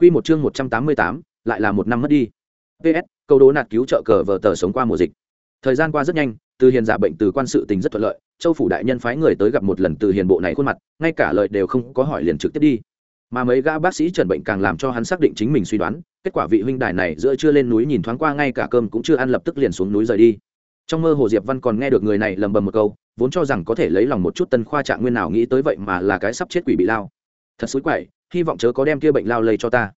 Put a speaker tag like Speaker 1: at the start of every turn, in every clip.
Speaker 1: Quy một chương 188, lại là một năm mất đi. PS, câu đố nạt cứu trợ cờ vở tờ sống qua mùa dịch. Thời gian qua rất nhanh, Từ Hiền giả bệnh từ quan sự tình rất thuận lợi, Châu phủ đại nhân phái người tới gặp một lần Từ Hiền bộ này khuôn mặt, ngay cả lời đều không có hỏi liền trực tiếp đi. Mà mấy gã bác sĩ trần bệnh càng làm cho hắn xác định chính mình suy đoán, kết quả vị huynh đài này giữa chưa lên núi nhìn thoáng qua ngay cả cơm cũng chưa ăn lập tức liền xuống núi rời đi. Trong mơ hồ Diệp Văn còn nghe được người này lầm bầm một câu, vốn cho rằng có thể lấy lòng một chút tân khoa trạng nguyên nào nghĩ tới vậy mà là cái sắp chết quỷ bị lao. Thật xối quậy, hy vọng chớ có đem kia bệnh lao lây cho ta.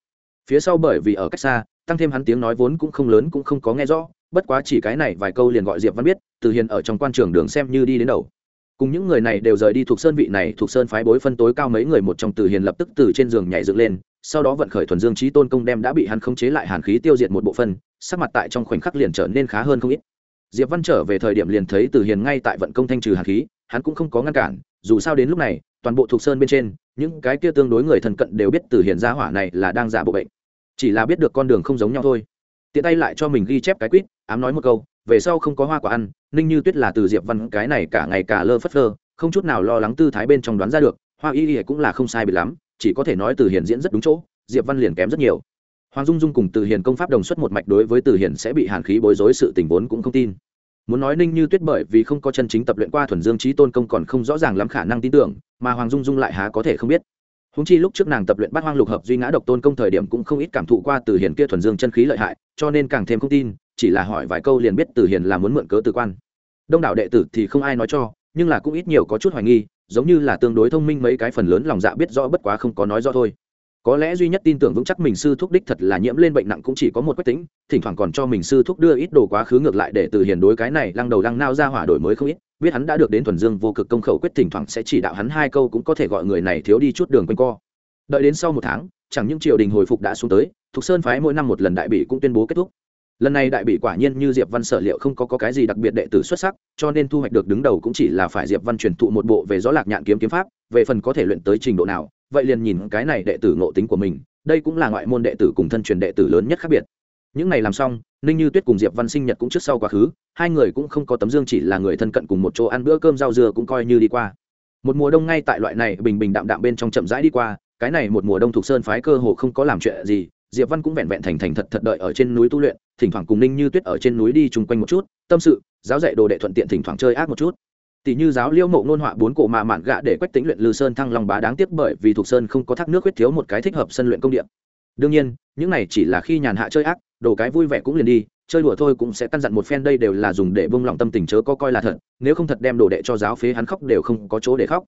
Speaker 1: Phía sau bởi vì ở cách xa, tăng thêm hắn tiếng nói vốn cũng không lớn cũng không có nghe rõ, bất quá chỉ cái này vài câu liền gọi diệp văn biết, từ hiền ở trong quan trường đường xem như đi đến đầu. Cùng những người này đều rời đi thuộc sơn vị này, thuộc sơn phái bối phân tối cao mấy người một trong từ hiền lập tức từ trên giường nhảy dựng lên, sau đó vận khởi thuần dương trí tôn công đem đã bị hắn khống chế lại hàn khí tiêu diệt một bộ phân, sắc mặt tại trong khoảnh khắc liền trở nên khá hơn không ít. Diệp văn trở về thời điểm liền thấy từ hiền ngay tại vận công thanh trừ hàn khí, hắn cũng không có ngăn cản, dù sao đến lúc này toàn bộ thuộc sơn bên trên, những cái kia tương đối người thần cận đều biết từ hiền gia hỏa này là đang giả bộ bệnh. Chỉ là biết được con đường không giống nhau thôi. Tiện tay lại cho mình ghi chép cái quýt, ám nói một câu, về sau không có hoa quả ăn, ninh như tuyết là từ diệp văn cái này cả ngày cả lơ phất lơ không chút nào lo lắng tư thái bên trong đoán ra được, hoa y y cũng là không sai bị lắm, chỉ có thể nói từ hiền diễn rất đúng chỗ, diệp văn liền kém rất nhiều. Hoàng dung dung cùng từ hiền công pháp đồng xuất một mạch đối với từ hiền sẽ bị hàn khí bối rối sự tình vốn cũng không tin muốn nói ninh như tuyết bởi vì không có chân chính tập luyện qua thuần dương trí tôn công còn không rõ ràng lắm khả năng tin tưởng, mà hoàng dung dung lại há có thể không biết. Húng chi lúc trước nàng tập luyện bát hoang lục hợp duy ngã độc tôn công thời điểm cũng không ít cảm thụ qua từ hiền kia thuần dương chân khí lợi hại, cho nên càng thêm không tin, chỉ là hỏi vài câu liền biết từ hiền là muốn mượn cớ từ quan. Đông đảo đệ tử thì không ai nói cho, nhưng là cũng ít nhiều có chút hoài nghi, giống như là tương đối thông minh mấy cái phần lớn lòng dạ biết rõ bất quá không có nói rõ thôi có lẽ duy nhất tin tưởng vững chắc mình sư thúc đích thật là nhiễm lên bệnh nặng cũng chỉ có một quách tính thỉnh thoảng còn cho mình sư thúc đưa ít đồ quá khứ ngược lại để từ hiền đối cái này lăng đầu lăng nao ra hỏa đổi mới không ít biết hắn đã được đến thuần dương vô cực công khẩu quyết thỉnh thoảng sẽ chỉ đạo hắn hai câu cũng có thể gọi người này thiếu đi chút đường quanh co. Đợi đến sau một tháng chẳng những triều đình hồi phục đã xuống tới thục sơn phái mỗi năm một lần đại bị cũng tuyên bố kết thúc. Lần này đại bị quả nhiên như diệp văn sở liệu không có, có cái gì đặc biệt đệ tử xuất sắc cho nên thu hoạch được đứng đầu cũng chỉ là phải diệp văn truyền thụ một bộ về gió lạc nhạn kiếm kiếm pháp về phần có thể luyện tới trình độ nào vậy liền nhìn cái này đệ tử ngộ tính của mình, đây cũng là ngoại môn đệ tử cùng thân truyền đệ tử lớn nhất khác biệt. Những này làm xong, ninh như tuyết cùng diệp văn sinh nhật cũng trước sau quá khứ, hai người cũng không có tấm dương chỉ là người thân cận cùng một chỗ ăn bữa cơm rau dưa cũng coi như đi qua. Một mùa đông ngay tại loại này bình bình đạm đạm bên trong chậm rãi đi qua, cái này một mùa đông thuộc sơn phái cơ hồ không có làm chuyện gì, diệp văn cũng vẹn vẹn thành thành thật thật đợi ở trên núi tu luyện, thỉnh thoảng cùng ninh như tuyết ở trên núi đi chung quanh một chút, tâm sự, giáo dạy đồ đệ thuận tiện thỉnh thoảng chơi ác một chút tỷ như giáo liêu mộ nôn họa bốn cổ mà mạn gạ để quách tính luyện lư sơn thăng long bá đáng tiếc bởi vì thuộc sơn không có thác nước huyết thiếu một cái thích hợp sân luyện công điện đương nhiên, những này chỉ là khi nhàn hạ chơi ác, đồ cái vui vẻ cũng liền đi, chơi đùa thôi cũng sẽ căn dặn một phen đây đều là dùng để bông lòng tâm tình chớ có coi là thật, nếu không thật đem đồ đệ cho giáo phế hắn khóc đều không có chỗ để khóc.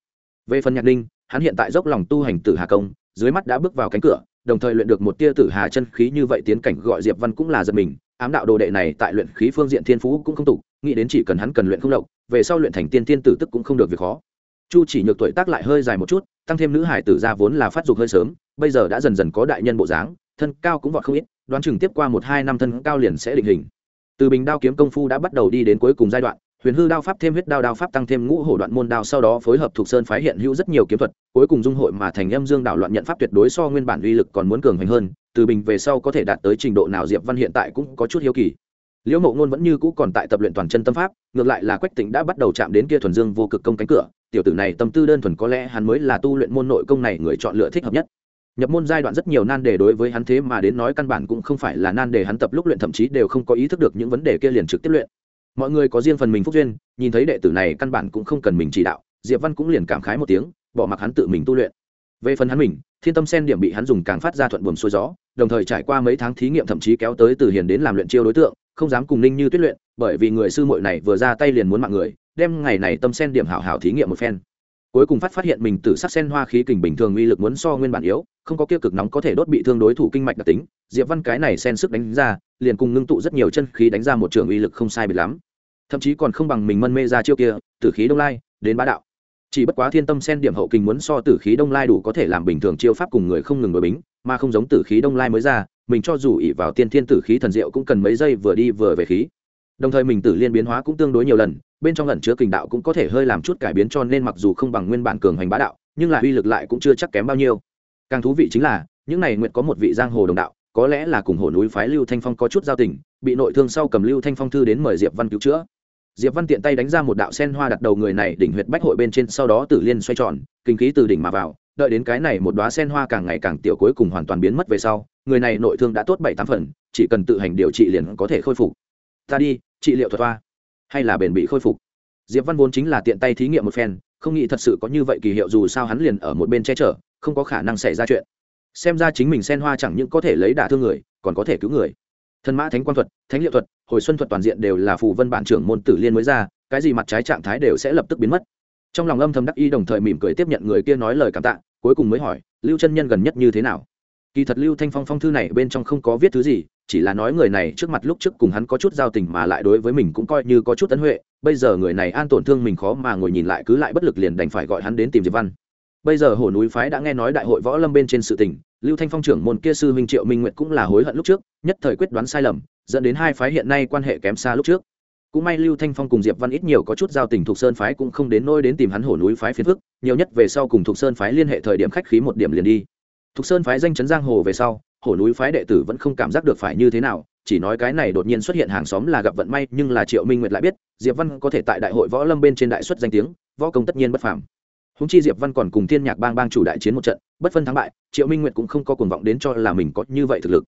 Speaker 1: Về phần nhạc ninh, hắn hiện tại dốc lòng tu hành tử hà công, dưới mắt đã bước vào cánh cửa, đồng thời luyện được một tia tử hà chân khí như vậy tiến cảnh gọi diệp văn cũng là giật mình ám đạo đồ đệ này tại luyện khí phương diện thiên phú cũng không tục, nghĩ đến chỉ cần hắn cần luyện không lộc, về sau luyện thành tiên tiên tử tức cũng không được việc khó. Chu chỉ nhược tuổi tác lại hơi dài một chút, tăng thêm nữ hải tử ra vốn là phát dục hơi sớm, bây giờ đã dần dần có đại nhân bộ dáng, thân cao cũng vọt không ít, đoán chừng tiếp qua một hai năm thân cao liền sẽ định hình. Từ bình đao kiếm công phu đã bắt đầu đi đến cuối cùng giai đoạn, huyền hư đao pháp thêm huyết đao đao pháp tăng thêm ngũ hổ đoạn môn đao sau đó phối hợp thuộc sơn phái hiện hữu rất nhiều kiếm thuật, cuối cùng dung hội mà thành âm dương đảo loạn nhận pháp tuyệt đối so nguyên bản uy lực còn muốn cường hành hơn từ bình về sau có thể đạt tới trình độ nào diệp văn hiện tại cũng có chút hiếu kỳ. Liễu mộ ngôn vẫn như cũ còn tại tập luyện toàn chân tâm pháp, ngược lại là quách tịnh đã bắt đầu chạm đến kia thuần dương vô cực công cánh cửa, tiểu tử này tâm tư đơn thuần có lẽ hắn mới là tu luyện môn nội công này người chọn lựa thích hợp nhất. Nhập môn giai đoạn rất nhiều nan đề đối với hắn thế mà đến nói căn bản cũng không phải là nan đề, hắn tập lúc luyện thậm chí đều không có ý thức được những vấn đề kia liền trực tiếp luyện. Mọi người có riêng phần mình phúc duyên, nhìn thấy đệ tử này căn bản cũng không cần mình chỉ đạo, diệp văn cũng liền cảm khái một tiếng, bỏ mặc hắn tự mình tu luyện về phần hắn mình, thiên tâm sen điểm bị hắn dùng càng phát ra thuận buồm xuôi gió, đồng thời trải qua mấy tháng thí nghiệm thậm chí kéo tới từ hiền đến làm luyện chiêu đối tượng, không dám cùng ninh như tuyết luyện, bởi vì người sư muội này vừa ra tay liền muốn mạng người, đem ngày này tâm sen điểm hảo hảo thí nghiệm một phen. Cuối cùng phát phát hiện mình từ sắc sen hoa khí kình bình thường uy lực muốn so nguyên bản yếu, không có kia cực nóng có thể đốt bị thương đối thủ kinh mạch đặc tính, diệp văn cái này sen sức đánh ra, liền cùng ngưng tụ rất nhiều chân khí đánh ra một trường uy lực không sai biệt lắm. Thậm chí còn không bằng mình mân mê ra chiêu kia, tử khí đông lai, đến bá đạo chỉ bất quá thiên tâm sen điểm hậu kinh muốn so tử khí đông lai đủ có thể làm bình thường chiêu pháp cùng người không ngừng đối bính, mà không giống tử khí đông lai mới ra, mình cho dù ỉ vào tiên thiên tử khí thần diệu cũng cần mấy giây vừa đi vừa về khí. Đồng thời mình tử liên biến hóa cũng tương đối nhiều lần, bên trong ẩn chứa kình đạo cũng có thể hơi làm chút cải biến cho nên mặc dù không bằng nguyên bản cường hành bá đạo, nhưng là uy lực lại cũng chưa chắc kém bao nhiêu. Càng thú vị chính là, những này nguyện có một vị giang hồ đồng đạo, có lẽ là cùng hồ núi phái lưu thanh phong có chút giao tình, bị nội thương sau cầm lưu thanh phong thư đến mời diệp văn cứu chữa diệp văn tiện tay đánh ra một đạo sen hoa đặt đầu người này đỉnh huyệt bách hội bên trên, sau đó tử liên xoay tròn, kinh khí từ đỉnh mà vào, đợi đến cái này một đóa sen hoa càng ngày càng tiểu cuối cùng hoàn toàn biến mất về sau, người này nội thương đã tốt bảy tám phần, chỉ cần tự hành điều trị liền có thể khôi phục. Ta đi, trị liệu thuật hoa hay là bền bị khôi phục? Diệp văn vốn chính là tiện tay thí nghiệm một phen, không nghĩ thật sự có như vậy kỳ hiệu dù sao hắn liền ở một bên che chở, không có khả năng xảy ra chuyện. Xem ra chính mình sen hoa chẳng những có thể lấy đả thương người, còn có thể cứu người thần mã thánh quan thuật, thánh liệu thuật, hồi xuân thuật toàn diện đều là phù vân bản trưởng môn tử liên mới ra, cái gì mặt trái trạng thái đều sẽ lập tức biến mất. Trong lòng âm thầm đắc y đồng thời mỉm cười tiếp nhận người kia nói lời cảm tạ, cuối cùng mới hỏi, lưu chân nhân gần nhất như thế nào? Kỳ thật lưu thanh phong phong thư này bên trong không có viết thứ gì, chỉ là nói người này trước mặt lúc trước cùng hắn có chút giao tình mà lại đối với mình cũng coi như có chút tấn huệ, bây giờ người này an tổn thương mình khó mà ngồi nhìn lại cứ lại bất lực liền đành phải gọi hắn đến tìm diệp văn. Bây giờ hồ núi phái đã nghe nói đại hội võ lâm bên trên sự tình lưu thanh phong trưởng môn kia sư minh triệu minh nguyệt cũng là hối hận lúc trước, nhất thời quyết đoán sai lầm, dẫn đến hai phái hiện nay quan hệ kém xa lúc trước. Cũng may lưu thanh phong cùng diệp văn ít nhiều có chút giao tình thuộc sơn phái cũng không đến nôi đến tìm hắn hổ núi phái phiền phức, nhiều nhất về sau cùng thuộc sơn phái liên hệ thời điểm khách khí một điểm liền đi. Thuộc sơn phái danh chấn giang hồ về sau, hổ núi phái đệ tử vẫn không cảm giác được phải như thế nào, chỉ nói cái này đột nhiên xuất hiện hàng xóm là gặp vận may, nhưng là triệu minh nguyệt lại biết, diệp văn có thể tại đại hội võ lâm bên trên đại xuất danh tiếng, võ công tất nhiên bất phàm húng chi diệp văn còn cùng thiên nhạc bang bang chủ đại chiến một trận, bất phân thắng bại, triệu minh nguyệt cũng không có cuồng vọng đến cho là mình có như vậy thực lực.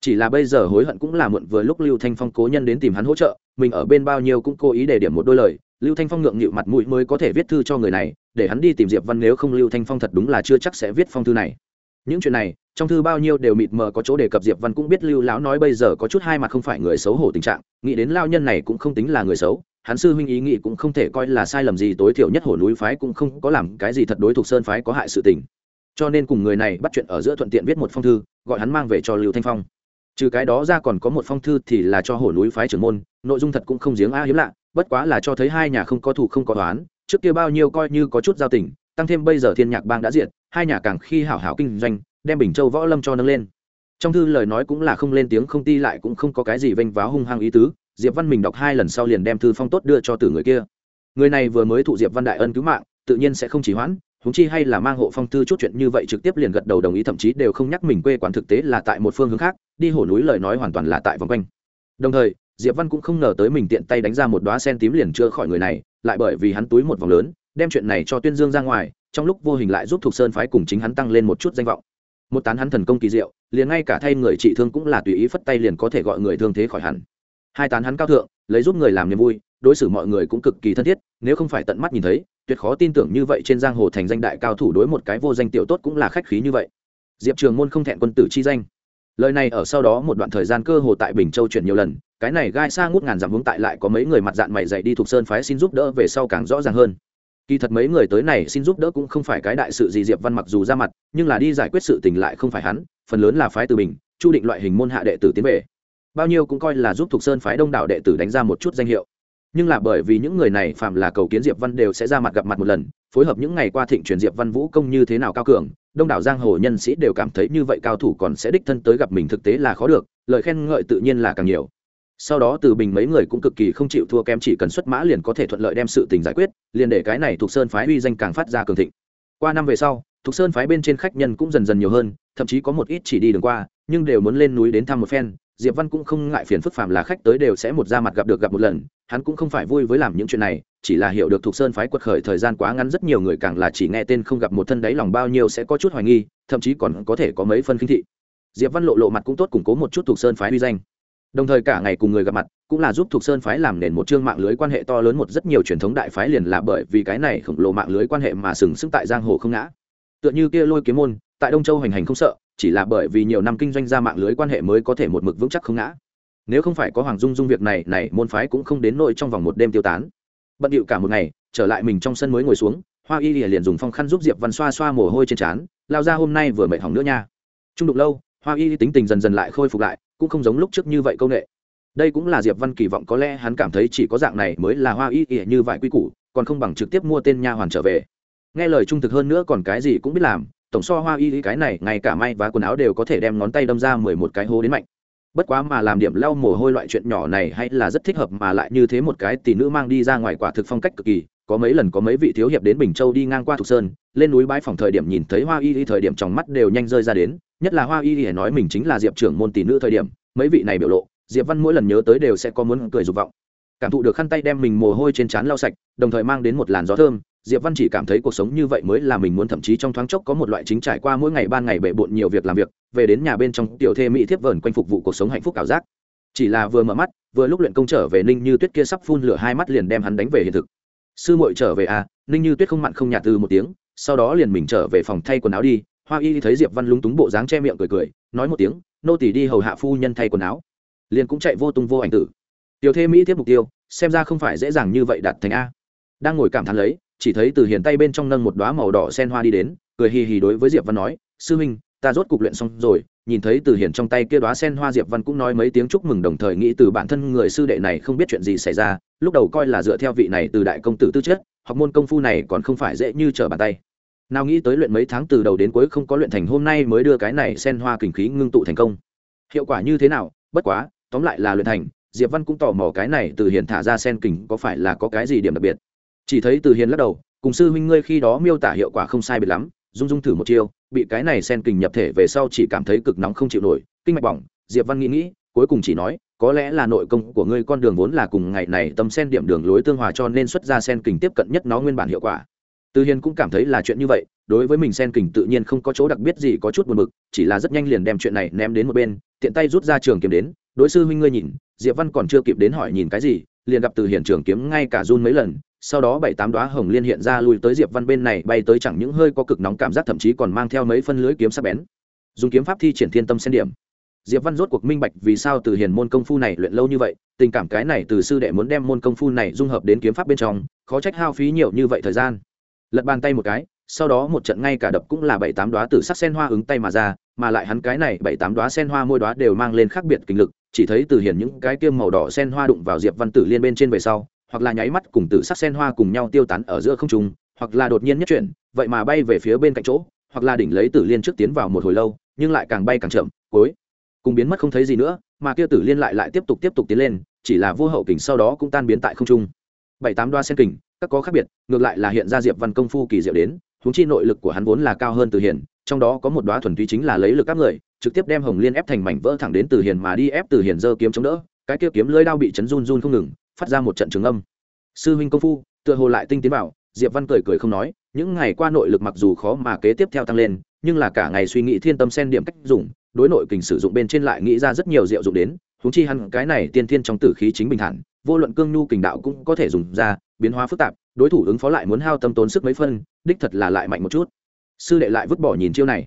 Speaker 1: Chỉ là bây giờ hối hận cũng là muộn, vừa lúc lưu thanh phong cố nhân đến tìm hắn hỗ trợ, mình ở bên bao nhiêu cũng cố ý để điểm một đôi lời, lưu thanh phong ngượng nghịu mặt mũi mới có thể viết thư cho người này, để hắn đi tìm diệp văn nếu không lưu thanh phong thật đúng là chưa chắc sẽ viết phong thư này. Những chuyện này, trong thư bao nhiêu đều mịt mờ, có chỗ đề cập diệp văn cũng biết lưu lão nói bây giờ có chút hai mặt không phải người xấu hổ tình trạng, nghĩ đến lao nhân này cũng không tính là người xấu hắn sư huynh ý nghĩ cũng không thể coi là sai lầm gì, tối thiểu nhất hổ núi phái cũng không có làm cái gì thật đối thuộc sơn phái có hại sự tình. Cho nên cùng người này bắt chuyện ở giữa thuận tiện viết một phong thư, gọi hắn mang về cho lưu thanh phong. Trừ cái đó ra còn có một phong thư thì là cho hổ núi phái trưởng môn, nội dung thật cũng không giếng a hiếm lạ, bất quá là cho thấy hai nhà không có thù không có toán trước kia bao nhiêu coi như có chút giao tình, tăng thêm bây giờ thiên nhạc bang đã diện hai nhà càng khi hảo hảo kinh doanh, đem bình châu võ lâm cho nâng lên. Trong thư lời nói cũng là không lên tiếng không ti lại cũng không có cái gì vênh váo hung hăng ý tứ diệp văn mình đọc hai lần sau liền đem thư phong tốt đưa cho từ người kia. Người này vừa mới thụ diệp văn đại ân cứu mạng, tự nhiên sẽ không chỉ hoãn húng chi hay là mang hộ phong thư chút chuyện như vậy trực tiếp liền gật đầu đồng ý, thậm chí đều không nhắc mình quê quán thực tế là tại một phương hướng khác, đi hổ núi lời nói hoàn toàn là tại vòng quanh. Đồng thời, diệp văn cũng không ngờ tới mình tiện tay đánh ra một đoá sen tím liền chưa khỏi người này, lại bởi vì hắn túi một vòng lớn, đem chuyện này cho tuyên dương ra ngoài, trong lúc vô hình lại giúp thuộc sơn phái cùng chính hắn tăng lên một chút danh vọng. Một tán hắn thần công kỳ diệu, liền ngay cả thay người trị thương cũng là tùy ý phất tay liền có thể gọi người thương thế khỏi hẳn hai tán hắn cao thượng, lấy giúp người làm niềm vui, đối xử mọi người cũng cực kỳ thân thiết, nếu không phải tận mắt nhìn thấy, tuyệt khó tin tưởng như vậy trên giang hồ thành danh đại cao thủ đối một cái vô danh tiểu tốt cũng là khách khí như vậy. Diệp trường môn không thẹn quân tử chi danh. Lời này ở sau đó một đoạn thời gian cơ hồ tại bình châu chuyển nhiều lần, cái này gai xa ngút ngàn dặm hướng tại lại có mấy người mặt dạng mày dậy đi thuộc sơn phái xin giúp đỡ về sau càng rõ ràng hơn. Kỳ thật mấy người tới này xin giúp đỡ cũng không phải cái đại sự gì, diệp văn mặc dù ra mặt, nhưng là đi giải quyết sự tình lại không phải hắn, phần lớn là phái từ mình chu định loại hình môn hạ đệ tử tiến về bao nhiêu cũng coi là giúp thuộc sơn phái đông đảo đệ tử đánh ra một chút danh hiệu. Nhưng là bởi vì những người này phạm là cầu kiến diệp văn đều sẽ ra mặt gặp mặt một lần, phối hợp những ngày qua thịnh truyền diệp văn vũ công như thế nào cao cường, đông đảo giang hồ nhân sĩ đều cảm thấy như vậy cao thủ còn sẽ đích thân tới gặp mình thực tế là khó được, lời khen ngợi tự nhiên là càng nhiều. Sau đó từ bình mấy người cũng cực kỳ không chịu thua kém chỉ cần xuất mã liền có thể thuận lợi đem sự tình giải quyết, liền để cái này thuộc sơn phái uy danh càng phát ra cường thịnh. Qua năm về sau thuộc sơn phái bên trên khách nhân cũng dần dần nhiều hơn, thậm chí có một ít chỉ đi đường qua, nhưng đều muốn lên núi đến thăm một phen diệp văn cũng không ngại phiền phức phàm là khách tới đều sẽ một ra mặt gặp được gặp một lần, hắn cũng không phải vui với làm những chuyện này, chỉ là hiểu được thuộc sơn phái quật khởi thời gian quá ngắn rất nhiều người càng là chỉ nghe tên không gặp một thân đáy lòng bao nhiêu sẽ có chút hoài nghi, thậm chí còn có thể có mấy phân khinh thị. Diệp văn lộ lộ mặt cũng tốt củng cố một chút thuộc sơn phái uy danh. Đồng thời cả ngày cùng người gặp mặt cũng là giúp thuộc sơn phái làm nền một chương mạng lưới quan hệ to lớn một rất nhiều truyền thống đại phái liền là bởi vì cái này khổng lồ mạng lưới quan hệ mà sừng sững tại giang hồ không ngã. Tựa như kia lôi kiếm môn, tại đông châu hành hành không sợ chỉ là bởi vì nhiều năm kinh doanh ra mạng lưới quan hệ mới có thể một mực vững chắc không ngã. Nếu không phải có hoàng dung dung việc này này, môn phái cũng không đến nội trong vòng một đêm tiêu tán. Bận điệu cả một ngày, trở lại mình trong sân mới ngồi xuống, hoa y liền dùng phong khăn giúp diệp văn xoa xoa mồ hôi trên trán, lao ra hôm nay vừa mệt hỏng nữa nha. Trung đục lâu, hoa y tính tình dần dần lại khôi phục lại, cũng không giống lúc trước như vậy công nghệ đây cũng là diệp văn kỳ vọng, có lẽ hắn cảm thấy chỉ có dạng này mới là hoa y ỉa như vải quy củ, còn không bằng trực tiếp mua tên nha hoàn trở về. Nghe lời trung thực hơn nữa còn cái gì cũng biết làm tổng so hoa y cái này, ngay cả may và quần áo đều có thể đem ngón tay đâm ra mười một cái hố đến mạnh. Bất quá mà làm điểm lau mồ hôi loại chuyện nhỏ này hay là rất thích hợp mà lại như thế một cái tỷ nữ mang đi ra ngoài quả thực phong cách cực kỳ. Có mấy lần có mấy vị thiếu hiệp đến bình châu đi ngang qua thục sơn, lên núi bãi phòng thời điểm nhìn thấy hoa y y thời điểm trong mắt đều nhanh rơi ra đến, nhất là hoa y y nói mình chính là diệp trưởng môn tỷ nữ thời điểm, mấy vị này biểu lộ, diệp văn mỗi lần nhớ tới đều sẽ có muốn cười dục vọng. Cảm thụ được khăn tay đem mình mồ hôi trên trán lau sạch, đồng thời mang đến một làn gió thơm diệp văn chỉ cảm thấy cuộc sống như vậy mới là mình muốn thậm chí trong thoáng chốc có một loại chính trải qua mỗi ngày ban ngày bệ bộn nhiều việc làm việc, về đến nhà bên trong tiểu thê mỹ thiếp vờn quanh phục vụ cuộc sống hạnh phúc ảo giác. Chỉ là vừa mở mắt, vừa lúc luyện công trở về, ninh như tuyết kia sắp phun lửa hai mắt liền đem hắn đánh về hiện thực. Sư muội trở về à? Ninh như tuyết không mặn không nhạt từ một tiếng, sau đó liền mình trở về phòng thay quần áo đi. Hoa y thấy diệp văn lúng túng bộ dáng che miệng cười cười, nói một tiếng, nô tỳ đi hầu hạ phu nhân thay quần áo. Liền cũng chạy vô tung vô ảnh tử. Tiểu thê mỹ tiếp mục tiêu, xem ra không phải dễ dàng như vậy đạt thành a. Đang ngồi cảm thán lấy chỉ thấy từ hiền tay bên trong nâng một đoá màu đỏ sen hoa đi đến, cười hì hì đối với diệp văn nói, sư huynh, ta rốt cục luyện xong rồi. Nhìn thấy từ hiền trong tay kia đoá sen hoa, diệp văn cũng nói mấy tiếng chúc mừng, đồng thời nghĩ từ bản thân người sư đệ này không biết chuyện gì xảy ra, lúc đầu coi là dựa theo vị này từ đại công tử tư chất, học môn công phu này còn không phải dễ như trở bàn tay. Nào nghĩ tới luyện mấy tháng từ đầu đến cuối không có luyện thành, hôm nay mới đưa cái này sen hoa kình khí ngưng tụ thành công. Hiệu quả như thế nào? Bất quá, tóm lại là luyện thành, diệp văn cũng tò mò cái này từ hiền thả ra sen kình có phải là có cái gì điểm đặc biệt chỉ thấy từ hiền lắc đầu, cùng sư huynh ngươi khi đó miêu tả hiệu quả không sai biệt lắm dung dung thử một chiêu, bị cái này sen kình nhập thể về sau chỉ cảm thấy cực nóng không chịu nổi, kinh mạch bỏng, diệp văn nghĩ nghĩ, cuối cùng chỉ nói, có lẽ là nội công của ngươi con đường vốn là cùng ngày này tâm sen điểm đường lối tương hòa cho nên xuất ra sen kình tiếp cận nhất nó nguyên bản hiệu quả. Từ hiền cũng cảm thấy là chuyện như vậy, đối với mình sen kình tự nhiên không có chỗ đặc biệt gì có chút buồn bực, chỉ là rất nhanh liền đem chuyện này ném đến một bên, tiện tay rút ra trường kiếm đến, đối sư huynh ngươi nhìn, diệp văn còn chưa kịp đến hỏi nhìn cái gì liền gặp từ hiện trường kiếm ngay cả run mấy lần, sau đó bảy tám đoá hồng liên hiện ra lui tới diệp văn bên này, bay tới chẳng những hơi có cực nóng cảm giác, thậm chí còn mang theo mấy phân lưới kiếm sắc bén. Dùng kiếm pháp thi triển thiên tâm xen điểm. Diệp văn rốt cuộc minh bạch vì sao từ hiền môn công phu này luyện lâu như vậy, tình cảm cái này từ sư đệ muốn đem môn công phu này dung hợp đến kiếm pháp bên trong, khó trách hao phí nhiều như vậy thời gian. Lật bàn tay một cái, sau đó một trận ngay cả đập cũng là bảy tám đoá tử sắc sen hoa ứng tay mà ra, mà lại hắn cái này bảy tám đoá sen hoa mỗi đoá đều mang lên khác biệt kinh lực chỉ thấy từ hiền những cái kiêm màu đỏ sen hoa đụng vào diệp văn tử liên bên trên về sau, hoặc là nháy mắt cùng tử sắc sen hoa cùng nhau tiêu tán ở giữa không trung, hoặc là đột nhiên nhất chuyển, vậy mà bay về phía bên cạnh chỗ, hoặc là đỉnh lấy tử liên trước tiến vào một hồi lâu, nhưng lại càng bay càng chậm, cuối cùng biến mất không thấy gì nữa, mà kia tử liên lại lại tiếp tục tiếp tục tiến lên, chỉ là vô hậu kình sau đó cũng tan biến tại không trung. Bảy tám đoa sen kình, các có khác biệt, ngược lại là hiện ra diệp văn công phu kỳ diệu đến, huống chi nội lực của hắn vốn là cao hơn từ hiền trong đó có một đoá thuần túy chính là lấy lực các người, trực tiếp đem hồng liên ép thành mảnh vỡ thẳng đến từ hiền mà đi ép từ hiền giơ kiếm chống đỡ, cái kia kiếm lưỡi đao bị chấn run run không ngừng, phát ra một trận trường âm. Sư huynh công phu, tựa hồ lại tinh tiến bảo diệp văn cười cười không nói, những ngày qua nội lực mặc dù khó mà kế tiếp theo tăng lên, nhưng là cả ngày suy nghĩ thiên tâm sen điểm cách dùng, đối nội kình sử dụng bên trên lại nghĩ ra rất nhiều diệu dụng đến, huống chi hắn cái này tiên thiên trong tử khí chính bình thản, vô luận cương nhu kình đạo cũng có thể dùng ra, biến hóa phức tạp, đối thủ ứng phó lại muốn hao tâm tốn sức mấy phân, đích thật là lại mạnh một chút sư đệ lại vứt bỏ nhìn chiêu này.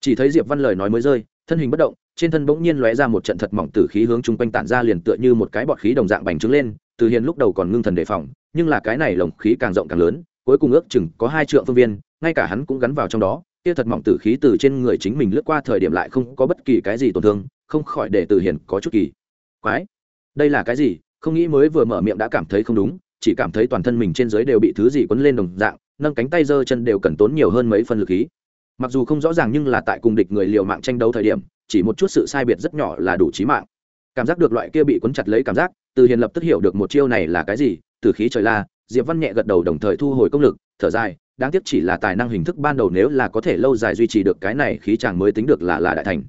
Speaker 1: Chỉ thấy diệp văn lời nói mới rơi, thân hình bất động, trên thân bỗng nhiên lóe ra một trận thật mỏng tử khí hướng chung quanh tản ra liền tựa như một cái bọt khí đồng dạng bành trướng lên, từ hiền lúc đầu còn ngưng thần đề phòng, nhưng là cái này lồng khí càng rộng càng lớn, cuối cùng ước chừng có hai trượng phương viên, ngay cả hắn cũng gắn vào trong đó, kia thật mỏng tử khí từ trên người chính mình lướt qua thời điểm lại không có bất kỳ cái gì tổn thương, không khỏi để từ hiền có chút kỳ quái. Đây là cái gì? Không nghĩ mới vừa mở miệng đã cảm thấy không đúng, chỉ cảm thấy toàn thân mình trên dưới đều bị thứ gì quấn lên đồng dạng nâng cánh tay giơ chân đều cần tốn nhiều hơn mấy phân lực khí. Mặc dù không rõ ràng nhưng là tại cùng địch người liều mạng tranh đấu thời điểm, chỉ một chút sự sai biệt rất nhỏ là đủ trí mạng. Cảm giác được loại kia bị cuốn chặt lấy cảm giác, từ hiền lập tức hiểu được một chiêu này là cái gì, từ khí trời la, diệp văn nhẹ gật đầu đồng thời thu hồi công lực, thở dài, đáng tiếc chỉ là tài năng hình thức ban đầu nếu là có thể lâu dài duy trì được cái này khí chàng mới tính được là là đại thành.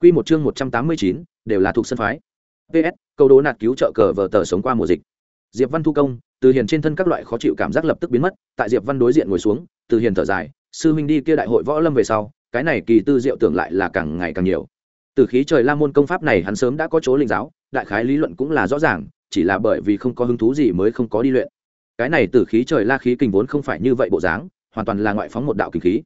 Speaker 1: Quy một chương một trăm tám mươi chín, đều là thuộc sân phái. Ps câu đố nạt cứu trợ cờ vờ tờ sống qua mùa dịch. Diệp văn thu công từ hiền trên thân các loại khó chịu cảm giác lập tức biến mất, tại diệp văn đối diện ngồi xuống, từ hiền thở dài, sư huynh đi kia đại hội võ lâm về sau, cái này kỳ tư diệu tưởng lại là càng ngày càng nhiều. Từ khí trời la môn công pháp này hắn sớm đã có chỗ linh giáo, đại khái lý luận cũng là rõ ràng, chỉ là bởi vì không có hứng thú gì mới không có đi luyện. Cái này từ khí trời la khí kình vốn không phải như vậy bộ dáng, hoàn toàn là ngoại phóng một đạo kinh khí.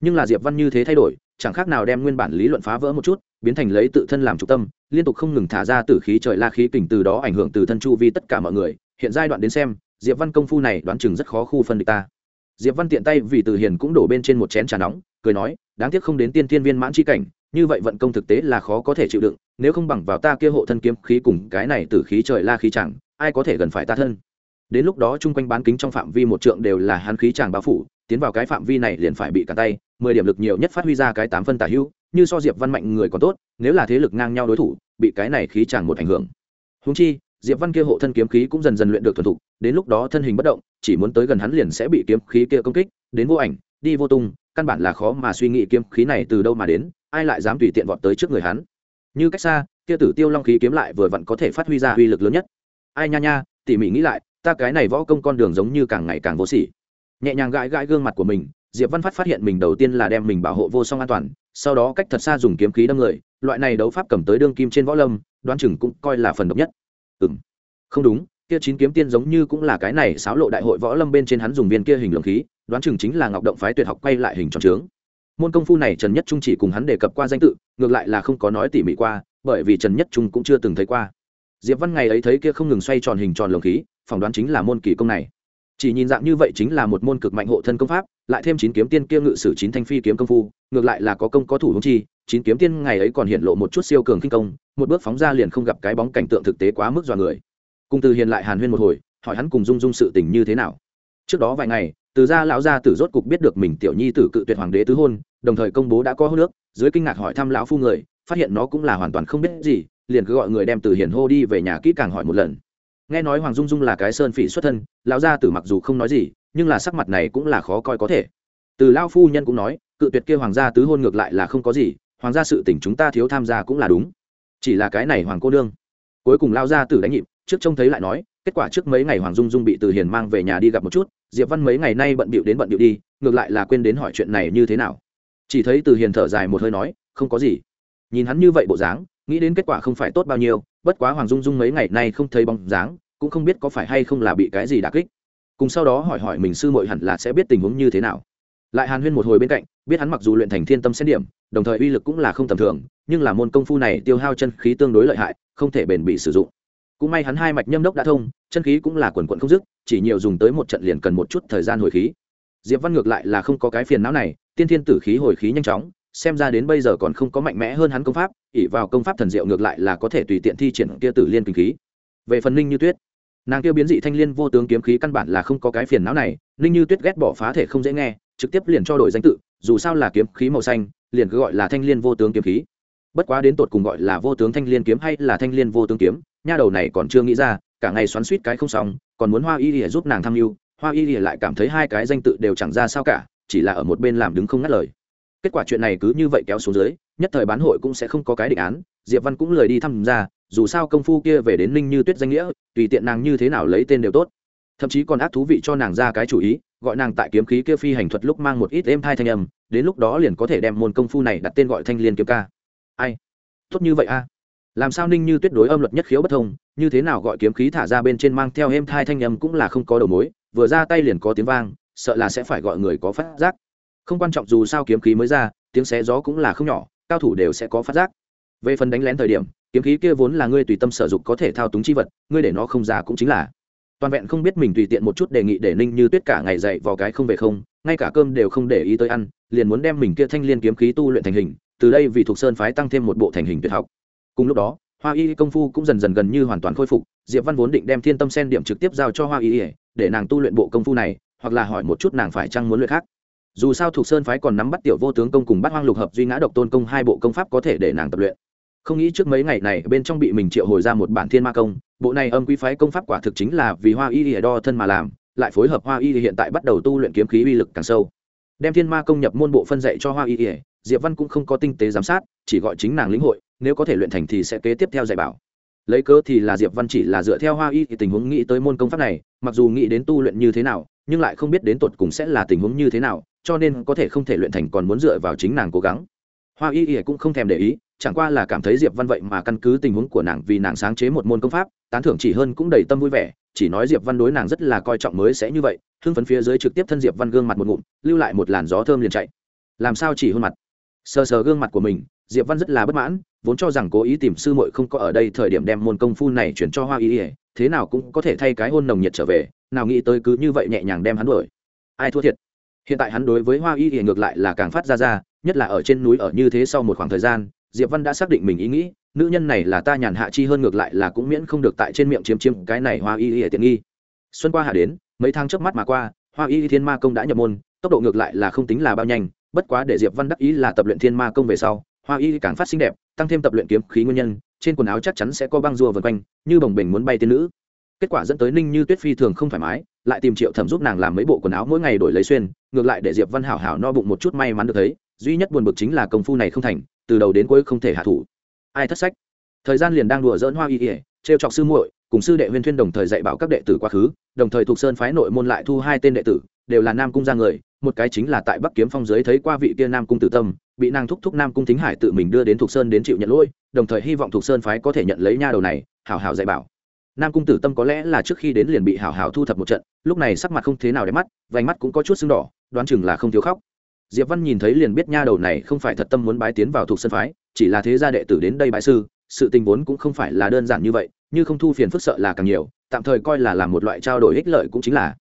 Speaker 1: Nhưng là diệp văn như thế thay đổi, chẳng khác nào đem nguyên bản lý luận phá vỡ một chút, biến thành lấy tự thân làm trung tâm, liên tục không ngừng thả ra từ khí trời la khí kình từ đó ảnh hưởng từ thân chu vi tất cả mọi người hiện giai đoạn đến xem, diệp văn công phu này đoán chừng rất khó khu phân địch ta. Diệp văn tiện tay vì từ hiền cũng đổ bên trên một chén trà nóng, cười nói, đáng tiếc không đến tiên thiên viên mãn chi cảnh, như vậy vận công thực tế là khó có thể chịu đựng, nếu không bằng vào ta kia hộ thân kiếm khí cùng cái này từ khí trời la khí chẳng, ai có thể gần phải ta thân? Đến lúc đó chung quanh bán kính trong phạm vi một trượng đều là hắn khí chàng bao phủ, tiến vào cái phạm vi này liền phải bị cản tay, mười điểm lực nhiều nhất phát huy ra cái tám phân tả hữu, như so diệp văn mạnh người còn tốt, nếu là thế lực ngang nhau đối thủ, bị cái này khí chàng một ảnh hưởng. Húng chi diệp văn kia hộ thân kiếm khí cũng dần dần luyện được thuần thục, đến lúc đó thân hình bất động, chỉ muốn tới gần hắn liền sẽ bị kiếm khí kia công kích, đến vô ảnh, đi vô tung, căn bản là khó mà suy nghĩ kiếm khí này từ đâu mà đến, ai lại dám tùy tiện vọt tới trước người hắn. Như cách xa, kia tử tiêu long khí kiếm lại vừa vặn có thể phát huy ra uy lực lớn nhất. Ai nha nha, tỉ mỉ nghĩ lại, ta cái này võ công con đường giống như càng ngày càng vô sỉ. Nhẹ nhàng gãi gãi gương mặt của mình, diệp văn phát phát hiện mình đầu tiên là đem mình bảo hộ vô song an toàn, sau đó cách thật xa dùng kiếm khí đâm người, loại này đấu pháp cầm tới đương kim trên võ lâm, đoán chừng cũng coi là phần độc nhất ừ m không đúng, kia chín kiếm tiên giống như cũng là cái này xáo lộ đại hội võ lâm bên trên hắn dùng viên kia hình lượng khí, đoán chừng chính là ngọc động phái tuyệt học quay lại hình tròn trướng. Môn công phu này trần nhất trung chỉ cùng hắn đề cập qua danh tự, ngược lại là không có nói tỉ mỉ qua, bởi vì trần nhất trung cũng chưa từng thấy qua. Diệp văn ngày ấy thấy kia không ngừng xoay tròn hình tròn lồng khí, phỏng đoán chính là môn kỳ công này. Chỉ nhìn dạng như vậy chính là một môn cực mạnh hộ thân công pháp lại thêm chín kiếm tiên kia ngự sử chín thanh phi kiếm công phu, ngược lại là có công có thủ hung chi, chín kiếm tiên ngày ấy còn hiện lộ một chút siêu cường kinh công, một bước phóng ra liền không gặp cái bóng cảnh tượng thực tế quá mức dọa người. Cùng từ hiền lại hàn huyên một hồi, hỏi hắn cùng dung dung sự tình như thế nào. Trước đó vài ngày, từ gia lão gia tử rốt cục biết được mình tiểu nhi tử cự tuyệt hoàng đế tứ hôn, đồng thời công bố đã có hôn nước dưới kinh ngạc hỏi thăm lão phu người, phát hiện nó cũng là hoàn toàn không biết gì, liền cứ gọi người đem từ hiền hô đi về nhà kỹ càng hỏi một lần. Nghe nói hoàng dung dung là cái sơn phỉ xuất thân, lão gia tử mặc dù không nói gì nhưng là sắc mặt này cũng là khó coi có thể. Từ lao phu nhân cũng nói, cự tuyệt kia hoàng gia tứ hôn ngược lại là không có gì, hoàng gia sự tình chúng ta thiếu tham gia cũng là đúng. Chỉ là cái này hoàng cô nương. Cuối cùng lao gia tử đánh nhịp, trước trông thấy lại nói, kết quả trước mấy ngày hoàng dung dung bị từ hiền mang về nhà đi gặp một chút, diệp văn mấy ngày nay bận bịu đến bận bịu đi, ngược lại là quên đến hỏi chuyện này như thế nào. Chỉ thấy từ hiền thở dài một hơi nói, không có gì. Nhìn hắn như vậy bộ dáng, nghĩ đến kết quả không phải tốt bao nhiêu, bất quá hoàng dung dung mấy ngày nay không thấy bóng dáng, cũng không biết có phải hay không là bị cái gì đà kích cùng sau đó hỏi hỏi mình sư muội hẳn là sẽ biết tình huống như thế nào. Lại hàn huyên một hồi bên cạnh, biết hắn mặc dù luyện thành thiên tâm xét điểm, đồng thời uy lực cũng là không tầm thường, nhưng là môn công phu này tiêu hao chân khí tương đối lợi hại, không thể bền bị sử dụng. Cũng may hắn hai mạch nhâm đốc đã thông, chân khí cũng là quần quận không dứt, chỉ nhiều dùng tới một trận liền cần một chút thời gian hồi khí. Diệp văn ngược lại là không có cái phiền não này, tiên thiên tử khí hồi khí nhanh chóng, xem ra đến bây giờ còn không có mạnh mẽ hơn hắn công pháp ỉ vào công pháp thần diệu ngược lại là có thể tùy tiện thi triển kia tử liên kinh khí. Về phần ninh như tuyết nàng kêu biến dị thanh liên vô tướng kiếm khí căn bản là không có cái phiền não này, ninh như tuyết ghét bỏ phá thể không dễ nghe, trực tiếp liền cho đổi danh tự, dù sao là kiếm khí màu xanh, liền cứ gọi là thanh liên vô tướng kiếm khí. Bất quá đến tột cùng gọi là vô tướng thanh liên kiếm hay là thanh liên vô tướng kiếm, nha đầu này còn chưa nghĩ ra, cả ngày xoắn suýt cái không xong, còn muốn hoa y ỉa giúp nàng tham mưu, hoa y ỉa lại cảm thấy hai cái danh tự đều chẳng ra sao cả, chỉ là ở một bên làm đứng không ngắt lời. Kết quả chuyện này cứ như vậy kéo xuống dưới, nhất thời bán hội cũng sẽ không có cái định án, diệp văn cũng lời đi thăm ra dù sao công phu kia về đến ninh như tuyết danh nghĩa, tùy tiện nàng như thế nào lấy tên đều tốt. Thậm chí còn ác thú vị cho nàng ra cái chủ ý, gọi nàng tại kiếm khí kia phi hành thuật lúc mang một ít êm thai thanh âm, đến lúc đó liền có thể đem môn công phu này đặt tên gọi thanh liên kiếm ca. Ai? Tốt như vậy a. Làm sao ninh như tuyết đối âm luật nhất khiếu bất thông, như thế nào gọi kiếm khí thả ra bên trên mang theo êm thai thanh âm cũng là không có đầu mối, vừa ra tay liền có tiếng vang, sợ là sẽ phải gọi người có phát giác. Không quan trọng dù sao kiếm khí mới ra, tiếng xé gió cũng là không nhỏ, cao thủ đều sẽ có phát giác. Về phần đánh lén thời điểm kiếm khí kia vốn là ngươi tùy tâm sở dụng có thể thao túng chi vật, ngươi để nó không ra cũng chính là. Toàn vẹn không biết mình tùy tiện một chút đề nghị để ninh như tuyết cả ngày dậy vào cái không về không, ngay cả cơm đều không để ý tới ăn, liền muốn đem mình kia thanh liên kiếm khí tu luyện thành hình, từ đây vì thuộc sơn phái tăng thêm một bộ thành hình tuyệt học. Cùng lúc đó, hoa y công phu cũng dần dần gần như hoàn toàn khôi phục, diệp văn vốn định đem thiên tâm sen điểm trực tiếp giao cho hoa y để nàng tu luyện bộ công phu này, hoặc là hỏi một chút nàng phải chăng muốn luyện khác. Dù sao thuộc sơn phái còn nắm bắt tiểu vô tướng công cùng bắt hoang lục hợp duy ngã độc tôn công hai bộ công pháp có thể để nàng tập luyện không nghĩ trước mấy ngày này bên trong bị mình triệu hồi ra một bản thiên ma công, bộ này âm quy phái công pháp quả thực chính là vì hoa y ỉa đo thân mà làm, lại phối hợp hoa y hiện tại bắt đầu tu luyện kiếm khí uy lực càng sâu. Đem thiên ma công nhập môn bộ phân dạy cho hoa y ỉa diệp văn cũng không có tinh tế giám sát, chỉ gọi chính nàng lĩnh hội, nếu có thể luyện thành thì sẽ kế tiếp theo dạy bảo. Lấy cớ thì là diệp văn chỉ là dựa theo hoa y thì tình huống nghĩ tới môn công pháp này, mặc dù nghĩ đến tu luyện như thế nào, nhưng lại không biết đến tột cùng sẽ là tình huống như thế nào, cho nên có thể không thể luyện thành còn muốn dựa vào chính nàng cố gắng. Hoa y ỉa cũng không thèm để ý chẳng qua là cảm thấy diệp văn vậy mà căn cứ tình huống của nàng vì nàng sáng chế một môn công pháp, tán thưởng chỉ hơn cũng đầy tâm vui vẻ, chỉ nói diệp văn đối nàng rất là coi trọng mới sẽ như vậy, hưng phấn phía dưới trực tiếp thân diệp văn gương mặt một ngụm, lưu lại một làn gió thơm liền chạy. Làm sao chỉ hôn mặt? Sờ sờ gương mặt của mình, diệp văn rất là bất mãn, vốn cho rằng cố ý tìm sư muội không có ở đây thời điểm đem môn công phu này chuyển cho hoa y ỉa thế nào cũng có thể thay cái hôn nồng nhiệt trở về, nào nghĩ tới cứ như vậy nhẹ nhàng đem hắn đuổi. Ai thua thiệt? Hiện tại hắn đối với hoa y ỉa ngược lại là càng phát ra ra, nhất là ở trên núi ở như thế sau một khoảng thời gian diệp văn đã xác định mình ý nghĩ, nữ nhân này là ta nhàn hạ chi hơn ngược lại là cũng miễn không được tại trên miệng chiếm chiếm cái này hoa y y tiện nghi. Xuân qua hạ đến, mấy tháng trước mắt mà qua, hoa y thiên ma công đã nhập môn, tốc độ ngược lại là không tính là bao nhanh, bất quá để diệp văn đắc ý là tập luyện thiên ma công về sau, hoa y càng phát xinh đẹp, tăng thêm tập luyện kiếm khí nguyên nhân, trên quần áo chắc chắn sẽ có băng rùa vần quanh, như bồng bềnh muốn bay tiên nữ. Kết quả dẫn tới ninh như tuyết phi thường không thoải mái, lại tìm triệu thẩm giúp nàng làm mấy bộ quần áo mỗi ngày đổi lấy xuyên, ngược lại để diệp văn hảo hảo no bụng một chút may mắn được thấy, duy nhất buồn bực chính là công phu này không thành từ đầu đến cuối không thể hạ thủ. Ai thất sách? Thời gian liền đang đùa dỡn hoa y ỉa trêu chọc sư muội, cùng sư đệ huyên thuyên đồng thời dạy bảo các đệ tử quá khứ, đồng thời thuộc sơn phái nội môn lại thu hai tên đệ tử, đều là nam cung gia người, một cái chính là tại bắc kiếm phong giới thấy qua vị kia nam cung tử tâm, bị nàng thúc thúc nam cung thính hải tự mình đưa đến thuộc sơn đến chịu nhận lỗi, đồng thời hy vọng thuộc sơn phái có thể nhận lấy nha đầu này hảo hảo dạy bảo. Nam cung tử tâm có lẽ là trước khi đến liền bị hảo hảo thu thập một trận, lúc này sắc mặt không thế nào đẹp mắt, vành mắt cũng có chút sưng đỏ, đoán chừng là không thiếu khóc diệp văn nhìn thấy liền biết nha đầu này không phải thật tâm muốn bái tiến vào thuộc sơn phái, chỉ là thế gia đệ tử đến đây bái sư, sự tình vốn cũng không phải là đơn giản như vậy, như không thu phiền phức sợ là càng nhiều, tạm thời coi là làm một loại trao đổi ích lợi cũng chính là.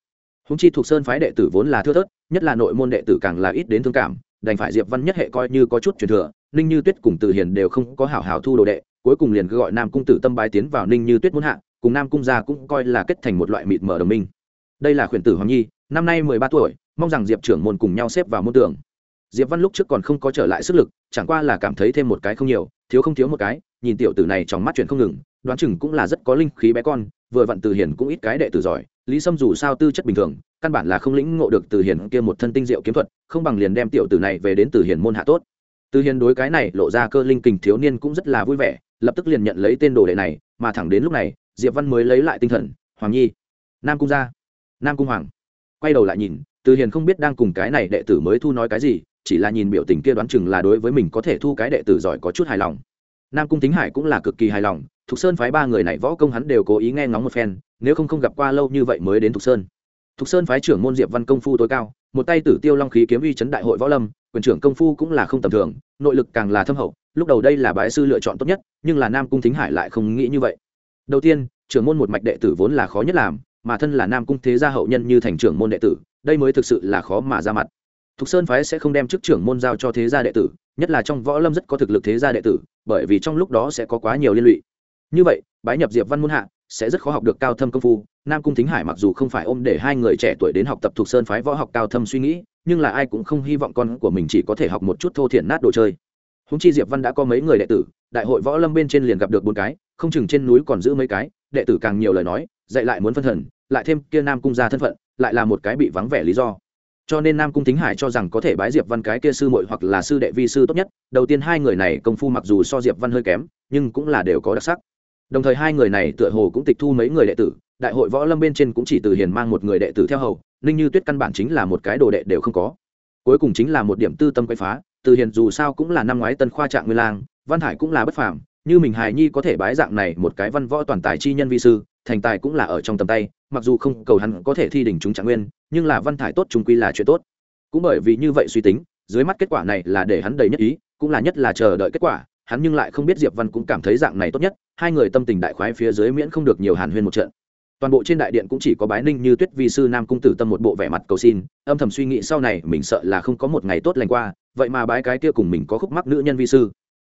Speaker 1: Húng chi thuộc sơn phái đệ tử vốn là thưa thớt, nhất là nội môn đệ tử càng là ít đến thương cảm, đành phải diệp văn nhất hệ coi như có chút truyền thừa, ninh như tuyết cùng từ hiền đều không có hảo hảo thu đồ đệ, cuối cùng liền cứ gọi nam cung tử tâm bái tiến vào ninh như tuyết muốn hạ, cùng nam cung gia cũng coi là kết thành một loại mịt mở đồng minh. Đây là khuyển tử hoàng nhi, năm nay mười ba tuổi mong rằng diệp trưởng môn cùng nhau xếp vào môn tưởng diệp văn lúc trước còn không có trở lại sức lực, chẳng qua là cảm thấy thêm một cái không nhiều, thiếu không thiếu một cái, nhìn tiểu tử này trong mắt chuyện không ngừng, đoán chừng cũng là rất có linh khí bé con, vừa vặn từ hiền cũng ít cái đệ tử giỏi, lý sâm dù sao tư chất bình thường, căn bản là không lĩnh ngộ được từ hiền kia một thân tinh diệu kiếm thuật, không bằng liền đem tiểu tử này về đến từ hiền môn hạ tốt. Từ hiền đối cái này lộ ra cơ linh kình thiếu niên cũng rất là vui vẻ, lập tức liền nhận lấy tên đồ đệ này, mà thẳng đến lúc này, diệp văn mới lấy lại tinh thần, hoàng nhi, nam cung gia nam cung hoàng quay đầu lại nhìn từ hiền không biết đang cùng cái này đệ tử mới thu nói cái gì, chỉ là nhìn biểu tình kia đoán chừng là đối với mình có thể thu cái đệ tử giỏi có chút hài lòng. Nam cung tính hải cũng là cực kỳ hài lòng, thục sơn phái ba người này võ công hắn đều cố ý nghe ngóng một phen, nếu không không gặp qua lâu như vậy mới đến thục sơn. Thục sơn phái trưởng môn diệp văn công phu tối cao, một tay tử tiêu long khí kiếm uy chấn đại hội võ lâm, quyền trưởng công phu cũng là không tầm thường, nội lực càng là thâm hậu, lúc đầu đây là bái sư lựa chọn tốt nhất, nhưng là nam cung thính hải lại không nghĩ như vậy. Đầu tiên, trưởng môn một mạch đệ tử vốn là khó nhất làm mà thân là nam cung thế gia hậu nhân như thành trưởng môn đệ tử, đây mới thực sự là khó mà ra mặt. Thục sơn phái sẽ không đem chức trưởng môn giao cho thế gia đệ tử, nhất là trong võ lâm rất có thực lực thế gia đệ tử, bởi vì trong lúc đó sẽ có quá nhiều liên lụy. Như vậy, bái nhập diệp văn môn hạ, sẽ rất khó học được cao thâm công phu. Nam cung thính hải mặc dù không phải ôm để hai người trẻ tuổi đến học tập thuộc sơn phái võ học cao thâm suy nghĩ, nhưng là ai cũng không hy vọng con của mình chỉ có thể học một chút thô thiển nát đồ chơi. Húng chi diệp văn đã có mấy người đệ tử, đại hội võ lâm bên trên liền gặp được bốn cái, không chừng trên núi còn giữ mấy cái, đệ tử càng nhiều lời nói dạy lại muốn phân thần, lại thêm kia nam cung ra thân phận, lại là một cái bị vắng vẻ lý do. Cho nên nam cung thính hải cho rằng có thể bái diệp văn cái kia sư muội hoặc là sư đệ vi sư tốt nhất. Đầu tiên hai người này công phu mặc dù so diệp văn hơi kém, nhưng cũng là đều có đặc sắc. Đồng thời hai người này tựa hồ cũng tịch thu mấy người đệ tử, đại hội võ lâm bên trên cũng chỉ từ hiền mang một người đệ tử theo hầu, ninh như tuyết căn bản chính là một cái đồ đệ đều không có. Cuối cùng chính là một điểm tư tâm quay phá, từ hiền dù sao cũng là năm ngoái tân khoa trạng nguyên lang, văn hải cũng là bất phàm, như mình hài nhi có thể bái dạng này một cái văn võ toàn tài chi nhân vi sư thành tài cũng là ở trong tầm tay, mặc dù không cầu hắn có thể thi đỉnh chúng trạng nguyên, nhưng là văn thải tốt trung quy là chuyện tốt. Cũng bởi vì như vậy suy tính, dưới mắt kết quả này là để hắn đầy nhất ý, cũng là nhất là chờ đợi kết quả, hắn nhưng lại không biết diệp văn cũng cảm thấy dạng này tốt nhất, hai người tâm tình đại khoái phía dưới miễn không được nhiều hàn huyên một trận. Toàn bộ trên đại điện cũng chỉ có bái ninh như tuyết vi sư nam cung tử tâm một bộ vẻ mặt cầu xin, âm thầm suy nghĩ sau này mình sợ là không có một ngày tốt lành qua, vậy mà bái cái kia cùng mình có khúc mắc nữ nhân vi sư.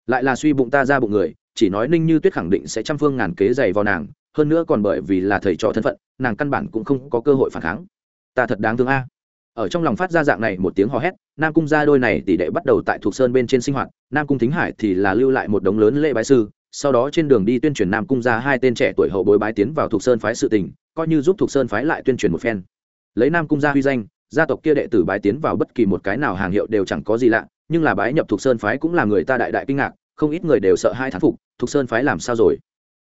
Speaker 1: Lại là suy bụng ta ra bụng người, chỉ nói ninh như tuyết khẳng định sẽ trăm phương ngàn kế dày vào nàng hơn nữa còn bởi vì là thầy trò thân phận, nàng căn bản cũng không có cơ hội phản kháng. Ta thật đáng thương a. Ở trong lòng phát ra dạng này một tiếng hò hét, nam cung gia đôi này tỷ đệ bắt đầu tại thuộc sơn bên trên sinh hoạt, nam cung thính hải thì là lưu lại một đống lớn lễ bái sư, sau đó trên đường đi tuyên truyền nam cung gia hai tên trẻ tuổi hậu bối bái tiến vào thuộc sơn phái sự tình, coi như giúp thuộc sơn phái lại tuyên truyền một phen. Lấy nam cung gia huy danh, gia tộc kia đệ tử bái tiến vào bất kỳ một cái nào hàng hiệu đều chẳng có gì lạ, nhưng là bái nhập thuộc sơn phái cũng là người ta đại đại kinh ngạc, không ít người đều sợ hai thán phục, thuộc sơn phái làm sao rồi?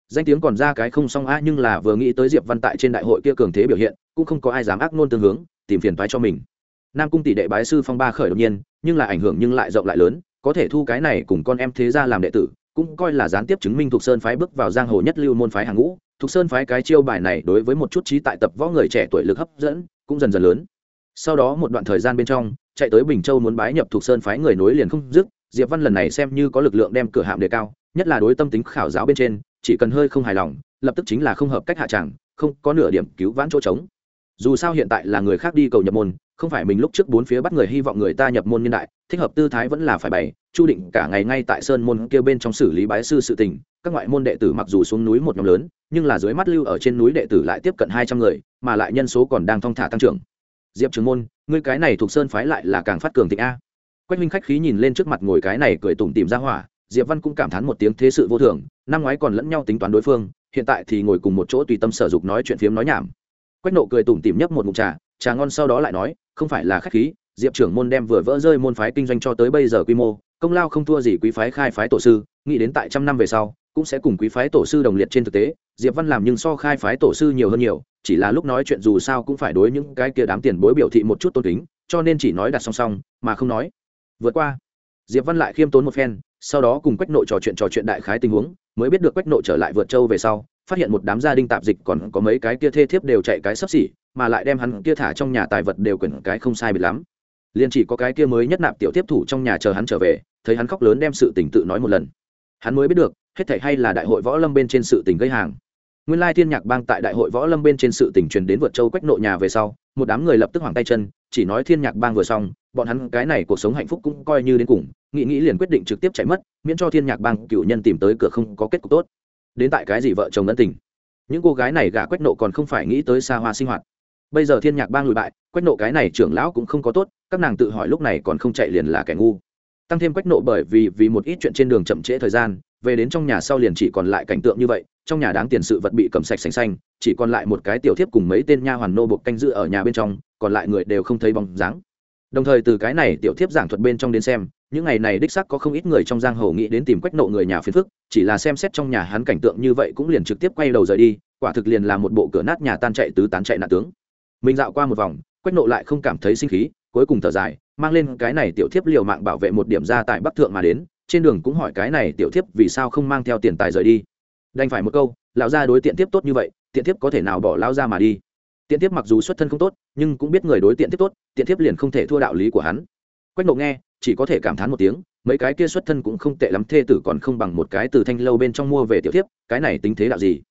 Speaker 1: Danh tiếng còn ra cái không xong a nhưng là vừa nghĩ tới diệp văn tại trên đại hội kia cường thế biểu hiện, cũng không có ai dám ác nôn tương hướng, tìm phiền toái cho mình. Nam cung tỷ đệ bái sư phong ba khởi đột nhiên, nhưng là ảnh hưởng nhưng lại rộng lại lớn, có thể thu cái này cùng con em thế ra làm đệ tử, cũng coi là gián tiếp chứng minh thuộc sơn phái bước vào giang hồ nhất lưu môn phái hàng ngũ. Thuộc sơn phái cái chiêu bài này đối với một chút trí tại tập võ người trẻ tuổi lực hấp dẫn, cũng dần dần lớn. Sau đó một đoạn thời gian bên trong, chạy tới bình châu muốn bái nhập thuộc sơn phái người nối liền không dứt, diệp văn lần này xem như có lực lượng đem cửa hạm đề cao, nhất là đối tâm tính khảo giáo bên trên chỉ cần hơi không hài lòng, lập tức chính là không hợp cách hạ tràng, không có nửa điểm cứu vãn chỗ trống. Dù sao hiện tại là người khác đi cầu nhập môn, không phải mình lúc trước bốn phía bắt người hy vọng người ta nhập môn nhân đại, thích hợp tư thái vẫn là phải bày, chu định cả ngày ngay tại sơn môn kêu bên trong xử lý bái sư sự tình, các ngoại môn đệ tử mặc dù xuống núi một nhóm lớn, nhưng là dưới mắt lưu ở trên núi đệ tử lại tiếp cận hai trăm người, mà lại nhân số còn đang thong thả tăng trưởng. Diệp trường môn, ngươi cái này thuộc sơn phái lại là càng phát cường thịnh a. Quách minh khách khí nhìn lên trước mặt ngồi cái này cười tủm tìm ra hỏa diệp văn cũng cảm thán một tiếng thế sự vô thường, năm ngoái còn lẫn nhau tính toán đối phương, hiện tại thì ngồi cùng một chỗ tùy tâm sở dục nói chuyện phiếm nói nhảm. Quách nộ cười tủm tỉm nhấp một mục trà trà ngon sau đó lại nói, không phải là khách khí, diệp trưởng môn đem vừa vỡ rơi môn phái kinh doanh cho tới bây giờ quy mô, công lao không thua gì quý phái khai phái tổ sư, nghĩ đến tại trăm năm về sau, cũng sẽ cùng quý phái tổ sư đồng liệt trên thực tế, diệp văn làm nhưng so khai phái tổ sư nhiều hơn nhiều, chỉ là lúc nói chuyện dù sao cũng phải đối những cái kia đám tiền bối biểu thị một chút tôn kính, cho nên chỉ nói đặt song song, mà không nói. Vượt qua. Diệp văn lại khiêm tốn một phen sau đó cùng quách nội trò chuyện trò chuyện đại khái tình huống, mới biết được quách nội trở lại vượt châu về sau, phát hiện một đám gia đình tạp dịch còn có mấy cái kia thê thiếp đều chạy cái sấp xỉ, mà lại đem hắn kia thả trong nhà tài vật đều quyển cái không sai biệt lắm. Liền chỉ có cái kia mới nhất nạp tiểu tiếp thủ trong nhà chờ hắn trở về, thấy hắn khóc lớn đem sự tình tự nói một lần. Hắn mới biết được, hết thảy hay là đại hội võ lâm bên trên sự tình gây hàng. Nguyên lai thiên nhạc bang tại đại hội võ lâm bên trên sự tình truyền đến vượt châu quách nội nhà về sau, một đám người lập tức hoảng tay chân, chỉ nói thiên nhạc bang vừa xong bọn hắn cái này cuộc sống hạnh phúc cũng coi như đến cùng, nghĩ nghĩ liền quyết định trực tiếp chạy mất, miễn cho thiên nhạc bang cựu nhân tìm tới cửa không có kết cục tốt. Đến tại cái gì vợ chồng ân tình? Những cô gái này gả quách nộ còn không phải nghĩ tới xa hoa sinh hoạt. Bây giờ thiên nhạc bang lùi bại, quách nộ cái này trưởng lão cũng không có tốt, các nàng tự hỏi lúc này còn không chạy liền là kẻ ngu. Tăng thêm quách nộ bởi vì vì một ít chuyện trên đường chậm trễ thời gian, về đến trong nhà sau liền chỉ còn lại cảnh tượng như vậy, trong nhà đáng tiền sự vật bị cầm sạch sành xanh, chỉ còn lại một cái tiểu thiếp cùng mấy tên nha hoàn nô buộc canh giữ ở nhà bên trong, còn lại người đều không thấy bóng dáng đồng thời từ cái này tiểu thiếp giảng thuật bên trong đến xem, những ngày này đích sắc có không ít người trong giang hồ nghĩ đến tìm quách nộ người nhà phiền phức, chỉ là xem xét trong nhà hắn cảnh tượng như vậy cũng liền trực tiếp quay đầu rời đi, quả thực liền là một bộ cửa nát nhà tan chạy tứ tán chạy nạn tướng. Mình dạo qua một vòng, quách nộ lại không cảm thấy sinh khí, cuối cùng thở dài, mang lên cái này tiểu thiếp liều mạng bảo vệ một điểm ra tại bắc thượng mà đến, trên đường cũng hỏi cái này tiểu thiếp vì sao không mang theo tiền tài rời đi. Đành phải một câu, lão gia đối tiện tiếp tốt như vậy, tiện tiếp có thể nào bỏ lão ra mà đi? Tiện tiếp mặc dù xuất thân không tốt, nhưng cũng biết người đối tiện tiếp tốt tiện tiếp liền không thể thua đạo lý của hắn. Quách nộ nghe, chỉ có thể cảm thán một tiếng, mấy cái kia xuất thân cũng không tệ lắm, thê tử còn không bằng một cái từ thanh lâu bên trong mua về tiểu thiếp, cái này tính thế đạo gì?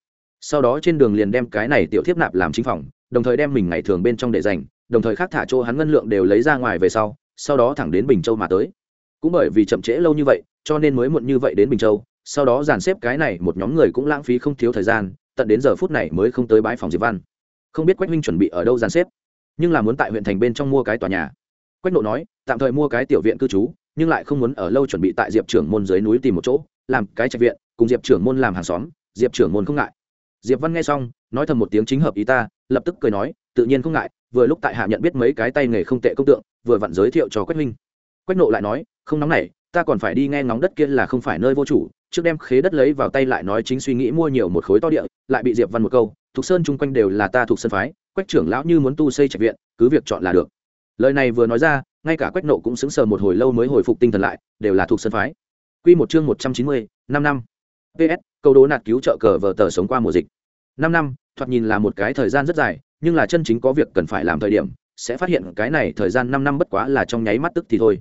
Speaker 1: Sau đó trên đường liền đem cái này tiểu thiếp nạp làm chính phòng, đồng thời đem mình ngày thường bên trong để dành, đồng thời khác thả chỗ hắn ngân lượng đều lấy ra ngoài về sau sau đó thẳng đến bình châu mà tới. Cũng bởi vì chậm trễ lâu như vậy, cho nên mới muộn như vậy đến bình châu, sau đó dàn xếp cái này một nhóm người cũng lãng phí không thiếu thời gian, tận đến giờ phút này mới không tới bãi phòng diệp văn không biết quách minh chuẩn bị ở đâu dàn xếp nhưng là muốn tại huyện thành bên trong mua cái tòa nhà quách nộ nói tạm thời mua cái tiểu viện cư trú nhưng lại không muốn ở lâu chuẩn bị tại diệp trưởng môn dưới núi tìm một chỗ làm cái trạch viện cùng diệp trưởng môn làm hàng xóm diệp trưởng môn không ngại diệp văn nghe xong nói thầm một tiếng chính hợp ý ta lập tức cười nói tự nhiên không ngại vừa lúc tại hạ nhận biết mấy cái tay nghề không tệ công tượng vừa vặn giới thiệu cho quách minh quách nộ lại nói không nóng này ta còn phải đi nghe ngóng đất kia là không phải nơi vô chủ trước đem khế đất lấy vào tay lại nói chính suy nghĩ mua nhiều một khối to địa lại bị diệp văn một câu thuộc sơn chung quanh đều là ta thuộc sơn phái, quách trưởng lão như muốn tu xây trạch viện, cứ việc chọn là được. Lời này vừa nói ra, ngay cả quách nộ cũng sững sờ một hồi lâu mới hồi phục tinh thần lại, đều là thuộc sơn phái. Quy một chương một trăm chín mươi, năm năm. Ps câu đố nạt cứu trợ cờ vờ tờ sống qua mùa dịch. Năm năm, thoạt nhìn là một cái thời gian rất dài, nhưng là chân chính có việc cần phải làm thời điểm, sẽ phát hiện cái này thời gian năm năm bất quá là trong nháy mắt tức thì thôi.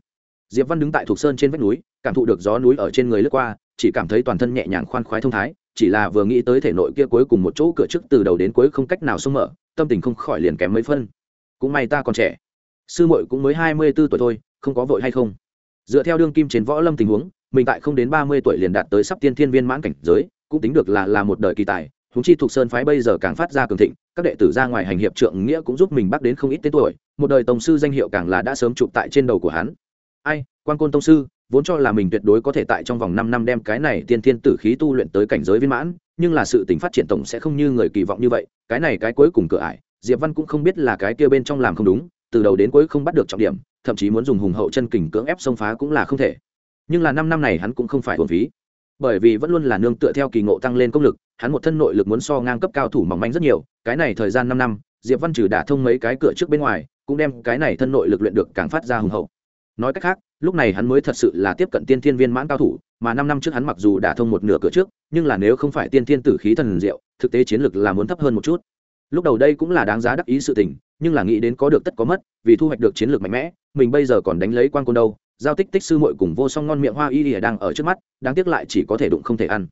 Speaker 1: Diệp văn đứng tại thuộc sơn trên vách núi, cảm thụ được gió núi ở trên người lướt qua, chỉ cảm thấy toàn thân nhẹ nhàng khoan khoái thông thái chỉ là vừa nghĩ tới thể nội kia cuối cùng một chỗ cửa trước từ đầu đến cuối không cách nào xông mở, tâm tình không khỏi liền kém mấy phân. Cũng may ta còn trẻ. Sư muội cũng mới hai mươi 24 tuổi thôi, không có vội hay không? Dựa theo đương kim trên võ lâm tình huống, mình tại không đến ba mươi tuổi liền đạt tới sắp tiên thiên viên mãn cảnh giới, cũng tính được là là một đời kỳ tài. Húng chi thuộc sơn phái bây giờ càng phát ra cường thịnh, các đệ tử ra ngoài hành hiệp trượng nghĩa cũng giúp mình bắt đến không ít tên tuổi. Một đời tổng sư danh hiệu càng là đã sớm chụp tại trên đầu của hắn. Ai, quan côn tông sư? Vốn cho là mình tuyệt đối có thể tại trong vòng năm năm đem cái này tiên thiên tử khí tu luyện tới cảnh giới viên mãn, nhưng là sự tình phát triển tổng sẽ không như người kỳ vọng như vậy, cái này cái cuối cùng cửa ải, diệp văn cũng không biết là cái kia bên trong làm không đúng, từ đầu đến cuối không bắt được trọng điểm, thậm chí muốn dùng hùng hậu chân kình cưỡng ép xông phá cũng là không thể. Nhưng là năm năm này hắn cũng không phải uổng phí. Bởi vì vẫn luôn là nương tựa theo kỳ ngộ tăng lên công lực, hắn một thân nội lực muốn so ngang cấp cao thủ mỏng manh rất nhiều, cái này thời gian năm năm, diệp văn trừ đả thông mấy cái cửa trước bên ngoài, cũng đem cái này thân nội lực luyện được càng phát ra hùng hậu nói cách khác, lúc này hắn mới thật sự là tiếp cận tiên thiên viên mãn cao thủ, mà năm năm trước hắn mặc dù đã thông một nửa cửa trước, nhưng là nếu không phải tiên thiên tử khí thần diệu, thực tế chiến lược là muốn thấp hơn một chút. Lúc đầu đây cũng là đáng giá đắc ý sự tình, nhưng là nghĩ đến có được tất có mất, vì thu hoạch được chiến lược mạnh mẽ, mình bây giờ còn đánh lấy quan côn đâu, giao tích tích sư muội cùng vô song ngon miệng hoa y ỉa đang ở trước mắt, đáng tiếc lại chỉ có thể đụng không thể ăn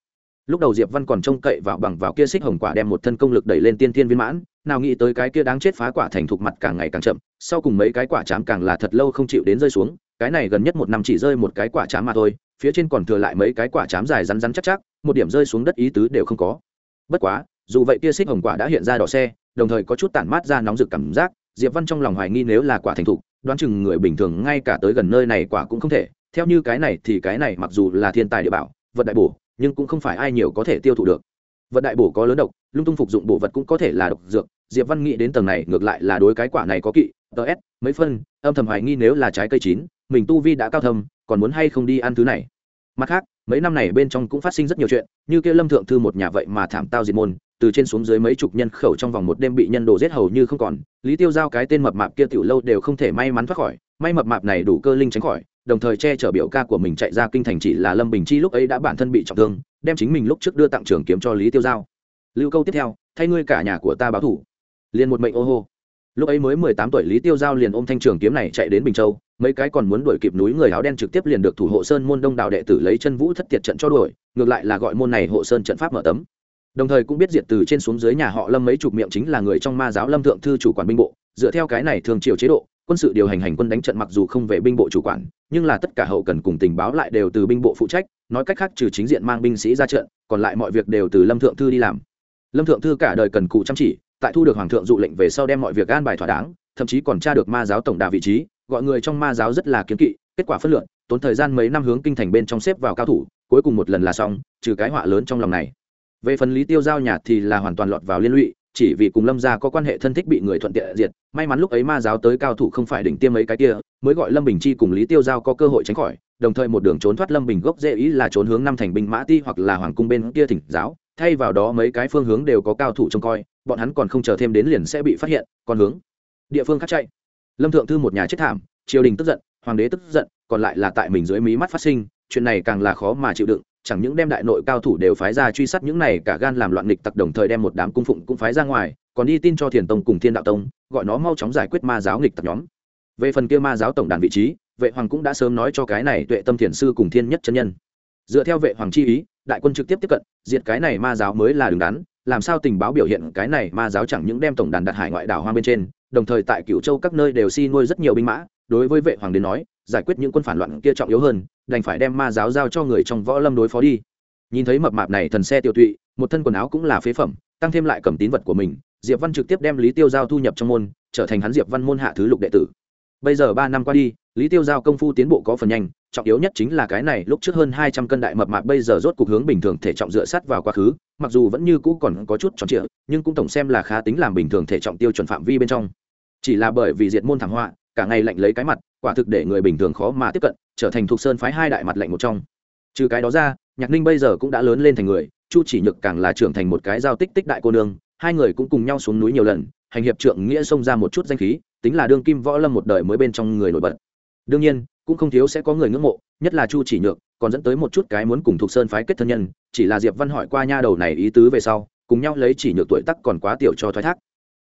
Speaker 1: lúc đầu diệp văn còn trông cậy vào bằng vào kia xích hồng quả đem một thân công lực đẩy lên tiên thiên viên mãn, nào nghĩ tới cái kia đáng chết phá quả thành thục mặt càng ngày càng chậm, sau cùng mấy cái quả chám càng là thật lâu không chịu đến rơi xuống, cái này gần nhất một năm chỉ rơi một cái quả chám mà thôi, phía trên còn thừa lại mấy cái quả chám dài rắn rắn chắc chắc, một điểm rơi xuống đất ý tứ đều không có. Bất quá, dù vậy kia xích hồng quả đã hiện ra đỏ xe, đồng thời có chút tản mát ra nóng rực cảm giác, diệp văn trong lòng hoài nghi nếu là quả thành thục, đoán chừng người bình thường ngay cả tới gần nơi này quả cũng không thể, theo như cái này thì cái này mặc dù là thiên tài địa bảo, vật đại bổ nhưng cũng không phải ai nhiều có thể tiêu thụ được. Vật đại bổ có lớn độc, lung tung phục dụng bổ vật cũng có thể là độc dược. Diệp văn nghĩ đến tầng này, ngược lại là đối cái quả này có kỵ. Ts mấy phân, âm thầm hoài nghi nếu là trái cây chín, mình tu vi đã cao thâm, còn muốn hay không đi ăn thứ này. Mặt khác, mấy năm này bên trong cũng phát sinh rất nhiều chuyện, như kia lâm thượng thư một nhà vậy mà thảm tao diệt môn, từ trên xuống dưới mấy chục nhân khẩu trong vòng một đêm bị nhân đồ giết hầu như không còn. Lý tiêu giao cái tên mập mạp kia tiểu lâu đều không thể may mắn thoát khỏi, may mập mạp này đủ cơ linh tránh khỏi đồng thời che chở biểu ca của mình chạy ra kinh thành chỉ là lâm bình chi lúc ấy đã bản thân bị trọng thương, đem chính mình lúc trước đưa tặng trường kiếm cho lý tiêu giao. Lưu câu tiếp theo, thay ngươi cả nhà của ta báo thủ. Liền một mệnh ô hô. Lúc ấy mới mười tám tuổi lý tiêu giao liền ôm thanh trường kiếm này chạy đến bình châu, mấy cái còn muốn đuổi kịp núi người áo đen trực tiếp liền được thủ hộ sơn môn đông đảo đệ tử lấy chân vũ thất tiệt trận cho đuổi, ngược lại là gọi môn này hộ sơn trận pháp mở tấm. Đồng thời cũng biết diệt từ trên xuống dưới nhà họ lâm mấy chục miệng chính là người trong ma giáo lâm thượng thư chủ quản binh bộ, dựa theo cái này thường triều chế độ quân sự điều hành hành quân đánh trận mặc dù không về binh bộ chủ quản, nhưng là tất cả hậu cần cùng tình báo lại đều từ binh bộ phụ trách, nói cách khác trừ chính diện mang binh sĩ ra trận, còn lại mọi việc đều từ lâm thượng thư đi làm. Lâm thượng thư cả đời cần cụ chăm chỉ, tại thu được hoàng thượng dụ lệnh về sau đem mọi việc an bài thỏa đáng, thậm chí còn tra được ma giáo tổng đà vị trí, gọi người trong ma giáo rất là kiến kỵ, kết quả phân lượn, tốn thời gian mấy năm hướng kinh thành bên trong xếp vào cao thủ, cuối cùng một lần là xong, trừ cái họa lớn trong lòng này. Về phần lý tiêu giao nhà thì là hoàn toàn lọt vào liên lụy chỉ vì cùng lâm gia có quan hệ thân thích bị người thuận tiện diệt, may mắn lúc ấy ma giáo tới cao thủ không phải đỉnh tiêm mấy cái kia, mới gọi lâm bình chi cùng lý tiêu giao có cơ hội tránh khỏi, đồng thời một đường trốn thoát lâm bình gốc dễ ý là trốn hướng năm thành binh mã ti hoặc là hoàng cung bên kia thỉnh giáo, thay vào đó mấy cái phương hướng đều có cao thủ trông coi, bọn hắn còn không chờ thêm đến liền sẽ bị phát hiện, còn hướng địa phương khác chạy. Lâm thượng thư một nhà chết thảm, triều đình tức giận, hoàng đế tức giận, còn lại là tại mình dưới mí mắt phát sinh, chuyện này càng là khó mà chịu đựng chẳng những đem đại nội cao thủ đều phái ra truy sát những này, cả gan làm loạn nghịch tặc đồng thời đem một đám cung phụng cũng phái ra ngoài, còn đi tin cho thiền tông cùng thiên đạo tông, gọi nó mau chóng giải quyết ma giáo nghịch tặc nhóm. Về phần kia ma giáo tổng đàn vị trí, vệ hoàng cũng đã sớm nói cho cái này tuệ tâm thiền sư cùng thiên nhất chân nhân. Dựa theo vệ hoàng chi ý, đại quân trực tiếp tiếp cận, diệt cái này ma giáo mới là đứng đắn, làm sao tình báo biểu hiện cái này ma giáo chẳng những đem tổng đàn đặt hải ngoại đảo hoang bên trên, đồng thời tại cửu châu các nơi đều si nuôi rất nhiều binh mã, đối với vệ hoàng đến nói giải quyết những quân phản loạn kia trọng yếu hơn, đành phải đem ma giáo giao cho người trong võ lâm đối phó đi. Nhìn thấy mập mạp này thần xe tiêu tụy, một thân quần áo cũng là phế phẩm, tăng thêm lại cầm tín vật của mình, diệp văn trực tiếp đem lý tiêu giao thu nhập trong môn, trở thành hắn diệp văn môn hạ thứ lục đệ tử. Bây giờ ba năm qua đi, lý tiêu giao công phu tiến bộ có phần nhanh, trọng yếu nhất chính là cái này, lúc trước hơn hai trăm cân đại mập mạp bây giờ rốt cuộc hướng bình thường thể trọng dựa sát vào quá khứ, mặc dù vẫn như cũ còn có chút tròn trịa, nhưng cũng tổng xem là khá tính làm bình thường thể trọng tiêu chuẩn phạm vi bên trong. Chỉ là bởi vì diệt môn thảm họa cả ngày lạnh lấy cái mặt, quả thực để người bình thường khó mà tiếp cận, trở thành thuộc sơn phái hai đại mặt lạnh một trong. Trừ cái đó ra, nhạc ninh bây giờ cũng đã lớn lên thành người, chu chỉ nhược càng là trưởng thành một cái giao tích tích đại cô nương, hai người cũng cùng nhau xuống núi nhiều lần, hành hiệp trượng nghĩa xông ra một chút danh khí, tính là đương kim võ lâm một đời mới bên trong người nổi bật. Đương nhiên, cũng không thiếu sẽ có người ngưỡng mộ, nhất là chu chỉ nhược, còn dẫn tới một chút cái muốn cùng thuộc sơn phái kết thân nhân, chỉ là diệp văn hỏi qua nha đầu này ý tứ về sau, cùng nhau lấy chỉ nhược tuổi tắc còn quá tiểu cho thoái thác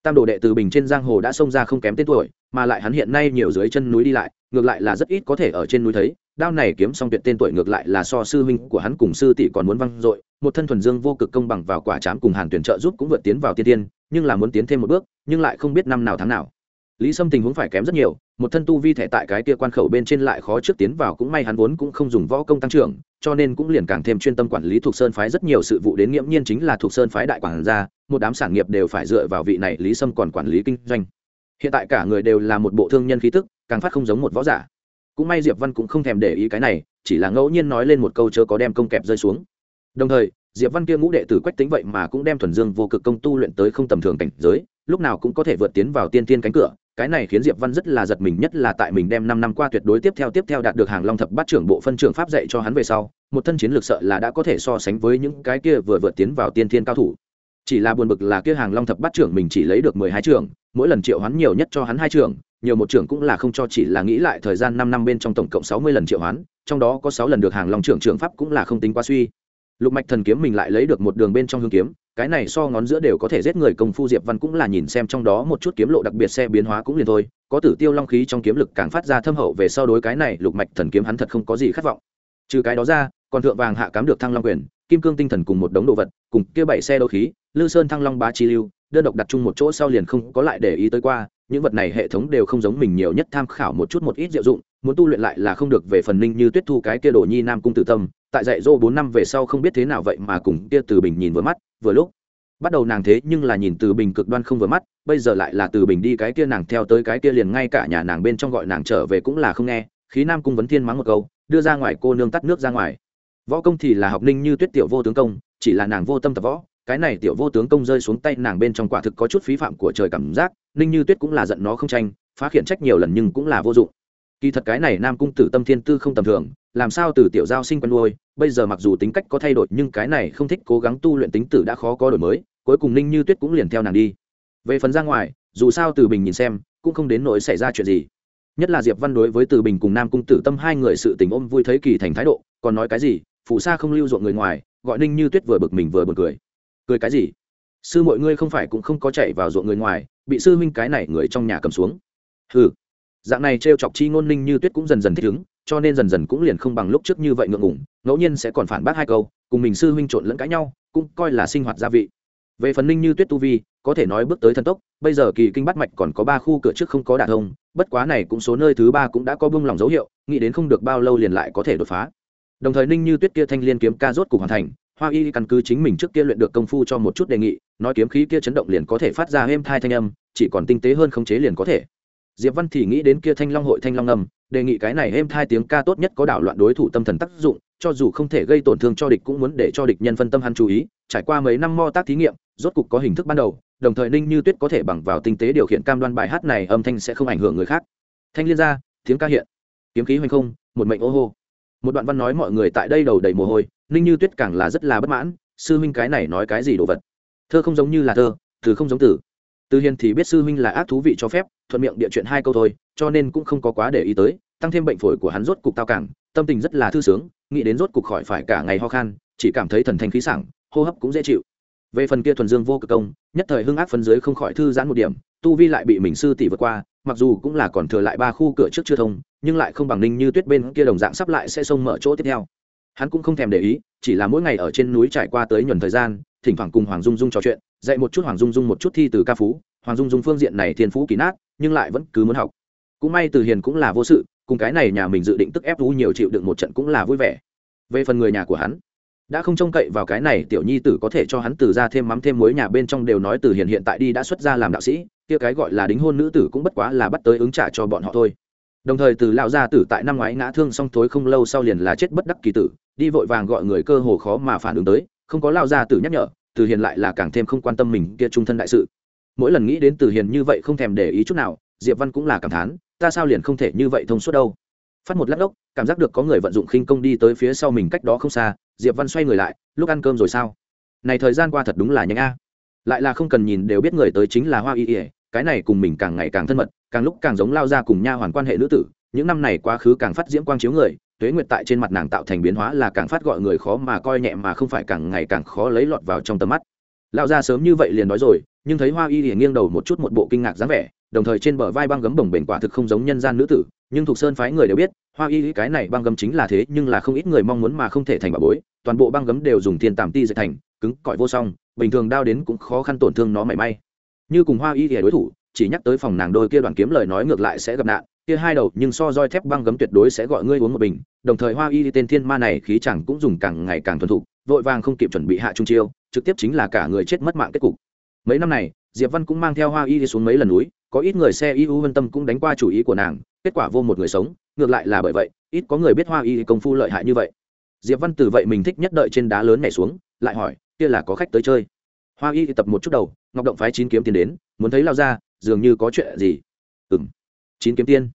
Speaker 1: tam đồ đệ từ bình trên giang hồ đã xông ra không kém tên tuổi, mà lại hắn hiện nay nhiều dưới chân núi đi lại, ngược lại là rất ít có thể ở trên núi thấy. Đao này kiếm xong tuyệt tên tuổi ngược lại là so sư huynh của hắn cùng sư tỷ còn muốn văng dội, một thân thuần dương vô cực công bằng vào quả chám cùng hàn tuyển trợ giúp cũng vượt tiến vào tiên tiên, nhưng là muốn tiến thêm một bước, nhưng lại không biết năm nào tháng nào. Lý sâm tình huống phải kém rất nhiều một thân tu vi thể tại cái kia quan khẩu bên trên lại khó trước tiến vào, cũng may hắn vốn cũng không dùng võ công tăng trưởng, cho nên cũng liền càng thêm chuyên tâm quản lý thuộc sơn phái. Rất nhiều sự vụ đến nghiễm nhiên chính là thuộc sơn phái đại quản gia, một đám sản nghiệp đều phải dựa vào vị này lý sâm còn quản lý kinh doanh. Hiện tại cả người đều là một bộ thương nhân khí tức, càng phát không giống một võ giả. Cũng may diệp văn cũng không thèm để ý cái này, chỉ là ngẫu nhiên nói lên một câu chớ có đem công kẹp rơi xuống. Đồng thời, diệp văn kia ngũ đệ tử quách tính vậy mà cũng đem thuần dương vô cực công tu luyện tới không tầm thường cảnh giới, lúc nào cũng có thể vượt tiến vào tiên tiên cánh cửa cái này khiến diệp văn rất là giật mình, nhất là tại mình đem năm năm qua tuyệt đối tiếp theo tiếp theo đạt được hàng long thập bát trưởng bộ phân trưởng pháp dạy cho hắn về sau, một thân chiến lược sợ là đã có thể so sánh với những cái kia vừa vượt tiến vào tiên thiên cao thủ. Chỉ là buồn bực là kia hàng long thập bát trưởng mình chỉ lấy được mười hai trưởng, mỗi lần triệu hoán nhiều nhất cho hắn hai trưởng, nhiều một trưởng cũng là không cho, chỉ là nghĩ lại thời gian năm năm bên trong tổng cộng sáu mươi lần triệu hoán, trong đó có sáu lần được hàng long trưởng trưởng pháp cũng là không tính quá suy lục mạch thần kiếm mình lại lấy được một đường bên trong hương kiếm, cái này so ngón giữa đều có thể giết người công phu diệp văn cũng là nhìn xem trong đó một chút kiếm lộ đặc biệt xe biến hóa cũng liền thôi, có tử tiêu long khí trong kiếm lực càng phát ra thâm hậu về sau đối cái này lục mạch thần kiếm hắn thật không có gì khát vọng. Trừ cái đó ra, còn thượng vàng hạ cám được thăng long quyền, kim cương tinh thần cùng một đống đồ vật, cùng kia bảy xe đấu khí, lư sơn thăng long bá chi lưu, đơn độc đặt chung một chỗ sau liền không có lại để ý tới qua, những vật này hệ thống đều không giống mình nhiều nhất tham khảo một chút một ít diệu dụng, muốn tu luyện lại là không được về phần ninh như tuyết thu cái kia đồ nhi nam cung tử tâm tại dạy dỗ bốn năm về sau không biết thế nào vậy mà cùng kia từ bình nhìn vừa mắt, vừa lúc. Bắt đầu nàng thế nhưng là nhìn từ bình cực đoan không vừa mắt, bây giờ lại là từ bình đi cái kia nàng theo tới cái kia liền ngay cả nhà nàng bên trong gọi nàng trở về cũng là không nghe, khí nam cung vấn thiên mắng một câu, đưa ra ngoài cô nương tắt nước ra ngoài. Võ công thì là học ninh như tuyết tiểu vô tướng công, chỉ là nàng vô tâm tập võ, cái này tiểu vô tướng công rơi xuống tay nàng bên trong quả thực có chút phí phạm của trời cảm giác, ninh như tuyết cũng là giận nó không tranh, phá khiển trách nhiều lần nhưng cũng là vô dụng. Kỳ thật cái này nam cung tử tâm thiên tư không tầm thường làm sao từ tiểu giao sinh quen nuôi, bây giờ mặc dù tính cách có thay đổi, nhưng cái này không thích cố gắng tu luyện tính tử đã khó có đổi mới, cuối cùng ninh như tuyết cũng liền theo nàng đi. Về phần ra ngoài, dù sao từ bình nhìn xem, cũng không đến nỗi xảy ra chuyện gì. Nhất là diệp văn đối với từ bình cùng nam cung tử tâm hai người sự tình ôm vui thấy kỳ thành thái độ, còn nói cái gì, phụ sa không lưu ruộng người ngoài, gọi ninh như tuyết vừa bực mình vừa bực cười. Cười cái gì? Sư mọi ngươi không phải cũng không có chạy vào ruộng người ngoài, bị sư huynh cái này người trong nhà cầm xuống. Hừ. Dạng này trêu chọc chi ngôn ninh như tuyết cũng dần dần thích ứng cho nên dần dần cũng liền không bằng lúc trước như vậy ngượng ngủng ngẫu nhiên sẽ còn phản bác hai câu, cùng mình sư huynh trộn lẫn cãi nhau, cũng coi là sinh hoạt gia vị. Về phần ninh như tuyết tu vi, có thể nói bước tới thần tốc, bây giờ kỳ kinh bắt mạch còn có ba khu cửa trước không có đả thông, bất quá này cũng số nơi thứ ba cũng đã có bưng lòng dấu hiệu, nghĩ đến không được bao lâu liền lại có thể đột phá. Đồng thời ninh như tuyết kia thanh liên kiếm ca rốt cục hoàn thành, hoa y căn cứ chính mình trước kia luyện được công phu cho một chút đề nghị, nói kiếm khí kia chấn động liền có thể phát ra êm thai thanh âm, chỉ còn tinh tế hơn khống chế liền có thể. Diệp văn thì nghĩ đến kia thanh long hội thanh long âm đề nghị cái này êm thai tiếng ca tốt nhất có đảo loạn đối thủ tâm thần tác dụng, cho dù không thể gây tổn thương cho địch cũng muốn để cho địch nhân phân tâm hắn chú ý, trải qua mấy năm mo tác thí nghiệm, rốt cục có hình thức ban đầu, đồng thời ninh như tuyết có thể bằng vào tinh tế điều khiển cam đoan bài hát này âm thanh sẽ không ảnh hưởng người khác. Thanh liên ra tiếng ca hiện. Kiếm khí hoành không, một mệnh ô hô. Một đoạn văn nói mọi người tại đây đầu đầy mồ hôi, ninh như tuyết càng là rất là bất mãn, sư huynh cái này nói cái gì đồ vật? Thơ không giống như là thơ, từ không giống từ từ hiền thì biết sư huynh là ác thú vị cho phép, thuận miệng địa chuyện hai câu thôi, cho nên cũng không có quá để ý tới, tăng thêm bệnh phổi của hắn rốt cục tao càng, tâm tình rất là thư sướng, nghĩ đến rốt cục khỏi phải cả ngày ho khan, chỉ cảm thấy thần thanh khí sảng, hô hấp cũng dễ chịu. Về phần kia thuần dương vô cực công, nhất thời hưng ác phân dưới không khỏi thư giãn một điểm, tu vi lại bị mình sư tỷ vượt qua, mặc dù cũng là còn thừa lại ba khu cửa trước chưa thông, nhưng lại không bằng ninh như tuyết bên kia đồng dạng sắp lại sẽ xông mở chỗ tiếp theo. Hắn cũng không thèm để ý, chỉ là mỗi ngày ở trên núi trải qua tới nhuần thời gian thỉnh thoảng cùng hoàng dung dung trò chuyện, dạy một chút hoàng dung dung một chút thi từ ca phú. Hoàng dung dung phương diện này thiên phú kỳ nát, nhưng lại vẫn cứ muốn học. Cũng may từ hiền cũng là vô sự, cùng cái này nhà mình dự định tức ép thú nhiều chịu đựng một trận cũng là vui vẻ. Về phần người nhà của hắn, đã không trông cậy vào cái này tiểu nhi tử có thể cho hắn từ ra thêm mắm thêm muối nhà bên trong đều nói từ hiền hiện tại đi đã xuất ra làm đạo sĩ, kia cái gọi là đính hôn nữ tử cũng bất quá là bắt tới ứng trả cho bọn họ thôi. Đồng thời từ lão gia tử tại năm ngoái ngã thương xong thối không lâu sau liền là chết bất đắc kỳ tử, đi vội vàng gọi người cơ hồ khó mà phản ứng tới không có lao gia tử nhắc nhở, từ hiền lại là càng thêm không quan tâm mình kia trung thân đại sự. Mỗi lần nghĩ đến từ hiền như vậy không thèm để ý chút nào, diệp văn cũng là cảm thán, ta sao liền không thể như vậy thông suốt đâu? Phát một lát ốc, cảm giác được có người vận dụng khinh công đi tới phía sau mình cách đó không xa, diệp văn xoay người lại, lúc ăn cơm rồi sao? Này thời gian qua thật đúng là nhanh a. Lại là không cần nhìn đều biết người tới chính là hoa y ỉa cái này cùng mình càng ngày càng thân mật, càng lúc càng giống lao ra cùng nha hoàn quan hệ nữ tử, những năm này quá khứ càng phát diễm quang chiếu người tuế nguyệt tại trên mặt nàng tạo thành biến hóa là càng phát gọi người khó mà coi nhẹ mà không phải càng ngày càng khó lấy lọt vào trong tầm mắt. Lao ra sớm như vậy liền nói rồi, nhưng thấy hoa y thì nghiêng đầu một chút một bộ kinh ngạc dáng vẻ, đồng thời trên bờ vai băng gấm bồng bềnh quả thực không giống nhân gian nữ tử, nhưng thuộc sơn phái người đều biết, hoa y cái này băng gấm chính là thế, nhưng là không ít người mong muốn mà không thể thành bà bối, toàn bộ băng gấm đều dùng tiền tàm ti dệt thành, cứng, cỏi vô song, bình thường đao đến cũng khó khăn tổn thương nó mảy may. Như cùng hoa y thì đối thủ chỉ nhắc tới phòng nàng đôi kia đoàn kiếm lời nói ngược lại sẽ gặp nạn, kia hai đầu nhưng so roi thép băng gấm tuyệt đối sẽ gọi ngươi uống một bình, đồng thời hoa y tên thiên ma này khí chẳng cũng dùng càng ngày càng thuần thục, vội vàng không kịp chuẩn bị hạ trung chiêu, trực tiếp chính là cả người chết mất mạng kết cục. Mấy năm này, diệp văn cũng mang theo hoa y đi xuống mấy lần núi, có ít người xe y u vân tâm cũng đánh qua chủ ý của nàng, kết quả vô một người sống, ngược lại là bởi vậy, ít có người biết hoa y công phu lợi hại như vậy. Diệp văn từ vậy mình thích nhất đợi trên đá lớn nhảy xuống, lại hỏi, kia là có khách tới chơi? Hoa y tập một chút đầu, ngọc động phái chín kiếm tiền đến, muốn thấy lao ra dường như có chuyện gì. Ừng chín kiếm tiên.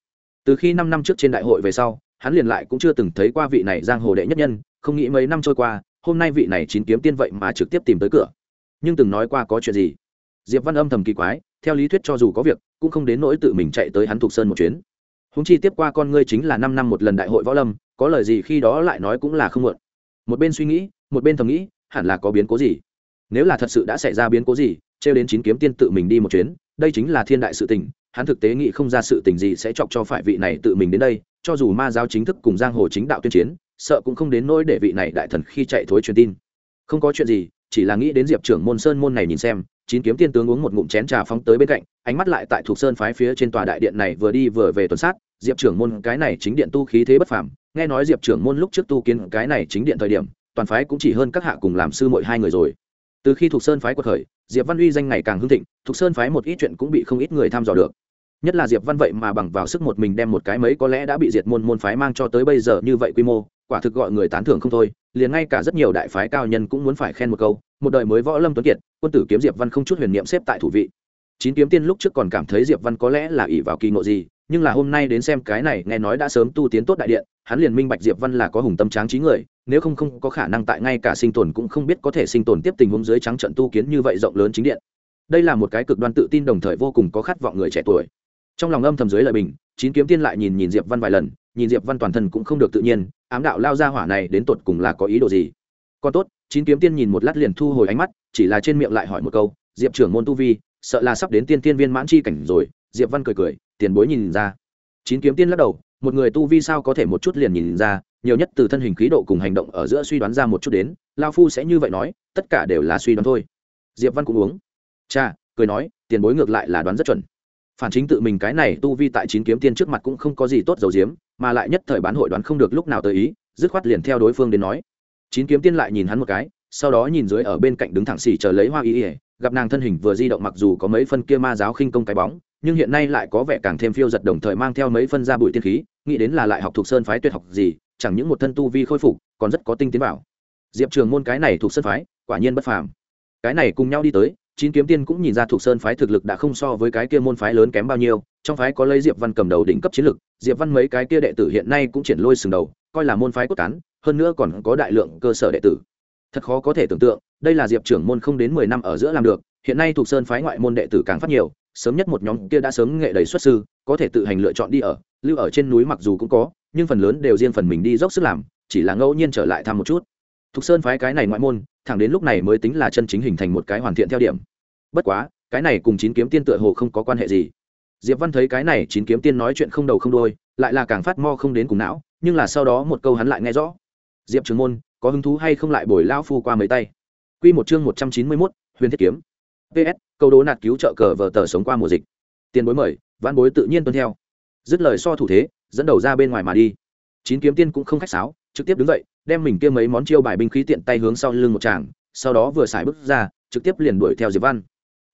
Speaker 1: Từ khi năm năm trước trên đại hội về sau, hắn liền lại cũng chưa từng thấy qua vị này giang hồ đệ nhất nhân, không nghĩ mấy năm trôi qua, hôm nay vị này chín kiếm tiên vậy mà trực tiếp tìm tới cửa. Nhưng từng nói qua có chuyện gì? Diệp văn âm thầm kỳ quái, theo lý thuyết cho dù có việc, cũng không đến nỗi tự mình chạy tới hắn thục sơn một chuyến. Húng chi tiếp qua con ngươi chính là năm năm một lần đại hội võ lâm, có lời gì khi đó lại nói cũng là không muộn. Một bên suy nghĩ, một bên thầm nghĩ, hẳn là có biến cố gì? Nếu là thật sự đã xảy ra biến cố gì, trêu đến chín kiếm tiên tự mình đi một chuyến đây chính là thiên đại sự tình, hắn thực tế nghĩ không ra sự tình gì sẽ chọc cho phải vị này tự mình đến đây, cho dù ma giáo chính thức cùng giang hồ chính đạo tuyên chiến, sợ cũng không đến nỗi để vị này đại thần khi chạy thối truyền tin. Không có chuyện gì, chỉ là nghĩ đến diệp trưởng môn sơn môn này nhìn xem, chín kiếm tiên tướng uống một ngụm chén trà phóng tới bên cạnh, ánh mắt lại tại thuộc sơn phái phía trên tòa đại điện này vừa đi vừa về tuần sát, diệp trưởng môn cái này chính điện tu khí thế bất phàm, nghe nói diệp trưởng môn lúc trước tu kiến cái này chính điện thời điểm, toàn phái cũng chỉ hơn các hạ cùng làm sư mỗi hai người rồi. Từ khi thuộc sơn phái quật khởi diệp văn uy danh ngày càng hưng thịnh thuộc sơn phái một ít chuyện cũng bị không ít người tham dò được. Nhất là diệp văn vậy mà bằng vào sức một mình đem một cái mấy có lẽ đã bị diệt môn môn phái mang cho tới bây giờ như vậy quy mô, quả thực gọi người tán thưởng không thôi. Liền ngay cả rất nhiều đại phái cao nhân cũng muốn phải khen một câu, một đời mới võ lâm tuấn kiệt, quân tử kiếm diệp văn không chút huyền niệm xếp tại thủ vị. Chín kiếm tiên lúc trước còn cảm thấy diệp văn có lẽ là ỷ vào kỳ ngộ gì, nhưng là hôm nay đến xem cái này, nghe nói đã sớm tu tiến tốt đại điện, hắn liền minh bạch diệp văn là có hùng tâm tráng trí người nếu không không có khả năng tại ngay cả sinh tồn cũng không biết có thể sinh tồn tiếp tình huống dưới trắng trận tu kiến như vậy rộng lớn chính điện. Đây là một cái cực đoan tự tin đồng thời vô cùng có khát vọng người trẻ tuổi. Trong lòng âm thầm dưới lời bình, chín kiếm tiên lại nhìn nhìn diệp văn vài lần, nhìn diệp văn toàn thân cũng không được tự nhiên, ám đạo lao ra hỏa này đến tột cùng là có ý đồ gì? Còn tốt, chín kiếm tiên nhìn một lát liền thu hồi ánh mắt, chỉ là trên miệng lại hỏi một câu, diệp trưởng môn tu vi, sợ là sắp đến tiên tiên viên mãn chi cảnh rồi. Diệp văn cười cười, tiền bối nhìn ra. Chín kiếm tiên lắc đầu một người tu vi sao có thể một chút liền nhìn ra, nhiều nhất từ thân hình khí độ cùng hành động ở giữa suy đoán ra một chút đến, lao phu sẽ như vậy nói, tất cả đều là suy đoán thôi. Diệp văn cũng uống. Cha, cười nói, tiền bối ngược lại là đoán rất chuẩn. Phản chính tự mình cái này tu vi tại chín kiếm tiên trước mặt cũng không có gì tốt dầu diếm, mà lại nhất thời bán hội đoán không được lúc nào tới ý, dứt khoát liền theo đối phương đến nói. Chín kiếm tiên lại nhìn hắn một cái, sau đó nhìn dưới ở bên cạnh đứng thẳng xì chờ lấy hoa y ỉa gặp nàng thân hình vừa di động mặc dù có mấy phân kia ma giáo khinh công cái bóng, nhưng hiện nay lại có vẻ càng thêm phiêu giật đồng thời mang theo mấy phân ra bụi tiên khí, nghĩ đến là lại học thuộc sơn phái tuyệt học gì, chẳng những một thân tu vi khôi phục, còn rất có tinh tiến bảo diệp trường môn cái này thuộc sơn phái, quả nhiên bất phàm. Cái này cùng nhau đi tới, chín kiếm tiên cũng nhìn ra thuộc sơn phái thực lực đã không so với cái kia môn phái lớn kém bao nhiêu, trong phái có lấy diệp văn cầm đầu đỉnh cấp chiến lực, diệp văn mấy cái kia đệ tử hiện nay cũng triển lôi sừng đầu, coi là môn phái cốt cán, hơn nữa còn có đại lượng cơ sở đệ tử thật khó có thể tưởng tượng, đây là diệp trưởng môn không đến mười năm ở giữa làm được, hiện nay thuộc sơn phái ngoại môn đệ tử càng phát nhiều, sớm nhất một nhóm kia đã sớm nghệ đầy xuất sư, có thể tự hành lựa chọn đi ở, lưu ở trên núi mặc dù cũng có, nhưng phần lớn đều riêng phần mình đi dốc sức làm, chỉ là ngẫu nhiên trở lại thăm một chút. Thục sơn phái cái này ngoại môn, thẳng đến lúc này mới tính là chân chính hình thành một cái hoàn thiện theo điểm. Bất quá, cái này cùng chín kiếm tiên tựa hồ không có quan hệ gì. Diệp văn thấy cái này chín kiếm tiên nói chuyện không đầu không đôi lại là càng phát mo không đến cùng não, nhưng là sau đó một câu hắn lại nghe rõ. Diệp trường môn có hứng thú hay không lại bồi lão phu qua mấy tay. Quy một chương một trăm chín mươi 191, huyền thiết kiếm. Ps câu đố nạt cứu trợ cờ vờ tờ sống qua mùa dịch. Tiền bối mời văn bối tự nhiên tuân theo. Dứt lời so thủ thế dẫn đầu ra bên ngoài mà đi. Chín kiếm tiên cũng không khách sáo trực tiếp đứng dậy đem mình kia mấy món chiêu bài binh khí tiện tay hướng sau lưng một tràng sau đó vừa xài bước ra trực tiếp liền đuổi theo diệp văn.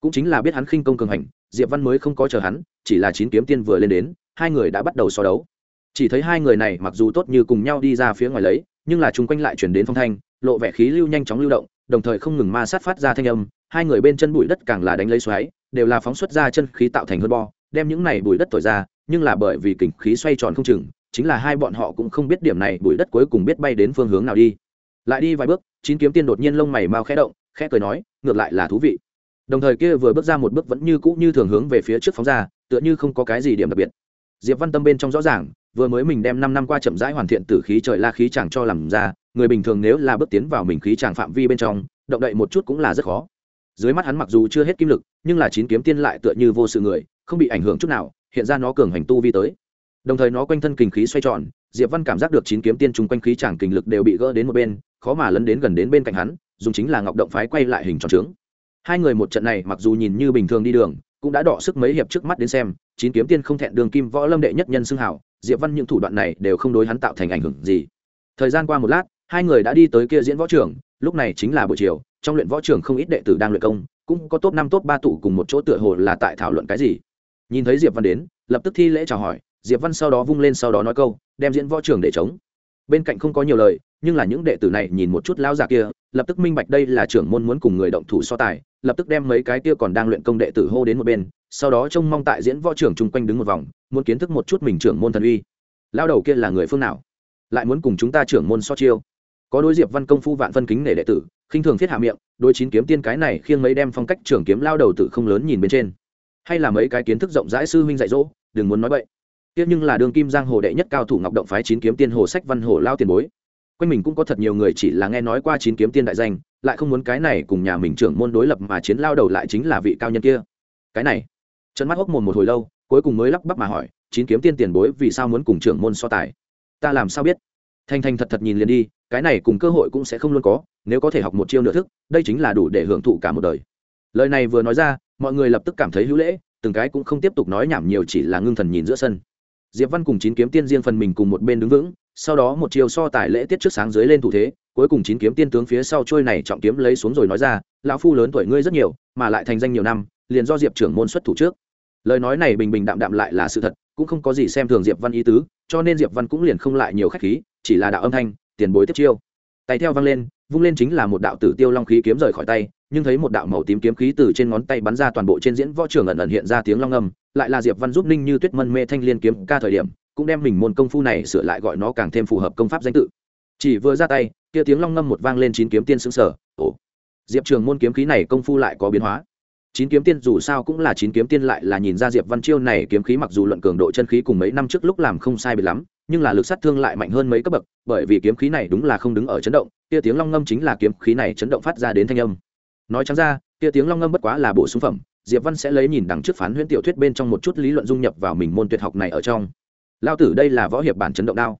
Speaker 1: Cũng chính là biết hắn khinh công cường hành diệp văn mới không có chờ hắn chỉ là chín kiếm tiên vừa lên đến hai người đã bắt đầu so đấu. Chỉ thấy hai người này mặc dù tốt như cùng nhau đi ra phía ngoài lấy nhưng là chung quanh lại chuyển đến phong thanh, lộ vẻ khí lưu nhanh chóng lưu động, đồng thời không ngừng ma sát phát ra thanh âm, hai người bên chân bụi đất càng là đánh lấy xoáy, đều là phóng xuất ra chân khí tạo thành hơn bo, đem những này bụi đất thổi ra, nhưng là bởi vì kình khí xoay tròn không chừng, chính là hai bọn họ cũng không biết điểm này bụi đất cuối cùng biết bay đến phương hướng nào đi. Lại đi vài bước, chín kiếm tiên đột nhiên lông mày mau khẽ động, khẽ cười nói, ngược lại là thú vị. Đồng thời kia vừa bước ra một bước vẫn như cũ như thường hướng về phía trước phóng ra, tựa như không có cái gì điểm đặc biệt. Diệp văn tâm bên trong rõ ràng vừa mới mình đem năm năm qua chậm rãi hoàn thiện tử khí trời la khí chàng cho làm ra, người bình thường nếu là bước tiến vào mình khí chàng phạm vi bên trong, động đậy một chút cũng là rất khó. Dưới mắt hắn mặc dù chưa hết kim lực, nhưng là chín kiếm tiên lại tựa như vô sự người, không bị ảnh hưởng chút nào, hiện ra nó cường hành tu vi tới. Đồng thời nó quanh thân kình khí xoay tròn, diệp văn cảm giác được chín kiếm tiên trùng quanh khí chàng kình lực đều bị gỡ đến một bên, khó mà lấn đến gần đến bên cạnh hắn, dùng chính là ngọc động phái quay lại hình tròn trướng. Hai người một trận này mặc dù nhìn như bình thường đi đường, cũng đã đọ sức mấy hiệp trước mắt đến xem chín kiếm tiên không thẹn đường kim võ lâm đệ nhất nhân xưng hảo, diệp văn những thủ đoạn này đều không đối hắn tạo thành ảnh hưởng gì. Thời gian qua một lát, hai người đã đi tới kia diễn võ trường, lúc này chính là buổi chiều, trong luyện võ trường không ít đệ tử đang luyện công, cũng có top năm, top ba tụ cùng một chỗ tựa hồ là tại thảo luận cái gì. Nhìn thấy diệp văn đến, lập tức thi lễ chào hỏi, diệp văn sau đó vung lên sau đó nói câu, đem diễn võ trường để chống bên cạnh không có nhiều lời, nhưng là những đệ tử này nhìn một chút lão già kia, lập tức minh bạch đây là trưởng môn muốn cùng người động thủ so tài, lập tức đem mấy cái kia còn đang luyện công đệ tử hô đến một bên sau đó trông mong tại diễn võ trưởng chung quanh đứng một vòng, muốn kiến thức một chút mình trưởng môn thần uy. Lao đầu kia là người phương nào? Lại muốn cùng chúng ta trưởng môn so chiêu? Có đối diệp văn công phu vạn phân kính nể đệ tử, khinh thường thiết hạ miệng, đối chín kiếm tiên cái này khiêng mấy đem phong cách trưởng kiếm lao đầu tử không lớn nhìn bên trên. Hay là mấy cái kiến thức rộng rãi sư huynh dạy dỗ, đừng muốn nói vậy tiếc nhưng là đường kim giang hồ đệ nhất cao thủ ngọc động phái chín kiếm tiên hồ sách văn hồ lao tiền bối. Quanh mình cũng có thật nhiều người chỉ là nghe nói qua chín kiếm tiên đại danh, lại không muốn cái này cùng nhà mình trưởng môn đối lập mà chiến lao đầu lại chính là vị cao nhân kia. Cái này chân mắt hốc mồm một hồi lâu, cuối cùng mới lắp bắp mà hỏi, chín kiếm tiên tiền bối vì sao muốn cùng trưởng môn so tài? Ta làm sao biết? Thanh thanh thật thật nhìn liền đi, cái này cùng cơ hội cũng sẽ không luôn có, nếu có thể học một chiêu nửa thức, đây chính là đủ để hưởng thụ cả một đời. Lời này vừa nói ra, mọi người lập tức cảm thấy hữu lễ, từng cái cũng không tiếp tục nói nhảm nhiều chỉ là ngưng thần nhìn giữa sân. Diệp văn cùng chín kiếm tiên riêng phần mình cùng một bên đứng vững, sau đó một chiều so tài lễ tiết trước sáng dưới lên thủ thế, cuối cùng chín kiếm tiên tướng phía sau trôi này trọng kiếm lấy xuống rồi nói ra, lão phu lớn tuổi ngươi rất nhiều, mà lại thành danh nhiều năm liền do diệp trưởng môn xuất thủ trước. Lời nói này bình bình đạm đạm lại là sự thật, cũng không có gì xem thường diệp văn ý tứ, cho nên diệp văn cũng liền không lại nhiều khách khí, chỉ là đạo âm thanh, tiền bối tiếp chiêu. Tay theo văng lên, vung lên chính là một đạo tử tiêu long khí kiếm rời khỏi tay, nhưng thấy một đạo màu tím kiếm khí từ trên ngón tay bắn ra toàn bộ trên diễn võ trường ẩn ẩn hiện ra tiếng long âm, lại là diệp văn giúp ninh như tuyết mân mê thanh liên kiếm ca thời điểm, cũng đem mình môn công phu này sửa lại gọi nó càng thêm phù hợp công pháp danh tự. Chỉ vừa ra tay, kia tiếng long ngâm một vang lên chín kiếm tiên xứng sở ồ. Diệp trường môn kiếm khí này công phu lại có biến hóa chín kiếm tiên dù sao cũng là chín kiếm tiên lại là nhìn ra diệp văn chiêu này kiếm khí mặc dù luận cường độ chân khí cùng mấy năm trước lúc làm không sai biệt lắm, nhưng là lực sát thương lại mạnh hơn mấy cấp bậc, bởi vì kiếm khí này đúng là không đứng ở chấn động, kia tiếng long ngâm chính là kiếm khí này chấn động phát ra đến thanh âm. Nói chẳng ra, kia tiếng long ngâm bất quá là bổ sung phẩm, diệp văn sẽ lấy nhìn đằng trước phán huyễn tiểu thuyết bên trong một chút lý luận dung nhập vào mình môn tuyệt học này ở trong. Lao tử đây là võ hiệp bản chấn động đao.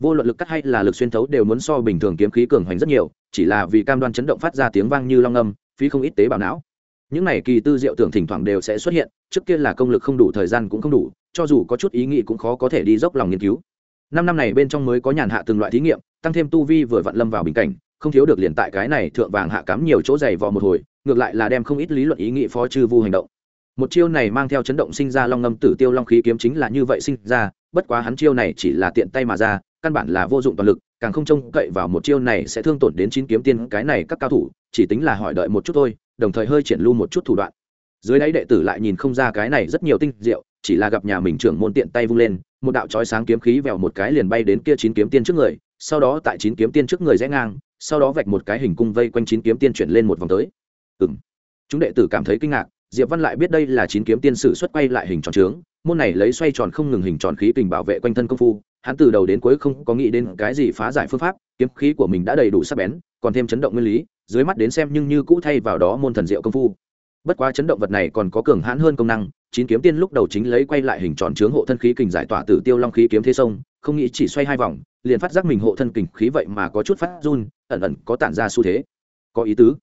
Speaker 1: Vô luận lực cắt hay là lực xuyên thấu đều muốn so bình thường kiếm khí cường hoành rất nhiều, chỉ là vì cam đoan chấn động phát ra tiếng vang như long âm phí không ít tế bào não những này kỳ tư diệu tưởng thỉnh thoảng đều sẽ xuất hiện, trước kia là công lực không đủ, thời gian cũng không đủ, cho dù có chút ý nghĩ cũng khó có thể đi dốc lòng nghiên cứu. Năm năm này bên trong mới có nhàn hạ từng loại thí nghiệm, tăng thêm tu vi vừa vặn lâm vào bình cảnh, không thiếu được liền tại cái này thượng vàng hạ cắm nhiều chỗ dày vò một hồi, ngược lại là đem không ít lý luận ý nghĩ phó chư vu hành động. Một chiêu này mang theo chấn động sinh ra long ngâm tử tiêu long khí kiếm chính là như vậy sinh ra, bất quá hắn chiêu này chỉ là tiện tay mà ra, căn bản là vô dụng toàn lực càng không trông cậy vào một chiêu này sẽ thương tổn đến chín kiếm tiên cái này các cao thủ, chỉ tính là hỏi đợi một chút thôi, đồng thời hơi triển lưu một chút thủ đoạn. Dưới đáy đệ tử lại nhìn không ra cái này rất nhiều tinh diệu, chỉ là gặp nhà mình trưởng môn tiện tay vung lên, một đạo chói sáng kiếm khí vèo một cái liền bay đến kia chín kiếm tiên trước người, sau đó tại chín kiếm tiên trước người rẽ ngang, sau đó vạch một cái hình cung vây quanh chín kiếm tiên chuyển lên một vòng tới. Ừng chúng đệ tử cảm thấy kinh ngạc, diệp văn lại biết đây là chín kiếm tiên sử xuất quay lại hình tròn trướng môn này lấy xoay tròn không ngừng hình tròn khí kình bảo vệ quanh thân công phu, hắn từ đầu đến cuối không có nghĩ đến cái gì phá giải phương pháp, kiếm khí của mình đã đầy đủ sắc bén, còn thêm chấn động nguyên lý, dưới mắt đến xem nhưng như cũ thay vào đó môn thần diệu công phu. Bất quá chấn động vật này còn có cường hãn hơn công năng, chín kiếm tiên lúc đầu chính lấy quay lại hình tròn chướng hộ thân khí kình giải tỏa tử tiêu long khí kiếm thế sông, không nghĩ chỉ xoay hai vòng, liền phát giác mình hộ thân kình khí vậy mà có chút phát run, ẩn ẩn có tản ra xu thế. Có ý tứ.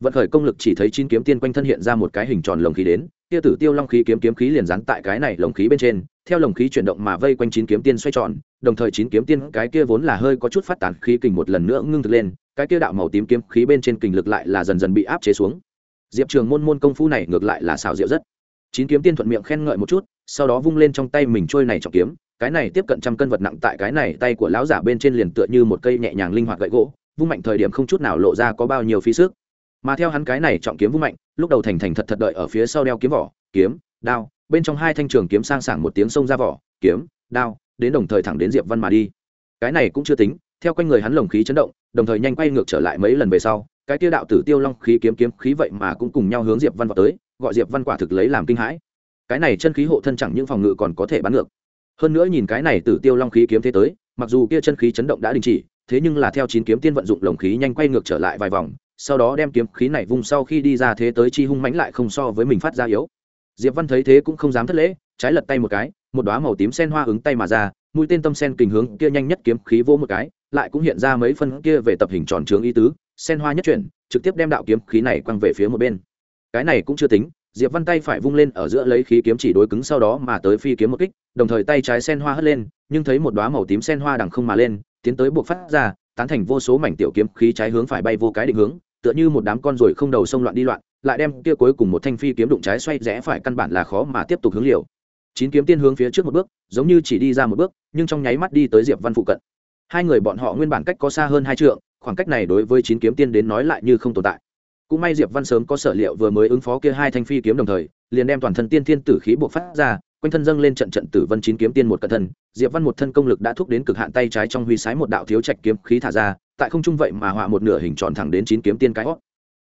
Speaker 1: Vận khởi công lực chỉ thấy chín kiếm tiên quanh thân hiện ra một cái hình tròn lồng khí đến kia tử tiêu long khí kiếm kiếm khí liền dán tại cái này lồng khí bên trên, theo lồng khí chuyển động mà vây quanh chín kiếm tiên xoay tròn, đồng thời chín kiếm tiên cái kia vốn là hơi có chút phát tán khí kình một lần nữa ngưng thực lên, cái kia đạo màu tím kiếm khí bên trên kình lực lại là dần dần bị áp chế xuống. Diệp trường môn môn công phu này ngược lại là xào rượu rất. Chín kiếm tiên thuận miệng khen ngợi một chút, sau đó vung lên trong tay mình trôi này trọng kiếm, cái này tiếp cận trăm cân vật nặng tại cái này tay của lão giả bên trên liền tựa như một cây nhẹ nhàng linh hoạt gậy gỗ, vung mạnh thời điểm không chút nào lộ ra có bao nhiêu phí sức mà theo hắn cái này trọng kiếm vung mạnh, lúc đầu thành thành thật thật đợi ở phía sau đeo kiếm vỏ, kiếm, đao, bên trong hai thanh trường kiếm sang sảng một tiếng xông ra vỏ, kiếm, đao, đến đồng thời thẳng đến diệp văn mà đi. Cái này cũng chưa tính, theo quanh người hắn lồng khí chấn động, đồng thời nhanh quay ngược trở lại mấy lần về sau, cái tiêu đạo tử tiêu long khí kiếm kiếm khí vậy mà cũng cùng nhau hướng diệp văn vào tới, gọi diệp văn quả thực lấy làm kinh hãi. Cái này chân khí hộ thân chẳng những phòng ngự còn có thể bắn ngược. Hơn nữa nhìn cái này tử tiêu long khí kiếm thế tới, mặc dù kia chân khí chấn động đã đình chỉ, thế nhưng là theo chín kiếm tiên vận dụng lồng khí nhanh quay ngược trở lại vài vòng sau đó đem kiếm khí này vung sau khi đi ra thế tới chi hung mãnh lại không so với mình phát ra yếu. Diệp văn thấy thế cũng không dám thất lễ, trái lật tay một cái, một đoá màu tím sen hoa ứng tay mà ra, mũi tên tâm sen kình hướng kia nhanh nhất kiếm khí vô một cái, lại cũng hiện ra mấy phân kia về tập hình tròn trướng ý tứ, sen hoa nhất chuyển, trực tiếp đem đạo kiếm khí này quăng về phía một bên. Cái này cũng chưa tính, diệp văn tay phải vung lên ở giữa lấy khí kiếm chỉ đối cứng sau đó mà tới phi kiếm một kích, đồng thời tay trái sen hoa hất lên, nhưng thấy một đoá màu tím sen hoa đằng không mà lên, tiến tới buộc phát ra tán thành vô số mảnh tiểu kiếm khí trái hướng phải bay vô cái định hướng, tựa như một đám con ruồi không đầu sông loạn đi loạn, lại đem kia cuối cùng một thanh phi kiếm đụng trái xoay rẽ phải căn bản là khó mà tiếp tục hướng liều. Chín kiếm tiên hướng phía trước một bước, giống như chỉ đi ra một bước, nhưng trong nháy mắt đi tới diệp văn phụ cận. Hai người bọn họ nguyên bản cách có xa hơn hai trượng, khoảng cách này đối với chín kiếm tiên đến nói lại như không tồn tại. Cũng may diệp văn sớm có sở liệu vừa mới ứng phó kia hai thanh phi kiếm đồng thời, liền đem toàn thân tiên thiên tử khí buộc phát ra quanh thân dâng lên trận trận tử vân chín kiếm tiên một cận thân, diệp văn một thân công lực đã thúc đến cực hạn tay trái trong huy sái một đạo thiếu trạch kiếm khí thả ra, tại không trung vậy mà họa một nửa hình tròn thẳng đến chín kiếm tiên cái hót.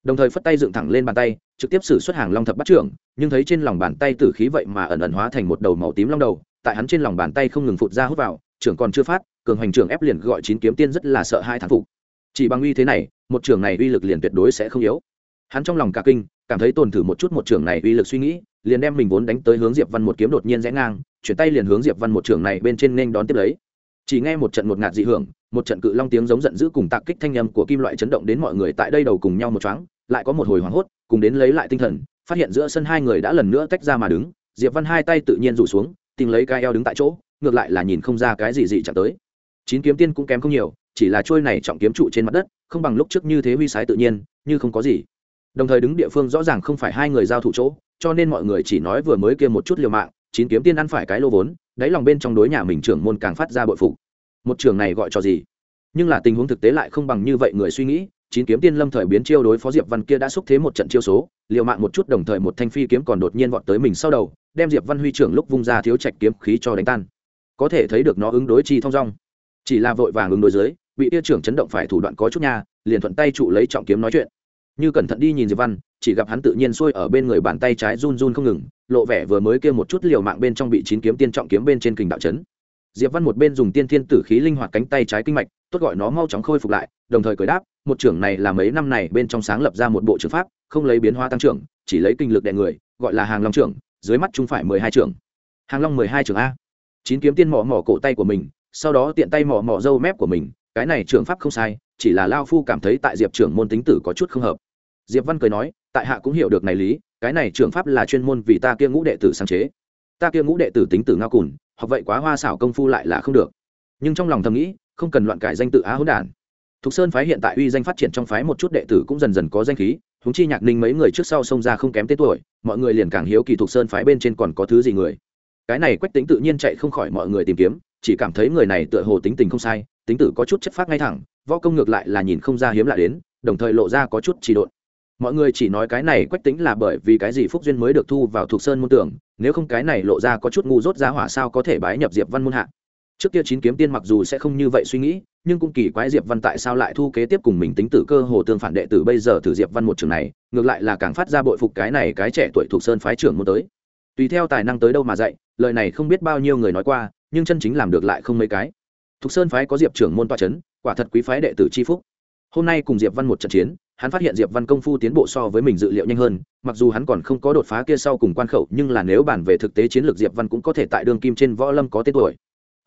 Speaker 1: Đồng thời phất tay dựng thẳng lên bàn tay, trực tiếp xử xuất hàng long thập bắt trưởng, nhưng thấy trên lòng bàn tay tử khí vậy mà ẩn ẩn hóa thành một đầu màu tím long đầu, tại hắn trên lòng bàn tay không ngừng phụt ra hút vào, trưởng còn chưa phát, cường hành trưởng ép liền gọi chín kiếm tiên rất là sợ hai thán phục. Chỉ bằng uy thế này, một trưởng này uy lực liền tuyệt đối sẽ không yếu. Hắn trong lòng cả kinh, cảm thấy tồn thử một chút một trưởng này uy lực suy nghĩ liền đem mình vốn đánh tới hướng diệp văn một kiếm đột nhiên rẽ ngang chuyển tay liền hướng diệp văn một trưởng này bên trên nên đón tiếp lấy. Chỉ nghe một trận một ngạt dị hưởng một trận cự long tiếng giống giận dữ cùng tạc kích thanh âm của kim loại chấn động đến mọi người tại đây đầu cùng nhau một thoáng, lại có một hồi hoảng hốt cùng đến lấy lại tinh thần phát hiện giữa sân hai người đã lần nữa tách ra mà đứng diệp văn hai tay tự nhiên rủ xuống tìm lấy cái eo đứng tại chỗ ngược lại là nhìn không ra cái gì dị chẳng tới. Chín kiếm tiên cũng kém không nhiều chỉ là trôi này trọng kiếm trụ trên mặt đất không bằng lúc trước như thế huy sái tự nhiên như không có gì đồng thời đứng địa phương rõ ràng không phải hai người giao thủ chỗ, cho nên mọi người chỉ nói vừa mới kia một chút liều mạng, chín kiếm tiên ăn phải cái lô vốn, đáy lòng bên trong đối nhà mình trưởng môn càng phát ra bội phục. Một trường này gọi cho gì? Nhưng là tình huống thực tế lại không bằng như vậy người suy nghĩ, chín kiếm tiên lâm thời biến chiêu đối phó diệp văn kia đã xúc thế một trận chiêu số liệu mạng một chút đồng thời một thanh phi kiếm còn đột nhiên vọt tới mình sau đầu, đem diệp văn huy trưởng lúc vung ra thiếu trạch kiếm khí cho đánh tan. Có thể thấy được nó ứng đối chi thong dong. Chỉ là vội vàng ứng đối dưới, bị tia trưởng chấn động phải thủ đoạn có chút nha, liền thuận tay trụ lấy trọng kiếm nói chuyện như cẩn thận đi nhìn diệp văn, chỉ gặp hắn tự nhiên xuôi ở bên người bàn tay trái run run không ngừng, lộ vẻ vừa mới kia một chút liều mạng bên trong bị chín kiếm tiên trọng kiếm bên trên kình đạo chấn. Diệp văn một bên dùng tiên thiên tử khí linh hoạt cánh tay trái kinh mạch, tốt gọi nó mau chóng khôi phục lại, đồng thời cười đáp, một trưởng này là mấy năm này bên trong sáng lập ra một bộ trưởng pháp, không lấy biến hóa tăng trưởng, chỉ lấy kinh lực đè người, gọi là hàng long trưởng, dưới mắt chúng phải mười hai trưởng. Hàng long mười hai trưởng a. Chín kiếm tiên mỏ mỏ cổ tay của mình, sau đó tiện tay mỏ mỏ râu mép của mình, cái này trưởng pháp không sai, chỉ là lao phu cảm thấy tại diệp trưởng môn tính tử có chút không hợp diệp văn cười nói, tại hạ cũng hiểu được này lý, cái này trưởng pháp là chuyên môn vì ta kia ngũ đệ tử sáng chế. Ta kia ngũ đệ tử tính tử ngao cùn, học vậy quá hoa xảo công phu lại là không được. Nhưng trong lòng thầm nghĩ, không cần loạn cải danh tự á hỗn đản. Thục sơn phái hiện tại uy danh phát triển trong phái một chút đệ tử cũng dần dần có danh khí húng chi nhạc ninh mấy người trước sau xông ra không kém tên tuổi, mọi người liền càng hiếu kỳ thục sơn phái bên trên còn có thứ gì người. Cái này quách tính tự nhiên chạy không khỏi mọi người tìm kiếm, chỉ cảm thấy người này tựa hồ tính tình không sai, tính tử có chút chất phát ngay thẳng, võ công ngược lại là nhìn không ra hiếm lạ đến, đồng thời lộ ra có chút trì độn mọi người chỉ nói cái này quách tính là bởi vì cái gì phúc duyên mới được thu vào thuộc sơn môn tưởng nếu không cái này lộ ra có chút ngu dốt ra hỏa sao có thể bái nhập diệp văn môn hạ? Trước kia chín kiếm tiên mặc dù sẽ không như vậy suy nghĩ, nhưng cũng kỳ quái diệp văn tại sao lại thu kế tiếp cùng mình tính tử cơ hồ tương phản đệ tử bây giờ thử diệp văn một trường này, ngược lại là càng phát ra bội phục cái này cái trẻ tuổi thuộc sơn phái trưởng muốn tới. Tùy theo tài năng tới đâu mà dạy, lời này không biết bao nhiêu người nói qua, nhưng chân chính làm được lại không mấy cái. Thuộc sơn phái có diệp trưởng môn toa chấn, quả thật quý phái đệ tử chi phúc. Hôm nay cùng diệp văn một trận chiến hắn phát hiện diệp văn công phu tiến bộ so với mình dự liệu nhanh hơn, mặc dù hắn còn không có đột phá kia sau cùng quan khẩu, nhưng là nếu bàn về thực tế chiến lược diệp văn cũng có thể tại đường kim trên võ lâm có tên tuổi.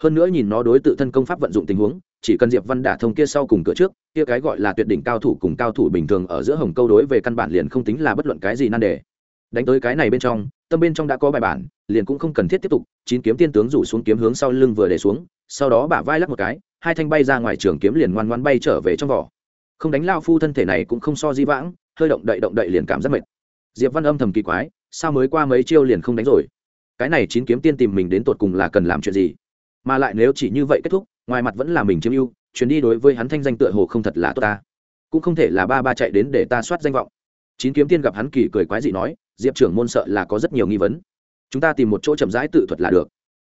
Speaker 1: Hơn nữa nhìn nó đối tự thân công pháp vận dụng tình huống, chỉ cần diệp văn đả thông kia sau cùng cửa trước, kia cái gọi là tuyệt đỉnh cao thủ cùng cao thủ bình thường ở giữa hồng câu đối về căn bản liền không tính là bất luận cái gì nan đề. Đánh tới cái này bên trong, tâm bên trong đã có bài bản, liền cũng không cần thiết tiếp tục, chín kiếm tiên tướng rủ xuống kiếm hướng sau lưng vừa để xuống, sau đó bả vai lắc một cái, hai thanh bay ra ngoài trường kiếm liền ngoan ngoan bay trở về trong vỏ không đánh lao phu thân thể này cũng không so di vãng, hơi động đậy động đậy liền cảm giác mệt. Diệp văn âm thầm kỳ quái, sao mới qua mấy chiêu liền không đánh rồi? Cái này chín kiếm tiên tìm mình đến tột cùng là cần làm chuyện gì? Mà lại nếu chỉ như vậy kết thúc, ngoài mặt vẫn là mình chiếm ưu, chuyến đi đối với hắn thanh danh tựa hồ không thật là tốt ta. Cũng không thể là ba ba chạy đến để ta soát danh vọng. Chín kiếm tiên gặp hắn kỳ cười quái dị nói, diệp trưởng môn sợ là có rất nhiều nghi vấn. Chúng ta tìm một chỗ chậm rãi tự thuật là được.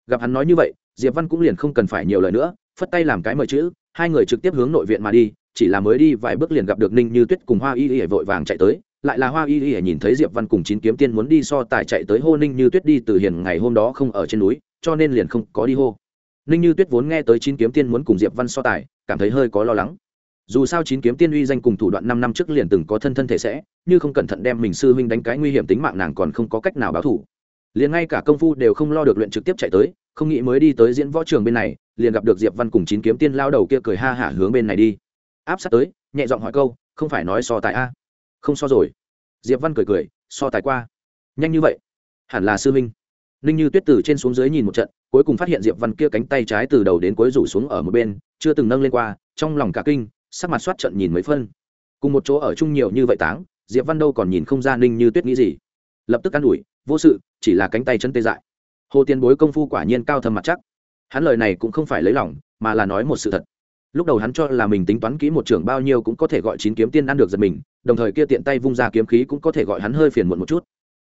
Speaker 1: Gặp hắn nói như vậy, diệp văn cũng liền không cần phải nhiều lời nữa, phất tay làm cái mời chữ, hai người trực tiếp hướng nội viện mà đi chỉ là mới đi vài bước liền gặp được ninh như tuyết cùng hoa y y vội vàng chạy tới, lại là hoa y y nhìn thấy diệp văn cùng chín kiếm tiên muốn đi so tài chạy tới hô ninh như tuyết đi từ hiền ngày hôm đó không ở trên núi, cho nên liền không có đi hô. Ninh như tuyết vốn nghe tới chín kiếm tiên muốn cùng diệp văn so tài, cảm thấy hơi có lo lắng. Dù sao chín kiếm tiên uy danh cùng thủ đoạn năm năm trước liền từng có thân thân thể sẽ, như không cẩn thận đem mình sư huynh đánh cái nguy hiểm tính mạng nàng còn không có cách nào báo thủ. Liền ngay cả công phu đều không lo được luyện trực tiếp chạy tới, không nghĩ mới đi tới diễn võ trường bên này, liền gặp được diệp văn cùng chín kiếm tiên lao đầu kia cười ha hả hướng bên này đi áp sát tới, nhẹ giọng hỏi câu, không phải nói so tài a? Không so rồi. Diệp văn cười cười, so tài qua. Nhanh như vậy? Hẳn là sư huynh. Ninh như tuyết từ trên xuống dưới nhìn một trận, cuối cùng phát hiện diệp văn kia cánh tay trái từ đầu đến cuối rủ xuống ở một bên, chưa từng nâng lên qua, trong lòng cả kinh, sắc mặt soát trận nhìn mấy phân. Cùng một chỗ ở chung nhiều như vậy táng, diệp văn đâu còn nhìn không ra ninh như tuyết nghĩ gì. Lập tức an ủi, vô sự, chỉ là cánh tay chân tê dại. Hồ tiền bối công phu quả nhiên cao thâm mặt chắc. Hắn lời này cũng không phải lấy lòng, mà là nói một sự thật lúc đầu hắn cho là mình tính toán kỹ một trưởng bao nhiêu cũng có thể gọi chín kiếm tiên ăn được giật mình, đồng thời kia tiện tay vung ra kiếm khí cũng có thể gọi hắn hơi phiền muộn một chút.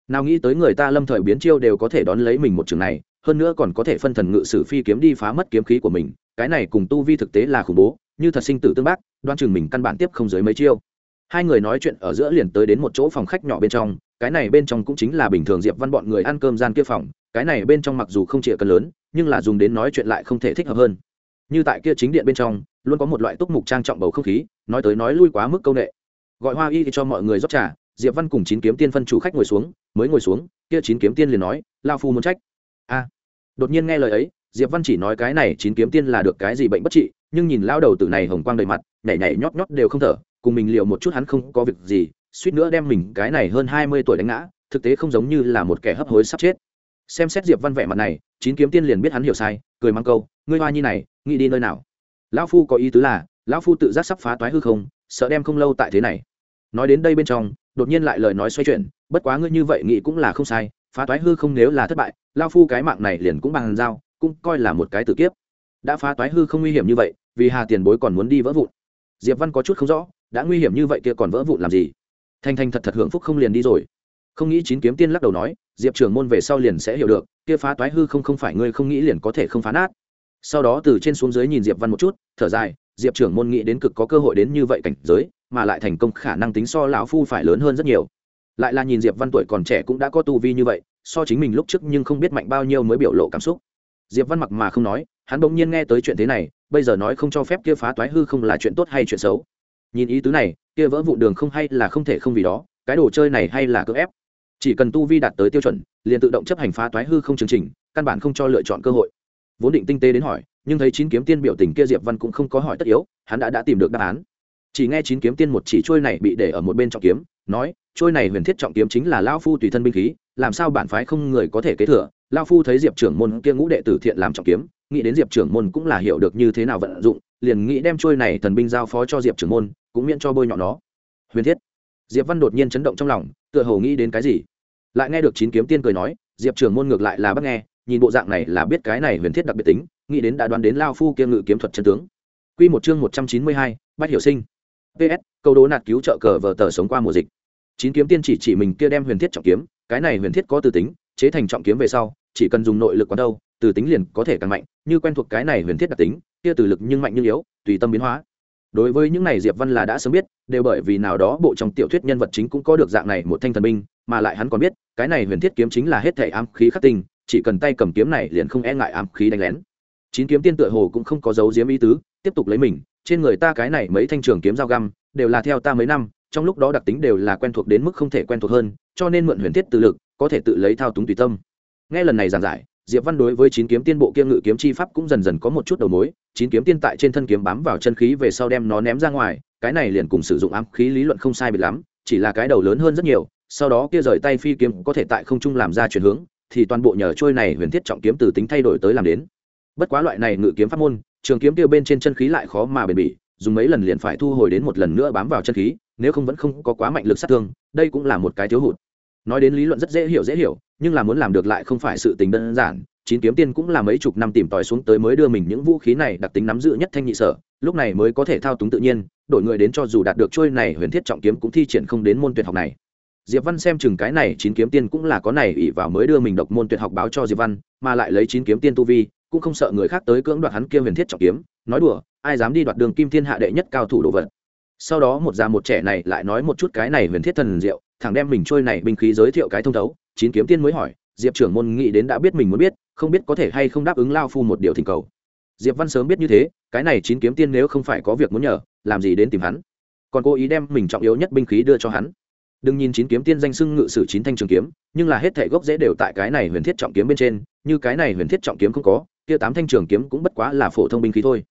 Speaker 1: Nào nghĩ tới người ta lâm thời biến chiêu đều có thể đón lấy mình một trường này, hơn nữa còn có thể phân thần ngự sử phi kiếm đi phá mất kiếm khí của mình, cái này cùng tu vi thực tế là khủng bố, như thật sinh tử tương bác, đoan chừng mình căn bản tiếp không dưới mấy chiêu. Hai người nói chuyện ở giữa liền tới đến một chỗ phòng khách nhỏ bên trong, cái này bên trong cũng chính là bình thường diệp văn bọn người ăn cơm gian kia phòng, cái này bên trong mặc dù không chịa cần lớn, nhưng là dùng đến nói chuyện lại không thể thích hợp hơn. Như tại kia chính điện bên trong luôn có một loại túc mục trang trọng bầu không khí, nói tới nói lui quá mức câu ệ gọi hoa y thì cho mọi người rót trà, diệp văn cùng chín kiếm tiên phân chủ khách ngồi xuống, mới ngồi xuống, kia chín kiếm tiên liền nói lao phu muốn trách. A. Đột nhiên nghe lời ấy, diệp văn chỉ nói cái này chín kiếm tiên là được cái gì bệnh bất trị, nhưng nhìn lao đầu tử này hồng quang đầy mặt, nhảy nhảy nhót nhót đều không thở, cùng mình liệu một chút hắn không có việc gì, suýt nữa đem mình cái này hơn hai mươi tuổi đánh ngã, thực tế không giống như là một kẻ hấp hối sắp chết. Xem xét diệp văn vẻ mặt này, chín kiếm tiên liền biết hắn hiểu sai, cười mang câu, ngươi hoa nhi này, nghĩ đi nơi nào? Lão phu có ý tứ là, lão phu tự giác sắp phá toái hư không, sợ đem không lâu tại thế này. Nói đến đây bên trong, đột nhiên lại lời nói xoay chuyển, bất quá ngươi như vậy nghĩ cũng là không sai, phá toái hư không nếu là thất bại lao phu cái mạng này liền cũng bằng dao cũng coi là một cái tử kiếp. Đã phá toái hư không nguy hiểm như vậy, vì hà tiền bối còn muốn đi vỡ vụn. Diệp văn có chút không rõ, đã nguy hiểm như vậy kia còn vỡ vụn làm gì? Thanh thanh thật thật hưởng phúc không liền đi rồi. Không nghĩ chín kiếm tiên lắc đầu nói, diệp trưởng môn về sau liền sẽ hiểu được, kia phá toái hư không không phải ngươi không nghĩ liền có thể không phá nát sau đó từ trên xuống dưới nhìn diệp văn một chút, thở dài, diệp trưởng môn nghĩ đến cực có cơ hội đến như vậy cảnh giới, mà lại thành công khả năng tính so lão phu phải lớn hơn rất nhiều. Lại là nhìn diệp văn tuổi còn trẻ cũng đã có tu vi như vậy, so chính mình lúc trước nhưng không biết mạnh bao nhiêu mới biểu lộ cảm xúc. Diệp văn mặc mà không nói, hắn bỗng nhiên nghe tới chuyện thế này, bây giờ nói không cho phép kia phá toái hư không là chuyện tốt hay chuyện xấu. Nhìn ý tứ này, kia vỡ vụn đường không hay là không thể không vì đó, cái đồ chơi này hay là cưỡng ép. Chỉ cần tu vi đạt tới tiêu chuẩn, liền tự động chấp hành phá toái hư không chương trình, căn bản không cho lựa chọn cơ hội vốn định tinh tế đến hỏi, nhưng thấy chín kiếm tiên biểu tình kia diệp văn cũng không có hỏi tất yếu, hắn đã đã tìm được đáp án. Chỉ nghe chín kiếm tiên một chỉ trôi này bị để ở một bên trọng kiếm, nói trôi này huyền thiết trọng kiếm chính là lao phu tùy thân binh khí, làm sao bản phái không người có thể kế thừa? Lao phu thấy diệp trưởng môn kia ngũ đệ tử thiện làm trọng kiếm, nghĩ đến diệp trưởng môn cũng là hiểu được như thế nào vận dụng, liền nghĩ đem trôi này thần binh giao phó cho diệp trưởng môn, cũng miễn cho bôi nhọ nó. Huyền thiết. Diệp văn đột nhiên chấn động trong lòng, tựa hồ nghĩ đến cái gì. Lại nghe được chín kiếm tiên cười nói, diệp trưởng môn ngược lại là bắt nghe nhìn bộ dạng này là biết cái này huyền thiết đặc biệt tính nghĩ đến đã đoán đến lao phu kia ngự kiếm thuật chân tướng Quy một chương một trăm chín mươi hai, bắt Hiểu Sinh. PS, câu đố nạt cứu trợ cờ vở tờ sống qua mùa dịch. Chín kiếm tiên chỉ chỉ mình kia đem huyền thiết trọng kiếm, cái này huyền thiết có từ tính, chế thành trọng kiếm về sau, chỉ cần dùng nội lực quán đâu, từ tính liền có thể càng mạnh, như quen thuộc cái này huyền thiết đặc tính, kia từ lực nhưng mạnh như yếu, tùy tâm biến hóa. Đối với những này Diệp Văn là đã sớm biết, đều bởi vì nào đó bộ trong tiểu thuyết nhân vật chính cũng có được dạng này một thanh thần binh, mà lại hắn còn biết, cái này huyền thiết kiếm chính là hết thể ám khí khắc tinh, chỉ cần tay cầm kiếm này liền không e ngại ám khí đánh lén. Chín kiếm tiên tựa hồ cũng không có dấu diếm ý tứ, tiếp tục lấy mình, trên người ta cái này mấy thanh trường kiếm dao găm, đều là theo ta mấy năm, trong lúc đó đặc tính đều là quen thuộc đến mức không thể quen thuộc hơn, cho nên mượn huyền thiết tự lực, có thể tự lấy thao túng tùy tâm. Nghe lần này giảng giải, diệp văn đối với chín kiếm tiên bộ kia ngự kiếm chi pháp cũng dần dần có một chút đầu mối, chín kiếm tiên tại trên thân kiếm bám vào chân khí về sau đem nó ném ra ngoài, cái này liền cùng sử dụng ám khí lý luận không sai biệt lắm, chỉ là cái đầu lớn hơn rất nhiều, sau đó kia rời tay phi kiếm có thể tại không trung làm ra chuyển hướng thì toàn bộ nhờ trôi này huyền thiết trọng kiếm từ tính thay đổi tới làm đến. Bất quá loại này ngự kiếm pháp môn, trường kiếm tiêu bên trên chân khí lại khó mà bền bỉ, dùng mấy lần liền phải thu hồi đến một lần nữa bám vào chân khí, nếu không vẫn không có quá mạnh lực sát thương, đây cũng là một cái thiếu hụt. Nói đến lý luận rất dễ hiểu dễ hiểu, nhưng là muốn làm được lại không phải sự tình đơn giản. Chín kiếm tiên cũng là mấy chục năm tìm tòi xuống tới mới đưa mình những vũ khí này đặc tính nắm giữ nhất thanh nhị sở, lúc này mới có thể thao túng tự nhiên, đổi người đến cho dù đạt được trôi này huyền thiết trọng kiếm cũng thi triển không đến môn tuyệt học này diệp văn xem chừng cái này chín kiếm tiên cũng là có này ỷ vào mới đưa mình độc môn tuyệt học báo cho diệp văn, mà lại lấy chín kiếm tiên tu vi, cũng không sợ người khác tới cưỡng đoạt hắn kia huyền thiết trọng kiếm, nói đùa, ai dám đi đoạt đường kim thiên hạ đệ nhất cao thủ đồ vật. Sau đó một già một trẻ này lại nói một chút cái này huyền thiết thần diệu thằng đem mình trôi này binh khí giới thiệu cái thông thấu, chín kiếm tiên mới hỏi, diệp trưởng môn nghĩ đến đã biết mình muốn biết, không biết có thể hay không đáp ứng lao phu một điều thỉnh cầu? Diệp văn sớm biết như thế, cái này chín kiếm tiên nếu không phải có việc muốn nhờ, làm gì đến tìm hắn? Còn cố ý đem mình trọng yếu nhất binh khí đưa cho hắn đừng nhìn chín kiếm tiên danh xưng ngự sử chín thanh trường kiếm, nhưng là hết thể gốc dễ đều tại cái này huyền thiết trọng kiếm bên trên, như cái này huyền thiết trọng kiếm không có, kia tám thanh trường kiếm cũng bất quá là phổ thông binh khí thôi.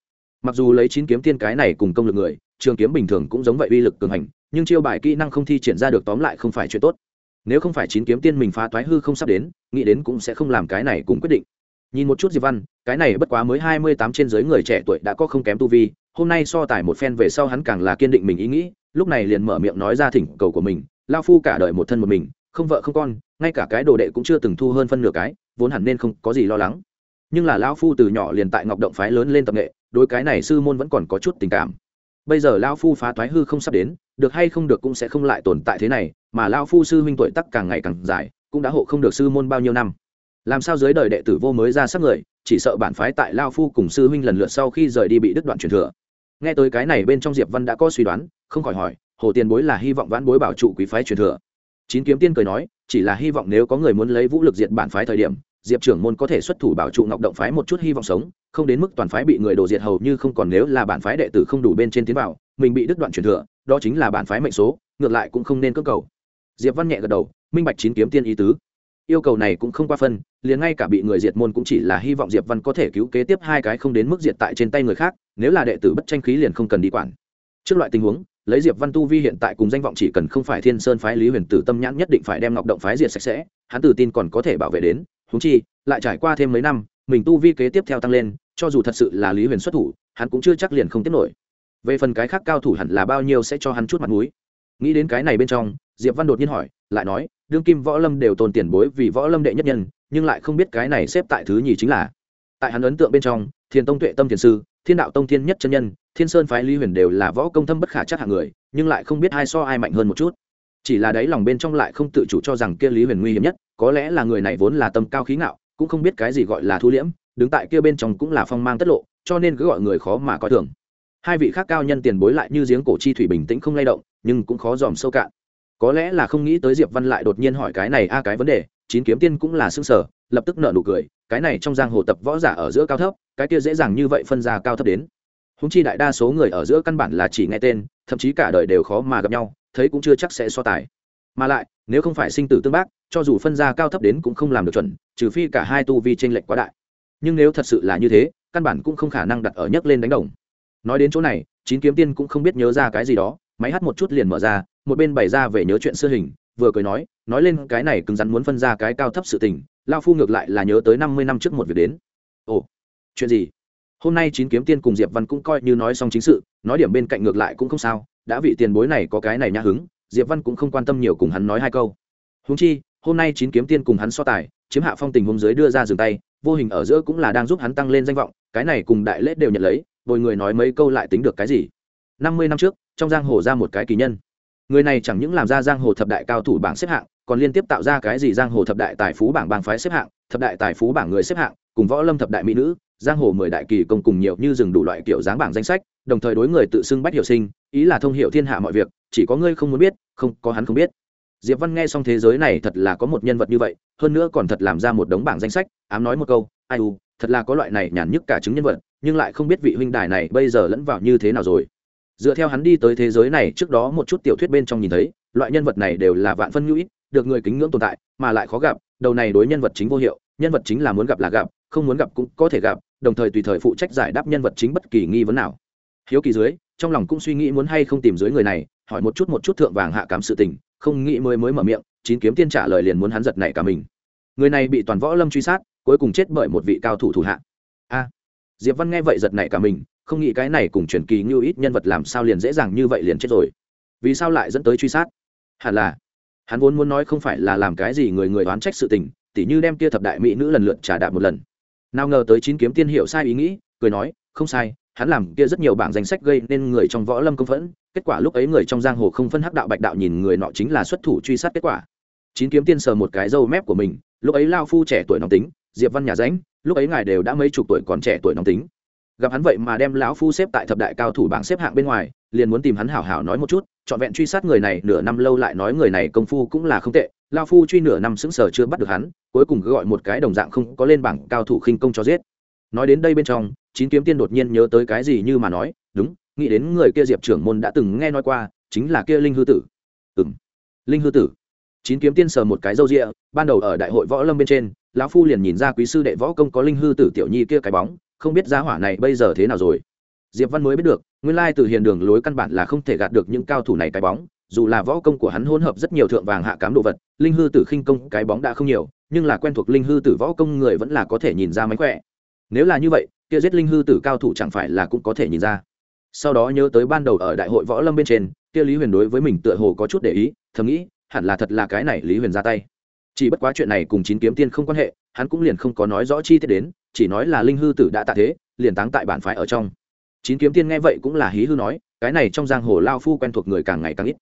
Speaker 1: Mặc dù lấy chín kiếm tiên cái này cùng công lực người, trường kiếm bình thường cũng giống vậy uy lực cường hành, nhưng chiêu bài kỹ năng không thi triển ra được tóm lại không phải chuyện tốt. Nếu không phải chín kiếm tiên mình phá toái hư không sắp đến, nghĩ đến cũng sẽ không làm cái này cùng quyết định. Nhìn một chút diệp văn, cái này bất quá mới hai mươi tám trên giới người trẻ tuổi đã có không kém tu vi, hôm nay so tài một phen về sau hắn càng là kiên định mình ý nghĩ, lúc này liền mở miệng nói ra thỉnh cầu của mình lao phu cả đời một thân một mình, không vợ không con, ngay cả cái đồ đệ cũng chưa từng thu hơn phân nửa cái, vốn hẳn nên không có gì lo lắng. Nhưng là lao phu từ nhỏ liền tại ngọc động phái lớn lên tập nghệ đôi cái này sư môn vẫn còn có chút tình cảm. Bây giờ lao phu phá thoái hư không sắp đến, được hay không được cũng sẽ không lại tồn tại thế này, mà lao phu sư huynh tuổi tắc càng ngày càng dài, cũng đã hộ không được sư môn bao nhiêu năm. Làm sao dưới đời đệ tử vô mới ra sắc người, chỉ sợ bản phái tại lao phu cùng sư huynh lần lượt sau khi rời đi bị đứt đoạn truyền thừa. Nghe tới cái này bên trong diệp văn đã có suy đoán, không khỏi hỏi hồ tiền bối là hy vọng vãn bối bảo trụ quý phái truyền thừa. Chín kiếm tiên cười nói, chỉ là hy vọng nếu có người muốn lấy vũ lực diệt bản phái thời điểm, diệp trưởng môn có thể xuất thủ bảo trụ ngọc động phái một chút hy vọng sống, không đến mức toàn phái bị người đổ diệt hầu như không còn nếu là bản phái đệ tử không đủ bên trên tiến vào, mình bị đứt đoạn truyền thừa, đó chính là bản phái mệnh số, ngược lại cũng không nên cơ cầu. Diệp văn nhẹ gật đầu, minh bạch chín kiếm tiên ý tứ. Yêu cầu này cũng không qua phân, liền ngay cả bị người diệt môn cũng chỉ là hy vọng diệp văn có thể cứu kế tiếp hai cái không đến mức diệt tại trên tay người khác, nếu là đệ tử bất tranh khí liền không cần đi quản. Trước loại tình huống lấy diệp văn tu vi hiện tại cùng danh vọng chỉ cần không phải thiên sơn phái lý huyền tử tâm nhãn nhất định phải đem ngọc động phái diệt sạch sẽ, hắn tự tin còn có thể bảo vệ đến. Húng chi, lại trải qua thêm mấy năm, mình tu vi kế tiếp theo tăng lên, cho dù thật sự là lý huyền xuất thủ, hắn cũng chưa chắc liền không tiếp nổi. Về phần cái khác cao thủ hẳn là bao nhiêu sẽ cho hắn chút mặt mũi. Nghĩ đến cái này bên trong, diệp văn đột nhiên hỏi, lại nói, đương kim võ lâm đều tồn tiền bối vì võ lâm đệ nhất nhân, nhưng lại không biết cái này xếp tại thứ nhì chính là. Tại hắn ấn tượng bên trong thiền tông tuệ tâm thiền sư, thiên đạo tông thiên nhất chân nhân, thiên sơn phái lý huyền đều là võ công thâm bất khả chắc hạng người, nhưng lại không biết ai so ai mạnh hơn một chút. Chỉ là đấy lòng bên trong lại không tự chủ cho rằng kia lý huyền nguy hiểm nhất, có lẽ là người này vốn là tâm cao khí ngạo, cũng không biết cái gì gọi là thu liễm, đứng tại kia bên trong cũng là phong mang tất lộ, cho nên cứ gọi người khó mà coi thường. Hai vị khác cao nhân tiền bối lại như giếng cổ chi thủy bình tĩnh không lay động, nhưng cũng khó dòm sâu cạn. Có lẽ là không nghĩ tới diệp văn lại đột nhiên hỏi cái này, a, cái vấn đề, chín kiếm tiên cũng là xương sở lập tức nợ nụ cười cái này trong giang hồ tập võ giả ở giữa cao thấp, cái kia dễ dàng như vậy phân ra cao thấp đến. Húng chi đại đa số người ở giữa căn bản là chỉ nghe tên, thậm chí cả đời đều khó mà gặp nhau, thấy cũng chưa chắc sẽ so tài. Mà lại, nếu không phải sinh tử tương bác, cho dù phân ra cao thấp đến cũng không làm được chuẩn, trừ phi cả hai tu vi t r ê n lệch quá đại. Nhưng nếu thật sự là như thế, căn bản cũng không khả năng đặt ở nhấc lên đánh đồng. Nói đến chỗ này, chín kiếm tiên cũng không biết nhớ ra cái gì đó, máy hát một chút liền mở ra, một bên bày ra về nhớ chuyện xưa hình, vừa cười nói nói lên cái này cứng rắn muốn phân ra cái cao thấp sự tình lao phu ngược lại là nhớ tới năm mươi năm trước một việc đến. Ồ, chuyện gì? Hôm nay chín kiếm tiên cùng diệp văn cũng coi như nói xong chính sự, nói điểm bên cạnh ngược lại cũng không sao, đã vị tiền bối này có cái này nhã hứng, diệp văn cũng không quan tâm nhiều cùng hắn nói hai câu. Húng chi, hôm nay chín kiếm tiên cùng hắn so tài, chiếm hạ phong tình hôm dưới đưa ra dừng tay, vô hình ở giữa cũng là đang giúp hắn tăng lên danh vọng, cái này cùng đại lễ đều nhận lấy, bồi người nói mấy câu lại tính được cái gì? Năm mươi năm trước, trong giang hồ ra một cái kỳ nhân. Người này chẳng những làm ra giang hồ thập đại cao thủ bảng xếp hạng còn liên tiếp tạo ra cái gì giang hồ thập đại tài phú bảng bang phái xếp hạng, thập đại tài phú bảng người xếp hạng, cùng võ lâm thập đại mỹ nữ, giang hồ mười đại kỳ công cùng nhiều như rừng đủ loại kiểu dáng bảng danh sách, đồng thời đối người tự xưng bách hiểu sinh, ý là thông hiệu thiên hạ mọi việc, chỉ có ngươi không muốn biết, không, có hắn không biết. Diệp văn nghe xong thế giới này thật là có một nhân vật như vậy, hơn nữa còn thật làm ra một đống bảng danh sách, ám nói một câu, ai u, thật là có loại này nhàn nhức cả chứng nhân vật, nhưng lại không biết vị huynh đài này bây giờ lẫn vào như thế nào rồi. Dựa theo hắn đi tới thế giới này, trước đó một chút tiểu thuyết bên trong nhìn thấy, loại nhân vật này đều là vạn phân hữu ít được người kính ngưỡng tồn tại, mà lại khó gặp, đầu này đối nhân vật chính vô hiệu, nhân vật chính là muốn gặp là gặp, không muốn gặp cũng có thể gặp, đồng thời tùy thời phụ trách giải đáp nhân vật chính bất kỳ nghi vấn nào. Hiếu kỳ dưới, trong lòng cũng suy nghĩ muốn hay không tìm dưới người này, hỏi một chút một chút thượng vàng hạ cám sự tình, không nghĩ mới mới mở miệng, chín kiếm tiên trả lời liền muốn hắn giật nảy cả mình. Người này bị toàn võ lâm truy sát, cuối cùng chết bởi một vị cao thủ thủ hạ. A, diệp văn nghe vậy giật nảy cả mình, không nghĩ cái này cùng truyền kỳ như ít nhân vật làm sao liền dễ dàng như vậy liền chết rồi. Vì sao lại dẫn tới truy sát? Hẳn là hắn vốn muốn nói không phải là làm cái gì người người oán trách sự tình, tỉ như đem kia thập đại mỹ nữ lần lượt trả đạp một lần. Nào ngờ tới chín kiếm tiên hiệu sai ý nghĩ, cười nói, không sai, hắn làm kia rất nhiều bảng danh sách gây nên người trong võ lâm công phẫn, kết quả lúc ấy người trong giang hồ không phân hắc đạo bạch đạo nhìn người nọ chính là xuất thủ truy sát kết quả. Chín kiếm tiên sờ một cái râu mép của mình, lúc ấy lao phu trẻ tuổi nóng tính, diệp văn nhà ránh lúc ấy ngài đều đã mấy chục tuổi còn trẻ tuổi nóng tính. Gặp hắn vậy mà đem lão phu xếp tại thập đại cao thủ bảng xếp hạng bên ngoài liền muốn tìm hắn hảo hảo nói một chút, trọn vẹn truy sát người này nửa năm lâu lại nói người này công phu cũng là không tệ, lao phu truy nửa năm sững sờ chưa bắt được hắn, cuối cùng cứ gọi một cái đồng dạng không có lên bảng cao thủ khinh công cho giết. Nói đến đây bên trong, chín kiếm tiên đột nhiên nhớ tới cái gì như mà nói, đúng, nghĩ đến người kia diệp trưởng môn đã từng nghe nói qua, chính là kia linh hư tử. Ừng linh hư tử. Chín kiếm tiên sờ một cái râu rịa ban đầu ở đại hội võ lâm bên trên, lão phu liền nhìn ra quý sư đệ võ công có linh hư tử tiểu nhi kia cái bóng, không biết giá hỏa này bây giờ thế nào rồi diệp văn mới biết được, nguyên lai từ hiền đường lối căn bản là không thể gạt được những cao thủ này cái bóng, dù là võ công của hắn hỗn hợp rất nhiều thượng vàng hạ cám đồ vật, linh hư tử khinh công cái bóng đã không nhiều, nhưng là quen thuộc linh hư tử võ công người vẫn là có thể nhìn ra mánh khỏe. Nếu là như vậy, kia giết linh hư tử cao thủ chẳng phải là cũng có thể nhìn ra. Sau đó nhớ tới ban đầu ở đại hội võ lâm bên trên, kia lý huyền đối với mình tựa hồ có chút để ý, thầm nghĩ, hẳn là thật là cái này lý huyền ra tay. Chỉ bất quá chuyện này cùng chín kiếm tiên không quan hệ, hắn cũng liền không có nói rõ chi tiết đến, chỉ nói là linh hư tử đã tạ thế, liền táng tại bản phái ở trong chín kiếm tiên nghe vậy cũng là hí hư nói, cái này trong giang hồ lao phu quen thuộc người càng ngày càng ít.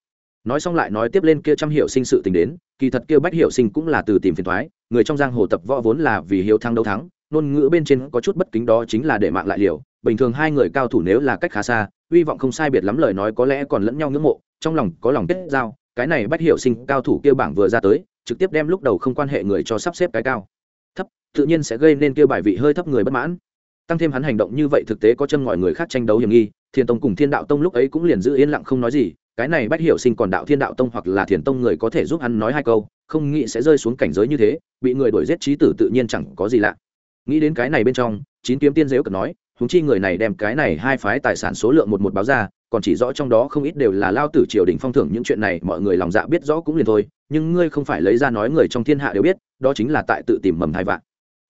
Speaker 1: Nói xong lại nói tiếp lên kia trăm hiệu sinh sự tình đến, kỳ thật kia bách hiệu sinh cũng là từ tìm phiền thoái, người trong giang hồ tập võ vốn là vì hiếu thắng đấu thắng, ngôn ngữ bên trên có chút bất kính đó chính là để mạng lại liều, bình thường hai người cao thủ nếu là cách khá xa, hy vọng không sai biệt lắm lời nói có lẽ còn lẫn nhau ngưỡng mộ, trong lòng có lòng kết giao, cái này bách hiệu sinh cao thủ kia bảng vừa ra tới, trực tiếp đem lúc đầu không quan hệ người cho sắp xếp cái cao. Thấp, tự nhiên sẽ gây nên kia bài vị hơi thấp người bất mãn tăng thêm hắn hành động như vậy thực tế có chân ngòi người khác tranh đấu hiểm nghi, thiền tông cùng thiên đạo tông lúc ấy cũng liền giữ yên lặng không nói gì, cái này bách hiểu sinh còn đạo thiên đạo tông hoặc là thiền tông người có thể giúp hắn nói hai câu, không nghĩ sẽ rơi xuống cảnh giới như thế, bị người đuổi giết trí tử tự nhiên chẳng có gì lạ. Nghĩ đến cái này bên trong, chín kiếm tiên dếu cần nói húng chi người này đem cái này hai phái tài sản số lượng một một báo ra, còn chỉ rõ trong đó không ít đều là lao tử triều đình phong thưởng, những chuyện này mọi người lòng dạ biết rõ cũng liền thôi, nhưng ngươi không phải lấy ra nói người trong thiên hạ đều biết, đó chính là tại tự tìm mầm hai vạn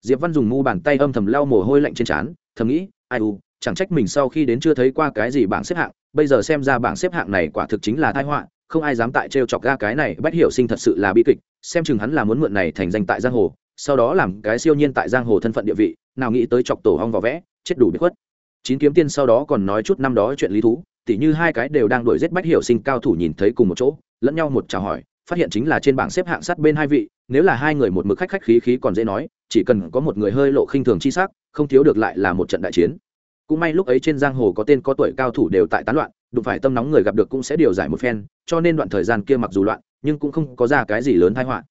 Speaker 1: diệp văn dùng mu bàn tay âm thầm lau mồ hôi lạnh trên trán, thầm nghĩ, ai u, chẳng trách mình sau khi đến chưa thấy qua cái gì bảng xếp hạng, bây giờ xem ra bảng xếp hạng này quả thực chính là tai họa, không ai dám tại trêu chọc ga cái này, bách hiểu sinh thật sự là bi kịch, xem chừng hắn là muốn mượn này thành danh tại giang hồ, sau đó làm cái siêu nhiên tại giang hồ thân phận địa vị, nào nghĩ tới chọc tổ hong vỏ vẽ, chết đủ bị khuất. Chín kiếm tiên sau đó còn nói chút năm đó chuyện lý thú, tỉ như hai cái đều đang đuổi giết bách hiểu sinh cao thủ nhìn thấy cùng một chỗ, lẫn nhau một chào hỏi, phát hiện chính là trên bảng xếp hạng sát bên hai vị, nếu là hai người một mực khách khách khí khí còn dễ nói chỉ cần có một người hơi lộ khinh thường chi sắc, không thiếu được lại là một trận đại chiến. Cũng may lúc ấy trên giang hồ có tên có tuổi cao thủ đều tại tán loạn, đụng phải tâm nóng người gặp được cũng sẽ điều giải một phen, cho nên đoạn thời gian kia mặc dù loạn, nhưng cũng không có ra cái gì lớn thái họa.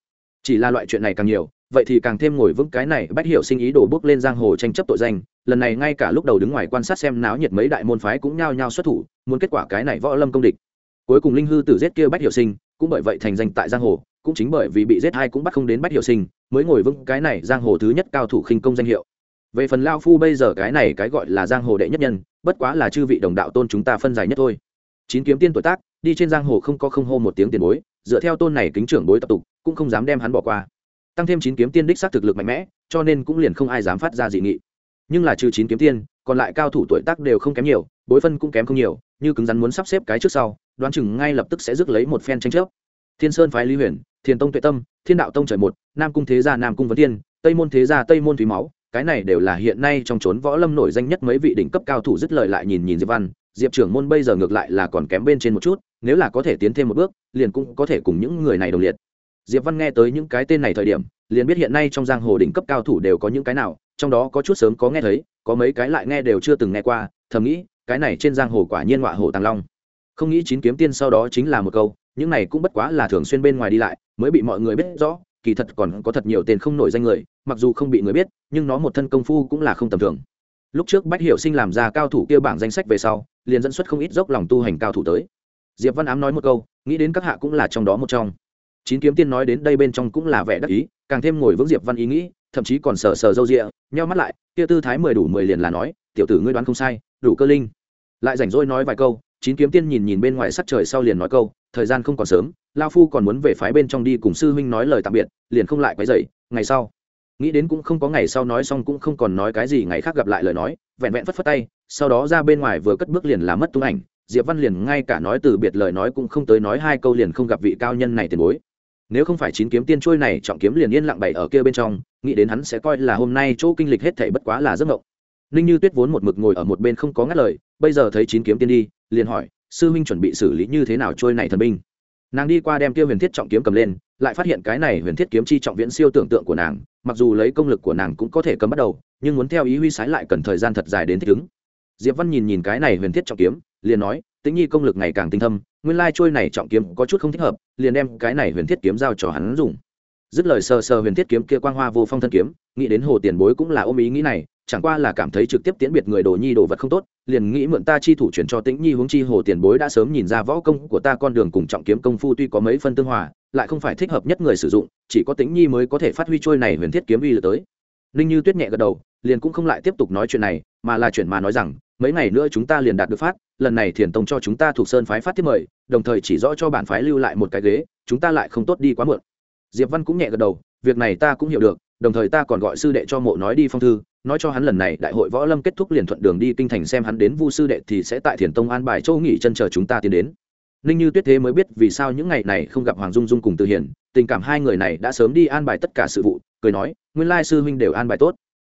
Speaker 1: Chỉ là loại chuyện này càng nhiều, vậy thì càng thêm ngồi vững cái này bách hiểu sinh ý đổ bước lên giang hồ tranh chấp tội danh, lần này ngay cả lúc đầu đứng ngoài quan sát xem náo nhiệt mấy đại môn phái cũng nhao nhao xuất thủ, muốn kết quả cái này võ lâm công địch. Cuối cùng linh hư tử giết kia bách hiểu sinh, cũng bởi vậy thành danh tại giang hồ cũng chính bởi vì bị giết hai cũng bắt không đến bách hiệu sinh, mới ngồi vững cái này giang hồ thứ nhất cao thủ khinh công danh hiệu. Về phần lao phu bây giờ cái này cái gọi là giang hồ đệ nhất nhân, bất quá là chư vị đồng đạo tôn chúng ta phân giải nhất thôi. Chín kiếm tiên tuổi tác, đi trên giang hồ không có không hô một tiếng tiền bối, dựa theo tôn này kính trưởng bối tập tục, cũng không dám đem hắn bỏ qua. Tăng thêm chín kiếm tiên đích xác thực lực mạnh mẽ, cho nên cũng liền không ai dám phát ra dị nghị. Nhưng là trừ chín kiếm tiên, còn lại cao thủ tuổi tác đều không kém nhiều, bối phân cũng kém không nhiều, như cứng rắn muốn sắp xếp cái trước sau, đoán chừng ngay lập tức sẽ rước lấy một phen tranh chấp. Thiên sơn phái lý huyền thiền tông tuệ tâm thiên đạo tông trời một nam cung thế gia nam cung vấn Thiên, tây môn thế gia tây môn thúy máu cái này đều là hiện nay trong trốn võ lâm nổi danh nhất mấy vị đỉnh cấp cao thủ dứt lời lại nhìn nhìn diệp văn. Diệp trưởng môn bây giờ ngược lại là còn kém bên trên một chút nếu là có thể tiến thêm một bước liền cũng có thể cùng những người này đồng liệt. Diệp văn nghe tới những cái tên này thời điểm liền biết hiện nay trong giang hồ đỉnh cấp cao thủ đều có những cái nào trong đó có chút sớm có nghe thấy có mấy cái lại nghe đều chưa từng nghe qua thầm nghĩ cái này trên giang hồ quả nhiên ngọa hồ tàng long. Không nghĩ chín kiếm tiên sau đó chính là một câu những này cũng bất quá là thường xuyên bên ngoài đi lại, mới bị mọi người biết rõ, kỳ thật còn có thật nhiều tên không nổi danh người, mặc dù không bị người biết, nhưng nó một thân công phu cũng là không tầm thường. Lúc trước bách hiểu sinh làm ra cao thủ kia bảng danh sách về sau, liền dẫn xuất không ít dốc lòng tu hành cao thủ tới. Diệp văn ám nói một câu, nghĩ đến các hạ cũng là trong đó một trong. Chín kiếm tiên nói đến đây bên trong cũng là vẻ đắc ý, càng thêm ngồi vững diệp văn ý nghĩ, thậm chí còn sờ sờ râu rịa nheo mắt lại, kia tư thái mười đủ mười liền là nói, tiểu tử ngươi đoán không sai, đủ cơ linh. Lại rảnh rỗi nói vài câu chín kiếm tiên nhìn nhìn bên ngoài sắc trời sau liền nói câu, thời gian không còn sớm lao phu còn muốn về phái bên trong đi cùng sư huynh nói lời tạm biệt, liền không lại quấy dậy ngày sau. Nghĩ đến cũng không có ngày sau nói xong cũng không còn nói cái gì, ngày khác gặp lại lời nói, vẹn vẹn phất phất tay, sau đó ra bên ngoài vừa cất bước liền làm mất tung ảnh, diệp văn liền ngay cả nói từ biệt lời nói cũng không tới nói hai câu liền không gặp vị cao nhân này tiền bối. Nếu không phải chín kiếm tiên trôi này, trọng kiếm liền yên lặng bày ở kia bên trong, nghĩ đến hắn sẽ coi là hôm nay chỗ kinh lịch hết thảy bất quá là giấc mộng. Ninh như tuyết vốn một mực ngồi ở một bên không có ngắt lời bây giờ thấy chín kiếm tiên đi, liền hỏi, sư huynh chuẩn bị xử lý như thế nào trôi này thần binh? Nàng đi qua đem kia huyền thiết trọng kiếm cầm lên, lại phát hiện cái này huyền thiết kiếm chi trọng viễn siêu tưởng tượng của nàng, mặc dù lấy công lực của nàng cũng có thể cầm bắt đầu, nhưng muốn theo ý huy sái lại cần thời gian thật dài đến thích ứng. Diệp văn nhìn nhìn cái này huyền thiết trọng kiếm, liền nói, tĩnh nhi công lực ngày càng tinh thâm, nguyên lai trôi này trọng kiếm có chút không thích hợp, liền đem cái này huyền thiết kiếm giao cho hắn dùng. Dứt lời sờ sờ huyền thiết kiếm kia quang hoa vô phong thân kiếm, nghĩ đến hồ tiền bối cũng là ôm ý nghĩ này, chẳng qua là cảm thấy trực tiếp tiễn biệt người đồ nhi đồ vật không tốt liền nghĩ mượn ta chi thủ chuyển cho tĩnh nhi huống chi hồ tiền bối đã sớm nhìn ra võ công của ta con đường cùng trọng kiếm công phu tuy có mấy phân tương hòa, lại không phải thích hợp nhất người sử dụng, chỉ có tĩnh nhi mới có thể phát huy trôi này huyền thiết kiếm uy lực tới. Ninh như tuyết nhẹ gật đầu, liền cũng không lại tiếp tục nói chuyện này, mà là chuyện mà nói rằng, mấy ngày nữa chúng ta liền đạt được phát, lần này thiền tông cho chúng ta thuộc sơn phái phát tiếp mời, đồng thời chỉ rõ cho bản phái lưu lại một cái ghế, chúng ta lại không tốt đi quá muộn. Diệp văn cũng nhẹ gật đầu, việc này ta cũng hiểu được, đồng thời ta còn gọi sư đệ cho mộ nói đi phong thư nói cho hắn lần này đại hội võ lâm kết thúc liền thuận đường đi kinh thành xem hắn đến vu sư đệ thì sẽ tại thiền tông an bài châu nghỉ chân chờ chúng ta tiến đến. Ninh như tuyết thế mới biết vì sao những ngày này không gặp hoàng dung dung cùng từ hiền, tình cảm hai người này đã sớm đi an bài tất cả sự vụ, cười nói, nguyên lai sư huynh đều an bài tốt.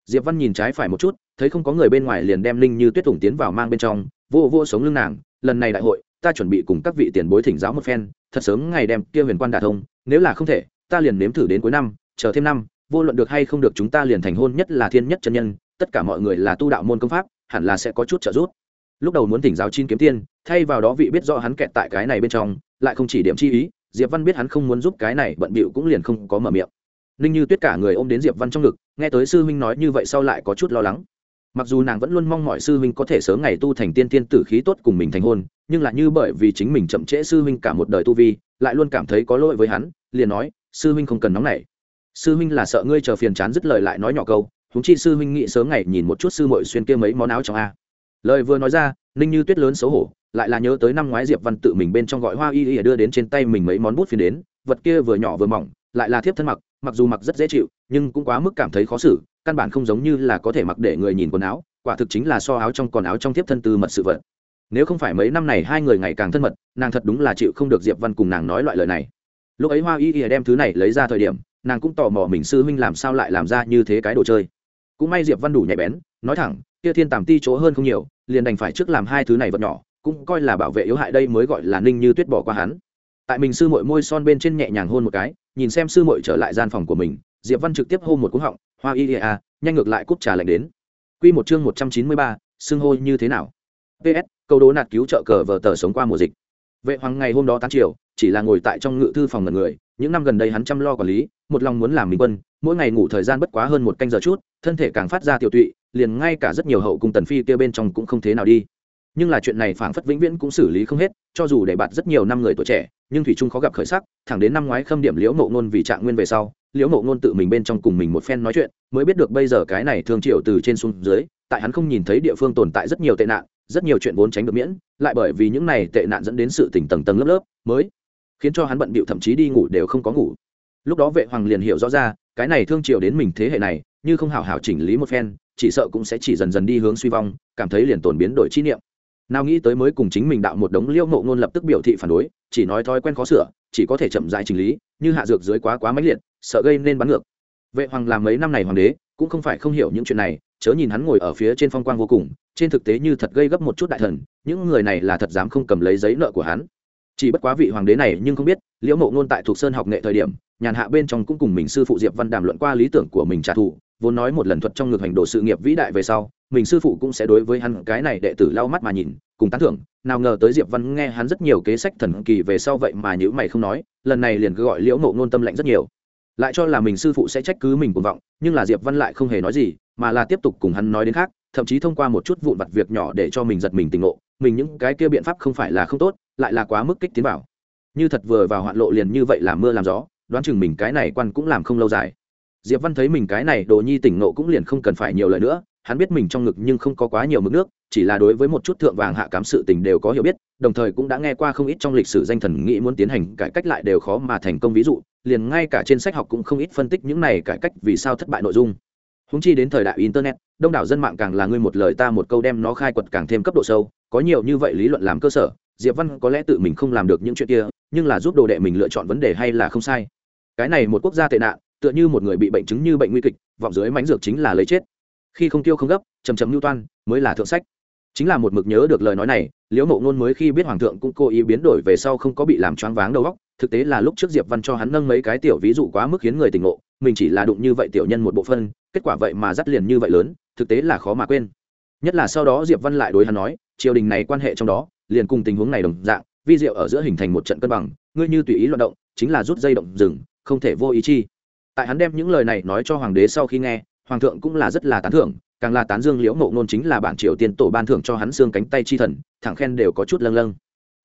Speaker 1: Diệp văn nhìn trái phải một chút, thấy không có người bên ngoài liền đem ninh như tuyết thủng tiến vào mang bên trong, vô vô sống lưng nàng, lần này đại hội, ta chuẩn bị cùng các vị tiền bối thỉnh giáo một phen, thật sớm ngày đem kia huyền quan đả thông, nếu là không thể, ta liền nếm thử đến cuối năm, chờ thêm năm vô luận được hay không được chúng ta liền thành hôn nhất là thiên nhất chân nhân, tất cả mọi người là tu đạo môn công pháp, hẳn là sẽ có chút trợ giúp. Lúc đầu muốn thỉnh giáo chín kiếm tiên, thay vào đó vị biết rõ hắn kẹt tại cái này bên trong, lại không chỉ điểm chi ý, diệp văn biết hắn không muốn giúp cái này, bận bịu cũng liền không có mở miệng. Ninh như tuyết cả người ôm đến diệp văn trong ngực, nghe tới sư huynh nói như vậy sau lại có chút lo lắng. Mặc dù nàng vẫn luôn mong mọi sư huynh có thể sớm ngày tu thành tiên tiên tử khí tốt cùng mình thành hôn, nhưng lại như bởi vì chính mình chậm trễ sư huynh cả một đời tu vi, lại luôn cảm thấy có lỗi với hắn, liền nói, sư huynh không cần nóng nảy sư huynh là sợ ngươi chờ phiền chán dứt lời lại nói nhỏ câu húng chi sư huynh nghĩ sớm ngày nhìn một chút sư mội xuyên kia mấy món áo trong a. Lời vừa nói ra, ninh như tuyết lớn xấu hổ, lại là nhớ tới năm ngoái diệp văn tự mình bên trong gọi hoa y y đưa đến trên tay mình mấy món bút phiến đến, vật kia vừa nhỏ vừa mỏng, lại là thiếp thân mặc mặc dù mặc rất dễ chịu, nhưng cũng quá mức cảm thấy khó xử, căn bản không giống như là có thể mặc để người nhìn quần áo, quả thực chính là so áo trong còn áo trong thiếp thân tư mật sự vật. Nếu không phải mấy năm này hai người ngày càng thân mật, nàng thật đúng là chịu không được diệp văn cùng nàng nói loại lời này. Lúc ấy hoa y y đem thứ này lấy ra thời điểm nàng cũng tò mò mình sư huynh làm sao lại làm ra như thế cái đồ chơi. Cũng may diệp văn đủ nhạy bén nói thẳng kia thiên tàm ti chỗ hơn không nhiều liền đành phải trước làm hai thứ này vật nhỏ cũng coi là bảo vệ yếu hại đây mới gọi là ninh như tuyết bỏ qua hắn. Tại mình sư mội môi son bên trên nhẹ nhàng hôn một cái nhìn xem sư mội trở lại gian phòng của mình diệp văn trực tiếp hôn một cú họng hoa y a à, nhanh ngược lại cúp trà lạnh đến. Quy một chương một trăm chín mươi ba, xưng hô như thế nào? Ps câu đố nạt cứu trợ cờ vờ tờ sống qua mùa dịch. Vệ hoàng ngày hôm đó tám chiều chỉ là ngồi tại trong ngự thư phòng ngần người những năm gần đây hắn chăm lo quản lý, một lòng muốn làm minh quân, mỗi ngày ngủ thời gian bất quá hơn một canh giờ chút, thân thể càng phát ra tiểu tụy, liền ngay cả rất nhiều hậu cung tần phi kia bên trong cũng không thế nào đi. Nhưng là chuyện này phảng phất vĩnh viễn cũng xử lý không hết, cho dù để bạt rất nhiều năm người tuổi trẻ, nhưng thủy trung khó gặp khởi sắc, thẳng đến năm ngoái khâm điểm liễu mộ ngôn vì trạng nguyên về sau, liễu mộ ngôn tự mình bên trong cùng mình một phen nói chuyện, mới biết được bây giờ cái này thương triệu từ trên xuống dưới, tại hắn không nhìn thấy địa phương tồn tại rất nhiều tệ nạn, rất nhiều chuyện vốn tránh được miễn, lại bởi vì những này tệ nạn dẫn đến sự tỉnh tầng tầng lớp lớp, mới khiến cho hắn bận bịu thậm chí đi ngủ đều không có ngủ. Lúc đó vệ hoàng liền hiểu rõ ra, cái này thương triều đến mình thế hệ này, như không hảo hảo chỉnh lý một phen, chỉ sợ cũng sẽ chỉ dần dần đi hướng suy vong, cảm thấy liền tồn biến đổi chi niệm. Nào nghĩ tới mới cùng chính mình đạo một đống liêu ngộ ngôn lập tức biểu thị phản đối, chỉ nói thói quen khó sửa, chỉ có thể chậm dại chỉnh lý, như hạ dược dưới quá quá mãnh liệt, sợ gây nên bắn ngược. Vệ hoàng làm mấy năm này hoàng đế, cũng không phải không hiểu những chuyện này, chớ nhìn hắn ngồi ở phía trên phong quang vô cùng, trên thực tế như thật gây gấp một chút đại thần, những người này là thật dám không cầm lấy giấy nợ của hắn chỉ bất quá vị hoàng đế này nhưng không biết, liễu mộ ngôn tại thuộc sơn học nghệ thời điểm, nhàn hạ bên trong cũng cùng mình sư phụ diệp văn đàm luận qua lý tưởng của mình trả thù, vốn nói một lần thuật trong ngược hành đồ sự nghiệp vĩ đại về sau, mình sư phụ cũng sẽ đối với hắn cái này đệ tử lau mắt mà nhìn, cùng tán thưởng, nào ngờ tới diệp văn nghe hắn rất nhiều kế sách thần kỳ về sau vậy mà nhữ mày không nói, lần này liền cứ gọi liễu mộ ngôn tâm lạnh rất nhiều. Lại cho là mình sư phụ sẽ trách cứ mình cuồng vọng, nhưng là diệp văn lại không hề nói gì, mà là tiếp tục cùng hắn nói đến khác, thậm chí thông qua một chút vụn vặt việc nhỏ để cho mình giật mình tỉnh ngộ mình những cái kia biện pháp không phải là không tốt, lại là quá mức kích tiến vào. Như thật vừa vào hoạn lộ liền như vậy làm mưa làm gió, đoán chừng mình cái này quan cũng làm không lâu dài. Diệp văn thấy mình cái này, đồ nhi tỉnh ngộ cũng liền không cần phải nhiều lời nữa, hắn biết mình trong ngực nhưng không có quá nhiều mực nước, chỉ là đối với một chút thượng vàng hạ cám sự tình đều có hiểu biết, đồng thời cũng đã nghe qua không ít trong lịch sử danh thần nghĩ muốn tiến hành cải cách lại đều khó mà thành công ví dụ, liền ngay cả trên sách học cũng không ít phân tích những này cải cách vì sao thất bại nội dung húng chi đến thời đại internet, đông đảo dân mạng càng là ngươi một lời ta một câu đem nó khai quật càng thêm cấp độ sâu, có nhiều như vậy lý luận làm cơ sở, diệp văn có lẽ tự mình không làm được những chuyện kia, nhưng là giúp đồ đệ mình lựa chọn vấn đề hay là không sai. Cái này một quốc gia tệ nạn, tựa như một người bị bệnh chứng như bệnh nguy kịch, vọng dưới mánh dược chính là lấy chết. Khi không tiêu không gấp chầm chầm lưu toan, mới là thượng sách. Chính là một mực nhớ được lời nói này, liễu mộ ngôn mới khi biết hoàng thượng cũng cố ý biến đổi về sau không có bị làm choáng váng đầu óc, thực tế là lúc trước diệp văn cho hắn nâng mấy cái tiểu ví dụ quá mức khiến người tỉnh ngộ mình chỉ là đụng như vậy tiểu nhân một bộ phân, kết quả vậy mà dắt liền như vậy lớn, thực tế là khó mà quên. Nhất là sau đó diệp văn lại đối hắn nói, triều đình này quan hệ trong đó, liền cùng tình huống này đồng dạng, vi diệu ở giữa hình thành một trận cân bằng, ngươi như tùy ý loạt động, chính là rút dây động rừng, không thể vô ý chi. Tại hắn đem những lời này nói cho hoàng đế sau khi nghe, hoàng thượng cũng là rất là tán thưởng, càng là tán dương liễu mộ nôn chính là bản triều tiên tổ ban thưởng cho hắn xương cánh tay chi thần, thẳng khen đều có chút lâng lâng.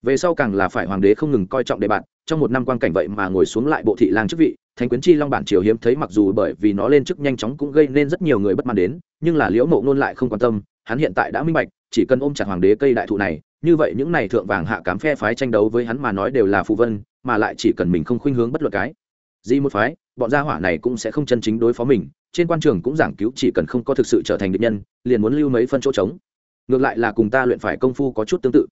Speaker 1: Về sau càng là phải hoàng đế không ngừng coi trọng đề bạn trong một năm quan cảnh vậy mà ngồi xuống lại bộ thị lang chức vị thánh quyến chi long bản triều hiếm thấy mặc dù bởi vì nó lên chức nhanh chóng cũng gây nên rất nhiều người bất mãn đến, nhưng là liễu mộ nôn lại không quan tâm, hắn hiện tại đã minh bạch, chỉ cần ôm chặt hoàng đế cây đại thụ này, như vậy những này thượng vàng hạ cám phe phái tranh đấu với hắn mà nói đều là phụ vân, mà lại chỉ cần mình không khuynh hướng bất luận cái. Gì một phái, bọn gia hỏa này cũng sẽ không chân chính đối phó mình, trên quan trường cũng giảng cứu chỉ cần không có thực sự trở thành địch nhân, liền muốn lưu mấy phân chỗ trống. Ngược lại là cùng ta luyện phải công phu có chút tương tự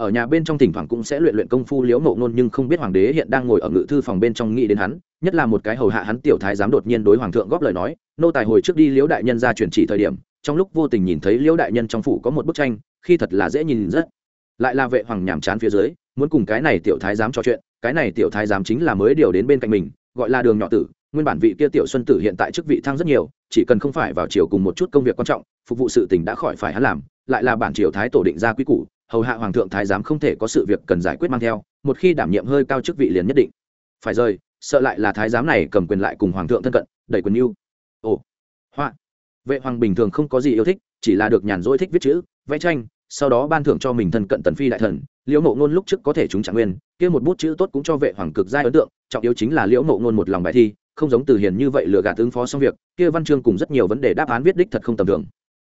Speaker 1: ở nhà bên trong thỉnh thoảng cũng sẽ luyện luyện công phu liễu mộ ngôn nhưng không biết hoàng đế hiện đang ngồi ở ngự thư phòng bên trong nghĩ đến hắn, nhất là một cái hầu hạ hắn tiểu thái dám đột nhiên đối hoàng thượng góp lời nói, nô tài hồi trước đi liễu đại nhân ra chuyển chỉ thời điểm, trong lúc vô tình nhìn thấy liễu đại nhân trong phủ có một bức tranh, khi thật là dễ nhìn rất. Lại là vệ hoàng nhàm chán phía dưới, muốn cùng cái này tiểu thái dám trò chuyện, cái này tiểu thái giám chính là mới điều đến bên cạnh mình, gọi là đường nhỏ tử, nguyên bản vị kia tiểu xuân tử hiện tại chức vị thăng rất nhiều, chỉ cần không phải vào chiều cùng một chút công việc quan trọng, phục vụ sự tình đã khỏi phải hắn làm, lại là bản triều thái tổ định ra quy củ hầu hạ hoàng thượng thái giám không thể có sự việc cần giải quyết mang theo, một khi đảm nhiệm hơi cao chức vị liền nhất định. Phải rời, sợ lại là thái giám này cầm quyền lại cùng hoàng thượng thân cận, đẩy quyền yêu ồ, hoa. Vệ hoàng bình thường không có gì yêu thích, chỉ là được nhàn rỗi thích viết chữ, vẽ tranh, sau đó ban thưởng cho mình thân cận tần phi đại thần, liễu mộ ngôn lúc trước có thể chúng trạng nguyên, kia một bút chữ tốt cũng cho vệ hoàng cực giai ấn tượng, trọng yếu chính là liễu mộ ngôn một lòng bài thi, không giống từ hiền như vậy lừa gạt ứng phó xong việc, kia văn chương cùng rất nhiều vấn đề đáp án viết đích thật không tầm thường.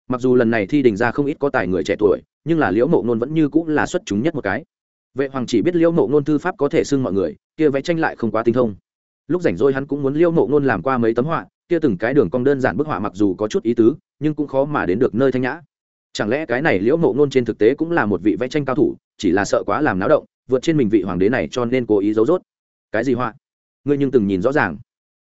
Speaker 1: Mặc dù lần này thi đình ra không ít có tài người trẻ tuổi nhưng là liễu mộ ngôn vẫn như cũng là xuất chúng nhất một cái. Vệ hoàng chỉ biết liễu mộ ngôn thư pháp có thể xưng mọi người, kia vẽ tranh lại không quá tinh thông. Lúc rảnh rỗi hắn cũng muốn liễu mộ ngôn làm qua mấy tấm họa, kia từng cái đường cong đơn giản bức họa mặc dù có chút ý tứ, nhưng cũng khó mà đến được nơi thanh nhã. Chẳng lẽ cái này liễu mộ ngôn trên thực tế cũng là một vị vẽ tranh cao thủ, chỉ là sợ quá làm náo động, vượt trên mình vị hoàng đế này cho nên cố ý giấu dốt cái gì họa? Ngươi nhưng từng nhìn rõ ràng.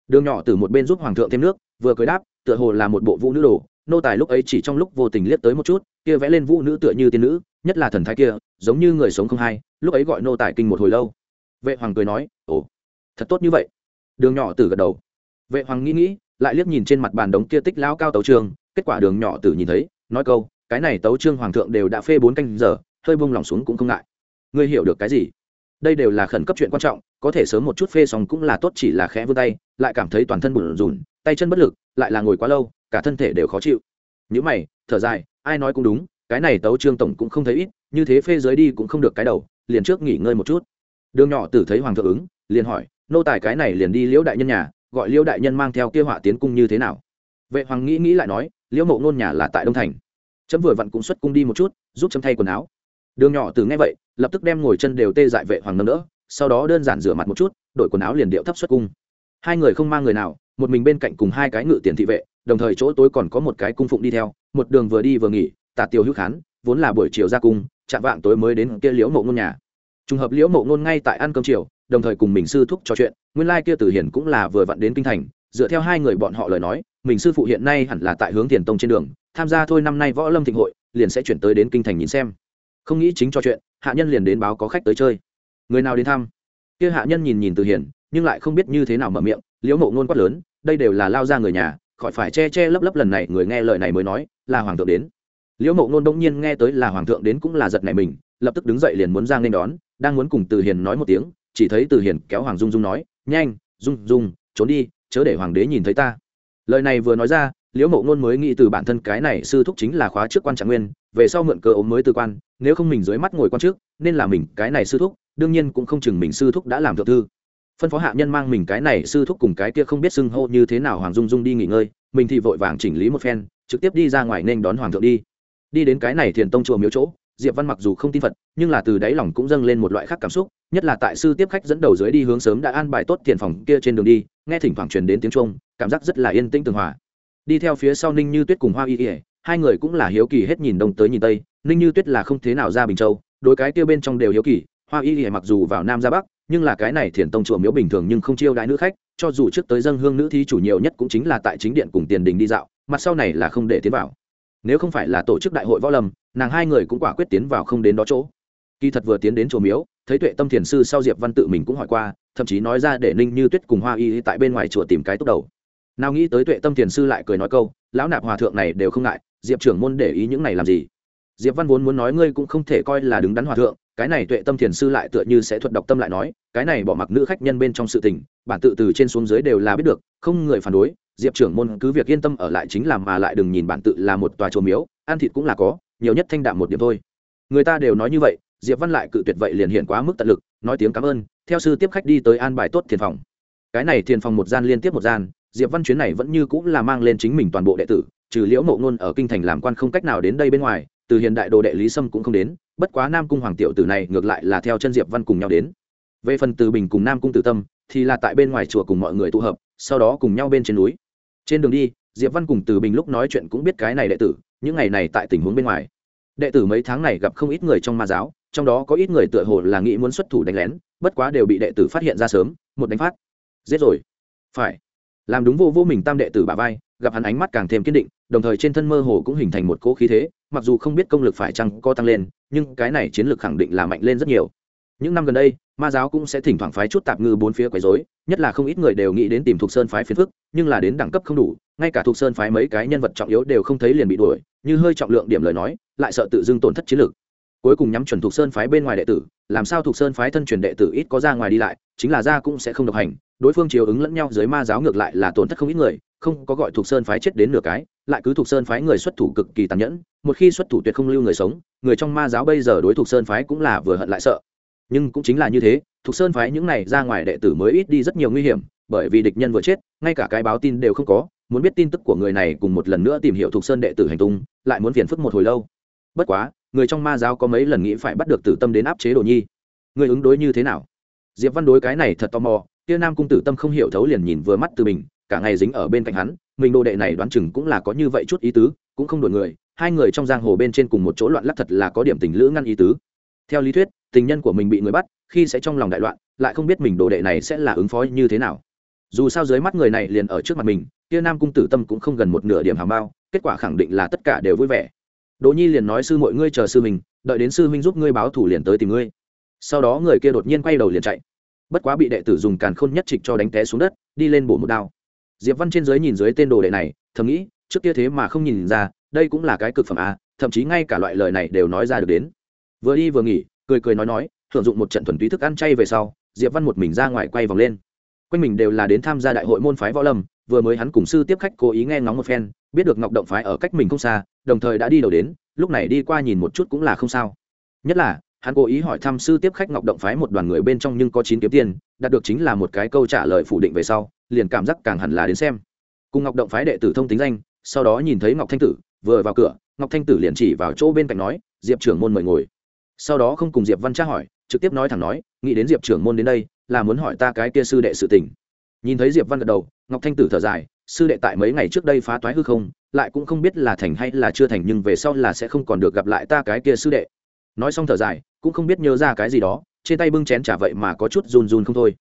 Speaker 1: Đường nhỏ từ một bên giúp hoàng thượng thêm nước, vừa cười đáp, tựa hồ là một bộ vũ nữ đồ nô tài lúc ấy chỉ trong lúc vô tình liếc tới một chút kia vẽ lên vũ nữ tựa như tiên nữ nhất là thần thái kia giống như người sống không hay lúc ấy gọi nô tài kinh một hồi lâu. Vệ hoàng cười nói ồ thật tốt như vậy. Đường nhỏ tử gật đầu. Vệ hoàng nghĩ nghĩ lại liếc nhìn trên mặt bàn đống kia tích lao cao tấu chương, kết quả đường nhỏ tử nhìn thấy nói câu cái này tấu trương hoàng thượng đều đã phê bốn canh giờ hơi buông lòng xuống cũng không ngại. Ngươi hiểu được cái gì? Đây đều là khẩn cấp chuyện quan trọng có thể sớm một chút phê xong cũng là tốt chỉ là khẽ vươn tay lại cảm thấy toàn thân bùn rùn tay chân bất lực lại là ngồi quá lâu cả thân thể đều khó chịu. Nhữ mày, thở dài, ai nói cũng đúng, cái này tấu trương tổng cũng không thấy ít, như thế phê giới đi cũng không được cái đầu, liền trước nghỉ ngơi một chút. Đường nhỏ tử thấy hoàng thượng ứng, liền hỏi, nô tài cái này liền đi liễu đại nhân nhà, gọi liễu đại nhân mang theo kia họa tiến cung như thế nào? Vệ hoàng nghĩ nghĩ lại nói, liễu mộ nôn nhà là tại đông thành. Chấm vừa vặn cũng xuất cung đi một chút, giúp chấm thay quần áo. Đường nhỏ tử nghe vậy, lập tức đem ngồi chân đều tê dại vệ hoàng nâng đỡ, sau đó đơn giản rửa mặt một chút, đội quần áo liền điệu thấp xuất cung. Hai người không mang người nào, một mình bên cạnh cùng hai cái ngự tiền thị vệ đồng thời chỗ tối còn có một cái cung phụng đi theo, một đường vừa đi vừa nghỉ Tạ tiêu hữu khán, vốn là buổi chiều ra cung, chạm vạng tối mới đến kia liễu mộ ngôn nhà. Trùng hợp liễu mộ ngôn ngay tại ăn cơm chiều, đồng thời cùng mình sư thúc trò chuyện, nguyên lai kia tử hiển cũng là vừa vặn đến kinh thành, dựa theo hai người bọn họ lời nói, mình sư phụ hiện nay hẳn là tại hướng tiền tông trên đường, tham gia thôi năm nay võ lâm thịnh hội, liền sẽ chuyển tới đến kinh thành nhìn xem. Không nghĩ chính trò chuyện, hạ nhân liền đến báo có khách tới chơi. Người nào đến thăm? Kia hạ nhân nhìn nhìn từ hiển nhưng lại không biết như thế nào mở miệng, liễu mộ ngôn quát lớn, đây đều là lao ra người nhà khỏi phải che che lấp lấp lần này người nghe lời này mới nói, là hoàng thượng đến. Liễu mộ ngôn đông nhiên nghe tới là hoàng thượng đến cũng là giật này mình, lập tức đứng dậy liền muốn ra nên đón, đang muốn cùng từ hiền nói một tiếng, chỉ thấy từ hiền kéo hoàng dung dung nói, nhanh, dung dung, trốn đi, chớ để hoàng đế nhìn thấy ta. Lời này vừa nói ra, liễu mộ ngôn mới nghĩ từ bản thân cái này sư thúc chính là khóa trước quan trạng nguyên, về sau mượn cơ ốm mới từ quan, nếu không mình dưới mắt ngồi quan trước, nên là mình cái này sư thúc, đương nhiên cũng không chừng mình sư thúc đã làm thượng thư phân phó hạ nhân mang mình cái này sư thúc cùng cái kia không biết xưng hô như thế nào hoàng dung dung đi nghỉ ngơi, mình thì vội vàng chỉnh lý một phen, trực tiếp đi ra ngoài nên đón hoàng thượng đi. Đi đến cái này thiền tông chùa miếu chỗ, diệp văn mặc dù không tin phật, nhưng là từ đáy lòng cũng dâng lên một loại khác cảm xúc, nhất là tại sư tiếp khách dẫn đầu dưới đi hướng sớm đã an bài tốt tiền phòng kia trên đường đi, nghe thỉnh thoảng truyền đến tiếng trung cảm giác rất là yên tĩnh tường hòa. Đi theo phía sau ninh như tuyết cùng hoa y ỉa hai người cũng là hiếu kỳ hết nhìn đông tới nhìn tây, ninh như tuyết là không thế nào ra bình châu đôi cái kia bên trong đều hiếu kỳ, hoa y ỉa mặc dù vào nam ra bắc nhưng là cái này thiền tông chùa miếu bình thường nhưng không chiêu đãi nữ khách, cho dù trước tới dân hương nữ thi chủ nhiều nhất cũng chính là tại chính điện cùng tiền đình đi dạo, mặt sau này là không để tiến vào. Nếu không phải là tổ chức đại hội võ lâm, nàng hai người cũng quả quyết tiến vào không đến đó chỗ. Kỳ thật vừa tiến đến chùa miếu, thấy tuệ tâm thiền sư sau diệp văn tự mình cũng hỏi qua, thậm chí nói ra để ninh như tuyết cùng hoa y tại bên ngoài chùa tìm cái tốt đầu. Nào nghĩ tới tuệ tâm thiền sư lại cười nói câu, lão nạp hòa thượng này đều không ngại, diệp trưởng môn để ý những này làm gì? Diệp văn vốn muốn nói ngươi cũng không thể coi là đứng đắn hòa thượng, cái này tuệ tâm thiền sư lại tựa như sẽ thuật đọc tâm lại nói, cái này bỏ mặc nữ khách nhân bên trong sự tình, bản tự từ trên xuống dưới đều là biết được, không người phản đối, diệp trưởng môn cứ việc yên tâm ở lại chính làm mà lại đừng nhìn bản tự là một tòa chùa miếu, ăn thịt cũng là có, nhiều nhất thanh đạm một điểm thôi. Người ta đều nói như vậy, diệp văn lại cự tuyệt vậy liền hiện quá mức tận lực, nói tiếng cảm ơn, theo sư tiếp khách đi tới an bài tốt thiền phòng. Cái này thiền phòng một gian liên tiếp một gian, diệp văn chuyến này vẫn như cũng là mang lên chính mình toàn bộ đệ tử, trừ liễu mộ ngôn ở kinh thành làm quan không cách nào đến đây bên ngoài từ hiện đại đồ đệ lý sâm cũng không đến, bất quá nam cung hoàng tiểu tử này ngược lại là theo chân diệp văn cùng nhau đến. Về phần từ bình cùng nam cung tử tâm, thì là tại bên ngoài chùa cùng mọi người tụ hợp, sau đó cùng nhau bên trên núi. Trên đường đi, diệp văn cùng từ bình lúc nói chuyện cũng biết cái này đệ tử, những ngày này tại tình huống bên ngoài. Đệ tử mấy tháng này gặp không ít người trong ma giáo, trong đó có ít người tựa hồ là nghĩ muốn xuất thủ đánh lén, bất quá đều bị đệ tử phát hiện ra sớm, một đánh phát. Giết rồi. Phải. Làm đúng vô vô mình tam đệ tử bà vai, gặp hắn ánh mắt càng thêm kiên định, đồng thời trên thân mơ hồ cũng hình thành một cỗ khí thế mặc dù không biết công lực phải chăng có tăng lên, nhưng cái này chiến lược khẳng định là mạnh lên rất nhiều. Những năm gần đây, ma giáo cũng sẽ thỉnh thoảng phái chút tạp ngư bốn phía quấy rối, nhất là không ít người đều nghĩ đến tìm thuộc sơn phái phiền phức, nhưng là đến đẳng cấp không đủ, ngay cả thuộc sơn phái mấy cái nhân vật trọng yếu đều không thấy liền bị đuổi, như hơi trọng lượng điểm lời nói, lại sợ tự dưng tổn thất chiến lược. Cuối cùng nhắm chuẩn thuộc sơn phái bên ngoài đệ tử, làm sao thuộc sơn phái thân truyền đệ tử ít có ra ngoài đi lại, chính là ra cũng sẽ không độc hành, đối phương chiều ứng lẫn nhau dưới ma giáo ngược lại là tổn thất không ít người, không có gọi thuộc sơn phái chết đến nửa cái lại cứ thuộc sơn phái người xuất thủ cực kỳ tàn nhẫn, một khi xuất thủ tuyệt không lưu người sống, người trong ma giáo bây giờ đối thuộc sơn phái cũng là vừa hận lại sợ. Nhưng cũng chính là như thế, thuộc sơn phái những này ra ngoài đệ tử mới ít đi rất nhiều nguy hiểm, bởi vì địch nhân vừa chết, ngay cả cái báo tin đều không có, muốn biết tin tức của người này cùng một lần nữa tìm hiểu thuộc sơn đệ tử hành tung, lại muốn phiền phức một hồi lâu. Bất quá, người trong ma giáo có mấy lần nghĩ phải bắt được tử tâm đến áp chế đồ nhi. Người ứng đối như thế nào? Diệp văn đối cái này thật tò mò tia nam cung tử tâm không hiểu thấu liền nhìn vừa mắt từ mình cả ngày dính ở bên cạnh hắn mình đồ đệ này đoán chừng cũng là có như vậy chút ý tứ, cũng không đổi người, hai người trong giang hồ bên trên cùng một chỗ loạn lắc thật là có điểm tình lữ ngăn ý tứ. Theo lý thuyết, tình nhân của mình bị người bắt, khi sẽ trong lòng đại loạn, lại không biết mình đồ đệ này sẽ là ứng phó như thế nào. Dù sao dưới mắt người này liền ở trước mặt mình, kia nam cung tử tâm cũng không gần một nửa điểm hàm bao, kết quả khẳng định là tất cả đều vui vẻ. Đỗ nhi liền nói sư mọi ngươi chờ sư mình đợi đến sư huynh giúp ngươi báo thủ liền tới tìm ngươi. Sau đó người kia đột nhiên quay đầu liền chạy. Bất quá bị đệ tử dùng càn khôn nhất trịch cho đánh té xuống đất, đi lên bổ một đao diệp văn trên dưới nhìn dưới tên đồ đệ này, thầm nghĩ, trước kia thế mà không nhìn ra, đây cũng là cái cực phẩm a thậm chí ngay cả loại lời này đều nói ra được đến. Vừa đi vừa nghỉ, cười cười nói nói hưởng dụng một trận thuần túy thức ăn chay về sau, diệp văn một mình ra ngoài quay vòng lên. Quanh mình đều là đến tham gia đại hội môn phái võ lâm, vừa mới hắn cùng sư tiếp khách cố ý nghe ngóng một phen, biết được ngọc động phái ở cách mình không xa, đồng thời đã đi đầu đến, lúc này đi qua nhìn một chút cũng là không sao. Nhất là hắn cố ý hỏi thăm sư tiếp khách ngọc động phái một đoàn người bên trong nhưng có chín kiếm tiền, đạt được chính là một cái câu trả lời phủ định về sau, liền cảm giác càng hẳn là đến xem. Cùng ngọc động phái đệ tử thông tính danh, sau đó nhìn thấy ngọc thanh tử, vừa vào cửa, ngọc thanh tử liền chỉ vào chỗ bên cạnh nói, diệp trưởng môn mời ngồi. Sau đó không cùng diệp văn tra hỏi, trực tiếp nói thẳng nói, nghĩ đến diệp trưởng môn đến đây, là muốn hỏi ta cái kia sư đệ sự tình. Nhìn thấy diệp văn gật đầu, ngọc thanh tử thở dài, sư đệ tại mấy ngày trước đây phá toái hư không, lại cũng không biết là thành hay là chưa thành, nhưng về sau là sẽ không còn được gặp lại ta cái kia sư đệ nói xong thở dài, cũng không biết nhớ ra cái gì đó, trên tay bưng chén trả vậy mà có chút run run không thôi.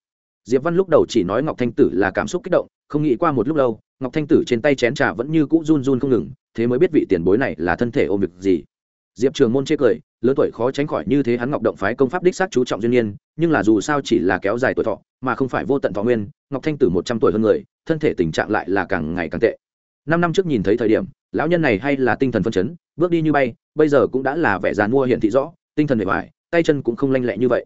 Speaker 1: Diệp văn lúc đầu chỉ nói ngọc thanh tử là cảm xúc kích động, không nghĩ qua một lúc lâu, ngọc thanh tử trên tay chén trà vẫn như cũ run run không ngừng, thế mới biết vị tiền bối này là thân thể ôm việc gì. Diệp trường môn chê cười, lớn tuổi khó tránh khỏi như thế hắn ngọc động phái công pháp đích xác chú trọng duyên nhiên nhưng là dù sao chỉ là kéo dài tuổi thọ, mà không phải vô tận thọ nguyên, ngọc thanh tử một trăm tuổi hơn người, thân thể tình trạng lại là càng ngày càng tệ. Năm năm trước nhìn thấy thời điểm, lão nhân này hay là tinh thần phân chấn, bước đi như bay bây giờ cũng đã là vẻ giàn mua hiện thị rõ, tinh thần bề ngoài tay chân cũng không lanh lẹ như vậy.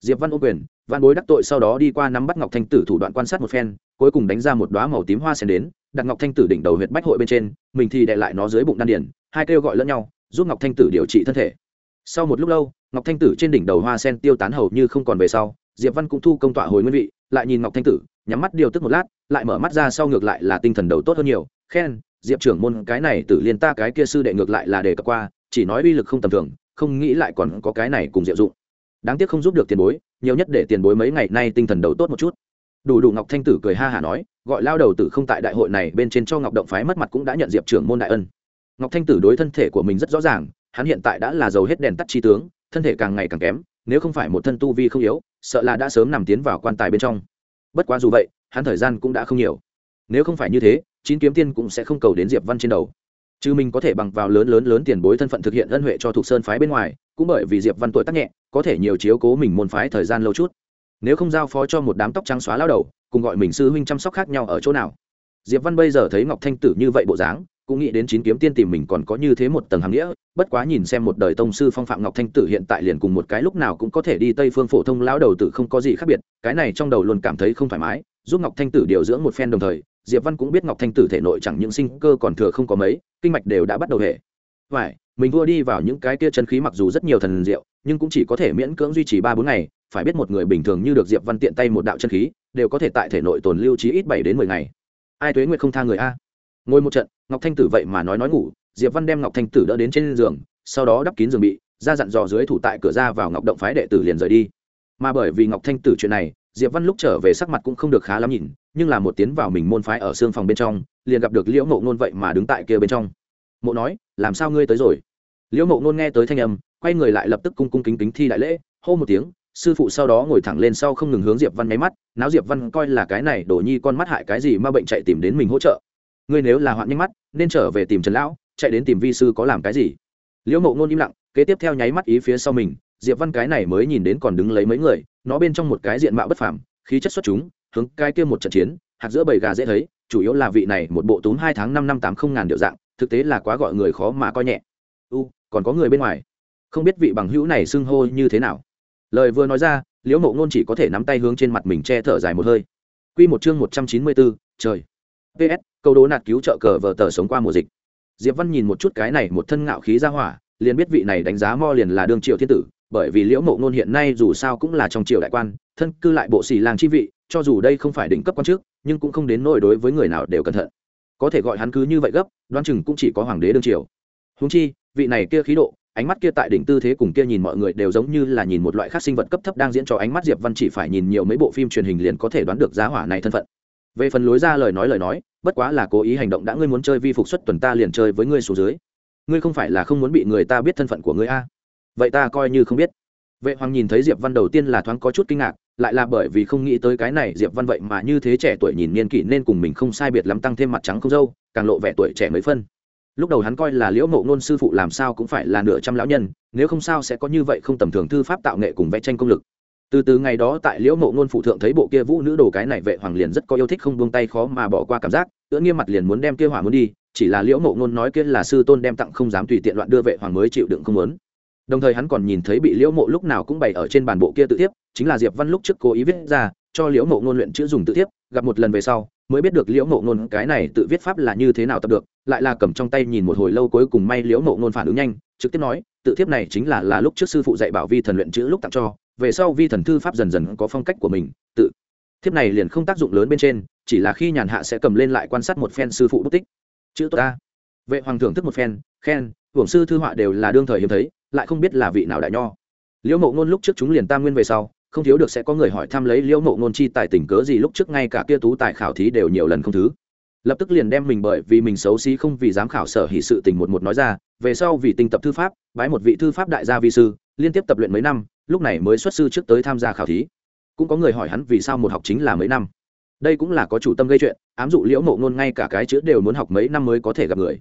Speaker 1: Diệp văn ô quyền văn bối đắc tội sau đó đi qua nắm bắt ngọc thanh tử thủ đoạn quan sát một phen, cuối cùng đánh ra một đoá màu tím hoa sen đến, đặt ngọc thanh tử đỉnh đầu huyệt bách hội bên trên, mình thì đệ lại nó dưới bụng đan điển hai kêu gọi lẫn nhau, giúp ngọc thanh tử điều trị thân thể. Sau một lúc lâu, ngọc thanh tử trên đỉnh đầu hoa sen tiêu tán hầu như không còn về sau, diệp văn cũng thu công tọa hồi nguyên vị, lại nhìn ngọc thanh tử, nhắm mắt điều tức một lát, lại mở mắt ra sau ngược lại là tinh thần đầu tốt hơn nhiều. Khen, diệp trưởng môn, cái này tử liên ta, cái kia sư đệ ngược lại là đề cập qua chỉ nói uy lực không tầm thường, không nghĩ lại còn có cái này cùng diệu dụng. Đáng tiếc không giúp được tiền bối, nhiều nhất để tiền bối mấy ngày nay tinh thần đầu tốt một chút. Đủ đủ ngọc thanh tử cười ha hả nói, gọi lao đầu tử không tại đại hội này bên trên cho ngọc động phái mất mặt cũng đã nhận diệp trưởng môn đại ân. Ngọc thanh tử đối thân thể của mình rất rõ ràng, hắn hiện tại đã là giàu hết đèn tắt chi tướng, thân thể càng ngày càng kém, nếu không phải một thân tu vi không yếu, sợ là đã sớm nằm tiến vào quan tài bên trong. Bất quá dù vậy, hắn thời gian cũng đã không nhiều. Nếu không phải như thế, chín kiếm tiên cũng sẽ không cầu đến diệp văn trên đầu chứ mình có thể bằng vào lớn lớn lớn tiền bối thân phận thực hiện ân huệ cho thuộc sơn phái bên ngoài, cũng bởi vì diệp văn tuổi tác nhẹ, có thể nhiều chiếu cố mình môn phái thời gian lâu chút. Nếu không giao phó cho một đám tóc trắng xóa lao đầu, cùng gọi mình sư huynh chăm sóc khác nhau ở chỗ nào? Diệp văn bây giờ thấy ngọc thanh tử như vậy bộ dáng, cũng nghĩ đến chín kiếm tiên tìm mình còn có như thế một tầng hàm nghĩa, bất quá nhìn xem một đời tông sư phong phạm ngọc thanh tử hiện tại liền cùng một cái lúc nào cũng có thể đi tây phương phổ thông, lão đầu tử không có gì khác biệt, cái này trong đầu luôn cảm thấy không thoải mái, giúp ngọc thanh tử điều dưỡng một phen đồng thời diệp văn cũng biết ngọc thanh tử thể nội chẳng những sinh cơ còn thừa không có mấy, kinh mạch đều đã bắt đầu hệ phải, mình vua đi vào những cái kia chân khí mặc dù rất nhiều thần diệu, nhưng cũng chỉ có thể miễn cưỡng duy trì ba bốn ngày, phải biết một người bình thường như được diệp văn tiện tay một đạo chân khí, đều có thể tại thể nội tồn lưu trí ít bảy đến mười ngày. Ai tuế nguyệt không tha người a? Ngồi một trận, ngọc thanh tử vậy mà nói nói ngủ, diệp văn đem ngọc thanh tử đỡ đến trên giường, sau đó đắp kín giường bị, ra dặn dò dưới thủ tại cửa ra vào ngọc động phái đệ tử liền rời đi. Mà bởi vì ngọc thanh tử chuyện này diệp văn lúc trở về sắc mặt cũng không được khá lắm nhìn, nhưng là một tiến vào mình môn phái ở xương phòng bên trong, liền gặp được liễu mộ ngôn vậy mà đứng tại kia bên trong. Mộ nói, làm sao ngươi tới rồi? Liễu mộ ngôn nghe tới thanh âm, quay người lại lập tức cung cung kính kính thi đại lễ, hô một tiếng, sư phụ sau đó ngồi thẳng lên sau không ngừng hướng diệp văn nháy mắt, náo diệp văn coi là cái này đổ nhi con mắt hại cái gì mà bệnh chạy tìm đến mình hỗ trợ. Ngươi nếu là hoạn nhanh mắt, nên trở về tìm trần lão, chạy đến tìm vi sư có làm cái gì? Liễu mộ ngôn im lặng, kế tiếp theo nháy mắt ý phía sau mình diệp văn cái này mới nhìn đến còn đứng lấy mấy người, nó bên trong một cái diện mạo bất phàm, khí chất xuất chúng, hướng cái kia một trận chiến, hạt giữa bầy gà dễ thấy, chủ yếu là vị này một bộ túm hai tháng năm năm tám không ngàn điệu dạng, thực tế là quá gọi người khó mà coi nhẹ. U, còn có người bên ngoài. Không biết vị bằng hữu này xưng hô như thế nào. Lời vừa nói ra, liễu mộ ngôn chỉ có thể nắm tay hướng trên mặt mình che thở dài một hơi. Quy một chương một trăm chín mươi bốn, trời. Ps câu đố nạt cứu trợ cờ vờ tờ sống qua mùa dịch. Diệp văn nhìn một chút cái này một thân ngạo khí ra hỏa, liền biết vị này đánh giá mo liền là đương triệu thiên tử bởi vì liễu mộ ngôn hiện nay dù sao cũng là trong triều đại quan, thân cư lại bộ xì làng chi vị, cho dù đây không phải đỉnh cấp quan chức nhưng cũng không đến nỗi đối với người nào đều cẩn thận. Có thể gọi hắn cứ như vậy gấp, đoán chừng cũng chỉ có hoàng đế đương triều. Húng chi, vị này kia khí độ, ánh mắt kia tại đỉnh tư thế cùng kia nhìn mọi người đều giống như là nhìn một loại khác sinh vật cấp thấp đang diễn cho ánh mắt diệp văn chỉ phải nhìn nhiều mấy bộ phim truyền hình liền có thể đoán được giá hỏa này thân phận. Về phần lối ra lời nói lời nói, bất quá là cố ý hành động đã ngươi muốn chơi vi phục xuất tuần ta liền chơi với ngươi xuống dưới. Ngươi không phải là không muốn bị người ta biết thân phận của ngươi a? Vậy ta coi như không biết. Vệ hoàng nhìn thấy diệp văn đầu tiên là thoáng có chút kinh ngạc, lại là bởi vì không nghĩ tới cái này diệp văn vậy mà như thế trẻ tuổi nhìn niên kỷ nên cùng mình không sai biệt lắm tăng thêm mặt trắng không dâu, càng lộ vẻ tuổi trẻ mấy phân. Lúc đầu hắn coi là liễu mộ ngôn sư phụ làm sao cũng phải là nửa trăm lão nhân, nếu không sao sẽ có như vậy không tầm thường thư pháp tạo nghệ cùng vẽ tranh công lực. Từ từ ngày đó tại liễu mộ ngôn phụ thượng thấy bộ kia vũ nữ đồ cái này vệ hoàng liền rất có yêu thích không buông tay khó mà bỏ qua cảm giác tựa nghiêm mặt liền muốn đem kia hỏa muốn đi, chỉ là liễu mộ ngôn nói kia là sư tôn đem tặng không dám tùy tiện loạn đưa vệ hoàng mới chịu đựng không muốn đồng thời hắn còn nhìn thấy bị liễu mộ lúc nào cũng bày ở trên bàn bộ kia tự tiếp chính là diệp văn lúc trước cố ý viết ra, cho liễu mộ ngôn luyện chữ dùng tự tiếp gặp một lần về sau, mới biết được liễu mộ ngôn cái này tự viết pháp là như thế nào tập được, lại là cầm trong tay nhìn một hồi lâu cuối cùng may liễu mộ ngôn phản ứng nhanh, trực tiếp nói, tự thiếp này chính là là lúc trước sư phụ dạy bảo vi thần luyện chữ lúc tặng cho, về sau vi thần thư pháp dần dần có phong cách của mình, tự thiếp này liền không tác dụng lớn bên trên, chỉ là khi nhàn hạ sẽ cầm lên lại quan sát một phen sư phụ bút tích. Chữ tốt ta. Vệ hoàng thưởng thức một phen, khen, hưởng sư thư họa đều là đương thời hiếm thấy lại không biết là vị nào đại nho. Liễu mộ ngôn lúc trước chúng liền tam nguyên về sau, không thiếu được sẽ có người hỏi thăm lấy liễu mộ ngôn chi tài tình cớ gì lúc trước ngay cả kia tú tài khảo thí đều nhiều lần không thứ. Lập tức liền đem mình bởi vì mình xấu xí không vì dám khảo sở hỷ sự tình một một nói ra, về sau vì tinh tập thư pháp, bái một vị thư pháp đại gia vi sư, liên tiếp tập luyện mấy năm, lúc này mới xuất sư trước tới tham gia khảo thí. Cũng có người hỏi hắn vì sao một học chính là mấy năm. Đây cũng là có chủ tâm gây chuyện, ám dụ liễu mộ ngôn ngay cả cái chữ đều muốn học mấy năm mới có thể gặp người.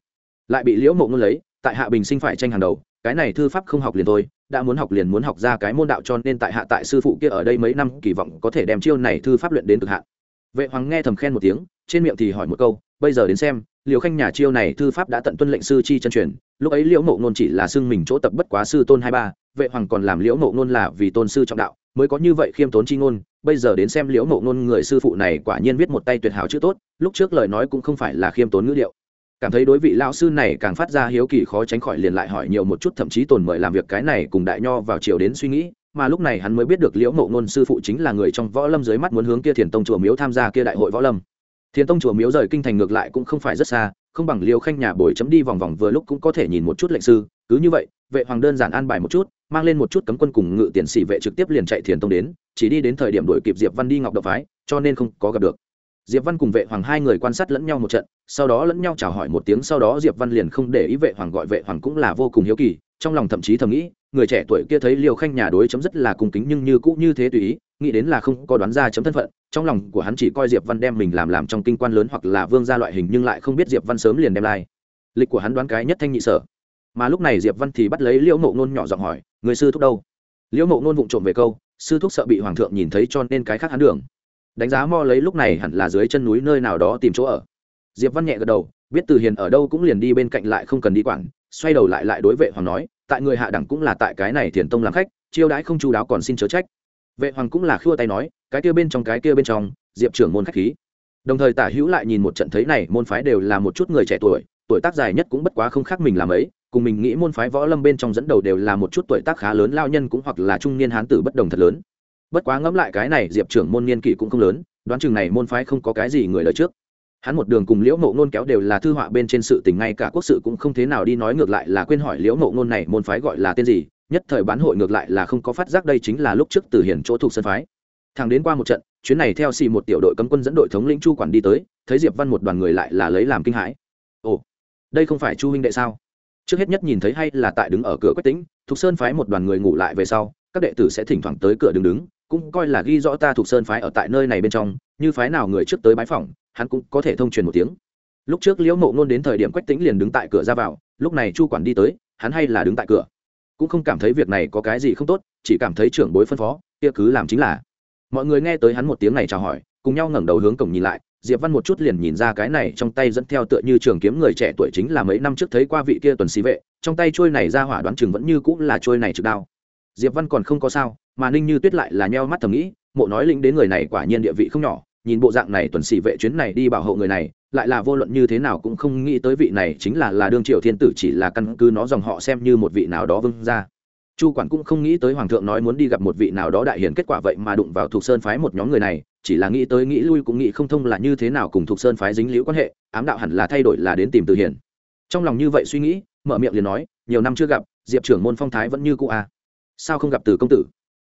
Speaker 1: Lại bị liễu mộ ngôn lấy, tại hạ bình sinh phải tranh hàng đầu cái này thư pháp không học liền thôi, đã muốn học liền muốn học ra cái môn đạo cho nên tại hạ tại sư phụ kia ở đây mấy năm, kỳ vọng có thể đem chiêu này thư pháp luyện đến cực hạn vệ hoàng nghe thầm khen một tiếng, trên miệng thì hỏi một câu, bây giờ đến xem liều khanh nhà chiêu này thư pháp đã tận tuân lệnh sư chi chân truyền, lúc ấy liễu mộ ngôn chỉ là xưng mình chỗ tập bất quá sư tôn hai ba, vệ hoàng còn làm liễu mộ ngôn là vì tôn sư trọng đạo, mới có như vậy khiêm tốn chi ngôn bây giờ đến xem liễu mộ ngôn người sư phụ này quả nhiên viết một tay tuyệt hảo chữ tốt, lúc trước lời nói cũng không phải là khiêm tốn ngữ liệu cảm thấy đối vị lão sư này càng phát ra hiếu kỳ khó tránh khỏi liền lại hỏi nhiều một chút, thậm chí tồn mời làm việc cái này cùng đại nho vào chiều đến suy nghĩ, mà lúc này hắn mới biết được liễu mộ ngôn sư phụ chính là người trong võ lâm dưới mắt muốn hướng kia thiền tông chùa miếu tham gia kia đại hội võ lâm. Thiền tông chùa miếu rời kinh thành ngược lại cũng không phải rất xa, không bằng liều khanh nhà bồi chấm đi vòng vòng vừa lúc cũng có thể nhìn một chút lệnh sư. Cứ như vậy, vệ hoàng đơn giản an bài một chút, mang lên một chút cấm quân cùng ngự tiền sĩ vệ trực tiếp liền chạy thiền tông đến, chỉ đi đến thời điểm đuổi kịp diệp văn đi ngọc độc phái, cho nên không có gặp được diệp văn cùng vệ hoàng hai người quan sát lẫn nhau một trận, sau đó lẫn nhau chào hỏi một tiếng, sau đó diệp văn liền không để ý vệ hoàng gọi vệ hoàng cũng là vô cùng hiếu kỳ, trong lòng thậm chí thầm nghĩ, người trẻ tuổi kia thấy liều khanh nhà đối chấm rất là cung kính nhưng như cũ như thế tùy ý, nghĩ đến là không có đoán ra chấm thân phận, trong lòng của hắn chỉ coi diệp văn đem mình làm làm trong kinh quan lớn hoặc là vương gia loại hình nhưng lại không biết diệp văn sớm liền đem lai lịch của hắn đoán cái nhất thanh nhị sở. Mà lúc này diệp văn thì bắt lấy liễu mộ nôn nhỏ giọng hỏi, người sư thúc đâu? Liễu mộ nôn vụng trộm về câu, sư thúc sợ bị hoàng thượng nhìn thấy cho nên cái khác hắn đường đánh giá mo lấy lúc này hẳn là dưới chân núi nơi nào đó tìm chỗ ở. Diệp văn nhẹ gật đầu, biết từ hiền ở đâu cũng liền đi bên cạnh lại không cần đi quản, xoay đầu lại lại đối vệ hoàng nói, tại người hạ đẳng cũng là tại cái này thiền tông làm khách, chiêu đãi không chú đáo còn xin chớ trách. Vệ hoàng cũng là khua tay nói, cái kia bên trong, cái kia bên trong, diệp trưởng môn khách khí. Đồng thời tả hữu lại nhìn một trận thấy này, môn phái đều là một chút người trẻ tuổi tuổi tác dài nhất cũng bất quá không khác mình làm ấy, cùng mình nghĩ môn phái võ lâm bên trong dẫn đầu đều là một chút tuổi tác khá lớn, lao nhân cũng hoặc là trung niên hán tử bất đồng thật lớn bất quá ngẫm lại cái này, diệp trưởng môn niên kỷ cũng không lớn, đoán chừng này môn phái không có cái gì người lời trước. Hắn một đường cùng liễu mộ ngôn kéo đều là thư họa bên trên sự tình, ngay cả quốc sự cũng không thế nào đi nói ngược lại là quên hỏi liễu mộ ngôn này môn phái gọi là tên gì, nhất thời bán hội ngược lại là không có phát giác đây chính là lúc trước từ hiển chỗ thuộc sân phái. Thằng đến qua một trận, chuyến này theo xì một tiểu đội cấm quân dẫn đội thống lĩnh chu quản đi tới, thấy diệp văn một đoàn người lại là lấy làm kinh hãi. Ồ, đây không phải chu huynh đệ sao? Trước hết nhất nhìn thấy hay là tại đứng ở cửa quách tĩnh thuộc sơn phái một đoàn người ngủ lại về sau, các đệ tử sẽ thỉnh thoảng tới cửa đứng đứng cũng coi là ghi rõ ta thuộc sơn phái ở tại nơi này bên trong, như phái nào người trước tới bái phỏng, hắn cũng có thể thông truyền một tiếng. Lúc trước liễu mộ ngôn đến thời điểm quách tính liền đứng tại cửa ra vào, lúc này chu quản đi tới, hắn hay là đứng tại cửa. Cũng không cảm thấy việc này có cái gì không tốt, chỉ cảm thấy trưởng bối phân phó, kia cứ làm chính là. Mọi người nghe tới hắn một tiếng này chào hỏi, cùng nhau ngẩng đầu hướng cổng nhìn lại, diệp văn một chút liền nhìn ra cái này trong tay dẫn theo tựa như trường kiếm người trẻ tuổi chính là mấy năm trước thấy qua vị kia tuần xí vệ, trong tay trôi này ra hỏa đoán chừng vẫn như cũng là trôi này trực đao diệp văn còn không có sao, mà ninh như tuyết lại là nheo mắt thầm nghĩ, mộ nói lĩnh đến người này quả nhiên địa vị không nhỏ, nhìn bộ dạng này tuần sĩ vệ chuyến này đi bảo hộ người này, lại là vô luận như thế nào cũng không nghĩ tới vị này chính là là đương triều thiên tử chỉ là căn cứ nó dòng họ xem như một vị nào đó vương ra chu quản cũng không nghĩ tới hoàng thượng nói muốn đi gặp một vị nào đó đại hiển kết quả vậy mà đụng vào thuộc sơn phái một nhóm người này, chỉ là nghĩ tới nghĩ lui cũng nghĩ không thông là như thế nào cùng thuộc sơn phái dính liễu quan hệ, ám đạo hẳn là thay đổi là đến tìm từ hiển trong lòng như vậy suy nghĩ, mở miệng liền nói, nhiều năm chưa gặp, diệp trưởng môn phong thái vẫn như cũ à sao không gặp từ công tử?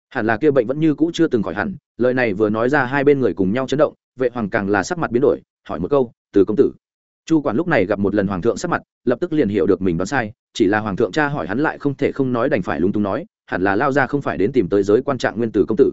Speaker 1: Hẳn là kia bệnh vẫn như cũ chưa từng khỏi hẳn, lời này vừa nói ra hai bên người cùng nhau chấn động, vệ hoàng càng là sắc mặt biến đổi, hỏi một câu, từ công tử? Chu quản lúc này gặp một lần hoàng thượng sắc mặt, lập tức liền hiểu được mình đoán sai, chỉ là hoàng thượng cha hỏi hắn lại không thể không nói đành phải lung tung nói, hẳn là lao ra không phải đến tìm tới giới quan trạng nguyên tử công tử.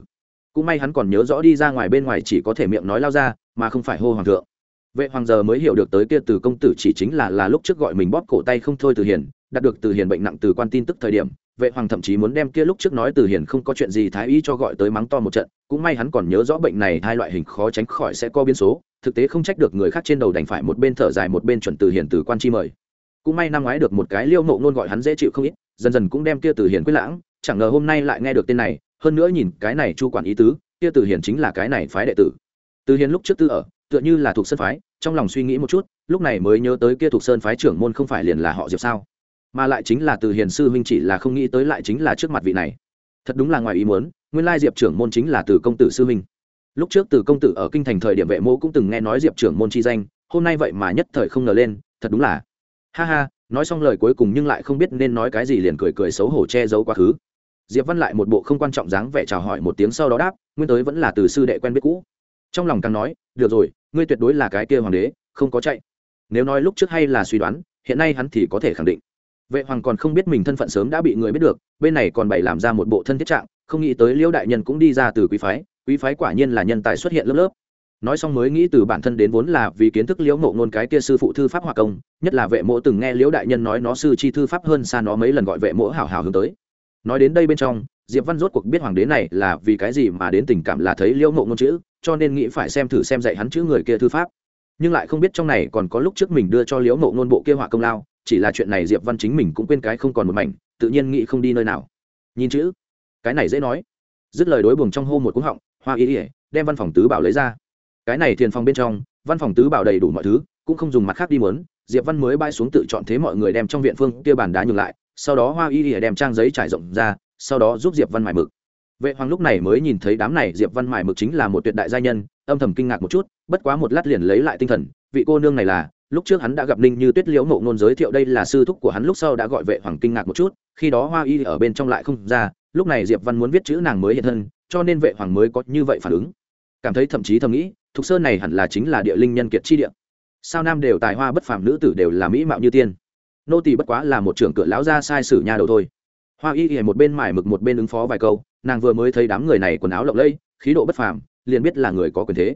Speaker 1: Cũng may hắn còn nhớ rõ đi ra ngoài bên ngoài chỉ có thể miệng nói lao ra, mà không phải hô hoàng thượng. Vệ hoàng giờ mới hiểu được tới kia từ công tử chỉ chính là là lúc trước gọi mình bóp cổ tay không thôi từ hiền, đạt được từ hiền bệnh nặng từ quan tin tức thời điểm vệ hoàng thậm chí muốn đem kia lúc trước nói từ hiền không có chuyện gì thái y cho gọi tới mắng to một trận, cũng may hắn còn nhớ rõ bệnh này, hai loại hình khó tránh khỏi sẽ có biến số, thực tế không trách được người khác trên đầu đành phải một bên thở dài một bên chuẩn từ hiền từ quan chi mời. Cũng may năm ngoái được một cái liêu mộ nôn gọi hắn dễ chịu không ít, dần dần cũng đem kia từ hiền quyết lãng, chẳng ngờ hôm nay lại nghe được tên này, hơn nữa nhìn cái này chu quản ý tứ, kia từ hiền chính là cái này phái đệ tử. Từ hiền lúc trước tư ở, tựa như là thuộc sơn phái, trong lòng suy nghĩ một chút, lúc này mới nhớ tới kia thuộc sơn phái trưởng môn không phải liền là họ diệp sao? Mà lại chính là từ hiền sư huynh chỉ là không nghĩ tới lại chính là trước mặt vị này. Thật đúng là ngoài ý muốn, nguyên lai diệp trưởng môn chính là từ công tử sư huynh. Lúc trước từ công tử ở kinh thành thời điểm vệ mô cũng từng nghe nói diệp trưởng môn chi danh, hôm nay vậy mà nhất thời không ngờ lên, thật đúng là. Ha ha, nói xong lời cuối cùng nhưng lại không biết nên nói cái gì liền cười cười xấu hổ che giấu quá khứ. Diệp văn lại một bộ không quan trọng dáng vẻ chào hỏi một tiếng sau đó đáp, nguyên tới vẫn là từ sư đệ quen biết cũ. Trong lòng càng nói, được rồi, ngươi tuyệt đối là cái kia hoàng đế, không có chạy. Nếu nói lúc trước hay là suy đoán, hiện nay hắn thì có thể khẳng định vệ hoàng còn không biết mình thân phận sớm đã bị người biết được, bên này còn bày làm ra một bộ thân thiết trạng, không nghĩ tới liễu đại nhân cũng đi ra từ quý phái quý phái quả nhiên là nhân tài xuất hiện lớp lớp. Nói xong mới nghĩ từ bản thân đến vốn là vì kiến thức liễu mộ ngôn cái kia sư phụ thư pháp hòa công, nhất là vệ mộ từng nghe liễu đại nhân nói nó sư chi thư pháp hơn xa nó mấy lần gọi vệ mộ hảo hảo hướng tới. Nói đến đây bên trong, diệp văn rốt cuộc biết hoàng đế này là vì cái gì mà đến tình cảm là thấy liễu mộ ngôn chữ, cho nên nghĩ phải xem thử xem dạy hắn chữ người kia thư pháp. Nhưng lại không biết trong này còn có lúc trước mình đưa cho liễu mộ ngôn bộ kia họa công lao chỉ là chuyện này diệp văn chính mình cũng quên cái không còn một mảnh, tự nhiên nghĩ không đi nơi nào. Nhìn chữ. Cái này dễ nói. Dứt lời đối buồng trong hô một cú họng, hoa ý ỉa đem văn phòng tứ bảo lấy ra. Cái này thiền phòng bên trong, văn phòng tứ bảo đầy đủ mọi thứ, cũng không dùng mặt khác đi muốn. Diệp văn mới bay xuống tự chọn thế mọi người đem trong viện phương kia bàn đá nhường lại, sau đó hoa y ỉa đem trang giấy trải rộng ra, sau đó giúp diệp văn mải mực. Vệ hoàng lúc này mới nhìn thấy đám này, diệp văn mải mực chính là một tuyệt đại gia nhân, âm thầm kinh ngạc một chút, bất quá một lát liền lấy lại tinh thần, vị cô nương này là lúc trước hắn đã gặp ninh như tuyết liễu mộ ngôn giới thiệu đây là sư thúc của hắn, lúc sau đã gọi vệ hoàng kinh ngạc một chút, khi đó hoa y ở bên trong lại không ra, lúc này diệp văn muốn viết chữ nàng mới hiện thân, cho nên vệ hoàng mới có như vậy phản ứng. Cảm thấy thậm chí thầm nghĩ, thục sơn này hẳn là chính là địa linh nhân kiệt chi địa. Sao nam đều tài hoa bất phàm, nữ tử đều là mỹ mạo như tiên. Nô tỳ bất quá là một trưởng cửa lão gia sai sử nha đầu thôi. Hoa y y một bên mải mực một bên ứng phó vài câu, nàng vừa mới thấy đám người này quần áo lộng lẫy, khí độ bất phàm, liền biết là người có quyền thế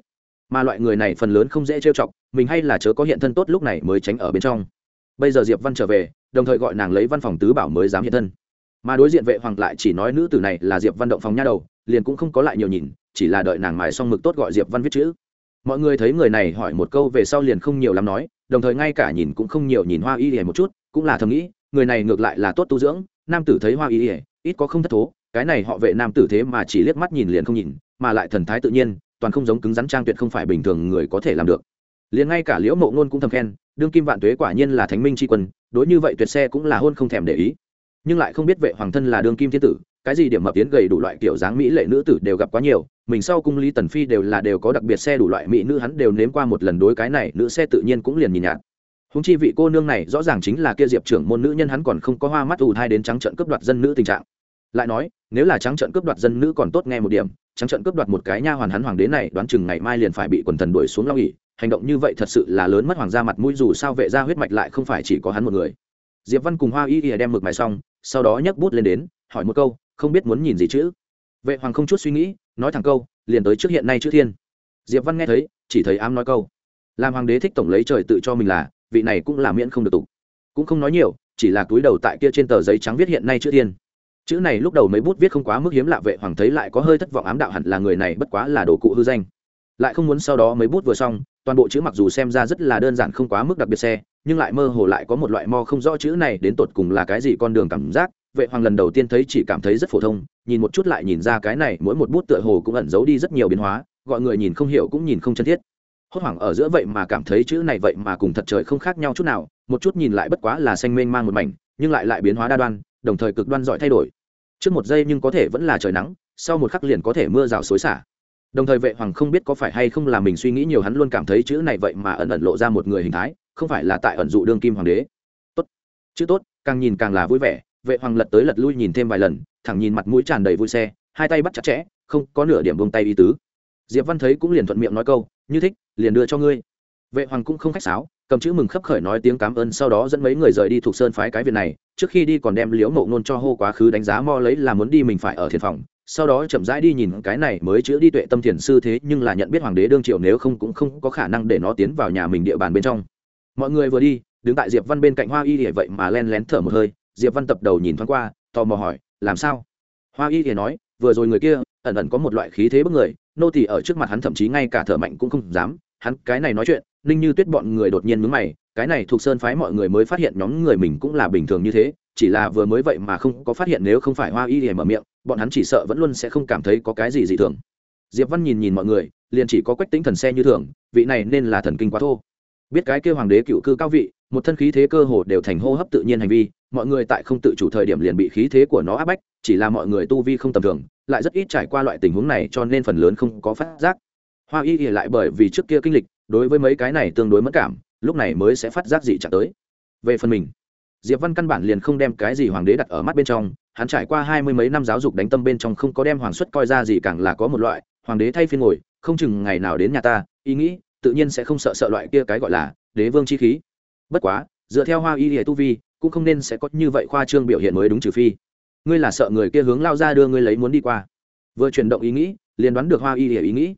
Speaker 1: mà loại người này phần lớn không dễ trêu chọc, mình hay là chớ có hiện thân tốt lúc này mới tránh ở bên trong. Bây giờ diệp văn trở về, đồng thời gọi nàng lấy văn phòng tứ bảo mới dám hiện thân. Mà đối diện vệ hoàng lại chỉ nói nữ tử này là diệp văn động phòng nha đầu, liền cũng không có lại nhiều nhìn, chỉ là đợi nàng mài xong mực tốt gọi diệp văn viết chữ. Mọi người thấy người này hỏi một câu về sau liền không nhiều lắm nói, đồng thời ngay cả nhìn cũng không nhiều nhìn hoa y ỉa một chút, cũng là thầm nghĩ, người này ngược lại là tốt tu dưỡng, nam tử thấy hoa y ỉa ít có không thất thố, cái này họ vệ nam tử thế mà chỉ liếc mắt nhìn liền không nhìn, mà lại thần thái tự nhiên toàn không giống cứng rắn trang tuyệt không phải bình thường người có thể làm được. Liền ngay cả liễu mộ ngôn cũng thầm khen, đương kim vạn tuế quả nhiên là thánh minh tri quân, đối như vậy tuyệt xe cũng là hôn không thèm để ý. Nhưng lại không biết vệ hoàng thân là đương kim thiên tử, cái gì điểm mập tiến gầy đủ loại kiểu dáng mỹ lệ nữ tử đều gặp quá nhiều, mình sau cung lý tần phi đều là đều có đặc biệt xe đủ loại mỹ nữ hắn đều nếm qua một lần đối cái này, nữ xe tự nhiên cũng liền nhìn nhạt. Húng chi vị cô nương này rõ ràng chính là kia diệp trưởng môn nữ nhân hắn còn không có hoa mắt ù thai đến trắng trợn cướp đoạt dân nữ tình trạng lại nói, nếu là trắng trận cướp đoạt dân nữ còn tốt nghe một điểm, trắng trận cướp đoạt một cái nha hoàn hắn hoàng đế này đoán chừng ngày mai liền phải bị quần thần đuổi xuống long nghỉ, hành động như vậy thật sự là lớn mất hoàng gia mặt mũi dù sao vệ ra huyết mạch lại không phải chỉ có hắn một người. Diệp văn cùng hoa y y đem mực mài xong, sau đó nhấc bút lên đến, hỏi một câu, không biết muốn nhìn gì chữ vệ hoàng không chút suy nghĩ, nói thẳng câu, liền tới trước hiện nay chữ thiên. Diệp văn nghe thấy, chỉ thấy ám nói câu. Làm hoàng đế thích tổng lấy trời tự cho mình là, vị này cũng là miễn không được tục. Cũng không nói nhiều, chỉ là túi đầu tại kia trên tờ giấy trắng viết hiện nay chữ thiên chữ này lúc đầu mấy bút viết không quá mức hiếm lạ vệ hoàng thấy lại có hơi thất vọng ám đạo hẳn là người này bất quá là đồ cụ hư danh. Lại không muốn sau đó mấy bút vừa xong, toàn bộ chữ mặc dù xem ra rất là đơn giản không quá mức đặc biệt xe, nhưng lại mơ hồ lại có một loại mo không rõ chữ này đến tột cùng là cái gì con đường cảm giác. Vệ hoàng lần đầu tiên thấy chỉ cảm thấy rất phổ thông, nhìn một chút lại nhìn ra cái này mỗi một bút tựa hồ cũng ẩn giấu đi rất nhiều biến hóa, gọi người nhìn không hiểu cũng nhìn không chân thiết. Hốt hoảng ở giữa vậy mà cảm thấy chữ này vậy mà cùng thật trời không khác nhau chút nào, một chút nhìn lại bất quá là xanh mênh mang một mảnh, nhưng lại lại biến hóa đa đoan, đồng thời cực đoan giỏi thay đổi trước một giây nhưng có thể vẫn là trời nắng, sau một khắc liền có thể mưa rào xối xả. Đồng thời vệ hoàng không biết có phải hay không là mình suy nghĩ nhiều hắn luôn cảm thấy chữ này vậy mà ẩn ẩn lộ ra một người hình thái, không phải là tại ẩn dụ đương kim hoàng đế. Tốt. Chữ tốt, càng nhìn càng là vui vẻ, vệ hoàng lật tới lật lui nhìn thêm vài lần, thẳng nhìn mặt mũi tràn đầy vui xe, hai tay bắt chặt chẽ, không có nửa điểm bông tay ý tứ. Diệp văn thấy cũng liền thuận miệng nói câu, như thích, liền đưa cho ngươi. Vệ hoàng cũng không khách sáo cầm chữ mừng khấp khởi nói tiếng cảm ơn, sau đó dẫn mấy người rời đi thuộc sơn phái cái viện này. Trước khi đi còn đem liễu mộ nôn cho hô quá khứ đánh giá mo lấy là muốn đi mình phải ở thiền phòng. Sau đó chậm rãi đi nhìn cái này mới chữa đi tuệ tâm thiền sư thế, nhưng là nhận biết hoàng đế đương triệu nếu không cũng không có khả năng để nó tiến vào nhà mình địa bàn bên trong. Mọi người vừa đi, đứng tại diệp văn bên cạnh hoa y thì vậy mà len lén thở một hơi. Diệp văn tập đầu nhìn thoáng qua, tò mò hỏi, làm sao? Hoa y thì nói, vừa rồi người kia, ẩn ẩn có một loại khí thế bức người, nô tỳ ở trước mặt hắn thậm chí ngay cả thở mạnh cũng không dám. Hắn cái này nói chuyện ninh như tuyết bọn người đột nhiên mướn mày, cái này thuộc sơn phái mọi người mới phát hiện nhóm người mình cũng là bình thường như thế, chỉ là vừa mới vậy mà không có phát hiện nếu không phải hoa y hề mở miệng, bọn hắn chỉ sợ vẫn luôn sẽ không cảm thấy có cái gì dị thường. Diệp văn nhìn nhìn mọi người, liền chỉ có quách tính thần xe như thường, vị này nên là thần kinh quá thô. Biết cái kêu hoàng đế cựu cư cao vị, một thân khí thế cơ hồ đều thành hô hấp tự nhiên hành vi, mọi người tại không tự chủ thời điểm liền bị khí thế của nó áp bách, chỉ là mọi người tu vi không tầm thường, lại rất ít trải qua loại tình huống này cho nên phần lớn không có phát giác. Hoa y lại bởi vì trước kia kinh lịch đối với mấy cái này tương đối mất cảm, lúc này mới sẽ phát giác gì chẳng tới. Về phần mình, diệp văn căn bản liền không đem cái gì hoàng đế đặt ở mắt bên trong, hắn trải qua hai mươi mấy năm giáo dục đánh tâm bên trong không có đem hoàng xuất coi ra gì càng là có một loại, hoàng đế thay phiên ngồi, không chừng ngày nào đến nhà ta, ý nghĩ, tự nhiên sẽ không sợ sợ loại kia cái gọi là đế vương chi khí. Bất quá, dựa theo hoa y hệ tu vi, cũng không nên sẽ có như vậy khoa trương biểu hiện mới đúng trừ phi. Ngươi là sợ người kia hướng lao ra đưa ngươi lấy muốn đi qua. Vừa chuyển động ý nghĩ, liền đoán được hoa y hệ ý nghĩ.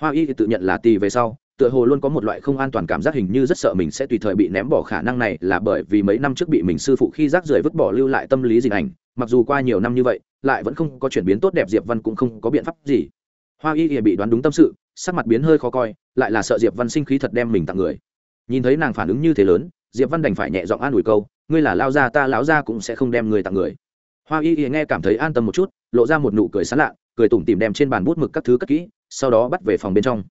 Speaker 1: Hoa y thì tự nhận là tì về sau tựa hồ luôn có một loại không an toàn cảm giác hình như rất sợ mình sẽ tùy thời bị ném bỏ khả năng này là bởi vì mấy năm trước bị mình sư phụ khi rác rưởi vứt bỏ lưu lại tâm lý dịch ảnh. Mặc dù qua nhiều năm như vậy, lại vẫn không có chuyển biến tốt đẹp diệp văn cũng không có biện pháp gì. Hoa y Y bị đoán đúng tâm sự, sắc mặt biến hơi khó coi, lại là sợ diệp văn sinh khí thật đem mình tặng người. Nhìn thấy nàng phản ứng như thế lớn, diệp văn đành phải nhẹ giọng an ủi câu, ngươi là lao gia, ta lão gia cũng sẽ không đem người tặng người. Hoa y Y nghe cảm thấy an tâm một chút, lộ ra một nụ cười sán lạ, cười tủm tìm đem trên bàn bút mực các thứ cất kỹ, sau đó bắt về phòng bên trong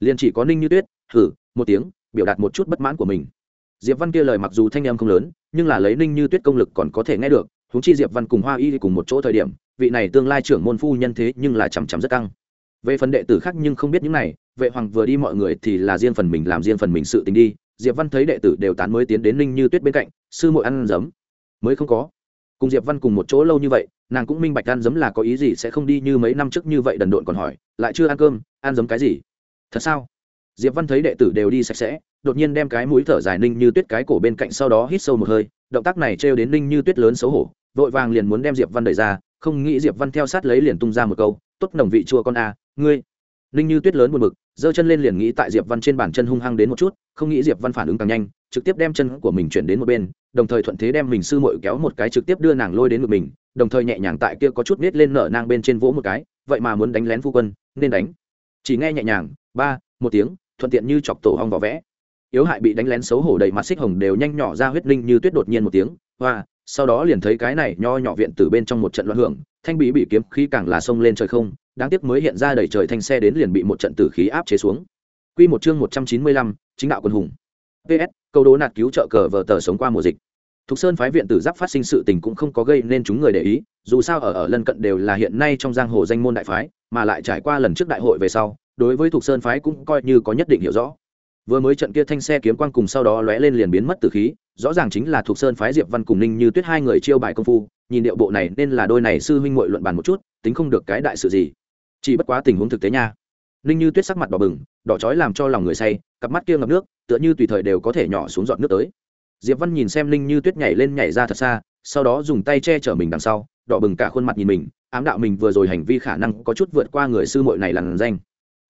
Speaker 1: liền chỉ có ninh như tuyết, hử, một tiếng, biểu đạt một chút bất mãn của mình. Diệp văn kia lời mặc dù thanh em không lớn, nhưng là lấy ninh như tuyết công lực còn có thể nghe được húng chi diệp văn cùng hoa y cùng một chỗ thời điểm, vị này tương lai trưởng môn phu nhân thế nhưng là chằm chằm rất căng. Về phần đệ tử khác nhưng không biết những này, vệ hoàng vừa đi mọi người thì là riêng phần mình làm riêng phần mình sự tình đi. Diệp văn thấy đệ tử đều tán mới tiến đến ninh như tuyết bên cạnh, sư muội ăn giấm. Mới không có. Cùng diệp văn cùng một chỗ lâu như vậy, nàng cũng minh bạch ăn giấm là có ý gì sẽ không đi như mấy năm trước như vậy đần độn còn hỏi, lại chưa ăn cơm, ăn giấm cái gì? Thật sao? Diệp văn thấy đệ tử đều đi sạch sẽ, đột nhiên đem cái mũi thở dài ninh như tuyết cái cổ bên cạnh sau đó hít sâu một hơi, động tác này trêu đến ninh như tuyết lớn xấu hổ, vội vàng liền muốn đem diệp văn đẩy ra, không nghĩ diệp văn theo sát lấy liền tung ra một câu, tốt nồng vị chua con a, ngươi. Ninh như tuyết lớn buồn bực, giơ chân lên liền nghĩ tại diệp văn trên bàn chân hung hăng đến một chút, không nghĩ diệp văn phản ứng càng nhanh, trực tiếp đem chân của mình chuyển đến một bên, đồng thời thuận thế đem mình sư muội kéo một cái trực tiếp đưa nàng lôi đến ngực mình, đồng thời nhẹ nhàng tại kia có chút nết lên nở nang bên trên vỗ một cái, vậy mà muốn đánh lén phu quân, nên đánh. Chỉ nghe nhẹ nhàng ba một tiếng thuận tiện như chọc tổ hong vỏ vẽ yếu hại bị đánh lén xấu hổ đầy mặt xích hồng đều nhanh nhỏ ra huyết linh như tuyết đột nhiên một tiếng hoa sau đó liền thấy cái này nho nhỏ viện từ bên trong một trận loạn hưởng thanh bí bị kiếm khí càng là sông lên trời không đáng tiếc mới hiện ra đầy trời thanh xe đến liền bị một trận tử khí áp chế xuống Quy một chương một trăm chín mươi lăm, chính đạo quân hùng. PS, câu đố nạt cứu trợ cờ vờ tờ sống qua mùa dịch. Thục Sơn phái viện tử giáp phát sinh sự tình cũng không có gây nên chúng người để ý, dù sao ở ở lân cận đều là hiện nay trong giang hồ danh môn đại phái, mà lại trải qua lần trước đại hội về sau, đối với thuộc Sơn phái cũng coi như có nhất định hiểu rõ. Vừa mới trận kia thanh xe kiếm quang cùng sau đó lóe lên liền biến mất từ khí, rõ ràng chính là thuộc Sơn phái Diệp Văn cùng Ninh Như Tuyết hai người chiêu bài công phu, nhìn điệu bộ này nên là đôi này sư huynh muội luận bàn một chút, tính không được cái đại sự gì. Chỉ bất quá tình huống thực tế nha. Ninh Như Tuyết sắc mặt đỏ bừng, đỏ chói làm cho lòng người say, cặp mắt kia ngập nước, tựa như tùy thời đều có thể nhỏ xuống giọt nước tới. Diệp Văn nhìn xem Ninh Như Tuyết nhảy lên nhảy ra thật xa, sau đó dùng tay che chở mình đằng sau, đỏ bừng cả khuôn mặt nhìn mình, ám đạo mình vừa rồi hành vi khả năng có chút vượt qua người sư muội này lằn danh.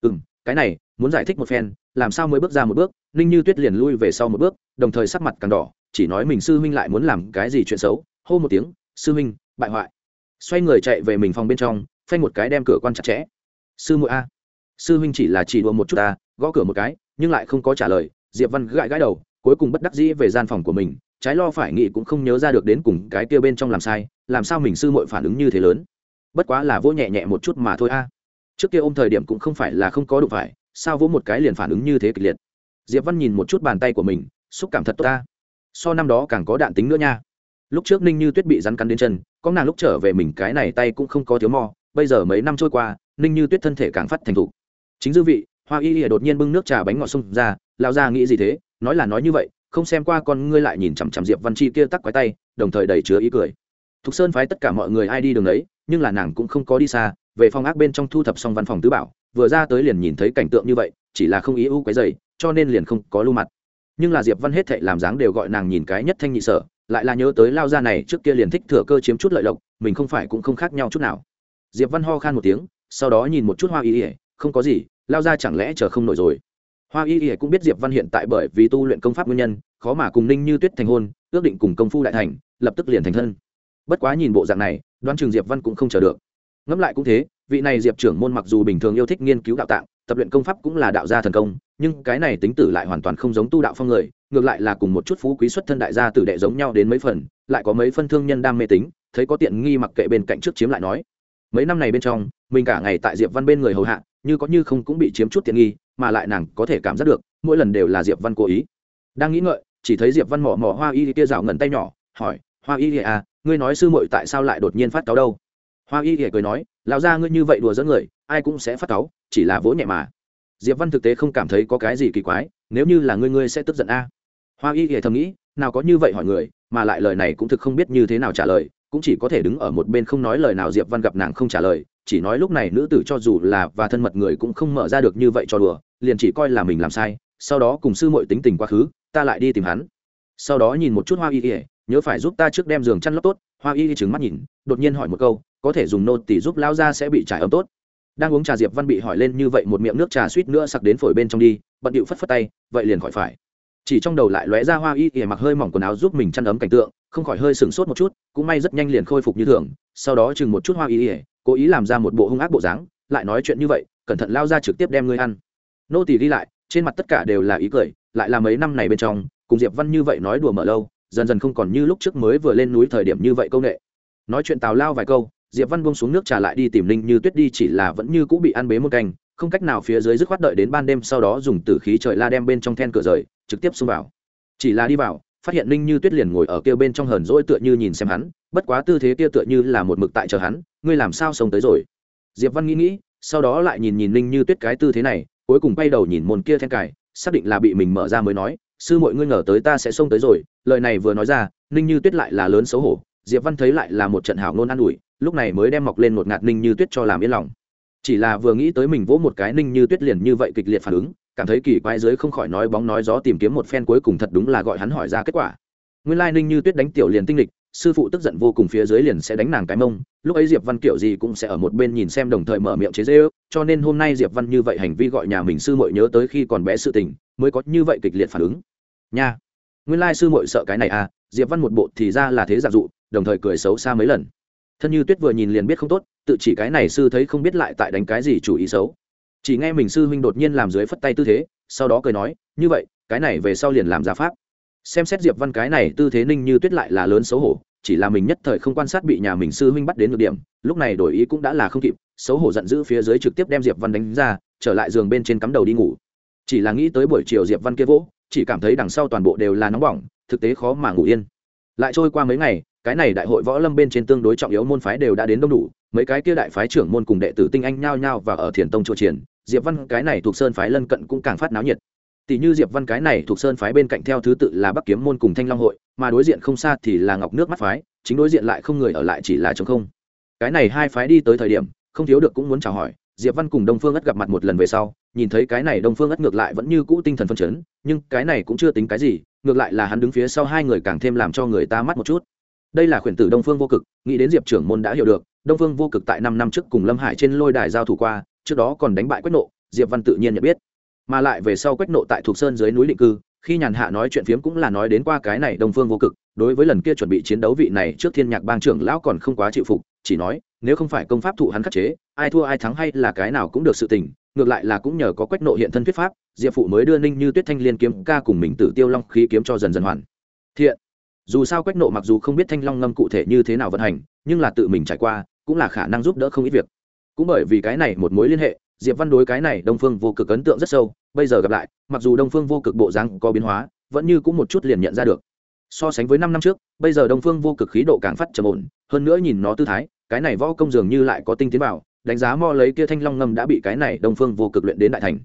Speaker 1: Ừm, cái này muốn giải thích một phen làm sao mới bước ra một bước ninh như tuyết liền lui về sau một bước đồng thời sắc mặt càng đỏ chỉ nói mình sư huynh lại muốn làm cái gì chuyện xấu hô một tiếng sư huynh bại hoại. Xoay người chạy về mình phòng bên trong phanh một cái đem cửa quan chặt chẽ. Sư muội a sư huynh chỉ là chỉ đùa một chút ta gõ cửa một cái nhưng lại không có trả lời. Diệp văn gãi gãi đầu cuối cùng bất đắc dĩ về gian phòng của mình trái lo phải nghĩ cũng không nhớ ra được đến cùng cái kia bên trong làm sai làm sao mình sư muội phản ứng như thế lớn. Bất quá là vỗ nhẹ nhẹ một chút mà thôi a trước kia ôm thời điểm cũng không phải là không có đụng phải, sao vỗ một cái liền phản ứng như thế kịch liệt? Diệp văn nhìn một chút bàn tay của mình, xúc cảm thật tốt ta. So năm đó càng có đạn tính nữa nha. Lúc trước ninh như tuyết bị rắn cắn đến chân, có nàng lúc trở về mình cái này tay cũng không có thiếu mò bây giờ mấy năm trôi qua, ninh như tuyết thân thể càng phát thành thục. Chính dư vị, hoa y ỉa đột nhiên bưng nước trà bánh ngọt sông ra lao ra nghĩ gì thế? Nói là nói như vậy, không xem qua con ngươi lại nhìn chằm chằm diệp văn chi kia tắc quái tay, đồng thời đầy chứa ý cười. Thục sơn phái tất cả mọi người ai đi đường đấy nhưng là nàng cũng không có đi xa về phòng ác bên trong thu thập xong văn phòng tứ bảo, vừa ra tới liền nhìn thấy cảnh tượng như vậy, chỉ là không ý ưu cái dày cho nên liền không có lưu mặt. Nhưng là diệp văn hết thệ làm dáng đều gọi nàng nhìn cái nhất thanh nhị sở, lại là nhớ tới lao ra này trước kia liền thích thừa cơ chiếm chút lợi lộc, mình không phải cũng không khác nhau chút nào. Diệp văn ho khan một tiếng, sau đó nhìn một chút hoa y ỉa không có gì, lao ra chẳng lẽ chờ không nổi rồi. Hoa y ỉa cũng biết diệp văn hiện tại bởi vì tu luyện công pháp nguyên nhân, khó mà cùng ninh như tuyết thành hôn, ước định cùng công phu đại thành, lập tức liền thành thân. Bất quá nhìn bộ dạng này, đoán chừng diệp văn cũng không chờ được ngẫm lại cũng thế, vị này diệp trưởng môn mặc dù bình thường yêu thích nghiên cứu đạo tạng, tập luyện công pháp cũng là đạo gia thần công, nhưng cái này tính tử lại hoàn toàn không giống tu đạo phong người, ngược lại là cùng một chút phú quý xuất thân đại gia tử đệ giống nhau đến mấy phần, lại có mấy phân thương nhân đam mê tính, thấy có tiện nghi mặc kệ bên cạnh trước chiếm lại nói. Mấy năm này bên trong, mình cả ngày tại diệp văn bên người hầu hạ, như có như không cũng bị chiếm chút tiện nghi, mà lại nàng có thể cảm giác được, mỗi lần đều là diệp văn cố ý. Đang nghĩ ngợi, chỉ thấy diệp văn mỏ mỏ hoa y kia rào ngẩn tay nhỏ, hỏi, hoa y à ngươi nói sư muội tại sao lại đột nhiên phát cáo đâu? Hoa y cười nói, lão ra ngươi như vậy đùa dẫn người, ai cũng sẽ phát cáu, chỉ là vỗ nhẹ mà. Diệp văn thực tế không cảm thấy có cái gì kỳ quái, nếu như là ngươi ngươi sẽ tức giận a? Hoa y thì thầm nghĩ, nào có như vậy hỏi người, mà lại lời này cũng thực không biết như thế nào trả lời, cũng chỉ có thể đứng ở một bên không nói lời nào diệp văn gặp nàng không trả lời, chỉ nói lúc này nữ tử cho dù là và thân mật người cũng không mở ra được như vậy cho đùa, liền chỉ coi là mình làm sai, sau đó cùng sư muội tính tình quá khứ, ta lại đi tìm hắn. Sau đó nhìn một chút hoa y ỉa nhớ phải giúp ta trước đem giường chăn lót tốt, hoa y trừng mắt nhìn, đột nhiên hỏi một câu, có thể dùng nô tỷ giúp lao ra sẽ bị trải ấm tốt. Đang uống trà diệp văn bị hỏi lên như vậy một miệng nước trà suýt nữa sặc đến phổi bên trong đi, bận điệu phất phất tay, vậy liền khỏi phải. Chỉ trong đầu lại lóe ra hoa y ỉa mặc hơi mỏng quần áo giúp mình chăn ấm cảnh tượng, không khỏi hơi sừng sốt một chút, cũng may rất nhanh liền khôi phục như thường, sau đó chừng một chút hoa y ỉa cố ý làm ra một bộ hung ác bộ dáng, lại nói chuyện như vậy, cẩn thận lao ra trực tiếp đem ngươi ăn. Nô tỷ đi lại, trên mặt tất cả đều là ý cười, lại là mấy năm này bên trong, cùng diệp văn như vậy nói đùa mở lâu dần dần không còn như lúc trước mới vừa lên núi thời điểm như vậy câu nệ. Nói chuyện tào lao vài câu, diệp văn buông xuống nước trà lại đi tìm linh như tuyết đi, chỉ là vẫn như cũng bị ăn bế một canh, không cách nào phía dưới dứt khoát đợi đến ban đêm sau đó dùng tử khí trời la đem bên trong then cửa rời, trực tiếp xông vào. Chỉ là đi vào, phát hiện linh như tuyết liền ngồi ở kia bên trong hờn rỗi tựa như nhìn xem hắn, bất quá tư thế kia tựa như là một mực tại chờ hắn, ngươi làm sao sống tới rồi? Diệp văn nghĩ nghĩ, sau đó lại nhìn nhìn linh như tuyết cái tư thế này, cuối cùng quay đầu nhìn môn kia then cài, xác định là bị mình mở ra mới nói, sư mọi ngươi ngờ tới ta sẽ xông tới rồi lời này vừa nói ra, ninh như tuyết lại là lớn xấu hổ, diệp văn thấy lại là một trận hảo ngôn an ủi, lúc này mới đem mọc lên một ngạt ninh như tuyết cho làm yên lòng. Chỉ là vừa nghĩ tới mình vỗ một cái ninh như tuyết liền như vậy kịch liệt phản ứng, cảm thấy kỳ quái dưới không khỏi nói bóng nói gió tìm kiếm một phen cuối cùng thật đúng là gọi hắn hỏi ra kết quả. Nguyên lai ninh như tuyết đánh tiểu liền tinh lịch, sư phụ tức giận vô cùng phía dưới liền sẽ đánh nàng cái mông, lúc ấy diệp văn kiểu gì cũng sẽ ở một bên nhìn xem đồng thời mở miệng chế dễ ước cho nên hôm nay diệp văn như vậy hành vi gọi nhà mình sư muội nhớ tới khi còn bé sự tình, mới có như vậy kịch liệt phản ứng. Nha! Nguyên lai sư muội sợ cái này à diệp văn một bộ thì ra là thế giả dụ, đồng thời cười xấu xa mấy lần. Thân như tuyết vừa nhìn liền biết không tốt, tự chỉ cái này sư thấy không biết lại tại đánh cái gì chủ ý xấu. Chỉ nghe mình sư huynh đột nhiên làm dưới phất tay tư thế, sau đó cười nói, như vậy, cái này về sau liền làm giả pháp. Xem xét diệp văn cái này tư thế ninh như tuyết lại là lớn xấu hổ, chỉ là mình nhất thời không quan sát bị nhà mình sư huynh bắt đến được điểm, lúc này đổi ý cũng đã là không kịp, xấu hổ giận dữ phía dưới trực tiếp đem diệp văn đánh ra, trở lại giường bên trên cắm đầu đi ngủ. Chỉ là nghĩ tới buổi chiều diệp văn kia vỗ chỉ cảm thấy đằng sau toàn bộ đều là nóng bỏng, thực tế khó mà ngủ yên. Lại trôi qua mấy ngày, cái này đại hội võ lâm bên trên tương đối trọng yếu môn phái đều đã đến đông đủ, mấy cái kia đại phái trưởng môn cùng đệ tử tinh anh nhao nhao và ở thiền tông chỗ triển diệp văn cái này thuộc sơn phái lân cận cũng càng phát náo nhiệt. Tỷ như diệp văn cái này thuộc sơn phái bên cạnh theo thứ tự là bắc kiếm môn cùng thanh long hội, mà đối diện không xa thì là ngọc nước mắt phái, chính đối diện lại không người ở lại chỉ là chống không. Cái này hai phái đi tới thời điểm, không thiếu được cũng muốn chào hỏi, diệp văn cùng đông phương ất gặp mặt một lần về sau nhìn thấy cái này đông phương ất ngược lại vẫn như cũ tinh thần phân chấn, nhưng cái này cũng chưa tính cái gì, ngược lại là hắn đứng phía sau hai người càng thêm làm cho người ta mắt một chút. Đây là khuyển tử đông phương vô cực, nghĩ đến diệp trưởng môn đã hiểu được, đông phương vô cực tại năm năm trước cùng lâm hải trên lôi đài giao thủ qua, trước đó còn đánh bại quách nộ, diệp văn tự nhiên nhận biết. Mà lại về sau quách nộ tại thuộc sơn dưới núi định cư, khi nhàn hạ nói chuyện phiếm cũng là nói đến qua cái này đông phương vô cực, đối với lần kia chuẩn bị chiến đấu vị này trước thiên nhạc bang trưởng lão còn không quá chịu phục, chỉ nói, nếu không phải công pháp thụ hắn khắc chế, ai thua ai thắng hay là cái nào cũng được sự tình ngược lại là cũng nhờ có quách nộ hiện thân thuyết pháp, diệp phụ mới đưa ninh như tuyết thanh liên kiếm ca cùng mình tử tiêu long khí kiếm cho dần dần hoàn. Thiện. Dù sao quách nộ mặc dù không biết thanh long ngâm cụ thể như thế nào vận hành, nhưng là tự mình trải qua, cũng là khả năng giúp đỡ không ít việc. Cũng bởi vì cái này một mối liên hệ, diệp văn đối cái này đông phương vô cực ấn tượng rất sâu, bây giờ gặp lại, mặc dù đông phương vô cực bộ dáng có biến hóa, vẫn như cũng một chút liền nhận ra được. So sánh với năm năm trước, bây giờ đông phương vô cực khí độ càng phát trầm ổn, hơn nữa nhìn nó tư thái, cái này võ công dường như lại có tinh tiến bảo đánh giá mo lấy kia thanh long ngâm đã bị cái này đông phương vô cực luyện đến đại thành.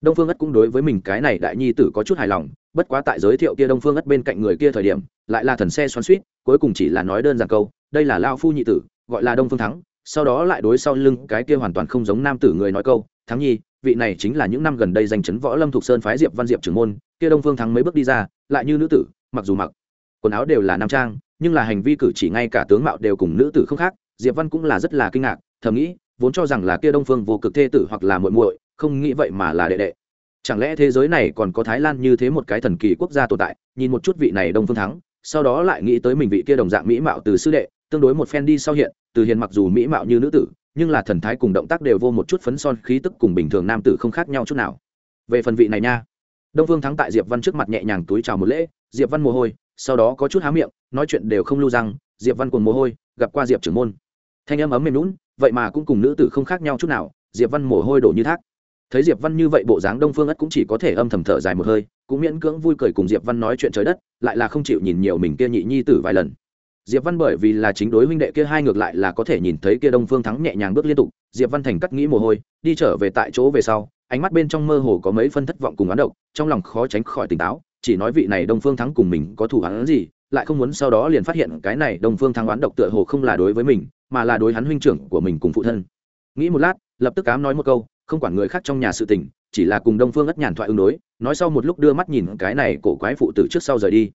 Speaker 1: Đông phương ất cũng đối với mình cái này đại nhi tử có chút hài lòng, bất quá tại giới thiệu kia đông phương ất bên cạnh người kia thời điểm, lại là thần xe xoắn suýt cuối cùng chỉ là nói đơn giản câu, đây là lao phu nhị tử, gọi là đông phương thắng. Sau đó lại đối sau lưng cái kia hoàn toàn không giống nam tử người nói câu, thắng nhi, vị này chính là những năm gần đây danh chấn võ lâm thuộc sơn phái diệp văn diệp trưởng môn, kia đông phương thắng mấy bước đi ra, lại như nữ tử, mặc dù mặc quần áo đều là nam trang, nhưng là hành vi cử chỉ ngay cả tướng mạo đều cùng nữ tử không khác. Diệp văn cũng là rất là kinh ngạc, thầm nghĩ vốn cho rằng là kia đông phương vô cực thê tử hoặc là muội muội, không nghĩ vậy mà là đệ đệ. Chẳng lẽ thế giới này còn có thái lan như thế một cái thần kỳ quốc gia tồn tại, nhìn một chút vị này đông phương thắng, sau đó lại nghĩ tới mình vị kia đồng dạng mỹ mạo từ sư đệ, tương đối một phen đi sau hiện, từ hiền mặc dù mỹ mạo như nữ tử, nhưng là thần thái cùng động tác đều vô một chút phấn son, khí tức cùng bình thường nam tử không khác nhau chút nào. Về phần vị này nha, đông phương thắng tại diệp văn trước mặt nhẹ nhàng túi chào một lễ, diệp văn mồ hôi, sau đó có chút há miệng, nói chuyện đều không lưu răng, diệp văn cùng mồ hôi, gặp qua diệp trưởng môn. Thanh âm ấm mềm lún vậy mà cũng cùng nữ tử không khác nhau chút nào, diệp văn mồ hôi đổ như thác. Thấy diệp văn như vậy bộ dáng đông phương ất cũng chỉ có thể âm thầm thở dài một hơi, cũng miễn cưỡng vui cười cùng diệp văn nói chuyện trời đất, lại là không chịu nhìn nhiều mình kia nhị nhi tử vài lần. Diệp văn bởi vì là chính đối huynh đệ kia hai ngược lại là có thể nhìn thấy kia đông phương thắng nhẹ nhàng bước liên tục, diệp văn thành cắt nghĩ mồ hôi, đi trở về tại chỗ về sau, ánh mắt bên trong mơ hồ có mấy phân thất vọng cùng oán độc, trong lòng khó tránh khỏi tỉnh táo, chỉ nói vị này đông phương thắng cùng mình có thủ án gì lại không muốn sau đó liền phát hiện cái này đông phương thắng oán độc tựa hồ không là đối với mình, mà là đối hắn huynh trưởng của mình cùng phụ thân. Nghĩ một lát, lập tức cám nói một câu, không quản người khác trong nhà sự tình, chỉ là cùng đông phương ất nhàn thoại ứng đối, nói sau một lúc đưa mắt nhìn cái này cổ quái phụ tử trước sau rời đi.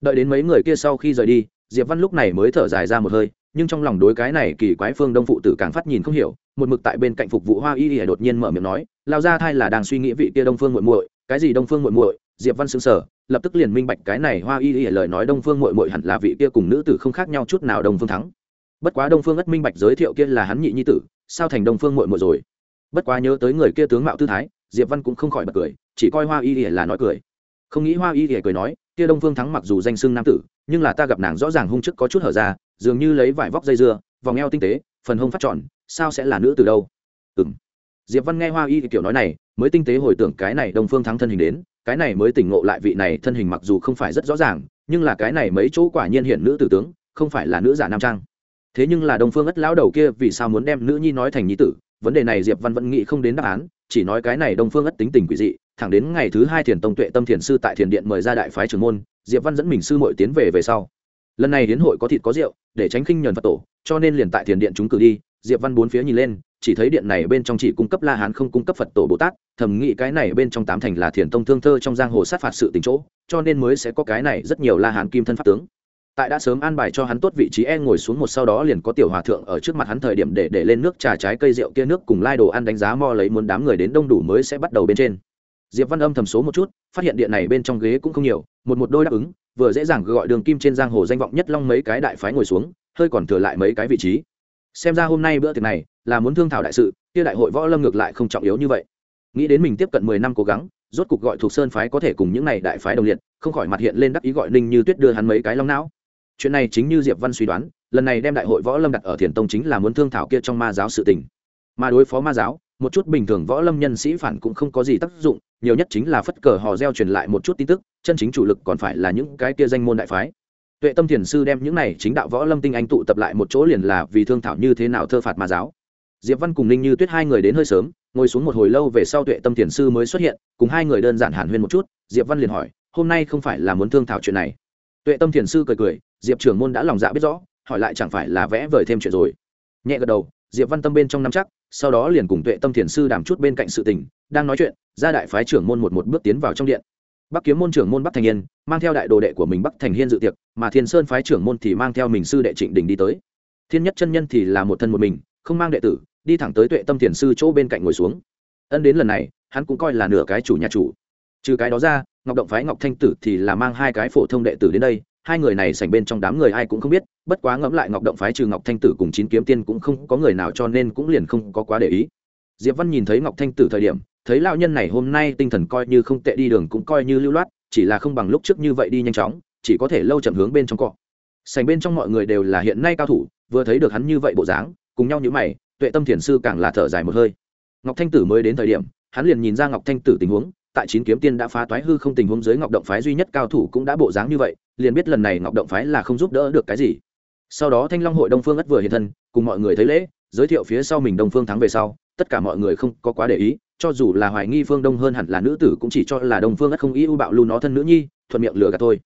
Speaker 1: Đợi đến mấy người kia sau khi rời đi, diệp văn lúc này mới thở dài ra một hơi, nhưng trong lòng đối cái này kỳ quái phương đông phụ tử càng phát nhìn không hiểu, một mực tại bên cạnh phục vụ hoa y y đột nhiên mở miệng nói lao ra thai là đang suy nghĩ vị kia đông phương muội muội, cái gì đông phương muội muội? Diệp văn sững sờ, lập tức liền minh bạch cái này hoa y y lời nói đông phương muội muội hẳn là vị kia cùng nữ tử không khác nhau chút nào đông phương thắng. Bất quá đông phương ất minh bạch giới thiệu kia là hắn nhị nhi tử, sao thành đông phương muội muội rồi? Bất quá nhớ tới người kia tướng mạo tư thái, diệp văn cũng không khỏi bật cười, chỉ coi hoa y y là nói cười. Không nghĩ hoa y y cười nói, kia đông phương thắng mặc dù danh xưng nam tử, nhưng là ta gặp nàng rõ ràng hung chức có chút hở ra, dường như lấy vải vóc dây dưa, vòng eo tinh tế, phần hông phát tròn, sao sẽ là nữ từ đâu? Ừ diệp văn nghe hoa y kiểu nói này, mới tinh tế hồi tưởng cái này đông phương thắng thân hình đến cái này mới tỉnh ngộ lại vị này thân hình mặc dù không phải rất rõ ràng, nhưng là cái này mấy chỗ quả nhiên hiện nữ tử tướng, không phải là nữ giả nam trang. Thế nhưng là đông phương ất lão đầu kia vì sao muốn đem nữ nhi nói thành nhi tử? Vấn đề này diệp văn vẫn nghĩ không đến đáp án, chỉ nói cái này đông phương ất tính tình quỷ dị, thẳng đến ngày thứ hai thiền tông tuệ tâm thiền sư tại thiền điện mời ra đại phái trưởng môn, diệp văn dẫn mình sư muội tiến về về sau. Lần này đến hội có thịt có rượu, để tránh khinh nhờn phật tổ, cho nên liền tại thiền điện chúng cử đi, diệp văn bốn phía nhìn lên chỉ thấy điện này bên trong chỉ cung cấp la hán không cung cấp phật tổ bồ tát, thầm nghĩ cái này bên trong tám thành là thiền tông thương thơ trong giang hồ sát phạt sự tình chỗ, cho nên mới sẽ có cái này rất nhiều la hán kim thân pháp tướng. Tại đã sớm an bài cho hắn tốt vị trí e ngồi xuống một sau đó liền có tiểu hòa thượng ở trước mặt hắn thời điểm để để lên nước trà trái cây rượu kia nước cùng lai đồ ăn đánh giá mo lấy muốn đám người đến đông đủ mới sẽ bắt đầu bên trên. Diệp văn âm thầm số một chút, phát hiện điện này bên trong ghế cũng không nhiều, một một đôi đáp ứng, vừa dễ dàng gọi đường kim trên giang hồ danh vọng nhất long mấy cái đại phái ngồi xuống, hơi còn thừa lại mấy cái vị trí xem ra hôm nay bữa tiệc này là muốn thương thảo đại sự, kia đại hội võ lâm ngược lại không trọng yếu như vậy. Nghĩ đến mình tiếp cận mười năm cố gắng, rốt cục gọi thuộc sơn phái có thể cùng những này đại phái đồng liệt, không khỏi mặt hiện lên đắc ý gọi ninh như tuyết đưa hắn mấy cái long não. Chuyện này chính như diệp văn suy đoán, lần này đem đại hội võ lâm đặt ở thiền tông chính là muốn thương thảo kia trong ma giáo sự tình. Mà đối phó ma giáo, một chút bình thường võ lâm nhân sĩ phản cũng không có gì tác dụng, nhiều nhất chính là phất cờ hò reo truyền lại một chút tin tức, chân chính chủ lực còn phải là những cái kia danh môn đại phái tuệ tâm thiền sư đem những này chính đạo võ lâm tinh anh tụ tập lại một chỗ liền là vì thương thảo như thế nào thơ phạt mà giáo. Diệp văn cùng ninh như tuyết hai người đến hơi sớm, ngồi xuống một hồi lâu về sau tuệ tâm thiền sư mới xuất hiện, cùng hai người đơn giản hàn huyên một chút, diệp văn liền hỏi, hôm nay không phải là muốn thương thảo chuyện này? Tuệ tâm thiền sư cười cười, diệp trưởng môn đã lòng dạ biết rõ, hỏi lại chẳng phải là vẽ vời thêm chuyện rồi. Nhẹ gật đầu, diệp văn tâm bên trong năm chắc, sau đó liền cùng tuệ tâm thiền sư đàm chút bên cạnh sự tình, đang nói chuyện, ra đại phái trưởng môn một một bước tiến vào trong điện bắc kiếm môn trưởng môn bắc thành yên, mang theo đại đồ đệ của mình bắc thành hiên dự tiệc, mà thiên sơn phái trưởng môn thì mang theo mình sư đệ trịnh đình đi tới. Thiên nhất chân nhân thì là một thân một mình, không mang đệ tử, đi thẳng tới tuệ tâm thiền sư chỗ bên cạnh ngồi xuống. Ân đến lần này, hắn cũng coi là nửa cái chủ nhà chủ. Trừ cái đó ra, ngọc động phái ngọc thanh tử thì là mang hai cái phổ thông đệ tử đến đây, hai người này sành bên trong đám người ai cũng không biết, bất quá ngẫm lại ngọc động phái trừ ngọc thanh tử cùng chín kiếm tiên cũng không có người nào cho nên cũng liền không có quá để ý. Diệp văn nhìn thấy ngọc thanh tử thời điểm thấy lão nhân này hôm nay tinh thần coi như không tệ đi đường cũng coi như lưu loát, chỉ là không bằng lúc trước như vậy đi nhanh chóng, chỉ có thể lâu chậm hướng bên trong cọ. Sành bên trong mọi người đều là hiện nay cao thủ, vừa thấy được hắn như vậy bộ dáng, cùng nhau như mày, tuệ tâm thiền sư càng là thở dài một hơi. Ngọc thanh tử mới đến thời điểm, hắn liền nhìn ra ngọc thanh tử tình huống, tại chín kiếm tiên đã phá toái hư không tình huống dưới ngọc động phái duy nhất cao thủ cũng đã bộ dáng như vậy, liền biết lần này ngọc động phái là không giúp đỡ được cái gì. Sau đó thanh long hội đông phương ất vừa hiện thân, cùng mọi người thấy lễ, giới thiệu phía sau mình đông phương thắng về sau, tất cả mọi người không có quá để ý cho dù là hoài nghi phương đông hơn hẳn là nữ tử cũng chỉ cho là đông phương ất không ý ưu bạo lưu nó thân nữ nhi, thuận miệng lừa gạt thôi.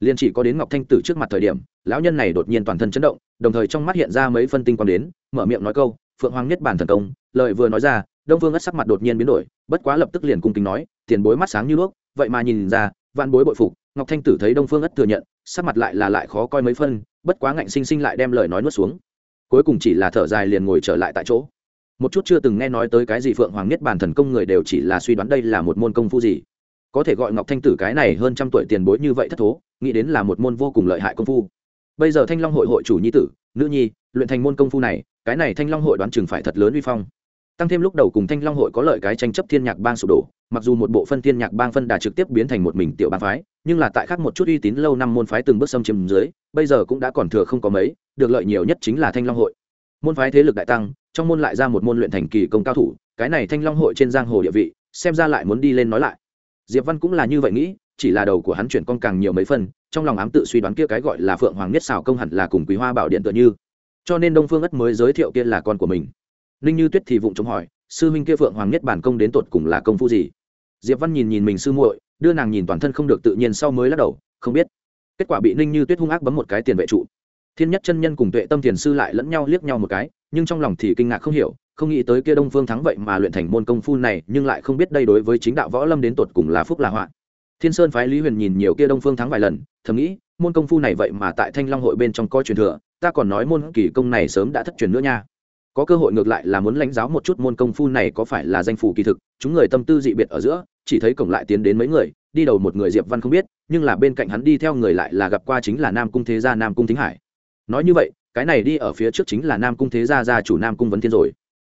Speaker 1: Liền chỉ có đến ngọc thanh tử trước mặt thời điểm, lão nhân này đột nhiên toàn thân chấn động, đồng thời trong mắt hiện ra mấy phân tinh quang đến, mở miệng nói câu, phượng hoàng nhất bản thần công. Lời vừa nói ra, đông phương ất sắc mặt đột nhiên biến đổi, bất quá lập tức liền cung kính nói, tiền bối mắt sáng như đuốc. Vậy mà nhìn ra, vạn bối bội phục, ngọc thanh tử thấy đông phương ất thừa nhận, sắc mặt lại là lại khó coi mấy phân, bất quá ngạnh sinh sinh lại đem lời nói nuốt xuống. Cuối cùng chỉ là thở dài liền ngồi trở lại tại chỗ một chút chưa từng nghe nói tới cái gì phượng hoàng nhất bản thần công người đều chỉ là suy đoán đây là một môn công phu gì. Có thể gọi ngọc thanh tử cái này hơn trăm tuổi tiền bối như vậy thất thố, nghĩ đến là một môn vô cùng lợi hại công phu. Bây giờ thanh long hội hội chủ nhi tử, nữ nhi, luyện thành môn công phu này, cái này thanh long hội đoán chừng phải thật lớn uy phong. Tăng thêm lúc đầu cùng thanh long hội có lợi cái tranh chấp thiên nhạc bang sụp đổ, mặc dù một bộ phân thiên nhạc bang phân đà trực tiếp biến thành một mình tiểu bang phái, nhưng là tại khác một chút uy tín lâu năm môn phái từng bước xâm chiếm dưới, bây giờ cũng đã còn thừa không có mấy, được lợi nhiều nhất chính là thanh long hội môn phái thế lực đại tăng, trong môn lại ra một môn luyện thành kỳ công cao thủ, cái này thanh long hội trên giang hồ địa vị, xem ra lại muốn đi lên nói lại. Diệp văn cũng là như vậy nghĩ, chỉ là đầu của hắn chuyển con càng nhiều mấy phân trong lòng ám tự suy đoán kia cái gọi là phượng hoàng nhất xào công hẳn là cùng quý hoa bảo điện tựa như. Cho nên đông phương ất mới giới thiệu kia là con của mình. Ninh như tuyết thì vụng chống hỏi, sư huynh kia phượng hoàng nhất bản công đến tột cùng là công phu gì? Diệp văn nhìn nhìn mình sư muội, đưa nàng nhìn toàn thân không được tự nhiên sau mới lắc đầu, không biết. Kết quả bị ninh như tuyết hung ác bấm một cái tiền vệ trụ thiên nhất chân nhân cùng tuệ tâm thiền sư lại lẫn nhau liếc nhau một cái, nhưng trong lòng thì kinh ngạc không hiểu, không nghĩ tới kia đông phương thắng vậy mà luyện thành môn công phu này, nhưng lại không biết đây đối với chính đạo võ lâm đến tột cùng là phúc là họa. Thiên sơn phái lý huyền nhìn nhiều kia đông phương thắng vài lần, thầm nghĩ, môn công phu này vậy mà tại thanh long hội bên trong coi truyền thừa, ta còn nói môn kỳ công này sớm đã thất truyền nữa nha. Có cơ hội ngược lại là muốn lãnh giáo một chút môn công phu này có phải là danh phủ kỳ thực, chúng người tâm tư dị biệt ở giữa, chỉ thấy cổng lại tiến đến mấy người, đi đầu một người diệp văn không biết, nhưng là bên cạnh hắn đi theo người lại là gặp qua chính là nam cung thế gia, nam cung thính hải nói như vậy cái này đi ở phía trước chính là nam cung thế gia gia chủ nam cung vấn thiên rồi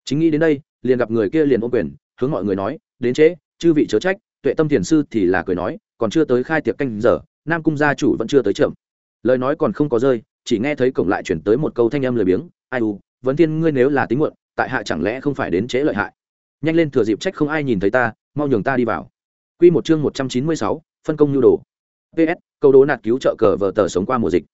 Speaker 1: chính nghĩ đến đây liền gặp người kia liền ôm quyền hướng mọi người nói đến trễ chư vị chớ trách tuệ tâm thiền sư thì là cười nói còn chưa tới khai tiệc canh giờ nam cung gia chủ vẫn chưa tới chậm lời nói còn không có rơi chỉ nghe thấy cổng lại chuyển tới một câu thanh âm lười biếng ai u vấn thiên ngươi nếu là tính muộn tại hạ chẳng lẽ không phải đến trễ lợi hại nhanh lên thừa dịp trách không ai nhìn thấy ta mau nhường ta đi vào Quy một chương một trăm chín mươi sáu, phân công nhu đồ. PS, câu đố nạt cứu trợ cờ vở tờ sống qua mùa dịch.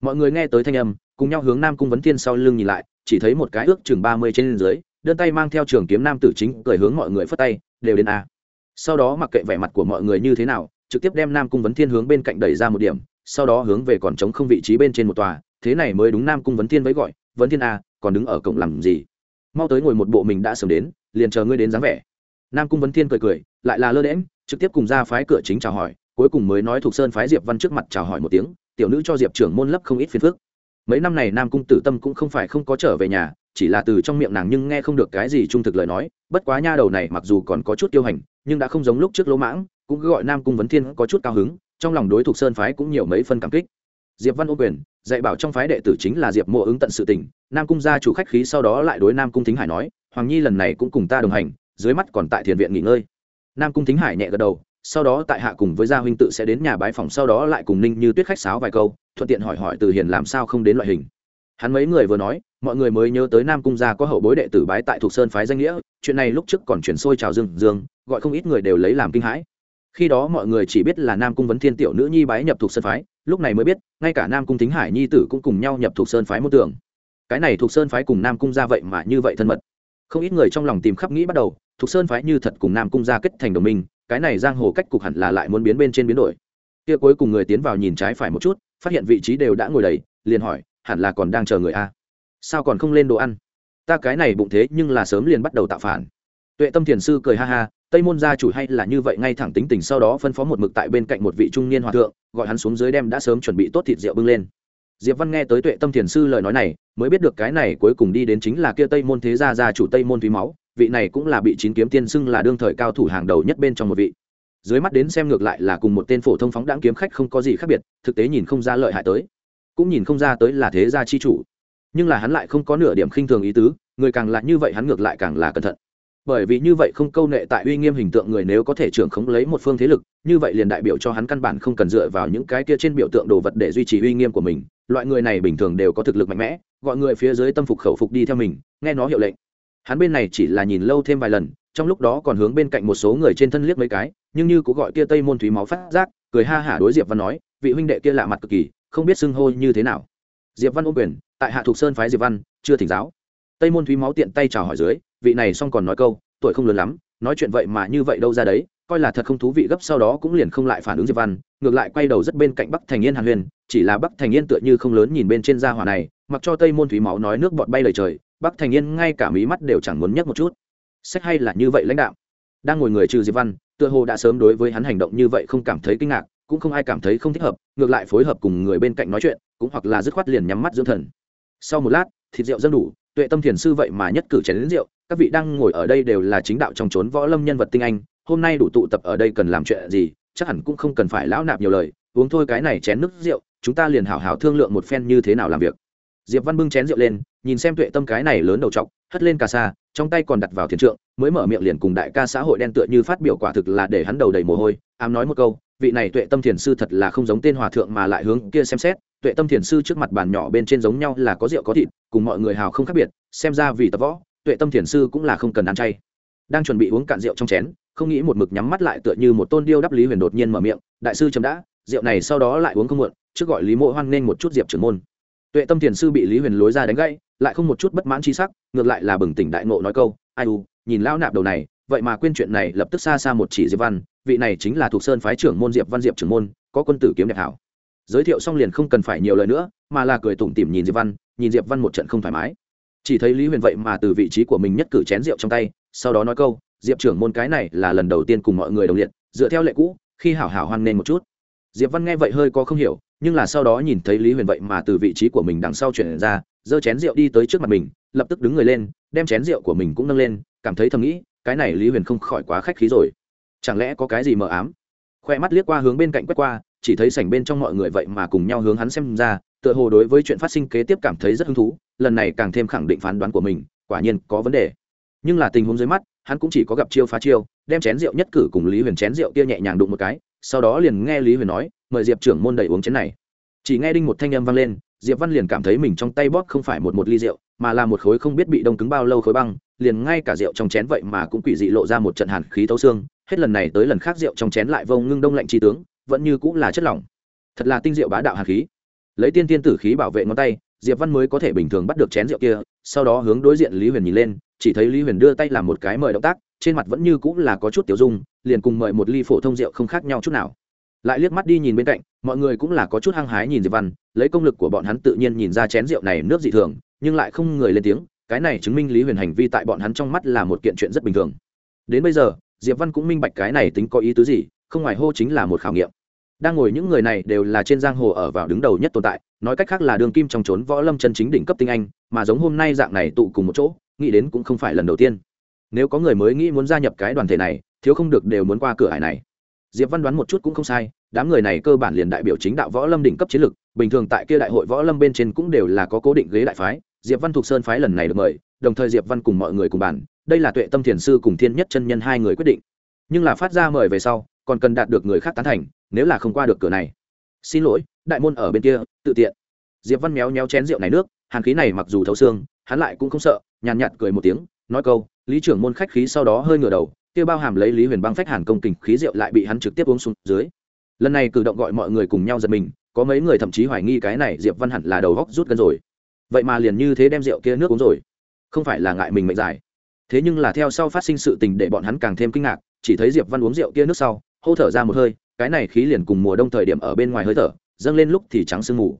Speaker 1: Mọi người nghe tới thanh âm, cùng nhau hướng Nam Cung Vấn Thiên sau lưng nhìn lại, chỉ thấy một cái ước chừng mươi trên dưới, đơn tay mang theo trường kiếm nam tử chính cười hướng mọi người phất tay, đều đến a. Sau đó mặc kệ vẻ mặt của mọi người như thế nào, trực tiếp đem Nam Cung Vấn Thiên hướng bên cạnh đẩy ra một điểm, sau đó hướng về còn trống không vị trí bên trên một tòa, thế này mới đúng Nam Cung Vấn Thiên với gọi, "Vấn Thiên a, còn đứng ở cổng làm gì mau tới ngồi một bộ mình đã sớm đến liền chờ ngươi đến dáng vẻ nam cung vấn thiên cười cười lại là lơ đễm trực tiếp cùng ra phái cửa chính chào hỏi cuối cùng mới nói thuộc sơn phái diệp văn trước mặt chào hỏi một tiếng tiểu nữ cho diệp trưởng môn lấp không ít phiền phức. Mấy năm này nam cung tử tâm cũng không phải không có trở về nhà, chỉ là từ trong miệng nàng nhưng nghe không được cái gì trung thực lời nói, bất quá nha đầu này mặc dù còn có chút tiêu hành, nhưng đã không giống lúc trước lỗ mãng, cũng gọi nam cung vấn thiên có chút cao hứng, trong lòng đối thủ sơn phái cũng nhiều mấy phân cảm kích. Diệp văn ô quyền, dạy bảo trong phái đệ tử chính là diệp mộ ứng tận sự tình, nam cung gia chủ khách khí sau đó lại đối nam cung thính hải nói, hoàng nhi lần này cũng cùng ta đồng hành, dưới mắt còn tại thiền viện nghỉ ngơi. Nam cung thính hải nhẹ gật đầu sau đó tại hạ cùng với gia huynh tự sẽ đến nhà bái phòng sau đó lại cùng ninh như tuyết khách sáo vài câu, thuận tiện hỏi hỏi từ hiền làm sao không đến loại hình. Hắn mấy người vừa nói, mọi người mới nhớ tới nam cung gia có hậu bối đệ tử bái tại thuộc sơn phái danh nghĩa, chuyện này lúc trước còn chuyển sôi trào dương dương, gọi không ít người đều lấy làm kinh hãi. Khi đó mọi người chỉ biết là nam cung vấn thiên tiểu nữ nhi bái nhập thuộc sơn phái, lúc này mới biết, ngay cả nam cung thính hải nhi tử cũng cùng nhau nhập thuộc sơn phái môn tưởng cái này thuộc sơn phái cùng nam cung gia vậy mà như vậy thân mật. Không ít người trong lòng tìm khắp nghĩ bắt đầu, thuộc sơn phái như thật cùng nam cung gia kết thành đồng minh cái này giang hồ cách cục hẳn là lại muốn biến bên trên biến đổi. Kia cuối cùng người tiến vào nhìn trái phải một chút, phát hiện vị trí đều đã ngồi đầy, liền hỏi, hẳn là còn đang chờ người a? Sao còn không lên đồ ăn? Ta cái này bụng thế nhưng là sớm liền bắt đầu tạo phản. Tuệ tâm thiền sư cười ha ha, tây môn gia chủ hay là như vậy ngay thẳng tính tình sau đó phân phó một mực tại bên cạnh một vị trung niên hòa thượng, gọi hắn xuống dưới đem đã sớm chuẩn bị tốt thịt rượu bưng lên. Diệp văn nghe tới tuệ tâm thiền sư lời nói này, mới biết được cái này cuối cùng đi đến chính là kia tây môn thế gia gia chủ tây môn thúy máu vị này cũng là bị chín kiếm tiên xưng là đương thời cao thủ hàng đầu nhất bên trong một vị. Dưới mắt đến xem ngược lại là cùng một tên phổ thông phóng đáng kiếm khách không có gì khác biệt, thực tế nhìn không ra lợi hại tới. Cũng nhìn không ra tới là thế gia chi chủ. Nhưng là hắn lại không có nửa điểm khinh thường ý tứ, người càng là như vậy hắn ngược lại càng là cẩn thận. Bởi vì như vậy không câu nệ tại uy nghiêm hình tượng người nếu có thể trưởng khống lấy một phương thế lực, như vậy liền đại biểu cho hắn căn bản không cần dựa vào những cái kia trên biểu tượng đồ vật để duy trì uy nghiêm của mình. Loại người này bình thường đều có thực lực mạnh mẽ, gọi người phía dưới tâm phục khẩu phục đi theo mình, nghe nó hiệu lệnh hắn bên này chỉ là nhìn lâu thêm vài lần, trong lúc đó còn hướng bên cạnh một số người trên thân liếc mấy cái, nhưng như cũng gọi kia tây môn thúy máu phát giác, cười ha hả đối diệp văn nói, vị huynh đệ kia lạ mặt cực kỳ, không biết xưng hô như thế nào. Diệp văn ôm quyền, tại hạ thục sơn phái diệp văn, chưa thỉnh giáo. Tây môn thúy máu tiện tay chào hỏi dưới, vị này xong còn nói câu, tuổi không lớn lắm, nói chuyện vậy mà như vậy đâu ra đấy, coi là thật không thú vị gấp sau đó cũng liền không lại phản ứng diệp văn, ngược lại quay đầu rất bên cạnh bắc thành yên hàn huyền, chỉ là bắc thành yên tựa như không lớn nhìn bên trên gia hỏa này, mặc cho tây môn thúy máu nói nước bọt bay lời trời bắc thành yên ngay cả mí mắt đều chẳng muốn nhấc một chút. Sách hay là như vậy lãnh đạo đang ngồi người trừ diệp văn, tựa hồ đã sớm đối với hắn hành động như vậy không cảm thấy kinh ngạc, cũng không ai cảm thấy không thích hợp, ngược lại phối hợp cùng người bên cạnh nói chuyện, cũng hoặc là dứt khoát liền nhắm mắt dưỡng thần. Sau một lát, thịt rượu dân đủ, tuệ tâm thiền sư vậy mà nhất cử chén đến rượu, các vị đang ngồi ở đây đều là chính đạo trong trốn võ lâm nhân vật tinh anh, hôm nay đủ tụ tập ở đây cần làm chuyện gì, chắc hẳn cũng không cần phải lão nạp nhiều lời, uống thôi cái này chén nước rượu, chúng ta liền hảo hảo thương lượng một phen như thế nào làm việc diệp văn bưng chén rượu lên, nhìn xem tuệ tâm cái này lớn đầu trọc, hất lên cà sa, trong tay còn đặt vào thiền trượng, mới mở miệng liền cùng đại ca xã hội đen tựa như phát biểu quả thực là để hắn đầu đầy mồ hôi, ám nói một câu, vị này tuệ tâm thiền sư thật là không giống tên hòa thượng mà lại hướng kia xem xét, tuệ tâm thiền sư trước mặt bàn nhỏ bên trên giống nhau là có rượu có thịt, cùng mọi người hào không khác biệt, xem ra vì tập võ, tuệ tâm thiền sư cũng là không cần ăn chay. Đang chuẩn bị uống cạn rượu trong chén, không nghĩ một mực nhắm mắt lại tựa như một tôn điêu đắp lý huyền đột nhiên mở miệng, đại sư chấm đã, rượu này sau đó lại uống không muộn, trước gọi lý mộ hoan nên một chút diệp trưởng môn tuệ tâm thiền sư bị lý huyền lối ra đánh gãy, lại không một chút bất mãn trí sắc, ngược lại là bừng tỉnh đại ngộ nói câu, ai u, nhìn lão nạp đầu này, vậy mà quên chuyện này, lập tức xa xa một chỉ diệp văn, vị này chính là thuộc sơn phái trưởng môn diệp văn diệp trưởng môn, có quân tử kiếm đẹp hảo. Giới thiệu xong liền không cần phải nhiều lời nữa, mà là cười tủm tỉm nhìn diệp văn, nhìn diệp văn một trận không thoải mái. Chỉ thấy lý huyền vậy mà từ vị trí của mình nhất cử chén rượu trong tay, sau đó nói câu, diệp trưởng môn cái này là lần đầu tiên cùng mọi người đồng liệt, dựa theo lệ cũ, khi hảo hảo hoan nên một chút diệp văn nghe vậy hơi có không hiểu, nhưng là sau đó nhìn thấy lý huyền vậy mà từ vị trí của mình đằng sau chuyển ra, giơ chén rượu đi tới trước mặt mình, lập tức đứng người lên, đem chén rượu của mình cũng nâng lên, cảm thấy thầm nghĩ, cái này lý huyền không khỏi quá khách khí rồi. Chẳng lẽ có cái gì mờ ám? Khoe mắt liếc qua hướng bên cạnh quét qua, chỉ thấy sảnh bên trong mọi người vậy mà cùng nhau hướng hắn xem ra, tựa hồ đối với chuyện phát sinh kế tiếp cảm thấy rất hứng thú, lần này càng thêm khẳng định phán đoán của mình, quả nhiên có vấn đề. Nhưng là tình huống dưới mắt, hắn cũng chỉ có gặp chiêu phá chiêu, đem chén rượu nhất cử cùng lý huyền chén rượu kia nhẹ nhàng đụng một cái sau đó liền nghe lý huyền nói, mời diệp trưởng môn đầy uống chén này. Chỉ nghe đinh một thanh âm vang lên, diệp văn liền cảm thấy mình trong tay bóp không phải một một ly rượu, mà là một khối không biết bị đông cứng bao lâu khối băng, liền ngay cả rượu trong chén vậy mà cũng quỷ dị lộ ra một trận hàn khí tấu xương, hết lần này tới lần khác rượu trong chén lại vông ngưng đông lạnh chi tướng, vẫn như cũng là chất lỏng. Thật là tinh rượu bá đạo hàn khí. Lấy tiên tiên tử khí bảo vệ ngón tay, diệp văn mới có thể bình thường bắt được chén rượu kia, sau đó hướng đối diện lý huyền nhìn lên, chỉ thấy lý huyền đưa tay làm một cái mời động tác trên mặt vẫn như cũng là có chút tiểu dung, liền cùng mời một ly phổ thông rượu không khác nhau chút nào. Lại liếc mắt đi nhìn bên cạnh, mọi người cũng là có chút hăng hái nhìn diệp văn, lấy công lực của bọn hắn tự nhiên nhìn ra chén rượu này nước dị thường, nhưng lại không người lên tiếng, cái này chứng minh lý huyền hành vi tại bọn hắn trong mắt là một kiện chuyện rất bình thường. Đến bây giờ, diệp văn cũng minh bạch cái này tính có ý tứ gì, không ngoài hô chính là một khảo nghiệm. Đang ngồi những người này đều là trên giang hồ ở vào đứng đầu nhất tồn tại, nói cách khác là đường kim trong trốn võ lâm chân chính đỉnh cấp tinh anh, mà giống hôm nay dạng này tụ cùng một chỗ, nghĩ đến cũng không phải lần đầu tiên nếu có người mới nghĩ muốn gia nhập cái đoàn thể này, thiếu không được đều muốn qua cửa hải này. Diệp văn đoán một chút cũng không sai, đám người này cơ bản liền đại biểu chính đạo võ lâm đỉnh cấp chiến lực, bình thường tại kia đại hội võ lâm bên trên cũng đều là có cố định ghế đại phái. Diệp văn thuộc sơn phái lần này được mời, đồng thời diệp văn cùng mọi người cùng bàn, đây là tuệ tâm thiền sư cùng thiên nhất chân nhân hai người quyết định. Nhưng là phát ra mời về sau, còn cần đạt được người khác tán thành, nếu là không qua được cửa này. Xin lỗi, đại môn ở bên kia, tự tiện. Diệp văn méo méo chén rượu này nước, hàn khí này mặc dù thấu xương, hắn lại cũng không sợ, nhàn nhạt cười một tiếng nói câu, lý trưởng môn khách khí sau đó hơi ngửa đầu, kia bao hàm lấy lý huyền băng phách hàn công kình khí rượu lại bị hắn trực tiếp uống xuống dưới. Lần này cử động gọi mọi người cùng nhau giật mình, có mấy người thậm chí hoài nghi cái này diệp văn hẳn là đầu góc rút gần rồi. Vậy mà liền như thế đem rượu kia nước uống rồi. Không phải là ngại mình mệnh dài thế nhưng là theo sau phát sinh sự tình để bọn hắn càng thêm kinh ngạc, chỉ thấy diệp văn uống rượu kia nước sau, hô thở ra một hơi, cái này khí liền cùng mùa đông thời điểm ở bên ngoài hơi thở, dâng lên lúc thì trắng sương mù.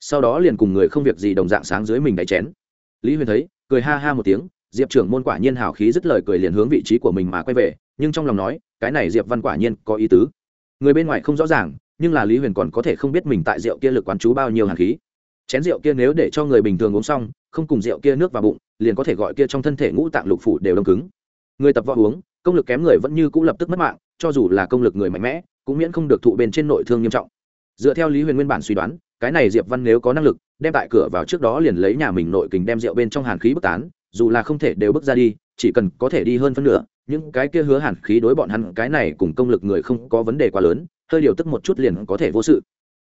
Speaker 1: Sau đó liền cùng người không việc gì đồng dạng sáng dưới mình đáy chén. Lý huyền thấy, cười ha ha một tiếng diệp trưởng môn quả nhiên hào khí dứt lời cười liền hướng vị trí của mình mà quay về, nhưng trong lòng nói, cái này diệp văn quả nhiên có ý tứ. Người bên ngoài không rõ ràng, nhưng là lý huyền còn có thể không biết mình tại rượu kia lực quán chú bao nhiêu hàn khí. Chén rượu kia nếu để cho người bình thường uống xong, không cùng rượu kia nước vào bụng, liền có thể gọi kia trong thân thể ngũ tạng lục phủ đều đông cứng. Người tập võ uống, công lực kém người vẫn như cũ lập tức mất mạng, cho dù là công lực người mạnh mẽ, cũng miễn không được thụ bên trên nội thương nghiêm trọng. Dựa theo lý huyền nguyên bản suy đoán, cái này diệp văn nếu có năng lực, đem tại cửa vào trước đó liền lấy nhà mình nội kình đem rượu bên trong hàn khí bức tán dù là không thể đều bước ra đi, chỉ cần có thể đi hơn phân nửa, những cái kia hứa hàn khí đối bọn hắn, cái này cùng công lực người không có vấn đề quá lớn, hơi điều tức một chút liền có thể vô sự.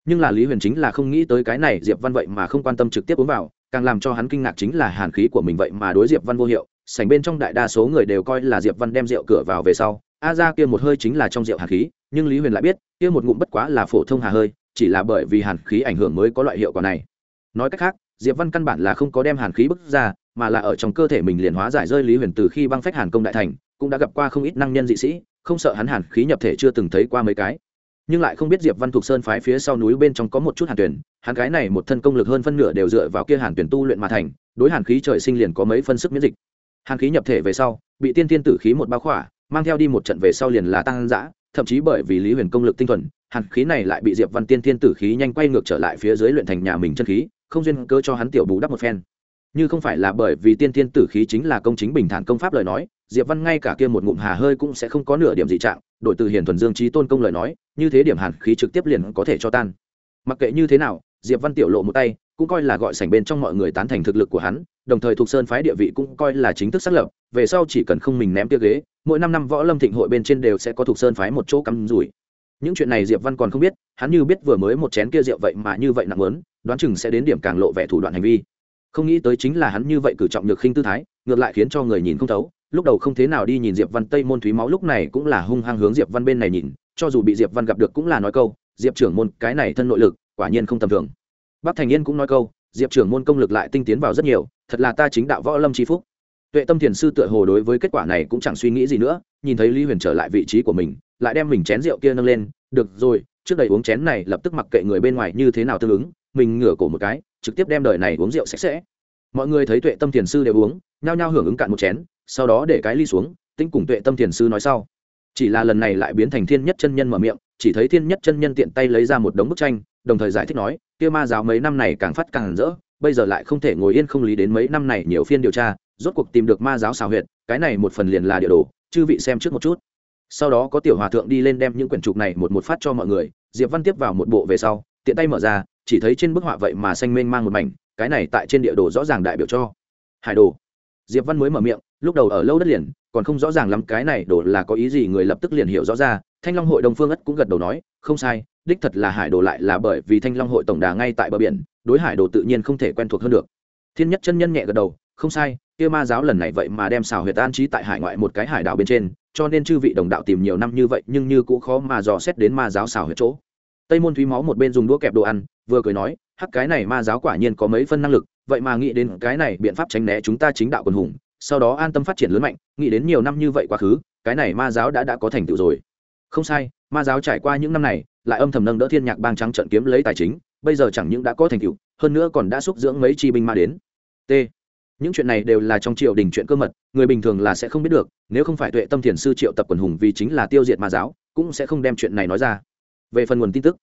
Speaker 1: Nhưng là lý huyền chính là không nghĩ tới cái này diệp văn vậy mà không quan tâm trực tiếp uống vào, càng làm cho hắn kinh ngạc chính là hàn khí của mình vậy mà đối diệp văn vô hiệu, sảnh bên trong đại đa số người đều coi là diệp văn đem rượu cửa vào về sau, a ra kia một hơi chính là trong rượu hàn khí, nhưng lý huyền lại biết, kia một ngụm bất quá là phổ thông hà hơi, chỉ là bởi vì hàn khí ảnh hưởng mới có loại hiệu quả này. Nói cách khác, diệp văn căn bản là không có đem hàn khí bức ra mà là ở trong cơ thể mình liền hóa giải rơi lý huyền từ khi băng phách hàn công đại thành, cũng đã gặp qua không ít năng nhân dị sĩ, không sợ hắn hàn khí nhập thể chưa từng thấy qua mấy cái. Nhưng lại không biết diệp văn thuộc sơn phái phía sau núi bên trong có một chút hàn tuyển hàn cái này một thân công lực hơn phân nửa đều dựa vào kia hàn tuyển tu luyện mà thành, đối hàn khí trời sinh liền có mấy phân sức miễn dịch. Hàn khí nhập thể về sau, bị tiên tiên tử khí một bao khỏa, mang theo đi một trận về sau liền là tăng dã, thậm chí bởi vì lý huyền công lực tinh thuần, hàn khí này lại bị diệp văn tiên tiên tử khí nhanh quay ngược trở lại phía dưới luyện thành nhà mình chân khí, không duyên cơ cho hắn tiểu bù đắp một phen như không phải là bởi vì tiên thiên tử khí chính là công chính bình thản công pháp lời nói, diệp văn ngay cả kia một ngụm hà hơi cũng sẽ không có nửa điểm dị trạng, đổi từ hiền thuần dương trí tôn công lời nói, như thế điểm hàn khí trực tiếp liền có thể cho tan. Mặc kệ như thế nào, diệp văn tiểu lộ một tay, cũng coi là gọi sảnh bên trong mọi người tán thành thực lực của hắn, đồng thời thuộc sơn phái địa vị cũng coi là chính thức xác lập, về sau chỉ cần không mình ném tia ghế, mỗi năm năm võ lâm thịnh hội bên trên đều sẽ có thuộc sơn phái một chỗ cắm rủi. Những chuyện này diệp văn còn không biết, hắn như biết vừa mới một chén kia rượu vậy mà như vậy nặng lớn, đoán chừng sẽ đến điểm càng lộ vẻ thủ đoạn hành vi không nghĩ tới chính là hắn như vậy cử trọng nhược khinh tư thái, ngược lại khiến cho người nhìn không thấu, lúc đầu không thế nào đi nhìn diệp văn tây môn thúy máu, lúc này cũng là hung hăng hướng diệp văn bên này nhìn, cho dù bị diệp văn gặp được cũng là nói câu, diệp trưởng môn, cái này thân nội lực, quả nhiên không tầm thường. Bác thành yên cũng nói câu, diệp trưởng môn công lực lại tinh tiến vào rất nhiều, thật là ta chính đạo võ lâm tri phúc. Tuệ tâm thiền sư tựa hồ đối với kết quả này cũng chẳng suy nghĩ gì nữa, nhìn thấy lý huyền trở lại vị trí của mình, lại đem mình chén rượu kia nâng lên, được rồi, trước đây uống chén này lập tức mặc kệ người bên ngoài như thế nào tương ứng mình ngửa cổ một cái, trực tiếp đem đời này uống rượu sạch sẽ. Mọi người thấy tuệ tâm thiền sư đều uống, nhao nhao hưởng ứng cạn một chén, sau đó để cái ly xuống tinh cùng tuệ tâm thiền sư nói sau. Chỉ là lần này lại biến thành thiên nhất chân nhân mở miệng, chỉ thấy thiên nhất chân nhân tiện tay lấy ra một đống bức tranh, đồng thời giải thích nói, kia ma giáo mấy năm này càng phát càng rỡ, bây giờ lại không thể ngồi yên không lý đến mấy năm này nhiều phiên điều tra, rốt cuộc tìm được ma giáo xào huyệt, cái này một phần liền là địa đồ, chư vị xem trước một chút. Sau đó có tiểu hòa thượng đi lên đem những quyển trục này một một phát cho mọi người, diệp văn tiếp vào một bộ về sau, tiện tay mở ra chỉ thấy trên bức họa vậy mà xanh mênh mang một mảnh, cái này tại trên địa đồ rõ ràng đại biểu cho hải đồ. Diệp văn mới mở miệng, lúc đầu ở lâu đất liền, còn không rõ ràng lắm cái này đồ là có ý gì, người lập tức liền hiểu rõ ra, thanh long hội đông phương ất cũng gật đầu nói, không sai, đích thật là hải đồ lại là bởi vì thanh long hội tổng đà ngay tại bờ biển, đối hải đồ tự nhiên không thể quen thuộc hơn được. Thiên nhất chân nhân nhẹ gật đầu, không sai, kia ma giáo lần này vậy mà đem xào huyệt an trí tại hải ngoại một cái hải đảo bên trên, cho nên chư vị đồng đạo tìm nhiều năm như vậy, nhưng như cũng khó mà dò xét đến ma giáo xào huyệt chỗ tây môn thúy máu một bên dùng đũa kẹp đồ ăn, vừa cười nói, hắc, cái này ma giáo quả nhiên có mấy phân năng lực, vậy mà nghĩ đến cái này biện pháp tránh né chúng ta chính đạo quần hùng, sau đó an tâm phát triển lớn mạnh, nghĩ đến nhiều năm như vậy quá khứ, cái này ma giáo đã đã có thành tựu rồi. Không sai, ma giáo trải qua những năm này, lại âm thầm nâng đỡ thiên nhạc bang trắng trận kiếm lấy tài chính, bây giờ chẳng những đã có thành tựu, hơn nữa còn đã xúc dưỡng mấy chi binh ma đến. T. Những chuyện này đều là trong triều đình chuyện cơ mật, người bình thường là sẽ không biết được, nếu không phải tuệ tâm thiền sư triệu tập quần hùng vì chính là tiêu diệt ma giáo, cũng sẽ không đem chuyện này nói ra về phần nguồn tin tức,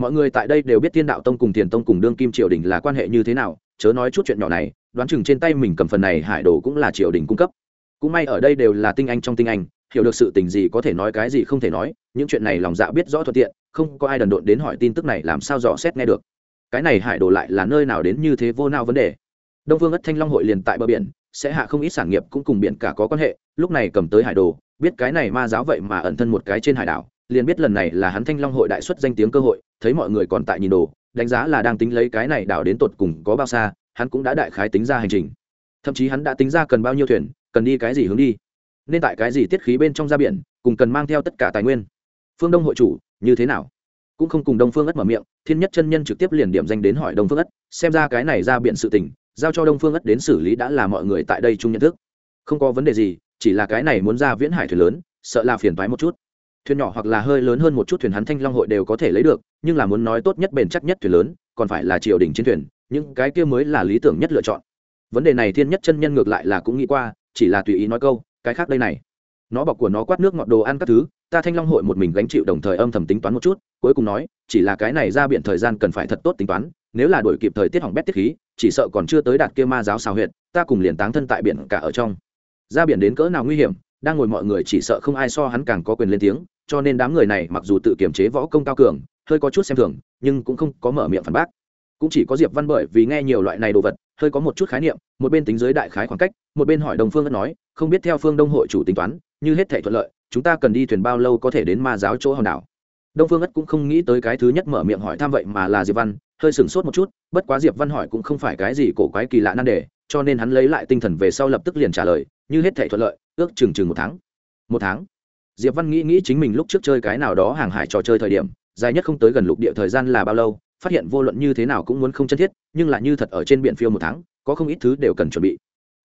Speaker 1: mọi người tại đây đều biết thiên đạo tông cùng tiền tông cùng đương kim triều đình là quan hệ như thế nào, chớ nói chút chuyện nhỏ này, đoán chừng trên tay mình cầm phần này hải đồ cũng là triều đình cung cấp. Cũng may ở đây đều là tinh anh trong tinh anh, hiểu được sự tình gì có thể nói cái gì không thể nói, những chuyện này lòng dạ biết rõ thuận tiện, không có ai đần độn đến hỏi tin tức này làm sao dò xét nghe được. Cái này hải đồ lại là nơi nào đến như thế vô nào vấn đề. Đông vương ất thanh long hội liền tại bờ biển, sẽ hạ không ít sản nghiệp cũng cùng biển cả có quan hệ, lúc này cầm tới hải đồ, biết cái này ma giáo vậy mà ẩn thân một cái trên hải đảo liền biết lần này là hắn thanh long hội đại xuất danh tiếng cơ hội, thấy mọi người còn tại nhìn đồ, đánh giá là đang tính lấy cái này đảo đến tột cùng có bao xa, hắn cũng đã đại khái tính ra hành trình. Thậm chí hắn đã tính ra cần bao nhiêu thuyền, cần đi cái gì hướng đi. Nên tại cái gì tiết khí bên trong ra biển, cùng cần mang theo tất cả tài nguyên. Phương đông hội chủ, như thế nào? Cũng không cùng đông phương ất mở miệng, thiên nhất chân nhân trực tiếp liền điểm danh đến hỏi đông phương ất, xem ra cái này ra biển sự tình, giao cho đông phương ất đến xử lý đã là mọi người tại đây chung nhận thức. Không có vấn đề gì, chỉ là cái này muốn ra viễn hải thuyền lớn, sợ là phiền thoái một chút thuyền nhỏ hoặc là hơi lớn hơn một chút thuyền hắn thanh long hội đều có thể lấy được, nhưng là muốn nói tốt nhất bền chắc nhất thuyền lớn, còn phải là triều đình chiến thuyền, những cái kia mới là lý tưởng nhất lựa chọn. Vấn đề này thiên nhất chân nhân ngược lại là cũng nghĩ qua, chỉ là tùy ý nói câu, cái khác đây này. Nó bọc của nó quát nước ngọt đồ ăn các thứ, ta thanh long hội một mình gánh chịu đồng thời âm thầm tính toán một chút, cuối cùng nói, chỉ là cái này ra biện thời gian cần phải thật tốt tính toán, nếu là đổi kịp thời tiết hỏng bét tiết khí, chỉ sợ còn chưa tới đạt kia ma giáo xào huyệt, ta cùng liền táng thân tại biển cả ở trong. Ra biển đến cỡ nào nguy hiểm, đang ngồi mọi người chỉ sợ không ai so hắn càng có quyền lên tiếng cho nên đám người này mặc dù tự kiềm chế võ công cao cường, hơi có chút xem thường, nhưng cũng không có mở miệng phản bác. Cũng chỉ có diệp văn bởi vì nghe nhiều loại này đồ vật, hơi có một chút khái niệm, một bên tính giới đại khái khoảng cách, một bên hỏi đồng phương ất nói, không biết theo phương đông hội chủ tính toán, như hết thể thuận lợi, chúng ta cần đi thuyền bao lâu có thể đến ma giáo chỗ hòn đảo? Đông phương ất cũng không nghĩ tới cái thứ nhất mở miệng hỏi thăm vậy mà là diệp văn, hơi sửng sốt một chút, bất quá diệp văn hỏi cũng không phải cái gì cổ quái kỳ lạ nan đề, cho nên hắn lấy lại tinh thần về sau lập tức liền trả lời, như hết thể thuận lợi, ước chừng chừng một tháng. Một tháng? Diệp văn nghĩ nghĩ chính mình lúc trước chơi cái nào đó hàng hải trò chơi thời điểm, dài nhất không tới gần lục địa thời gian là bao lâu, phát hiện vô luận như thế nào cũng muốn không chân thiết, nhưng là như thật ở trên biển phiêu một tháng, có không ít thứ đều cần chuẩn bị.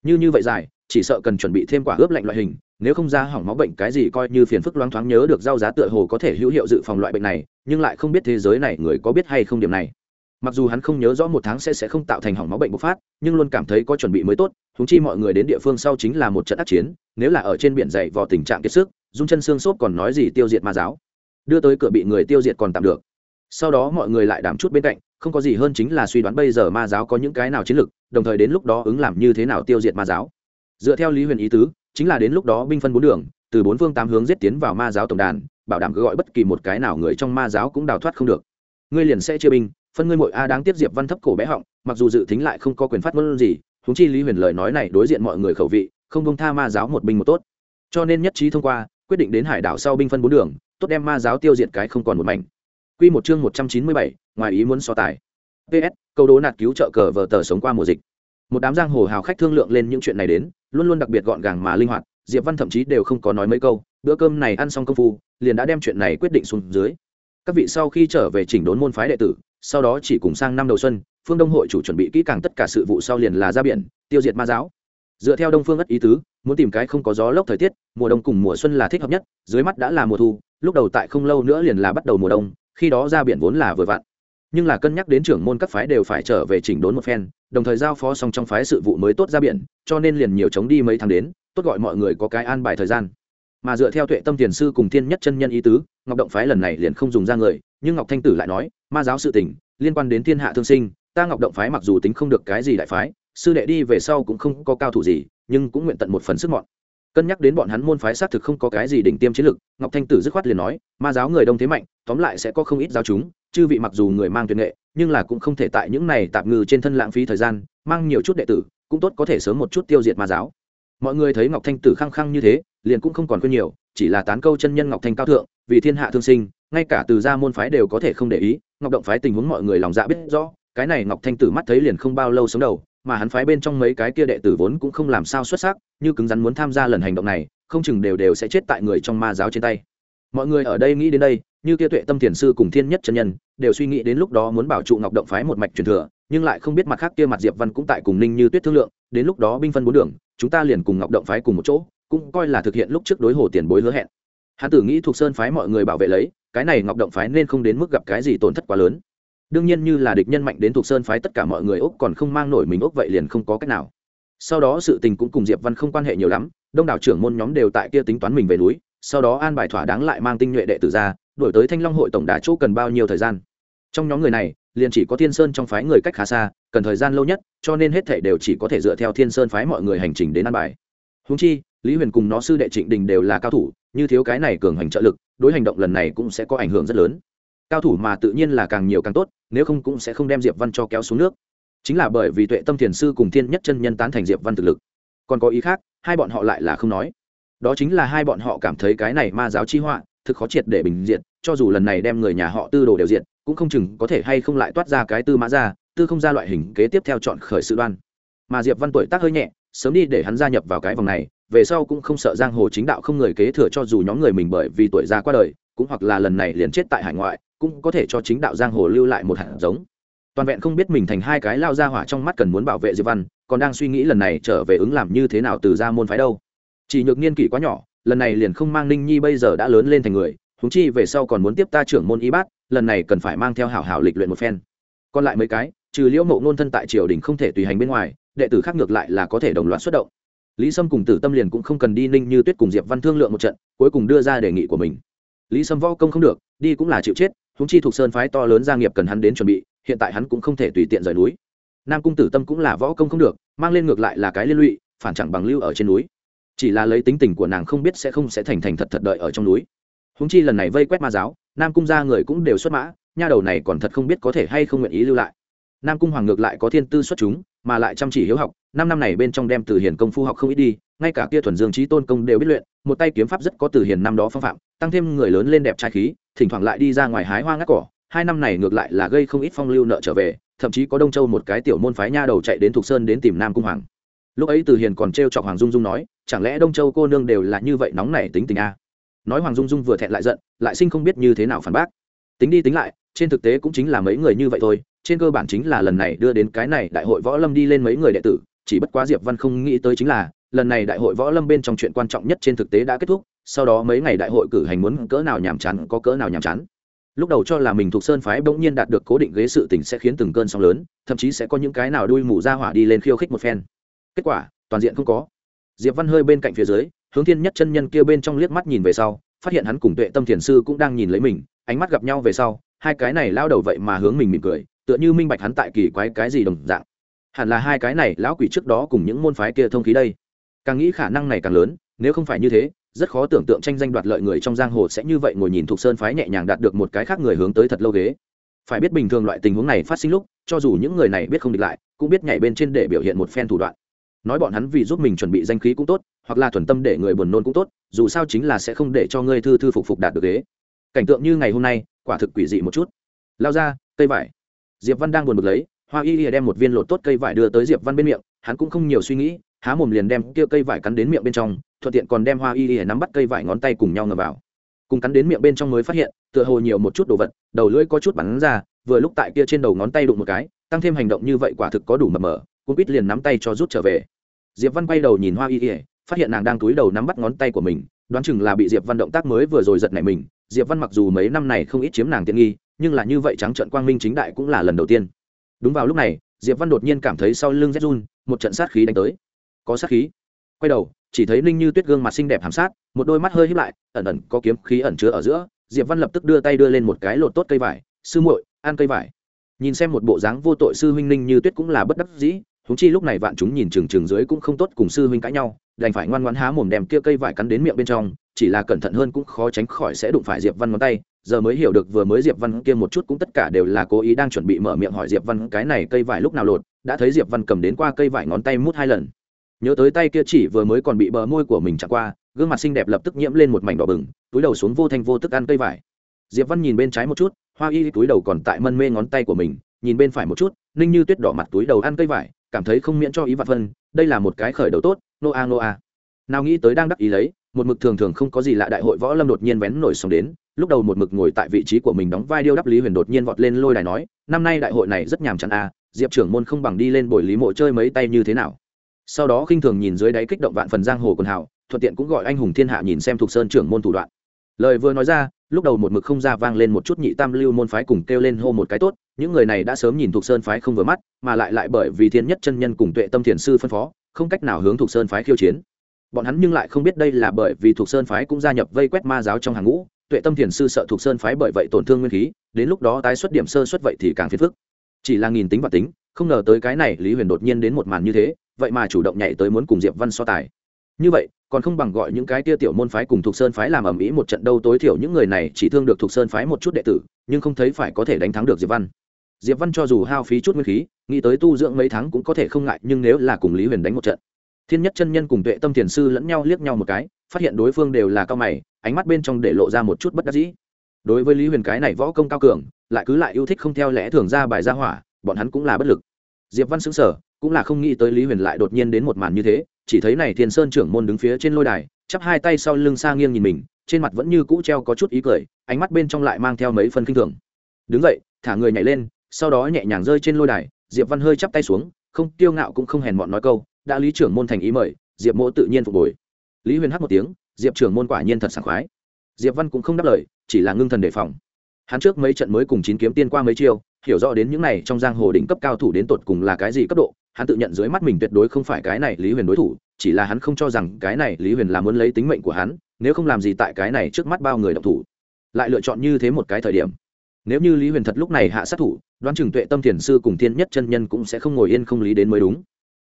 Speaker 1: Như như vậy dài, chỉ sợ cần chuẩn bị thêm quả ướp lạnh loại hình, nếu không ra hỏng máu bệnh cái gì coi như phiền phức loáng thoáng nhớ được giao giá tựa hồ có thể hữu hiệu dự phòng loại bệnh này, nhưng lại không biết thế giới này người có biết hay không điểm này. Mặc dù hắn không nhớ rõ một tháng sẽ sẽ không tạo thành hỏng máu bệnh bộc phát, nhưng luôn cảm thấy có chuẩn bị mới tốt húng chi mọi người đến địa phương sau chính là một trận ác chiến, nếu là ở trên biển dậy vào tình trạng kiệt sức dung chân xương xốp còn nói gì tiêu diệt ma giáo. Đưa tới cửa bị người tiêu diệt còn tạm được. Sau đó mọi người lại đảm chút bên cạnh không có gì hơn chính là suy đoán bây giờ ma giáo có những cái nào chiến lược, đồng thời đến lúc đó ứng làm như thế nào tiêu diệt ma giáo. Dựa theo lý huyền ý tứ chính là đến lúc đó binh phân bốn đường từ bốn phương tám hướng giết tiến vào ma giáo tổng đàn bảo đảm cứ gọi bất kỳ một cái nào người trong ma giáo cũng đào thoát không được. Ngươi liền sẽ chia binh phân ngươi mội a đáng tiếp diệp văn thấp cổ bé họng mặc dù dự tính lại không có quyền phát ngôn gì húng chi lý huyền lời nói này đối diện mọi người khẩu vị không công tha ma giáo một binh một tốt. Cho nên nhất trí thông qua quyết định đến hải đảo sau binh phân bốn đường tốt đem ma giáo tiêu diệt cái không còn một mảnh Quy một chương một trăm chín mươi bảy, ngoài ý muốn so tài. PS, câu đố nạt cứu trợ cờ vở tờ sống qua mùa dịch. Một đám giang hồ hào khách thương lượng lên những chuyện này đến, luôn luôn đặc biệt gọn gàng mà linh hoạt, Diệp Văn thậm chí đều không có nói mấy câu, bữa cơm này ăn xong công phu, liền đã đem chuyện này quyết định xuống dưới. Các vị sau khi trở về chỉnh đốn môn phái đệ tử, sau đó chỉ cùng sang năm đầu xuân, Phương Đông hội chủ chuẩn bị kỹ càng tất cả sự vụ sau liền là ra biển, tiêu diệt ma giáo. Dựa theo Đông Phương ất ý tứ, muốn tìm cái không có gió lốc thời tiết, mùa đông cùng mùa xuân là thích hợp nhất, dưới mắt đã là mùa thu, lúc đầu tại không lâu nữa liền là bắt đầu mùa đông, khi đó ra biển vốn là vừa vặn. Nhưng là cân nhắc đến trưởng môn các phái đều phải trở về chỉnh đốn một phen đồng thời giao phó xong trong phái sự vụ mới tốt ra biển cho nên liền nhiều chống đi mấy tháng đến tốt gọi mọi người có cái an bài thời gian. Mà dựa theo tuệ tâm tiền sư cùng thiên nhất chân nhân ý tứ ngọc động phái lần này liền không dùng ra người nhưng ngọc thanh tử lại nói ma giáo sự tình liên quan đến thiên hạ thương sinh ta ngọc động phái mặc dù tính không được cái gì đại phái sư đệ đi về sau cũng không có cao thủ gì nhưng cũng nguyện tận một phần sức mọn. Cân nhắc đến bọn hắn môn phái xác thực không có cái gì đỉnh tiêm chiến lực, ngọc thanh tử dứt khoát liền nói, ma giáo người đông thế mạnh, tóm lại sẽ có không ít giáo chúng, chư vị mặc dù người mang tuyệt nghệ, nhưng là cũng không thể tại những này tạm ngư trên thân lãng phí thời gian, mang nhiều chút đệ tử, cũng tốt có thể sớm một chút tiêu diệt ma giáo. Mọi người thấy ngọc thanh tử khăng khăng như thế, liền cũng không còn quên nhiều, chỉ là tán câu chân nhân ngọc thanh cao thượng, vì thiên hạ thương sinh, ngay cả từ gia môn phái đều có thể không để ý. Ngọc động phái tình huống mọi người lòng dạ biết rõ, cái này ngọc thanh tử mắt thấy liền không bao lâu sống đầu mà hắn phái bên trong mấy cái kia đệ tử vốn cũng không làm sao xuất sắc, như cứng rắn muốn tham gia lần hành động này, không chừng đều đều sẽ chết tại người trong ma giáo trên tay. Mọi người ở đây nghĩ đến đây, như kia tuệ tâm thiền sư cùng thiên nhất chân nhân, đều suy nghĩ đến lúc đó muốn bảo trụ ngọc động phái một mạch truyền thừa, nhưng lại không biết mặt khác kia mặt diệp văn cũng tại cùng ninh như tuyết thương lượng, đến lúc đó binh phân bốn đường, chúng ta liền cùng ngọc động phái cùng một chỗ, cũng coi là thực hiện lúc trước đối hồ tiền bối hứa hẹn. Hắn tử nghĩ thuộc sơn phái mọi người bảo vệ lấy, cái này ngọc động phái nên không đến mức gặp cái gì tổn thất quá lớn đương nhiên như là địch nhân mạnh đến thuộc sơn phái tất cả mọi người úc còn không mang nổi mình úc vậy liền không có cách nào. Sau đó sự tình cũng cùng diệp văn không quan hệ nhiều lắm, đông đảo trưởng môn nhóm đều tại kia tính toán mình về núi, sau đó an bài thỏa đáng lại mang tinh nhuệ đệ tử ra đổi tới thanh long hội tổng đà chỗ cần bao nhiêu thời gian. Trong nhóm người này, liền chỉ có thiên sơn trong phái người cách khá xa, cần thời gian lâu nhất, cho nên hết thể đều chỉ có thể dựa theo thiên sơn phái mọi người hành trình đến an bài. Húng chi, lý huyền cùng nó sư đệ trịnh đình đều là cao thủ, như thiếu cái này cường hành trợ lực, đối hành động lần này cũng sẽ có ảnh hưởng rất lớn cao thủ mà tự nhiên là càng nhiều càng tốt, nếu không cũng sẽ không đem diệp văn cho kéo xuống nước. Chính là bởi vì tuệ tâm thiền sư cùng thiên nhất chân nhân tán thành diệp văn thực lực. Còn có ý khác, hai bọn họ lại là không nói. Đó chính là hai bọn họ cảm thấy cái này ma giáo chi họa, thực khó triệt để bình diện cho dù lần này đem người nhà họ tư đồ đều diện cũng không chừng có thể hay không lại toát ra cái tư mã ra, tư không ra loại hình kế tiếp theo chọn khởi sự đoan. Mà diệp văn tuổi tác hơi nhẹ, sớm đi để hắn gia nhập vào cái vòng này, về sau cũng không sợ giang hồ chính đạo không người kế thừa cho dù nhóm người mình bởi vì tuổi già qua đời cũng hoặc là lần này liền chết tại hải ngoại, cũng có thể cho chính đạo giang hồ lưu lại một hạt giống. Toàn vẹn không biết mình thành hai cái lao ra hỏa trong mắt cần muốn bảo vệ diệp văn, còn đang suy nghĩ lần này trở về ứng làm như thế nào từ ra môn phái đâu. Chỉ nhược niên kỷ quá nhỏ, lần này liền không mang ninh nhi bây giờ đã lớn lên thành người húng chi về sau còn muốn tiếp ta trưởng môn y bát, lần này cần phải mang theo hảo hảo lịch luyện một phen. Còn lại mấy cái, trừ liễu mộ ngôn thân tại triều đình không thể tùy hành bên ngoài, đệ tử khác ngược lại là có thể đồng loạt xuất động. Lý sâm cùng tử tâm liền cũng không cần đi ninh như tuyết cùng diệp văn thương lượng một trận, cuối cùng đưa ra đề nghị của mình lý sâm võ công không được, đi cũng là chịu chết húng chi thuộc sơn phái to lớn gia nghiệp cần hắn đến chuẩn bị, hiện tại hắn cũng không thể tùy tiện rời núi. Nam cung tử tâm cũng là võ công không được, mang lên ngược lại là cái liên lụy, phản chẳng bằng lưu ở trên núi. Chỉ là lấy tính tình của nàng không biết sẽ không sẽ thành thành thật thật đợi ở trong núi. Húng chi lần này vây quét ma giáo, nam cung ra người cũng đều xuất mã, nha đầu này còn thật không biết có thể hay không nguyện ý lưu lại. Nam cung hoàng ngược lại có thiên tư xuất chúng, mà lại chăm chỉ hiếu học, năm năm này bên trong đem từ hiền công phu học không ít đi, ngay cả kia thuần dương trí tôn công đều biết luyện một tay kiếm pháp rất có từ hiền năm đó phong phạm, tăng thêm người lớn lên đẹp trai khí, thỉnh thoảng lại đi ra ngoài hái hoa ngắt cỏ. Hai năm này ngược lại là gây không ít phong lưu nợ trở về, thậm chí có đông châu một cái tiểu môn phái nha đầu chạy đến thục sơn đến tìm nam cung hoàng. Lúc ấy từ hiền còn t r e o chọc hoàng dung dung nói, chẳng lẽ đông châu cô nương đều là như vậy nóng nảy tính tình a? Nói hoàng dung dung vừa thẹn lại giận, lại sinh không biết như thế nào phản bác. Tính đi tính lại, trên thực tế cũng chính là mấy người như vậy thôi, trên cơ bản chính là lần này đưa đến cái này đại hội võ lâm đi lên mấy người đệ tử, chỉ bất quá diệp văn không nghĩ tới chính là lần này đại hội võ lâm bên trong chuyện quan trọng nhất trên thực tế đã kết thúc, sau đó mấy ngày đại hội cử hành muốn cỡ nào nhàm chán, có cỡ nào nhàm chán. Lúc đầu cho là mình thuộc sơn phái bỗng nhiên đạt được cố định ghế sự tình sẽ khiến từng cơn sóng lớn, thậm chí sẽ có những cái nào đuôi mù ra hỏa đi lên khiêu khích một phen. Kết quả, toàn diện không có. Diệp văn hơi bên cạnh phía dưới, hướng thiên nhất chân nhân kia bên trong liếc mắt nhìn về sau, phát hiện hắn cùng tuệ tâm thiền sư cũng đang nhìn lấy mình, ánh mắt gặp nhau về sau, hai cái này lao đầu vậy mà hướng mình mỉm cười, tựa như minh bạch hắn tại kỳ quái cái gì đồng dạng. Hẳn là hai cái này lão quỷ trước đó cùng những môn phái kia thông khí đây càng nghĩ khả năng này càng lớn, nếu không phải như thế, rất khó tưởng tượng tranh danh đoạt lợi người trong giang hồ sẽ như vậy ngồi nhìn thuộc sơn phái nhẹ nhàng đạt được một cái khác người hướng tới thật lâu ghế. Phải biết bình thường loại tình huống này phát sinh lúc, cho dù những người này biết không địch lại, cũng biết nhảy bên trên để biểu hiện một phen thủ đoạn. Nói bọn hắn vì giúp mình chuẩn bị danh khí cũng tốt, hoặc là thuần tâm để người buồn nôn cũng tốt, dù sao chính là sẽ không để cho ngươi thư thư phục phục đạt được ghế. Cảnh tượng như ngày hôm nay, quả thực quỷ dị một chút. Lao ra, cây vải. Diệp văn đang buồn bực lấy, hoa y đem một viên lột tốt cây vải đưa tới diệp văn bên miệng, hắn cũng không nhiều suy nghĩ há mồm liền đem kia cây vải cắn đến miệng bên trong thuận tiện còn đem hoa y Y nắm bắt cây vải ngón tay cùng nhau ngờ vào. Cùng cắn đến miệng bên trong mới phát hiện tựa hồ nhiều một chút đồ vật đầu lưỡi có chút bắn ra vừa lúc tại kia trên đầu ngón tay đụng một cái tăng thêm hành động như vậy quả thực có đủ mập mờ cung quýt liền nắm tay cho rút trở về. Diệp văn quay đầu nhìn hoa y Y, phát hiện nàng đang túi đầu nắm bắt ngón tay của mình đoán chừng là bị diệp văn động tác mới vừa rồi giật nảy mình. Diệp văn mặc dù mấy năm này không ít chiếm nàng tiện nghi nhưng là như vậy trắng trận quang minh chính đại cũng là lần đầu tiên. Đúng vào lúc này diệp văn đột nhiên cảm thấy sau lưng rét run một trận sát khí đánh tới có sát khí. Quay đầu, chỉ thấy ninh như tuyết gương mặt xinh đẹp hàm sát, một đôi mắt hơi híp lại, ẩn ẩn có kiếm khí ẩn chứa ở giữa, diệp văn lập tức đưa tay đưa lên một cái lột tốt cây vải. Sư muội, ăn cây vải. Nhìn xem một bộ dáng vô tội sư huynh ninh như tuyết cũng là bất đắc dĩ húng chi lúc này vạn chúng nhìn chừng chừng dưới cũng không tốt cùng sư huynh cãi nhau, đành phải ngoan ngoãn há mồm đem kia cây vải cắn đến miệng bên trong, chỉ là cẩn thận hơn cũng khó tránh khỏi sẽ đụng phải diệp văn ngón tay. Giờ mới hiểu được vừa mới diệp văn kia một chút cũng tất cả đều là cố ý đang chuẩn bị mở miệng hỏi diệp văn cái này cây vải lúc nào lột, đã thấy diệp văn cầm đến qua cây vải ngón tay mút hai lần nhớ tới tay kia chỉ vừa mới còn bị bờ môi của mình chạm qua, gương mặt xinh đẹp lập tức nhiễm lên một mảnh đỏ bừng, túi đầu xuống vô thanh vô tức ăn cây vải. Diệp văn nhìn bên trái một chút, hoa y túi đầu còn tại mân mê ngón tay của mình, nhìn bên phải một chút, ninh như tuyết đỏ mặt túi đầu ăn cây vải, cảm thấy không miễn cho ý vạn phân, đây là một cái khởi đầu tốt, nô a nô a. Nào nghĩ tới đang đắc ý lấy, một mực thường thường không có gì lạ đại hội võ lâm đột nhiên vén nổi sóng đến, lúc đầu một mực ngồi tại vị trí của mình đóng vai điêu đắp lý huyền đột nhiên vọt lên lôi đài nói, năm nay đại hội này rất nhàm chán a, diệp trưởng môn không bằng đi lên bồi lý mộ chơi mấy tay như thế nào sau đó khinh thường nhìn dưới đáy kích động vạn phần giang hồ quần hào, thuận tiện cũng gọi anh hùng thiên hạ nhìn xem thuộc sơn trưởng môn thủ đoạn. Lời vừa nói ra, lúc đầu một mực không ra vang lên một chút nhị tam lưu môn phái cùng kêu lên hô một cái tốt, những người này đã sớm nhìn thuộc sơn phái không vừa mắt, mà lại lại bởi vì thiên nhất chân nhân cùng tuệ tâm thiền sư phân phó, không cách nào hướng thuộc sơn phái khiêu chiến. Bọn hắn nhưng lại không biết đây là bởi vì thuộc sơn phái cũng gia nhập vây quét ma giáo trong hàng ngũ, tuệ tâm thiền sư sợ thuộc sơn phái bởi vậy tổn thương nguyên khí, đến lúc đó tái xuất điểm sơ xuất vậy thì càng phiền phức. Chỉ là nghìn tính và tính, không ngờ tới cái này lý huyền đột nhiên đến một màn như thế vậy mà chủ động nhảy tới muốn cùng diệp văn so tài. Như vậy, còn không bằng gọi những cái tia tiểu môn phái cùng thuộc sơn phái làm ầm ĩ một trận đâu tối thiểu những người này chỉ thương được thuộc sơn phái một chút đệ tử, nhưng không thấy phải có thể đánh thắng được diệp văn. Diệp văn cho dù hao phí chút nguyên khí, nghĩ tới tu dưỡng mấy tháng cũng có thể không ngại, nhưng nếu là cùng lý huyền đánh một trận, thiên nhất chân nhân cùng tuệ tâm thiền sư lẫn nhau liếc nhau một cái, phát hiện đối phương đều là cao mày, ánh mắt bên trong để lộ ra một chút bất đắc dĩ. Đối với lý huyền cái này võ công cao cường, lại cứ lại yêu thích không theo lẽ thường ra bài ra hỏa, bọn hắn cũng là bất lực. Diệp văn xứng sở cũng là không nghĩ tới lý huyền lại đột nhiên đến một màn như thế, chỉ thấy này thiên sơn trưởng môn đứng phía trên lôi đài, chắp hai tay sau lưng xa nghiêng nhìn mình, trên mặt vẫn như cũ treo có chút ý cười, ánh mắt bên trong lại mang theo mấy phần kinh thường. Đứng dậy, thả người nhảy lên, sau đó nhẹ nhàng rơi trên lôi đài, diệp văn hơi chắp tay xuống, không tiêu ngạo cũng không hèn mọn nói câu, đã lý trưởng môn thành ý mời, diệp mỗ tự nhiên phục hồi. Lý huyền hát một tiếng, diệp trưởng môn quả nhiên thật sảng khoái. Diệp văn cũng không đáp lời, chỉ là ngưng thần đề phòng. Hắn trước mấy trận mới cùng chín kiếm tiên qua mấy chiêu, hiểu rõ đến những này trong giang hồ đỉnh cấp cao thủ đến tột cùng là cái gì cấp độ hắn tự nhận dưới mắt mình tuyệt đối không phải cái này lý huyền đối thủ, chỉ là hắn không cho rằng cái này lý huyền là muốn lấy tính mệnh của hắn, nếu không làm gì tại cái này trước mắt bao người độc thủ. Lại lựa chọn như thế một cái thời điểm. Nếu như lý huyền thật lúc này hạ sát thủ, đoán chừng tuệ tâm thiền sư cùng thiên nhất chân nhân cũng sẽ không ngồi yên không lý đến mới đúng.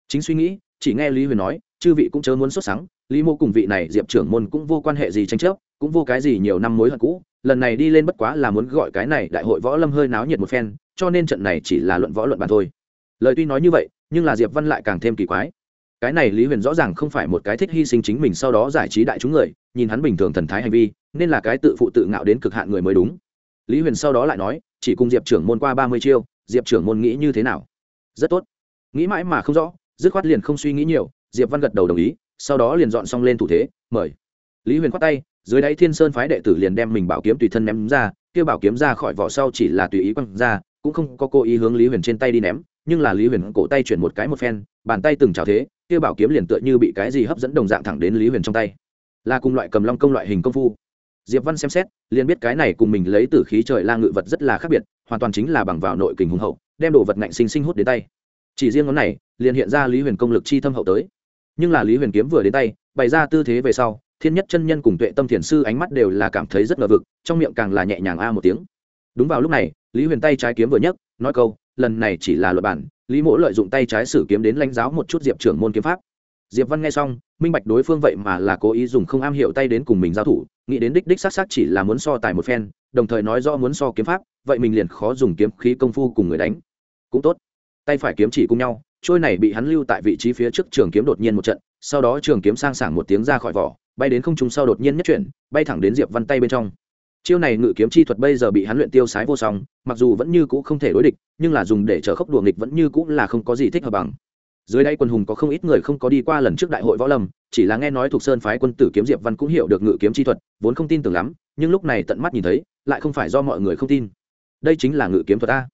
Speaker 1: Chính suy nghĩ, chỉ nghe lý huyền nói, chư vị cũng chớ muốn xuất sáng lý mô cùng vị này diệp trưởng môn cũng vô quan hệ gì tranh chấp, cũng vô cái gì nhiều năm mối hận cũ, lần này đi lên bất quá là muốn gọi cái này đại hội võ lâm hơi náo nhiệt một phen, cho nên trận này chỉ là luận võ luận bàn thôi. Lời tuy nói như vậy nhưng là diệp văn lại càng thêm kỳ quái. Cái này lý huyền rõ ràng không phải một cái thích hy sinh chính mình sau đó giải trí đại chúng người, nhìn hắn bình thường thần thái hành vi, nên là cái tự phụ tự ngạo đến cực hạn người mới đúng. Lý huyền sau đó lại nói, chỉ cùng diệp trưởng môn qua ba mươi chiêu, diệp trưởng môn nghĩ như thế nào? Rất tốt. Nghĩ mãi mà không rõ, dứt khoát liền không suy nghĩ nhiều, diệp văn gật đầu đồng ý, sau đó liền dọn xong lên thủ thế, mời. Lý huyền khoát tay, dưới đáy thiên sơn phái đệ tử liền đem mình bảo kiếm tùy thân ném ra, kia bảo kiếm ra khỏi vỏ sau chỉ là tùy ý quăng ra cũng không có cố ý hướng lý huyền trên tay đi ném, nhưng là lý huyền cổ tay chuyển một cái một phen, bàn tay từng trào thế, kia bảo kiếm liền tựa như bị cái gì hấp dẫn đồng dạng thẳng đến lý huyền trong tay. Là cùng loại cầm long công loại hình công phu. Diệp văn xem xét, liền biết cái này cùng mình lấy từ khí trời la ngự vật rất là khác biệt, hoàn toàn chính là bằng vào nội kình hùng hậu, đem đồ vật ngạnh sinh sinh hút đến tay. Chỉ riêng ngón này, liền hiện ra lý huyền công lực chi thâm hậu tới. Nhưng là lý huyền kiếm vừa đến tay, bày ra tư thế về sau, thiên nhất chân nhân cùng tuệ tâm thiền sư ánh mắt đều là cảm thấy rất ngờ vực, trong miệng càng là nhẹ nhàng a một tiếng đúng vào lúc này, lý huyền tay trái kiếm vừa nhấc, nói câu, lần này chỉ là luật bản, lý mỗ lợi dụng tay trái sử kiếm đến lãnh giáo một chút diệp trưởng môn kiếm pháp. Diệp văn nghe xong, minh bạch đối phương vậy mà là cố ý dùng không am hiểu tay đến cùng mình giao thủ, nghĩ đến đích đích s á chỉ là muốn so tài một phen, đồng thời nói rõ muốn so kiếm pháp, vậy mình liền khó dùng kiếm khí công phu cùng người đánh. Cũng tốt. Tay phải kiếm chỉ cùng nhau, trôi này bị hắn lưu tại vị trí phía trước trường kiếm đột nhiên một trận, sau đó trường kiếm sang sảng một tiếng ra khỏi vỏ, bay đến không trung sau đột nhiên nhất chuyển, bay thẳng đến diệp văn tay bên trong chiêu này ngự kiếm chi thuật bây giờ bị hắn luyện tiêu sái vô song, mặc dù vẫn như cũ không thể đối địch, nhưng là dùng để chở khốc đùa nghịch vẫn như cũ là không có gì thích hợp bằng. Dưới đây quân hùng có không ít người không có đi qua lần trước đại hội võ lâm, chỉ là nghe nói thuộc sơn phái quân tử kiếm diệp văn cũng hiểu được ngự kiếm chi thuật, vốn không tin tưởng lắm, nhưng lúc này tận mắt nhìn thấy, lại không phải do mọi người không tin. Đây chính là ngự kiếm thuật a.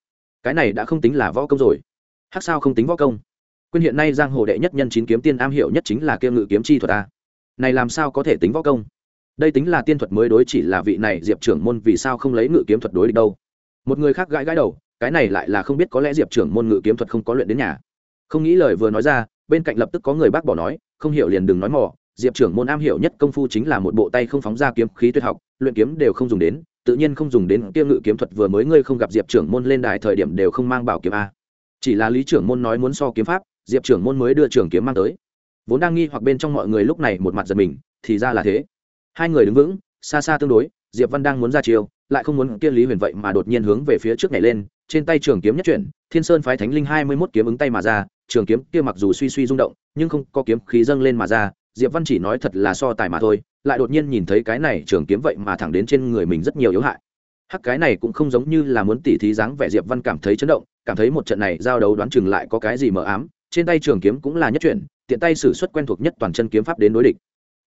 Speaker 1: Cái này đã không tính là võ công rồi. Hắc sao không tính võ công? Quyên hiện nay giang hồ đệ nhất nhân chín kiếm tiên am hiểu nhất chính là kia ngự kiếm chi thuật a. Này làm sao có thể tính võ công? Đây tính là tiên thuật mới đối chỉ là vị này diệp trưởng môn vì sao không lấy ngự kiếm thuật đối địch đâu. Một người khác gãi gãi đầu, cái này lại là không biết có lẽ diệp trưởng môn ngự kiếm thuật không có luyện đến nhà. Không nghĩ lời vừa nói ra, bên cạnh lập tức có người bác bỏ nói, không hiểu liền đừng nói mỏ diệp trưởng môn am hiểu nhất công phu chính là một bộ tay không phóng ra kiếm khí tuyệt học, luyện kiếm đều không dùng đến, tự nhiên không dùng đến kia ngự kiếm thuật vừa mới ngươi không gặp diệp trưởng môn lên đài thời điểm đều không mang bảo kiếm a. Chỉ là lý trưởng môn nói muốn so kiếm pháp, diệp trưởng môn mới đưa trưởng kiếm mang tới. Vốn đang nghi hoặc bên trong mọi người lúc này một mặt giật mình, thì ra là thế hai người đứng vững, xa xa tương đối, diệp văn đang muốn ra chiêu, lại không muốn kia lý huyền vậy mà đột nhiên hướng về phía trước nhảy lên, trên tay trường kiếm nhất chuyển, thiên sơn phái thánh linh hai mươi mốt kiếm ứng tay mà ra, trường kiếm kia mặc dù suy suy rung động, nhưng không có kiếm khí dâng lên mà ra, diệp văn chỉ nói thật là so tài mà thôi, lại đột nhiên nhìn thấy cái này trường kiếm vậy mà thẳng đến trên người mình rất nhiều yếu hại. Hắc, cái này cũng không giống như là muốn tỉ thí dáng vẻ diệp văn cảm thấy chấn động, cảm thấy một trận này giao đấu đoán chừng lại có cái gì mờ ám, trên tay trường kiếm cũng là nhất chuyển, tiện tay sử xuất quen thuộc nhất toàn chân kiếm pháp đến đối địch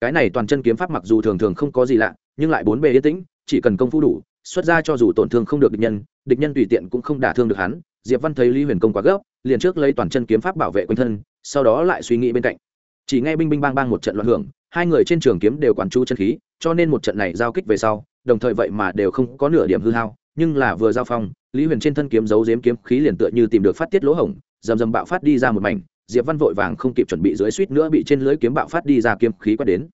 Speaker 1: cái này toàn chân kiếm pháp mặc dù thường thường không có gì lạ, nhưng lại bốn bề yên tĩnh, chỉ cần công phu đủ, xuất ra cho dù tổn thương không được địch nhân địch nhân tùy tiện cũng không đả thương được hắn. Diệp văn thấy lý huyền công quá gấp, liền trước lấy toàn chân kiếm pháp bảo vệ quanh thân, sau đó lại suy nghĩ bên cạnh. Chỉ nghe binh binh bang bang một trận loạn hưởng, hai người trên trường kiếm đều quán chú chân khí, cho nên một trận này giao kích về sau, đồng thời vậy mà đều không có nửa điểm hư hao, nhưng là vừa giao phong, lý huyền trên thân kiếm giấu giếm kiếm khí liền tựa như tìm được phát tiết lỗ hổng dầm dầm bạo phát đi ra một mảnh diệp văn vội vàng không kịp chuẩn bị dưới suýt nữa bị trên lưới kiếm bạo phát đi ra kiếm khí quét đến.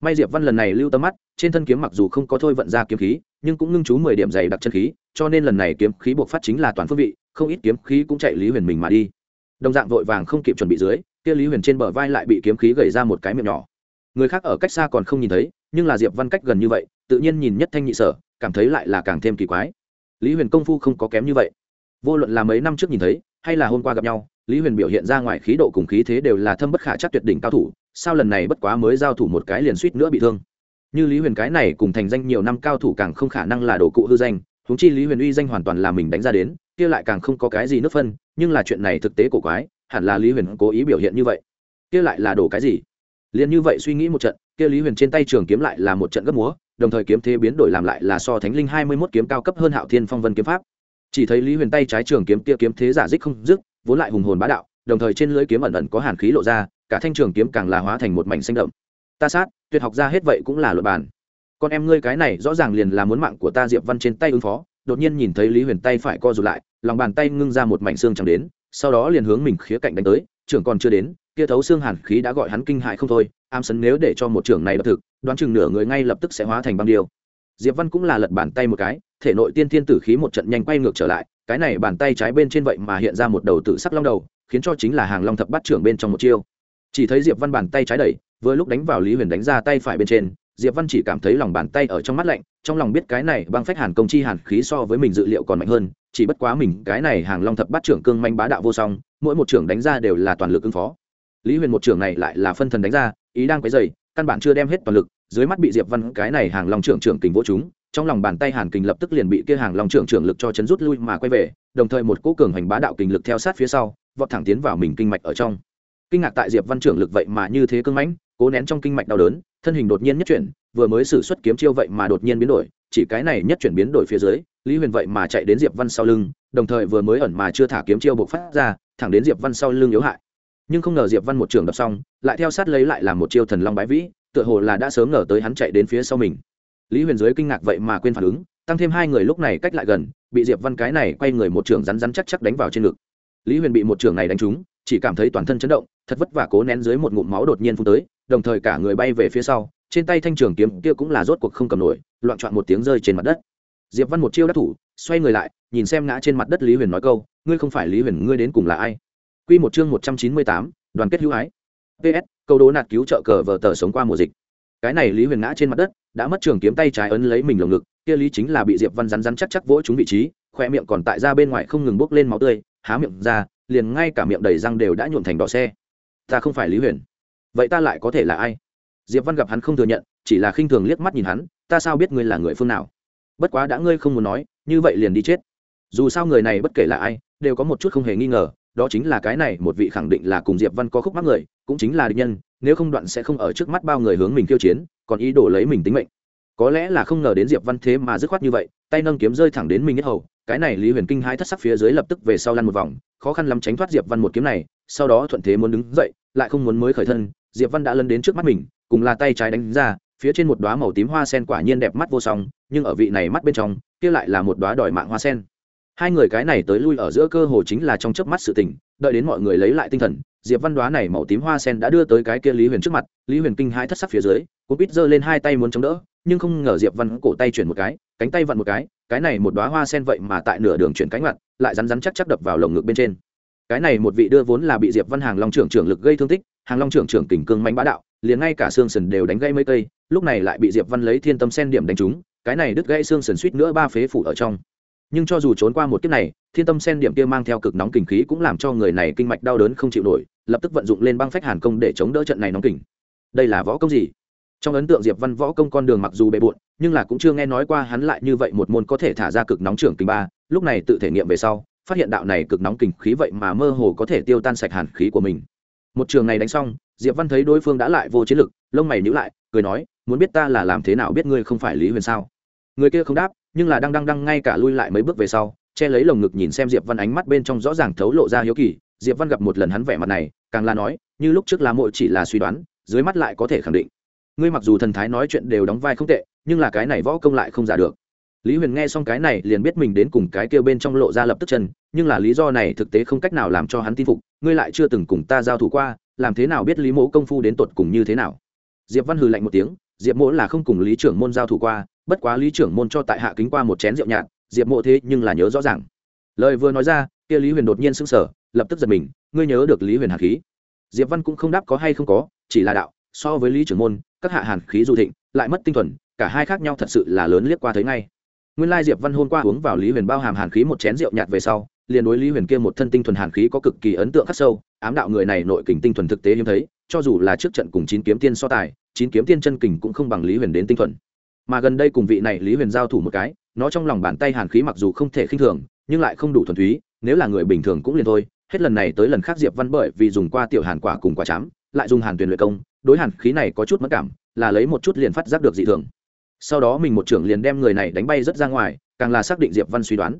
Speaker 1: May diệp văn lần này lưu tâm mắt, trên thân kiếm mặc dù không có thôi vận ra kiếm khí, nhưng cũng ngưng chú mười điểm dày đặc chân khí, cho nên lần này kiếm khí buộc phát chính là toàn phương vị, không ít kiếm khí cũng chạy lý huyền mình mà đi. Đồng dạng vội vàng không kịp chuẩn bị dưới, kia lý huyền trên bờ vai lại bị kiếm khí gầy ra một cái miệng nhỏ. Người khác ở cách xa còn không nhìn thấy, nhưng là diệp văn cách gần như vậy, tự nhiên nhìn nhất thanh nhị sở, cảm thấy lại là càng thêm kỳ quái. Lý huyền công phu không có kém như vậy. Vô luận là mấy năm trước nhìn thấy, hay là hôm qua gặp nhau lý huyền biểu hiện ra ngoài khí độ cùng khí thế đều là thâm bất khả chắc tuyệt đỉnh cao thủ, sao lần này bất quá mới giao thủ một cái liền suýt nữa bị thương. Như lý huyền cái này cùng thành danh nhiều năm cao thủ càng không khả năng là đồ cụ hư danh húng chi lý huyền uy danh hoàn toàn là mình đánh ra đến, kia lại càng không có cái gì nước phân, nhưng là chuyện này thực tế cổ quái, hẳn là lý huyền cố ý biểu hiện như vậy. Kia lại là đồ cái gì? Liền như vậy suy nghĩ một trận, kia lý huyền trên tay trường kiếm lại là một trận gấp múa, đồng thời kiếm thế biến đổi làm lại là so thánh linh hai mươi mốt kiếm cao cấp hơn hạo thiên phong vân kiếm pháp. Chỉ thấy lý huyền tay trái trường kiếm kia kiếm thế giả dích không dứt vốn lại hùng hồn bá đạo, đồng thời trên lưỡi kiếm ẩn ẩn có hàn khí lộ ra, cả thanh trường kiếm càng là hóa thành một mảnh xanh đậm. Ta sát, tuyệt học ra hết vậy cũng là luật bàn. Con em ngươi cái này rõ ràng liền là muốn mạng của ta diệp văn trên tay ứng phó, đột nhiên nhìn thấy lý huyền tay phải co rụt lại, lòng bàn tay ngưng ra một mảnh xương chẳng đến, sau đó liền hướng mình khía cạnh đánh tới, trưởng còn chưa đến, kia thấu xương hàn khí đã gọi hắn kinh hại không thôi, am sấn nếu để cho một trưởng này đập thực, đoán chừng nửa người ngay lập tức sẽ hóa thành băng điêu. Diệp văn cũng là lật bàn tay một cái, thể nội tiên thiên tử khí một trận nhanh quay ngược trở lại cái này bàn tay trái bên trên vậy mà hiện ra một đầu tự sắc long đầu, khiến cho chính là hàng long thập bát trưởng bên trong một chiêu. Chỉ thấy diệp văn bàn tay trái đẩy, vừa lúc đánh vào lý huyền đánh ra tay phải bên trên, diệp văn chỉ cảm thấy lòng bàn tay ở trong mắt lạnh, trong lòng biết cái này băng phách hàn công chi hàn khí so với mình dự liệu còn mạnh hơn, chỉ bất quá mình, cái này hàng long thập bát trưởng cương manh bá đạo vô song, mỗi một trưởng đánh ra đều là toàn lực ứng phó. Lý huyền một trưởng này lại là phân thần đánh ra, ý đang quấy dày căn bản chưa đem hết toàn lực, dưới mắt bị diệp văn cái này hàng long trưởng trưởng kình vỗ chúng trong lòng bàn tay hàn kình lập tức liền bị kia hàng long trưởng trưởng lực cho chấn rút lui mà quay về, đồng thời một cỗ cường hành bá đạo kình lực theo sát phía sau, vọt thẳng tiến vào mình kinh mạch ở trong. Kinh ngạc tại diệp văn trưởng lực vậy mà như thế cưng mãnh, cố nén trong kinh mạch đau đớn, thân hình đột nhiên nhất chuyển, vừa mới sử xuất kiếm chiêu vậy mà đột nhiên biến đổi, chỉ cái này nhất chuyển biến đổi phía dưới, lý huyền vậy mà chạy đến diệp văn sau lưng, đồng thời vừa mới ẩn mà chưa thả kiếm chiêu bộc phát ra, thẳng đến diệp văn sau lưng yếu hại. Nhưng không ngờ diệp văn một trường đập xong, lại theo sát lấy lại làm một chiêu thần long bái vĩ, tựa hồ là đã sớm ngờ tới hắn chạy đến phía sau mình lý huyền dưới kinh ngạc vậy mà quên phản ứng tăng thêm hai người lúc này cách lại gần bị diệp văn cái này quay người một trường rắn rắn chắc chắc đánh vào trên ngực lý huyền bị một trường này đánh trúng chỉ cảm thấy toàn thân chấn động thật vất vả cố nén dưới một ngụm máu đột nhiên phun tới đồng thời cả người bay về phía sau trên tay thanh trường kiếm kia cũng là rốt cuộc không cầm nổi loạn trọn một tiếng rơi trên mặt đất diệp văn một chiêu đắc thủ xoay người lại nhìn xem ngã trên mặt đất lý huyền nói câu ngươi không phải lý huyền ngươi đến cùng là ai Quy một chương 198, đoàn kết hữu ái. PS, câu đố nạt cứu trợ cờ vở tờ sống qua mùa dịch. Cái này Lý Huyền ngã trên mặt đất, đã mất trường kiếm tay trái ấn lấy mình lồng ngực, kia lý chính là bị Diệp Văn rắn rắn chắc chắc vỗ trúng vị trí, khoe miệng còn tại ra bên ngoài không ngừng bốc lên máu tươi, há miệng ra, liền ngay cả miệng đầy răng đều đã nhuộm thành đỏ xe. Ta không phải Lý Huyền. Vậy ta lại có thể là ai? Diệp Văn gặp hắn không thừa nhận, chỉ là khinh thường liếc mắt nhìn hắn, ta sao biết ngươi là người phương nào? Bất quá đã ngươi không muốn nói, như vậy liền đi chết. Dù sao người này bất kể là ai, đều có một chút không hề nghi ngờ, đó chính là cái này một vị khẳng định là cùng diệp văn có khúc mắc người cũng chính là địch nhân nếu không đoạn sẽ không ở trước mắt bao người hướng mình khiêu chiến, còn ý đồ lấy mình tính mệnh. Có lẽ là không ngờ đến diệp văn thế mà dứt khoát như vậy, tay nâng kiếm rơi thẳng đến mình nhất hầu, cái này lý huyền kinh hai thất sắc phía dưới lập tức về sau lăn một vòng, khó khăn lắm tránh thoát diệp văn một kiếm này, sau đó thuận thế muốn đứng dậy, lại không muốn mới khởi thân, diệp văn đã lân đến trước mắt mình, cùng là tay trái đánh ra, phía trên một đóa màu tím hoa sen quả nhiên đẹp mắt vô song, nhưng ở vị này mắt bên trong, kia lại là một đóa đòi mạng hoa sen. Hai người cái này tới lui ở giữa cơ hồ chính là trong chớp mắt sự tình, đợi đến mọi người lấy lại tinh thần diệp văn đoá này màu tím hoa sen đã đưa tới cái kia lý huyền trước mặt, lý huyền kinh hãi thất sắc phía dưới cô bít giơ lên hai tay muốn chống đỡ, nhưng không ngờ diệp văn cổ tay chuyển một cái, cánh tay vặn một cái cái này một đoá hoa sen vậy mà tại nửa đường chuyển cánh mặt lại rắn rắn chắc chắc đập vào lồng ngực bên trên. Cái này một vị đưa vốn là bị diệp văn hàng long trưởng trưởng lực gây thương tích, hàng long trưởng trưởng kình cương mạnh bá đạo, liền ngay cả xương sần đều đánh gãy mấy cây, lúc này lại bị diệp văn lấy thiên tâm sen điểm đánh trúng, cái này đứt gãy xương sần suýt nữa ba phế phủ ở trong nhưng cho dù trốn qua một kiếp này, thiên tâm sen điểm kia mang theo cực nóng kình khí cũng làm cho người này kinh mạch đau đớn không chịu nổi, lập tức vận dụng lên băng phách hàn công để chống đỡ trận này nóng kình. Đây là võ công gì? Trong ấn tượng diệp văn võ công con đường mặc dù bề bộn, nhưng là cũng chưa nghe nói qua hắn lại như vậy một môn có thể thả ra cực nóng trưởng kình ba, lúc này tự thể nghiệm về sau, phát hiện đạo này cực nóng kình khí vậy mà mơ hồ có thể tiêu tan sạch hàn khí của mình. Một trường này đánh xong, diệp văn thấy đối phương đã lại vô chiến lực, lông mày nhíu lại, cười nói, muốn biết ta là làm thế nào biết ngươi không phải lý huyền sao? Người kia không đáp nhưng là đang đang đang ngay cả lui lại mấy bước về sau, che lấy lồng ngực nhìn xem diệp văn ánh mắt bên trong rõ ràng thấu lộ ra hiếu kỳ, diệp văn gặp một lần hắn vẻ mặt này, càng là nói, như lúc trước là mội chỉ là suy đoán, dưới mắt lại có thể khẳng định. Ngươi mặc dù thần thái nói chuyện đều đóng vai không tệ, nhưng là cái này võ công lại không giả được. Lý huyền nghe xong cái này liền biết mình đến cùng cái kêu bên trong lộ ra lập tức chân, nhưng là lý do này thực tế không cách nào làm cho hắn tin phục, ngươi lại chưa từng cùng ta giao thủ qua, làm thế nào biết lý mỗ công phu đến tột cùng như thế nào? Diệp văn hừ lạnh một tiếng, diệp mỗ là không cùng lý trưởng môn giao thủ qua bất quá lý trưởng môn cho tại hạ kính qua một chén rượu nhạt, diệp mộ thế nhưng là nhớ rõ ràng. Lời vừa nói ra, kia lý huyền đột nhiên sững sờ, lập tức giật mình, ngươi nhớ được lý huyền hàn khí. Diệp văn cũng không đáp có hay không có, chỉ là đạo, so với lý trưởng môn, các hạ hàn khí du thịnh, lại mất tinh thuần, cả hai khác nhau thật sự là lớn liếc qua thấy ngay. Nguyên lai diệp văn hôm qua uống vào lý huyền bao hàm hàn khí một chén rượu nhạt về sau, liền đối lý huyền kia một thân tinh thuần hàn khí có cực kỳ ấn tượng khắc sâu, ám đạo người này nội kình tinh thuần thực tế hiếm thấy, cho dù là trước trận cùng chín kiếm tiên so tài, chín kiếm tiên chân kình cũng không bằng lý huyền đến tinh thuần mà gần đây cùng vị này lý huyền giao thủ một cái, nó trong lòng bàn tay hàn khí mặc dù không thể khinh thường, nhưng lại không đủ thuần túy, nếu là người bình thường cũng liền thôi. Hết lần này tới lần khác diệp văn bởi vì dùng qua tiểu hàn quả cùng quả chám, lại dùng hàn tuyền luyện công, đối hàn khí này có chút mất cảm, là lấy một chút liền phát giác được dị thường. Sau đó mình một trưởng liền đem người này đánh bay rất ra ngoài, càng là xác định diệp văn suy đoán.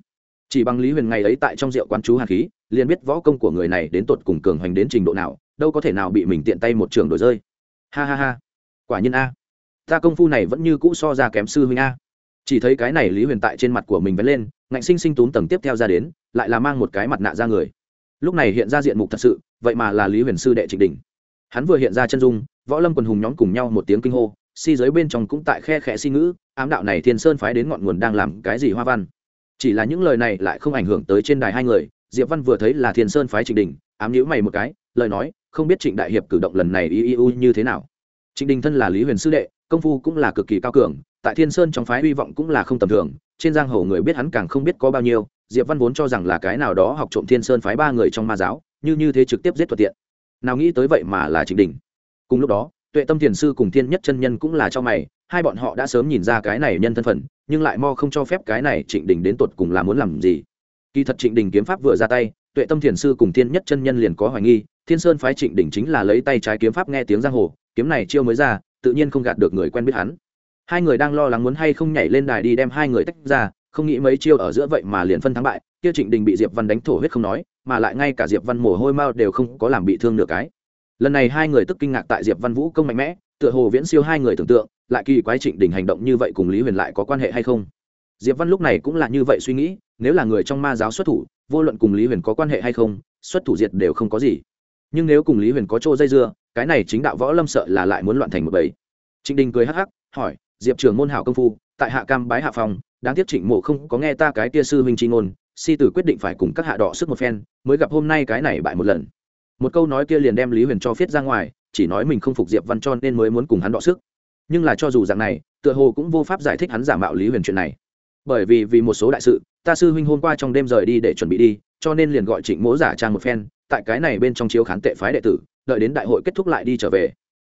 Speaker 1: Chỉ bằng lý huyền ngày ấy tại trong rượu quán chú hàn khí, liền biết võ công của người này đến tột cùng cường hoành đến trình độ nào, đâu có thể nào bị mình tiện tay một trường đổi rơi. Ha ha ha. Quả nhiên a ta công phu này vẫn như cũ so ra kém sư huynh a. Chỉ thấy cái này lý huyền tại trên mặt của mình vẫn lên, ngạnh sinh sinh túm tầng tiếp theo ra đến, lại là mang một cái mặt nạ ra người. Lúc này hiện ra diện mục thật sự, vậy mà là lý huyền sư đệ trịnh đình. Hắn vừa hiện ra chân dung, võ lâm quần hùng nhóm cùng nhau một tiếng kinh hô, si giới bên trong cũng tại khe khẽ si ngữ, ám đạo này thiên sơn phái đến ngọn nguồn đang làm cái gì hoa văn. Chỉ là những lời này lại không ảnh hưởng tới trên đài hai người, diệp văn vừa thấy là thiên sơn phái trịnh đình, ám nhữ mày một cái, lời nói, không biết trịnh đại hiệp cử động lần này y y u như thế nào trịnh đình thân là lý huyền sư đệ, công phu cũng là cực kỳ cao cường, tại thiên sơn trong phái hy vọng cũng là không tầm thường, trên giang hồ người biết hắn càng không biết có bao nhiêu, diệp văn vốn cho rằng là cái nào đó học trộm thiên sơn phái ba người trong ma giáo, như như thế trực tiếp giết thuận tiện. Nào nghĩ tới vậy mà là trịnh đình. Cùng lúc đó, tuệ tâm thiền sư cùng thiên nhất chân nhân cũng là cho mày, hai bọn họ đã sớm nhìn ra cái này nhân thân phận, nhưng lại mo không cho phép cái này trịnh đình đến tột cùng là muốn làm gì. Kỳ thật trịnh đình kiếm pháp vừa ra tay, tuệ tâm thiền sư cùng thiên nhất chân nhân liền có hoài nghi, thiên sơn phái trịnh đình chính là lấy tay trái kiếm pháp nghe tiếng giang hồ kiếm này chiêu mới ra, tự nhiên không gạt được người quen biết hắn. Hai người đang lo lắng muốn hay không nhảy lên đài đi đem hai người tách ra, không nghĩ mấy chiêu ở giữa vậy mà liền phân thắng bại, kia trịnh đình bị diệp văn đánh thổ huyết không nói, mà lại ngay cả diệp văn mồ hôi mao đều không có làm bị thương nửa cái. Lần này hai người tức kinh ngạc tại diệp văn vũ công mạnh mẽ, tựa hồ viễn siêu hai người tưởng tượng, lại kỳ quái trịnh đình hành động như vậy cùng lý huyền lại có quan hệ hay không? Diệp văn lúc này cũng là như vậy suy nghĩ, nếu là người trong ma giáo xuất thủ, vô luận cùng lý huyền có quan hệ hay không, xuất thủ diệt đều không có gì. Nhưng nếu cùng lý huyền có chỗ dây dưa cái này chính đạo võ lâm sợ là lại muốn loạn thành một bầy. Trịnh đình cười hắc hắc, hỏi, diệp trường môn hảo công phu, tại hạ cam bái hạ phòng đáng tiếc trịnh mộ không có nghe ta cái tia sư huynh chi ngôn, si tử quyết định phải cùng các hạ đỏ sức một phen, mới gặp hôm nay cái này bại một lần. Một câu nói kia liền đem lý huyền cho viết ra ngoài, chỉ nói mình không phục diệp văn cho nên mới muốn cùng hắn đọ sức. Nhưng là cho dù dạng này, tựa hồ cũng vô pháp giải thích hắn giả mạo lý huyền chuyện này. Bởi vì vì một số đại sự, ta sư huynh hôm qua trong đêm rời đi để chuẩn bị đi, cho nên liền gọi trịnh mỗ giả trang một phen, tại cái này bên trong chiếu khán tệ phái đệ tử đợi đến đại hội kết thúc lại đi trở về.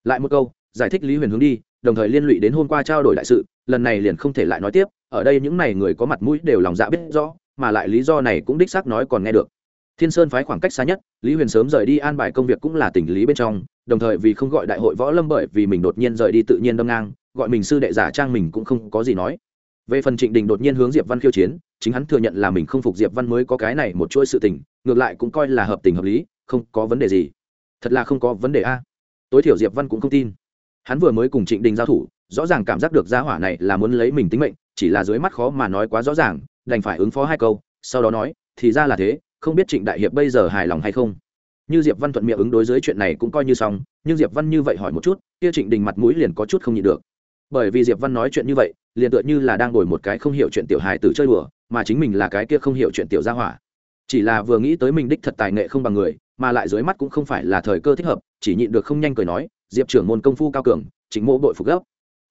Speaker 1: Lại một câu, giải thích lý huyền hướng đi, đồng thời liên lụy đến hôm qua trao đổi đại sự, lần này liền không thể lại nói tiếp, ở đây những này người có mặt mũi đều lòng dạ biết rõ, mà lại lý do này cũng đích xác nói còn nghe được. Thiên sơn phái khoảng cách xa nhất, lý huyền sớm rời đi an bài công việc cũng là tình lý bên trong, đồng thời vì không gọi đại hội võ lâm bởi vì mình đột nhiên rời đi tự nhiên đâm ngang, gọi mình sư đệ giả trang mình cũng không có gì nói. Về phần trịnh đình đột nhiên hướng diệp văn khiêu chiến, chính hắn thừa nhận là mình không phục diệp văn mới có cái này một chuỗi sự tình, ngược lại cũng coi là hợp tình hợp lý, không có vấn đề gì thật là không có vấn đề a. Tối thiểu diệp văn cũng không tin. Hắn vừa mới cùng trịnh đình giao thủ, rõ ràng cảm giác được gia hỏa này là muốn lấy mình tính mệnh, chỉ là dưới mắt khó mà nói quá rõ ràng, đành phải ứng phó hai câu, sau đó nói, thì ra là thế, không biết trịnh đại hiệp bây giờ hài lòng hay không? Như diệp văn thuận miệng ứng đối với chuyện này cũng coi như xong, nhưng diệp văn như vậy hỏi một chút, kia trịnh đình mặt mũi liền có chút không nhịn được. Bởi vì diệp văn nói chuyện như vậy, liền tựa như là đang ngồi một cái không hiểu chuyện tiểu hài tử chơi đùa, mà chính mình là cái kia không hiểu chuyện tiểu gia hỏa. Chỉ là vừa nghĩ tới mình đích thật tài nghệ không bằng người mà lại dưới mắt cũng không phải là thời cơ thích hợp, chỉ nhịn được không nhanh cười nói, diệp trưởng môn công phu cao cường chính mộ đội phục gốc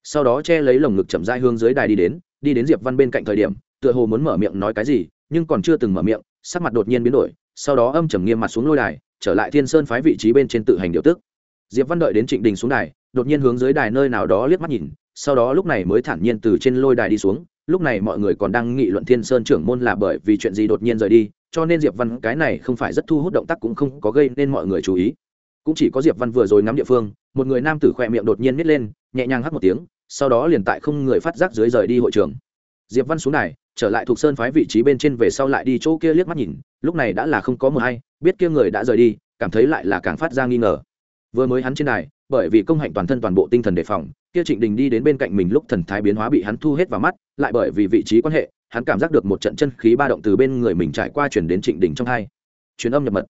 Speaker 1: sau đó che lấy lồng ngực chậm dai hương dưới đài đi đến đi đến diệp văn bên cạnh thời điểm, tựa hồ muốn mở miệng nói cái gì, nhưng còn chưa từng mở miệng, sắc mặt đột nhiên biến đổi, sau đó âm trầm nghiêm mặt xuống lôi đài, trở lại thiên sơn phái vị trí bên trên tự hành điều tức. Diệp văn đợi đến trịnh đình xuống đài, đột nhiên hướng dưới đài nơi nào đó liếc mắt nhìn, sau đó lúc này mới thản nhiên từ trên lôi đài đi xuống lúc này mọi người còn đang nghị luận thiên sơn trưởng môn là bởi vì chuyện gì đột nhiên rời đi cho nên diệp văn cái này không phải rất thu hút động tác cũng không có gây nên mọi người chú ý cũng chỉ có diệp văn vừa rồi ngắm địa phương một người nam tử khỏe miệng đột nhiên nít lên nhẹ nhàng hắt một tiếng sau đó liền tại không người phát giác dưới rời đi hội trường diệp văn xuống này, trở lại thuộc sơn phái vị trí bên trên về sau lại đi chỗ kia liếc mắt nhìn lúc này đã là không có mờ hay biết kia người đã rời đi cảm thấy lại là càng phát ra nghi ngờ vừa mới hắn trên này bởi vì công hạnh toàn thân toàn bộ tinh thần đề phòng, kia trịnh đình đi đến bên cạnh mình lúc thần thái biến hóa bị hắn thu hết vào mắt, lại bởi vì vị trí quan hệ, hắn cảm giác được một trận chân khí ba động từ bên người mình trải qua chuyển đến trịnh đình trong hai. Truyền âm nhập mật.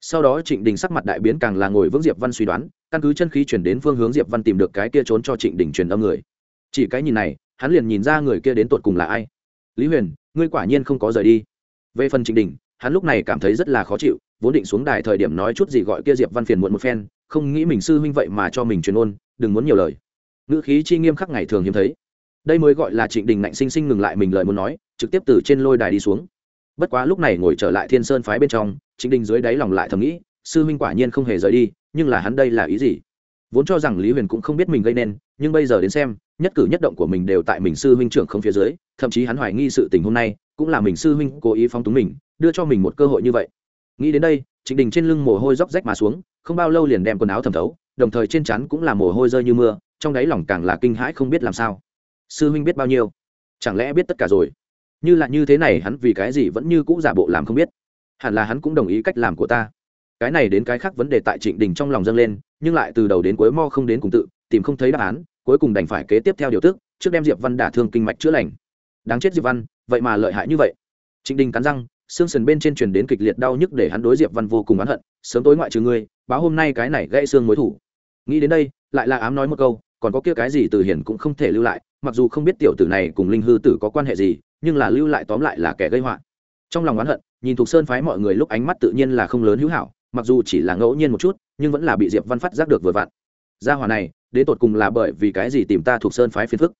Speaker 1: Sau đó trịnh đình sắc mặt đại biến càng là ngồi vững diệp văn suy đoán, căn cứ chân khí chuyển đến phương hướng diệp văn tìm được cái kia trốn cho trịnh đình truyền âm người. Chỉ cái nhìn này, hắn liền nhìn ra người kia đến tột cùng là ai. Lý huyền, ngươi quả nhiên không có rời đi. Về phần trịnh đình, hắn lúc này cảm thấy rất là khó chịu, vốn định xuống đài thời điểm nói chút gì gọi kia diệp văn phiền muộn một phen không nghĩ mình sư huynh vậy mà cho mình truyền ôn, đừng muốn nhiều lời. Ngữ khí chi nghiêm khắc ngày thường hiếm thấy. Đây mới gọi là trịnh đình ngạnh sinh sinh ngừng lại mình lời muốn nói, trực tiếp từ trên lôi đài đi xuống. Bất quá lúc này ngồi trở lại thiên sơn phái bên trong, trịnh đình dưới đáy lòng lại thầm nghĩ, sư huynh quả nhiên không hề rời đi, nhưng là hắn đây là ý gì? Vốn cho rằng lý huyền cũng không biết mình gây nên, nhưng bây giờ đến xem, nhất cử nhất động của mình đều tại mình sư huynh trưởng không phía dưới, thậm chí hắn hoài nghi sự tình hôm nay, cũng là mình sư huynh cố ý phóng túng mình, đưa cho mình một cơ hội như vậy. Nghĩ đến đây trịnh đình trên lưng mồ hôi róc rách mà xuống, không bao lâu liền đem quần áo thẩm thấu, đồng thời trên chắn cũng là mồ hôi rơi như mưa, trong đáy lòng càng là kinh hãi không biết làm sao. Sư huynh biết bao nhiêu? Chẳng lẽ biết tất cả rồi? Như là như thế này hắn vì cái gì vẫn như cũ giả bộ làm không biết? Hẳn là hắn cũng đồng ý cách làm của ta. Cái này đến cái khác vấn đề tại trịnh đình trong lòng dâng lên, nhưng lại từ đầu đến cuối mo không đến cùng tự, tìm không thấy đáp án, cuối cùng đành phải kế tiếp theo điều tức, trước đem diệp văn đả thương kinh mạch chữa lành. Đáng chết diệp văn, vậy mà lợi hại như vậy. Trịnh đình cắn răng xương sườn bên trên truyền đến kịch liệt đau nhức để hắn đối diệp văn vô cùng oán hận, sớm tối ngoại trừ ngươi, báo hôm nay cái này gãy xương mối thủ. Nghĩ đến đây, lại là ám nói một câu, còn có kia cái gì từ hiển cũng không thể lưu lại, mặc dù không biết tiểu tử này cùng linh hư tử có quan hệ gì, nhưng là lưu lại tóm lại là kẻ gây họa. Trong lòng oán hận, nhìn thuộc sơn phái mọi người lúc ánh mắt tự nhiên là không lớn hữu hảo, mặc dù chỉ là ngẫu nhiên một chút, nhưng vẫn là bị diệp văn phát giác được vừa vặn. Gia hòa này, đến tột cùng là bởi vì cái gì tìm ta thuộc sơn phái phiền phức?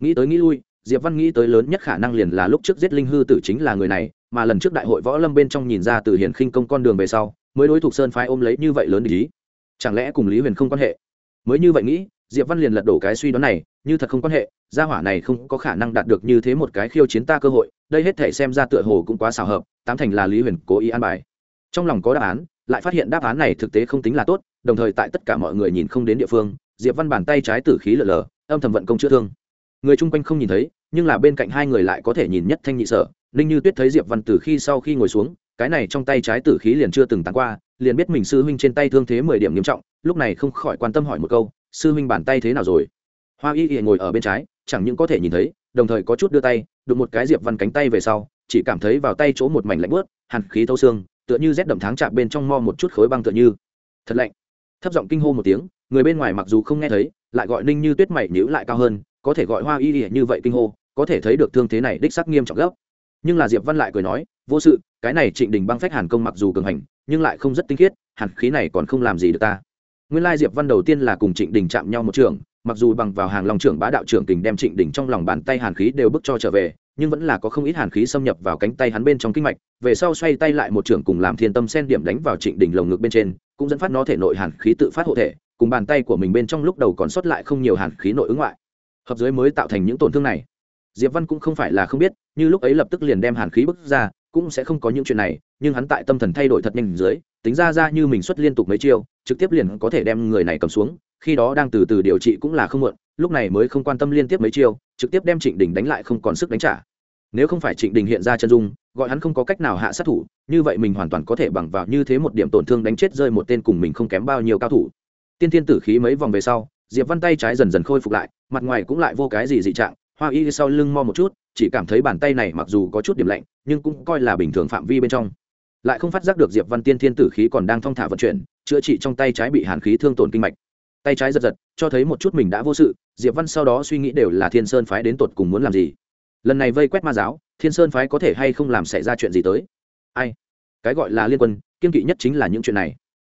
Speaker 1: Nghĩ tới nghĩ lui, diệp văn nghĩ tới lớn nhất khả năng liền là lúc trước giết linh hư tử chính là người này mà lần trước đại hội võ lâm bên trong nhìn ra từ hiền khinh công con đường về sau, mới đối thuộc sơn phái ôm lấy như vậy lớn ý. Chẳng lẽ cùng lý huyền không quan hệ? Mới như vậy nghĩ, diệp văn liền lật đổ cái suy đoán này, như thật không quan hệ, gia hỏa này không có khả năng đạt được như thế một cái khiêu chiến ta cơ hội, đây hết thể xem ra tựa hồ cũng quá xào hợp, tám thành là lý huyền cố ý an bài. Trong lòng có đáp án, lại phát hiện đáp án này thực tế không tính là tốt, đồng thời tại tất cả mọi người nhìn không đến địa phương, diệp văn bàn tay trái tử khí lở lở, âm thầm vận công chữa thương. Người chung quanh không nhìn thấy, nhưng là bên cạnh hai người lại có thể nhìn nhất thanh nhị sở ninh như tuyết thấy diệp văn từ khi sau khi ngồi xuống, cái này trong tay trái tử khí liền chưa từng tán qua, liền biết mình sư huynh trên tay thương thế mười điểm nghiêm trọng, lúc này không khỏi quan tâm hỏi một câu, sư huynh bàn tay thế nào rồi? Hoa y y ngồi ở bên trái, chẳng những có thể nhìn thấy, đồng thời có chút đưa tay, đụng một cái diệp văn cánh tay về sau, chỉ cảm thấy vào tay chỗ một mảnh lạnh bớt hàn khí thâu xương, tựa như rét đậm tháng chạm bên trong mo một chút khối băng tựa như. Thật lạnh. Thấp giọng kinh hô một tiếng, người bên ngoài mặc dù không nghe thấy, lại gọi ninh như tuyết mày nhữ lại cao hơn, có thể gọi hoa y y như vậy kinh hô, có thể thấy được thương thế này đích sắc nghiêm trọng gấp nhưng là diệp văn lại cười nói, vô sự, cái này trịnh đình băng phách hàn công mặc dù cường hành, nhưng lại không rất tinh khiết, hàn khí này còn không làm gì được ta. Nguyên lai diệp văn đầu tiên là cùng trịnh đình chạm nhau một trường, mặc dù bằng vào hàng lòng trưởng bá đạo trưởng tình đem trịnh đình trong lòng bàn tay hàn khí đều bức cho trở về, nhưng vẫn là có không ít hàn khí xâm nhập vào cánh tay hắn bên trong kinh mạch, về sau xoay tay lại một trưởng cùng làm thiên tâm sen điểm đánh vào trịnh đình lồng ngực bên trên, cũng dẫn phát nó thể nội hàn khí tự phát hộ thể, cùng bàn tay của mình bên trong lúc đầu còn sót lại không nhiều hàn khí nội ứng ngoại. Hợp giới mới tạo thành những tổn thương này diệp văn cũng không phải là không biết, như lúc ấy lập tức liền đem hàn khí bức ra, cũng sẽ không có những chuyện này, nhưng hắn tại tâm thần thay đổi thật nhanh dưới, tính ra ra như mình xuất liên tục mấy chiêu, trực tiếp liền có thể đem người này cầm xuống, khi đó đang từ từ điều trị cũng là không muộn, lúc này mới không quan tâm liên tiếp mấy chiêu, trực tiếp đem trịnh đình đánh lại không còn sức đánh trả. Nếu không phải trịnh đình hiện ra chân dung, gọi hắn không có cách nào hạ sát thủ, như vậy mình hoàn toàn có thể bằng vào như thế một điểm tổn thương đánh chết rơi một tên cùng mình không kém bao nhiêu cao thủ. Tiên thiên tử khí mấy vòng về sau, diệp văn tay trái dần dần khôi phục lại, mặt ngoài cũng lại vô cái gì dị trạng hoa y sau lưng mo một chút, chỉ cảm thấy bàn tay này mặc dù có chút điểm lạnh, nhưng cũng coi là bình thường phạm vi bên trong. Lại không phát giác được diệp văn tiên thiên tử khí còn đang thong thả vận chuyển, chữa trị trong tay trái bị hàn khí thương tổn kinh mạch. Tay trái giật giật, cho thấy một chút mình đã vô sự, diệp văn sau đó suy nghĩ đều là thiên sơn phái đến tột cùng muốn làm gì. Lần này vây quét ma giáo, thiên sơn phái có thể hay không làm xảy ra chuyện gì tới? Ai? Cái gọi là liên quân kiên kỵ nhất chính là những chuyện này.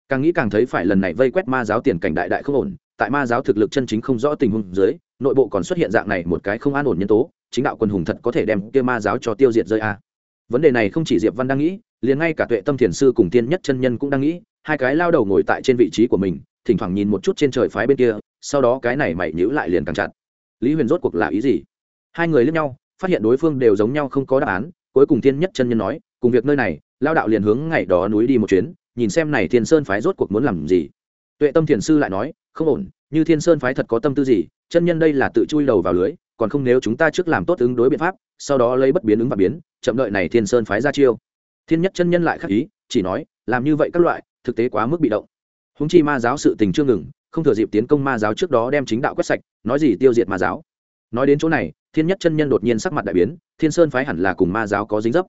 Speaker 1: Càng nghĩ càng thấy phải lần này vây quét ma giáo tiền cảnh đại đại không ổn tại ma giáo thực lực chân chính không rõ tình huống dưới, nội bộ còn xuất hiện dạng này một cái không an ổn nhân tố, chính đạo quân hùng thật có thể đem kia ma giáo cho tiêu diệt rơi a vấn đề này không chỉ diệp văn đang nghĩ, liền ngay cả tuệ tâm thiền sư cùng tiên nhất chân nhân cũng đang nghĩ, hai cái lao đầu ngồi tại trên vị trí của mình, thỉnh thoảng nhìn một chút trên trời phái bên kia, sau đó cái này mày nhữ lại liền càng chặt. Lý huyền rốt cuộc là ý gì? Hai người lướt nhau, phát hiện đối phương đều giống nhau không có đáp án, cuối cùng tiên nhất chân nhân nói, cùng việc nơi này, lao đạo liền hướng ngày đó núi đi một chuyến, nhìn xem này thiên sơn phái rốt cuộc muốn làm gì. Tuệ tâm thiền sư lại nói không ổn, như thiên sơn phái thật có tâm tư gì, chân nhân đây là tự chui đầu vào lưới, còn không nếu chúng ta trước làm tốt ứng đối biện pháp, sau đó lấy bất biến ứng và biến, chậm đợi này thiên sơn phái ra chiêu. Thiên nhất chân nhân lại khắc ý, chỉ nói, làm như vậy các loại, thực tế quá mức bị động. Húng chi ma giáo sự tình chưa ngừng, không thừa dịp tiến công ma giáo trước đó đem chính đạo quét sạch, nói gì tiêu diệt ma giáo. Nói đến chỗ này, thiên nhất chân nhân đột nhiên sắc mặt đại biến, thiên sơn phái hẳn là cùng ma giáo có dính dấp.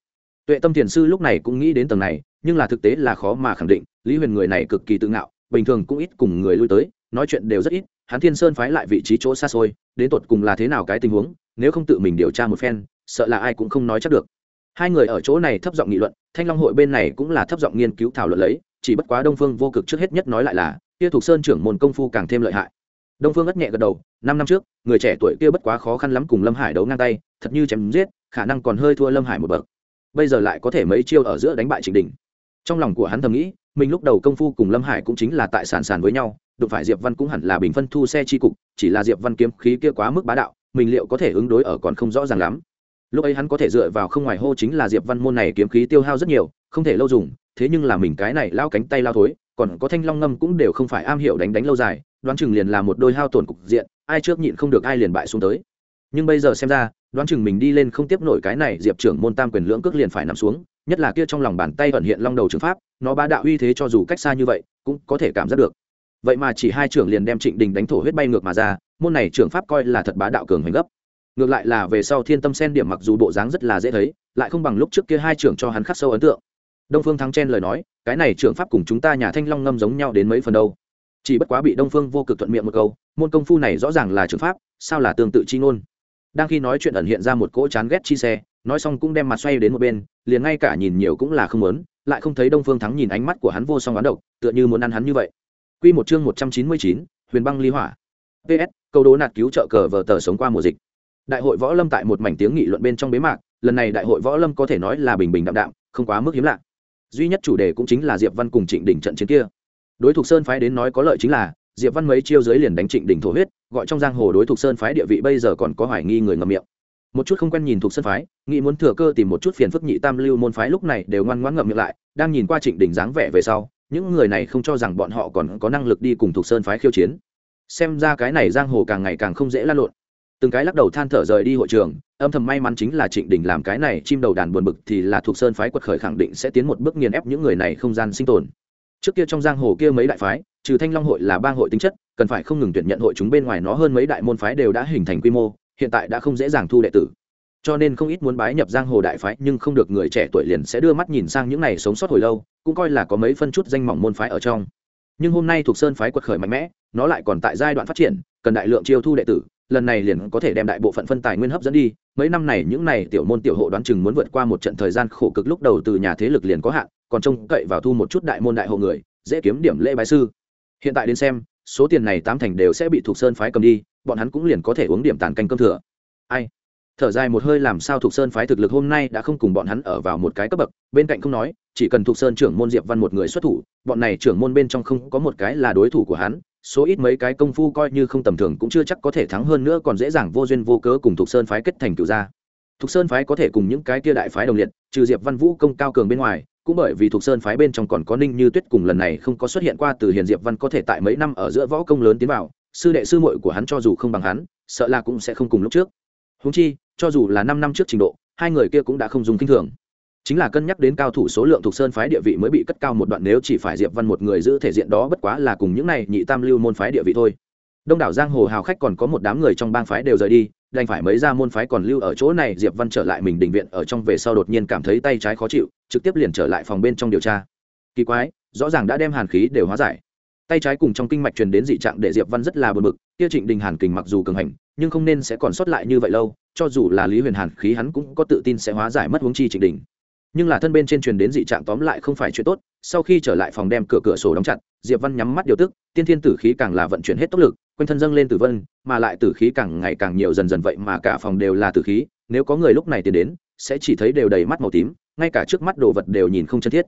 Speaker 1: Tuệ tâm thiền sư lúc này cũng nghĩ đến tầng này, nhưng là thực tế là khó mà khẳng định, lý huyền người này cực kỳ tự ngạo, bình thường cũng ít cùng người lui tới nói chuyện đều rất ít, hắn thiên sơn phái lại vị trí chỗ xa xôi, đến tột cùng là thế nào cái tình huống, nếu không tự mình điều tra một phen, sợ là ai cũng không nói chắc được. Hai người ở chỗ này thấp giọng nghị luận, thanh long hội bên này cũng là thấp giọng nghiên cứu thảo luận lấy, chỉ bất quá đông phương vô cực trước hết nhất nói lại là, kia thuộc sơn trưởng môn công phu càng thêm lợi hại. Đông phương ất nhẹ gật đầu, năm năm trước, người trẻ tuổi kia bất quá khó khăn lắm cùng lâm hải đấu ngang tay, thật như chém giết, khả năng còn hơi thua lâm hải một bậc. Bây giờ lại có thể mấy chiêu ở giữa đánh bại trịnh đình. Trong lòng của hắn thầm nghĩ, mình lúc đầu công phu cùng lâm hải cũng chính là tại sàn sàn với nhau đụng phải diệp văn cũng hẳn là bình phân thu xe chi cục, chỉ là diệp văn kiếm khí kia quá mức bá đạo, mình liệu có thể ứng đối ở còn không rõ ràng lắm. Lúc ấy hắn có thể dựa vào không ngoài hô chính là diệp văn môn này kiếm khí tiêu hao rất nhiều, không thể lâu dùng, thế nhưng là mình cái này lao cánh tay lao thối, còn có thanh long ngâm cũng đều không phải am hiểu đánh đánh lâu dài, đoán chừng liền là một đôi hao tổn cục diện, ai trước nhịn không được ai liền bại xuống tới. Nhưng bây giờ xem ra, đoán chừng mình đi lên không tiếp nổi cái này diệp trưởng môn tam quyền lưỡng cước liền phải nằm xuống, nhất là kia trong lòng bàn tay vận hiện long đầu trường pháp, nó bá đạo uy thế cho dù cách xa như vậy, cũng có thể cảm giác được vậy mà chỉ hai trưởng liền đem trịnh đình đánh thổ huyết bay ngược mà ra, môn này trưởng pháp coi là thật bá đạo cường hành gấp. Ngược lại là về sau thiên tâm sen điểm mặc dù bộ dáng rất là dễ thấy, lại không bằng lúc trước kia hai trưởng cho hắn khắc sâu ấn tượng. Đông phương thắng chen lời nói, cái này trưởng pháp cùng chúng ta nhà thanh long ngâm giống nhau đến mấy phần đâu. Chỉ bất quá bị đông phương vô cực thuận miệng một câu, môn công phu này rõ ràng là trưởng pháp, sao là tương tự chi ngôn? Đang khi nói chuyện ẩn hiện ra một cỗ chán ghét chi xe, nói xong cũng đem mặt xoay đến một bên, liền ngay cả nhìn nhiều cũng là không muốn, lại không thấy đông phương thắng nhìn ánh mắt của hắn vô song oán độc, tựa như muốn ăn hắn như vậy. Quy một chương một trăm chín mươi chín, Huyền băng ly hỏa. PS, câu đố nạt cứu trợ cờ vở tờ sống qua mùa dịch. Đại hội võ lâm tại một mảnh tiếng nghị luận bên trong bế mạc, lần này đại hội võ lâm có thể nói là bình bình đạm đạm, không quá mức hiếm lạ. Duy nhất chủ đề cũng chính là Diệp Văn cùng Trịnh Đỉnh trận chiến kia. Đối thủ Sơn phái đến nói có lợi chính là, Diệp Văn mấy chiêu dưới liền đánh Trịnh Đỉnh thổ huyết, gọi trong giang hồ đối thủ Sơn phái địa vị bây giờ còn có hoài nghi người ngậm miệng. Một chút không quen nhìn thuộc Sơn phái, nghĩ muốn thừa cơ tìm một chút phiền phức nhị tam lưu môn phái lúc này đều ngoan ngoãn ngậm miệng lại, đang nhìn qua Trịnh Đỉnh dáng vẻ về sau, những người này không cho rằng bọn họ còn có năng lực đi cùng thuộc sơn phái khiêu chiến. Xem ra cái này giang hồ càng ngày càng không dễ lan lộn. Từng cái lắc đầu than thở rời đi hội trường, âm thầm may mắn chính là trịnh đình làm cái này chim đầu đàn buồn bực thì là thuộc sơn phái quật khởi khẳng định sẽ tiến một bước nghiền ép những người này không gian sinh tồn. Trước kia trong giang hồ kia mấy đại phái, trừ thanh long hội là bang hội tính chất, cần phải không ngừng tuyển nhận hội chúng bên ngoài nó hơn mấy đại môn phái đều đã hình thành quy mô, hiện tại đã không dễ dàng thu đệ tử cho nên không ít muốn bái nhập giang hồ đại phái nhưng không được người trẻ tuổi liền sẽ đưa mắt nhìn sang những này sống sót hồi lâu, cũng coi là có mấy phân chút danh mỏng môn phái ở trong. Nhưng hôm nay thuộc sơn phái quật khởi mạnh mẽ, nó lại còn tại giai đoạn phát triển, cần đại lượng chiêu thu đệ tử, lần này liền có thể đem đại bộ phận phân tài nguyên hấp dẫn đi, mấy năm này những này tiểu môn tiểu hộ đoán chừng muốn vượt qua một trận thời gian khổ cực lúc đầu từ nhà thế lực liền có hạn, còn trông cậy vào thu một chút đại môn đại hộ người, dễ kiếm điểm lễ bái sư. Hiện tại đến xem, số tiền này tám thành đều sẽ bị thuộc sơn phái cầm đi, bọn hắn cũng liền có thể uống điểm tàn canh cơm thừa. Ai? Thở dài một hơi làm sao thuộc sơn phái thực lực hôm nay đã không cùng bọn hắn ở vào một cái cấp bậc, bên cạnh không nói, chỉ cần thuộc sơn trưởng môn diệp văn một người xuất thủ, bọn này trưởng môn bên trong không có một cái là đối thủ của hắn, số ít mấy cái công phu coi như không tầm thường cũng chưa chắc có thể thắng hơn nữa còn dễ dàng vô duyên vô cớ cùng thuộc sơn phái kết thành cựu gia. Thuộc sơn phái có thể cùng những cái kia đại phái đồng liệt, trừ diệp văn vũ công cao cường bên ngoài, cũng bởi vì thuộc sơn phái bên trong còn có ninh như tuyết cùng lần này không có xuất hiện qua từ hiền diệp văn có thể tại mấy năm ở giữa võ công lớn tiến vào, sư đệ sư muội của hắn cho dù không bằng hắn, sợ là cũng sẽ không cùng lúc trước. Húng chi cho dù là năm năm trước trình độ, hai người kia cũng đã không dùng kinh thường. Chính là cân nhắc đến cao thủ số lượng thuộc sơn phái địa vị mới bị cất cao một đoạn nếu chỉ phải diệp văn một người giữ thể diện đó bất quá là cùng những này nhị tam lưu môn phái địa vị thôi. Đông đảo giang hồ hào khách còn có một đám người trong bang phái đều rời đi, đành phải mấy ra môn phái còn lưu ở chỗ này, diệp văn trở lại mình đình viện ở trong về sau đột nhiên cảm thấy tay trái khó chịu, trực tiếp liền trở lại phòng bên trong điều tra. Kỳ quái, rõ ràng đã đem hàn khí đều hóa giải tay trái cùng trong kinh mạch truyền đến dị trạng để diệp văn rất là bực bực, kia trịnh đình hàn kình mặc dù cường hành, nhưng không nên sẽ còn sót lại như vậy lâu, cho dù là lý huyền hàn khí hắn cũng có tự tin sẽ hóa giải mất huống chi trịnh đình. Nhưng là thân bên trên truyền đến dị trạng tóm lại không phải chuyện tốt, sau khi trở lại phòng đem cửa cửa sổ đóng chặt, diệp văn nhắm mắt điều tức, tiên thiên tử khí càng là vận chuyển hết tốc lực, quanh thân dâng lên tử vân, mà lại tử khí càng ngày càng nhiều dần dần vậy mà cả phòng đều là tử khí, nếu có người lúc này tiến đến, sẽ chỉ thấy đều đầy mắt màu tím, ngay cả trước mắt đồ vật đều nhìn không chân thiết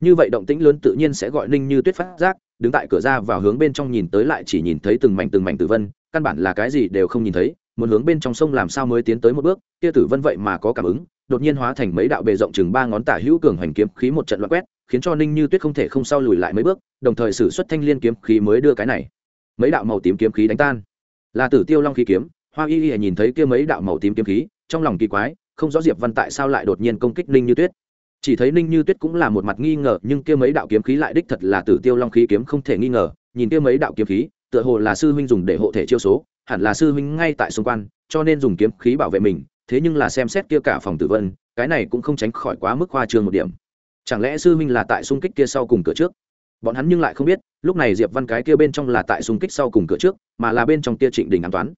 Speaker 1: như vậy động tĩnh lớn tự nhiên sẽ gọi ninh như tuyết phát giác, đứng tại cửa ra vào hướng bên trong nhìn tới lại chỉ nhìn thấy từng mảnh từng mảnh tử vân, căn bản là cái gì đều không nhìn thấy, muốn hướng bên trong sông làm sao mới tiến tới một bước, kia tử vân vậy mà có cảm ứng, đột nhiên hóa thành mấy đạo bề rộng chừng ba ngón tả hữu cường hoành kiếm khí một trận loạn quét, khiến cho ninh như tuyết không thể không sao lùi lại mấy bước, đồng thời sử xuất thanh liên kiếm khí mới đưa cái này. Mấy đạo màu tím kiếm khí đánh tan. Là tử tiêu long khí kiếm, hoa y y nhìn thấy kia mấy đạo màu tím kiếm khí, trong lòng kỳ quái, không rõ diệp văn tại sao lại đột nhiên công kích ninh như tuyết chỉ thấy ninh như tuyết cũng là một mặt nghi ngờ, nhưng kia mấy đạo kiếm khí lại đích thật là tử tiêu long khí kiếm không thể nghi ngờ. Nhìn kia mấy đạo kiếm khí, tựa hồ là sư huynh dùng để hộ thể chiêu số, hẳn là sư huynh ngay tại xung quanh, cho nên dùng kiếm khí bảo vệ mình, thế nhưng là xem xét kia cả phòng tử vân, cái này cũng không tránh khỏi quá mức khoa trương một điểm. Chẳng lẽ sư huynh là tại xung kích kia sau cùng cửa trước? Bọn hắn nhưng lại không biết, lúc này diệp văn cái kia bên trong là tại xung kích sau cùng cửa trước, mà là bên trong kia trịnh đình an toán.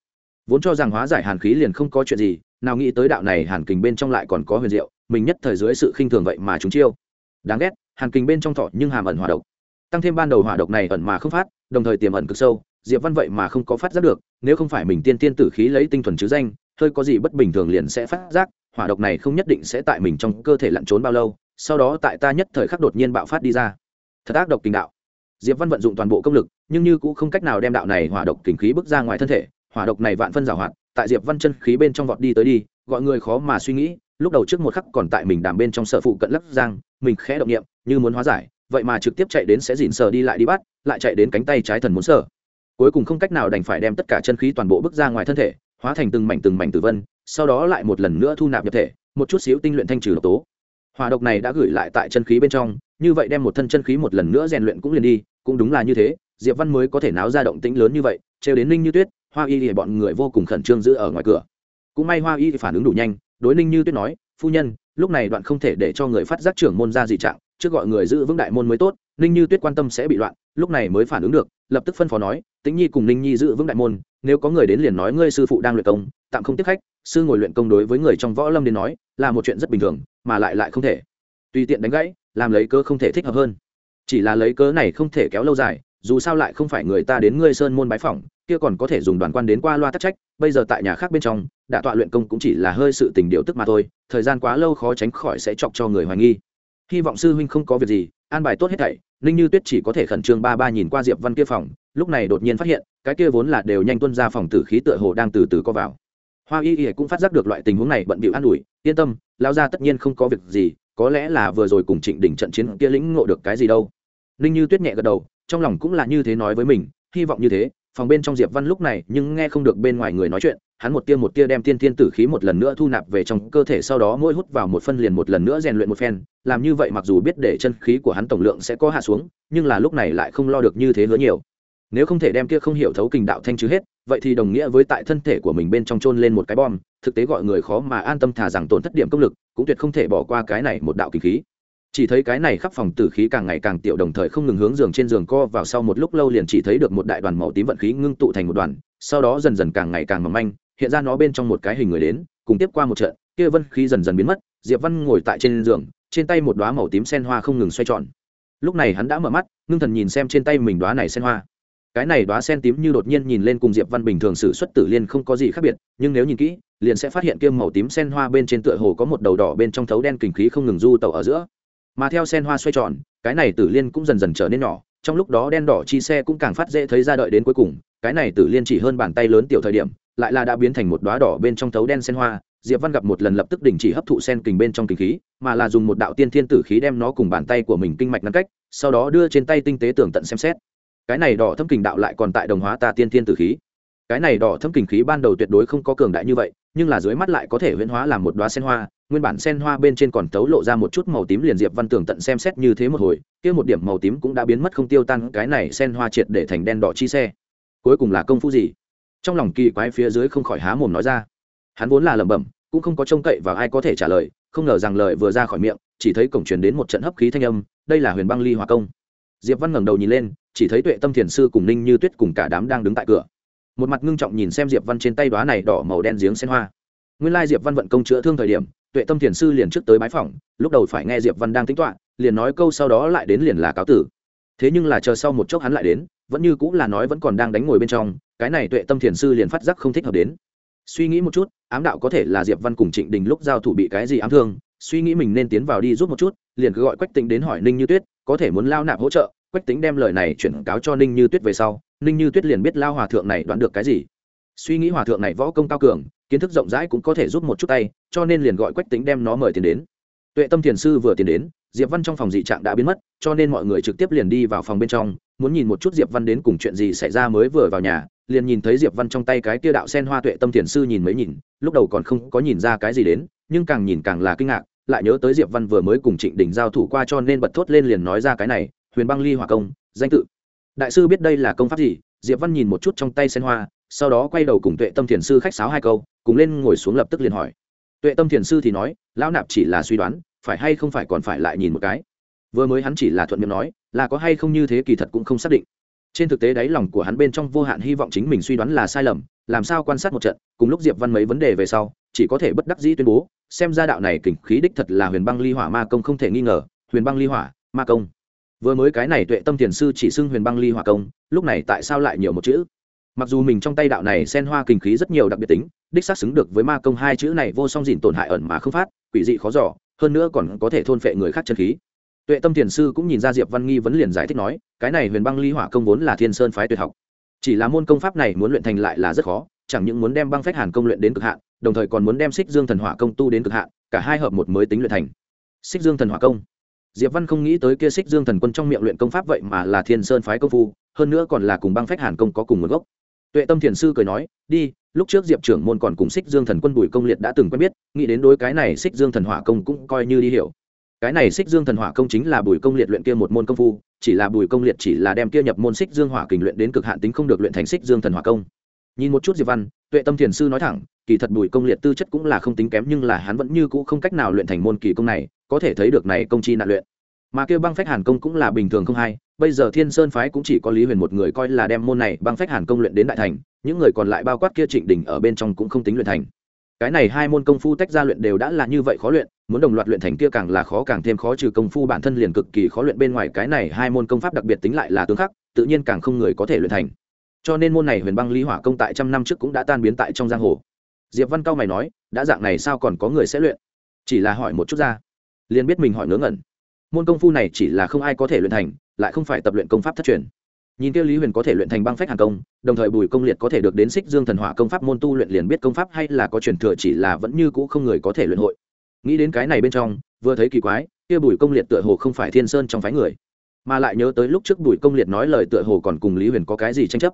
Speaker 1: Vốn cho rằng hóa giải hàn khí liền không có chuyện gì nào nghĩ tới đạo này hàn kình bên trong lại còn có huyền diệu, mình nhất thời dưới sự khinh thường vậy mà chúng chiêu. Đáng ghét, hàn kình bên trong thọ nhưng hàm ẩn hỏa độc. Tăng thêm ban đầu hỏa độc này ẩn mà không phát, đồng thời tiềm ẩn cực sâu, diệp văn vậy mà không có phát giác được, nếu không phải mình tiên tiên tử khí lấy tinh thuần chứ danh, hơi có gì bất bình thường liền sẽ phát giác, hỏa độc này không nhất định sẽ tại mình trong cơ thể lặn trốn bao lâu, sau đó tại ta nhất thời khắc đột nhiên bạo phát đi ra. Thật ác độc tình đạo. Diệp văn vận dụng toàn bộ công lực, nhưng như cũng không cách nào đem đạo này hỏa độc kình khí bước ra ngoài thân thể, hỏa độc này vạn phân giảo hoạt tại diệp văn chân khí bên trong vọt đi tới đi, gọi người khó mà suy nghĩ, lúc đầu trước một khắc còn tại mình đàm bên trong sở phụ cận lấp giang, mình khẽ động nghiệm như muốn hóa giải, vậy mà trực tiếp chạy đến sẽ dịn sờ đi lại đi bắt, lại chạy đến cánh tay trái thần muốn sở cuối cùng không cách nào đành phải đem tất cả chân khí toàn bộ bước ra ngoài thân thể, hóa thành từng mảnh từng mảnh tử vân, sau đó lại một lần nữa thu nạp nhập thể, một chút xíu tinh luyện thanh trừ độc tố. Hòa độc này đã gửi lại tại chân khí bên trong, như vậy đem một thân chân khí một lần nữa rèn luyện cũng liền đi, cũng đúng là như thế, diệp văn mới có thể náo ra động tĩnh lớn như vậy, trêu đến ninh như tuyết hoa y thì bọn người vô cùng khẩn trương giữ ở ngoài cửa. Cũng may hoa y thì phản ứng đủ nhanh, đối ninh như tuyết nói, phu nhân, lúc này đoạn không thể để cho người phát giác trưởng môn ra dị trạng, trước gọi người giữ vững đại môn mới tốt, ninh như tuyết quan tâm sẽ bị loạn, lúc này mới phản ứng được, lập tức phân phó nói, tĩnh nhi cùng ninh nhi giữ vững đại môn, nếu có người đến liền nói ngươi sư phụ đang luyện công, tạm không tiếp khách, sư ngồi luyện công đối với người trong võ lâm đến nói, là một chuyện rất bình thường, mà lại lại không thể. Tùy tiện đánh gãy, làm lấy cớ không thể thích hợp hơn. Chỉ là lấy cớ này không thể kéo lâu dài dù sao lại không phải người ta đến ngươi sơn môn bái phỏng, kia còn có thể dùng đoàn quan đến qua loa tắc trách, bây giờ tại nhà khác bên trong đã tọa luyện công cũng chỉ là hơi sự tình điều tức mà thôi, thời gian quá lâu khó tránh khỏi sẽ chọc cho người hoài nghi. Hy vọng sư huynh không có việc gì, an bài tốt hết thảy, ninh như tuyết chỉ có thể khẩn trương ba ba nhìn qua diệp văn kia phòng, lúc này đột nhiên phát hiện, cái kia vốn là đều nhanh tuân ra phòng tử khí tựa hồ đang từ từ co vào. Hoa y y cũng phát giác được loại tình huống này bận bịu an ủi, yên tâm lao ra tất nhiên không có việc gì, có lẽ là vừa rồi cùng trịnh đỉnh trận chiến kia lĩnh ngộ được cái gì đâu. Ninh như tuyết nhẹ gật đầu trong lòng cũng là như thế nói với mình, hy vọng như thế, phòng bên trong diệp văn lúc này nhưng nghe không được bên ngoài người nói chuyện, hắn một tia một tia đem tiên tiên tử khí một lần nữa thu nạp về trong cơ thể sau đó mỗi hút vào một phân liền một lần nữa rèn luyện một phen, làm như vậy mặc dù biết để chân khí của hắn tổng lượng sẽ có hạ xuống, nhưng là lúc này lại không lo được như thế hứa nhiều. Nếu không thể đem kia không hiểu thấu kình đạo thanh trừ hết, vậy thì đồng nghĩa với tại thân thể của mình bên trong chôn lên một cái bom, thực tế gọi người khó mà an tâm thả rằng tổn thất điểm công lực, cũng tuyệt không thể bỏ qua cái này một đạo kinh khí chỉ thấy cái này khắp phòng tử khí càng ngày càng tiểu đồng thời không ngừng hướng giường trên giường co vào sau một lúc lâu liền chỉ thấy được một đại đoàn màu tím vận khí ngưng tụ thành một đoàn, sau đó dần dần càng ngày càng mỏng manh, hiện ra nó bên trong một cái hình người đến, cùng tiếp qua một trận, kia vân khí dần dần biến mất, diệp văn ngồi tại trên giường, trên tay một đoá màu tím sen hoa không ngừng xoay tròn. Lúc này hắn đã mở mắt, ngưng thần nhìn xem trên tay mình đoá này sen hoa. Cái này đoá sen tím như đột nhiên nhìn lên cùng diệp văn bình thường sử xuất tử liên không có gì khác biệt, nhưng nếu nhìn kỹ, liền sẽ phát hiện kia màu tím sen hoa bên trên tựa hồ có một đầu đỏ bên trong thấu đen kình khí không ngừng du tẩu ở giữa mà theo sen hoa xoay tròn, cái này tử liên cũng dần dần trở nên nhỏ, trong lúc đó đen đỏ chi xe cũng càng phát dễ thấy ra đợi đến cuối cùng, cái này tử liên chỉ hơn bàn tay lớn tiểu thời điểm, lại là đã biến thành một đóa đỏ bên trong thấu đen sen hoa, diệp văn gặp một lần lập tức đình chỉ hấp thụ sen kình bên trong kinh khí, mà là dùng một đạo tiên thiên tử khí đem nó cùng bàn tay của mình kinh mạch ngăn cách, sau đó đưa trên tay tinh tế tường tận xem xét. Cái này đỏ thâm kình đạo lại còn tại đồng hóa ta tiên thiên tử khí. Cái này đỏ thâm kình khí ban đầu tuyệt đối không có cường đại như vậy nhưng là dưới mắt lại có thể huyễn hóa làm một đóa sen hoa, nguyên bản sen hoa bên trên còn tấu lộ ra một chút màu tím liền diệp văn tường tận xem xét như thế một hồi, kia một điểm màu tím cũng đã biến mất không tiêu tan, cái này sen hoa triệt để thành đen đỏ chi xe. Cuối cùng là công phu gì? Trong lòng kỳ quái phía dưới không khỏi há mồm nói ra. Hắn vốn là lẩm bẩm, cũng không có trông cậy và ai có thể trả lời, không ngờ rằng lời vừa ra khỏi miệng, chỉ thấy cổng truyền đến một trận hấp khí thanh âm, đây là huyền băng ly hòa công. Diệp văn ngẩng đầu nhìn lên, chỉ thấy tuệ tâm thiền sư cùng ninh như tuyết cùng cả đám đang đứng tại cửa một mặt ngưng trọng nhìn xem diệp văn trên tay đoá này đỏ màu đen giếng sen hoa. Nguyên lai diệp văn vận công chữa thương thời điểm, tuệ tâm thiền sư liền trước tới bái phỏng, lúc đầu phải nghe diệp văn đang tính toán, liền nói câu sau đó lại đến liền là cáo tử. Thế nhưng là chờ sau một chốc hắn lại đến, vẫn như cũng là nói vẫn còn đang đánh ngồi bên trong, cái này tuệ tâm thiền sư liền phát giác không thích hợp đến. Suy nghĩ một chút, ám đạo có thể là diệp văn cùng trịnh đình lúc giao thủ bị cái gì ám thương, suy nghĩ mình nên tiến vào đi giúp một chút, liền cứ gọi quách tính đến hỏi ninh như tuyết, có thể muốn lao nạp hỗ trợ, quách tính đem lời này chuyển cáo cho ninh như tuyết về sau ninh như tuyết liền biết lao hòa thượng này đoán được cái gì. Suy nghĩ hòa thượng này võ công cao cường, kiến thức rộng rãi cũng có thể giúp một chút tay, cho nên liền gọi quách tính đem nó mời tiền đến. Tuệ tâm thiền sư vừa tiền đến, diệp văn trong phòng dị trạng đã biến mất, cho nên mọi người trực tiếp liền đi vào phòng bên trong, muốn nhìn một chút diệp văn đến cùng chuyện gì xảy ra mới vừa vào nhà, liền nhìn thấy diệp văn trong tay cái kia đạo sen hoa tuệ tâm thiền sư nhìn mấy nhìn, lúc đầu còn không có nhìn ra cái gì đến, nhưng càng nhìn càng là kinh ngạc, lại nhớ tới diệp văn vừa mới cùng trịnh đình giao thủ qua cho nên bật thốt lên liền nói ra cái này, huyền băng ly hòa công, danh tự đại sư biết đây là công pháp gì? Diệp văn nhìn một chút trong tay sen hoa, sau đó quay đầu cùng tuệ tâm thiền sư khách sáo hai câu, cùng lên ngồi xuống lập tức liền hỏi. Tuệ tâm thiền sư thì nói, lão nạp chỉ là suy đoán, phải hay không phải còn phải lại nhìn một cái? Vừa mới hắn chỉ là thuận miệng nói, là có hay không như thế kỳ thật cũng không xác định. Trên thực tế đáy lòng của hắn bên trong vô hạn hy vọng chính mình suy đoán là sai lầm, làm sao quan sát một trận, cùng lúc diệp văn mấy vấn đề về sau, chỉ có thể bất đắc dĩ tuyên bố, xem ra đạo này kình khí đích thật là huyền băng ly hỏa ma công không thể nghi ngờ, huyền băng ly hỏa ma công vừa mới cái này tuệ tâm thiền sư chỉ xưng huyền băng ly hỏa công, lúc này tại sao lại nhiều một chữ? Mặc dù mình trong tay đạo này sen hoa kình khí rất nhiều đặc biệt tính, đích xác xứng được với ma công hai chữ này vô song dìn tổn hại ẩn mà không phát, quỷ dị khó giỏ hơn nữa còn có thể thôn phệ người khác chân khí. Tuệ tâm thiền sư cũng nhìn ra diệp văn nghi vấn liền giải thích nói, cái này huyền băng ly hỏa công vốn là thiên sơn phái tuyệt học. Chỉ là môn công pháp này muốn luyện thành lại là rất khó, chẳng những muốn đem băng phách hàn công luyện đến cực hạn, đồng thời còn muốn đem xích dương thần hỏa công tu đến cực hạn, cả hai hợp một mới tính luyện thành. Xích dương thần hỏa công diệp văn không nghĩ tới kia xích dương thần quân trong miệng luyện công pháp vậy mà là thiên sơn phái công phu, hơn nữa còn là cùng băng phách hàn công có cùng nguồn gốc. Tuệ tâm thiền sư cười nói, đi, lúc trước diệp trưởng môn còn cùng xích dương thần quân bùi công liệt đã từng quen biết, nghĩ đến đối cái này xích dương thần hỏa công cũng coi như đi hiểu. Cái này xích dương thần hỏa công chính là bùi công liệt luyện kia một môn công phu, chỉ là bùi công liệt chỉ là đem kia nhập môn xích dương hỏa kình luyện đến cực hạn tính không được luyện thành xích dương thần hỏa công. Nhìn một chút diệp văn, tuệ tâm thiền sư nói thẳng, kỳ thật bùi công liệt tư chất cũng là không tính kém nhưng là hắn vẫn như cũ không cách nào luyện thành môn kỳ công này có thể thấy được này công chi nạn luyện. Mà kêu băng phách hàn công cũng là bình thường không hay bây giờ thiên sơn phái cũng chỉ có lý huyền một người coi là đem môn này băng phách hàn công luyện đến đại thành, những người còn lại bao quát kia trịnh đỉnh ở bên trong cũng không tính luyện thành. Cái này hai môn công phu tách ra luyện đều đã là như vậy khó luyện, muốn đồng loạt luyện thành kia càng là khó càng thêm khó trừ công phu bản thân liền cực kỳ khó luyện bên ngoài cái này hai môn công pháp đặc biệt tính lại là tương khắc, tự nhiên càng không người có thể luyện thành. Cho nên môn này huyền băng lý hỏa công tại trăm năm trước cũng đã tan biến tại trong giang hồ. Diệp văn cao mày nói, đã dạng này sao còn có người sẽ luyện? Chỉ là hỏi một chút ra liền biết mình hỏi ngớ ngẩn. Môn công phu này chỉ là không ai có thể luyện thành, lại không phải tập luyện công pháp thất truyền. Nhìn kia lý huyền có thể luyện thành băng phách hàng công, đồng thời bùi công liệt có thể được đến xích dương thần hỏa công pháp môn tu luyện liền biết công pháp hay là có truyền thừa chỉ là vẫn như cũ không người có thể luyện hội. Nghĩ đến cái này bên trong, vừa thấy kỳ quái, kia bùi công liệt tựa hồ không phải thiên sơn trong phái người, mà lại nhớ tới lúc trước bùi công liệt nói lời tựa hồ còn cùng lý huyền có cái gì tranh chấp.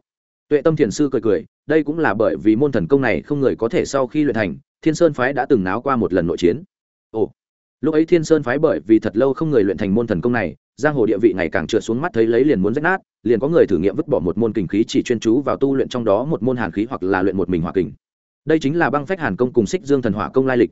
Speaker 1: Tuệ tâm thiền sư cười cười, đây cũng là bởi vì môn thần công này không người có thể sau khi luyện thành, thiên sơn phái đã từng náo qua một lần nội chiến. Ồ lúc ấy thiên sơn phái bởi vì thật lâu không người luyện thành môn thần công này, giang hồ địa vị ngày càng trượt xuống mắt thấy lấy liền muốn rách nát, liền có người thử nghiệm vứt bỏ một môn kình khí chỉ chuyên chú vào tu luyện trong đó một môn hàn khí hoặc là luyện một mình hỏa kình. Đây chính là băng phách hàn công cùng xích dương thần hỏa công lai lịch.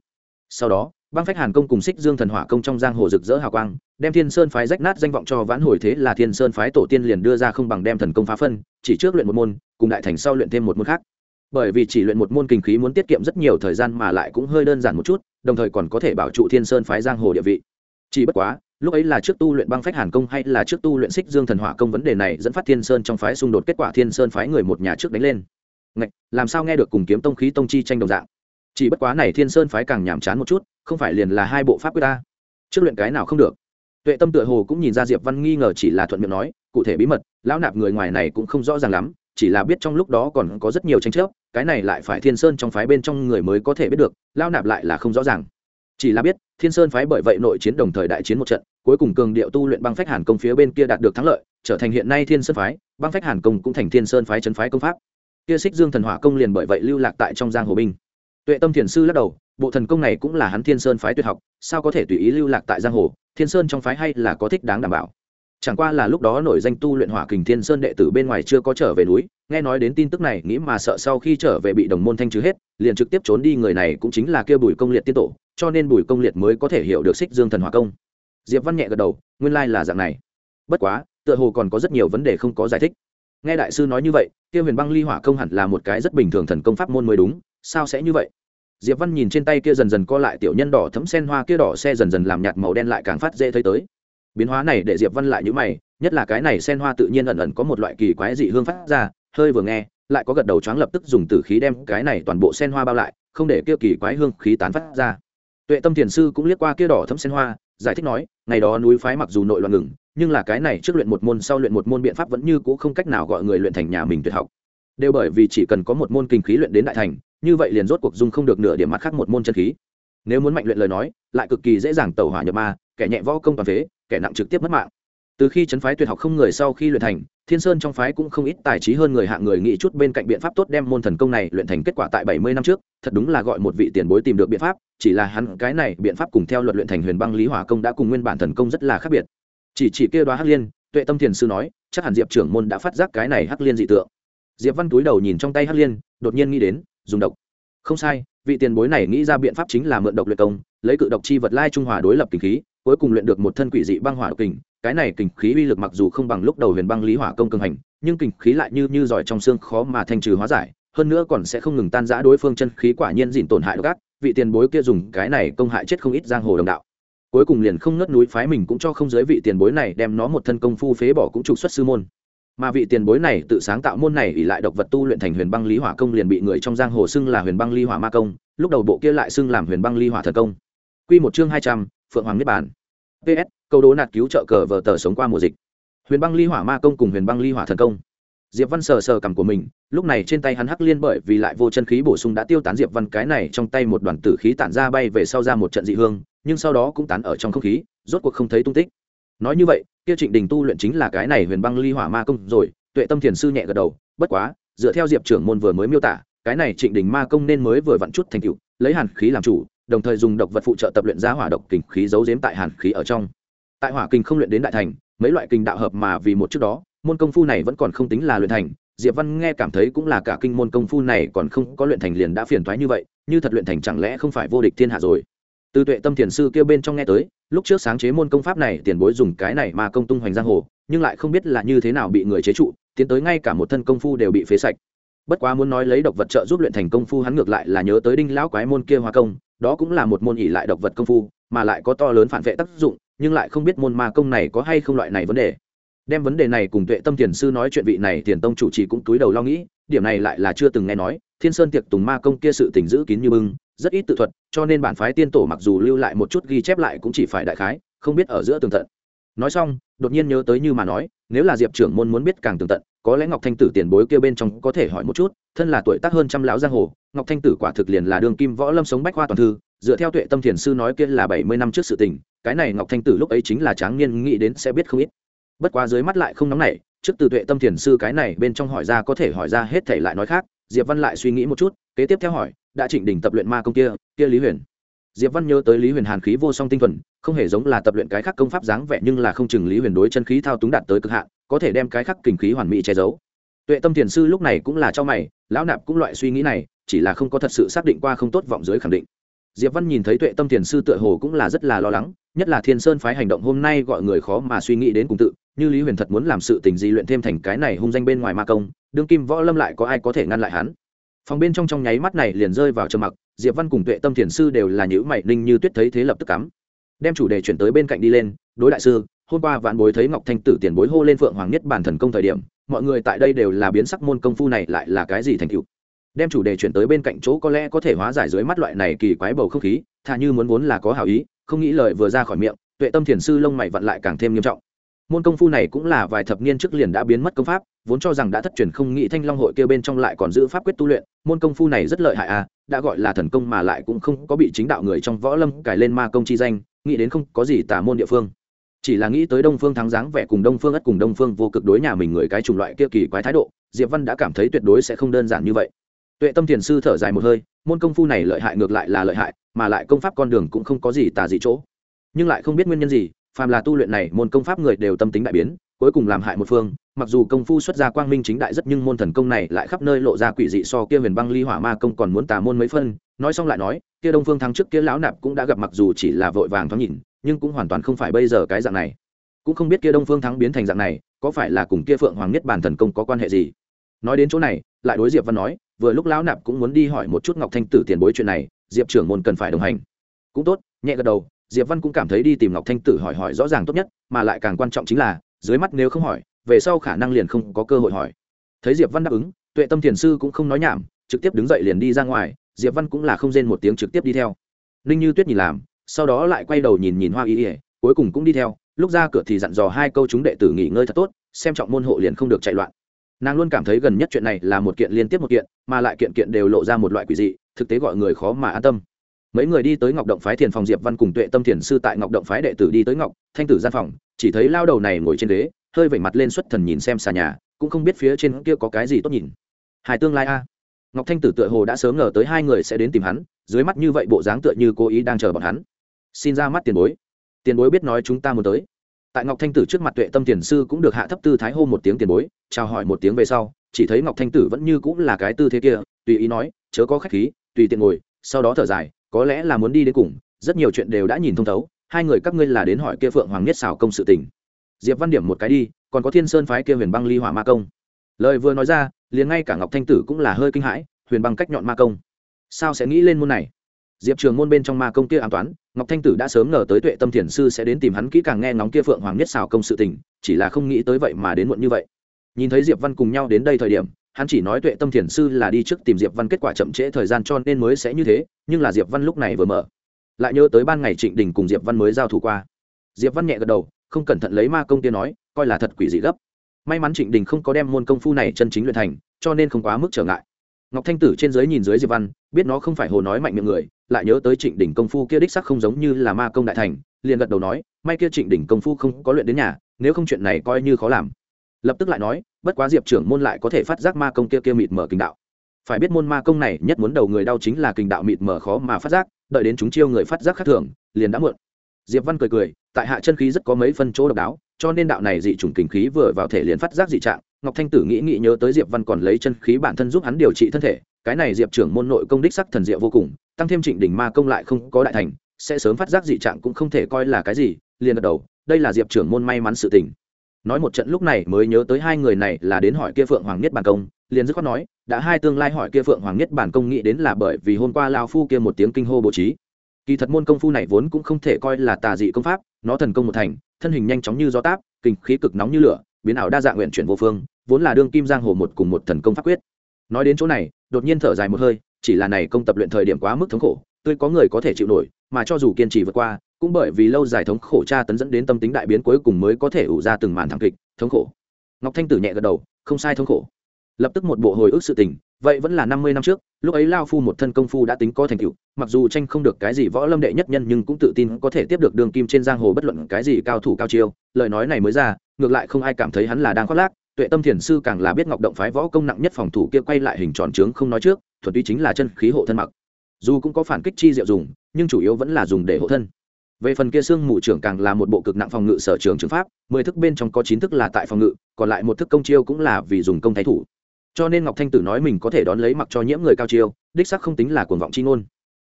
Speaker 1: Sau đó, băng phách hàn công cùng xích dương thần hỏa công trong giang hồ rực rỡ hào quang, đem thiên sơn phái rách nát danh vọng cho vãn hồi thế là thiên sơn phái tổ tiên liền đưa ra không bằng đem thần công phá phân, chỉ trước luyện một môn, cùng đại thành sau luyện thêm một môn khác bởi vì chỉ luyện một môn kinh khí muốn tiết kiệm rất nhiều thời gian mà lại cũng hơi đơn giản một chút đồng thời còn có thể bảo trụ thiên sơn phái giang hồ địa vị. Chỉ bất quá lúc ấy là trước tu luyện băng phách hàn công hay là trước tu luyện xích dương thần hỏa công vấn đề này dẫn phát thiên sơn trong phái xung đột kết quả thiên sơn phái người một nhà trước đánh lên. Ngạch, làm sao nghe được cùng kiếm tông khí tông chi tranh đồng dạng? Chỉ bất quá này thiên sơn phái càng nhàm chán một chút không phải liền là hai bộ pháp quyết ta. Trước luyện cái nào không được. Tuệ tâm tựa hồ cũng nhìn ra diệp văn nghi ngờ chỉ là thuận miệng nói cụ thể bí mật lão nạp người ngoài này cũng không rõ ràng lắm chỉ là biết trong lúc đó còn có rất nhiều tranh chấp, cái này lại phải thiên sơn trong phái bên trong người mới có thể biết được, lao nạp lại là không rõ ràng. Chỉ là biết, thiên sơn phái bởi vậy nội chiến đồng thời đại chiến một trận, cuối cùng cường điệu tu luyện băng phách hàn công phía bên kia đạt được thắng lợi, trở thành hiện nay thiên sơn phái, băng phách hàn công cũng thành thiên sơn phái trấn phái công pháp. Kia xích dương thần hỏa công liền bởi vậy lưu lạc tại trong giang hồ binh. Tuệ tâm thiền sư lắc đầu, bộ thần công này cũng là hắn thiên sơn phái tuyệt học, sao có thể tùy ý lưu lạc tại giang hồ, thiên sơn trong phái hay là có thích đáng đảm bảo chẳng qua là lúc đó nổi danh tu luyện hỏa kình thiên sơn đệ tử bên ngoài chưa có trở về núi, nghe nói đến tin tức này, nghĩ mà sợ sau khi trở về bị đồng môn thanh trừ hết, liền trực tiếp trốn đi, người này cũng chính là kia bùi công liệt tiên tổ, cho nên bùi công liệt mới có thể hiểu được xích dương thần hỏa công. Diệp văn nhẹ gật đầu, nguyên lai là dạng này. Bất quá, tựa hồ còn có rất nhiều vấn đề không có giải thích. Nghe đại sư nói như vậy, kia huyền băng ly hỏa công hẳn là một cái rất bình thường thần công pháp môn mới đúng, sao sẽ như vậy? Diệp văn nhìn trên tay kia dần dần co lại tiểu nhân đỏ thấm sen hoa, kia đỏ xe dần dần làm nhạt màu đen lại càng phát dễ thấy tới biến hóa này để diệp văn lại nhữ mày, nhất là cái này sen hoa tự nhiên ẩn ẩn có một loại kỳ quái dị hương phát ra, hơi vừa nghe, lại có gật đầu choáng lập tức dùng tử khí đem cái này toàn bộ sen hoa bao lại, không để kia kỳ quái hương khí tán phát ra. Tuệ tâm thiền sư cũng liếc qua kia đỏ thấm sen hoa, giải thích nói, ngày đó núi phái mặc dù nội loạn ngừng, nhưng là cái này trước luyện một môn sau luyện một môn biện pháp vẫn như cũ không cách nào gọi người luyện thành nhà mình tuyệt học. Đều bởi vì chỉ cần có một môn kinh khí luyện đến đại thành, như vậy liền rốt cuộc dung không được nửa điểm mặt khác một môn chân khí. Nếu muốn mạnh luyện lời nói, lại cực kỳ dễ dàng tẩu hỏa nhập ma kẻ nhẹ võ công toàn phế, kẻ nặng trực tiếp mất mạng. Từ khi chấn phái tuyệt học không người sau khi luyện thành, thiên sơn trong phái cũng không ít tài trí hơn người hạng người nghĩ chút bên cạnh biện pháp tốt đem môn thần công này luyện thành kết quả tại bảy mươi năm trước, thật đúng là gọi một vị tiền bối tìm được biện pháp, chỉ là hắn cái này biện pháp cùng theo luật luyện thành huyền băng lý hỏa công đã cùng nguyên bản thần công rất là khác biệt. Chỉ chỉ kia đoá hắc liên, tuệ tâm thiền sư nói, chắc hẳn diệp trưởng môn đã phát giác cái này hắc liên dị tượng. Diệp văn túi đầu nhìn trong tay hắc liên, đột nhiên nghĩ đến, dùng độc. Không sai, vị tiền bối này nghĩ ra biện pháp chính là mượn độc luyện công, lấy cự độc chi vật lai trung hòa đối lập kinh khí cuối cùng luyện được một thân quỷ dị băng hỏa độc kình. Cái này kình khí uy lực mặc dù không bằng lúc đầu huyền băng lý hỏa công cường hành, nhưng kình khí lại như như giỏi trong xương khó mà thanh trừ hóa giải, hơn nữa còn sẽ không ngừng tan rã đối phương chân khí quả nhiên dịn tổn hại gác vị tiền bối kia dùng cái này công hại chết không ít giang hồ đồng đạo. Cuối cùng liền không ngất núi phái mình cũng cho không giới vị tiền bối này đem nó một thân công phu phế bỏ cũng trục xuất sư môn. Mà vị tiền bối này tự sáng tạo môn này ỉ lại độc vật tu luyện thành huyền băng lý hỏa công liền bị người trong giang hồ xưng là huyền băng ly hỏa ma công, lúc đầu bộ kia lại xưng làm huyền băng ly hỏa thần công. Q một chương hai trăm phượng hoàng niết bản ps câu đố nạt cứu trợ cờ vờ tờ sống qua mùa dịch. Huyền băng ly hỏa ma công cùng huyền băng ly hỏa thần công. Diệp văn sờ sờ cằm của mình, lúc này trên tay hắn hắc liên bởi vì lại vô chân khí bổ sung đã tiêu tán diệp văn cái này trong tay một đoàn tử khí tản ra bay về sau ra một trận dị hương, nhưng sau đó cũng tán ở trong không khí, rốt cuộc không thấy tung tích. Nói như vậy, kia trịnh đình tu luyện chính là cái này huyền băng ly hỏa ma công rồi, tuệ tâm thiền sư nhẹ gật đầu, bất quá, dựa theo diệp trưởng môn vừa mới miêu tả, cái này trịnh đình ma công nên mới vừa vặn chút thành tựu, lấy hàn khí làm chủ đồng thời dùng độc vật phụ trợ tập luyện ra hỏa độc kình khí giấu giếm tại hàn khí ở trong. Tại hỏa kình không luyện đến đại thành, mấy loại kình đạo hợp mà vì một trước đó, môn công phu này vẫn còn không tính là luyện thành. Diệp văn nghe cảm thấy cũng là cả kinh môn công phu này còn không có luyện thành liền đã phiền thoái như vậy, như thật luyện thành chẳng lẽ không phải vô địch thiên hạ rồi? Từ tuệ tâm thiền sư kêu bên trong nghe tới, lúc trước sáng chế môn công pháp này, tiền bối dùng cái này mà công tung hoành giang hồ, nhưng lại không biết là như thế nào bị người chế trụ, tiến tới ngay cả một thân công phu đều bị phế sạch. Bất quá muốn nói lấy độc vật trợ giúp luyện thành công phu, hắn ngược lại là nhớ tới đinh lão quái môn kia hoa công đó cũng là một môn ỉ lại độc vật công phu, mà lại có to lớn phản vệ tác dụng, nhưng lại không biết môn ma công này có hay không loại này vấn đề. Đem vấn đề này cùng tuệ tâm thiền sư nói chuyện vị này, tiền tông chủ trì cũng túi đầu lo nghĩ, điểm này lại là chưa từng nghe nói, thiên sơn tiệc tùng ma công kia sự tình giữ kín như bưng, rất ít tự thuật, cho nên bản phái tiên tổ mặc dù lưu lại một chút ghi chép lại cũng chỉ phải đại khái, không biết ở giữa tường tận. Nói xong, đột nhiên nhớ tới như mà nói, nếu là diệp trưởng môn muốn biết càng tường tận có lẽ ngọc thanh tử tiền bối kia bên trong có thể hỏi một chút, thân là tuổi tác hơn trăm lão giang hồ, ngọc thanh tử quả thực liền là đường kim võ lâm sống bách khoa toàn thư, dựa theo tuệ tâm thiền sư nói kia là bảy mươi năm trước sự tình, cái này ngọc thanh tử lúc ấy chính là tráng niên, nghĩ đến sẽ biết không ít. Bất quá dưới mắt lại không nóng nảy, trước từ tuệ tâm thiền sư cái này bên trong hỏi ra có thể hỏi ra hết thể lại nói khác, diệp văn lại suy nghĩ một chút, kế tiếp theo hỏi, đã trịnh đỉnh tập luyện ma công kia kia lý huyền. Diệp văn nhớ tới lý huyền hàn khí vô song tinh thuần, không hề giống là tập luyện cái khác công pháp dáng vẻ nhưng là không chừng lý huyền đối chân khí thao túng đạt tới cực hạn có thể đem cái khắc kinh khí hoàn mỹ che giấu. Tuệ tâm thiền sư lúc này cũng là cho mày, lão nạp cũng loại suy nghĩ này, chỉ là không có thật sự xác định qua không tốt vọng dưới khẳng định. Diệp văn nhìn thấy tuệ tâm thiền sư tựa hồ cũng là rất là lo lắng, nhất là thiên sơn phái hành động hôm nay gọi người khó mà suy nghĩ đến cùng tự, như lý huyền thật muốn làm sự tình gì luyện thêm thành cái này hung danh bên ngoài ma công, đương kim võ lâm lại có ai có thể ngăn lại hắn. Phòng bên trong trong nháy mắt này liền rơi vào trầm mặc, diệp văn cùng tuệ tâm thiền sư đều là những mảy ninh như tuyết thấy thế lập tức cắm. Đem chủ đề chuyển tới bên cạnh đi lên, đối đại sư hôm qua vạn bối thấy ngọc thanh tử tiền bối hô lên phượng hoàng nhất bản thần công thời điểm, mọi người tại đây đều là biến sắc môn công phu này lại là cái gì thành cựu đem chủ đề chuyển tới bên cạnh chỗ có lẽ có thể hóa giải dưới mắt loại này kỳ quái bầu không khí thà như muốn vốn là có hảo ý, không nghĩ lời vừa ra khỏi miệng, tuệ tâm thiền sư lông mày vặn lại càng thêm nghiêm trọng. Môn công phu này cũng là vài thập niên trước liền đã biến mất công pháp, vốn cho rằng đã thất truyền không nghĩ thanh long hội kêu bên trong lại còn giữ pháp quyết tu luyện, môn công phu này rất lợi hại à đã gọi là thần công mà lại cũng không có bị chính đạo người trong võ lâm cải lên ma công chi danh, nghĩ đến không có gì tả môn địa phương chỉ là nghĩ tới đông phương thắng dáng vẻ cùng đông phương ất cùng đông phương vô cực đối nhà mình người cái chủng loại kia kỳ quái thái độ, diệp văn đã cảm thấy tuyệt đối sẽ không đơn giản như vậy. Tuệ tâm thiền sư thở dài một hơi, môn công phu này lợi hại ngược lại là lợi hại, mà lại công pháp con đường cũng không có gì tà gì chỗ. Nhưng lại không biết nguyên nhân gì, phàm là tu luyện này, môn công pháp người đều tâm tính đại biến, cuối cùng làm hại một phương, mặc dù công phu xuất ra quang minh chính đại rất nhưng môn thần công này lại khắp nơi lộ ra quỷ dị so kia huyền băng ly hỏa ma công còn muốn tà môn mấy phân. Nói xong lại nói, kia đông phương thắng trước kia lão nạp cũng đã gặp mặc dù chỉ là vội vàng thoáng nhìn nhưng cũng hoàn toàn không phải bây giờ cái dạng này. Cũng không biết kia đông phương thắng biến thành dạng này, có phải là cùng kia phượng hoàng nhất bản thần công có quan hệ gì? Nói đến chỗ này, lại đối diệp văn nói, vừa lúc lão nạp cũng muốn đi hỏi một chút ngọc thanh tử tiền bối chuyện này, diệp trưởng môn cần phải đồng hành. Cũng tốt, nhẹ gật đầu, diệp văn cũng cảm thấy đi tìm ngọc thanh tử hỏi hỏi rõ ràng tốt nhất, mà lại càng quan trọng chính là, dưới mắt nếu không hỏi, về sau khả năng liền không có cơ hội hỏi. Thấy diệp văn đáp ứng, tuệ tâm thiền sư cũng không nói nhảm, trực tiếp đứng dậy liền đi ra ngoài, diệp văn cũng là không rên một tiếng trực tiếp đi theo. Ninh như tuyết nhìn làm sau đó lại quay đầu nhìn nhìn hoa y ỉa, cuối cùng cũng đi theo. Lúc ra cửa thì dặn dò hai câu chúng đệ tử nghỉ ngơi thật tốt, xem trọng môn hộ liền không được chạy loạn. Nàng luôn cảm thấy gần nhất chuyện này là một kiện liên tiếp một kiện, mà lại kiện kiện đều lộ ra một loại quỷ dị, thực tế gọi người khó mà an tâm. Mấy người đi tới ngọc động phái thiền phòng diệp văn cùng tuệ tâm thiền sư tại ngọc động phái đệ tử đi tới ngọc, thanh tử gian phòng, chỉ thấy lao đầu này ngồi trên ghế, hơi vẩy mặt lên xuất thần nhìn xem xà nhà, cũng không biết phía trên kia có cái gì tốt nhìn. Hài tương lai a. Ngọc thanh tử tựa hồ đã sớm ngờ tới hai người sẽ đến tìm hắn, dưới mắt như vậy bộ dáng tựa như cố ý đang chờ bọn hắn xin ra mắt tiền bối. Tiền bối biết nói chúng ta muốn tới. Tại ngọc thanh tử trước mặt tuệ tâm tiền sư cũng được hạ thấp tư thái hô một tiếng tiền bối, chào hỏi một tiếng về sau, chỉ thấy ngọc thanh tử vẫn như cũng là cái tư thế kia, tùy ý nói, chớ có khách khí, tùy tiện ngồi, sau đó thở dài, có lẽ là muốn đi đến cùng, rất nhiều chuyện đều đã nhìn thông thấu, hai người các ngươi là đến hỏi kia phượng hoàng nhất xảo công sự tình. Diệp văn điểm một cái đi, còn có thiên sơn phái kia huyền băng ly hỏa ma công. Lời vừa nói ra, liền ngay cả ngọc thanh tử cũng là hơi kinh hãi, huyền băng cách nhọn ma công, sao sẽ nghĩ lên môn này? Diệp trường môn bên trong ma công kia an toán, ngọc thanh tử đã sớm ngờ tới tuệ tâm thiền sư sẽ đến tìm hắn kỹ càng nghe ngóng kia phượng hoàng nhất xào công sự tình, chỉ là không nghĩ tới vậy mà đến muộn như vậy. Nhìn thấy diệp văn cùng nhau đến đây thời điểm, hắn chỉ nói tuệ tâm thiền sư là đi trước tìm diệp văn kết quả chậm trễ thời gian cho nên mới sẽ như thế, nhưng là diệp văn lúc này vừa mở, lại nhớ tới ban ngày trịnh đình cùng diệp văn mới giao thủ qua. Diệp văn nhẹ gật đầu, không cẩn thận lấy ma công kia nói, coi là thật quỷ dị gấp. May mắn trịnh đình không có đem môn công phu này chân chính luyện thành, cho nên không quá mức trở ngại. Ngọc thanh tử trên dưới nhìn dưới diệp văn, biết nó không phải hồ nói mạnh miệng người lại nhớ tới trịnh đỉnh công phu kia đích sắc không giống như là ma công đại thành, liền gật đầu nói, may kia trịnh đỉnh công phu không có luyện đến nhà, nếu không chuyện này coi như khó làm. Lập tức lại nói, bất quá diệp trưởng môn lại có thể phát giác ma công kia kia mịt mở kinh đạo. Phải biết môn ma công này nhất muốn đầu người đau chính là kinh đạo mịt mở khó mà phát giác, đợi đến chúng chiêu người phát giác khác thường, liền đã muộn. Diệp văn cười cười, tại hạ chân khí rất có mấy phân chỗ độc đáo, cho nên đạo này dị chủng kinh khí vừa vào thể liền phát giác dị trạng. Ngọc thanh tử nghĩ nghĩ nhớ tới diệp văn còn lấy chân khí bản thân giúp hắn điều trị thân thể, cái này diệp trưởng môn nội công đích sắc thần diệu vô cùng tăng thêm trịnh đỉnh ma công lại không có đại thành, sẽ sớm phát giác dị trạng cũng không thể coi là cái gì, liền gật đầu, đây là diệp trưởng môn may mắn sự tình. Nói một trận lúc này mới nhớ tới hai người này là đến hỏi kia phượng hoàng nhất bản công, liền dứt khoát nói, đã hai tương lai hỏi kia phượng hoàng nhất bản công nghĩ đến là bởi vì hôm qua lao phu kia một tiếng kinh hô bố trí. Kỳ thật môn công phu này vốn cũng không thể coi là tà dị công pháp, nó thần công một thành, thân hình nhanh chóng như gió táp, kinh khí cực nóng như lửa, biến ảo đa dạng nguyện chuyển vô phương, vốn là đương kim giang hồ một cùng một thần công pháp quyết. Nói đến chỗ này, đột nhiên thở dài một hơi chỉ là này công tập luyện thời điểm quá mức thống khổ, tươi có người có thể chịu nổi, mà cho dù kiên trì vượt qua, cũng bởi vì lâu dài thống khổ tra tấn dẫn đến tâm tính đại biến cuối cùng mới có thể ủ ra từng màn thảm kịch, thống khổ. Ngọc thanh tử nhẹ gật đầu, không sai thống khổ. Lập tức một bộ hồi ức sự tình, vậy vẫn là năm mươi năm trước, lúc ấy lao phu một thân công phu đã tính có thành tựu, mặc dù tranh không được cái gì võ lâm đệ nhất nhân nhưng cũng tự tin có thể tiếp được đường kim trên giang hồ bất luận cái gì cao thủ cao chiêu, lời nói này mới ra, ngược lại không ai cảm thấy hắn là đang khoác lác, tuệ tâm thiền sư càng là biết ngọc động phái võ công nặng nhất phòng thủ kia quay lại hình tròn trướng không nói trước thuần túy chính là chân khí hộ thân mặc. Dù cũng có phản kích chi diệu dùng, nhưng chủ yếu vẫn là dùng để hộ thân. Về phần kia xương mù trưởng càng là một bộ cực nặng phòng ngự sở trường trường pháp, mười thức bên trong có chín thức là tại phòng ngự, còn lại một thức công chiêu cũng là vì dùng công thái thủ. Cho nên ngọc thanh tử nói mình có thể đón lấy mặc cho nhiễm người cao chiêu, đích sắc không tính là cuồng vọng chi ngôn.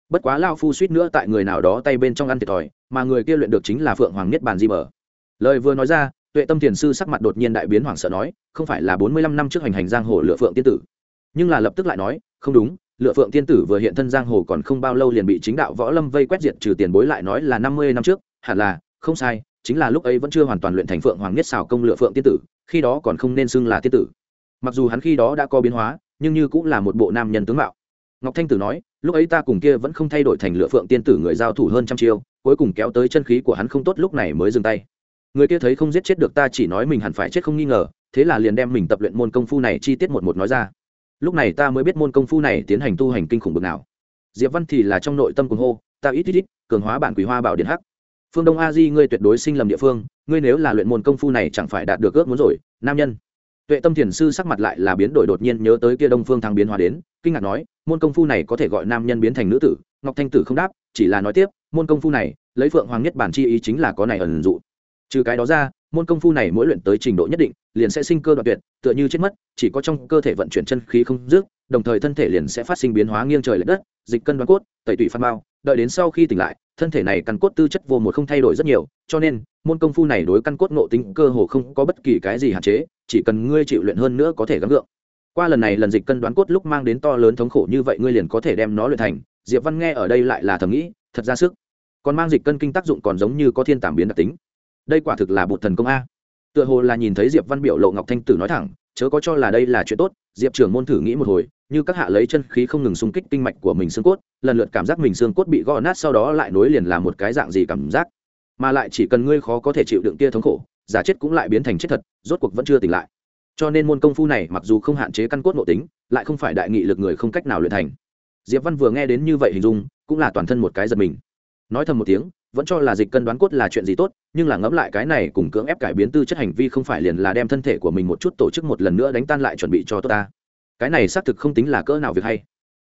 Speaker 1: Bất quá lao phu suýt nữa tại người nào đó tay bên trong ăn thiệt thòi, mà người kia luyện được chính là phượng hoàng niết bàn di mở lời vừa nói ra, tuệ tâm thiền sư sắc mặt đột nhiên đại biến hoảng sợ nói, không phải là bốn mươi lăm năm trước hành hành giang hồ lựa phượng tiên tử. Nhưng là lập tức lại nói không đúng, lựa phượng tiên tử vừa hiện thân giang hồ còn không bao lâu liền bị chính đạo võ lâm vây quét diệt trừ tiền bối lại nói là năm mươi năm trước, hẳn là, không sai, chính là lúc ấy vẫn chưa hoàn toàn luyện thành phượng hoàng nhất xào công lựa phượng tiên tử, khi đó còn không nên xưng là tiên tử. Mặc dù hắn khi đó đã có biến hóa, nhưng như cũng là một bộ nam nhân tướng mạo. Ngọc thanh tử nói, lúc ấy ta cùng kia vẫn không thay đổi thành lựa phượng tiên tử người giao thủ hơn trăm chiêu, cuối cùng kéo tới chân khí của hắn không tốt lúc này mới dừng tay. Người kia thấy không giết chết được ta chỉ nói mình hẳn phải chết không nghi ngờ, thế là liền đem mình tập luyện môn công phu này chi tiết một một nói ra lúc này ta mới biết môn công phu này tiến hành tu hành kinh khủng bực nào. Diệp văn thì là trong nội tâm cùng hô, ta ít ít ít, cường hóa bản quỷ hoa bảo điện hắc. Phương đông a di, ngươi tuyệt đối sinh lầm địa phương, ngươi nếu là luyện môn công phu này chẳng phải đạt được ước muốn rồi, nam nhân. Tuệ tâm thiền sư sắc mặt lại là biến đổi đột nhiên nhớ tới kia đông phương thăng biến hóa đến, kinh ngạc nói, môn công phu này có thể gọi nam nhân biến thành nữ tử? Ngọc thanh tử không đáp, chỉ là nói tiếp, môn công phu này, lấy phượng hoàng nhất bản chi ý chính là có này ẩn dụ. Trừ cái đó ra, môn công phu này mỗi luyện tới trình độ nhất định liền sẽ sinh cơ đoạn tuyệt, tựa như chết mất, chỉ có trong cơ thể vận chuyển chân khí không dứt, đồng thời thân thể liền sẽ phát sinh biến hóa nghiêng trời l ệ đất, dịch cân đoán cốt, tẩy tủy phan bao đợi đến sau khi tỉnh lại, thân thể này căn cốt tư chất vô một không thay đổi rất nhiều, cho nên, môn công phu này đối căn cốt ngộ tính cơ hồ không có bất kỳ cái gì hạn chế, chỉ cần ngươi chịu luyện hơn nữa có thể gắng gượng. Qua lần này lần dịch cân đoán cốt lúc mang đến to lớn thống khổ như vậy ngươi liền có thể đem nó luyện thành. Diệp văn nghe ở đây lại là thầm nghĩ, thật ra sức. Còn mang dịch cân kinh tác dụng còn giống như có thiên tảm biến đặc tính. Đây quả thực là bột thần công a tựa hồ là nhìn thấy diệp văn biểu lộ ngọc thanh tử nói thẳng, chớ có cho là đây là chuyện tốt. Diệp trưởng môn thử nghĩ một hồi, như các hạ lấy chân khí không ngừng xung kích kinh mạch của mình xương cốt, lần lượt cảm giác mình xương cốt bị gõ nát sau đó lại nối liền là một cái dạng gì cảm giác. Mà lại chỉ cần ngươi khó có thể chịu đựng kia thống khổ, giả chết cũng lại biến thành chết thật, rốt cuộc vẫn chưa tỉnh lại. Cho nên môn công phu này mặc dù không hạn chế căn cốt nội tính, lại không phải đại nghị lực người không cách nào luyện thành. Diệp văn vừa nghe đến như vậy hình dung, cũng là toàn thân một cái giật mình. Nói thầm một tiếng vẫn cho là dịch cân đoán cốt là chuyện gì tốt, nhưng là ngẫm lại cái này cùng cưỡng ép cải biến tư chất hành vi không phải liền là đem thân thể của mình một chút tổ chức một lần nữa đánh tan lại chuẩn bị cho tốt ta. Cái này xác thực không tính là cỡ nào việc hay.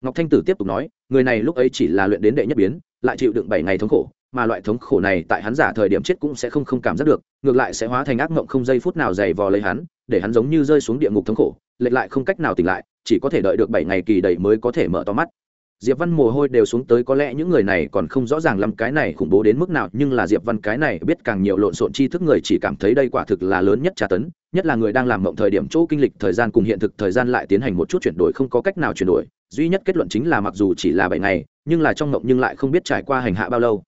Speaker 1: Ngọc thanh tử tiếp tục nói, người này lúc ấy chỉ là luyện đến đệ nhất biến, lại chịu đựng bảy ngày thống khổ, mà loại thống khổ này tại hắn giả thời điểm chết cũng sẽ không không cảm giác được, ngược lại sẽ hóa thành ác mộng không giây phút nào dày vò lấy hắn, để hắn giống như rơi xuống địa ngục thống khổ, lệch lại không cách nào tỉnh lại, chỉ có thể đợi được bảy ngày kỳ đầy mới có thể mở to mắt diệp văn mồ hôi đều xuống tới, có lẽ những người này còn không rõ ràng lắm cái này khủng bố đến mức nào, nhưng là diệp văn cái này biết càng nhiều lộn xộn tri thức người chỉ cảm thấy đây quả thực là lớn nhất tra tấn, nhất là người đang làm mộng thời điểm, chỗ kinh lịch thời gian cùng hiện thực thời gian lại tiến hành một chút chuyển đổi, không có cách nào chuyển đổi. Duy nhất kết luận chính là mặc dù chỉ là bảy ngày, nhưng là trong mộng nhưng lại không biết trải qua hành hạ bao lâu.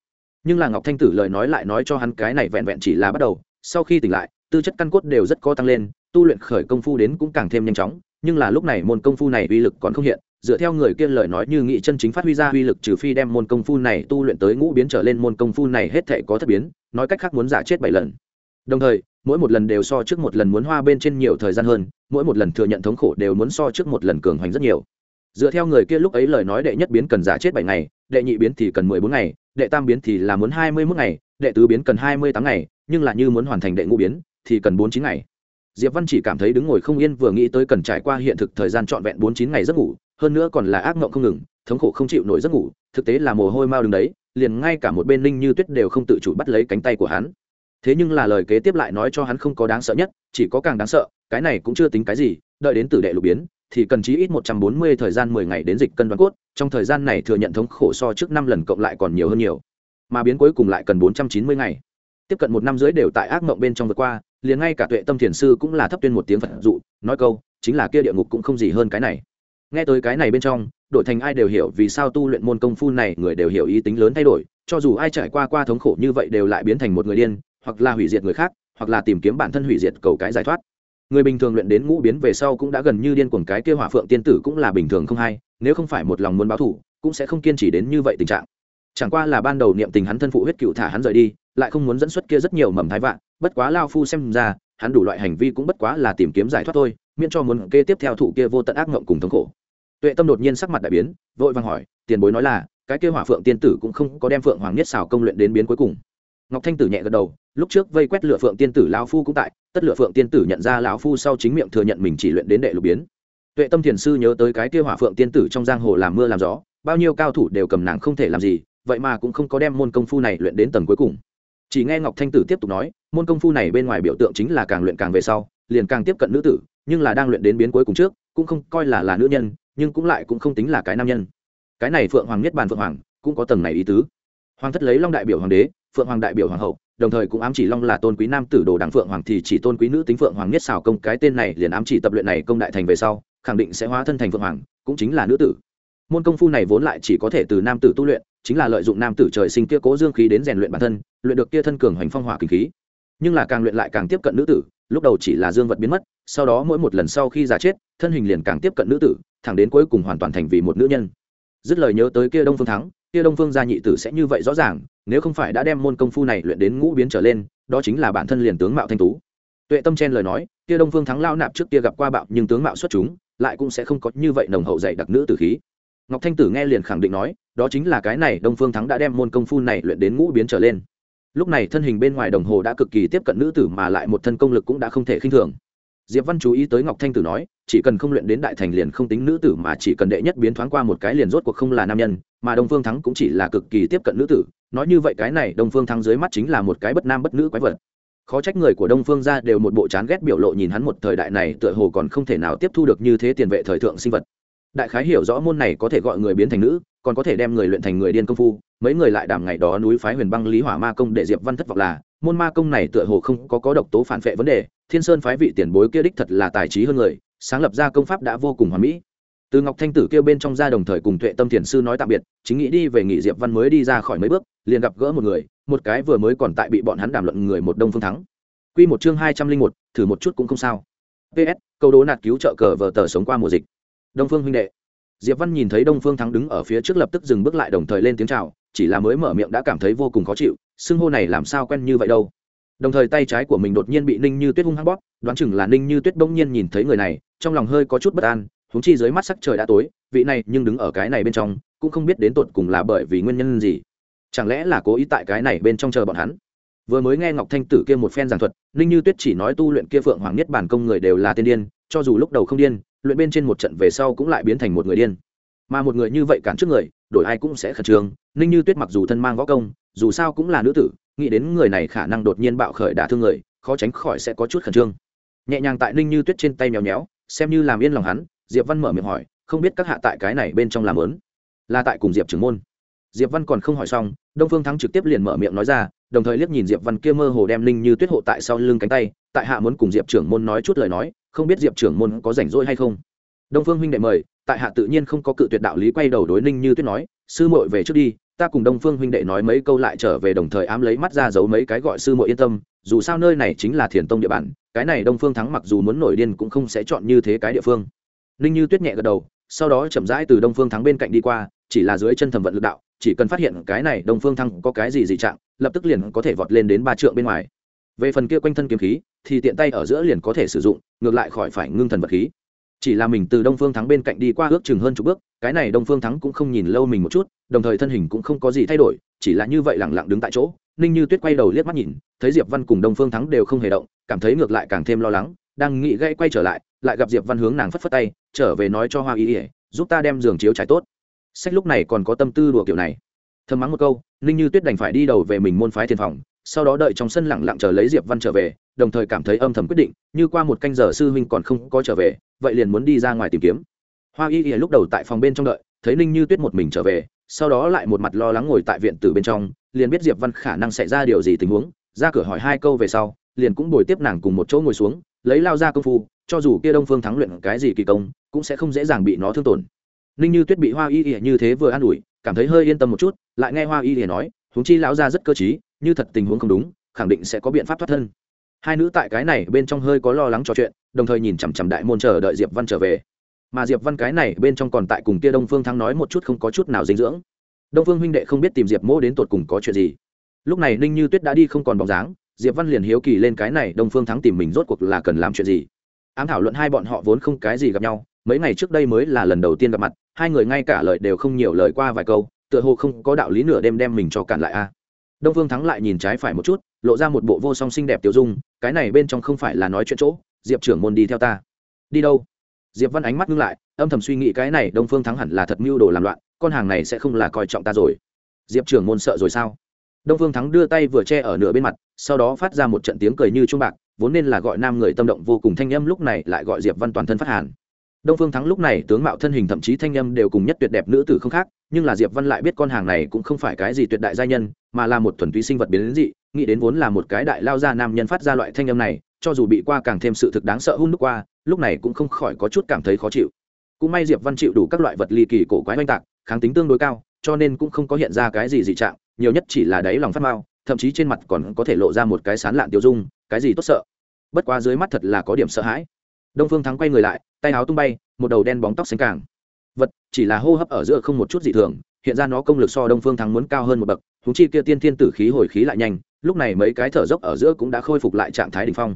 Speaker 1: Nhưng là ngọc thanh tử lời nói lại nói cho hắn cái này vẹn vẹn chỉ là bắt đầu, sau khi tỉnh lại, tư chất căn cốt đều rất có tăng lên, tu luyện khởi công phu đến cũng càng thêm nhanh chóng, nhưng là lúc này môn công phu này uy lực còn không hiện dựa theo người kia lời nói như nghị chân chính phát huy ra uy lực trừ phi đem môn công phu này tu luyện tới ngũ biến trở lên môn công phu này hết thể có thất biến, nói cách khác muốn giả chết bảy lần. Đồng thời, mỗi một lần đều so trước một lần muốn hoa bên trên nhiều thời gian hơn, mỗi một lần thừa nhận thống khổ đều muốn so trước một lần cường hoành rất nhiều. Dựa theo người kia lúc ấy lời nói đệ nhất biến cần giả chết bảy ngày, đệ nhị biến thì cần mười bốn ngày, đệ tam biến thì là muốn hai mươi mốt ngày, đệ tứ biến cần hai mươi tám ngày, nhưng là như muốn hoàn thành đệ ngũ biến thì cần bốn chín ngày. Diệp văn chỉ cảm thấy đứng ngồi không yên vừa nghĩ tới cần trải qua hiện thực thời gian trọn vẹn bốn chín ngày giấc ngủ hơn nữa còn là ác mộng không ngừng, thống khổ không chịu nổi giấc ngủ, thực tế là mồ hôi mau đứng đấy, liền ngay cả một bên linh như tuyết đều không tự chủ bắt lấy cánh tay của hắn. Thế nhưng là lời kế tiếp lại nói cho hắn không có đáng sợ nhất, chỉ có càng đáng sợ, cái này cũng chưa tính cái gì, đợi đến tử đệ lục biến, thì cần chí ít một trăm bốn mươi thời gian mười ngày đến dịch cân đoán cốt, trong thời gian này thừa nhận thống khổ so trước năm lần cộng lại còn nhiều hơn nhiều. Mà biến cuối cùng lại cần bốn trăm chín mươi ngày. Tiếp cận một năm rưỡi đều tại ác mộng bên trong vượt qua, liền ngay cả tuệ tâm thiền sư cũng là thấp tuyên một tiếng phật dụ, nói câu, chính là kia địa ngục cũng không gì hơn cái này nghe tới cái này bên trong, đội thành ai đều hiểu vì sao tu luyện môn công phu này, người đều hiểu ý tính lớn thay đổi, cho dù ai trải qua qua thống khổ như vậy đều lại biến thành một người điên, hoặc là hủy diệt người khác, hoặc là tìm kiếm bản thân hủy diệt cầu cái giải thoát. Người bình thường luyện đến ngũ biến về sau cũng đã gần như điên cuồng, cái kia hỏa phượng tiên tử cũng là bình thường không hay, nếu không phải một lòng muốn báo thủ cũng sẽ không kiên trì đến như vậy tình trạng. Chẳng qua là ban đầu niệm tình hắn thân phụ huyết cựu thả hắn rời đi, lại không muốn dẫn xuất kia rất nhiều mầm thái vạn, bất quá lao phu xem ra hắn đủ loại hành vi cũng bất quá là tìm kiếm giải thoát thôi, miễn cho muốn kê tiếp theo thụ kia vô tận ác ngộng cùng thống khổ. Tuệ tâm đột nhiên sắc mặt đại biến, vội vàng hỏi, tiền bối nói là, cái kia hỏa phượng tiên tử cũng không có đem phượng hoàng nhất xào công luyện đến biến cuối cùng. Ngọc thanh tử nhẹ gật đầu, lúc trước vây quét lửa phượng tiên tử lão phu cũng tại, tất lửa phượng tiên tử nhận ra lão phu sau chính miệng thừa nhận mình chỉ luyện đến đệ lục biến. Tuệ tâm thiền sư nhớ tới cái kia hỏa phượng tiên tử trong giang hồ làm mưa làm gió, bao nhiêu cao thủ đều cầm nàng không thể làm gì, vậy mà cũng không có đem môn công phu này luyện đến tầng cuối cùng chỉ nghe ngọc thanh tử tiếp tục nói, môn công phu này bên ngoài biểu tượng chính là càng luyện càng về sau, liền càng tiếp cận nữ tử, nhưng là đang luyện đến biến cuối cùng trước, cũng không coi là là nữ nhân, nhưng cũng lại cũng không tính là cái nam nhân. Cái này phượng hoàng nhất bàn phượng hoàng, cũng có tầng này ý tứ. Hoàng thất lấy long đại biểu hoàng đế, phượng hoàng đại biểu hoàng hậu, đồng thời cũng ám chỉ long là tôn quý nam tử đồ đảng phượng hoàng thì chỉ tôn quý nữ tính phượng hoàng nhất xào công, cái tên này liền ám chỉ tập luyện này công đại thành về sau, khẳng định sẽ hóa thân thành phượng hoàng, cũng chính là nữ tử. Môn công phu này vốn lại chỉ có thể từ nam tử tu luyện chính là lợi dụng nam tử trời sinh kia cố dương khí đến rèn luyện bản thân, luyện được kia thân cường hoành phong hỏa kinh khí. Nhưng là càng luyện lại càng tiếp cận nữ tử, lúc đầu chỉ là dương vật biến mất, sau đó mỗi một lần sau khi già chết, thân hình liền càng tiếp cận nữ tử, thẳng đến cuối cùng hoàn toàn thành vì một nữ nhân. Dứt lời nhớ tới kia đông phương thắng, kia đông phương gia nhị tử sẽ như vậy rõ ràng, nếu không phải đã đem môn công phu này luyện đến ngũ biến trở lên, đó chính là bản thân liền tướng mạo thanh tú. Tuệ tâm chen lời nói, kia đông phương thắng lao nạp trước kia gặp qua bạo, nhưng tướng mạo xuất chúng, lại cũng sẽ không có như vậy nồng hậu dày đặc nữ tử khí. Ngọc thanh tử nghe liền khẳng định nói đó chính là cái này đông phương thắng đã đem môn công phu này luyện đến ngũ biến trở lên. Lúc này thân hình bên ngoài đồng hồ đã cực kỳ tiếp cận nữ tử mà lại một thân công lực cũng đã không thể khinh thường. Diệp văn chú ý tới ngọc thanh tử nói, chỉ cần không luyện đến đại thành liền không tính nữ tử mà chỉ cần đệ nhất biến thoáng qua một cái liền rốt cuộc không là nam nhân, mà đông phương thắng cũng chỉ là cực kỳ tiếp cận nữ tử. Nói như vậy cái này đông phương thắng dưới mắt chính là một cái bất nam bất nữ quái vật. Khó trách người của đông phương ra đều một bộ chán ghét biểu lộ nhìn hắn một thời đại này tựa hồ còn không thể nào tiếp thu được như thế tiền vệ thời thượng sinh vật. Đại khái hiểu rõ môn này có thể gọi người biến thành nữ còn có thể đem người luyện thành người điên công phu, mấy người lại đàm ngày đó núi phái huyền băng lý hỏa ma công để diệp văn thất vọng là, môn ma công này tựa hồ không có có độc tố phản vệ vấn đề, thiên sơn phái vị tiền bối kia đích thật là tài trí hơn người, sáng lập ra công pháp đã vô cùng hoàn mỹ. Từ ngọc thanh tử kêu bên trong ra đồng thời cùng tuệ tâm thiền sư nói tạm biệt, chính nghĩ đi về nghỉ diệp văn mới đi ra khỏi mấy bước, liền gặp gỡ một người, một cái vừa mới còn tại bị bọn hắn đàm luận người một đông phương thắng. Quy một chương hai trăm linh một, thử một chút cũng không sao. Ps câu đố nạt cứu trợ cờ vờ tờ sống qua mùa dịch. Đông phương huynh đệ diệp văn nhìn thấy đông phương thắng đứng ở phía trước lập tức dừng bước lại đồng thời lên tiếng chào, chỉ là mới mở miệng đã cảm thấy vô cùng khó chịu, xưng hô này làm sao quen như vậy đâu? Đồng thời tay trái của mình đột nhiên bị ninh như tuyết hung hăng bóp, đoán chừng là ninh như tuyết bỗng nhiên nhìn thấy người này, trong lòng hơi có chút bất an húng chi dưới mắt sắc trời đã tối, vị này nhưng đứng ở cái này bên trong, cũng không biết đến tột cùng là bởi vì nguyên nhân gì. Chẳng lẽ là cố ý tại cái này bên trong chờ bọn hắn? Vừa mới nghe ngọc thanh tử kia một phen giảng thuật, ninh như tuyết chỉ nói tu luyện kia phượng hoàng nhất bản công người đều là tiên điên, cho dù lúc đầu không điên luyện bên trên một trận về sau cũng lại biến thành một người điên. Mà một người như vậy cản trước người, đổi ai cũng sẽ khẩn trương. Ninh như tuyết mặc dù thân mang võ công, dù sao cũng là nữ tử, nghĩ đến người này khả năng đột nhiên bạo khởi đả thương người, khó tránh khỏi sẽ có chút khẩn trương. Nhẹ nhàng tại ninh như tuyết trên tay nhéo nhéo xem như làm yên lòng hắn, diệp văn mở miệng hỏi, không biết các hạ tại cái này bên trong làm lớn là tại cùng diệp trưởng môn. Diệp văn còn không hỏi xong, đông phương thắng trực tiếp liền mở miệng nói ra, đồng thời liếc nhìn diệp văn kia mơ hồ đem ninh như tuyết hộ tại sau lưng cánh tay, tại hạ muốn cùng diệp trưởng môn nói chút lời nói không biết diệp trưởng môn có rảnh rỗi hay không. Đông phương huynh đệ mời, tại hạ tự nhiên không có cự tuyệt đạo lý quay đầu đối ninh như tuyết nói, sư muội về trước đi, ta cùng đông phương huynh đệ nói mấy câu lại trở về đồng thời ám lấy mắt ra giấu mấy cái gọi sư muội yên tâm, dù sao nơi này chính là thiền tông địa bàn, cái này đông phương thắng mặc dù muốn nổi điên cũng không sẽ chọn như thế cái địa phương. Ninh như tuyết nhẹ gật đầu, sau đó chậm rãi từ đông phương thắng bên cạnh đi qua, chỉ là dưới chân thẩm vận lực đạo, chỉ cần phát hiện cái này đông phương thắng có cái gì dị trạng, lập tức liền có thể vọt lên đến ba trượng bên ngoài về phần kia quanh thân kiếm khí, thì tiện tay ở giữa liền có thể sử dụng, ngược lại khỏi phải ngưng thần vật khí. Chỉ là mình từ đông phương thắng bên cạnh đi qua ước chừng hơn chục bước, cái này đông phương thắng cũng không nhìn lâu mình một chút, đồng thời thân hình cũng không có gì thay đổi, chỉ là như vậy lẳng lặng đứng tại chỗ, ninh như tuyết quay đầu liếc mắt nhìn, thấy diệp văn cùng đông phương thắng đều không hề động, cảm thấy ngược lại càng thêm lo lắng, đang nghĩ gãy quay trở lại lại gặp diệp văn hướng nàng phất phất tay, trở về nói cho hoa y ỉa giúp ta đem giường chiếu trải tốt. Sách lúc này còn có tâm tư đùa kiểu này. Thơm mắng một câu, ninh như tuyết đành phải đi đầu về mình môn phái thiên phòng sau đó đợi trong sân lặng lặng chờ lấy diệp văn trở về, đồng thời cảm thấy âm thầm quyết định, như qua một canh giờ sư huynh còn không có trở về, vậy liền muốn đi ra ngoài tìm kiếm. Hoa y y lúc đầu tại phòng bên trong đợi, thấy ninh như tuyết một mình trở về, sau đó lại một mặt lo lắng ngồi tại viện tử bên trong, liền biết diệp văn khả năng xảy ra điều gì tình huống, ra cửa hỏi hai câu về sau, liền cũng bồi tiếp nàng cùng một chỗ ngồi xuống, lấy lao ra công phu, cho dù kia đông phương thắng luyện cái gì kỳ công, cũng sẽ không dễ dàng bị nó thương tổn. Ninh như tuyết bị hoa y y như thế vừa an ủi, cảm thấy hơi yên tâm một chút, lại nghe hoa y y nói, huống chi lão ra rất cơ t như thật tình huống không đúng, khẳng định sẽ có biện pháp thoát thân. Hai nữ tại cái này bên trong hơi có lo lắng trò chuyện, đồng thời nhìn chằm chằm đại môn chờ đợi diệp văn trở về. Mà diệp văn cái này bên trong còn tại cùng kia đông phương thắng nói một chút không có chút nào dinh dưỡng. Đông phương huynh đệ không biết tìm diệp mỗ đến tột cùng có chuyện gì. Lúc này ninh như tuyết đã đi không còn bóng dáng, diệp văn liền hiếu kỳ lên cái này đông phương thắng tìm mình rốt cuộc là cần làm chuyện gì. Ám thảo luận hai bọn họ vốn không cái gì gặp nhau, mấy ngày trước đây mới là lần đầu tiên gặp mặt, hai người ngay cả lời đều không nhiều lời qua vài câu, tựa hồ không có đạo lý nửa đêm đem mình cho cản lại a đông phương thắng lại nhìn trái phải một chút, lộ ra một bộ vô song xinh đẹp tiêu dung, cái này bên trong không phải là nói chuyện chỗ, diệp trưởng môn đi theo ta. Đi đâu? Diệp văn ánh mắt ngưng lại, âm thầm suy nghĩ cái này đông phương thắng hẳn là thật mưu đồ làm loạn, con hàng này sẽ không là coi trọng ta rồi. Diệp trưởng môn sợ rồi sao? Đông phương thắng đưa tay vừa che ở nửa bên mặt, sau đó phát ra một trận tiếng cười như trung bạc, vốn nên là gọi nam người tâm động vô cùng, thanh âm lúc này lại gọi diệp văn toàn thân phát hàn đông phương thắng lúc này tướng mạo thân hình thậm chí thanh âm đều cùng nhất tuyệt đẹp nữ tử không khác nhưng là diệp văn lại biết con hàng này cũng không phải cái gì tuyệt đại gia nhân mà là một thuần túy sinh vật biến dị nghĩ đến vốn là một cái đại lao gia nam nhân phát ra loại thanh âm này cho dù bị qua càng thêm sự thực đáng sợ hun lúc qua lúc này cũng không khỏi có chút cảm thấy khó chịu. Cũng may diệp văn chịu đủ các loại vật ly kỳ cổ quái oanh tạc kháng tính tương đối cao cho nên cũng không có hiện ra cái gì dị trạng nhiều nhất chỉ là đáy lòng phát mau, thậm chí trên mặt còn có thể lộ ra một cái sán lạn tiêu dung cái gì tốt sợ. Bất quá dưới mắt thật là có điểm sợ hãi đông phương thắng quay người lại, tay áo tung bay, một đầu đen bóng tóc xanh càng. Vật, chỉ là hô hấp ở giữa không một chút dị thường, hiện ra nó công lực so đông phương thắng muốn cao hơn một bậc húng chi kia tiên thiên tử khí hồi khí lại nhanh, lúc này mấy cái thở dốc ở giữa cũng đã khôi phục lại trạng thái đ ỉ n h phong.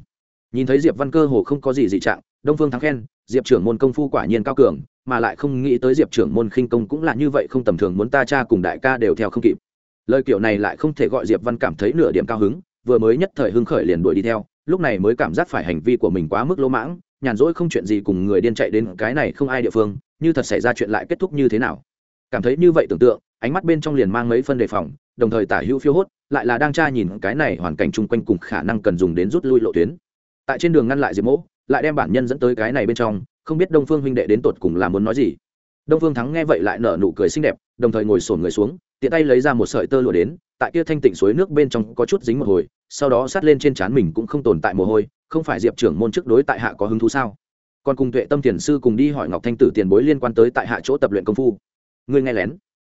Speaker 1: Nhìn thấy diệp văn cơ hồ không có gì dị trạng, đông phương thắng khen, diệp trưởng môn công phu quả nhiên cao cường, mà lại không nghĩ tới diệp trưởng môn khinh công cũng là như vậy không tầm thường muốn ta cha cùng đại ca đều theo không kịp. Lời kiểu này lại không thể gọi diệp văn cảm thấy nửa điểm cao hứng, vừa mới nhất thời hưng khởi liền đuổi đi theo, lúc này mới cảm giác phải hành vi của mình quá mức lỗ mãng nhàn rỗi không chuyện gì cùng người điên chạy đến cái này không ai địa phương, như thật xảy ra chuyện lại kết thúc như thế nào. Cảm thấy như vậy tưởng tượng, ánh mắt bên trong liền mang mấy phân đề phòng, đồng thời tả hữu phiêu hốt, lại là đang tra nhìn cái này hoàn cảnh chung quanh cùng khả năng cần dùng đến rút lui lộ tuyến. Tại trên đường ngăn lại diệp mỗ, lại đem bản nhân dẫn tới cái này bên trong, không biết đông phương huynh đệ đến tột cùng là muốn nói gì. Đông phương thắng nghe vậy lại nở nụ cười xinh đẹp, đồng thời ngồi sổn người xuống, tiện tay lấy ra một sợi tơ lụa đến, tại kia thanh tịnh suối nước bên trong có chút dính một hồi, sau đó sát lên trên trán mình cũng không tồn tại mồ hôi không phải diệp trưởng môn trước đối tại hạ có hứng thú sao? Còn cùng tuệ tâm tiền sư cùng đi hỏi ngọc thanh tử tiền bối liên quan tới tại hạ chỗ tập luyện công phu. Ngươi nghe lén.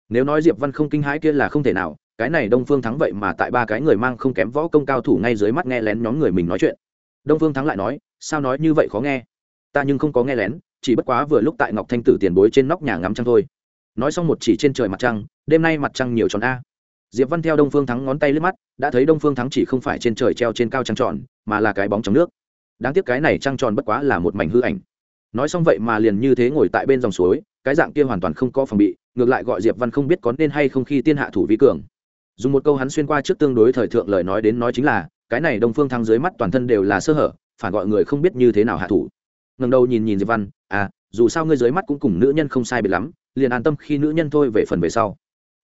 Speaker 1: Nếu nói diệp văn không kinh hãi kia là không thể nào, cái này đông phương thắng vậy mà tại ba cái người mang không kém võ công cao thủ ngay dưới mắt nghe lén nhóm người mình nói chuyện. Đông phương thắng lại nói, sao nói như vậy khó nghe? Ta nhưng không có nghe lén, chỉ bất quá vừa lúc tại ngọc thanh tử tiền bối trên nóc nhà ngắm trăng thôi. Nói xong một chỉ trên trời mặt trăng, đêm nay mặt trăng nhiều tròn a diệp văn theo đông phương thắng ngón tay lướt mắt, đã thấy đông phương thắng chỉ không phải trên trời treo trên cao trăng tròn, mà là cái bóng trong nước. Đáng tiếc cái này trăng tròn bất quá là một mảnh hư ảnh. Nói xong vậy mà liền như thế ngồi tại bên dòng suối, cái dạng kia hoàn toàn không có phòng bị, ngược lại gọi diệp văn không biết có nên hay không khi tiên hạ thủ vi cường. Dùng một câu hắn xuyên qua trước tương đối thời thượng lời nói đến nói chính là, cái này đông phương thắng dưới mắt toàn thân đều là sơ hở, phản gọi người không biết như thế nào hạ thủ. Ngần đầu nhìn nhìn diệp văn à dù sao ngươi dưới mắt cũng cùng nữ nhân không sai biệt lắm, liền an tâm khi nữ nhân thôi về phần về sau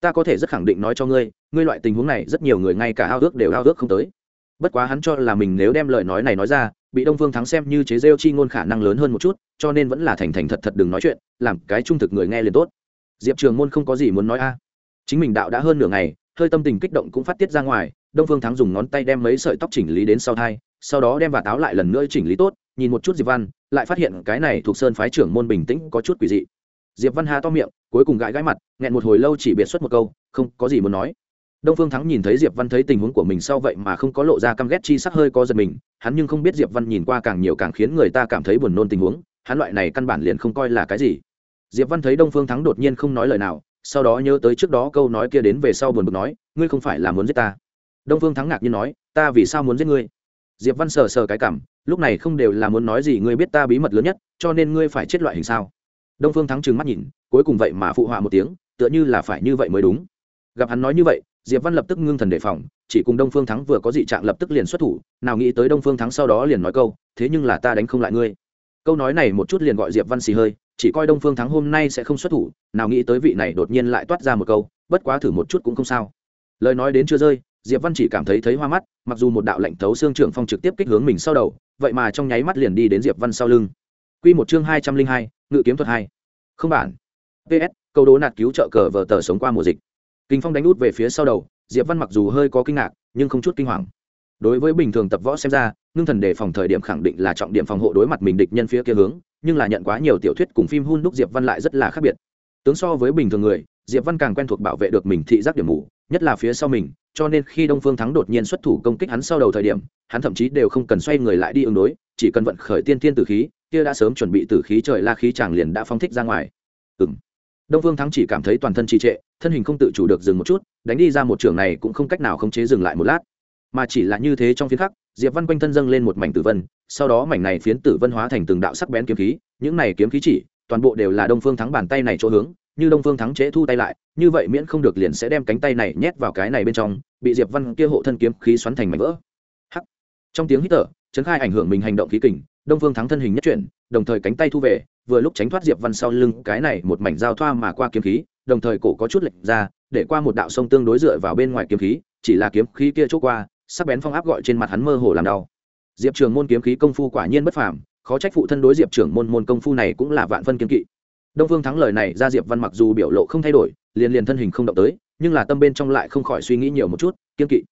Speaker 1: ta có thể rất khẳng định nói cho ngươi ngươi loại tình huống này rất nhiều người ngay cả ao ước đều ao ước không tới. Bất quá hắn cho là mình nếu đem lời nói này nói ra, bị đông phương thắng xem như chế rêu chi ngôn khả năng lớn hơn một chút, cho nên vẫn là thành thành thật thật đừng nói chuyện, làm cái trung thực người nghe liền tốt. Diệp trường môn không có gì muốn nói a. Chính mình đạo đã hơn nửa ngày, hơi tâm tình kích động cũng phát tiết ra ngoài, đông phương thắng dùng ngón tay đem mấy sợi tóc chỉnh lý đến sau thai, sau đó đem và táo lại lần nữa chỉnh lý tốt, nhìn một chút diệp văn, lại phát hiện cái này thuộc sơn phái trưởng môn bình tĩnh có chút quỷ dị. Diệp văn hà to miệng cuối cùng gãi gãi mặt, nghẹn một hồi lâu chỉ biệt xuất một câu, không, có gì muốn nói. Đông phương thắng nhìn thấy diệp văn thấy tình huống của mình sau vậy mà không có lộ ra căm ghét chi sắc hơi có giật mình, hắn nhưng không biết diệp văn nhìn qua càng nhiều càng khiến người ta cảm thấy buồn nôn tình huống, hắn loại này căn bản liền không coi là cái gì. Diệp văn thấy đông phương thắng đột nhiên không nói lời nào, sau đó nhớ tới trước đó câu nói kia đến về sau buồn bực nói, ngươi không phải là muốn giết ta? Đông phương thắng ngạc nhiên nói, ta vì sao muốn giết ngươi? Diệp văn sờ sờ cái cảm, lúc này không đều là muốn nói gì ngươi biết ta bí mật lớn nhất, cho nên ngươi phải chết loại hình sao? Đông phương thắng trừng mắt nhìn cuối cùng vậy mà phụ họa một tiếng, tựa như là phải như vậy mới đúng. Gặp hắn nói như vậy, diệp văn lập tức ngưng thần đề phòng, chỉ cùng đông phương thắng vừa có dị trạng lập tức liền xuất thủ, nào nghĩ tới đông phương thắng sau đó liền nói câu, thế nhưng là ta đánh không lại ngươi. Câu nói này một chút liền gọi diệp văn xì hơi, chỉ coi đông phương thắng hôm nay sẽ không xuất thủ, nào nghĩ tới vị này đột nhiên lại toát ra một câu, bất quá thử một chút cũng không sao. Lời nói đến chưa rơi, diệp văn chỉ cảm thấy thấy hoa mắt, mặc dù một đạo lệnh thấu xương trưởng phong trực tiếp kích hướng mình sau đầu, vậy mà trong nháy mắt liền đi đến diệp văn sau lưng. Quy một chương hai trăm linh hai, ngự kiếm thuật hai. Không bản ps câu đố nạt cứu trợ cờ vờ tờ sống qua mùa dịch. Kinh phong đánh út về phía sau đầu, diệp văn mặc dù hơi có kinh ngạc, nhưng không chút kinh hoàng. Đối với bình thường tập võ xem ra, ngưng thần đề phòng thời điểm khẳng định là trọng điểm phòng hộ đối mặt mình địch nhân phía kia hướng, nhưng là nhận quá nhiều tiểu thuyết cùng phim hun đúc diệp văn lại rất là khác biệt. Tướng so với bình thường người, diệp văn càng quen thuộc bảo vệ được mình thị giác điểm mù, nhất là phía sau mình, cho nên khi đông phương thắng đột nhiên xuất thủ công kích hắn sau đầu thời điểm, hắn thậm chí đều không cần xoay người lại đi ứng đối, chỉ cần vận khởi tiên tiên tử khí, kia đã sớm chuẩn bị tử khí trời la khí chàng liền đã phong thích ra ngoài. Ừ đông phương thắng chỉ cảm thấy toàn thân trì trệ, thân hình không tự chủ được dừng một chút, đánh đi ra một trường này cũng không cách nào khống chế dừng lại một lát. Mà chỉ là như thế trong phiến khắc, diệp văn quanh thân dâng lên một mảnh tử vân, sau đó mảnh này phiến tử vân hóa thành từng đạo sắc bén kiếm khí, những này kiếm khí chỉ, toàn bộ đều là đông phương thắng bàn tay này chỗ hướng, như đông phương thắng chế thu tay lại, như vậy miễn không được liền sẽ đem cánh tay này nhét vào cái này bên trong, bị diệp văn kia hộ thân kiếm khí xoắn thành mảnh vỡ. Hắc. Trong tiếng hít thở, chấn khai ảnh hưởng mình hành động khí kình, đông phương thắng thân hình nhất chuyển, đồng thời cánh tay thu về vừa lúc tránh thoát diệp văn sau lưng, cái này một mảnh giao thoa mà qua kiếm khí, đồng thời cổ có chút lệch ra, để qua một đạo sông tương đối dựa vào bên ngoài kiếm khí, chỉ là kiếm khí kia chỗ qua, sắc bén phong áp gọi trên mặt hắn mơ hồ làm đau. Diệp trường môn kiếm khí công phu quả nhiên bất phàm, khó trách phụ thân đối diệp trưởng môn môn công phu này cũng là vạn phân kiếm kỵ. Đông phương thắng lời này ra diệp văn mặc dù biểu lộ không thay đổi, liền liền thân hình không động tới, nhưng là tâm bên trong lại không khỏi suy nghĩ nhiều một chút kiếm kỵ.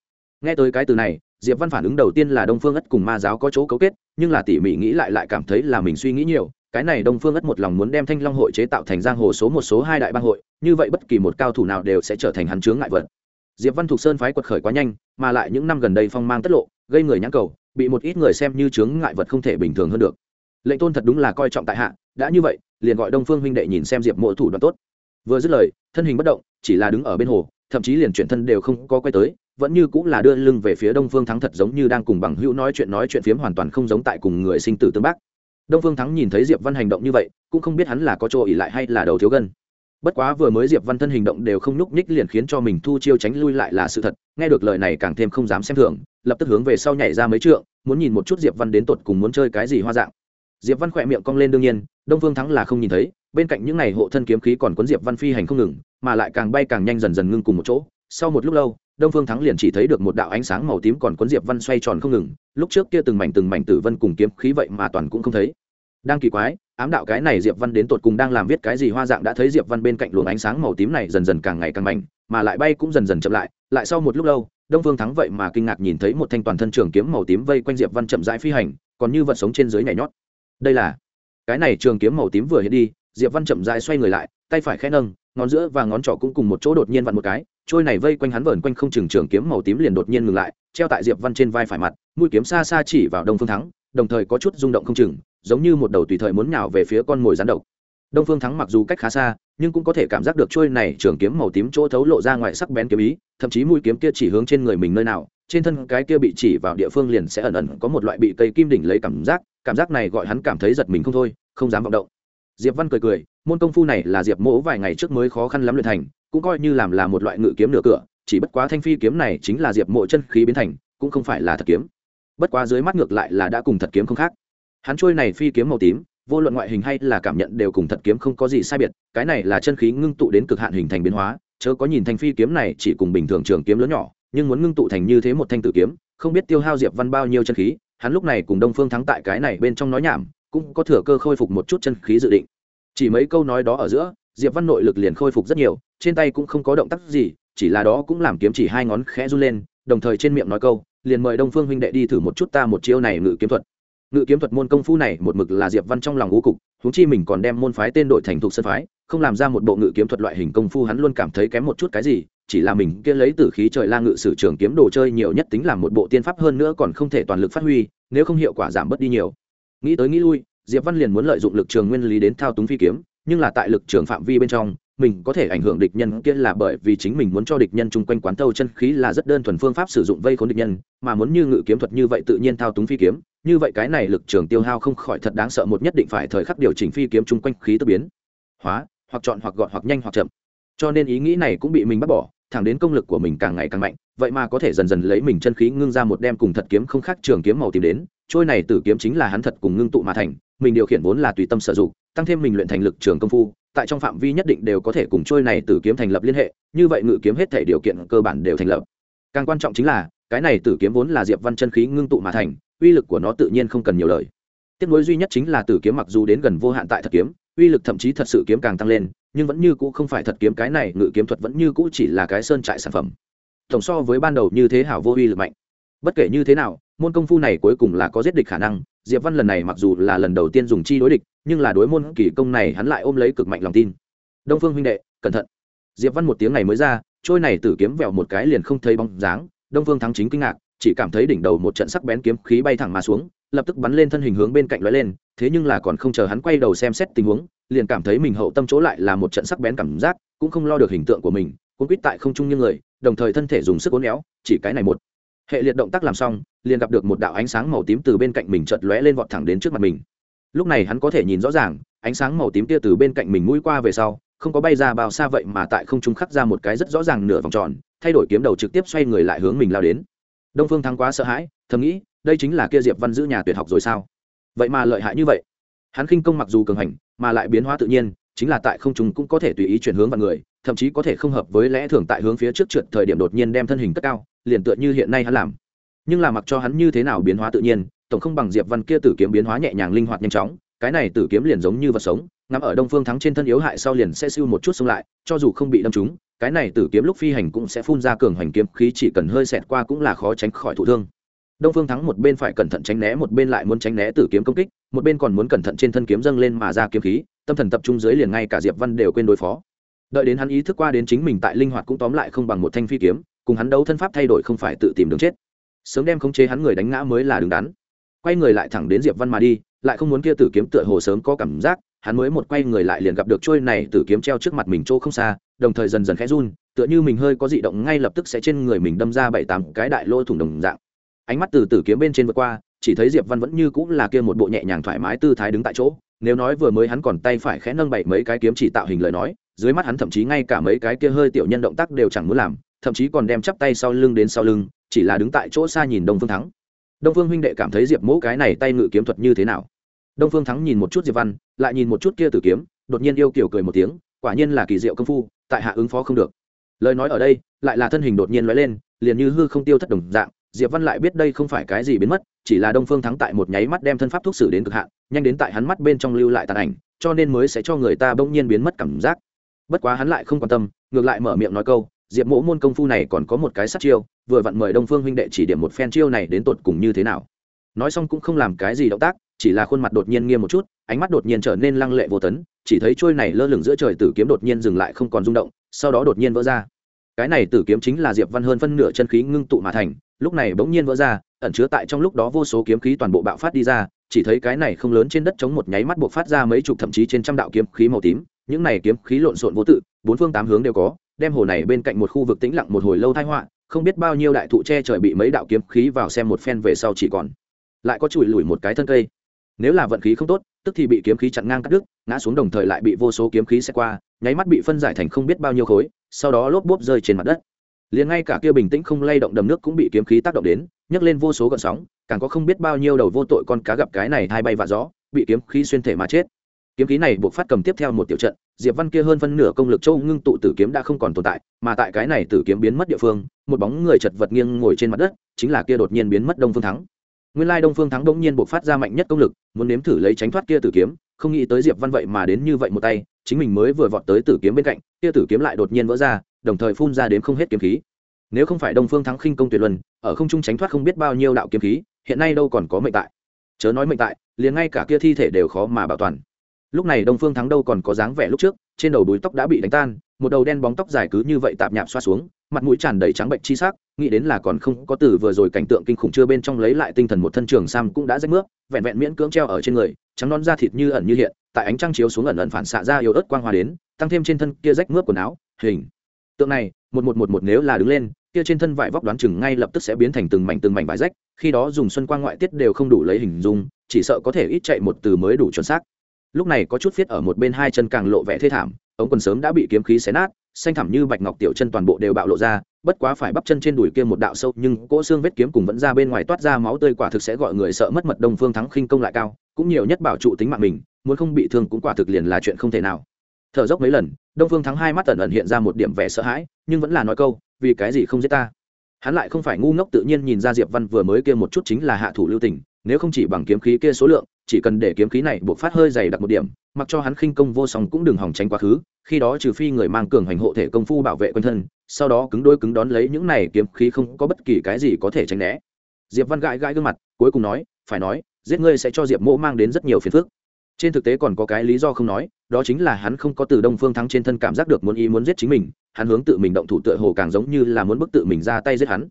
Speaker 1: Nghe tới cái từ này, diệp văn phản ứng đầu tiên là đông phương ất cùng ma giáo có chỗ cấu kết, nhưng là tỉ mỉ nghĩ lại lại cảm thấy là mình suy nghĩ nhiều cái này đông phương ất một lòng muốn đem thanh long hội chế tạo thành giang hồ số một số hai đại bang hội, như vậy bất kỳ một cao thủ nào đều sẽ trở thành hắn chướng ngại vật. Diệp văn thục sơn phái quật khởi quá nhanh, mà lại những năm gần đây phong mang tất lộ, gây người nhãn cầu, bị một ít người xem như chướng ngại vật không thể bình thường hơn được. Lệnh tôn thật đúng là coi trọng tại hạ, đã như vậy, liền gọi đông phương huynh đệ nhìn xem diệp mộ thủ đoạn tốt. Vừa dứt lời, thân hình bất động, chỉ là đứng ở bên hồ, thậm chí liền chuyển thân đều không có quay tới, vẫn như cũng là đưa lưng về phía đông phương thắng thật giống như đang cùng bằng hữu nói chuyện nói chuyện phiếm hoàn toàn không giống tại cùng người sinh tử tương bác đông phương thắng nhìn thấy diệp văn hành động như vậy, cũng không biết hắn là có chỗ ỉ lại hay là đầu thiếu gân. Bất quá vừa mới diệp văn thân hình động đều không nhúc nhích liền khiến cho mình thu chiêu tránh lui lại là sự thật, nghe được lời này càng thêm không dám xem thường, lập tức hướng về sau nhảy ra mấy trượng, muốn nhìn một chút diệp văn đến tột cùng muốn chơi cái gì hoa dạng. Diệp văn khỏe miệng cong lên đương nhiên, đông phương thắng là không nhìn thấy, bên cạnh những ngày hộ thân kiếm khí còn cuốn diệp văn phi hành không ngừng, mà lại càng bay càng nhanh dần dần ngưng cùng một chỗ. Sau một lúc lâu, đông phương thắng liền chỉ thấy được một đạo ánh sáng màu tím còn cuốn diệp văn xoay tròn không ngừng, lúc trước kia từng mảnh từng mảnh tử vân cùng kiếm khí vậy mà toàn cũng không thấy đang kỳ quái, ám đạo cái này diệp văn đến tột cùng đang làm viết cái gì, hoa dạng đã thấy diệp văn bên cạnh luồng ánh sáng màu tím này dần dần càng ngày càng mạnh mà lại bay cũng dần dần chậm lại lại sau một lúc lâu, đông phương thắng vậy mà kinh ngạc nhìn thấy một thanh toàn thân trường kiếm màu tím vây quanh diệp văn chậm rãi phi hành, còn như vật sống trên dưới nhảy nhót. Đây là, cái này trường kiếm màu tím vừa hiện đi, diệp văn chậm rãi xoay người lại, tay phải khẽ nâng, ngón giữa và ngón trỏ cũng cùng một chỗ đột nhiên vặn một cái, trôi này vây quanh hắn vờn quanh không chừng trường kiếm màu tím liền đột nhiên ngừng lại, treo tại diệp văn trên vai phải mặt, mũi kiếm xa xa chỉ vào đông phương thắng, đồng thời có chút rung động không chừng giống như một đầu tùy thời muốn nhào về phía con mồi rắn độc. Đông phương thắng mặc dù cách khá xa, nhưng cũng có thể cảm giác được trôi này trường kiếm màu tím chỗ thấu lộ ra ngoài sắc bén kiếm ý, thậm chí mũi kiếm kia chỉ hướng trên người mình nơi nào, trên thân cái kia bị chỉ vào địa phương liền sẽ ẩn ẩn có một loại bị cây kim đỉnh lấy cảm giác cảm giác này gọi hắn cảm thấy giật mình không thôi, không dám vọng động. Diệp văn cười cười, môn công phu này là diệp mỗ vài ngày trước mới khó khăn lắm luyện thành, cũng coi như làm là một loại ngự kiếm nửa cửa, chỉ bất quá thanh phi kiếm này chính là diệp mộ chân khí biến thành, cũng không phải là thật kiếm. Bất quá dưới mắt ngược lại là đã cùng thật kiếm không khác hắn trôi này phi kiếm màu tím, vô luận ngoại hình hay là cảm nhận đều cùng thật kiếm không có gì sai biệt, cái này là chân khí ngưng tụ đến cực hạn hình thành biến hóa, chớ có nhìn thanh phi kiếm này chỉ cùng bình thường trường kiếm lớn nhỏ, nhưng muốn ngưng tụ thành như thế một thanh tử kiếm, không biết tiêu hao diệp văn bao nhiêu chân khí, hắn lúc này cùng đông phương thắng tại cái này bên trong nói nhảm, cũng có thừa cơ khôi phục một chút chân khí dự định. Chỉ mấy câu nói đó ở giữa, diệp văn nội lực liền khôi phục rất nhiều, trên tay cũng không có động tác gì, chỉ là đó cũng làm kiếm chỉ hai ngón khẽ run lên, đồng thời trên miệng nói câu, liền mời đông phương huynh đệ đi thử một chút ta một chiêu này ngự kiếm thuật ngự kiếm thuật môn công phu này một mực là diệp văn trong lòng ngũ cục, huống chi mình còn đem môn phái tên đội thành thuộc sân phái, không làm ra một bộ ngự kiếm thuật loại hình công phu hắn luôn cảm thấy kém một chút cái gì, chỉ là mình kia lấy từ khí trời la ngự sử trường kiếm đồ chơi nhiều nhất tính làm một bộ tiên pháp hơn nữa còn không thể toàn lực phát huy, nếu không hiệu quả giảm bớt đi nhiều. Nghĩ tới nghĩ lui, diệp văn liền muốn lợi dụng lực trường nguyên lý đến thao túng phi kiếm, nhưng là tại lực trường phạm vi bên trong mình có thể ảnh hưởng địch nhân kia là bởi vì chính mình muốn cho địch nhân chung quanh quán thâu chân khí là rất đơn thuần phương pháp sử dụng vây khốn địch nhân, mà muốn như ngự kiếm thuật như vậy tự nhiên thao túng phi kiếm, như vậy cái này lực trường tiêu hao không khỏi thật đáng sợ một nhất định phải thời khắc điều chỉnh phi kiếm chung quanh khí tự biến hóa, hoặc chọn hoặc gọn hoặc nhanh hoặc chậm. Cho nên ý nghĩ này cũng bị mình bắt bỏ, thẳng đến công lực của mình càng ngày càng mạnh, vậy mà có thể dần dần lấy mình chân khí ngưng ra một đem cùng thật kiếm không khác trường kiếm màu tìm đến, trôi này tử kiếm chính là hắn thật cùng ngưng tụ mà thành, mình điều khiển vốn là tùy tâm sử dụng, tăng thêm mình luyện thành lực trường công phu tại trong phạm vi nhất định đều có thể cùng trôi này tử kiếm thành lập liên hệ, như vậy ngự kiếm hết thể điều kiện cơ bản đều thành lập. Càng quan trọng chính là, cái này tử kiếm vốn là diệp văn chân khí ngưng tụ mà thành, uy lực của nó tự nhiên không cần nhiều lời. Tiếp nối duy nhất chính là tử kiếm mặc dù đến gần vô hạn tại thật kiếm, uy lực thậm chí thật sự kiếm càng tăng lên, nhưng vẫn như cũ không phải thật kiếm cái này, ngự kiếm thuật vẫn như cũ chỉ là cái sơn trại sản phẩm. Tổng so với ban đầu như thế hảo vô uy lực mạnh. Bất kể như thế nào, môn công phu này cuối cùng là có giết địch khả năng, diệp văn lần này mặc dù là lần đầu tiên dùng chi đối địch nhưng là đối môn kỳ công này hắn lại ôm lấy cực mạnh lòng tin. Đông phương huynh đệ, cẩn thận. Diệp văn một tiếng này mới ra, trôi này tử kiếm vẹo một cái liền không thấy bóng dáng, đông phương thắng chính kinh ngạc, chỉ cảm thấy đỉnh đầu một trận sắc bén kiếm khí bay thẳng mà xuống, lập tức bắn lên thân hình hướng bên cạnh lóe lên, thế nhưng là còn không chờ hắn quay đầu xem xét tình huống, liền cảm thấy mình hậu tâm chỗ lại là một trận sắc bén cảm giác, cũng không lo được hình tượng của mình, cuốn quýt tại không trung như người, đồng thời thân thể dùng sức uốn éo, chỉ cái này một hệ liệt động tác làm xong, liền gặp được một đạo ánh sáng màu tím từ bên cạnh mình chợt lóe lên vọt thẳng đến trước mặt mình lúc này hắn có thể nhìn rõ ràng, ánh sáng màu tím kia từ bên cạnh mình mũi qua về sau, không có bay ra bao xa vậy mà tại không trung khắc ra một cái rất rõ ràng nửa vòng tròn, thay đổi kiếm đầu trực tiếp xoay người lại hướng mình lao đến. Đông phương thắng quá sợ hãi, thầm nghĩ, đây chính là kia diệp văn giữ nhà tuyệt học rồi sao? Vậy mà lợi hại như vậy. Hắn khinh công mặc dù cường hành, mà lại biến hóa tự nhiên, chính là tại không trung cũng có thể tùy ý chuyển hướng vào người, thậm chí có thể không hợp với lẽ thường tại hướng phía trước trượt thời điểm đột nhiên đem thân hình cất cao, liền tựa như hiện nay hắn làm. Nhưng là mặc cho hắn như thế nào biến hóa tự nhiên tổng không bằng diệp văn kia tử kiếm biến hóa nhẹ nhàng linh hoạt nhanh chóng, cái này tử kiếm liền giống như vật sống, ngắm ở đông phương thắng trên thân yếu hại sau liền sẽ siêu một chút xông lại, cho dù không bị đâm trúng, cái này tử kiếm lúc phi hành cũng sẽ phun ra cường hoành kiếm khí chỉ cần hơi xẹt qua cũng là khó tránh khỏi thụ thương. Đông phương thắng một bên phải cẩn thận tránh né, một bên lại muốn tránh né tử kiếm công kích, một bên còn muốn cẩn thận trên thân kiếm dâng lên mà ra kiếm khí, tâm thần tập trung dưới liền ngay cả diệp văn đều quên đối phó. Đợi đến hắn ý thức qua đến chính mình tại linh hoạt cũng tóm lại không bằng một thanh phi kiếm, cùng hắn đấu thân pháp thay đổi không phải tự tìm đường chết. Sớm đem khống chế hắn người đánh ngã mới là đứng đắn quay người lại thẳng đến diệp văn mà đi, lại không muốn kia tử kiếm tựa hồ sớm có cảm giác, hắn mới một quay người lại liền gặp được trôi này tử kiếm treo trước mặt mình chỗ không xa, đồng thời dần dần khẽ run, tựa như mình hơi có dị động ngay lập tức sẽ trên người mình đâm ra bảy tám cái đại lỗ thủng đồng dạng. Ánh mắt từ tử kiếm bên trên vượt qua, chỉ thấy diệp văn vẫn như cũng là kia một bộ nhẹ nhàng thoải mái tư thái đứng tại chỗ, nếu nói vừa mới hắn còn tay phải khẽ nâng bảy mấy cái kiếm chỉ tạo hình lời nói, dưới mắt hắn thậm chí ngay cả mấy cái kia hơi tiểu nhân động tác đều chẳng muốn làm, thậm chí còn đem chắp tay sau lưng đến sau lưng, chỉ là đứng tại chỗ xa nhìn đông phương thắng đông phương huynh đệ cảm thấy diệp Mẫu cái này tay ngự kiếm thuật như thế nào? Đông phương thắng nhìn một chút diệp văn, lại nhìn một chút kia tử kiếm, đột nhiên yêu kiểu cười một tiếng, quả nhiên là kỳ diệu công phu, tại hạ ứng phó không được. Lời nói ở đây, lại là thân hình đột nhiên lóe lên, liền như hư không tiêu thất đồng dạng, diệp văn lại biết đây không phải cái gì biến mất, chỉ là đông phương thắng tại một nháy mắt đem thân pháp thuốc xử đến cực hạn, nhanh đến tại hắn mắt bên trong lưu lại tàn ảnh, cho nên mới sẽ cho người ta bỗng nhiên biến mất cảm giác. Bất quá hắn lại không quan tâm, ngược lại mở miệng nói câu diệp mỗ môn công phu này còn có một cái sát chiêu, vừa vặn mời đông phương huynh đệ chỉ điểm một phen chiêu này đến tột cùng như thế nào. Nói xong cũng không làm cái gì động tác, chỉ là khuôn mặt đột nhiên nghiêm một chút, ánh mắt đột nhiên trở nên lăng lệ vô tấn, chỉ thấy trôi này lơ lửng giữa trời tử kiếm đột nhiên dừng lại không còn rung động, sau đó đột nhiên vỡ ra. Cái này tử kiếm chính là diệp văn hơn phân nửa chân khí ngưng tụ mà thành, lúc này bỗng nhiên vỡ ra, ẩn chứa tại trong lúc đó vô số kiếm khí toàn bộ bạo phát đi ra, chỉ thấy cái này không lớn trên đất chống một nháy mắt buộc phát ra mấy chục thậm chí trên trăm đạo kiếm khí màu tím, những này kiếm khí lộn xộn vô tự, bốn phương tám hướng đều có đem hồ này bên cạnh một khu vực tĩnh lặng một hồi lâu thái họa, không biết bao nhiêu đại thụ che trời bị mấy đạo kiếm khí vào xem một phen về sau chỉ còn. Lại có chùi lùi một cái thân cây. Nếu là vận khí không tốt, tức thì bị kiếm khí chặn ngang cắt đứt, ngã xuống đồng thời lại bị vô số kiếm khí xe qua, nháy mắt bị phân giải thành không biết bao nhiêu khối, sau đó lốp bốp rơi trên mặt đất. Liền ngay cả kia bình tĩnh không lay động đầm nước cũng bị kiếm khí tác động đến, nhấc lên vô số gợn sóng, càng có không biết bao nhiêu đầu vô tội con cá gặp cái này hai bay và gió, bị kiếm khí xuyên thể mà chết kiếm khí này buộc phát cầm tiếp theo một tiểu trận, diệp văn kia hơn phân nửa công lực châu ngưng tụ tử kiếm đã không còn tồn tại, mà tại cái này tử kiếm biến mất địa phương, một bóng người chật vật nghiêng ngồi trên mặt đất, chính là kia đột nhiên biến mất đông phương thắng. Nguyên lai đông phương thắng bỗng nhiên buộc phát ra mạnh nhất công lực, muốn nếm thử lấy tránh thoát kia tử kiếm, không nghĩ tới diệp văn vậy mà đến như vậy một tay, chính mình mới vừa vọt tới tử kiếm bên cạnh, kia tử kiếm lại đột nhiên vỡ ra, đồng thời phun ra đến không hết kiếm khí. Nếu không phải đông phương thắng khinh công tuyệt luân, ở không trung tránh thoát không biết bao nhiêu đạo kiếm khí, hiện nay đâu còn có mệnh tại. Chớ nói mệnh tại, liền ngay cả kia thi thể đều khó mà bảo toàn lúc này đông phương thắng đâu còn có dáng vẻ lúc trước, trên đầu đuôi tóc đã bị đánh tan, một đầu đen bóng tóc dài cứ như vậy tạp nhạp xoa xuống, mặt mũi tràn đầy trắng bệnh chi sắc, nghĩ đến là còn không có từ vừa rồi cảnh tượng kinh khủng chưa bên trong lấy lại tinh thần một thân trường sam cũng đã rách nước vẹn vẹn miễn cưỡng treo ở trên người, trắng non da thịt như ẩn như hiện, tại ánh trăng chiếu xuống ẩn ẩn phản xạ ra yếu ớt quang hoa đến, tăng thêm trên thân kia rách mướp quần áo, hình. Tượng này, một một một một nếu là đứng lên, kia trên thân vải vóc đoán chừng ngay lập tức sẽ biến thành từng mảnh từng mảnh vải rách, khi đó dùng xuân quang ngoại tiết đều không đủ lấy hình dung, chỉ sợ có thể ít chạy một từ mới đủ chuẩn xác lúc này có chút viết ở một bên hai chân càng lộ vẻ thê thảm, ống quần sớm đã bị kiếm khí xé nát, xanh thẳm như bạch ngọc tiểu chân toàn bộ đều bạo lộ ra, bất quá phải bắp chân trên đùi kia một đạo sâu nhưng cỗ xương vết kiếm cùng vẫn ra bên ngoài toát ra máu tươi quả thực sẽ gọi người sợ mất mật đông phương thắng khinh công lại cao, cũng nhiều nhất bảo trụ tính mạng mình, muốn không bị thương cũng quả thực liền là chuyện không thể nào. Thở dốc mấy lần, đông phương thắng hai mắt tẩn ẩn hiện ra một điểm vẻ sợ hãi, nhưng vẫn là nói câu, vì cái gì không giết ta? Hắn lại không phải ngu ngốc tự nhiên nhìn ra diệp văn vừa mới kia một chút chính là hạ thủ lưu tình, nếu không chỉ bằng kiếm khí kia số lượng chỉ cần để kiếm khí này buộc phát hơi dày đặc một điểm, mặc cho hắn khinh công vô song cũng đừng hòng tránh quá khứ, khi đó trừ phi người mang cường hành hộ thể công phu bảo vệ quân thân, sau đó cứng đôi cứng đón lấy những này kiếm khí không có bất kỳ cái gì có thể tránh né. Diệp văn gãi gãi gương mặt, cuối cùng nói, phải nói, giết ngươi sẽ cho diệp mỗ mang đến rất nhiều phiền phức. Trên thực tế còn có cái lý do không nói, đó chính là hắn không có từ đông phương thắng trên thân cảm giác được muốn ý muốn giết chính mình, hắn hướng tự mình động thủ tựa hồ càng giống như là muốn bức tự mình ra tay giết hắn.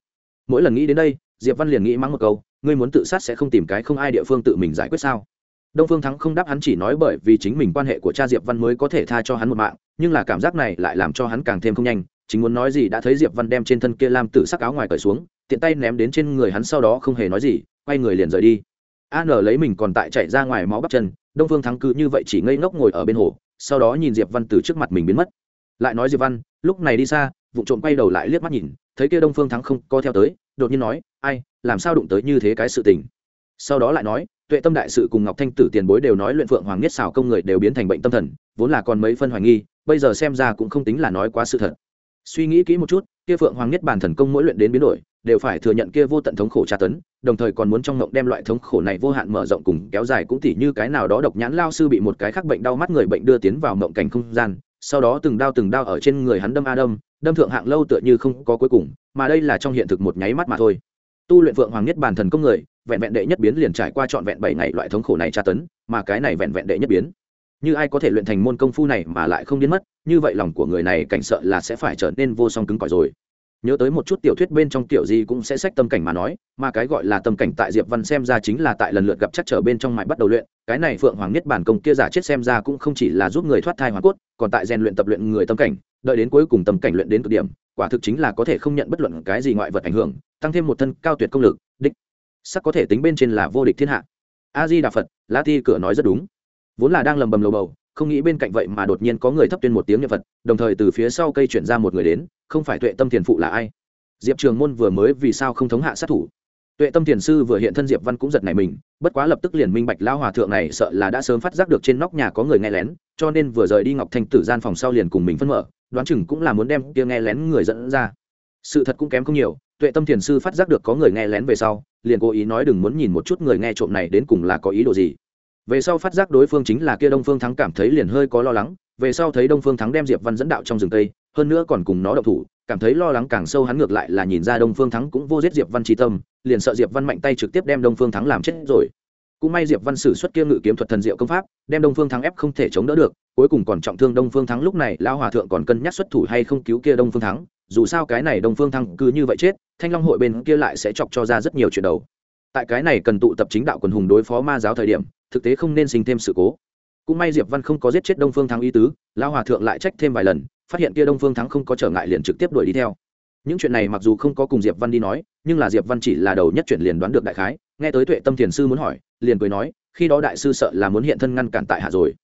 Speaker 1: Mỗi lần nghĩ đến đây, diệp văn liền nghĩ mắng một câu ngươi muốn tự sát sẽ không tìm cái không ai địa phương tự mình giải quyết sao? Đông phương thắng không đáp hắn chỉ nói bởi vì chính mình quan hệ của cha diệp văn mới có thể tha cho hắn một mạng, nhưng là cảm giác này lại làm cho hắn càng thêm không nhanh, chính muốn nói gì đã thấy diệp văn đem trên thân kia lam tử sắc áo ngoài cởi xuống, tiện tay ném đến trên người hắn sau đó không hề nói gì, quay người liền rời đi. An lấy mình còn tại chạy ra ngoài máu bắp chân, đông phương thắng cứ như vậy chỉ ngây ngốc ngồi ở bên hồ, sau đó nhìn diệp văn từ trước mặt mình biến mất. Lại nói diệp văn, lúc này đi xa. Vụ trộm quay đầu lại liếc mắt nhìn, thấy kia đông phương thắng không co theo tới, đột nhiên nói ai, làm sao đụng tới như thế cái sự tình? Sau đó lại nói, tuệ tâm đại sự cùng ngọc thanh tử tiền bối đều nói luyện phượng hoàng nhất xào công người đều biến thành bệnh tâm thần, vốn là còn mấy phân hoài nghi, bây giờ xem ra cũng không tính là nói quá sự thật. Suy nghĩ kỹ một chút, kia phượng hoàng nhất bản thần công mỗi luyện đến biến đổi, đều phải thừa nhận kia vô tận thống khổ tra tấn, đồng thời còn muốn trong ngộng đem loại thống khổ này vô hạn mở rộng cùng kéo dài cũng tỉ như cái nào đó độc nhãn lao sư bị một cái khác bệnh đau mắt người bệnh đưa tiến vào ngộng cảnh không gian, sau đó từng đao từng đao ở trên người hắn đâm a đâm đâm thượng hạng lâu tựa như không có cuối cùng, mà đây là trong hiện thực một nháy mắt mà thôi tu luyện phượng hoàng nhất bản thần công người, vẹn vẹn đệ nhất biến liền trải qua trọn vẹn bảy ngày loại thống khổ này tra tấn, mà cái này vẹn vẹn đệ nhất biến. Như ai có thể luyện thành môn công phu này mà lại không biến mất, như vậy lòng của người này cảnh sợ là sẽ phải trở nên vô song cứng cỏi rồi. Nhớ tới một chút tiểu thuyết bên trong tiểu gì cũng sẽ sách tâm cảnh mà nói, mà cái gọi là tâm cảnh tại diệp văn xem ra chính là tại lần lượt gặp chắc trở bên trong mại bắt đầu luyện, cái này phượng hoàng nhất bản công kia giả chết xem ra cũng không chỉ là giúp người thoát thai hoàn cốt, còn tại rèn luyện tập luyện người tâm cảnh đợi đến cuối cùng tầm cảnh luyện đến cực điểm, quả thực chính là có thể không nhận bất luận cái gì ngoại vật ảnh hưởng, tăng thêm một thân cao tuyệt công lực, đích sắc có thể tính bên trên là vô địch thiên hạ. A di đà phật la ti cửa nói rất đúng. Vốn là đang lầm bầm lầu bầu, không nghĩ bên cạnh vậy mà đột nhiên có người thấp tuyên một tiếng niệm vật đồng thời từ phía sau cây chuyển ra một người đến, không phải tuệ tâm thiền phụ là ai? Diệp trường môn vừa mới vì sao không thống hạ sát thủ tuệ tâm thiền sư vừa hiện thân diệp văn cũng giật này mình, bất quá lập tức liền minh bạch lao hòa thượng này sợ là đã sớm phát giác được trên nóc nhà có người nghe lén, cho nên vừa rời đi ngọc thanh tử gian phòng sau liền cùng mình phân mở, đoán chừng cũng là muốn đem kia nghe lén người dẫn ra. Sự thật cũng kém không nhiều, tuệ tâm thiền sư phát giác được có người nghe lén về sau, liền cố ý nói đừng muốn nhìn một chút người nghe trộm này đến cùng là có ý đồ gì. Về sau phát giác đối phương chính là kia đông phương thắng cảm thấy liền hơi có lo lắng, về sau thấy đông phương thắng đem diệp văn dẫn đạo trong rừng tây hơn nữa còn cùng nó đậu thủ, cảm thấy lo lắng càng sâu hắn ngược lại là nhìn ra đông phương thắng cũng vô giết diệp văn chi tâm liền sợ diệp văn mạnh tay trực tiếp đem đông phương thắng làm chết rồi. Cũng may diệp văn sử xuất kia ngự kiếm thuật thần diệu công pháp, đem đông phương thắng ép không thể chống đỡ được, cuối cùng còn trọng thương đông phương thắng lúc này, lão hòa thượng còn cân nhắc xuất thủ hay không cứu kia đông phương thắng, dù sao cái này đông phương thắng cứ như vậy chết, thanh long hội bên kia lại sẽ chọc cho ra rất nhiều chuyện đầu. Tại cái này cần tụ tập chính đạo quần hùng đối phó ma giáo thời điểm, thực tế không nên sinh thêm sự cố. Cũng may diệp văn không có giết chết đông phương thắng y tứ, lão hòa thượng lại trách thêm vài lần, phát hiện kia đông phương thắng không có trở ngại liền trực tiếp đuổi đi theo những chuyện này mặc dù không có cùng diệp văn đi nói, nhưng là diệp văn chỉ là đầu nhất chuyển liền đoán được đại khái. Nghe tới tuệ tâm thiền sư muốn hỏi, liền cười nói, khi đó đại sư sợ là muốn hiện thân ngăn cản tại hạ rồi.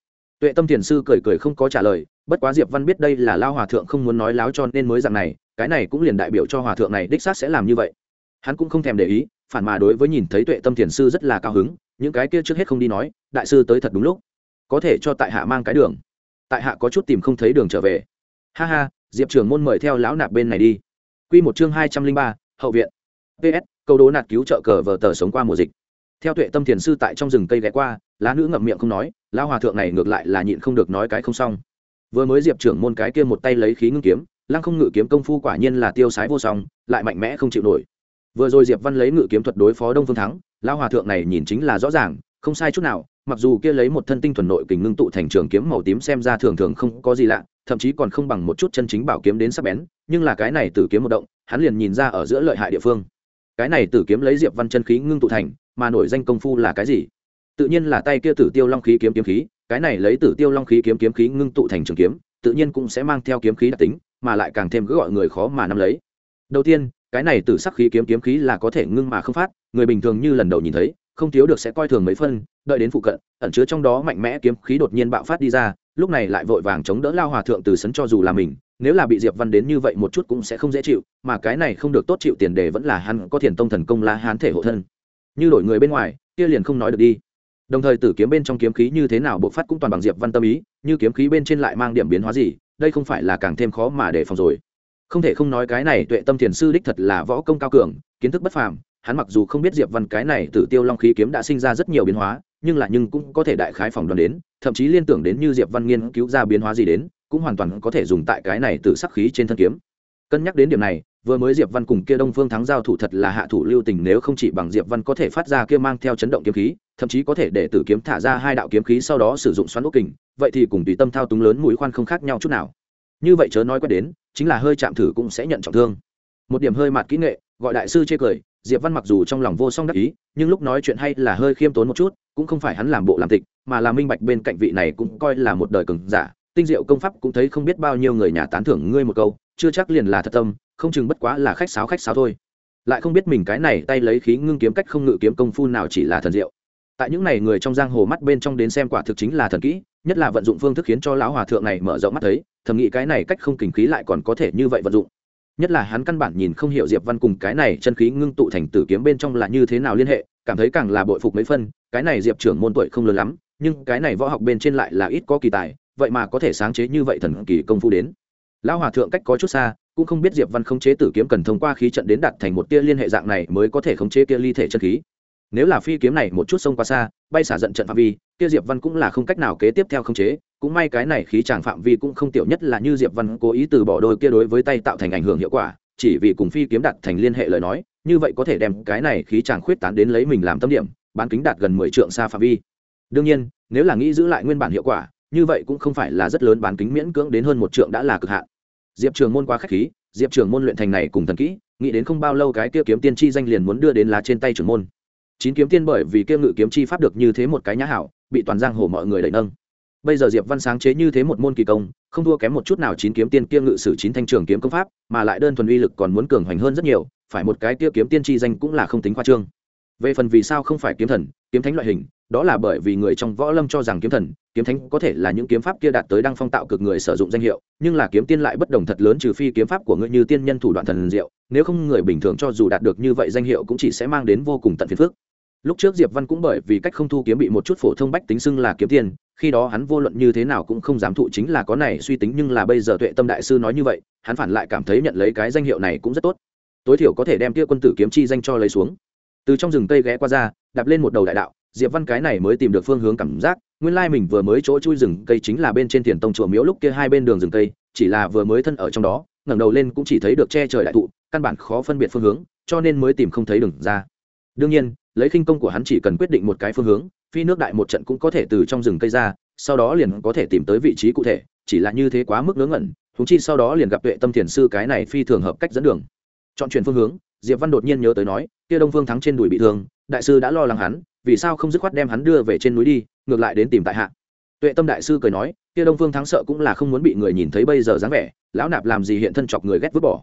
Speaker 1: Tuệ tâm thiền sư cười cười không có trả lời, bất quá diệp văn biết đây là lao hòa thượng không muốn nói láo cho nên mới dạng này, cái này cũng liền đại biểu cho hòa thượng này đích xác sẽ làm như vậy. Hắn cũng không thèm để ý, phản mà đối với nhìn thấy tuệ tâm thiền sư rất là cao hứng, những cái kia trước hết không đi nói, đại sư tới thật đúng lúc. Có thể cho tại hạ mang cái đường. Tại hạ có chút tìm không thấy đường trở về. Ha ha, diệp trưởng môn mời theo lão nạp bên này đi. Quy một chương hai trăm linh ba, hậu viện. Ps câu đố nạt cứu trợ cờ vờ tờ sống qua mùa dịch. Theo tuệ tâm thiền sư tại trong rừng cây ghé qua, lá nữ ngậm miệng không nói, lão hòa thượng này ngược lại là nhịn không được nói cái không xong. Vừa mới diệp trưởng môn cái kia một tay lấy khí ngưng kiếm, lăng không ngự kiếm công phu quả nhiên là tiêu sái vô song, lại mạnh mẽ không chịu nổi. Vừa rồi diệp văn lấy ngự kiếm thuật đối phó đông phương thắng, lão hòa thượng này nhìn chính là rõ ràng, không sai chút nào, mặc dù kia lấy một thân tinh thuần nội kình ngưng tụ thành trường kiếm màu tím xem ra thường thường không có gì lạ thậm chí còn không bằng một chút chân chính bảo kiếm đến sắc bén, nhưng là cái này tử kiếm một động, hắn liền nhìn ra ở giữa lợi hại địa phương. Cái này tử kiếm lấy diệp văn chân khí ngưng tụ thành, mà nổi danh công phu là cái gì? Tự nhiên là tay kia tử tiêu long khí kiếm kiếm khí, cái này lấy tử tiêu long khí kiếm kiếm khí ngưng tụ thành trường kiếm, tự nhiên cũng sẽ mang theo kiếm khí đặc tính, mà lại càng thêm cứ gọi người khó mà nắm lấy. Đầu tiên, cái này tử sắc khí kiếm kiếm khí là có thể ngưng mà không phát, người bình thường như lần đầu nhìn thấy, không thiếu được sẽ coi thường mấy phân, đợi đến phụ cận, ẩn chứa trong đó mạnh mẽ kiếm khí đột nhiên bạo phát đi ra lúc này lại vội vàng chống đỡ lao hòa thượng từ sấn cho dù là mình, nếu là bị diệp văn đến như vậy một chút cũng sẽ không dễ chịu, mà cái này không được tốt chịu tiền đề vẫn là hắn có thiền tông thần công la hán thể hộ thân. Như đổi người bên ngoài, kia liền không nói được đi. Đồng thời tử kiếm bên trong kiếm khí như thế nào bộc phát cũng toàn bằng diệp văn tâm ý, như kiếm khí bên trên lại mang điểm biến hóa gì, đây không phải là càng thêm khó mà để phòng rồi. Không thể không nói cái này tuệ tâm thiền sư đích thật là võ công cao cường, kiến thức bất phàm, hắn mặc dù không biết diệp văn cái này tử tiêu long khí kiếm đã sinh ra rất nhiều biến hóa nhưng là nhưng cũng có thể đại khái phòng đoán đến, thậm chí liên tưởng đến như diệp văn nghiên cứu ra biến hóa gì đến, cũng hoàn toàn có thể dùng tại cái này từ sắc khí trên thân kiếm. Cân nhắc đến điểm này, vừa mới diệp văn cùng kia đông phương thắng giao thủ thật là hạ thủ lưu tình nếu không chỉ bằng diệp văn có thể phát ra kia mang theo chấn động kiếm khí, thậm chí có thể để tử kiếm thả ra hai đạo kiếm khí sau đó sử dụng xoắn ốc kình, vậy thì cùng tùy tâm thao túng lớn mũi khoan không khác nhau chút nào. Như vậy chớ nói quét đến, chính là hơi chạm thử cũng sẽ nhận trọng thương. Một điểm hơi mạt kỹ nghệ, gọi đại sư chê cười, diệp văn mặc dù trong lòng vô song đắc ý, nhưng lúc nói chuyện hay là hơi khiêm tốn một chút cũng không phải hắn làm bộ làm tịch, mà là minh bạch bên cạnh vị này cũng coi là một đời cường giả. Tinh diệu công pháp cũng thấy không biết bao nhiêu người nhà tán thưởng ngươi một câu, chưa chắc liền là thật tâm, không chừng bất quá là khách sáo khách sáo thôi. Lại không biết mình cái này tay lấy khí ngưng kiếm cách không ngự kiếm công phu nào chỉ là thần diệu. Tại những này người trong giang hồ mắt bên trong đến xem quả thực chính là thần kỹ, nhất là vận dụng phương thức khiến cho lão hòa thượng này mở rộng mắt thấy, thầm nghĩ cái này cách không kình khí lại còn có thể như vậy vận dụng. Nhất là hắn căn bản nhìn không hiểu diệp văn cùng cái này chân khí ngưng tụ thành tử kiếm bên trong là như thế nào liên hệ cảm thấy càng là bội phục mấy phân, cái này diệp trưởng môn tuổi không lớn lắm, nhưng cái này võ học bên trên lại là ít có kỳ tài, vậy mà có thể sáng chế như vậy thần kỳ công phu đến. Lão hòa thượng cách có chút xa, cũng không biết diệp văn khống chế tử kiếm cần thông qua khí trận đến đặt thành một tia liên hệ dạng này mới có thể khống chế kia ly thể chân khí. Nếu là phi kiếm này một chút sông qua xa, bay xả giận trận phạm vi, kia diệp văn cũng là không cách nào kế tiếp theo khống chế, cũng may cái này khí chàng phạm vi cũng không tiểu nhất là như diệp văn cố ý từ bỏ đôi kia đối với tay tạo thành ảnh hưởng hiệu quả, chỉ vì cùng phi kiếm đặt thành liên hệ lời nói như vậy có thể đem cái này khí tràng khuyết tán đến lấy mình làm tâm điểm, bán kính đạt gần mười trượng xa phạm vi. Đương nhiên, nếu là nghĩ giữ lại nguyên bản hiệu quả, như vậy cũng không phải là rất lớn bán kính miễn cưỡng đến hơn một trượng đã là cực hạn. Diệp trường môn quá k h á c h khí, diệp trường môn luyện thành này cùng thần kỹ, nghĩ đến không bao lâu cái kia kiếm tiên chi danh liền muốn đưa đến lá trên tay trường môn. Chín kiếm tiên bởi vì kia ngự kiếm chi pháp được như thế một cái nhã hảo, bị toàn giang hồ mọi người đẩy nâng. Bây giờ diệp văn sáng chế như thế một môn kỳ công, không thua kém một chút nào chín kiếm tiên kia ngự sử chín thanh trường kiếm công pháp, mà lại đơn thuần uy lực còn muốn cường hoành hơn rất nhiều phải một cái kia kiếm tiên tri danh cũng là không tính khoa trương. Về phần vì sao không phải kiếm thần, kiếm thánh loại hình, đó là bởi vì người trong võ lâm cho rằng kiếm thần, kiếm thánh có thể là những kiếm pháp kia đạt tới đăng phong tạo cực người sử dụng danh hiệu, nhưng là kiếm tiên lại bất đồng thật lớn trừ phi kiếm pháp của ngươi như tiên nhân thủ đoạn thần diệu, nếu không người bình thường cho dù đạt được như vậy danh hiệu cũng chỉ sẽ mang đến vô cùng tận phiền phức. Lúc trước diệp văn cũng bởi vì cách không thu kiếm bị một chút phổ thông bách tính xưng là kiếm tiên, khi đó hắn vô luận như thế nào cũng không dám thụ chính là có này suy tính nhưng là bây giờ tuệ tâm đại sư nói như vậy, hắn phản lại cảm thấy nhận lấy cái danh hiệu này cũng rất tốt tối thiểu có thể đem kia quân tử kiếm chi danh cho lấy xuống. Từ trong rừng cây ghé qua ra, đạp lên một đầu đại đạo, diệp văn cái này mới tìm được phương hướng cảm giác, nguyên lai mình vừa mới chỗ chui rừng cây chính là bên trên tiền tông chùa miếu lúc kia hai bên đường rừng cây, chỉ là vừa mới thân ở trong đó, ngẩng đầu lên cũng chỉ thấy được che trời đại thụ, căn bản khó phân biệt phương hướng, cho nên mới tìm không thấy đường ra. Đương nhiên, lấy khinh công của hắn chỉ cần quyết định một cái phương hướng, phi nước đại một trận cũng có thể từ trong rừng cây ra, sau đó liền có thể tìm tới vị trí cụ thể, chỉ là như thế quá mức ngớ ngẩn thúng chi sau đó liền gặp tuệ tâm thiền sư cái này phi thường hợp cách dẫn đường chọn chuyển phương hướng, diệp văn đột nhiên nhớ tới nói, kia đông phương thắng trên đùi bị thương, đại sư đã lo lắng hắn, vì sao không dứt khoát đem hắn đưa về trên núi đi, ngược lại đến tìm tại hạ. Tuệ tâm đại sư cười nói, kia đông phương thắng sợ cũng là không muốn bị người nhìn thấy bây giờ dáng vẻ, lão nạp làm gì hiện thân chọc người ghét vứt bỏ.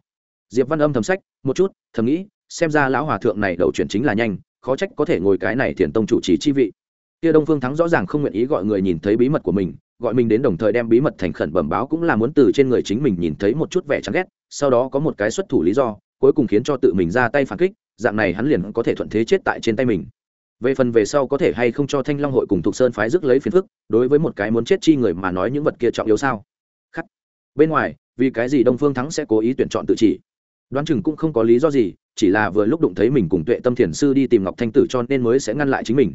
Speaker 1: Diệp văn âm thầm sách, một chút, thầm nghĩ, xem ra lão hòa thượng này đầu chuyển chính là nhanh, khó trách có thể ngồi cái này thiền tông chủ trì chi vị. Kia đông phương thắng rõ ràng không nguyện ý gọi người nhìn thấy bí mật của mình, gọi mình đến đồng thời đem bí mật thành khẩn bẩm báo cũng là muốn từ trên người chính mình nhìn thấy một chút vẻ chán ghét, sau đó có một cái xuất thủ lý do cuối cùng khiến cho tự mình ra tay phản kích, dạng này hắn liền có thể thuận thế chết tại trên tay mình. Về phần về sau có thể hay không cho thanh long hội cùng thục sơn phái rước lấy phiền phức, đối với một cái muốn chết chi người mà nói những vật kia trọng yếu sao? Khắc. Bên ngoài, vì cái gì đông phương thắng sẽ cố ý tuyển chọn tự chỉ? Đoán chừng cũng không có lý do gì, chỉ là vừa lúc đụng thấy mình cùng tuệ tâm thiền sư đi tìm ngọc thanh tử cho nên mới sẽ ngăn lại chính mình.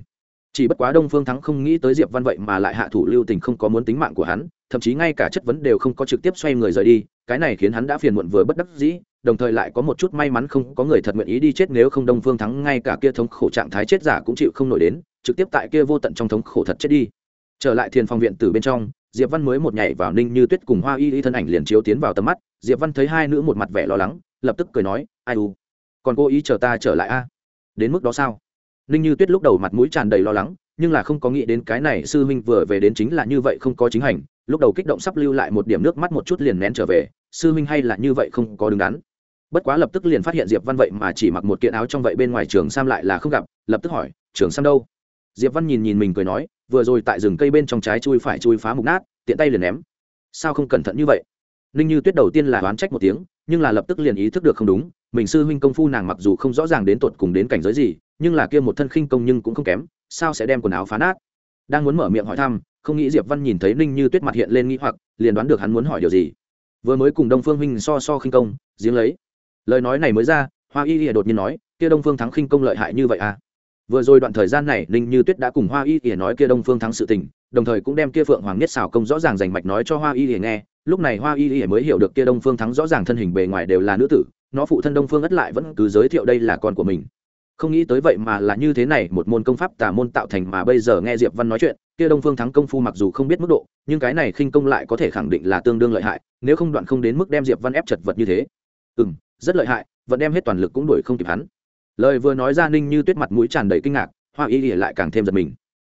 Speaker 1: Chỉ bất quá đông phương thắng không nghĩ tới diệp văn vậy mà lại hạ thủ lưu tình không có muốn tính mạng của hắn, thậm chí ngay cả chất vấn đều không có trực tiếp xoay người rời đi cái này khiến hắn đã phiền muộn vừa bất đắc dĩ, đồng thời lại có một chút may mắn không có người thật nguyện ý đi chết nếu không đông phương thắng ngay cả kia thống khổ trạng thái chết giả cũng chịu không nổi đến, trực tiếp tại kia vô tận trong thống khổ thật chết đi. Trở lại thiền phòng viện từ bên trong, diệp văn mới một nhảy vào ninh như tuyết cùng hoa y y thân ảnh liền chiếu tiến vào tầm mắt, diệp văn thấy hai nữ một mặt vẻ lo lắng, lập tức cười nói, ai u, còn cô ý chờ ta trở lại a? Đến mức đó sao? Ninh như tuyết lúc đầu mặt mũi tràn đầy lo lắng, nhưng là không có nghĩ đến cái này sư huynh vừa về đến chính là như vậy không có chính hành lúc đầu kích động sắp lưu lại một điểm nước mắt một chút liền nén trở về, sư huynh hay là như vậy không có đứng đắn. Bất quá lập tức liền phát hiện diệp văn vậy mà chỉ mặc một kiện áo trong vậy bên ngoài trường sam lại là không gặp, lập tức hỏi, trường sam đâu? Diệp văn nhìn nhìn mình cười nói, vừa rồi tại rừng cây bên trong trái chui phải chui phá mục nát, tiện tay liền ném. Sao không cẩn thận như vậy? Ninh như tuyết đầu tiên là đoán trách một tiếng, nhưng là lập tức liền ý thức được không đúng, mình sư huynh công phu nàng mặc dù không rõ ràng đến tột cùng đến cảnh giới gì, nhưng là kia một thân khinh công nhưng cũng không kém, sao sẽ đem quần áo phá nát? Đang muốn mở miệng hỏi thăm, không nghĩ diệp văn nhìn thấy ninh như tuyết mặt hiện lên nghĩ hoặc, liền đoán được hắn muốn hỏi điều gì. Vừa mới cùng đông phương huynh so so khinh công, giếng lấy. Lời nói này mới ra, hoa y ỉa đột nhiên nói, kia đông phương thắng khinh công lợi hại như vậy à? Vừa rồi đoạn thời gian này, ninh như tuyết đã cùng hoa y ỉa nói kia đông phương thắng sự tình, đồng thời cũng đem kia phượng hoàng nhất xảo công rõ ràng giành mạch nói cho hoa y ỉa nghe. Lúc này hoa y ỉa mới hiểu được kia đông phương thắng rõ ràng thân hình bề ngoài đều là nữ tử, nó phụ thân đông phương ất lại vẫn cứ giới thiệu đây là con của mình không nghĩ tới vậy mà là như thế này, một môn công pháp tà môn tạo thành mà bây giờ nghe diệp văn nói chuyện, kia đông phương thắng công phu mặc dù không biết mức độ, nhưng cái này khinh công lại có thể khẳng định là tương đương lợi hại, nếu không đoạn không đến mức đem diệp văn ép chật vật như thế. Ừ m rất lợi hại, vẫn đem hết toàn lực cũng đuổi không kịp hắn. Lời vừa nói ra ninh như tuyết mặt mũi tràn đầy kinh ngạc, hoa y ỉa lại càng thêm giật mình.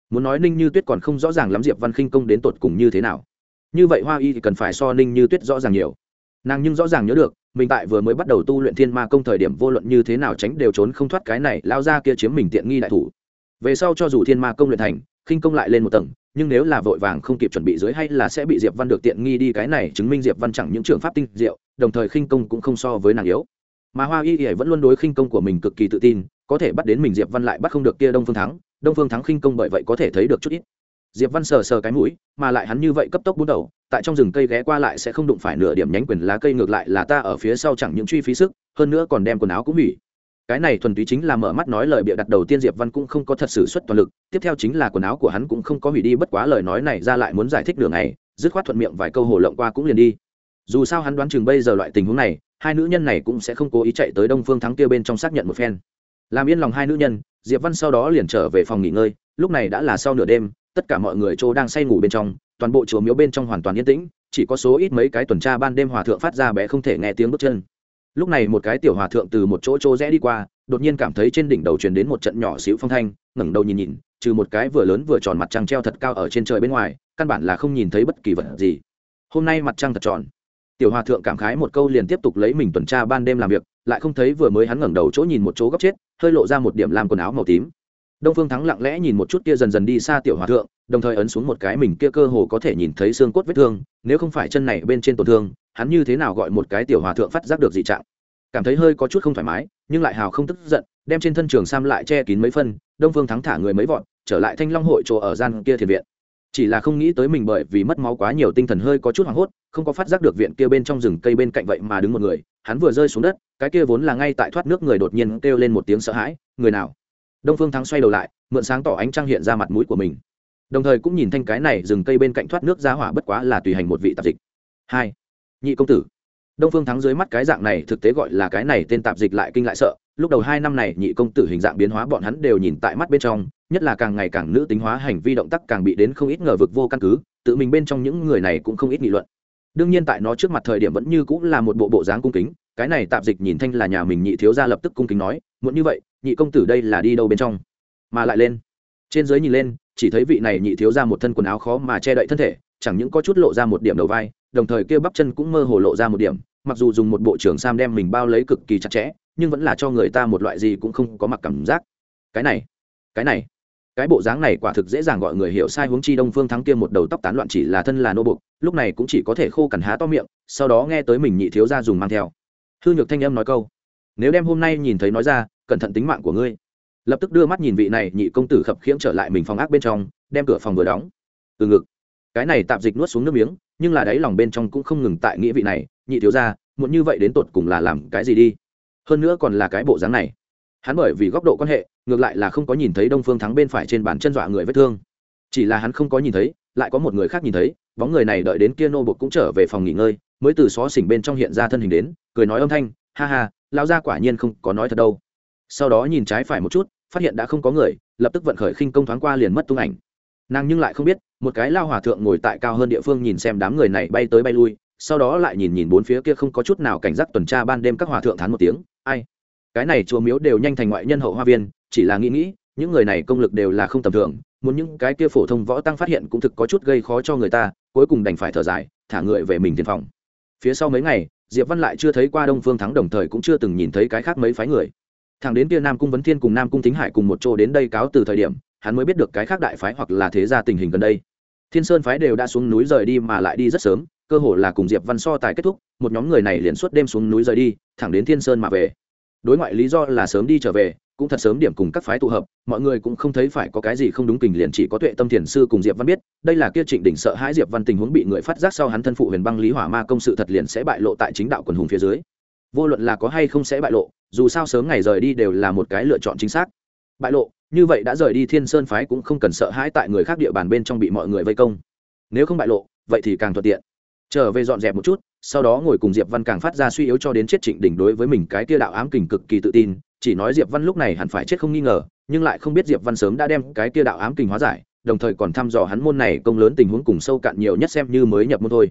Speaker 1: Muốn nói ninh như tuyết còn không rõ ràng lắm diệp văn khinh công đến tột cùng như thế nào. Như vậy hoa y thì cần phải so ninh như tuyết rõ ràng nhiều nàng nhưng rõ ràng nhớ được, mình tại vừa mới bắt đầu tu luyện thiên ma công thời điểm vô luận như thế nào tránh đều trốn không thoát cái này lao ra kia chiếm mình tiện nghi đại thủ. Về sau cho dù thiên ma công luyện thành, khinh công lại lên một tầng, nhưng nếu là vội vàng không kịp chuẩn bị dưới hay là sẽ bị diệp văn được tiện nghi đi cái này chứng minh diệp văn chẳng những trường pháp tinh diệu, đồng thời khinh công cũng không so với nàng yếu. Mà hoa y y vẫn luôn đối khinh công của mình cực kỳ tự tin, có thể bắt đến mình diệp văn lại bắt không được kia đông phương thắng, đông phương thắng khinh công bởi vậy có thể thấy được chút ít diệp văn sờ sờ cái mũi, mà lại hắn như vậy cấp tốc bút đầu, tại trong rừng cây ghé qua lại sẽ không đụng phải nửa điểm nhánh quyền lá cây ngược lại là ta ở phía sau chẳng những truy phí sức, hơn nữa còn đem quần áo cũng hủy. Cái này thuần túy chính là mở mắt nói lời bịa đặt đầu tiên diệp văn cũng không có thật sự xuất toàn lực, tiếp theo chính là quần áo của hắn cũng không có hủy đi, bất quá lời nói này ra lại muốn giải thích đường này dứt khoát thuận miệng vài câu hồ lộng qua cũng liền đi. Dù sao hắn đoán chừng bây giờ loại tình huống này, hai nữ nhân này cũng sẽ không cố ý chạy tới đông phương thắng kia bên trong xác nhận một phen. Làm yên lòng hai nữ nhân, diệp văn sau đó liền trở về phòng nghỉ ngơi, lúc này đã là sau nửa đêm tất cả mọi người chỗ đang say ngủ bên trong, toàn bộ chùa miếu bên trong hoàn toàn yên tĩnh, chỉ có số ít mấy cái tuần tra ban đêm hòa thượng phát ra bé không thể nghe tiếng bước chân. Lúc này một cái tiểu hòa thượng từ một chỗ chỗ rẽ đi qua, đột nhiên cảm thấy trên đỉnh đầu truyền đến một trận nhỏ xíu phong thanh, ngẩng đầu nhìn nhìn, trừ một cái vừa lớn vừa tròn mặt trăng treo thật cao ở trên trời bên ngoài, căn bản là không nhìn thấy bất kỳ vật gì. Hôm nay mặt trăng thật tròn. Tiểu hòa thượng cảm khái một câu liền tiếp tục lấy mình tuần tra ban đêm làm việc, lại không thấy vừa mới hắn ngẩng đầu chỗ nhìn một chỗ góc chết, hơi lộ ra một điểm làm quần áo màu tím đông phương thắng lặng lẽ nhìn một chút kia dần dần đi xa tiểu hòa thượng, đồng thời ấn xuống một cái mình kia cơ hồ có thể nhìn thấy xương cốt vết thương, nếu không phải chân này bên trên tổn thương, hắn như thế nào gọi một cái tiểu hòa thượng phát giác được dị trạng. Cảm thấy hơi có chút không thoải mái, nhưng lại hào không tức giận, đem trên thân trường sam lại che kín mấy phân, đông phương thắng thả người mấy vọt, trở lại thanh long hội chỗ ở gian kia thiền viện. Chỉ là không nghĩ tới mình bởi vì mất máu quá nhiều tinh thần hơi có chút hoảng hốt, không có phát giác được viện kia bên trong rừng cây bên cạnh vậy mà đứng một người, hắn vừa rơi xuống đất, cái kia vốn là ngay tại thoát nước người đột nhiên kêu lên một tiếng sợ hãi, người nào? Đông phương thắng xoay đầu lại, mượn sáng tỏ ánh trăng hiện ra mặt mũi của mình. Đồng thời cũng nhìn thanh cái này rừng cây bên cạnh thoát nước ra hỏa bất quá là tùy hành một vị tạp dịch. Hai, nhị công tử. Đông phương thắng dưới mắt cái dạng này thực tế gọi là cái này tên tạp dịch lại kinh lại sợ. Lúc đầu hai năm này, nhị công tử hình dạng biến hóa bọn hắn đều nhìn tại mắt bên trong, nhất là càng ngày càng nữ tính hóa hành vi động tác càng bị đến không ít ngờ vực vô căn cứ, tự mình bên trong những người này cũng không ít nghị luận. Đương nhiên tại nó trước mặt thời điểm vẫn như cũng là một bộ bộ dáng cung kính cái này tạp dịch nhìn thanh là nhà mình nhị thiếu ra lập tức cung kính nói muốn như vậy, nhị công tử đây là đi đâu bên trong? Mà lại lên, trên dưới nhìn lên, chỉ thấy vị này nhị thiếu ra một thân quần áo khó mà che đậy thân thể, chẳng những có chút lộ ra một điểm đầu vai, đồng thời kêu bắp chân cũng mơ hồ lộ ra một điểm, mặc dù dùng một bộ trưởng sam đem mình bao lấy cực kỳ chặt chẽ, nhưng vẫn là cho người ta một loại gì cũng không có mặc cảm giác. Cái này cái này, cái bộ dáng này quả thực dễ dàng gọi người hiểu sai hướng chi đông phương thắng kia một đầu tóc tán loạn chỉ là thân là nô bục, lúc này cũng chỉ có thể khô cằn há to miệng, sau đó nghe tới mình nhị thiếu ra dùng mang theo hư nhược thanh âm nói câu, nếu đem hôm nay nhìn thấy nói ra, cẩn thận tính mạng của ngươi. Lập tức đưa mắt nhìn vị này nhị công tử khập khiễng trở lại mình phòng ác bên trong, đem cửa phòng vừa đóng. Từ ngực. Cái này tạm dịch nuốt xuống nước miếng, nhưng là đáy lòng bên trong cũng không ngừng tại nghĩa vị này, nhị thiếu ra muốn như vậy đến tột cùng là làm cái gì đi? Hơn nữa còn là cái bộ dáng này. Hắn bởi vì góc độ quan hệ, ngược lại là không có nhìn thấy đông phương thắng bên phải trên bàn chân dọa người vết thương. Chỉ là hắn không có nhìn thấy, lại có một người khác nhìn thấy, bóng người này đợi đến kia nô bột cũng trở về phòng nghỉ ngơi mới từ xó xỉnh bên trong hiện ra thân hình đến, cười nói âm thanh, ha ha lao ra quả nhiên không có nói thật đâu. Sau đó nhìn trái phải một chút, phát hiện đã không có người, lập tức vận khởi khinh công thoáng qua liền mất tung ảnh. Nàng nhưng lại không biết, một cái lao hòa thượng ngồi tại cao hơn địa phương nhìn xem đám người này bay tới bay lui, sau đó lại nhìn nhìn bốn phía kia không có chút nào cảnh giác tuần tra ban đêm các hòa thượng thán một tiếng, ai? Cái này chùa miếu đều nhanh thành ngoại nhân hậu hoa viên, chỉ là nghĩ nghĩ, những người này công lực đều là không tầm thường, muốn những cái kia phổ thông võ tăng phát hiện cũng thực có chút gây khó cho người ta, cuối cùng đành phải thở dài, thả người về mình tiền phòng phía sau mấy ngày, diệp văn lại chưa thấy qua đông phương thắng, đồng thời cũng chưa từng nhìn thấy cái khác mấy phái người. Thằng đến kia nam cung vấn thiên cùng nam cung thính hải cùng một chỗ đến đây cáo từ thời điểm, hắn mới biết được cái khác đại phái hoặc là thế gia tình hình gần đây. Thiên sơn phái đều đã xuống núi rời đi mà lại đi rất sớm, cơ hồ là cùng diệp văn so tài kết thúc, một nhóm người này liền suốt đêm xuống núi rời đi, thẳng đến thiên sơn mà về. Đối ngoại lý do là sớm đi trở về cũng thật sớm điểm cùng các phái tụ hợp, mọi người cũng không thấy phải có cái gì không đúng tình liền chỉ có tuệ tâm thiền sư cùng diệp văn biết, đây là kia trịnh đỉnh sợ hãi diệp văn tình huống bị người phát giác sau hắn thân phụ huyền băng lý hỏa ma công sự thật liền sẽ bại lộ tại chính đạo quần hùng phía dưới. Vô luận là có hay không sẽ bại lộ, dù sao sớm ngày rời đi đều là một cái lựa chọn chính xác. Bại lộ, như vậy đã rời đi thiên sơn phái cũng không cần sợ hãi tại người khác địa bàn bên trong bị mọi người vây công. Nếu không bại lộ, vậy thì càng thuận tiện. Trở về dọn dẹp một chút sau đó ngồi cùng diệp văn càng phát ra suy yếu cho đến chết trịnh đỉnh đối với mình cái tia đạo ám kình cực kỳ tự tin, chỉ nói diệp văn lúc này hẳn phải chết không nghi ngờ, nhưng lại không biết diệp văn sớm đã đem cái tia đạo ám kình hóa giải, đồng thời còn thăm dò hắn môn này công lớn tình huống cùng sâu cạn nhiều nhất xem như mới nhập môn thôi.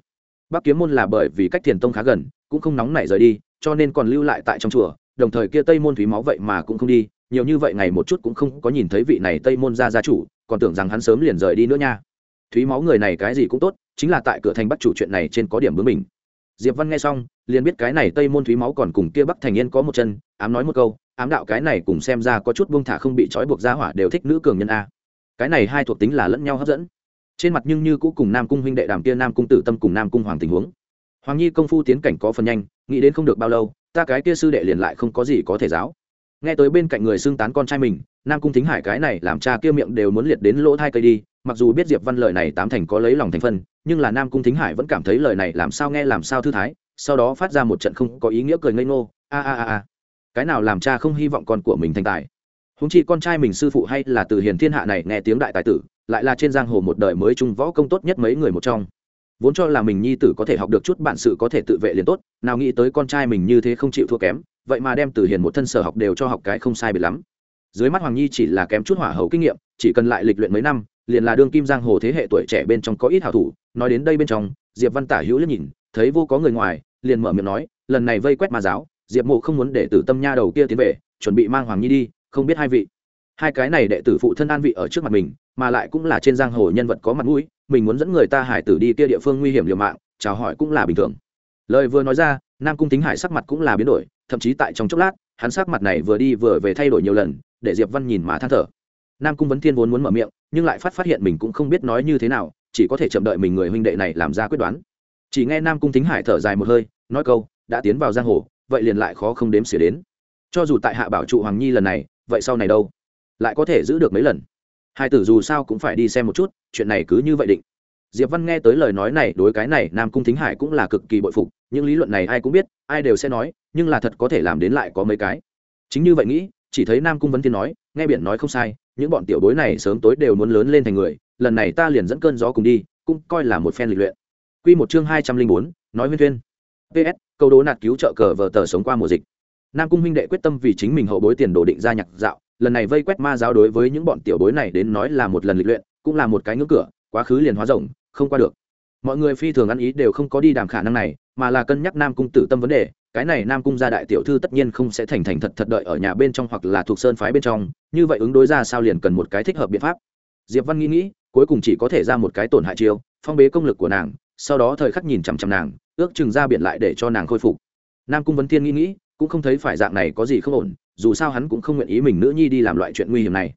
Speaker 1: Bắc kiếm môn là bởi vì cách thiền tông khá gần, cũng không nóng nảy rời đi, cho nên còn lưu lại tại trong chùa, đồng thời kia tây môn thúy máu vậy mà cũng không đi, nhiều như vậy ngày một chút cũng không có nhìn thấy vị này tây môn gia gia chủ, còn tưởng rằng hắn sớm liền rời đi nữa nha. Thúy máu người này cái gì cũng tốt, chính là tại cửa thành bắt chủ chuyện này trên có điểm bướng mình diệp văn nghe xong, liền biết cái này tây môn thúy máu còn cùng kia bắc thành yên có một chân, ám nói một câu, ám đạo cái này cùng xem ra có chút buông thả không bị trói buộc ra hỏa đều thích nữ cường nhân a. Cái này hai thuộc tính là lẫn nhau hấp dẫn. Trên mặt nhưng như cũ cùng nam cung huynh đệ đàm kia nam cung tử tâm cùng nam cung hoàng tình huống. Hoàng nhi công phu tiến cảnh có phần nhanh, nghĩ đến không được bao lâu, ta cái kia sư đệ liền lại không có gì có thể giáo nghe tới bên cạnh người xưng tán con trai mình, nam cung thính hải cái này làm cha kia miệng đều muốn liệt đến lỗ thai cây đi, mặc dù biết diệp văn lời này tám thành có lấy lòng thành phân, nhưng là nam cung thính hải vẫn cảm thấy lời này làm sao nghe làm sao thư thái, sau đó phát ra một trận không có ý nghĩa cười ngây ngô, a a a a. Cái nào làm cha không hy vọng con của mình thành tài? Húng chi con trai mình sư phụ hay là từ hiền thiên hạ này nghe tiếng đại tài tử, lại là trên giang hồ một đời mới trung võ công tốt nhất mấy người một trong. Vốn cho là mình nhi tử có thể học được chút bản sự có thể tự vệ liền tốt, nào nghĩ tới con trai mình như thế không chịu thua kém vậy mà đem từ hiền một thân sở học đều cho học cái không sai biệt lắm. Dưới mắt hoàng nhi chỉ là kém chút hỏa hầu kinh nghiệm, chỉ cần lại lịch luyện mấy năm, liền là đương kim giang hồ thế hệ tuổi trẻ bên trong có ít hảo thủ. Nói đến đây bên trong, diệp văn tả hữu liếc nhìn, thấy vô có người ngoài, liền mở miệng nói, lần này vây quét ma giáo, diệp mộ không muốn để tử tâm nha đầu kia tiến về, chuẩn bị mang hoàng nhi đi, không biết hai vị. Hai cái này đệ tử phụ thân an vị ở trước mặt mình, mà lại cũng là trên giang hồ nhân vật có mặt mũi, mình muốn dẫn người ta hải tử đi kia địa phương nguy hiểm liều mạng, chào hỏi cũng là bình thường. Lời vừa nói ra, nam cung tính hải sắc mặt cũng là biến đổi thậm chí tại trong chốc lát, hắn sắc mặt này vừa đi vừa về thay đổi nhiều lần, để diệp văn nhìn mà than thở. Nam cung vấn thiên vốn muốn mở miệng, nhưng lại phát phát hiện mình cũng không biết nói như thế nào, chỉ có thể chậm đợi mình người huynh đệ này làm ra quyết đoán. Chỉ nghe nam cung Thính hải thở dài một hơi, nói câu, đã tiến vào giang hồ, vậy liền lại khó không đếm xỉa đến. Cho dù tại hạ bảo trụ hoàng nhi lần này, vậy sau này đâu? Lại có thể giữ được mấy lần? Hai tử dù sao cũng phải đi xem một chút, chuyện này cứ như vậy định diệp văn nghe tới lời nói này, đối cái này nam cung thính hải cũng là cực kỳ bội phục, những lý luận này ai cũng biết, ai đều sẽ nói, nhưng là thật có thể làm đến lại có mấy cái. Chính như vậy nghĩ, chỉ thấy nam cung vấn thiên nói, nghe biển nói không sai, những bọn tiểu bối này sớm tối đều muốn lớn lên thành người, lần này ta liền dẫn cơn gió cùng đi, cũng coi là một phen lịch luyện. Quy một chương hai trăm linh bốn, nói huyên thuyên. Ps câu đố nạt cứu trợ cờ vờ tờ sống qua mùa dịch. Nam cung huynh đệ quyết tâm vì chính mình hậu bối tiền đồ định ra nhạc dạo, lần này vây quét ma giáo đối với những bọn tiểu bối này đến nói là một lần lịch luyện, cũng là một cái ngưỡng cửa, quá khứ liền hóa rộng không qua được. Mọi người phi thường ăn ý đều không có đi đàm khả năng này, mà là cân nhắc nam cung tử tâm vấn đề, cái này nam cung gia đại tiểu thư tất nhiên không sẽ thành thành thật thật đợi ở nhà bên trong hoặc là thuộc sơn phái bên trong, như vậy ứng đối ra sao liền cần một cái thích hợp biện pháp. Diệp văn nghĩ nghĩ, cuối cùng chỉ có thể ra một cái tổn hại chiêu, phong bế công lực của nàng, sau đó thời khắc nhìn chằm chằm nàng, ước chừng ra biện lại để cho nàng khôi phục. Nam cung vấn thiên nghĩ nghĩ, cũng không thấy phải dạng này có gì không ổn, dù sao hắn cũng không nguyện ý mình nữ nhi đi làm loại chuyện nguy hiểm này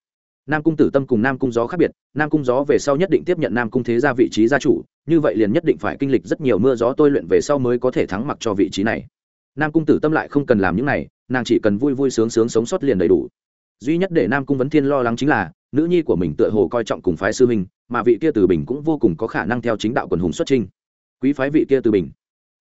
Speaker 1: nam cung tử tâm cùng nam cung gió khác biệt, nam cung gió về sau nhất định tiếp nhận nam cung thế ra vị trí gia chủ, như vậy liền nhất định phải kinh lịch rất nhiều mưa gió tôi luyện về sau mới có thể thắng mặc cho vị trí này. Nam cung tử tâm lại không cần làm những này, nàng chỉ cần vui vui sướng sướng sống sót liền đầy đủ. Duy nhất để nam cung vấn thiên lo lắng chính là, nữ nhi của mình tựa hồ coi trọng cùng phái sư huynh, mà vị kia từ bình cũng vô cùng có khả năng theo chính đạo quần hùng xuất trinh quý phái vị kia từ bình.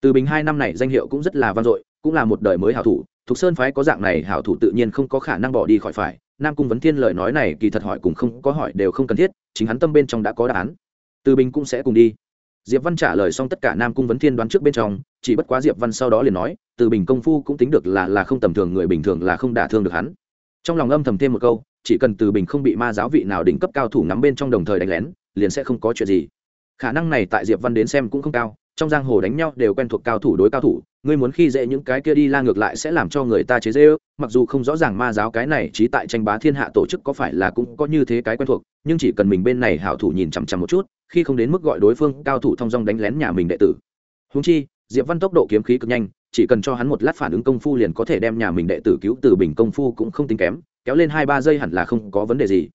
Speaker 1: Từ bình hai năm này danh hiệu cũng rất là vang dội, cũng là một đời mới hảo thủ thục sơn phái có dạng này hảo thủ tự nhiên không có khả năng bỏ đi khỏi phải. Nam cung vấn thiên lời nói này kỳ thật hỏi cùng không có hỏi đều không cần thiết, chính hắn tâm bên trong đã có đáp án. Từ bình cũng sẽ cùng đi. Diệp văn trả lời xong tất cả nam cung vấn thiên đoán trước bên trong, chỉ bất quá diệp văn sau đó liền nói, từ bình công phu cũng tính được là là không tầm thường, người bình thường là không đả thương được hắn. Trong lòng âm thầm thêm một câu, chỉ cần từ bình không bị ma giáo vị nào đỉnh cấp cao thủ nắm bên trong đồng thời đánh lén, liền sẽ không có chuyện gì. Khả năng này tại diệp văn đến xem cũng không cao, trong giang hồ đánh nhau đều quen thuộc cao thủ đối cao thủ ngươi muốn khi dễ những cái kia đi la ngược lại sẽ làm cho người ta chế dễ ước mặc dù không rõ ràng ma giáo cái này trí tại tranh bá thiên hạ tổ chức có phải là cũng có như thế cái quen thuộc, nhưng chỉ cần mình bên này hảo thủ nhìn chằm chằm một chút, khi không đến mức gọi đối phương cao thủ thông dong đánh lén nhà mình đệ tử. Húng chi, diệp văn tốc độ kiếm khí cực nhanh, chỉ cần cho hắn một lát phản ứng công phu liền có thể đem nhà mình đệ tử cứu từ bình công phu cũng không tính kém, kéo lên hai ba giây hẳn là không có vấn đề gì.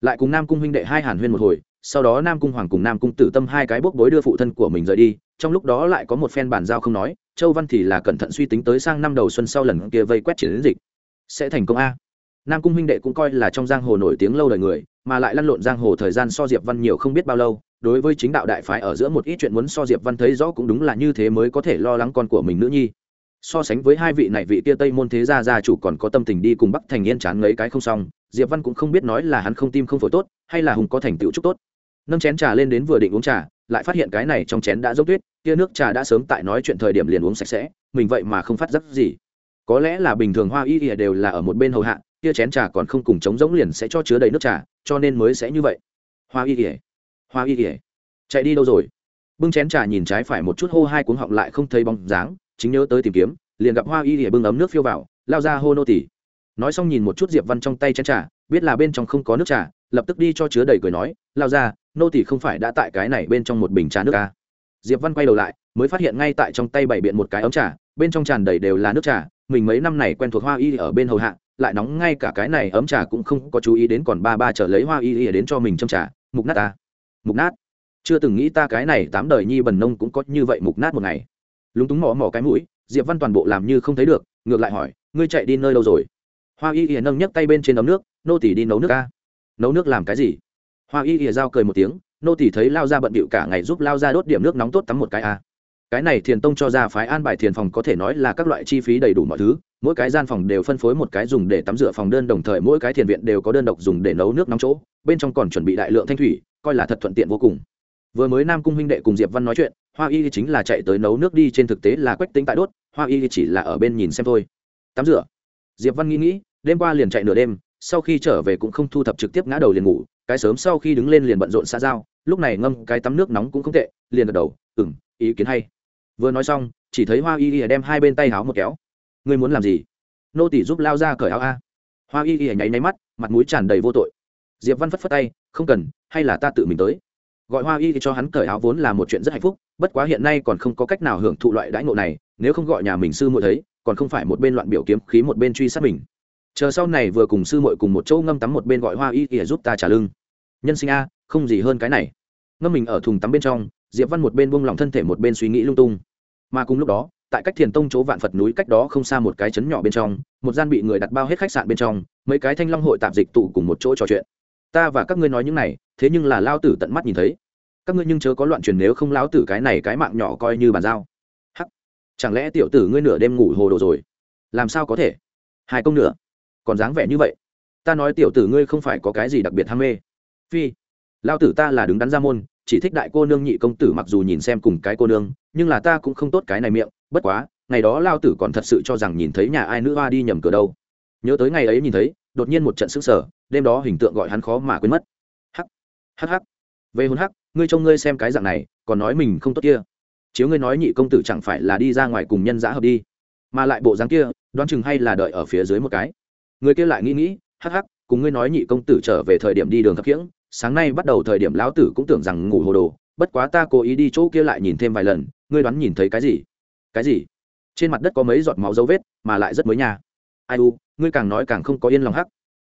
Speaker 1: Lại cùng nam cung huynh đệ hai hàn huyên một hồi, sau đó nam cung hoàng cùng nam cung tử tâm hai cái bốc bối đưa phụ thân của mình rời đi, trong lúc đó lại có một phen bàn giao không nói châu văn thì là cẩn thận suy tính tới sang năm đầu xuân sau lần kia vây quét chiến dịch. Sẽ thành công a. Nam cung huynh đệ cũng coi là trong giang hồ nổi tiếng lâu đời người, mà lại lăn lộn giang hồ thời gian so diệp văn nhiều không biết bao lâu, đối với chính đạo đại phái ở giữa một ít chuyện muốn so diệp văn thấy rõ cũng đúng là như thế mới có thể lo lắng con của mình nữ nhi. So sánh với hai vị này vị tia tây môn thế gia gia chủ còn có tâm tình đi cùng bắc thành yên chán lấy cái không xong, diệp văn cũng không biết nói là hắn không tim không phổi tốt, hay là hùng có thành tựu chúc tốt. Nâng chén trà lên đến vừa định uống trà lại phát hiện cái này trong chén đã dốc tuyết, kia nước trà đã sớm tại nói chuyện thời điểm liền uống sạch sẽ, mình vậy mà không phát giác gì. Có lẽ là bình thường hoa y ỉa đều là ở một bên hầu hạ, kia chén trà còn không cùng trống rỗng liền sẽ cho chứa đầy nước trà, cho nên mới sẽ như vậy. Hoa y ỉa hoa y ỉa chạy đi đâu rồi? Bưng chén trà nhìn trái phải một chút hô hai cuống họng lại không thấy bóng dáng, chính nhớ tới tìm kiếm, liền gặp hoa y ỉa bưng ấm nước phiêu vào, lao ra hô nô tỉ nói xong nhìn một chút diệp văn trong tay chén trà, biết là bên trong không có nước trà, lập tức đi cho chứa đầy cười nói, lao ra nô tỷ không phải đã tại cái này bên trong một bình trà nước à. diệp văn quay đầu lại, mới phát hiện ngay tại trong tay bảy biện một cái ấm trà, bên trong tràn đầy đều là nước trà, mình mấy năm này quen thuộc hoa y ở bên hầu hạ, lại nóng ngay cả cái này ấm trà cũng không có chú ý đến còn ba ba trở lấy hoa y đến cho mình trong trà, mục nát ta mục nát? Chưa từng nghĩ ta cái này tám đời nhi bần nông cũng có như vậy mục nát một ngày. Lúng túng mỏ mỏ cái mũi, diệp văn toàn bộ làm như không thấy được, ngược lại hỏi, ngươi chạy đi nơi đâu rồi? Hoa y ỉa nâng nhấc tay bên trên ấm nước, nô tỉ đi nấu nước ca nấu nước làm cái gì? Hoa y ỉa dao cười một tiếng, nô tỉ thấy lao ra bận bịu cả ngày giúp lao ra đốt điểm nước nóng tốt tắm một cái a cái này thiền tông cho ra phái an bài thiền phòng có thể nói là các loại chi phí đầy đủ mọi thứ, mỗi cái gian phòng đều phân phối một cái dùng để tắm rửa phòng đơn đồng thời mỗi cái thiền viện đều có đơn độc dùng để nấu nước nóng chỗ, bên trong còn chuẩn bị đại lượng thanh thủy, coi là thật thuận tiện vô cùng. Vừa mới nam cung huynh đệ cùng diệp văn nói chuyện, hoa y chính là chạy tới nấu nước đi trên thực tế là quách tính tại đốt, hoa y chỉ là ở bên nhìn xem thôi. Tắm rửa. Diệp văn nghĩ nghĩ, đêm qua liền chạy nửa đêm, sau khi trở về cũng không thu thập trực tiếp ngã đầu liền ngủ cái sớm sau khi đứng lên liền bận rộn xa giao, lúc này ngâm cái tắm nước nóng cũng không tệ, liền gật đầu ừng ý kiến hay. Vừa nói xong, chỉ thấy hoa y y đem hai bên tay háo một kéo. Ngươi muốn làm gì? Nô tỷ giúp lao ra cởi áo a. Hoa y y nháy nháy mắt, mặt mũi tràn đầy vô tội. Diệp văn phất phất tay, không cần, hay là ta tự mình tới. Gọi hoa y cho hắn cởi áo vốn là một chuyện rất hạnh phúc, bất quá hiện nay còn không có cách nào hưởng thụ loại đãi ngộ này, nếu không gọi nhà mình sư muội thấy, còn không phải một bên loạn biểu kiếm khí một bên truy sát mình chờ sau này vừa cùng sư muội cùng một chỗ ngâm tắm một bên gọi hoa y ỉa giúp ta trả lưng. Nhân sinh a, không gì hơn cái này. Ngâm mình ở thùng tắm bên trong, diệp văn một bên buông lỏng thân thể một bên suy nghĩ lung tung. Mà cùng lúc đó, tại cách thiền tông chỗ vạn phật núi cách đó không xa một cái trấn nhỏ bên trong, một gian bị người đặt bao hết khách sạn bên trong, mấy cái thanh long hội tạp dịch tụ cùng một chỗ trò chuyện. Ta và các ngươi nói những này, thế nhưng là lao tử tận mắt nhìn thấy. Các ngươi nhưng chớ có loạn truyền nếu không lão tử cái này cái mạng nhỏ coi như bàn giao. Hắc, chẳng lẽ tiểu tử ngươi nửa đêm ngủ hồ đồ rồi? Làm sao có thể? Hai công nửa còn dáng vẻ như vậy. Ta nói tiểu tử ngươi không phải có cái gì đặc biệt ham mê. Phi lao tử ta là đứng đắn ra môn, chỉ thích đại cô nương nhị công tử mặc dù nhìn xem cùng cái cô nương, nhưng là ta cũng không tốt cái này miệng, bất quá, ngày đó lao tử còn thật sự cho rằng nhìn thấy nhà ai nữ hoa đi nhầm cửa đâu. Nhớ tới ngày ấy nhìn thấy, đột nhiên một trận sức sở đêm đó hình tượng gọi hắn khó mà quên mất. Hắc hắc hắc. Về hôn hắc, ngươi trông ngươi xem cái dạng này, còn nói mình không tốt kia. Chiếu ngươi nói nhị công tử chẳng phải là đi ra ngoài cùng nhân giã hợp đi, mà lại bộ dáng kia, đoán chừng hay là đợi ở phía dưới một cái người kia lại nghĩ nghĩ, hắc hắc, cùng ngươi nói nhị công tử trở về thời điểm đi đường thập kiễng sáng nay bắt đầu thời điểm lão tử cũng tưởng rằng ngủ hồ đồ, bất quá ta cố ý đi chỗ kia lại nhìn thêm vài lần, ngươi đoán nhìn thấy cái gì? Cái gì? Trên mặt đất có mấy giọt máu dấu vết, mà lại rất mới nhà ai u, ngươi càng nói càng không có yên lòng hắc.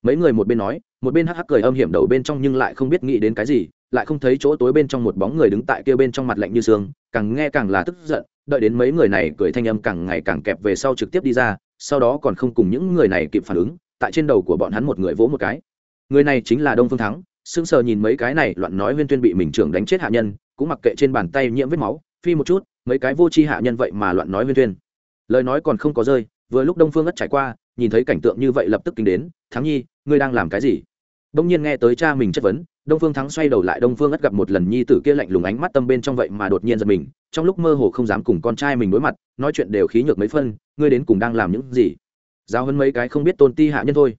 Speaker 1: Mấy người một bên nói, một bên hắc hắc cười âm hiểm đầu bên trong nhưng lại không biết nghĩ đến cái gì, lại không thấy chỗ tối bên trong một bóng người đứng tại kia bên trong mặt lạnh như xương, càng nghe càng là tức giận, đợi đến mấy người này cười thanh âm càng ngày càng kẹp về sau trực tiếp đi ra sau đó còn không cùng những người này kịp phản ứng, tại trên đầu của bọn hắn một người vỗ một cái. Người này chính là đông phương thắng, sững sờ nhìn mấy cái này loạn nói huyên tuyên bị mình trưởng đánh chết hạ nhân, cũng mặc kệ trên bàn tay nhiễm vết máu, phi một chút, mấy cái vô tri hạ nhân vậy mà loạn nói huyên tuyên. Lời nói còn không có rơi, vừa lúc đông phương ất trải qua, nhìn thấy cảnh tượng như vậy lập tức kinh đến, thắng nhi, ngươi đang làm cái gì? Đông nhiên nghe tới cha mình chất vấn, đông phương thắng xoay đầu lại, đông phương ất gặp một lần nhi tử kia lạnh lùng ánh mắt tâm bên trong vậy mà đột nhiên giật mình, trong lúc mơ hồ không dám cùng con trai mình đối mặt, nói chuyện đều khí nhược mấy phân ngươi đến cùng đang làm những gì? Giao hơn mấy cái không biết tôn ti hạ nhân thôi.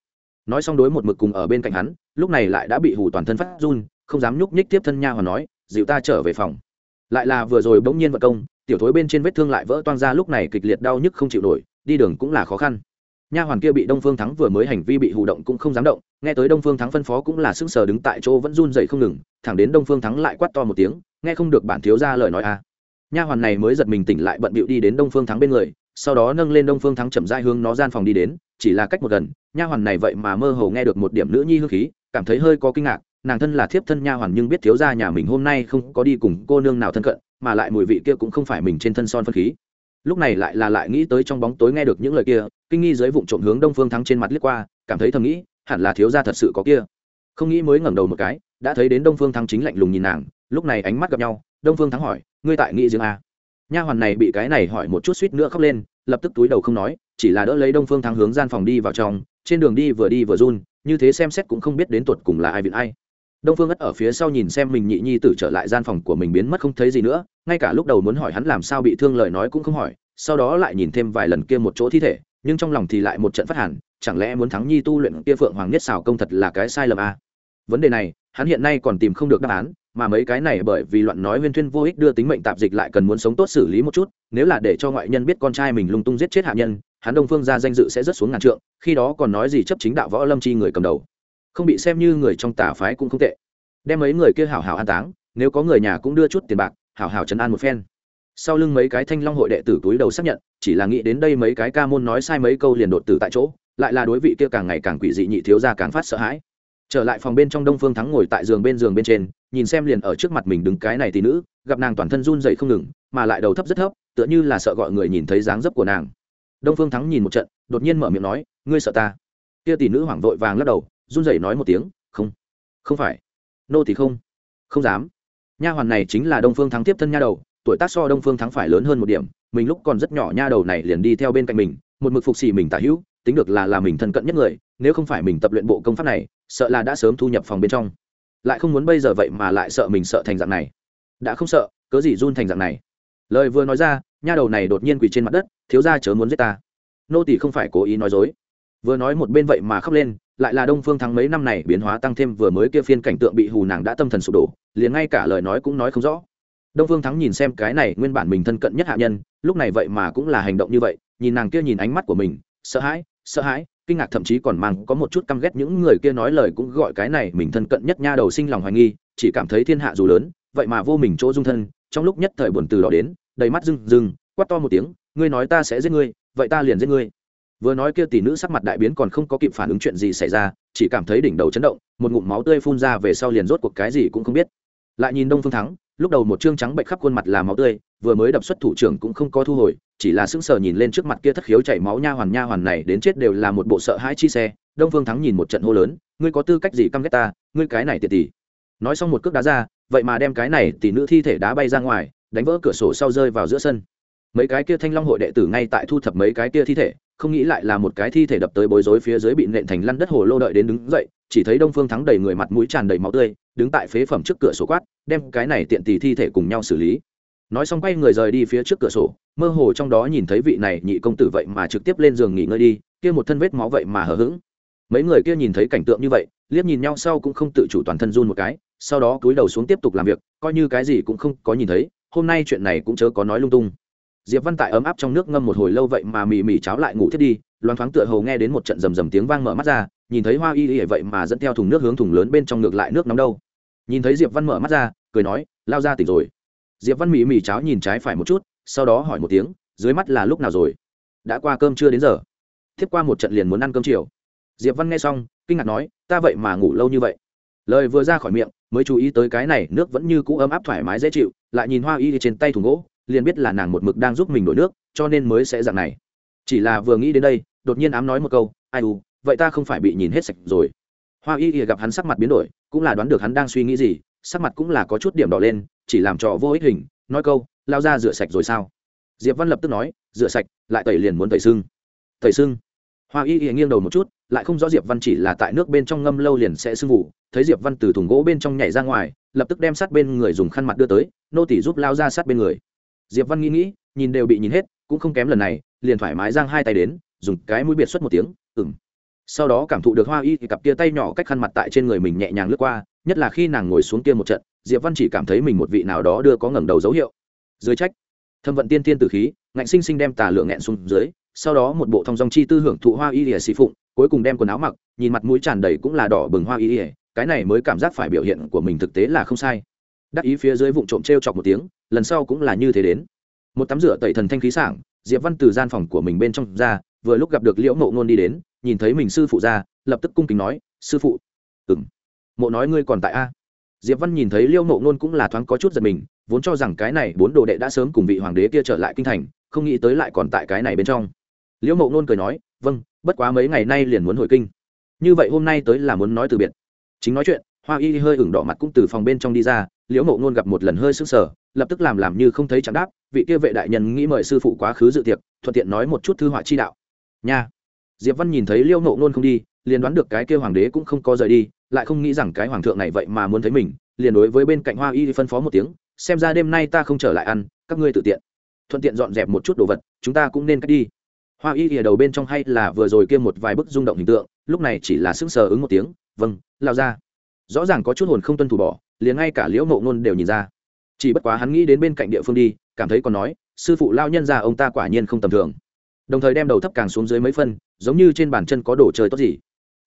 Speaker 1: Nói xong đối một mực cùng ở bên cạnh hắn, lúc này lại đã bị hù toàn thân phát run, không dám nhúc nhích tiếp thân nha hoàn nói, dịu ta trở về phòng. Lại là vừa rồi bỗng nhiên vật công, tiểu thối bên trên vết thương lại vỡ toang ra, lúc này kịch liệt đau nhức không chịu nổi, đi đường cũng là khó khăn. Nha hoàn kia bị đông phương thắng vừa mới hành vi bị hù động cũng không dám động, nghe tới đông phương thắng phân phó cũng là sững sờ đứng tại chỗ vẫn run dậy không ngừng, thẳng đến đông phương thắng lại quát to một tiếng, nghe không được bản thiếu ra lời nói a. À. nha hoàn này mới giật mình tỉnh lại bận bịu đi đến đông phương thắng bên người sau đó nâng lên đông phương thắng chậm rãi hướng nó gian phòng đi đến, chỉ là cách một gần, nha hoàn này vậy mà mơ hồ nghe được một điểm nữ nhi hương khí, cảm thấy hơi có kinh ngạc, nàng thân là thiếp thân nha hoàn nhưng biết thiếu gia nhà mình hôm nay không có đi cùng cô nương nào thân cận, mà lại mùi vị kia cũng không phải mình trên thân son phân khí. Lúc này lại là lại nghĩ tới trong bóng tối nghe được những lời kia, kinh nghi dưới vụng trộm hướng đông phương thắng trên mặt liếc qua, cảm thấy thầm nghĩ, hẳn là thiếu gia thật sự có kia. Không nghĩ mới ngẩng đầu một cái, đã thấy đến đông phương thắng chính lạnh lùng nhìn nàng, lúc này ánh mắt gặp nhau, đông phương thắng hỏi, ngươi tại nghĩ riêng a à? Nha hoàn này bị cái này hỏi một chút suýt nữa khóc lên, lập tức túi đầu không nói, chỉ là đỡ lấy đông phương thắng hướng gian phòng đi vào trong, trên đường đi vừa đi vừa run, như thế xem xét cũng không biết đến tuột cùng là ai viện ai đông phương ất ở phía sau nhìn xem mình nhị nhi tử trở lại gian phòng của mình biến mất không thấy gì nữa, ngay cả lúc đầu muốn hỏi hắn làm sao bị thương lời nói cũng không hỏi, sau đó lại nhìn thêm vài lần kia một chỗ thi thể, nhưng trong lòng thì lại một trận phát hẳn chẳng lẽ muốn thắng nhi tu luyện kia phượng hoàng nhất xào công thật là cái sai lầm à? vấn đề này, hắn hiện nay còn tìm không được đáp án mà mấy cái này bởi vì loạn nói huyên thuyên vô ích đưa tính mệnh tạp dịch lại cần muốn sống tốt xử lý một chút, nếu là để cho ngoại nhân biết con trai mình lung tung giết chết hạ nhân, hắn đông phương ra danh dự sẽ rất xuống ngàn trượng, khi đó còn nói gì chấp chính đạo võ lâm chi người cầm đầu. Không bị xem như người trong tà phái cũng không tệ. Đem mấy người kia hảo hảo an táng, nếu có người nhà cũng đưa chút tiền bạc, hảo hảo trấn an một phen. Sau lưng mấy cái thanh long hội đệ tử túi đầu xác nhận, chỉ là nghĩ đến đây mấy cái ca môn nói sai mấy câu liền đột tử tại chỗ, lại là đối vị kia càng ngày càng quỷ dị nhị thiếu ra càng phát sợ hãi. Trở lại phòng bên trong đông phương thắng ngồi tại giường bên giường bên trên nhìn xem liền ở trước mặt mình đứng cái này tỷ nữ, gặp nàng toàn thân run dậy không ngừng, mà lại đầu thấp rất thấp, tựa như là sợ gọi người nhìn thấy dáng dấp của nàng. Đông phương thắng nhìn một trận, đột nhiên mở miệng nói, ngươi sợ ta? Kia tỷ nữ hoảng vội vàng lắc đầu, run rẩy nói một tiếng, không không phải. Nô thì không. Không dám. Nha hoàn này chính là đông phương thắng tiếp thân nha đầu, tuổi tác so đông phương thắng phải lớn hơn một điểm, mình lúc còn rất nhỏ nha đầu này liền đi theo bên cạnh mình, một mực phục xì mình tả hữu, tính được là là mình thân cận nhất người, nếu không phải mình tập luyện bộ công pháp này, sợ là đã sớm thu nhập phòng bên trong lại không muốn bây giờ vậy mà lại sợ mình sợ thành dạng này. Đã không sợ, cớ gì run thành dạng này? Lời vừa nói ra, nha đầu này đột nhiên quỳ trên mặt đất, thiếu ra chớ muốn giết ta. Nô tỷ không phải cố ý nói dối. Vừa nói một bên vậy mà khóc lên, lại là đông phương thắng mấy năm này biến hóa tăng thêm vừa mới kia phiên cảnh tượng bị hù nàng đã tâm thần sụp đổ, liền ngay cả lời nói cũng nói không rõ. Đông phương thắng nhìn xem cái này nguyên bản mình thân cận nhất hạ nhân, lúc này vậy mà cũng là hành động như vậy, nhìn nàng kia nhìn ánh mắt của mình, sợ hãi sợ hãi kinh ngạc thậm chí còn mang có một chút căm ghét những người kia nói lời cũng gọi cái này mình thân cận nhất nha đầu sinh lòng hoài nghi, chỉ cảm thấy thiên hạ dù lớn, vậy mà vô mình chỗ dung thân, trong lúc nhất thời buồn từ đó đến, đầy mắt rưng rưng, quát to một tiếng, ngươi nói ta sẽ giết ngươi, vậy ta liền giết ngươi. Vừa nói kia tỷ nữ sắc mặt đại biến còn không có kịp phản ứng chuyện gì xảy ra, chỉ cảm thấy đỉnh đầu chấn động, một ngụm máu tươi phun ra về sau liền rốt cuộc cái gì cũng không biết. Lại nhìn đông phương thắng, lúc đầu một trương trắng bệnh khắp khuôn mặt là máu tươi vừa mới đập xuất thủ trưởng cũng không có thu hồi, chỉ là sững sờ nhìn lên trước mặt kia thất khiếu chảy máu nha hoàn nha hoàn này đến chết đều là một bộ sợ hãi chi xe, đông phương thắng nhìn một trận hô lớn, ngươi có tư cách gì căm ghét ta? Ngươi cái này tiệt tỷ. Nói xong một cước đá ra, vậy mà đem cái này tỷ nữ thi thể đá bay ra ngoài, đánh vỡ cửa sổ sau rơi vào giữa sân. Mấy cái kia thanh long hội đệ tử ngay tại thu thập mấy cái kia thi thể, không nghĩ lại là một cái thi thể đập tới bối rối phía dưới bị nện thành lăn đất hồ lô đợi đến đứng dậy, chỉ thấy đông phương thắng đầy người mặt mũi tràn đầy máu tươi, đứng tại phế phẩm trước cửa sổ quát, đem cái này tiện tỷ thi thể cùng nhau xử lý nói xong quay người rời đi phía trước cửa sổ, mơ hồ trong đó nhìn thấy vị này nhị công tử vậy mà trực tiếp lên giường nghỉ ngơi đi, kia một thân vết máu vậy mà hở hững. Mấy người kia nhìn thấy cảnh tượng như vậy, liếc nhìn nhau sau cũng không tự chủ toàn thân run một cái, sau đó cúi đầu xuống tiếp tục làm việc, coi như cái gì cũng không có nhìn thấy, hôm nay chuyện này cũng chớ có nói lung tung. Diệp văn tại ấm áp trong nước ngâm một hồi lâu vậy mà mì mì cháo lại ngủ thiết đi, loáng thoáng tựa hồ nghe đến một trận rầm rầm tiếng vang mở mắt ra, nhìn thấy hoa y y vậy mà dẫn theo thùng nước hướng thùng lớn bên trong ngược lại nước nóng đâu. Nhìn thấy diệp văn mở mắt ra, cười nói, lao ra tỉnh rồi diệp văn Mỹ mì cháo nhìn trái phải một chút, sau đó hỏi một tiếng, dưới mắt là lúc nào rồi? Đã qua cơm chưa đến giờ. Tiếp qua một trận liền muốn ăn cơm chiều. Diệp văn nghe xong, kinh ngạc nói, ta vậy mà ngủ lâu như vậy. Lời vừa ra khỏi miệng, mới chú ý tới cái này, nước vẫn như cũ ấm áp thoải mái dễ chịu, lại nhìn hoa y trên tay thùng gỗ, liền biết là nàng một mực đang giúp mình đổi nước, cho nên mới sẽ dạng này. Chỉ là vừa nghĩ đến đây, đột nhiên ám nói một câu, ai u, vậy ta không phải bị nhìn hết sạch rồi. Hoa y gặp hắn sắc mặt biến đổi, cũng là đoán được hắn đang suy nghĩ gì, sắc mặt cũng là có chút điểm đỏ lên chỉ làm trò vô ích hình, nói câu, lao ra rửa sạch rồi sao? Diệp văn lập tức nói, rửa sạch, lại tẩy liền muốn tẩy sưng. Tẩy sưng? Hoa y y nghiêng đầu một chút, lại không rõ diệp văn chỉ là tại nước bên trong ngâm lâu liền sẽ sưng vụ thấy diệp văn từ thùng gỗ bên trong nhảy ra ngoài, lập tức đem sát bên người dùng khăn mặt đưa tới, nô tỷ giúp lao ra sát bên người. Diệp văn nghĩ nghĩ, nhìn đều bị nhìn hết, cũng không kém lần này, liền thoải mái giang hai tay đến, dùng cái mũi biệt xuất một tiếng ừng sau đó cảm thụ được hoa y thì cặp kia tay nhỏ cách khăn mặt tại trên người mình nhẹ nhàng lướt qua, nhất là khi nàng ngồi xuống kia một trận diệp văn chỉ cảm thấy mình một vị nào đó đưa có ngẩng đầu dấu hiệu. Dưới trách, thâm vận tiên tiên tử khí, ngạnh sinh sinh đem tà lượng nghẹn xuống dưới, sau đó một bộ thong dong chi tư hưởng thụ hoa y lìa xì phụng, cuối cùng đem quần áo mặc, nhìn mặt mũi tràn đầy cũng là đỏ bừng hoa y lìa cái này mới cảm giác phải biểu hiện của mình thực tế là không sai. Đắc ý phía dưới vụng trộm t r e o chọc một tiếng, lần sau cũng là như thế đến. Một tắm rửa tẩy thần thanh khí sảng, diệp văn từ gian phòng của mình bên trong ra, vừa lúc gặp được liễu mộ ngôn đi đến, nhìn thấy mình sư phụ ra, lập tức cung kính nói, sư phụ. Ừ m mộ nói ngươi còn tại a? Diệp văn nhìn thấy Liêu mộ ngôn cũng là thoáng có chút giật mình, vốn cho rằng cái này bốn đồ đệ đã sớm cùng vị hoàng đế kia trở lại kinh thành, không nghĩ tới lại còn tại cái này bên trong. Liễu mộ ngôn cười nói vâng bất quá mấy ngày nay liền muốn hồi kinh. Như vậy hôm nay tới là muốn nói từ biệt. Chính nói chuyện, hoa y hơi ửng đỏ mặt cũng từ phòng bên trong đi ra liễu mộ ngôn gặp một lần hơi sững sờ, lập tức làm làm như không thấy chẳng đáp, vị kia vệ đại nhân nghĩ mời sư phụ quá khứ dự tiệc, thuận tiện nói một chút thư họa chi đạo. Nha. Diệp văn nhìn thấy liễu mộ ngôn không đi, liền đoán được cái kia hoàng đế cũng không có rời đi lại không nghĩ rằng cái hoàng thượng này vậy mà muốn thấy mình, liền đối với bên cạnh hoa y phân phó một tiếng, xem ra đêm nay ta không trở lại ăn, các ngươi tự tiện. Thuận tiện dọn dẹp một chút đồ vật, chúng ta cũng nên cách đi. Hoa y ở đầu bên trong hay là vừa rồi kia một vài bức rung động hình tượng, lúc này chỉ là sững sờ ứng một tiếng vâng lao ra. Rõ ràng có chút hồn không tuân thủ bỏ, liền ngay cả liễu mộ ngôn đều nhìn ra. Chỉ bất quá hắn nghĩ đến bên cạnh địa phương đi, cảm thấy còn nói, sư phụ lao nhân ra ông ta quả nhiên không tầm thường. Đồng thời đem đầu thấp càng xuống dưới mấy phân, giống như trên bàn chân có đồ chơi tốt gì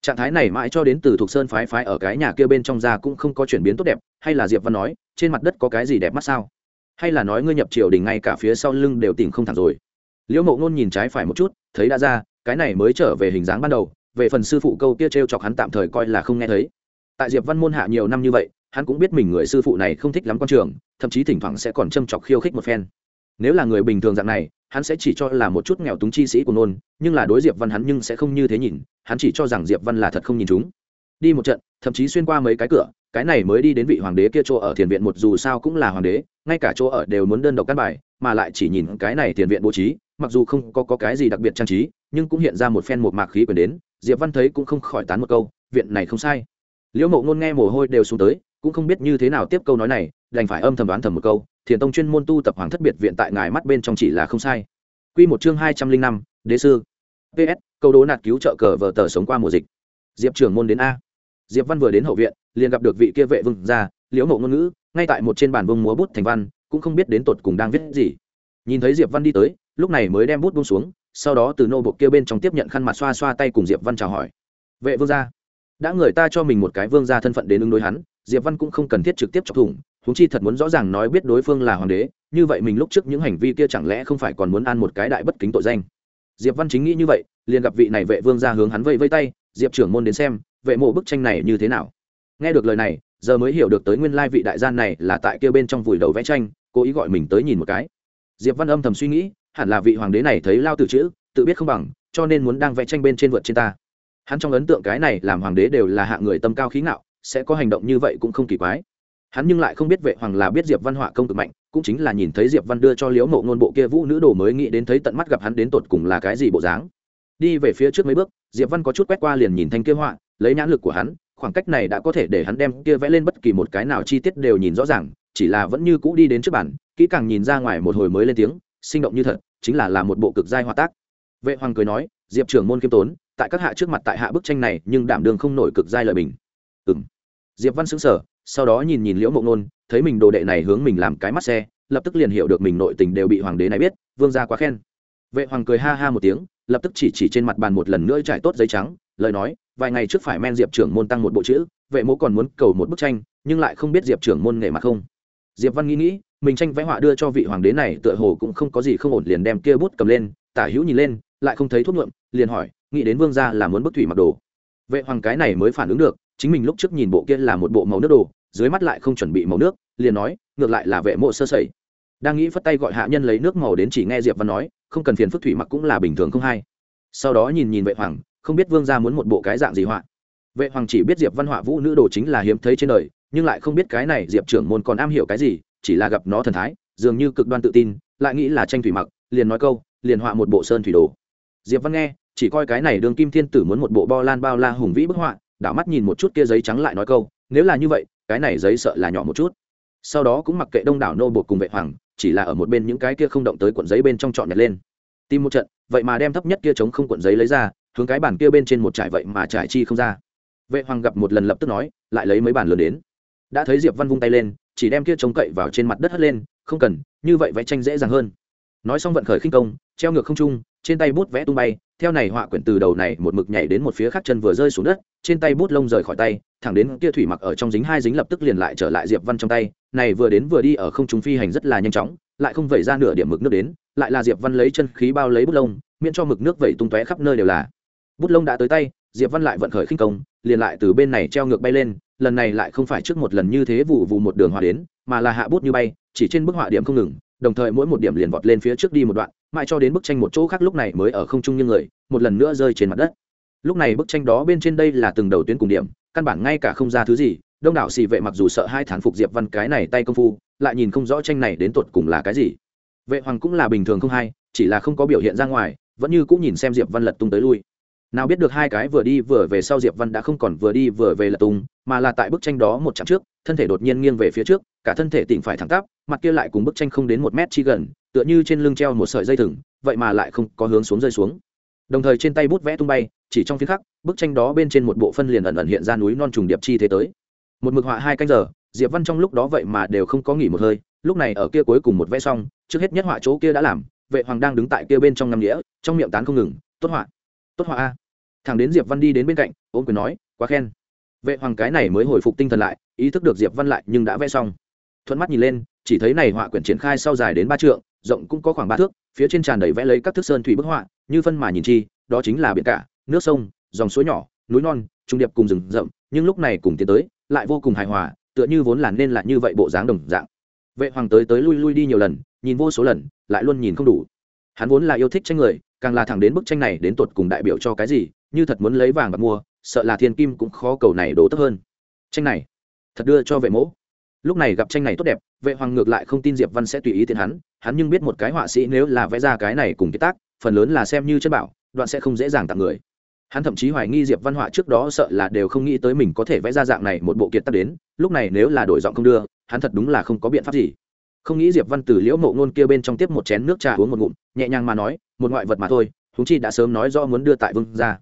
Speaker 1: trạng thái này mãi cho đến từ thuộc sơn phái phái ở cái nhà kia bên trong ra cũng không có chuyển biến tốt đẹp, hay là diệp văn nói, trên mặt đất có cái gì đẹp mắt sao? Hay là nói ngươi nhập triều đình ngay cả phía sau lưng đều tìm không thẳng rồi? Liễu mộ ngôn nhìn trái phải một chút, thấy đã ra, cái này mới trở về hình dáng ban đầu, về phần sư phụ câu kia t r e o chọc hắn tạm thời coi là không nghe thấy. Tại diệp văn môn hạ nhiều năm như vậy, hắn cũng biết mình người sư phụ này không thích lắm quan trường, thậm chí thỉnh thoảng sẽ còn châm chọc khiêu khích một phen nếu là người bình thường dạng này hắn sẽ chỉ cho là một chút nghèo túng chi sĩ của nôn nhưng là đối diệp văn hắn nhưng sẽ không như thế nhìn hắn chỉ cho rằng diệp văn là thật không nhìn chúng. Đi một trận thậm chí xuyên qua mấy cái cửa cái này mới đi đến vị hoàng đế kia chỗ ở thiền viện một dù sao cũng là hoàng đế ngay cả chỗ ở đều muốn đơn độc căn bài mà lại chỉ nhìn cái này thiền viện bố trí mặc dù không có, có cái gì đặc biệt trang trí nhưng cũng hiện ra một phen một mạc khí quyền đến diệp văn thấy cũng không khỏi tán một câu viện này không sai. Liễu mộ ngôn nghe mồ hôi đều xuống tới cũng không biết như thế nào tiếp câu nói này đành phải âm thầm đoán thầm một câu thiền tông chuyên môn tu tập hoàng thất biệt viện tại ngài mắt bên trong chỉ là không sai. Q một chương hai trăm linh năm, đế sư. Ps câu đố nạt cứu trợ cờ vờ tờ sống qua mùa dịch. Diệp trưởng môn đến a. Diệp văn vừa đến hậu viện, liền gặp được vị kia vệ vương ra liễu mộ ngôn ngữ, ngay tại một trên bàn vương múa bút thành văn, cũng không biết đến tột cùng đang viết gì. Nhìn thấy diệp văn đi tới, lúc này mới đem bút buông xuống, sau đó từ nô bộc kia bên trong tiếp nhận khăn mặt xoa xoa tay cùng diệp văn chào hỏi. Vệ vương gia, đã người ta cho mình một cái vương gia thân phận đến ứng đối hắn, diệp văn cũng không cần thiết trực tiếp chọc thủng huống chi thật muốn rõ ràng nói biết đối phương là hoàng đế, như vậy mình lúc trước những hành vi kia chẳng lẽ không phải còn muốn ăn một cái đại bất kính tội danh? Diệp văn chính nghĩ như vậy, liền gặp vị này vệ vương ra hướng hắn vây vây tay, diệp trưởng môn đến xem, vệ mộ bức tranh này như thế nào? Nghe được lời này, giờ mới hiểu được tới nguyên lai vị đại gian này là tại kia bên trong vùi đầu vẽ tranh, cố ý gọi mình tới nhìn một cái. Diệp văn âm thầm suy nghĩ, hẳn là vị hoàng đế này thấy lao từ chữ, tự biết không bằng, cho nên muốn đang vẽ tranh bên trên vượt trên ta. Hắn trong ấn tượng cái này làm hoàng đế đều là hạ người tâm cao khí ngạo, sẽ có hành động như vậy cũng không kỳ quái hắn nhưng lại không biết vệ hoàng là biết diệp văn họa công cực mạnh, cũng chính là nhìn thấy diệp văn đưa cho liễu mộ ngôn bộ kia vũ nữ đồ mới nghĩ đến thấy tận mắt gặp hắn đến tột cùng là cái gì bộ dáng. Đi về phía trước mấy bước, diệp văn có chút quét qua liền nhìn thanh kia họa, lấy nhãn lực của hắn, khoảng cách này đã có thể để hắn đem kia vẽ lên bất kỳ một cái nào chi tiết đều nhìn rõ ràng, chỉ là vẫn như cũ đi đến trước bản kỹ càng nhìn ra ngoài một hồi mới lên tiếng, sinh động như thật, chính là là một bộ cực giai họa tác. Vệ hoàng cười nói, diệp trưởng môn kiêm tốn, tại các hạ trước mặt tại hạ bức tranh này, nhưng đảm đường không nổi cực giai lợi bình. Ừng diệp văn xứng sở sau đó nhìn nhìn liễu mộng nôn thấy mình đồ đệ này hướng mình làm cái mắt xe, lập tức liền hiểu được mình nội tình đều bị hoàng đế này biết, vương gia quá khen. Vệ hoàng cười ha ha một tiếng, lập tức chỉ chỉ trên mặt bàn một lần nữa trải tốt giấy trắng, lời nói, vài ngày trước phải men diệp trưởng môn tăng một bộ chữ, vệ mỗ còn muốn cầu một bức tranh, nhưng lại không biết diệp trưởng môn nghệ mặt không. Diệp văn nghĩ nghĩ, mình tranh vẽ họa đưa cho vị hoàng đế này tựa hồ cũng không có gì không ổn liền đem kia bút cầm lên, tả hữu nhìn lên, lại không thấy thuốc nhuộm, liền hỏi, nghĩ đến vương gia là muốn bức thủy mặc đồ. Vệ hoàng cái này mới phản ứng được, chính mình lúc trước nhìn bộ kia là một bộ màu nước đồ dưới mắt lại không chuẩn bị màu nước, liền nói, ngược lại là vệ mộ sơ sẩy. Đang nghĩ phất tay gọi hạ nhân lấy nước màu đến chỉ nghe diệp văn nói, không cần phiền phức thủy mặc cũng là bình thường không hay. Sau đó nhìn nhìn vệ hoàng, không biết vương gia muốn một bộ cái dạng gì họa. Vệ hoàng chỉ biết diệp văn họa vũ nữ đồ chính là hiếm thấy trên đời, nhưng lại không biết cái này diệp trưởng môn còn am hiểu cái gì, chỉ là gặp nó thần thái, dường như cực đoan tự tin, lại nghĩ là tranh thủy mặc, liền nói câu, liền họa một bộ sơn thủy đồ. Diệp văn nghe, chỉ coi cái này đường kim thiên tử muốn một bộ bo lan bao la hùng vĩ bức họa, đảo mắt nhìn một chút kia giấy trắng lại nói câu, nếu là như vậy cái này giấy sợ là nhỏ một chút. Sau đó cũng mặc kệ đông đảo nô bột cùng vệ hoàng, chỉ là ở một bên những cái kia không động tới cuộn giấy bên trong trọn nhặt lên. Tìm một trận, vậy mà đem thấp nhất kia chống không cuộn giấy lấy ra, hướng cái bàn kia bên trên một trải vậy mà trải chi không ra. Vệ hoàng gặp một lần lập tức nói, lại lấy mấy bàn lớn đến. Đã thấy diệp văn vung tay lên, chỉ đem kia chống cậy vào trên mặt đất hất lên, không cần, như vậy vẽ tranh dễ dàng hơn. Nói xong vận khởi khinh công, treo ngược không trung trên tay bút vẽ tung bay, theo này họa quyển từ đầu này một mực nhảy đến một phía khác chân vừa rơi xuống đất, trên tay bút lông rời khỏi tay, thẳng đến kia thủy mặc ở trong dính hai dính lập tức liền lại trở lại diệp văn trong tay, này vừa đến vừa đi ở không trung phi hành rất là nhanh chóng, lại không vẩy ra nửa điểm mực nước đến, lại là diệp văn lấy chân khí bao lấy bút lông, miễn cho mực nước vẩy tung tóe khắp nơi đều là. Bút lông đã tới tay, diệp văn lại vận khởi khinh công, liền lại từ bên này treo ngược bay lên, lần này lại không phải trước một lần như thế vụ vụ một đường hòa đến, mà là hạ bút như bay, chỉ trên bức họa điểm không ngừng đồng thời mỗi một điểm liền vọt lên phía trước đi một đoạn, mãi cho đến bức tranh một chỗ khác lúc này mới ở không trung như người, một lần nữa rơi trên mặt đất. Lúc này bức tranh đó bên trên đây là từng đầu tuyến cùng điểm, căn bản ngay cả không ra thứ gì, đông đảo xì vệ mặc dù sợ hai thán phục diệp văn cái này tay công phu, lại nhìn không rõ tranh này đến tột cùng là cái gì. Vệ hoàng cũng là bình thường không hay, chỉ là không có biểu hiện ra ngoài, vẫn như cũng nhìn xem diệp văn lật tung tới lui nào biết được hai cái vừa đi vừa về sau diệp văn đã không còn vừa đi vừa về là tung mà là tại bức tranh đó một chặng trước, thân thể đột nhiên nghiêng về phía trước, cả thân thể tỉnh phải thẳng tắp, mặt kia lại cùng bức tranh không đến một mét chi gần, tựa như trên lưng treo một sợi dây thừng, vậy mà lại không có hướng xuống rơi xuống. Đồng thời trên tay bút vẽ tung bay, chỉ trong phiên khắc, bức tranh đó bên trên một bộ phân liền ẩn ẩn hiện ra núi non trùng điệp chi thế tới. Một mực họa hai canh giờ, diệp văn trong lúc đó vậy mà đều không có nghỉ một hơi, lúc này ở kia cuối cùng một vẽ xong, trước hết nhất họa chỗ kia đã làm, vệ hoàng đang đứng tại kia bên trong năm nghĩa, trong miệng tán không ngừng, tốt họa tốt họa a thằng đến diệp văn đi đến bên cạnh, ôm quyền nói, quá khen. Vệ hoàng cái này mới hồi phục tinh thần lại, ý thức được diệp văn lại nhưng đã vẽ xong. Thuận mắt nhìn lên, chỉ thấy này họa quyển triển khai sau dài đến ba trượng, rộng cũng có khoảng ba thước, phía trên tràn đầy vẽ lấy các thước sơn thủy bức họa, như phân mà nhìn chi, đó chính là biển cả, nước sông, dòng suối nhỏ, núi non, trung điệp cùng rừng rậm, nhưng lúc này cùng tiến tới, lại vô cùng hài hòa, tựa như vốn là nên là như vậy bộ dáng đồng dạng. Vệ hoàng tới tới lui lui đi nhiều lần, nhìn vô số lần, lại luôn nhìn không đủ. Hắn vốn là yêu thích tranh người, càng là thẳng đến bức tranh này đến tột cùng đại biểu cho cái gì như thật muốn lấy vàng bạc mua, sợ là thiên kim cũng khó cầu này đổ tốt hơn. Tranh này, thật đưa cho vệ mẫu lúc này gặp tranh này tốt đẹp, vệ hoàng ngược lại không tin diệp văn sẽ tùy ý tiện hắn hắn nhưng biết một cái họa sĩ nếu là vẽ ra cái này cùng cái tác, phần lớn là xem như chất bảo, đoạn sẽ không dễ dàng tặng người. Hắn thậm chí hoài nghi diệp văn họa trước đó sợ là đều không nghĩ tới mình có thể vẽ ra dạng này một bộ kiệt tác đến, lúc này nếu là đổi giọng không đưa, hắn thật đúng là không có biện pháp gì. Không nghĩ diệp văn từ liễu mộ ngôn kia bên trong tiếp một chén nước trà uống một ngụm, nhẹ nhàng mà nói, một ngoại vật mà thôi chúng chi đã sớm nói rõ muốn đưa tại vương ra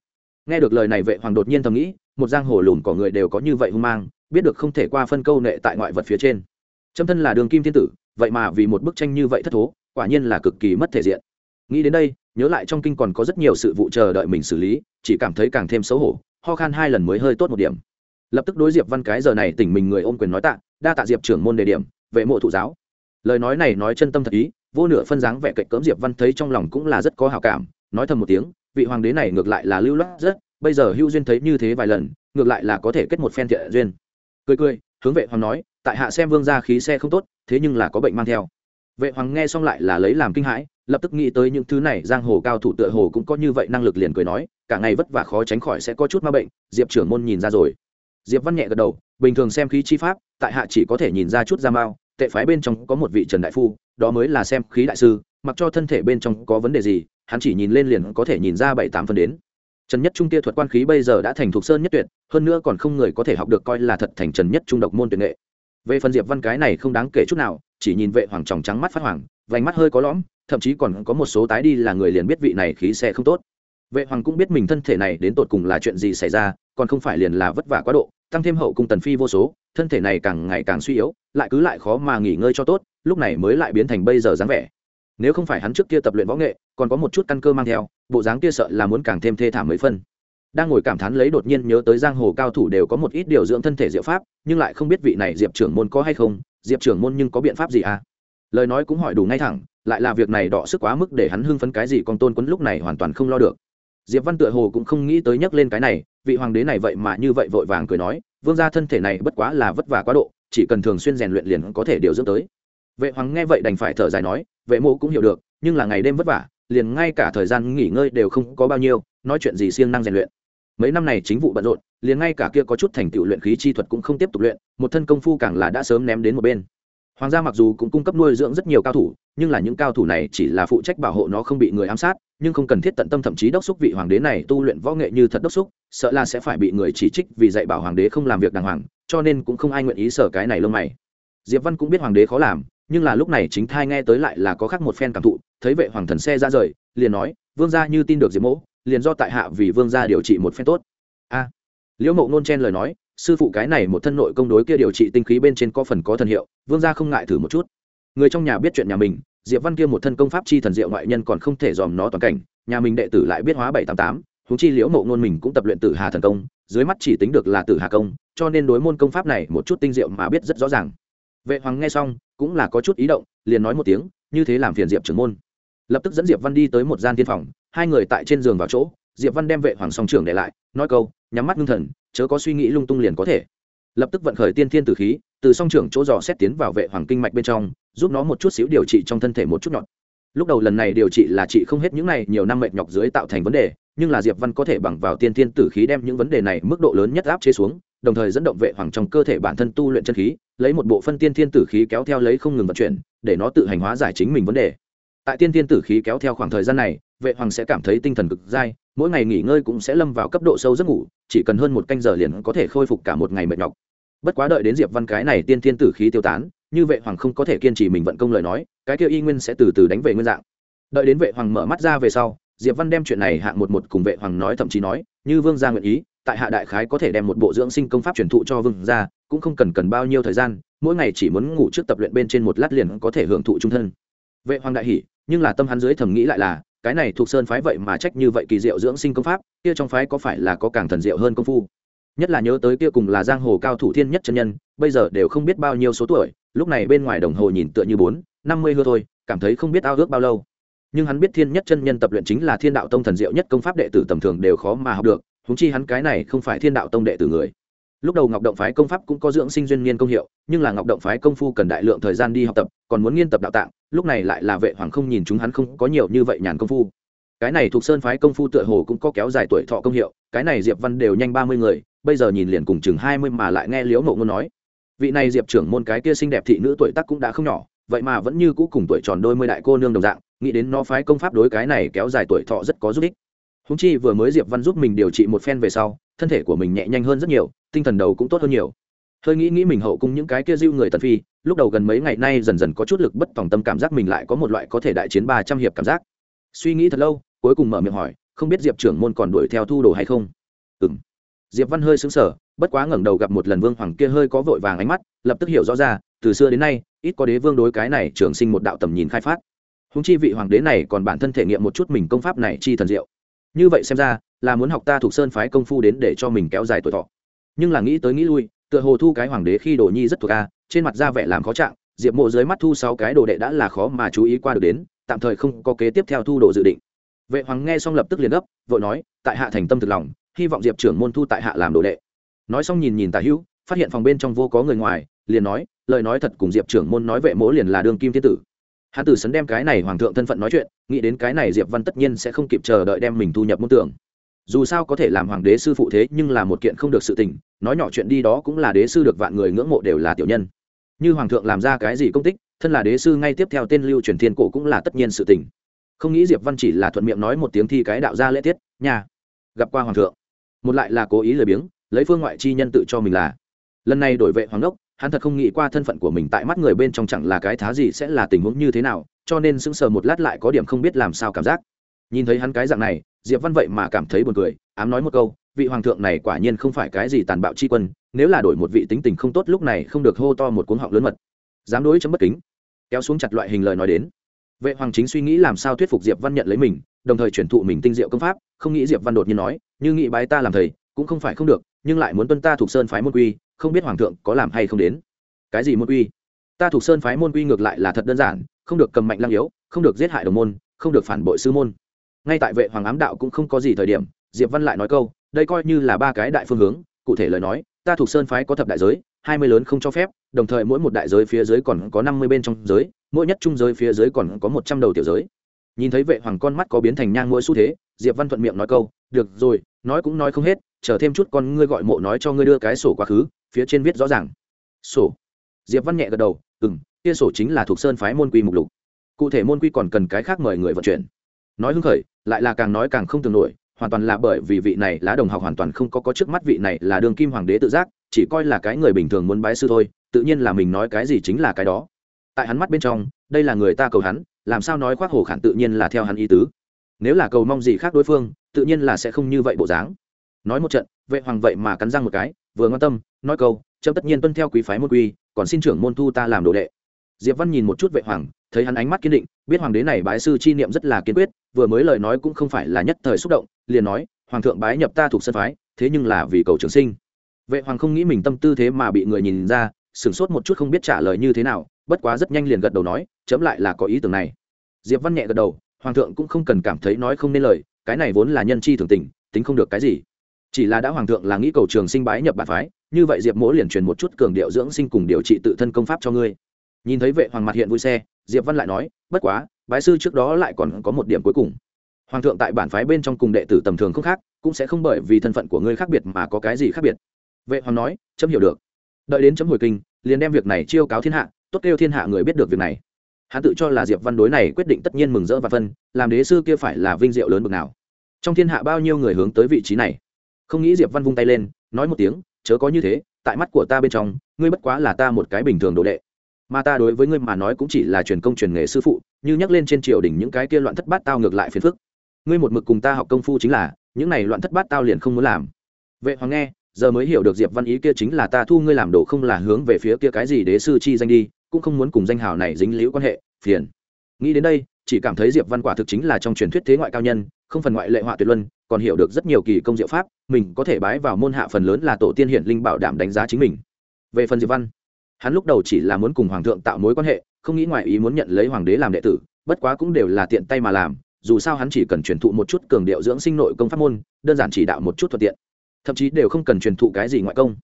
Speaker 1: nghe được lời này vệ hoàng đột nhiên thầm nghĩ, một giang hồ lùn của người đều có như vậy hung mang, biết được không thể qua phân câu nệ tại ngoại vật phía trên. Châm thân là đường kim thiên tử, vậy mà vì một bức tranh như vậy thất thố, quả nhiên là cực kỳ mất thể diện. Nghĩ đến đây, nhớ lại trong kinh còn có rất nhiều sự vụ chờ đợi mình xử lý, chỉ cảm thấy càng thêm xấu hổ, ho khan hai lần mới hơi tốt một điểm. Lập tức đối diệp văn cái giờ này tỉnh mình người ôm quyền nói tạ, đa tạ diệp trưởng môn đề điểm, vệ mộ thụ giáo. Lời nói này nói chân tâm thật ý, vô nửa phân dáng vẻ cạnh cỡm diệp văn thấy trong lòng cũng là rất có hào cảm, nói thầm một tiếng vị hoàng đế này ngược lại là lưu loát rất, bây giờ hữu duyên thấy như thế vài lần, ngược lại là có thể kết một phen thiện duyên. Cười cười, hướng vệ hoàng nói, tại hạ xem vương gia khí xe không tốt, thế nhưng là có bệnh mang theo. Vệ hoàng nghe xong lại là lấy làm kinh hãi, lập tức nghĩ tới những thứ này, giang hồ cao thủ tựa hồ cũng có như vậy năng lực liền cười nói, cả ngày vất vả khó tránh khỏi sẽ có chút ma bệnh, diệp trưởng môn nhìn ra rồi. Diệp văn nhẹ gật đầu, bình thường xem khí chi pháp, tại hạ chỉ có thể nhìn ra chút da mao, tệ phái bên trong có một vị trần đại phu, đó mới là xem khí đại sư, mặc cho thân thể bên trong có vấn đề gì hắn chỉ nhìn lên liền có thể nhìn ra bảy tám phần đến. Trần nhất trung kia thuật quan khí bây giờ đã thành thuộc sơn nhất tuyệt, hơn nữa còn không người có thể học được coi là thật thành trần nhất trung độc môn tuyệt nghệ. Về phần diệp văn cái này không đáng kể chút nào, chỉ nhìn vệ hoàng tròng trắng mắt phát hoàng, vành mắt hơi có lõm, thậm chí còn có một số tái đi là người liền biết vị này khí xe không tốt. Vệ hoàng cũng biết mình thân thể này đến tột cùng là chuyện gì xảy ra, còn không phải liền là vất vả quá độ, tăng thêm hậu cung tần phi vô số, thân thể này càng ngày càng suy yếu, lại cứ lại khó mà nghỉ ngơi cho tốt, lúc này mới lại biến thành bây giờ dáng vẻ nếu không phải hắn trước kia tập luyện võ nghệ, còn có một chút căn cơ mang theo, bộ dáng kia sợ là muốn càng thêm thê thảm mấy phân. Đang ngồi cảm thán lấy đột nhiên nhớ tới giang hồ cao thủ đều có một ít điều dưỡng thân thể diệu pháp, nhưng lại không biết vị này diệp trưởng môn có hay không, diệp trưởng môn nhưng có biện pháp gì à? Lời nói cũng hỏi đủ ngay thẳng, lại là việc này đọ sức quá mức để hắn hưng phấn cái gì còn tôn quấn lúc này hoàn toàn không lo được. Diệp văn tựa hồ cũng không nghĩ tới nhắc lên cái này, vị hoàng đế này vậy mà như vậy vội vàng cười nói, vương gia thân thể này bất quá là vất vả quá độ, chỉ cần thường xuyên rèn luyện liền có thể điều dưỡng tới vệ hoàng nghe vậy đành phải thở dài nói, vệ mộ cũng hiểu được, nhưng là ngày đêm vất vả, liền ngay cả thời gian nghỉ ngơi đều không có bao nhiêu, nói chuyện gì siêng năng rèn luyện. Mấy năm này chính vụ bận rộn, liền ngay cả kia có chút thành tựu luyện khí chi thuật cũng không tiếp tục luyện, một thân công phu càng là đã sớm ném đến một bên. Hoàng gia mặc dù cũng cung cấp nuôi dưỡng rất nhiều cao thủ, nhưng là những cao thủ này chỉ là phụ trách bảo hộ nó không bị người ám sát, nhưng không cần thiết tận tâm thậm chí đốc xúc vị hoàng đế này tu luyện võ nghệ như thật đốc xúc, sợ là sẽ phải bị người chỉ trích vì dạy bảo hoàng đế không làm việc đàng hoàng, cho nên cũng không ai nguyện ý sở cái này lông mày. Diệp văn cũng biết hoàng đế khó làm nhưng là lúc này chính thai nghe tới lại là có khác một phen cảm thụ, thấy vệ hoàng thần xe ra rời, liền nói, vương gia như tin được diệp mỗ, liền do tại hạ vì vương gia điều trị một phen tốt. A. Liễu mộ nôn chen lời nói, sư phụ cái này một thân nội công đối kia điều trị tinh khí bên trên có phần có thần hiệu, vương gia không ngại thử một chút. Người trong nhà biết chuyện nhà mình, diệp văn kia một thân công pháp chi thần diệu ngoại nhân còn không thể dòm nó toàn cảnh, nhà mình đệ tử lại biết hóa bảy tám tám, huống chi liễu mộ ngôn mình cũng tập luyện tử hà thần công, dưới mắt chỉ tính được là tử hà công, cho nên đối môn công pháp này một chút tinh diệu mà biết rất rõ ràng vệ hoàng nghe xong, cũng là có chút ý động, liền nói một tiếng, như thế làm phiền diệp trưởng môn. Lập tức dẫn diệp văn đi tới một gian tiên phòng, hai người tại trên giường vào chỗ, diệp văn đem vệ hoàng song trưởng để lại, nói câu, nhắm mắt ngưng thần, chớ có suy nghĩ lung tung liền có thể. Lập tức vận khởi tiên thiên tử khí, từ song trưởng chỗ dò xét tiến vào vệ hoàng kinh mạch bên trong, giúp nó một chút xíu điều trị trong thân thể một chút nhọn lúc đầu lần này điều trị là trị không hết những này nhiều năm mệt nhọc dưới tạo thành vấn đề, nhưng là diệp văn có thể bằng vào tiên thiên tử khí đem những vấn đề này mức độ lớn nhất áp chế xuống đồng thời dẫn động vệ hoàng trong cơ thể bản thân tu luyện chân khí, lấy một bộ phân tiên thiên tử khí kéo theo lấy không ngừng vận chuyển, để nó tự hành hóa giải chính mình vấn đề. Tại tiên thiên tử khí kéo theo khoảng thời gian này, vệ hoàng sẽ cảm thấy tinh thần cực dai, mỗi ngày nghỉ ngơi cũng sẽ lâm vào cấp độ sâu giấc ngủ, chỉ cần hơn một canh giờ liền có thể khôi phục cả một ngày mệt nhọc. Bất quá đợi đến diệp văn cái này tiên thiên tử khí tiêu tán, như vệ hoàng không có thể kiên trì mình vận công lời nói, cái kia y nguyên sẽ từ từ đánh về nguyên dạng. Đợi đến vệ hoàng mở mắt ra về sau, diệp văn đem chuyện này hạng một một cùng vệ hoàng nói thậm chí nói, như vương gia nguyện ý tại hạ đại khái có thể đem một bộ dưỡng sinh công pháp truyền thụ cho vương gia, cũng không cần cần bao nhiêu thời gian, mỗi ngày chỉ muốn ngủ trước tập luyện bên trên một lát liền có thể hưởng thụ trung thân. Vệ hoàng đại hỉ nhưng là tâm hắn dưới thầm nghĩ lại là, cái này thuộc sơn phái vậy mà trách như vậy kỳ diệu dưỡng sinh công pháp, kia trong phái có phải là có càng thần diệu hơn công phu? Nhất là nhớ tới kia cùng là giang hồ cao thủ thiên nhất chân nhân, bây giờ đều không biết bao nhiêu số tuổi, lúc này bên ngoài đồng hồ nhìn tựa như bốn, năm mươi hưa thôi, cảm thấy không biết ao ước bao lâu. Nhưng hắn biết thiên nhất chân nhân tập luyện chính là thiên đạo tông thần diệu nhất công pháp đệ tử tầm thường đều khó mà học được huống chi hắn cái này không phải thiên đạo tông đệ tử người. Lúc đầu ngọc động phái công pháp cũng có dưỡng sinh duyên niên công hiệu, nhưng là ngọc động phái công phu cần đại lượng thời gian đi học tập, còn muốn nghiên tập đạo tạng, lúc này lại là vệ hoàng không nhìn chúng hắn không có nhiều như vậy nhàn công phu. Cái này thuộc sơn phái công phu tựa hồ cũng có kéo dài tuổi thọ công hiệu, cái này diệp văn đều nhanh ba mươi người, bây giờ nhìn liền cùng chừng hai mươi mà lại nghe liễu mộ ngôn nói. Vị này diệp trưởng môn cái kia xinh đẹp thị nữ tuổi tác cũng đã không nhỏ, vậy mà vẫn như cũ cùng tuổi tròn đôi mươi đại cô nương đồng dạng, nghĩ đến nó phái công pháp đối cái này kéo dài tuổi thọ rất có giúp ích húng chi vừa mới diệp văn giúp mình điều trị một phen về sau, thân thể của mình nhẹ nhanh hơn rất nhiều, tinh thần đầu cũng tốt hơn nhiều. Hơi nghĩ nghĩ mình hậu cung những cái kia diêu người tần phi, lúc đầu gần mấy ngày nay dần dần có chút lực bất tòng tâm cảm giác mình lại có một loại có thể đại chiến ba trăm hiệp cảm giác. Suy nghĩ thật lâu, cuối cùng mở miệng hỏi, không biết diệp trưởng môn còn đuổi theo thu đồ hay không? Ừ m diệp văn hơi xứng sở bất quá ngẩng đầu gặp một lần vương hoàng kia hơi có vội vàng ánh mắt, lập tức hiểu rõ ra, từ xưa đến nay, ít có đế vương đối cái này trường sinh một đạo tầm nhìn khai phát. Húng chi vị hoàng đế này còn bản thân thể nghiệm một chút mình công pháp này chi thần diệu như vậy xem ra, là muốn học ta thuộc sơn phái công phu đến để cho mình kéo dài tuổi thọ. Nhưng là nghĩ tới nghĩ lui, tựa hồ thu cái hoàng đế khi đồ nhi rất thuộc a, trên mặt ra vẻ làm khó trạng, diệp mộ dưới mắt thu sáu cái đồ đệ đã là khó mà chú ý qua được đến, tạm thời không có kế tiếp theo thu đồ dự định. Vệ hoàng nghe xong lập tức liền gấp, vội nói, tại hạ thành tâm thực lòng, hy vọng diệp trưởng môn thu tại hạ làm đồ đệ. Nói xong nhìn nhìn tả hữu, phát hiện phòng bên trong vô có người ngoài, liền nói, lời nói thật cùng diệp trưởng môn nói vệ mỗ liền là đương kim thiên tử hắn tử sấn đem cái này hoàng thượng thân phận nói chuyện, nghĩ đến cái này diệp văn tất nhiên sẽ không kịp chờ đợi đem mình thu nhập môn tưởng. Dù sao có thể làm hoàng đế sư phụ thế nhưng là một kiện không được sự tình, nói nhỏ chuyện đi đó cũng là đế sư được vạn người ngưỡng mộ đều là tiểu nhân. Như hoàng thượng làm ra cái gì công tích, thân là đế sư ngay tiếp theo tên lưu truyền thiên cổ cũng là tất nhiên sự tình. Không nghĩ diệp văn chỉ là thuận miệng nói một tiếng thi cái đạo gia lễ tiết nhà gặp qua hoàng thượng. Một lại là cố ý lười biếng, lấy phương ngoại chi nhân tự cho mình là. Lần này đổi vệ hoàng đốc hắn thật không nghĩ qua thân phận của mình tại mắt người bên trong chẳng là cái thá gì sẽ là tình huống như thế nào, cho nên sững sờ một lát lại có điểm không biết làm sao cảm giác. Nhìn thấy hắn cái dạng này, diệp văn vậy mà cảm thấy buồn cười, ám nói một câu, vị hoàng thượng này quả nhiên không phải cái gì tàn bạo chi quân, nếu là đổi một vị tính tình không tốt lúc này không được hô to một cuống họng lớn mật. Dám đối chấm bất kính. Kéo xuống chặt loại hình lời nói đến. Vệ hoàng chính suy nghĩ làm sao thuyết phục diệp văn nhận lấy mình, đồng thời chuyển thụ mình tinh diệu công pháp, không nghĩ diệp văn đột nhiên nói, như nghĩ bái ta làm thầy, cũng không phải không được, nhưng lại muốn tuân ta thuộc sơn phái môn quy không biết hoàng thượng có làm hay không đến. Cái gì môn quy? Ta thuộc sơn phái môn quy ngược lại là thật đơn giản, không được cầm mạnh lăng yếu, không được giết hại đồng môn, không được phản bội sư môn. Ngay tại vệ hoàng ám đạo cũng không có gì thời điểm, diệp văn lại nói câu, đây coi như là ba cái đại phương hướng, cụ thể lời nói, ta thuộc sơn phái có thập đại giới, hai mươi lớn không cho phép, đồng thời mỗi một đại giới phía dưới còn có năm mươi bên trong giới, mỗi nhất trung giới phía dưới còn có một trăm đầu tiểu giới. Nhìn thấy vệ hoàng con mắt có biến thành nhang mỗi xu thế, diệp văn thuận miệng nói câu, được rồi, nói cũng nói không hết, chờ thêm chút con ngươi gọi mộ nói cho ngươi đưa cái sổ quá khứ phía trên viết rõ ràng. Sổ. Diệp văn nhẹ gật đầu ừ m kia sổ chính là thuộc sơn phái môn quy mục lục. Cụ thể môn quy còn cần cái khác mời người vận chuyển. Nói hưng khởi, lại là càng nói càng không tưởng nổi, hoàn toàn là bởi vì vị này lá đồng học hoàn toàn không có có trước mắt vị này là đường kim hoàng đế tự giác, chỉ coi là cái người bình thường muốn bái sư thôi, tự nhiên là mình nói cái gì chính là cái đó. Tại hắn mắt bên trong, đây là người ta cầu hắn, làm sao nói khoác hồ khản tự nhiên là theo hắn ý tứ. Nếu là cầu mong gì khác đối phương, tự nhiên là sẽ không như vậy bộ dáng nói một trận, vệ hoàng vậy mà cắn răng một cái, vừa ngoan tâm, nói câu trâm tất nhiên tuân theo quý phái môn quy, còn xin trưởng môn thu ta làm đồ đệ. Diệp văn nhìn một chút vệ hoàng, thấy hắn ánh mắt kiên định, biết hoàng đế này bái sư chi niệm rất là kiên quyết, vừa mới lời nói cũng không phải là nhất thời xúc động, liền nói, hoàng thượng bái nhập ta thuộc sân phái, thế nhưng là vì cầu trường sinh. Vệ hoàng không nghĩ mình tâm tư thế mà bị người nhìn ra, sửng sốt một chút không biết trả lời như thế nào, bất quá rất nhanh liền gật đầu nói, chấm lại là có ý tưởng này. Diệp văn nhẹ gật đầu, hoàng thượng cũng không cần cảm thấy nói không nên lời, cái này vốn là nhân chi thường tình, tính không được cái gì chỉ là đã hoàng thượng là nghĩ cầu trường sinh bái nhập bản phái, như vậy diệp mỗ liền truyền một chút cường điệu dưỡng sinh cùng điều trị tự thân công pháp cho ngươi. Nhìn thấy vệ hoàng mặt hiện vui xe, diệp văn lại nói, bất quá, bái sư trước đó lại còn có một điểm cuối cùng. Hoàng thượng tại bản phái bên trong cùng đệ tử tầm thường không khác, cũng sẽ không bởi vì thân phận của ngươi khác biệt mà có cái gì khác biệt. Vệ hoàng nói, chấm hiểu được. Đợi đến chấm hồi kinh, liền đem việc này chiêu cáo thiên hạ, tốt kêu thiên hạ người biết được việc này. Hắn tự cho là diệp văn đối này quyết định tất nhiên mừng rỡ và phân, làm đế sư kia phải là vinh diệu lớn bực nào. Trong thiên hạ bao nhiêu người hướng tới vị trí này? Không nghĩ diệp văn vung tay lên, nói một tiếng, chớ có như thế, tại mắt của ta bên trong, ngươi bất quá là ta một cái bình thường đồ đệ. Mà ta đối với ngươi mà nói cũng chỉ là truyền công truyền nghề sư phụ, như nhắc lên trên triều đình những cái kia loạn thất bát tao ngược lại phiền phức. Ngươi một mực cùng ta học công phu chính là, những này loạn thất bát tao liền không muốn làm. Vệ hoàng nghe, giờ mới hiểu được diệp văn ý kia chính là ta thu ngươi làm đồ không là hướng về phía kia cái gì đế sư chi danh đi, cũng không muốn cùng danh hào này dính liễu quan hệ, phiền. Nghĩ đến đây, chỉ cảm thấy diệp văn quả thực chính là trong truyền thuyết thế ngoại cao nhân không phần ngoại lệ họa tuyệt luân, còn hiểu được rất nhiều kỳ công diệu pháp, mình có thể bái vào môn hạ phần lớn là tổ tiên hiển linh bảo đảm đánh giá chính mình. Về phần diệp văn, hắn lúc đầu chỉ là muốn cùng hoàng thượng tạo mối quan hệ, không nghĩ ngoài ý muốn nhận lấy hoàng đế làm đệ tử, bất quá cũng đều là tiện tay mà làm, dù sao hắn chỉ cần truyền thụ một chút cường điệu dưỡng sinh nội công pháp môn, đơn giản chỉ đạo một chút thuận tiện, thậm chí đều không cần truyền thụ cái gì ngoại công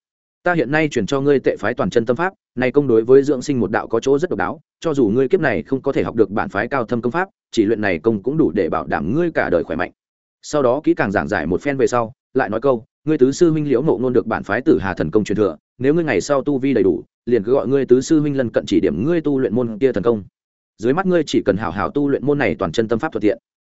Speaker 1: ta hiện nay chuyển cho ngươi tệ phái toàn chân tâm pháp này công đối với dưỡng sinh một đạo có chỗ rất độc đáo, cho dù ngươi kiếp này không có thể học được bản phái cao thâm công pháp, chỉ luyện này công cũng đủ để bảo đảm ngươi cả đời khỏe mạnh. Sau đó kỹ càng giảng giải một phen về sau, lại nói câu, ngươi tứ sư huynh liễu mộ ngôn được bản phái tử hà thần công truyền thừa, nếu ngươi ngày sau tu vi đầy đủ, liền cứ gọi ngươi tứ sư huynh lân cận chỉ điểm ngươi tu luyện môn kia thần công. Dưới mắt ngươi chỉ cần hảo hảo tu luyện môn này toàn chân tâm pháp thuận tiện.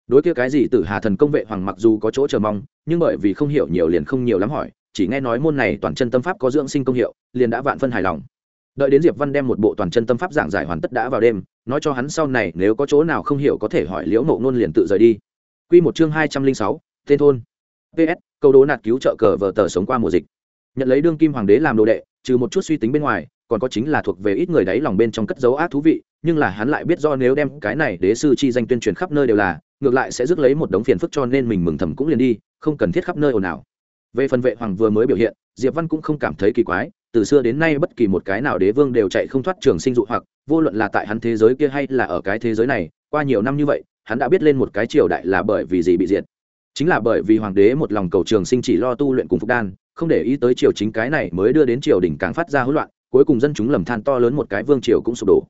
Speaker 1: Đối kia cái gì tử hà thần công vệ hoàng mặc dù có chỗ chờ mong, nhưng bởi vì không hiểu nhiều liền không nhiều lắm hỏi chỉ nghe nói môn này toàn chân tâm pháp có dưỡng sinh công hiệu, liền đã vạn phân hài lòng. Đợi đến diệp văn đem một bộ toàn chân tâm pháp giảng giải hoàn tất đã vào đêm, nói cho hắn sau này nếu có chỗ nào không hiểu có thể hỏi liễu mộ ngôn liền tự rời đi. Quy một chương hai trăm linh sáu, tên thôn. Ps câu đố nạt cứu trợ cờ vờ tờ sống qua mùa dịch. Nhận lấy đương kim hoàng đế làm đồ đệ, trừ một chút suy tính bên ngoài, còn có chính là thuộc về ít người đấy lòng bên trong cất dấu ác thú vị, nhưng là hắn lại biết do nếu đem cái này đế sư chi danh tuyên truyền khắp nơi đều là, ngược lại sẽ rước lấy một đống phiền phức cho nên mình mừng thầm cũng liền đi, không cần thiết khắp nơi ồn ào về phần vệ hoàng vừa mới biểu hiện, diệp văn cũng không cảm thấy kỳ quái, từ xưa đến nay bất kỳ một cái nào đế vương đều chạy không thoát trường sinh dụ hoặc, vô luận là tại hắn thế giới kia hay là ở cái thế giới này, qua nhiều năm như vậy, hắn đã biết lên một cái triều đại là bởi vì gì bị diệt. Chính là bởi vì hoàng đế một lòng cầu trường sinh chỉ lo tu luyện cùng phục đan, không để ý tới triều chính cái này mới đưa đến triều đình càng phát ra hỗn loạn, cuối cùng dân chúng lầm than to lớn một cái vương triều cũng sụp đổ.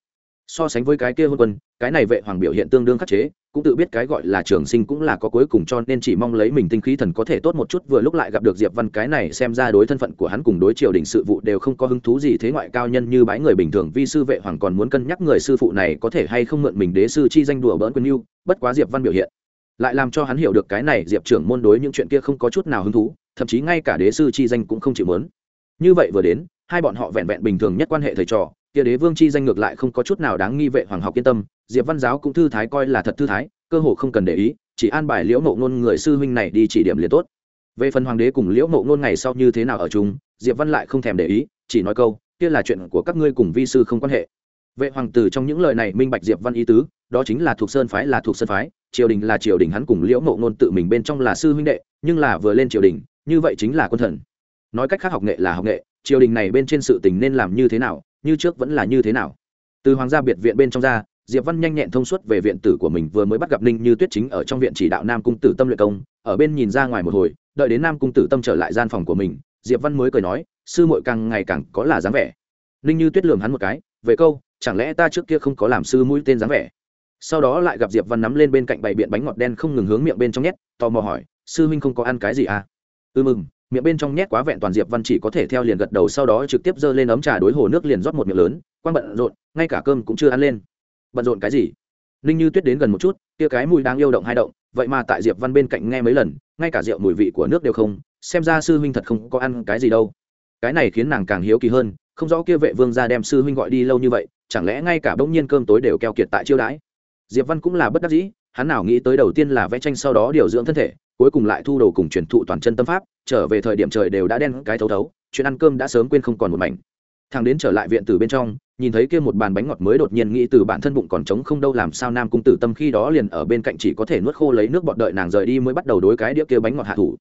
Speaker 1: So sánh với cái kia hôn quân, cái này vệ hoàng biểu hiện tương đương khắc chế cũng tự biết cái gọi là trường sinh cũng là có cuối cùng cho nên chỉ mong lấy mình tinh khí thần có thể tốt một chút, vừa lúc lại gặp được diệp văn, cái này xem ra đối thân phận của hắn cùng đối triều đình sự vụ đều không có hứng thú gì, thế ngoại cao nhân như bái người bình thường, vi sư vệ hoàng còn muốn cân nhắc người sư phụ này có thể hay không mượn mình đế sư chi danh đùa bỡn quân yêu, bất quá diệp văn biểu hiện lại làm cho hắn hiểu được cái này diệp trưởng môn đối những chuyện kia không có chút nào hứng thú, thậm chí ngay cả đế sư chi danh cũng không chịu muốn. Như vậy vừa đến, hai bọn họ vẹn vẹn bình thường nhất quan hệ thầy trò kia đế vương chi danh ngược lại không có chút nào đáng nghi vệ hoàng học yên tâm, diệp văn giáo cũng thư thái coi là thật thư thái, cơ hồ không cần để ý, chỉ an bài liễu mộ ngôn người sư huynh này đi chỉ điểm liền tốt. Về phần hoàng đế cùng liễu mộ ngôn ngày sau như thế nào ở chúng diệp văn lại không thèm để ý, chỉ nói câu, kia là chuyện của các ngươi cùng vi sư không quan hệ. Vệ hoàng tử trong những lời này minh bạch diệp văn ý tứ, đó chính là thuộc sơn phái là thuộc sơn phái, triều đình là triều đình hắn cùng liễu mộ ngôn tự mình bên trong là sư huynh đệ, nhưng là vừa lên triều đình, như vậy chính là quân thần. Nói cách khác học nghệ là học nghệ, triều đình này bên trên sự tình nên làm như thế nào như trước vẫn là như thế nào. Từ hoàng gia biệt viện bên trong ra, diệp văn nhanh nhẹn thông suốt về viện tử của mình vừa mới bắt gặp ninh như tuyết chính ở trong viện chỉ đạo nam cung tử tâm luyện công, ở bên nhìn ra ngoài một hồi, đợi đến nam cung tử tâm trở lại gian phòng của mình, diệp văn mới cười nói, sư muội càng ngày càng có là dáng vẻ. Ninh như tuyết lườm hắn một cái, về câu, chẳng lẽ ta trước kia không có làm sư mũi tên dáng vẻ? Sau đó lại gặp diệp văn nắm lên bên cạnh bảy biện bánh ngọt đen không ngừng hướng miệng bên trong nhét, tò mò hỏi, sư huynh không có ăn cái gì à? Ư ừ mừng miệng bên trong nhét quá vẹn toàn diệp văn chỉ có thể theo liền gật đầu sau đó trực tiếp giơ lên ấm trà đối hồ nước liền rót một miệng lớn, quang bận rộn, ngay cả cơm cũng chưa ăn lên. Bận rộn cái gì? Ninh như tuyết đến gần một chút, kia cái mùi đang yêu động hai động, vậy mà tại diệp văn bên cạnh nghe mấy lần, ngay cả rượu mùi vị của nước đều không, xem ra sư huynh thật không có ăn cái gì đâu. Cái này khiến nàng càng hiếu kỳ hơn, không rõ kia vệ vương ra đem sư huynh gọi đi lâu như vậy, chẳng lẽ ngay cả bỗng nhiên cơm tối đều keo kiệt tại chiêu đãi? Diệp văn cũng là bất đắc dĩ, hắn nào nghĩ tới đầu tiên là vẽ tranh sau đó điều dưỡng thân thể cuối cùng lại thu đồ cùng truyền thụ toàn chân tâm pháp, trở về thời điểm trời đều đã đen cái thấu thấu, chuyện ăn cơm đã sớm quên không còn một mảnh. Thằng đến trở lại viện từ bên trong, nhìn thấy kia một bàn bánh ngọt mới đột nhiên nghĩ từ bản thân bụng còn trống không đâu làm sao nam cung tử tâm khi đó liền ở bên cạnh chỉ có thể nuốt khô lấy nước bọt đợi nàng rời đi mới bắt đầu đối cái đĩa kia bánh ngọt hạ thủ.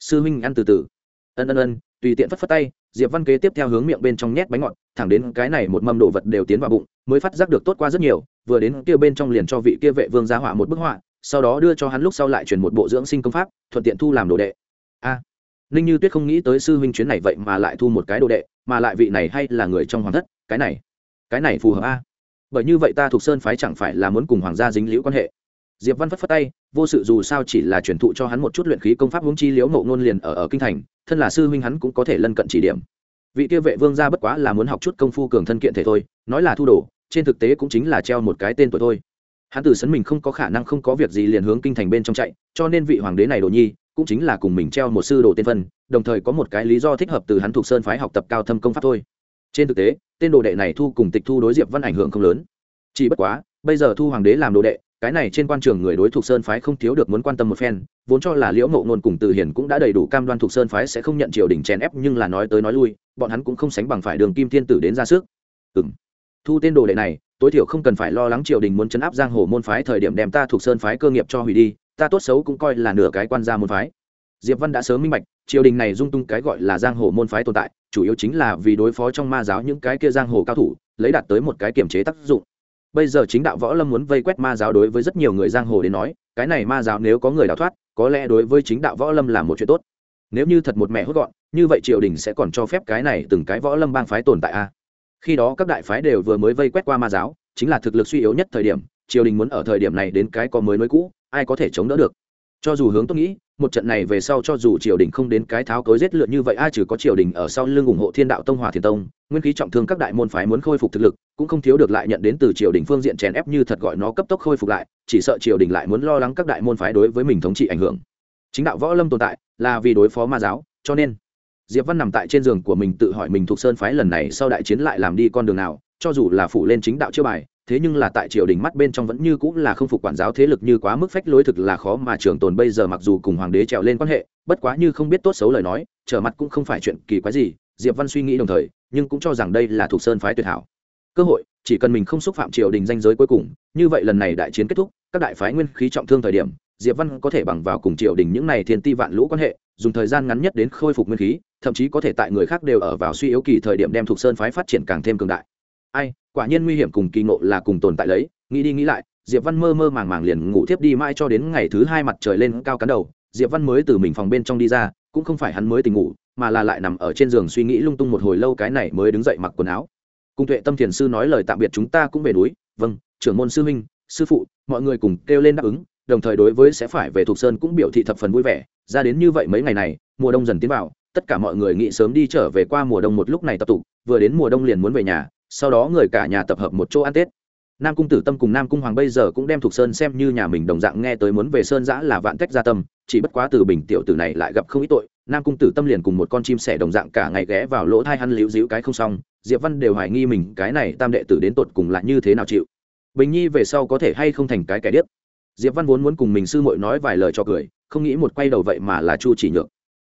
Speaker 1: Sư huynh ăn từ từ. Ân ân ân, tùy tiện phất phất tay, diệp văn kế tiếp theo hướng miệng bên trong nhét bánh ngọt, thẳng đến cái này một mâm đồ vật đều tiến vào bụng, mới phát giác được tốt qua rất nhiều, vừa đến kia bên trong liền cho vị kia vệ vương gia họa một bức họa sau đó đưa cho hắn lúc sau lại truyền một bộ dưỡng sinh công pháp, thuận tiện thu làm đồ đệ. A, ninh như tuyết không nghĩ tới sư huynh chuyến này vậy mà lại thu một cái đồ đệ, mà lại vị này hay là người trong hoàng thất, cái này cái này phù hợp a. Bởi như vậy ta thuộc sơn phái chẳng phải là muốn cùng hoàng gia dính liễu quan hệ. Diệp văn phất phất tay, vô sự dù sao chỉ là truyền thụ cho hắn một chút luyện khí công pháp hướng chi liễu ngộ ngôn liền ở ở kinh thành, thân là sư huynh hắn cũng có thể lân cận chỉ điểm. Vị kia vệ vương gia bất quá là muốn học chút công phu cường thân kiện thể thôi, nói là thu đồ, trên thực tế cũng chính là treo một cái tên tuổi thôi hắn tử sấn mình không có khả năng không có việc gì liền hướng kinh thành bên trong chạy, cho nên vị hoàng đế này đồ nhi cũng chính là cùng mình treo một sư đồ tên phân, đồng thời có một cái lý do thích hợp từ hắn thuộc sơn phái học tập cao thâm công pháp thôi. Trên thực tế, tên đồ đệ này thu cùng tịch thu đối diệp văn ảnh hưởng không lớn. Chỉ bất quá, bây giờ thu hoàng đế làm đồ đệ, cái này trên quan trường người đối thuộc sơn phái không thiếu được muốn quan tâm một phen, vốn cho là liễu ngộ ngôn cùng từ hiền cũng đã đầy đủ cam đoan thuộc sơn phái sẽ không nhận triều đình chèn ép nhưng là nói tới nói lui, bọn hắn cũng không sánh bằng phải đường kim thiên tử đến ra sức. Ừ thu tên đồ đệ này, tối thiểu không cần phải lo lắng triều đình muốn chấn áp giang hồ môn phái thời điểm đem ta thuộc sơn phái cơ nghiệp cho hủy đi, ta tốt xấu cũng coi là nửa cái quan gia môn phái. Diệp văn đã sớm minh bạch, triều đình này dung tung cái gọi là giang hồ môn phái tồn tại, chủ yếu chính là vì đối phó trong ma giáo những cái kia giang hồ cao thủ, lấy đạt tới một cái kiểm chế tác dụng. Bây giờ chính đạo võ lâm muốn vây quét ma giáo đối với rất nhiều người giang hồ đến nói, cái này ma giáo nếu có người đào thoát, có lẽ đối với chính đạo võ lâm là một chuyện tốt. Nếu như thật một mẹ hốt gọn, như vậy triều đình sẽ còn cho phép cái này từng cái võ lâm bang phái tồn tại a khi đó các đại phái đều vừa mới vây quét qua ma giáo, chính là thực lực suy yếu nhất thời điểm, triều đình muốn ở thời điểm này đến cái có mới nối cũ, ai có thể chống đỡ được? Cho dù hướng tôi nghĩ, một trận này về sau cho dù triều đình không đến cái tháo cối giết lượn như vậy, ai trừ có triều đình ở sau lưng ủng hộ thiên đạo tông, hòa thiên tông, nguyên khí trọng thương các đại môn phái muốn khôi phục thực lực, cũng không thiếu được lại nhận đến từ triều đình phương diện chèn ép như thật gọi nó cấp tốc khôi phục lại, chỉ sợ triều đình lại muốn lo lắng các đại môn phái đối với mình thống trị ảnh hưởng. Chính đạo võ lâm tồn tại là vì đối phó ma giáo, cho nên diệp văn nằm tại trên giường của mình tự hỏi mình thuộc sơn phái lần này sau đại chiến lại làm đi con đường nào, cho dù là phủ lên chính đạo chưa bài, thế nhưng là tại triều đình mắt bên trong vẫn như cũng là không phục quản giáo thế lực như quá mức phách lối thực là khó mà trường tồn bây giờ mặc dù cùng hoàng đế trèo lên quan hệ, bất quá như không biết tốt xấu lời nói, trở mặt cũng không phải chuyện kỳ quái gì, diệp văn suy nghĩ đồng thời, nhưng cũng cho rằng đây là thuộc sơn phái tuyệt hảo. Cơ hội, chỉ cần mình không xúc phạm triều đình danh giới cuối cùng, như vậy lần này đại chiến kết thúc, các đại phái nguyên khí trọng thương thời điểm, diệp văn có thể bằng vào cùng triều đình những này thiên ti vạn lũ quan hệ dùng thời gian ngắn nhất đến khôi phục nguyên khí, thậm chí có thể tại người khác đều ở vào suy yếu kỳ thời điểm đem thuộc sơn phái phát triển càng thêm cường đại. Ai, quả nhiên nguy hiểm cùng kỳ ngộ là cùng tồn tại lấy nghĩ đi nghĩ lại, diệp văn mơ mơ màng màng liền ngủ tiếp đi mãi cho đến ngày thứ hai mặt trời lên cao cắn đầu. Diệp văn mới từ mình phòng bên trong đi ra, cũng không phải hắn mới tỉnh ngủ, mà là lại nằm ở trên giường suy nghĩ lung tung một hồi lâu cái này mới đứng dậy mặc quần áo. Cung tuệ tâm thiền sư nói lời tạm biệt chúng ta cũng về núi. Vâng trưởng môn sư huynh, sư phụ, mọi người cùng kêu lên đáp ứng, đồng thời đối với sẽ phải về thuộc sơn cũng biểu thị thập phần vui vẻ ra đến như vậy mấy ngày này, mùa đông dần tiến vào, tất cả mọi người nghĩ sớm đi trở về qua mùa đông một lúc này tập tụ, vừa đến mùa đông liền muốn về nhà, sau đó người cả nhà tập hợp một chỗ ăn tết. Nam cung tử tâm cùng nam cung hoàng bây giờ cũng đem thuộc sơn xem như nhà mình đồng dạng, nghe tới muốn về sơn giã là vạn cách gia tâm, chỉ bất quá từ bình tiểu tử này lại gặp không ít tội, nam cung tử tâm liền cùng một con chim sẻ đồng dạng cả ngày ghé vào lỗ thai hắn liễu dĩu cái không xong, diệp văn đều hoài nghi mình, cái này tam đệ tử đến tột cùng là như thế nào chịu. Bình nhi về sau có thể hay không thành cái kẻ điếc? Diệp văn vốn muốn cùng mình sư muội nói vài lời cho cười không nghĩ một quay đầu vậy mà là chu chỉ nhược.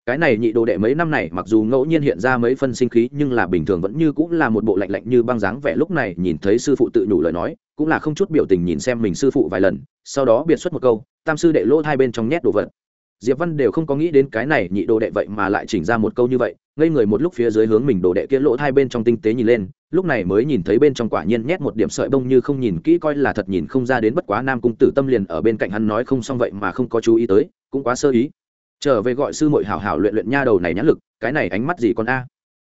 Speaker 1: Cái này nhị đồ đệ mấy năm này mặc dù ngẫu nhiên hiện ra mấy phân sinh khí, nhưng là bình thường vẫn như cũng là một bộ lạnh lạnh như băng dáng vẻ lúc này nhìn thấy sư phụ tự nhủ lời nói, cũng là không chút biểu tình nhìn xem mình sư phụ vài lần, sau đó biệt xuất một câu, tam sư đệ lỗ hai bên trong nhét đồ vật. Diệp văn đều không có nghĩ đến cái này nhị đồ đệ vậy mà lại chỉnh ra một câu như vậy, ngây người một lúc phía dưới hướng mình đồ đệ kia lỗ hai bên trong tinh tế nhìn lên, lúc này mới nhìn thấy bên trong quả nhiên nhét một điểm sợi bông như không nhìn kỹ coi là thật nhìn không ra đến bất quá nam cung tử tâm liền ở bên cạnh hắn nói không xong vậy mà không có chú ý tới cũng quá sơ ý. Trở về gọi sư muội hảo hảo luyện luyện nha đầu này nhãn lực, cái này ánh mắt gì con a?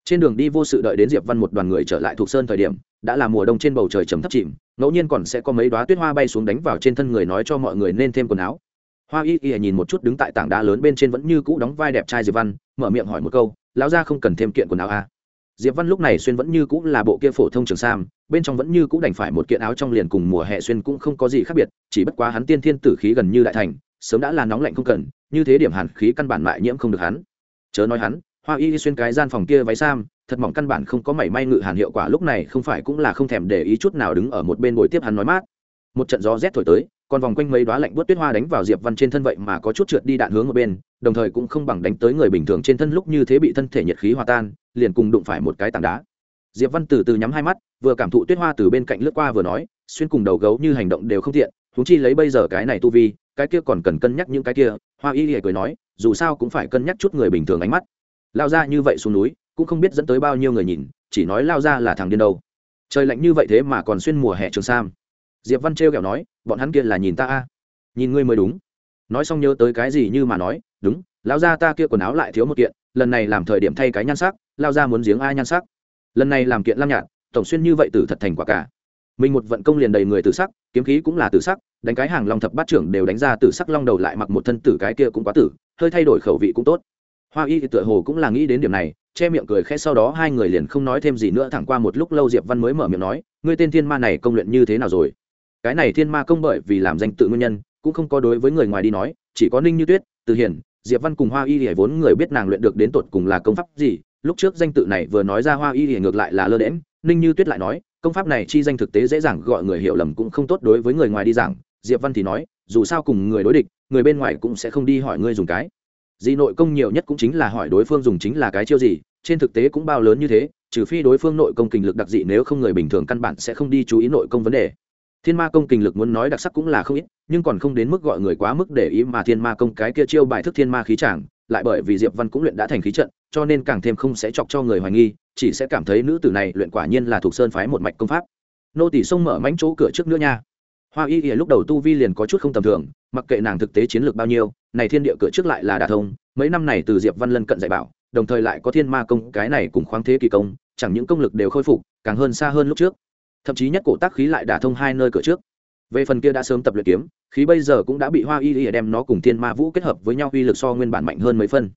Speaker 1: Trên đường đi vô sự đợi đến diệp văn một đoàn người trở lại thuộc sơn thời điểm, đã là mùa đông trên bầu trời chấm thấp chìm, ngẫu nhiên còn sẽ có mấy đoá tuyết hoa bay xuống đánh vào trên thân người nói cho mọi người nên thêm quần áo. Hoa y y nhìn một chút đứng tại tảng đá lớn bên trên vẫn như cũ đóng vai đẹp trai diệp văn, mở miệng hỏi một câu, lão gia không cần thêm kiện quần áo a diệp văn lúc này xuyên vẫn như cũ là bộ kia phổ thông trường sam, bên trong vẫn như cũ đành phải một kiện áo trong liền cùng mùa hè xuyên cũng không có gì khác biệt, chỉ bất quá hắn tiên thiên tử khí gần như đại thành sớm đã là nóng lạnh không cần, như thế điểm hàn khí căn bản mại nhiễm không được hắn. Chớ nói hắn, hoa y xuyên cái gian phòng kia váy sam, thật mỏng căn bản không có mảy may ngự hàn hiệu quả, lúc này không phải cũng là không thèm để ý chút nào đứng ở một bên bồi tiếp hắn nói mát. Một trận gió rét thổi tới còn vòng quanh mấy đoá lạnh bớt tuyết hoa đánh vào diệp văn trên thân vậy mà có chút trượt đi đạn hướng ở bên, đồng thời cũng không bằng đánh tới người bình thường trên thân lúc như thế bị thân thể nhiệt khí hòa tan, liền cùng đụng phải một cái tảng đá. Diệp văn từ từ nhắm hai mắt, vừa cảm thụ tuyết hoa từ bên cạnh lướt qua vừa nói, xuyên cùng đầu gấu như hành động đều không tiện thúng chi lấy bây giờ cái này tu vi cái kia còn cần cân nhắc những cái kia, hoa y lìa cười nói, dù sao cũng phải cân nhắc chút người bình thường ánh mắt. Lao ra như vậy xuống núi, cũng không biết dẫn tới bao nhiêu người nhìn, chỉ nói lao ra là thằng điên đâu. Trời lạnh như vậy thế mà còn xuyên mùa hè trường sam. Diệp văn trêu kẹo nói, bọn hắn kia là nhìn ta a. Nhìn ngươi mới đúng. Nói xong nhớ tới cái gì như mà nói, đúng, lao ra ta kia quần áo lại thiếu một kiện, lần này làm thời điểm thay cái nhan sắc, lao ra muốn giếng ai nhan sắc. Lần này làm kiện lam nhạt, tổng xuyên như vậy tử thật thành quả cả mình một vận công liền đầy người tử sắc, kiếm khí cũng là tử sắc, đánh cái hàng long thập bát trưởng đều đánh ra tử sắc long đầu lại mặc một thân tử cái kia cũng quá tử, hơi thay đổi khẩu vị cũng tốt. Hoa y thì tựa hồ cũng là nghĩ đến điểm này, che miệng cười khẽ sau đó hai người liền không nói thêm gì nữa thẳng qua một lúc lâu diệp văn mới mở miệng nói, ngươi tên thiên ma này công luyện như thế nào rồi? Cái này thiên ma công bởi vì làm danh tự nguyên nhân, cũng không có đối với người ngoài đi nói, chỉ có ninh như tuyết, từ hiển, diệp văn cùng hoa y hề vốn người biết nàng luyện được đến tột cùng là công pháp gì, lúc trước danh tự này vừa nói ra hoa y hề ngược lại là lơ đễm ninh như tuyết lại nói công pháp này chi danh thực tế dễ dàng gọi người hiểu lầm cũng không tốt đối với người ngoài đi giảng. Diệp văn thì nói, dù sao cùng người đối địch, người bên ngoài cũng sẽ không đi hỏi ngươi dùng cái. Gì nội công nhiều nhất cũng chính là hỏi đối phương dùng chính là cái chiêu gì, trên thực tế cũng bao lớn như thế, trừ phi đối phương nội công kinh lực đặc dị, nếu không người bình thường căn bản sẽ không đi chú ý nội công vấn đề. Thiên ma công kinh lực muốn nói đặc sắc cũng là không ít, nhưng còn không đến mức gọi người quá mức để ý mà thiên ma công cái kia chiêu bài thức thiên ma khí tràng lại bởi vì diệp văn cũng luyện đã thành khí trận, cho nên càng thêm không sẽ chọc cho người hoài nghi, chỉ sẽ cảm thấy nữ tử này luyện quả nhiên là thuộc sơn phái một mạch công pháp. Nô tỷ xông mở mánh chỗ cửa trước nữa nha. Hoa y y lúc đầu tu vi liền có chút không tầm thường, mặc kệ nàng thực tế chiến lược bao nhiêu, này thiên địa cửa trước lại là đà thông, mấy năm này từ diệp văn lân cận dạy bảo, đồng thời lại có thiên ma công, cái này cùng khoáng thế kỳ công, chẳng những công lực đều khôi phục, càng hơn xa hơn lúc trước. Thậm chí nhất cổ tác khí lại đả thông hai nơi cửa trước về phần kia đã sớm tập luyện kiếm, khí bây giờ cũng đã bị hoa y y đem nó cùng thiên ma vũ kết hợp với nhau uy lực so nguyên bản mạnh hơn mấy phân.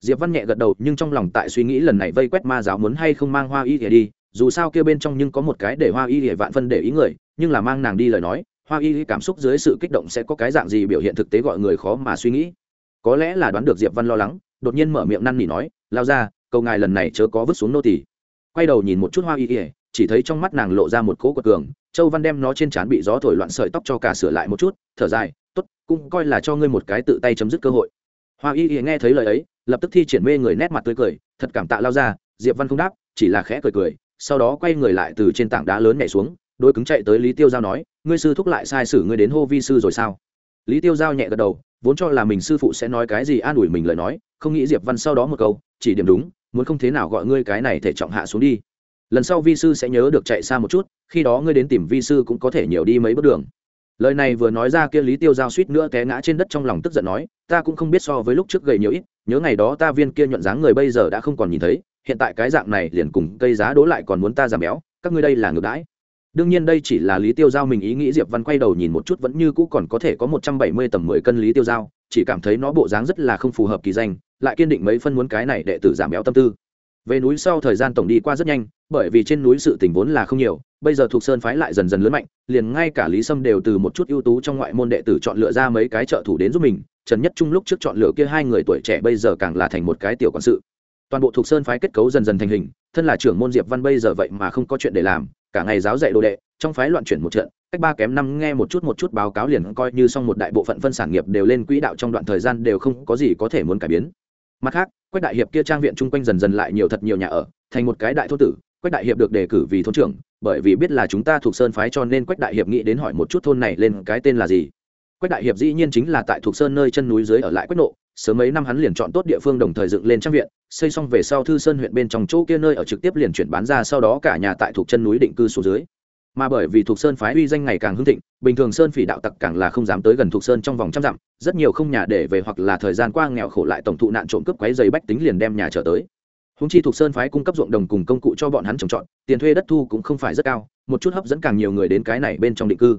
Speaker 1: Diệp văn nhẹ gật đầu, nhưng trong lòng tại suy nghĩ lần này vây quét ma giáo muốn hay không mang hoa y y đi, dù sao kia bên trong nhưng có một cái để hoa y y vạn phân để ý người, nhưng là mang nàng đi lời nói, hoa y y cảm xúc dưới sự kích động sẽ có cái dạng gì biểu hiện thực tế gọi người khó mà suy nghĩ. Có lẽ là đoán được diệp văn lo lắng, đột nhiên mở miệng năn nỉ nói, lao ra, cầu ngài lần này chớ có vứt xuống nô tỳ. Quay đầu nhìn một chút hoa y y chỉ thấy trong mắt nàng lộ ra một cỗ quật cường, châu văn đem nó trên trán bị gió thổi loạn sợi tóc cho cả sửa lại một chút, thở dài t ố t cũng coi là cho ngươi một cái tự tay chấm dứt cơ hội. Hoa y y nghe thấy lời ấy, lập tức thi triển mê người nét mặt tươi cười, thật cảm tạ lao ra, diệp văn không đáp, chỉ là khẽ cười cười, sau đó quay người lại từ trên tảng đá lớn nhảy xuống đôi cứng chạy tới lý tiêu giao nói, ngươi sư thúc lại sai sử ngươi đến hô vi sư rồi sao? Lý tiêu giao nhẹ gật đầu, vốn cho là mình sư phụ sẽ nói cái gì an ủi mình lời nói, không nghĩ diệp văn sau đó một câu, chỉ điểm đúng, muốn không thế nào gọi ngươi cái này thể trọng hạ xuống đi lần sau vi sư sẽ nhớ được chạy xa một chút, khi đó ngươi đến tìm vi sư cũng có thể nhiều đi mấy bước đường. Lời này vừa nói ra kia lý tiêu giao suýt nữa té ngã trên đất trong lòng tức giận nói, ta cũng không biết so với lúc trước gầy nhiều ít, nhớ ngày đó ta viên kia nhuận dáng người bây giờ đã không còn nhìn thấy, hiện tại cái dạng này liền cùng cây giá đố lại còn muốn ta giảm béo, các ngươi đây là ngược đãi. Đương nhiên đây chỉ là lý tiêu giao mình ý nghĩ, diệp văn quay đầu nhìn một chút vẫn như cũ còn có thể có một trăm bảy mươi tầm mười cân lý tiêu giao, chỉ cảm thấy nó bộ dáng rất là không phù hợp kỳ danh, lại kiên định mấy phân muốn cái này đệ tử giảm béo tâm tư. Về núi sau thời gian tổng đi qua rất nhanh bởi vì trên núi sự tình vốn là không nhiều, bây giờ thuộc sơn phái lại dần dần lớn mạnh, liền ngay cả lý sâm đều từ một chút ưu tú trong ngoại môn đệ tử chọn lựa ra mấy cái trợ thủ đến giúp mình, trần nhất trung lúc trước chọn lựa kia hai người tuổi trẻ bây giờ càng là thành một cái tiểu quản sự. Toàn bộ thuộc sơn phái kết cấu dần dần thành hình, thân là trưởng môn diệp văn bây giờ vậy mà không có chuyện để làm, cả ngày giáo dạy đồ đệ, trong phái loạn chuyển một trận, cách ba kém năm nghe một chút một chút báo cáo liền coi như xong một đại bộ phận phân sản nghiệp đều lên quỹ đạo trong đoạn thời gian đều không có gì có thể muốn cải biến. Mặt khác, quách đại hiệp kia trang viện chung quanh dần dần lại nhiều thật nhiều nhà ở, thành một cái đại thô tử quách đại hiệp được đề cử vì thôn trưởng, bởi vì biết là chúng ta thuộc sơn phái cho nên quách đại hiệp nghĩ đến hỏi một chút thôn này lên cái tên là gì. Quách đại hiệp dĩ nhiên chính là tại thuộc sơn nơi chân núi dưới ở lại quách nộ, sớm mấy năm hắn liền chọn tốt địa phương đồng thời dựng lên trang viện, xây xong về sau thư sơn huyện bên trong chỗ kia nơi ở trực tiếp liền chuyển bán ra sau đó cả nhà tại thuộc chân núi định cư xuống dưới. Mà bởi vì thuộc sơn phái uy danh ngày càng hưng thịnh, bình thường sơn phỉ đạo tặc càng là không dám tới gần thuộc sơn trong vòng trăm dặm, rất nhiều không nhà để về hoặc là thời gian qua nghèo khổ lại tổng thụ nạn trộm cướp quấy dày bách tính liền đem nhà trở tới húng chi thuộc sơn phái cung cấp ruộng đồng cùng công cụ cho bọn hắn trồng trọt, tiền thuê đất thu cũng không phải rất cao, một chút hấp dẫn càng nhiều người đến cái này bên trong định cư.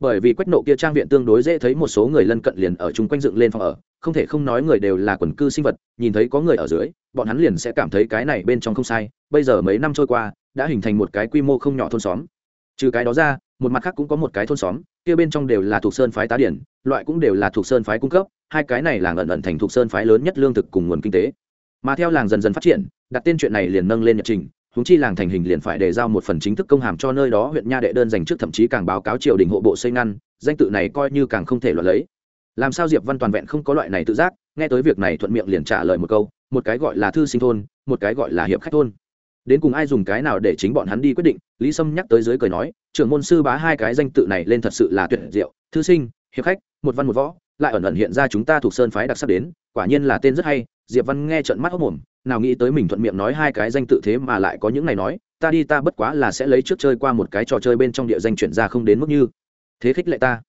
Speaker 1: Bởi vì quách nộ kia trang viện tương đối dễ thấy một số người lân cận liền ở chung quanh dựng lên phòng ở, không thể không nói người đều là quần cư sinh vật, nhìn thấy có người ở dưới, bọn hắn liền sẽ cảm thấy cái này bên trong không sai, bây giờ mấy năm trôi qua, đã hình thành một cái quy mô không nhỏ thôn xóm. Trừ cái đó ra, một mặt khác cũng có một cái thôn xóm, kia bên trong đều là thuộc sơn phái tá điển, loại cũng đều là thuộc sơn phái cung cấp, hai cái này làng ẩn ẩn thành thuộc sơn phái lớn nhất lương thực cùng nguồn kinh tế. Mà theo làng dần dần phát triển đặt tên chuyện này liền nâng lên nhật trình húng chi làng thành hình liền phải đề giao một phần chính thức công hàm cho nơi đó huyện nha đệ đơn dành trước thậm chí càng báo cáo triều đình hộ bộ xây ngăn, danh tự này coi như càng không thể loại lấy. Làm sao diệp văn toàn vẹn không có loại này tự giác, nghe tới việc này thuận miệng liền trả lời một câu, một cái gọi là thư sinh thôn, một cái gọi là hiệp khách thôn. Đến cùng ai dùng cái nào để chính bọn hắn đi quyết định, lý sâm nhắc tới dưới cười nói, trưởng môn sư bá hai cái danh tự này lên thật sự là tuyệt diệu, thư sinh, hiệp khách, một văn một võ, lại ẩn ẩn hiện ra chúng ta thuộc sơn phái đặc sắc đến, quả nhiên là tên rất hay diệp văn nghe trận mắt hốc mồm, nào nghĩ tới mình thuận miệng nói hai cái danh tự thế mà lại có những này nói, ta đi ta bất quá là sẽ lấy trước chơi qua một cái trò chơi bên trong địa danh chuyển ra không đến mức như. Thế khích lệ ta.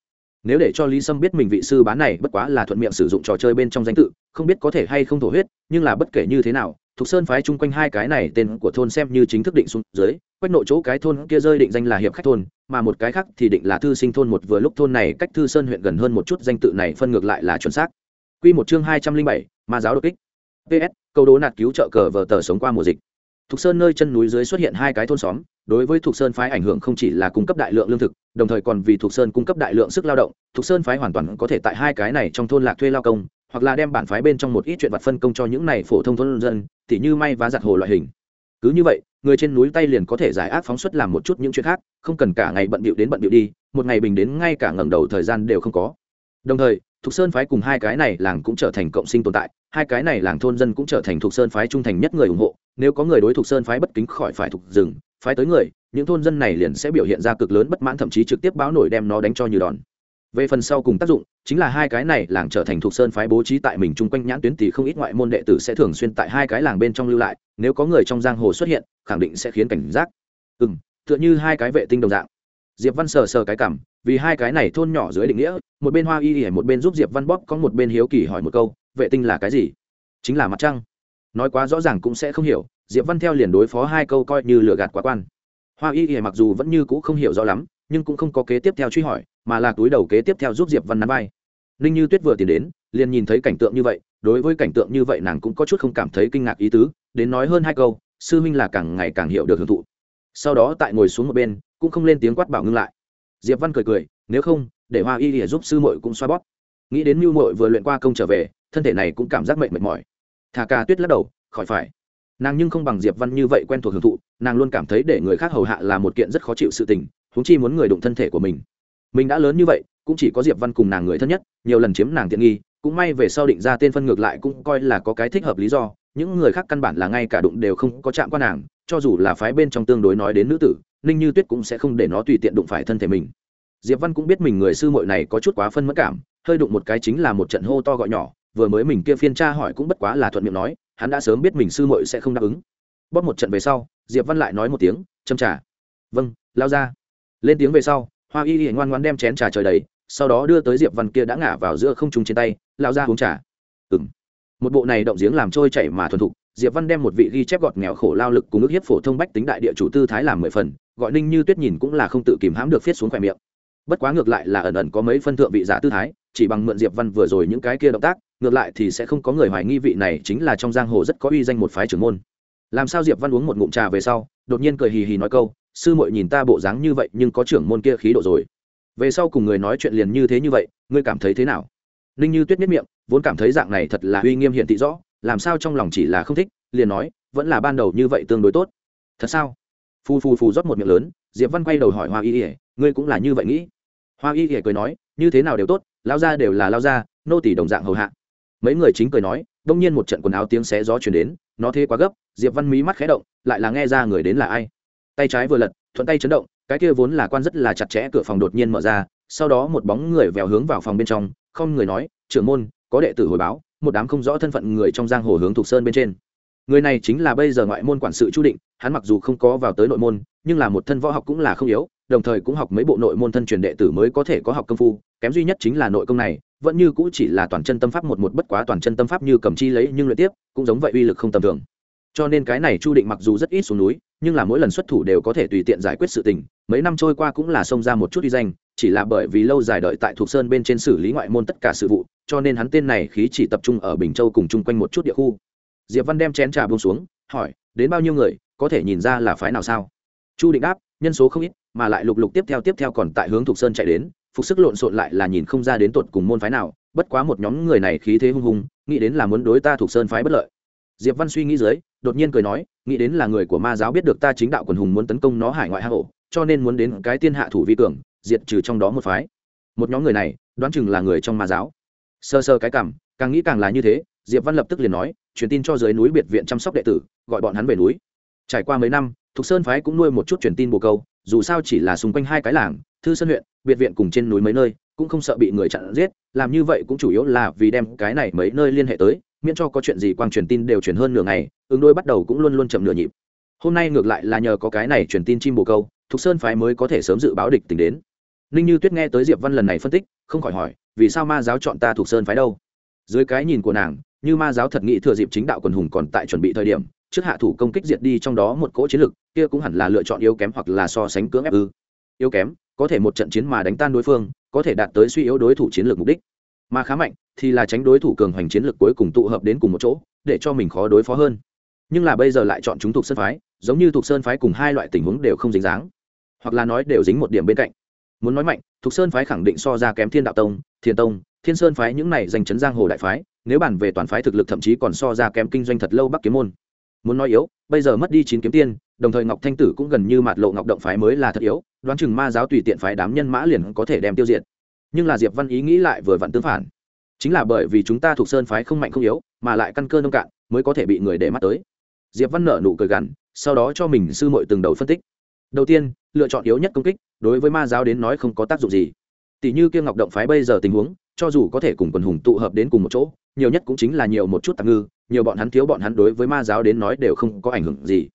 Speaker 1: Nếu để cho lý sâm biết mình vị sư bán này bất quá là thuận miệng sử dụng trò chơi bên trong danh tự, không biết có thể hay không thổ huyết, nhưng là bất kể như thế nào thuộc sơn phái chung quanh hai cái này tên của thôn xem như chính thức định xuống dưới, quách nội chỗ cái thôn kia rơi định danh là hiệp khách thôn, mà một cái khác thì định là thư sinh thôn một vừa lúc thôn này cách thư sơn huyện gần hơn một chút, danh tự này phân ngược lại là chuẩn xác. Quy một chương hai trăm linh bảy, ma giáo đột kích ps câu đố nạt cứu trợ cờ vờ tờ sống qua mùa dịch Thục Sơn nơi chân núi dưới xuất hiện hai cái thôn xóm, đối với Thục Sơn phái ảnh hưởng không chỉ là cung cấp đại lượng lương thực, đồng thời còn vì Thục Sơn cung cấp đại lượng sức lao động, Thục Sơn phái hoàn toàn có thể tại hai cái này trong thôn lạc thuê lao công, hoặc là đem bản phái bên trong một ít chuyện vật phân công cho những này phổ thông thôn dân, tỉ như may và giặt hồ loại hình. Cứ như vậy, người trên núi tay liền có thể giải ác phóng xuất làm một chút những chuyện khác, không cần cả ngày bận bịu đến bận bịu đi, một ngày bình đến ngay cả ngẩng đầu thời gian đều không có. Đồng thời, Thục Sơn phái cùng hai cái này làng cũng trở thành cộng sinh tồn tại, hai cái này làng thôn dân cũng trở thành Thục Sơn phái trung thành nhất người ủng hộ, nếu có người đối Thục Sơn phái bất kính khỏi phải thuộc rừng, phái tới người, những thôn dân này liền sẽ biểu hiện ra cực lớn bất mãn thậm chí trực tiếp báo nổi đem nó đánh cho như đòn. Về phần sau cùng tác dụng, chính là hai cái này làng trở thành Thục Sơn phái bố trí tại mình chung quanh nhãn tuyến thì không ít ngoại môn đệ tử sẽ thường xuyên tại hai cái làng bên trong lưu lại, nếu có người trong giang hồ xuất hiện, khẳng định sẽ khiến cảnh giác. Ừm, tựa như hai cái vệ tinh đồng dạng. Diệp Văn sờ sờ cái cảm, vì hai cái này thôn nhỏ dưới định nghĩa một bên hoa y Y một bên giúp diệp văn bóp có một bên hiếu kỳ hỏi một câu vệ tinh là cái gì? Chính là mặt trăng. Nói quá rõ ràng cũng sẽ không hiểu diệp văn theo liền đối phó hai câu coi như lừa gạt quá quan. Hoa y Y mặc dù vẫn như cũ không hiểu rõ lắm nhưng cũng không có kế tiếp theo truy hỏi mà là túi đầu kế tiếp theo giúp diệp văn nắm vai. Ninh như tuyết vừa tiến đến liền nhìn thấy cảnh tượng như vậy đối với cảnh tượng như vậy nàng cũng có chút không cảm thấy kinh ngạc ý tứ đến nói hơn hai câu sư huynh là càng ngày càng hiểu được hưởng thụ sau đó tại ngồi xuống một bên, cũng không lên tiếng quát bảo ngưng lại. Diệp văn cười cười, nếu không, để hoa y để giúp sư muội cũng xoa bóp. Nghĩ đến mưu muội vừa luyện qua công trở về, thân thể này cũng cảm giác mệt mệt mỏi. Thà ca tuyết lắc đầu, khỏi phải. Nàng nhưng không bằng diệp văn như vậy quen thuộc hưởng thụ, nàng luôn cảm thấy để người khác hầu hạ là một kiện rất khó chịu sự tình, huống chi muốn người đụng thân thể của mình. Mình đã lớn như vậy, cũng chỉ có diệp văn cùng nàng người thân nhất, nhiều lần chiếm nàng tiện nghi, cũng may về sau định ra tên phân ngược lại cũng coi là có cái thích hợp lý do, những người khác căn bản là ngay cả đụng đều không có chạm qua nàng cho dù là phái bên trong tương đối nói đến nữ tử, ninh như tuyết cũng sẽ không để nó tùy tiện đụng phải thân thể mình. Diệp văn cũng biết mình người sư muội này có chút quá phân mất cảm, hơi đụng một cái chính là một trận hô to gọi nhỏ, vừa mới mình kia phiên tra hỏi cũng bất quá là thuận miệng nói, hắn đã sớm biết mình sư muội sẽ không đáp ứng. Bóp một trận về sau, diệp văn lại nói một tiếng, châm trà. Vâng lao ra. Lên tiếng về sau, hoa y y ngoan ngoan đem chén trà trời đầy, sau đó đưa tới diệp văn kia đã ngả vào giữa không trung trên tay lao ra uống trà. Ừng một bộ này động giếng làm trôi chảy mà thuần thục diệp văn đem một vị ghi chép gọt nghèo khổ lao lực cùng ước hiếp phổ thông bách tính đại địa chủ tư thái làm mười phần, gọi ninh như tuyết nhìn cũng là không tự kìm hãm được viết xuống khoe miệng. Bất quá ngược lại là ẩn ẩn có mấy phân thượng vị giả tư thái, chỉ bằng mượn diệp văn vừa rồi những cái kia động tác, ngược lại thì sẽ không có người hoài nghi vị này chính là trong giang hồ rất có uy danh một phái trưởng môn. Làm sao diệp văn uống một ngụm trà về sau, đột nhiên cười hì hì nói câu, sư muội nhìn ta bộ dáng như vậy nhưng có trưởng môn kia khí độ rồi. Về sau cùng người nói chuyện liền như thế như vậy, ngươi cảm thấy thế nào? Ninh như tuyết miết miệng, vốn cảm thấy dạng này thật là uy nghiêm hiện thị rõ làm sao trong lòng chỉ là không thích, liền nói, vẫn là ban đầu như vậy tương đối tốt. Thật sao? Phù phù phù rót một miệng lớn, diệp văn quay đầu hỏi hoa y ỉa ngươi cũng là như vậy nghĩ? Hoa y ỉa cười nói, như thế nào đều tốt lao ra đều là lao ra nô tỷ đồng dạng hầu hạ. Mấy người chính cười nói, đông nhiên một trận quần áo tiếng xé gió chuyển đến, nó thế quá gấp, diệp văn mí mắt khé động, lại là nghe ra người đến là ai. Tay trái vừa lật, thuận tay chấn động, cái kia vốn là quan rất là chặt chẽ, cửa phòng đột nhiên mở ra, sau đó một bóng người vèo hướng vào phòng bên trong, không người nói, trưởng môn, có đệ tử hồi báo một đám không rõ thân phận người trong giang hồ hướng thuộc sơn bên trên. Người này chính là bây giờ ngoại môn quản sự chu định, hắn mặc dù không có vào tới nội môn, nhưng là một thân võ học cũng là không yếu, đồng thời cũng học mấy bộ nội môn thân truyền đệ tử mới có thể có học công phu, kém duy nhất chính là nội công này, vẫn như cũ chỉ là toàn chân tâm pháp một một bất quá toàn chân tâm pháp như cầm chi lấy nhưng luyện tiếp, cũng giống vậy uy lực không tầm thường. Cho nên cái này chu định mặc dù rất ít xuống núi, nhưng là mỗi lần xuất thủ đều có thể tùy tiện giải quyết sự tình, mấy năm trôi qua cũng là xông ra một chút uy danh, chỉ là bởi vì lâu dài đợi tại thuộc sơn bên trên xử lý ngoại môn tất cả sự vụ cho nên hắn tên này khí chỉ tập trung ở bình châu cùng chung quanh một chút địa khu. Diệp văn đem chén trà buông xuống, hỏi, đến bao nhiêu người, có thể nhìn ra là phái nào sao? Chu định đáp, nhân số không ít, mà lại lục lục tiếp theo tiếp theo còn tại hướng Thục sơn chạy đến, phục sức lộn xộn lại là nhìn không ra đến tột cùng môn phái nào, bất quá một nhóm người này khí thế hung hùng, nghĩ đến là muốn đối ta Thục sơn phái bất lợi. Diệp văn suy nghĩ dưới, đột nhiên cười nói, nghĩ đến là người của ma giáo biết được ta chính đạo quần hùng muốn tấn công nó hải ngoại hạ hộ cho nên muốn đến cái tiên hạ thủ vi cường, diệt trừ trong đó một phái. Một nhóm người này, đoán chừng là người trong ma giáo sơ sơ cái cảm, càng nghĩ càng là như thế, diệp văn lập tức liền nói, truyền tin cho dưới núi biệt viện chăm sóc đệ tử, gọi bọn hắn về núi. Trải qua mấy năm, thục sơn phái cũng nuôi một chút truyền tin bồ câu, dù sao chỉ là xung quanh hai cái làng, thư sơn huyện, biệt viện cùng trên núi mấy nơi, cũng không sợ bị người chặn giết, làm như vậy cũng chủ yếu là vì đem cái này mấy nơi liên hệ tới, miễn cho có chuyện gì quang truyền tin đều truyền hơn nửa ngày, ứng đôi bắt đầu cũng luôn luôn chậm nửa nhịp. Hôm nay ngược lại là nhờ có cái này truyền tin chim bồ câu, thục sơn phái mới có thể sớm dự báo địch tình đến. Ninh như tuyết nghe tới diệp văn lần này phân tích không khỏi hỏi, vì sao ma giáo chọn ta thuộc sơn phái đâu? Dưới cái nhìn của nàng, như ma giáo thật nghĩ thừa dịp chính đạo quần hùng còn tại chuẩn bị thời điểm, trước hạ thủ công kích diệt đi trong đó một cỗ chiến lực, kia cũng hẳn là lựa chọn yếu kém hoặc là so sánh cưỡng ép ư. Yếu kém, có thể một trận chiến mà đánh tan đối phương, có thể đạt tới suy yếu đối thủ chiến lược mục đích. Mà khá mạnh, thì là tránh đối thủ cường hoành chiến lược cuối cùng tụ hợp đến cùng một chỗ, để cho mình khó đối phó hơn. Nhưng là bây giờ lại chọn chúng thuộc sơn phái, giống như thuộc sơn phái cùng hai loại tình huống đều không dính dáng, hoặc là nói đều dính một điểm bên cạnh muốn nói mạnh thuộc sơn phái khẳng định so ra kém thiên đạo tông, thiền tông, thiên sơn phái những này danh chấn giang hồ đại phái, nếu bàn về toàn phái thực lực thậm chí còn so ra kém kinh doanh thật lâu bắc kiếm môn. Muốn nói yếu, bây giờ mất đi chín kiếm tiên, đồng thời ngọc thanh tử cũng gần như mạt lộ ngọc động phái mới là thật yếu, đoán chừng ma giáo tùy tiện phái đám nhân mã liền có thể đem tiêu diệt. Nhưng là diệp văn ý nghĩ lại vừa vặn tương phản. Chính là bởi vì chúng ta thuộc sơn phái không mạnh không yếu, mà lại căn cơ nông cạn, mới có thể bị người để mắt tới. Diệp văn nở nụ cười gằn, sau đó cho mình sư muội từng đầu phân tích. Đầu tiên lựa chọn yếu nhất công kích, đối với ma giáo đến nói không có tác dụng gì. Tỷ như kiêng ngọc động phái bây giờ tình huống, cho dù có thể cùng quần hùng tụ hợp đến cùng một chỗ, nhiều nhất cũng chính là nhiều một chút tạm ngư, nhiều bọn hắn thiếu bọn hắn đối với ma giáo đến nói đều không có ảnh hưởng gì.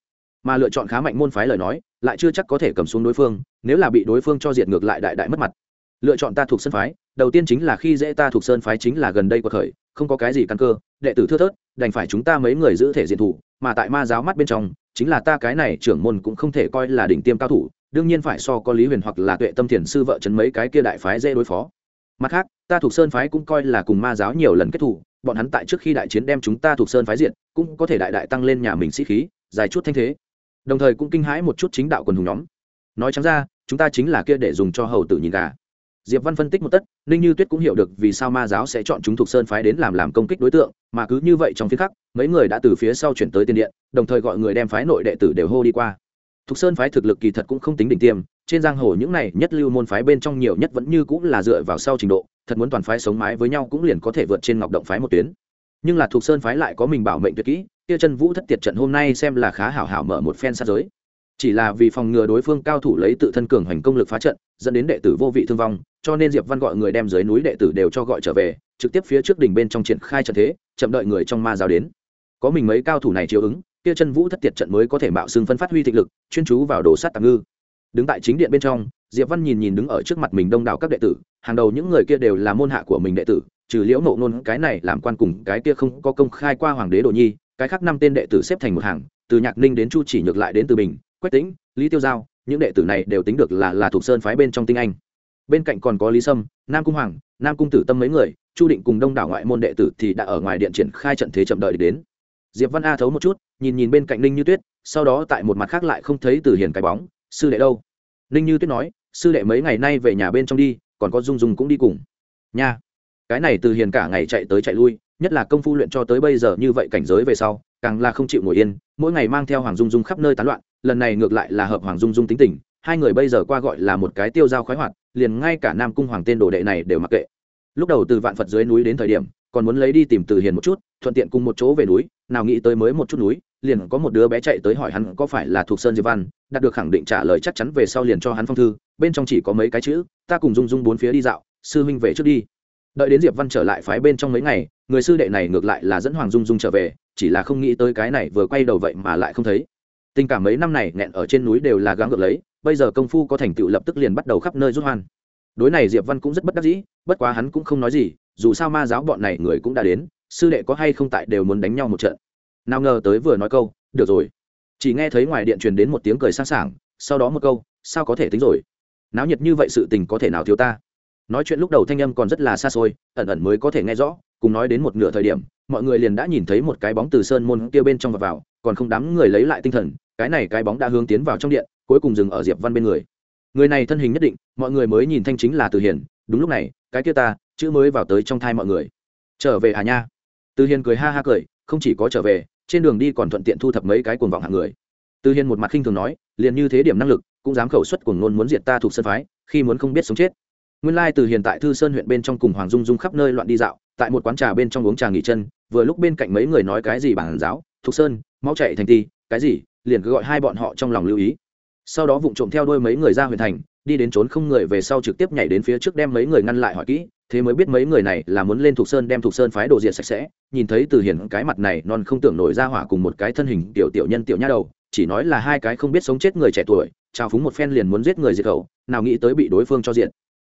Speaker 1: Mà lựa chọn khá mạnh môn phái lời nói, lại chưa chắc có thể cầm xuống đối phương, nếu là bị đối phương cho diệt ngược lại đại đại mất mặt. Lựa chọn ta thuộc sơn phái, đầu tiên chính là khi dễ ta thuộc sơn phái chính là gần đây của khởi, không có cái gì căn cơ, đệ tử thưa thớt, đành phải chúng ta mấy người giữ thể diện thủ, mà tại ma giáo mắt bên trong, chính là ta cái này trưởng môn cũng không thể coi là đỉnh tiêm cao thủ đương nhiên phải so có lý huyền hoặc là tuệ tâm thiền sư vợ chấn mấy cái kia đại phái dễ đối phó. Mặt khác, ta thuộc sơn phái cũng coi là cùng ma giáo nhiều lần kết thủ bọn hắn tại trước khi đại chiến đem chúng ta thuộc sơn phái diện cũng có thể đại đại tăng lên nhà mình sĩ khí, dài chút thanh thế. Đồng thời cũng kinh hãi một chút chính đạo quần hùng nhóm. Nói chẳng ra, chúng ta chính là kia để dùng cho hầu tử nhìn gà. Diệp văn phân tích một tất, ninh như tuyết cũng hiểu được vì sao ma giáo sẽ chọn chúng thuộc sơn phái đến làm làm công kích đối tượng, mà cứ như vậy trong phía khắc, mấy người đã từ phía sau chuyển tới tiền điện, đồng thời gọi người đem phái nội đệ tử đều hô đi qua. Thục Sơn phái thực lực kỳ thật cũng không tính đỉnh tiêm, trên giang hồ những này nhất lưu môn phái bên trong nhiều nhất vẫn như cũng là dựa vào sau trình độ, thật muốn toàn phái sống mái với nhau cũng liền có thể vượt trên Ngọc Động phái một tuyến. Nhưng là Thục Sơn phái lại có mình bảo mệnh tuyệt kỹ, kia chân vũ thất tiệt trận hôm nay xem là khá hảo hảo mở một phen sát giới chỉ là vì phòng ngừa đối phương cao thủ lấy tự thân cường hành công lực phá trận dẫn đến đệ tử vô vị thương vong cho nên diệp văn gọi người đem dưới núi đệ tử đều cho gọi trở về trực tiếp phía trước đỉnh bên trong triển khai trận thế chậm đợi người trong ma giáo đến có mình mấy cao thủ này chiếu ứng kia chân vũ thất tiệt trận mới có thể mạo xương phân phát huy thực lực, chuyên chú vào đồ sát tạm ngư. Đứng tại chính điện bên trong, diệp văn nhìn nhìn đứng ở trước mặt mình đông đảo các đệ tử, hàng đầu những người kia đều là môn hạ của mình đệ tử, trừ liễu nộ nôn, cái này làm quan cùng cái kia không có công khai qua hoàng đế đồ nhi, cái khác năm tên đệ tử xếp thành một hàng, từ nhạc ninh đến chu chỉ nhược lại đến từ bình, quách tĩnh, lý tiêu giao, những đệ tử này đều tính được là là thuộc sơn phái bên trong tinh anh. Bên cạnh còn có lý sâm, nam cung hoàng, nam cung tử tâm mấy người, chu định cùng đông đảo ngoại môn đệ tử thì đã ở ngoài điện triển khai trận thế chậm đợi đến diệp văn a thấu một chút, nhìn nhìn bên cạnh ninh như tuyết, sau đó tại một mặt khác lại không thấy từ hiền cái bóng, sư đệ đâu? Ninh như tuyết nói, sư đệ mấy ngày nay về nhà bên trong đi, còn có dung dung cũng đi cùng. Nha. Cái này từ hiền cả ngày chạy tới chạy lui, nhất là công phu luyện cho tới bây giờ như vậy cảnh giới về sau, càng là không chịu ngồi yên, mỗi ngày mang theo hoàng dung dung khắp nơi tán loạn, lần này ngược lại là hợp hoàng dung dung tính tình, hai người bây giờ qua gọi là một cái tiêu dao khoái hoạt, liền ngay cả nam cung hoàng tên đồ đệ này đều mặc kệ. Lúc đầu từ vạn phật dưới núi đến thời điểm còn muốn lấy đi tìm từ hiền một chút, thuận tiện cùng một chỗ về núi, nào nghĩ tới mới một chút núi, liền có một đứa bé chạy tới hỏi hắn có phải là thuộc sơn diệp văn, đạt được khẳng định trả lời chắc chắn về sau liền cho hắn phong thư, bên trong chỉ có mấy cái chữ, ta cùng dung dung bốn phía đi dạo, sư huynh về trước đi. Đợi đến diệp văn trở lại phái bên trong mấy ngày, người sư đệ này ngược lại là dẫn hoàng dung dung trở về, chỉ là không nghĩ tới cái này vừa quay đầu vậy mà lại không thấy. Tình cảm mấy năm này nghẹn ở trên núi đều là gắng gượng lấy, bây giờ công phu có thành tựu lập tức liền bắt đầu khắp nơi rút hoan. Đối này diệp văn cũng rất bất đắc dĩ, bất quá hắn cũng không nói gì dù sao ma giáo bọn này người cũng đã đến, sư đệ có hay không tại đều muốn đánh nhau một trận. Nào ngờ tới vừa nói câu, được rồi. Chỉ nghe thấy ngoài điện truyền đến một tiếng cười sang sảng, sau đó một câu, sao có thể tính rồi? Náo nhiệt như vậy sự tình có thể nào thiếu ta? Nói chuyện lúc đầu thanh âm còn rất là xa xôi, ẩn ẩn mới có thể nghe rõ, cùng nói đến một nửa thời điểm, mọi người liền đã nhìn thấy một cái bóng từ sơn môn kia bên trong và vào, còn không đám người lấy lại tinh thần, cái này cái bóng đã hướng tiến vào trong điện, cuối cùng dừng ở diệp văn bên người. Người này thân hình nhất định, mọi người mới nhìn thanh chính là từ hiền. Đúng lúc này cái kia ta, chữ mới vào tới trong thai mọi người. Trở về à nha. Từ hiền cười ha ha cười, không chỉ có trở về, trên đường đi còn thuận tiện thu thập mấy cái cuồng vọng hạng người. Từ hiền một mặt khinh thường nói, liền như thế điểm năng lực, cũng dám khẩu xuất cuồng ngôn muốn diệt ta thuộc sân phái, khi muốn không biết sống chết. Nguyên lai từ hiền tại thư sơn huyện bên trong cùng hoàng dung dung khắp nơi loạn đi dạo, tại một quán trà bên trong uống trà nghỉ chân, vừa lúc bên cạnh mấy người nói cái gì bản giáo, thục sơn, mau chạy thành ti, cái gì, liền cứ gọi hai bọn họ trong lòng lưu ý. Sau đó vụng trộm theo đôi mấy người ra huyện thành đi đến trốn không người về sau trực tiếp nhảy đến phía trước đem mấy người ngăn lại hỏi kỹ, thế mới biết mấy người này là muốn lên thục sơn đem thục sơn phái đồ diện sạch sẽ, nhìn thấy từ hiển cái mặt này non không tưởng nổi ra hỏa cùng một cái thân hình tiểu tiểu nhân tiểu nha đầu, chỉ nói là hai cái không biết sống chết người trẻ tuổi, trao phúng một phen liền muốn giết người diệt khẩu, nào nghĩ tới bị đối phương cho diện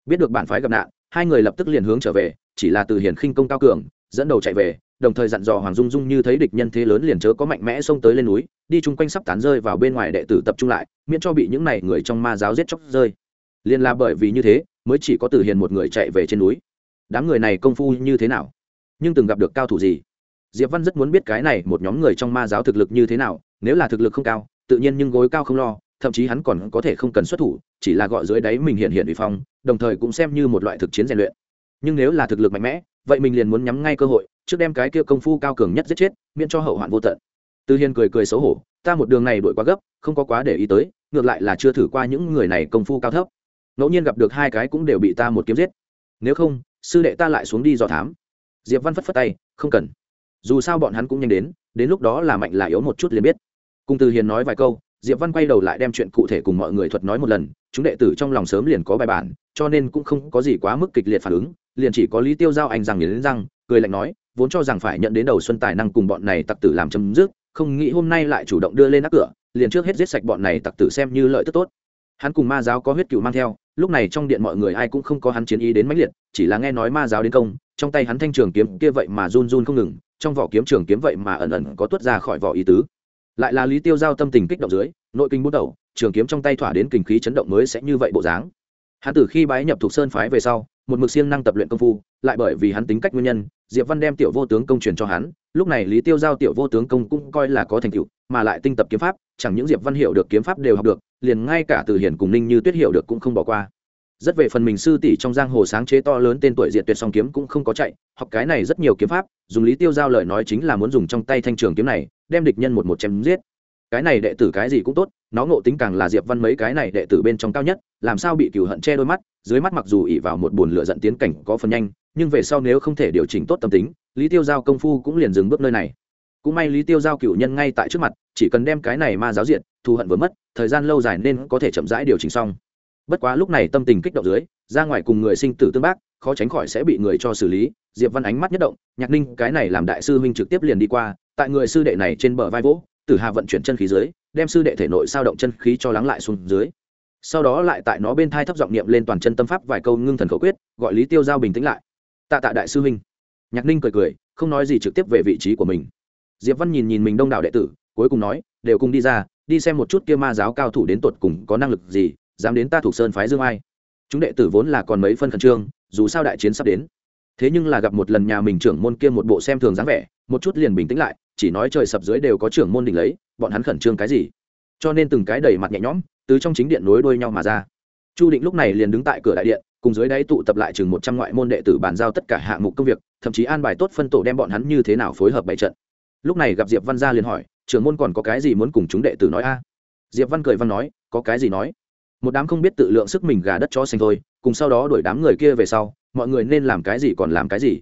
Speaker 1: biết được bản phái gặp nạn, hai người lập tức liền hướng trở về, chỉ là từ hiển khinh công cao cường, dẫn đầu chạy về, đồng thời dặn dò hoàng dung dung như thấy địch nhân thế lớn liền chớ có mạnh mẽ xông tới lên núi, đi chung quanh sắp tán rơi vào bên ngoài đệ tử tập trung lại, miễn cho bị những này người trong ma giáo giết chóc rơi liền là bởi vì như thế, mới chỉ có từ hiền một người chạy về trên núi. Đám người này công phu như thế nào? Nhưng từng gặp được cao thủ gì? Diệp văn rất muốn biết cái này một nhóm người trong ma giáo thực lực như thế nào, nếu là thực lực không cao, tự nhiên nhưng gối cao không lo, thậm chí hắn còn có thể không cần xuất thủ, chỉ là gọi dưới đáy mình hiện hiện uy phong, đồng thời cũng xem như một loại thực chiến rèn luyện. Nhưng nếu là thực lực mạnh mẽ, vậy mình liền muốn nhắm ngay cơ hội, trước đem cái kia công phu cao cường nhất giết chết, miễn cho hậu hoạn vô tận. Tư hiền cười cười xấu hổ, ta một đường này đuổi quá gấp, không có quá để ý tới, ngược lại là chưa thử qua những người này công phu cao thấp ngẫu nhiên gặp được hai cái cũng đều bị ta một kiếm giết. Nếu không, sư đệ ta lại xuống đi dò thám. Diệp văn phất phất tay, không cần. Dù sao bọn hắn cũng nhanh đến đến lúc đó là mạnh là yếu một chút liền biết. Cùng từ hiền nói vài câu, diệp văn quay đầu lại đem chuyện cụ thể cùng mọi người thuật nói một lần, chúng đệ tử trong lòng sớm liền có bài bản, cho nên cũng không có gì quá mức kịch liệt phản ứng, liền chỉ có lý tiêu giao anh rằng nghiến răng, cười lạnh nói, vốn cho rằng phải nhận đến đầu xuân tài năng cùng bọn này tặc tử làm chấm dứt, không nghĩ hôm nay lại chủ động đưa lên nắp cửa, liền trước hết giết sạch bọn này tặc tử xem như lợi tức tốt. Hắn cùng ma giáo có huyết cựu mang theo lúc này trong điện mọi người ai cũng không có hắn chiến ý đến mãnh liệt, chỉ là nghe nói ma giáo đến công, trong tay hắn thanh trường kiếm kia vậy mà run run không ngừng, trong vỏ kiếm trường kiếm vậy mà ẩn ẩn có tuốt ra khỏi vỏ ý tứ. Lại là lý tiêu giao tâm tình kích động dưới, nội kinh bút đầu, trường kiếm trong tay thỏa đến kinh khí chấn động mới sẽ như vậy bộ dáng. Hắn từ khi bái nhập thuộc sơn phái về sau, một mực siêng năng tập luyện công phu, lại bởi vì hắn tính cách nguyên nhân diệp văn đem tiểu vô tướng công truyền cho hắn, lúc này lý tiêu giao tiểu vô tướng công cũng coi là có thành tựu, mà lại tinh tập kiếm pháp, chẳng những diệp văn hiểu được kiếm pháp đều học được, liền ngay cả từ hiển cùng ninh như tuyết hiểu được cũng không bỏ qua. Rất về phần mình sư tỷ trong giang hồ sáng chế to lớn tên tuổi diệt tuyệt song kiếm cũng không có chạy, học cái này rất nhiều kiếm pháp, dùng lý tiêu giao lời nói chính là muốn dùng trong tay thanh trường kiếm này, đem địch nhân một một chém giết. Cái này đệ tử cái gì cũng tốt, nó ngộ tính càng là diệp văn mấy cái này đệ tử bên trong cao nhất, làm sao bị cửu hận che đôi mắt, dưới mắt mặc dù ỉ vào một buồn lửa giận tiến cảnh có phần nhanh nhưng về sau nếu không thể điều chỉnh tốt tâm tính, lý tiêu giao công phu cũng liền dừng bước nơi này. Cũng may lý tiêu giao cựu nhân ngay tại trước mặt, chỉ cần đem cái này ma giáo diện, thù hận vừa mất, thời gian lâu dài nên có thể chậm rãi điều chỉnh xong. Bất quá lúc này tâm tình kích động dưới, ra ngoài cùng người sinh tử tương bác, khó tránh khỏi sẽ bị người cho xử lý, diệp văn ánh mắt nhất động, nhạc ninh, cái này làm đại sư huynh trực tiếp liền đi qua, tại người sư đệ này trên bờ vai vỗ, tử hà vận chuyển chân khí dưới, đem sư đệ thể nội sao động chân khí cho lắng lại xuống dưới. Sau đó lại tại nó bên thai thấp giọng niệm lên toàn chân tâm pháp vài câu ngưng thần khẩu quyết, gọi lý tiêu giao bình tĩnh lại tạ tạ đại sư huynh. Nhạc ninh cười cười, không nói gì trực tiếp về vị trí của mình. Diệp văn nhìn nhìn mình đông đảo đệ tử, cuối cùng nói, đều cùng đi ra, đi xem một chút kia ma giáo cao thủ đến tột cùng có năng lực gì, dám đến ta thuộc sơn phái dương ai. Chúng đệ tử vốn là còn mấy phân khẩn trương, dù sao đại chiến sắp đến. Thế nhưng là gặp một lần nhà mình trưởng môn kia một bộ xem thường dáng vẻ, một chút liền bình tĩnh lại, chỉ nói trời sập dưới đều có trưởng môn đỉnh lấy, bọn hắn khẩn trương cái gì? Cho nên từng cái đầy mặt nhẹ nhõm, từ trong chính điện nối đuôi nhau mà ra. Chu định lúc này liền đứng tại cửa đại điện cùng dưới đáy tụ tập lại chừng một trăm ngoại môn đệ tử bàn giao tất cả hạng mục công việc, thậm chí an bài tốt phân tổ đem bọn hắn như thế nào phối hợp bày trận. Lúc này gặp diệp văn gia liền hỏi, trưởng môn còn có cái gì muốn cùng chúng đệ tử nói a? Diệp văn cười văn nói, có cái gì nói? Một đám không biết tự lượng sức mình gà đất cho xanh thôi, cùng sau đó đuổi đám người kia về sau, mọi người nên làm cái gì còn làm cái gì.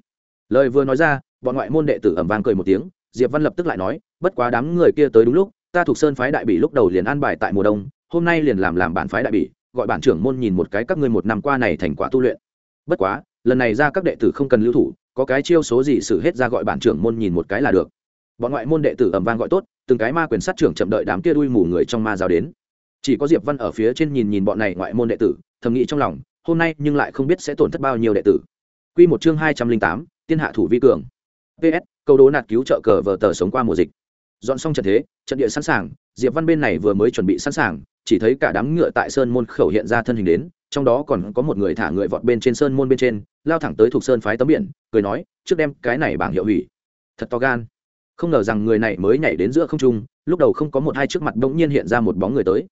Speaker 1: Lời vừa nói ra, bọn ngoại môn đệ tử ẩm vang cười một tiếng, diệp văn lập tức lại nói, bất quá đám người kia tới đúng lúc, ta thuộc sơn phái đại bị lúc đầu liền an bài tại mùa đông, hôm nay liền làm làm bản phái đại bị gọi bản trưởng môn nhìn một cái các ngươi một năm qua này thành quả tu luyện. Bất quá, lần này ra các đệ tử không cần lưu thủ, có cái chiêu số gì xử hết ra gọi bản trưởng môn nhìn một cái là được. Bọn ngoại môn đệ tử ẩm vang gọi tốt, từng cái ma quyền sát trưởng chậm đợi đám kia đuôi mù người trong ma giáo đến. Chỉ có diệp văn ở phía trên nhìn nhìn bọn này ngoại môn đệ tử, thầm nghĩ trong lòng, hôm nay nhưng lại không biết sẽ tổn thất bao nhiêu đệ tử. Quy một chương hai trăm linh tám, tiên hạ thủ vi cường. Ps câu đố nạt cứu trợ cờ vờ tờ sống qua mùa dịch. Dọn xong trận thế, trận địa sẵn sàng, diệp văn bên này vừa mới chuẩn bị sẵn sàng chỉ thấy cả đám ngựa tại sơn môn khẩu hiện ra thân hình đến, trong đó còn có một người thả người vọt bên trên sơn môn bên trên, lao thẳng tới thuộc sơn phái tấm biển, cười nói, trước đem cái này bảng hiệu hủy. Thật to gan. Không ngờ rằng người này mới nhảy đến giữa không trung, lúc đầu không có một hai trước mặt bỗng nhiên hiện ra một bóng người tới.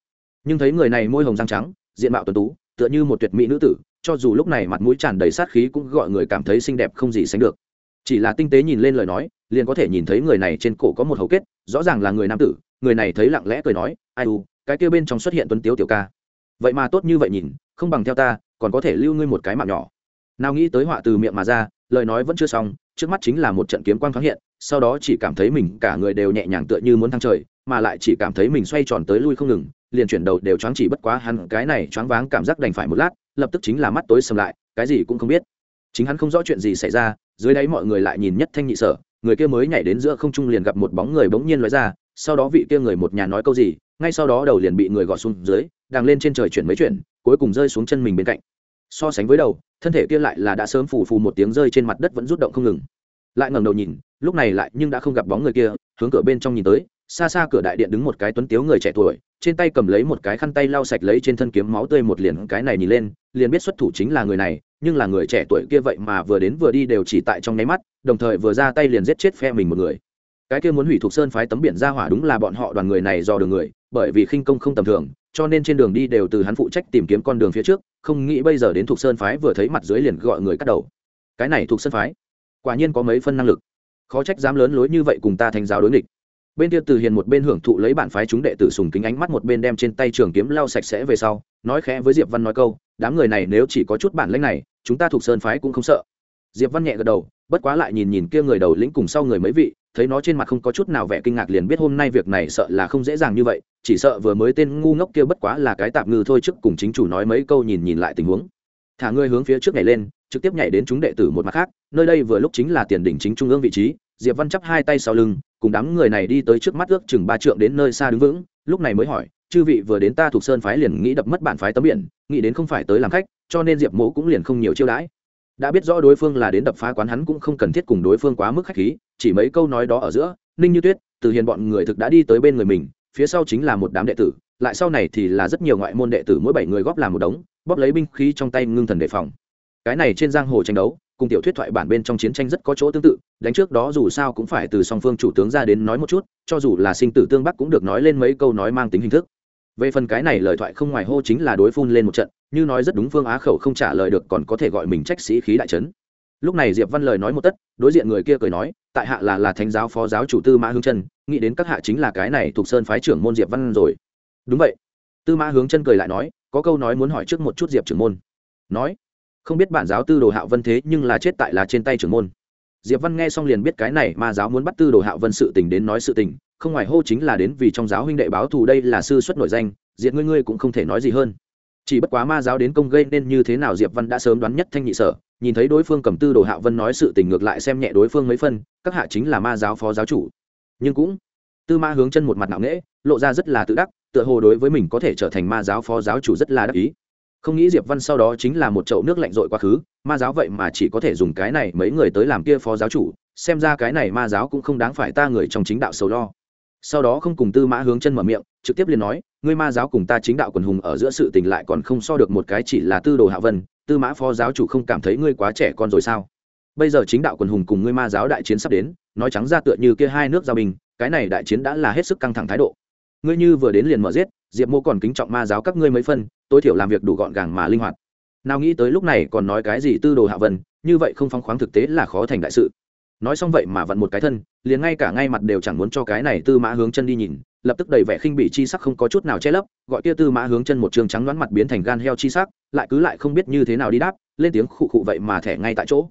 Speaker 1: Nhưng thấy người này môi hồng răng trắng, diện mạo tuấn tú, tựa như một tuyệt mỹ nữ tử, cho dù lúc này mặt mũi tràn đầy sát khí cũng gọi người cảm thấy xinh đẹp không gì sánh được. Chỉ là tinh tế nhìn lên lời nói, liền có thể nhìn thấy người này trên cổ có một hầu kết, rõ ràng là người nam tử, người này thấy lặng lẽ cười nói, ai u cái kia bên trong xuất hiện tuấn tiếu tiểu ca. Vậy mà tốt như vậy nhìn, không bằng theo ta, còn có thể lưu ngươi một cái mạng nhỏ. Nào nghĩ tới họa từ miệng mà ra, lời nói vẫn chưa xong, trước mắt chính là một trận kiếm quang thoáng hiện, sau đó chỉ cảm thấy mình cả người đều nhẹ nhàng tựa như muốn thăng trời, mà lại chỉ cảm thấy mình xoay tròn tới lui không ngừng, liền chuyển đầu đều choáng chỉ bất quá hắn cái này choáng váng cảm giác đành phải một lát, lập tức chính là mắt tối sầm lại, cái gì cũng không biết. Chính hắn không rõ chuyện gì xảy ra, dưới đáy mọi người lại nhìn nhất thanh nhị sở, người kia mới nhảy đến giữa không trung liền gặp một bóng người bỗng nhiên nói ra, sau đó vị kia người một nhà nói câu gì ngay sau đó đầu liền bị người gọt xuống dưới đang lên trên trời chuyển mấy chuyển, cuối cùng rơi xuống chân mình bên cạnh. So sánh với đầu, thân thể kia lại là đã sớm phù phù một tiếng rơi trên mặt đất vẫn rút động không ngừng. Lại ngẩng đầu nhìn, lúc này lại nhưng đã không gặp bóng người kia, hướng cửa bên trong nhìn tới, xa xa cửa đại điện đứng một cái tuấn tiếu người trẻ tuổi, trên tay cầm lấy một cái khăn tay lau sạch lấy trên thân kiếm máu tươi một liền cái này nhìn lên, liền biết xuất thủ chính là người này, nhưng là người trẻ tuổi kia vậy mà vừa đến vừa đi đều chỉ tại trong nháy mắt, đồng thời vừa ra tay liền giết chết phe mình một người. Cái kia muốn hủy thuộc sơn phái tấm biển ra hỏa đúng là bọn họ đoàn người này do đường người bởi vì khinh công không tầm thường, cho nên trên đường đi đều từ hắn phụ trách tìm kiếm con đường phía trước, không nghĩ bây giờ đến thuộc sơn phái vừa thấy mặt dưới liền gọi người cắt đầu. Cái này thuộc sơn phái, quả nhiên có mấy phân năng lực. Khó trách dám lớn lối như vậy cùng ta thành giáo đối nghịch. Bên kia từ hiền một bên hưởng thụ lấy bản phái chúng đệ tử sùng kính ánh mắt một bên đem trên tay trường kiếm lau sạch sẽ về sau, nói khẽ với diệp văn nói câu, đám người này nếu chỉ có chút bản lãnh này, chúng ta thuộc sơn phái cũng không sợ. Diệp văn nhẹ gật đầu bất quá lại nhìn nhìn kia người đầu lĩnh cùng sau người mấy vị, thấy nó trên mặt không có chút nào vẻ kinh ngạc liền biết hôm nay việc này sợ là không dễ dàng như vậy, chỉ sợ vừa mới tên ngu ngốc kia bất quá là cái tạm ngư thôi trước cùng chính chủ nói mấy câu nhìn nhìn lại tình huống. Thả ngươi hướng phía trước nhảy lên, trực tiếp nhảy đến chúng đệ tử một mặt khác, nơi đây vừa lúc chính là tiền đỉnh chính trung ương vị trí, diệp văn chắp hai tay sau lưng, cùng đám người này đi tới trước mắt ước chừng ba trượng đến nơi xa đứng vững, lúc này mới hỏi, chư vị vừa đến ta thuộc sơn phái liền nghĩ đập mất bản phái tấm biển, nghĩ đến không phải tới làm khách, cho nên diệp mỗ cũng liền không nhiều chiêu đãi đã biết rõ đối phương là đến đập phá quán hắn cũng không cần thiết cùng đối phương quá mức khách khí, chỉ mấy câu nói đó ở giữa, ninh như tuyết, từ hiền bọn người thực đã đi tới bên người mình, phía sau chính là một đám đệ tử, lại sau này thì là rất nhiều ngoại môn đệ tử mỗi bảy người góp làm một đống, bóp lấy binh khí trong tay ngưng thần đề phòng. Cái này trên giang hồ tranh đấu, cùng tiểu thuyết thoại bản bên trong chiến tranh rất có chỗ tương tự, đánh trước đó dù sao cũng phải từ song phương chủ tướng ra đến nói một chút, cho dù là sinh tử tương bắc cũng được nói lên mấy câu nói mang tính hình thức. Về phần cái này lời thoại không ngoài hô chính là đối phun lên một trận như nói rất đúng phương á khẩu không trả lời được còn có thể gọi mình trách sĩ khí đại trấn. Lúc này diệp văn lời nói một tất, đối diện người kia cười nói, tại hạ là là thánh giáo phó giáo chủ tư mã hướng chân, nghĩ đến các hạ chính là cái này thuộc sơn phái trưởng môn diệp văn rồi. Đúng vậy. Tư mã hướng chân cười lại nói, có câu nói muốn hỏi trước một chút diệp trưởng môn. Nói, không biết bản giáo tư đồ hạo vân thế nhưng là chết tại là trên tay trưởng môn. Diệp văn nghe xong liền biết cái này ma giáo muốn bắt tư đồ hạo vân sự tình đến nói sự tình, không ngoài hô chính là đến vì trong giáo huynh đệ báo thù đây là sư xuất nổi danh diện ngươi ngươi cũng không thể nói gì hơn chỉ bất quá ma giáo đến công gây nên như thế nào diệp văn đã sớm đoán nhất thanh nhị sở, nhìn thấy đối phương cầm tư đồ hạ vân nói sự tình ngược lại xem nhẹ đối phương mấy phân, các hạ chính là ma giáo phó giáo chủ. Nhưng cũng, tư ma hướng chân một mặt nặng nễ lộ ra rất là tự đắc, tựa hồ đối với mình có thể trở thành ma giáo phó giáo chủ rất là đắc ý. Không nghĩ diệp văn sau đó chính là một chậu nước lạnh rội quá khứ, ma giáo vậy mà chỉ có thể dùng cái này mấy người tới làm kia phó giáo chủ, xem ra cái này ma giáo cũng không đáng phải ta người trong chính đạo sầu lo. Sau đó không cùng tư mã hướng chân mở miệng, trực tiếp liền nói ngươi ma giáo cùng ta chính đạo quần hùng ở giữa sự tình lại còn không so được một cái chỉ là tư đồ hạ vân, tư mã phó giáo chủ không cảm thấy ngươi quá trẻ con rồi sao? Bây giờ chính đạo quần hùng cùng ngươi ma giáo đại chiến sắp đến, nói trắng ra tựa như kia hai nước giao bình cái này đại chiến đã là hết sức căng thẳng thái độ. Ngươi như vừa đến liền mở giết, diệp mô còn kính trọng ma giáo các ngươi mấy phân, tối thiểu làm việc đủ gọn gàng mà linh hoạt. Nào nghĩ tới lúc này còn nói cái gì tư đồ hạ vân, như vậy không phóng khoáng thực tế là khó thành đại sự. Nói xong vậy mà vặn một cái thân, liền ngay cả ngay mặt đều chẳng muốn cho cái này tư mã hướng chân đi nhìn lập tức đầy vẻ khinh bị chi sắc không có chút nào che lấp, gọi kia tư mã hướng chân một trường trắng đoán mặt biến thành gan heo chi sắc, lại cứ lại không biết như thế nào đi đáp, lên tiếng khụ khụ vậy mà thẻ ngay tại chỗ.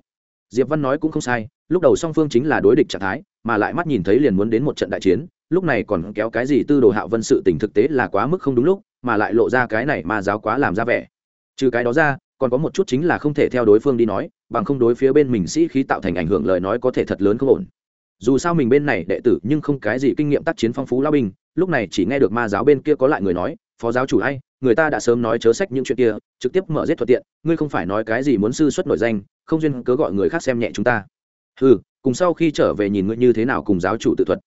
Speaker 1: Diệp văn nói cũng không sai, lúc đầu song phương chính là đối địch trạng thái, mà lại mắt nhìn thấy liền muốn đến một trận đại chiến, lúc này còn kéo cái gì tư đồ hạo vân sự tình thực tế là quá mức không đúng lúc, mà lại lộ ra cái này mà giáo quá làm ra vẻ. Trừ cái đó ra, còn có một chút chính là không thể theo đối phương đi nói, bằng không đối phía bên mình sĩ khí tạo thành ảnh hưởng lời nói có thể thật lớn không ổn dù sao mình bên này đệ tử nhưng không cái gì kinh nghiệm tác chiến phong phú lao binh, lúc này chỉ nghe được ma giáo bên kia có lại người nói, phó giáo chủ hay người ta đã sớm nói chớ sách những chuyện kia, trực tiếp mở giết thuận tiện, ngươi không phải nói cái gì muốn sư xuất nổi danh, không duyên cớ gọi người khác xem nhẹ chúng ta. Ừ cùng sau khi trở về nhìn ngươi như thế nào cùng giáo chủ tự thuật.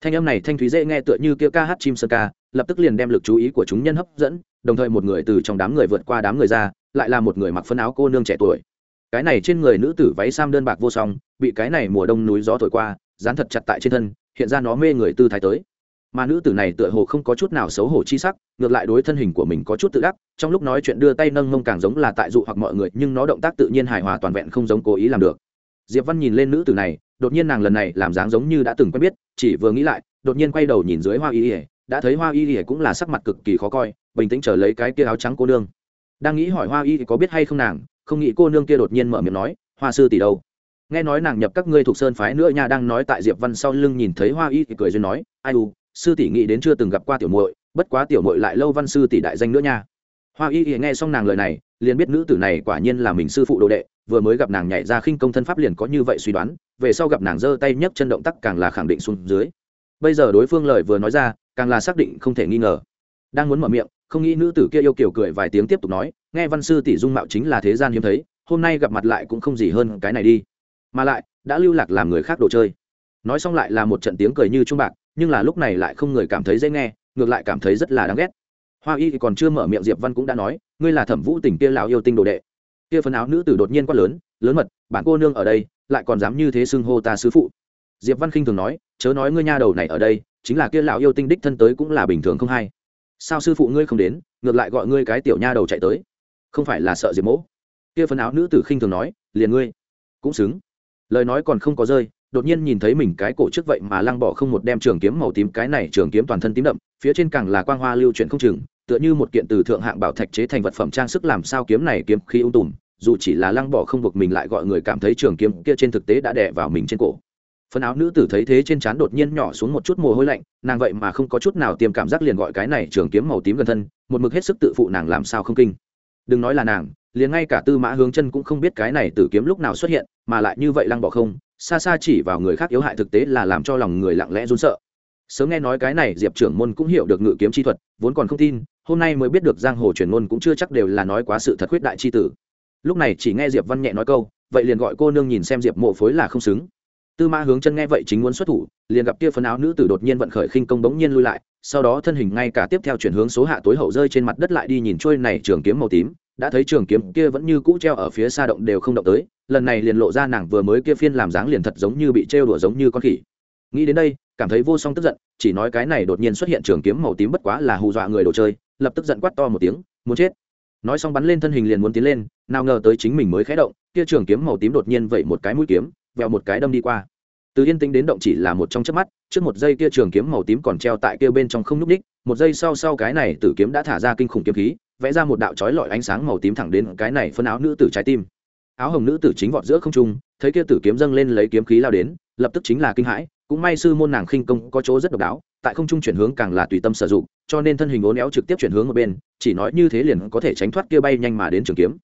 Speaker 1: Thanh âm này thanh thúy dễ nghe tựa như kia ca hát chim sơn ca, lập tức liền đem lực chú ý của chúng nhân hấp dẫn, đồng thời một người từ trong đám người vượt qua đám người ra, lại là một người mặc phân áo cô nương trẻ tuổi. Cái này trên người nữ tử váy sam đơn bạc vô song, bị cái này mùa đông núi gió thổi qua dán thật chặt tại trên thân, hiện ra nó mê người tư thái tới. Mà nữ tử này tựa hồ không có chút nào xấu hổ chi sắc, ngược lại đối thân hình của mình có chút tự đắc, trong lúc nói chuyện đưa tay nâng mông càng giống là tại dụ hoặc mọi người, nhưng nó động tác tự nhiên hài hòa toàn vẹn không giống cố ý làm được. Diệp văn nhìn lên nữ tử này, đột nhiên nàng lần này làm dáng giống như đã từng quen biết, chỉ vừa nghĩ lại, đột nhiên quay đầu nhìn dưới hoa y ỉa đã thấy hoa y ỉa cũng là sắc mặt cực kỳ khó coi, bình tĩnh trở lấy cái kia áo trắng cô nương. Đang nghĩ hỏi hoa y có biết hay không nàng, không nghĩ cô nương kia đột nhiên mở miệng nói, hoa sư tỷ đâu? Nghe nói nàng nhập các ngươi thuộc sơn phái nữa nha, đang nói tại diệp văn sau lưng nhìn thấy hoa y thì cười duyên nói, ai u, sư tỷ nghĩ đến chưa từng gặp qua tiểu muội, bất quá tiểu muội lại lâu văn sư tỷ đại danh nữa nha. Hoa y thì nghe xong nàng lời này, liền biết nữ tử này quả nhiên là mình sư phụ đồ đệ, vừa mới gặp nàng nhảy ra khinh công thân pháp liền có như vậy suy đoán, về sau gặp nàng giơ tay nhấc chân động tác càng là khẳng định xuống dưới. Bây giờ đối phương lời vừa nói ra, càng là xác định không thể nghi ngờ. Đang muốn mở miệng, không nghĩ nữ tử kia yêu kiểu cười vài tiếng tiếp tục nói, nghe văn sư tỷ dung mạo chính là thế gian hiếm thấy, hôm nay gặp mặt lại cũng không gì hơn cái này đi mà lại, đã lưu lạc làm người khác đồ chơi. Nói xong lại là một trận tiếng cười như trung bạc, nhưng là lúc này lại không người cảm thấy dễ nghe, ngược lại cảm thấy rất là đáng ghét. Hoa y thì còn chưa mở miệng diệp văn cũng đã nói, ngươi là thẩm vũ tỉnh kia lão yêu tinh đồ đệ. Kia phần áo nữ tử đột nhiên quá lớn lớn mật, bản cô nương ở đây, lại còn dám như thế xưng hô ta sứ phụ. Diệp văn khinh thường nói, chớ nói ngươi nha đầu này ở đây, chính là kia lão yêu tinh đích thân tới cũng là bình thường không hay. Sao sư phụ ngươi không đến, ngược lại gọi ngươi cái tiểu nha đầu chạy tới? Không phải là sợ diệp mỗ. Kia phần áo nữ tử khinh thường nói, liền ngươi. Cũng xứng lời nói còn không có rơi, đột nhiên nhìn thấy mình cái cổ trước vậy mà lăng bỏ không một đem trường kiếm màu tím, cái này trường kiếm toàn thân tím đậm, phía trên càng là quang hoa lưu chuyển không chừng, tựa như một kiện từ thượng hạng bảo thạch chế thành vật phẩm trang sức làm sao kiếm này kiếm khí ung tùm, dù chỉ là lăng bỏ không buộc mình lại gọi người cảm thấy trường kiếm kia trên thực tế đã đè vào mình trên cổ. Phần áo nữ tử thấy thế trên trán đột nhiên nhỏ xuống một chút mồ hôi lạnh, nàng vậy mà không có chút nào tiêm cảm giác liền gọi cái này trường kiếm màu tím gần thân, một mực hết sức tự phụ nàng làm sao không kinh. Đừng nói là nàng liền ngay cả tư mã hướng chân cũng không biết cái này tử kiếm lúc nào xuất hiện, mà lại như vậy lăng bỏ không, xa xa chỉ vào người khác yếu hại thực tế là làm cho lòng người lặng lẽ run sợ. Sớm nghe nói cái này diệp trưởng môn cũng hiểu được ngự kiếm chi thuật, vốn còn không tin, hôm nay mới biết được giang hồ truyền ngôn cũng chưa chắc đều là nói quá sự thật khuyết đại chi tử. Lúc này chỉ nghe diệp văn nhẹ nói câu, vậy liền gọi cô nương nhìn xem diệp mộ phối là không xứng. Tư mã hướng chân nghe vậy chính muốn xuất thủ, liền gặp kia phấn áo nữ tử đột nhiên vận khởi khinh công bỗng nhiên lui lại, sau đó thân hình ngay cả tiếp theo chuyển hướng số hạ tối hậu rơi trên mặt đất lại đi nhìn trôi này trường kiếm màu tím đã thấy trường kiếm kia vẫn như cũ treo ở phía xa động đều không động tới, lần này liền lộ ra nàng vừa mới kia phiên làm dáng liền thật giống như bị trêu đùa giống như con khỉ. Nghĩ đến đây, cảm thấy vô song tức giận, chỉ nói cái này đột nhiên xuất hiện trường kiếm màu tím bất quá là hù dọa người đồ chơi, lập tức giận quát to một tiếng, muốn chết. Nói xong bắn lên thân hình liền muốn tiến lên, nào ngờ tới chính mình mới khé động, kia trường kiếm màu tím đột nhiên vậy một cái mũi kiếm, vèo một cái đâm đi qua. Từ yên tĩnh đến động chỉ là một trong chớp mắt, trước một giây kia trường kiếm màu tím còn treo tại kia bên trong không nhúc ních một giây sau sau cái này tử kiếm đã thả ra kinh khủng kiếm khí vẽ ra một đạo chói lọi ánh sáng màu tím thẳng đến cái này phân áo nữ tử trái tim. Áo hồng nữ tử chính vọt giữa không trung, thấy kia tử kiếm dâng lên lấy kiếm khí lao đến, lập tức chính là kinh hãi, cũng may sư môn nàng khinh công có chỗ rất độc đáo, tại không trung chuyển hướng càng là tùy tâm sử dụng, cho nên thân hình ố néo trực tiếp chuyển hướng một bên, chỉ nói như thế liền có thể tránh thoát kia bay nhanh mà đến trường kiếm.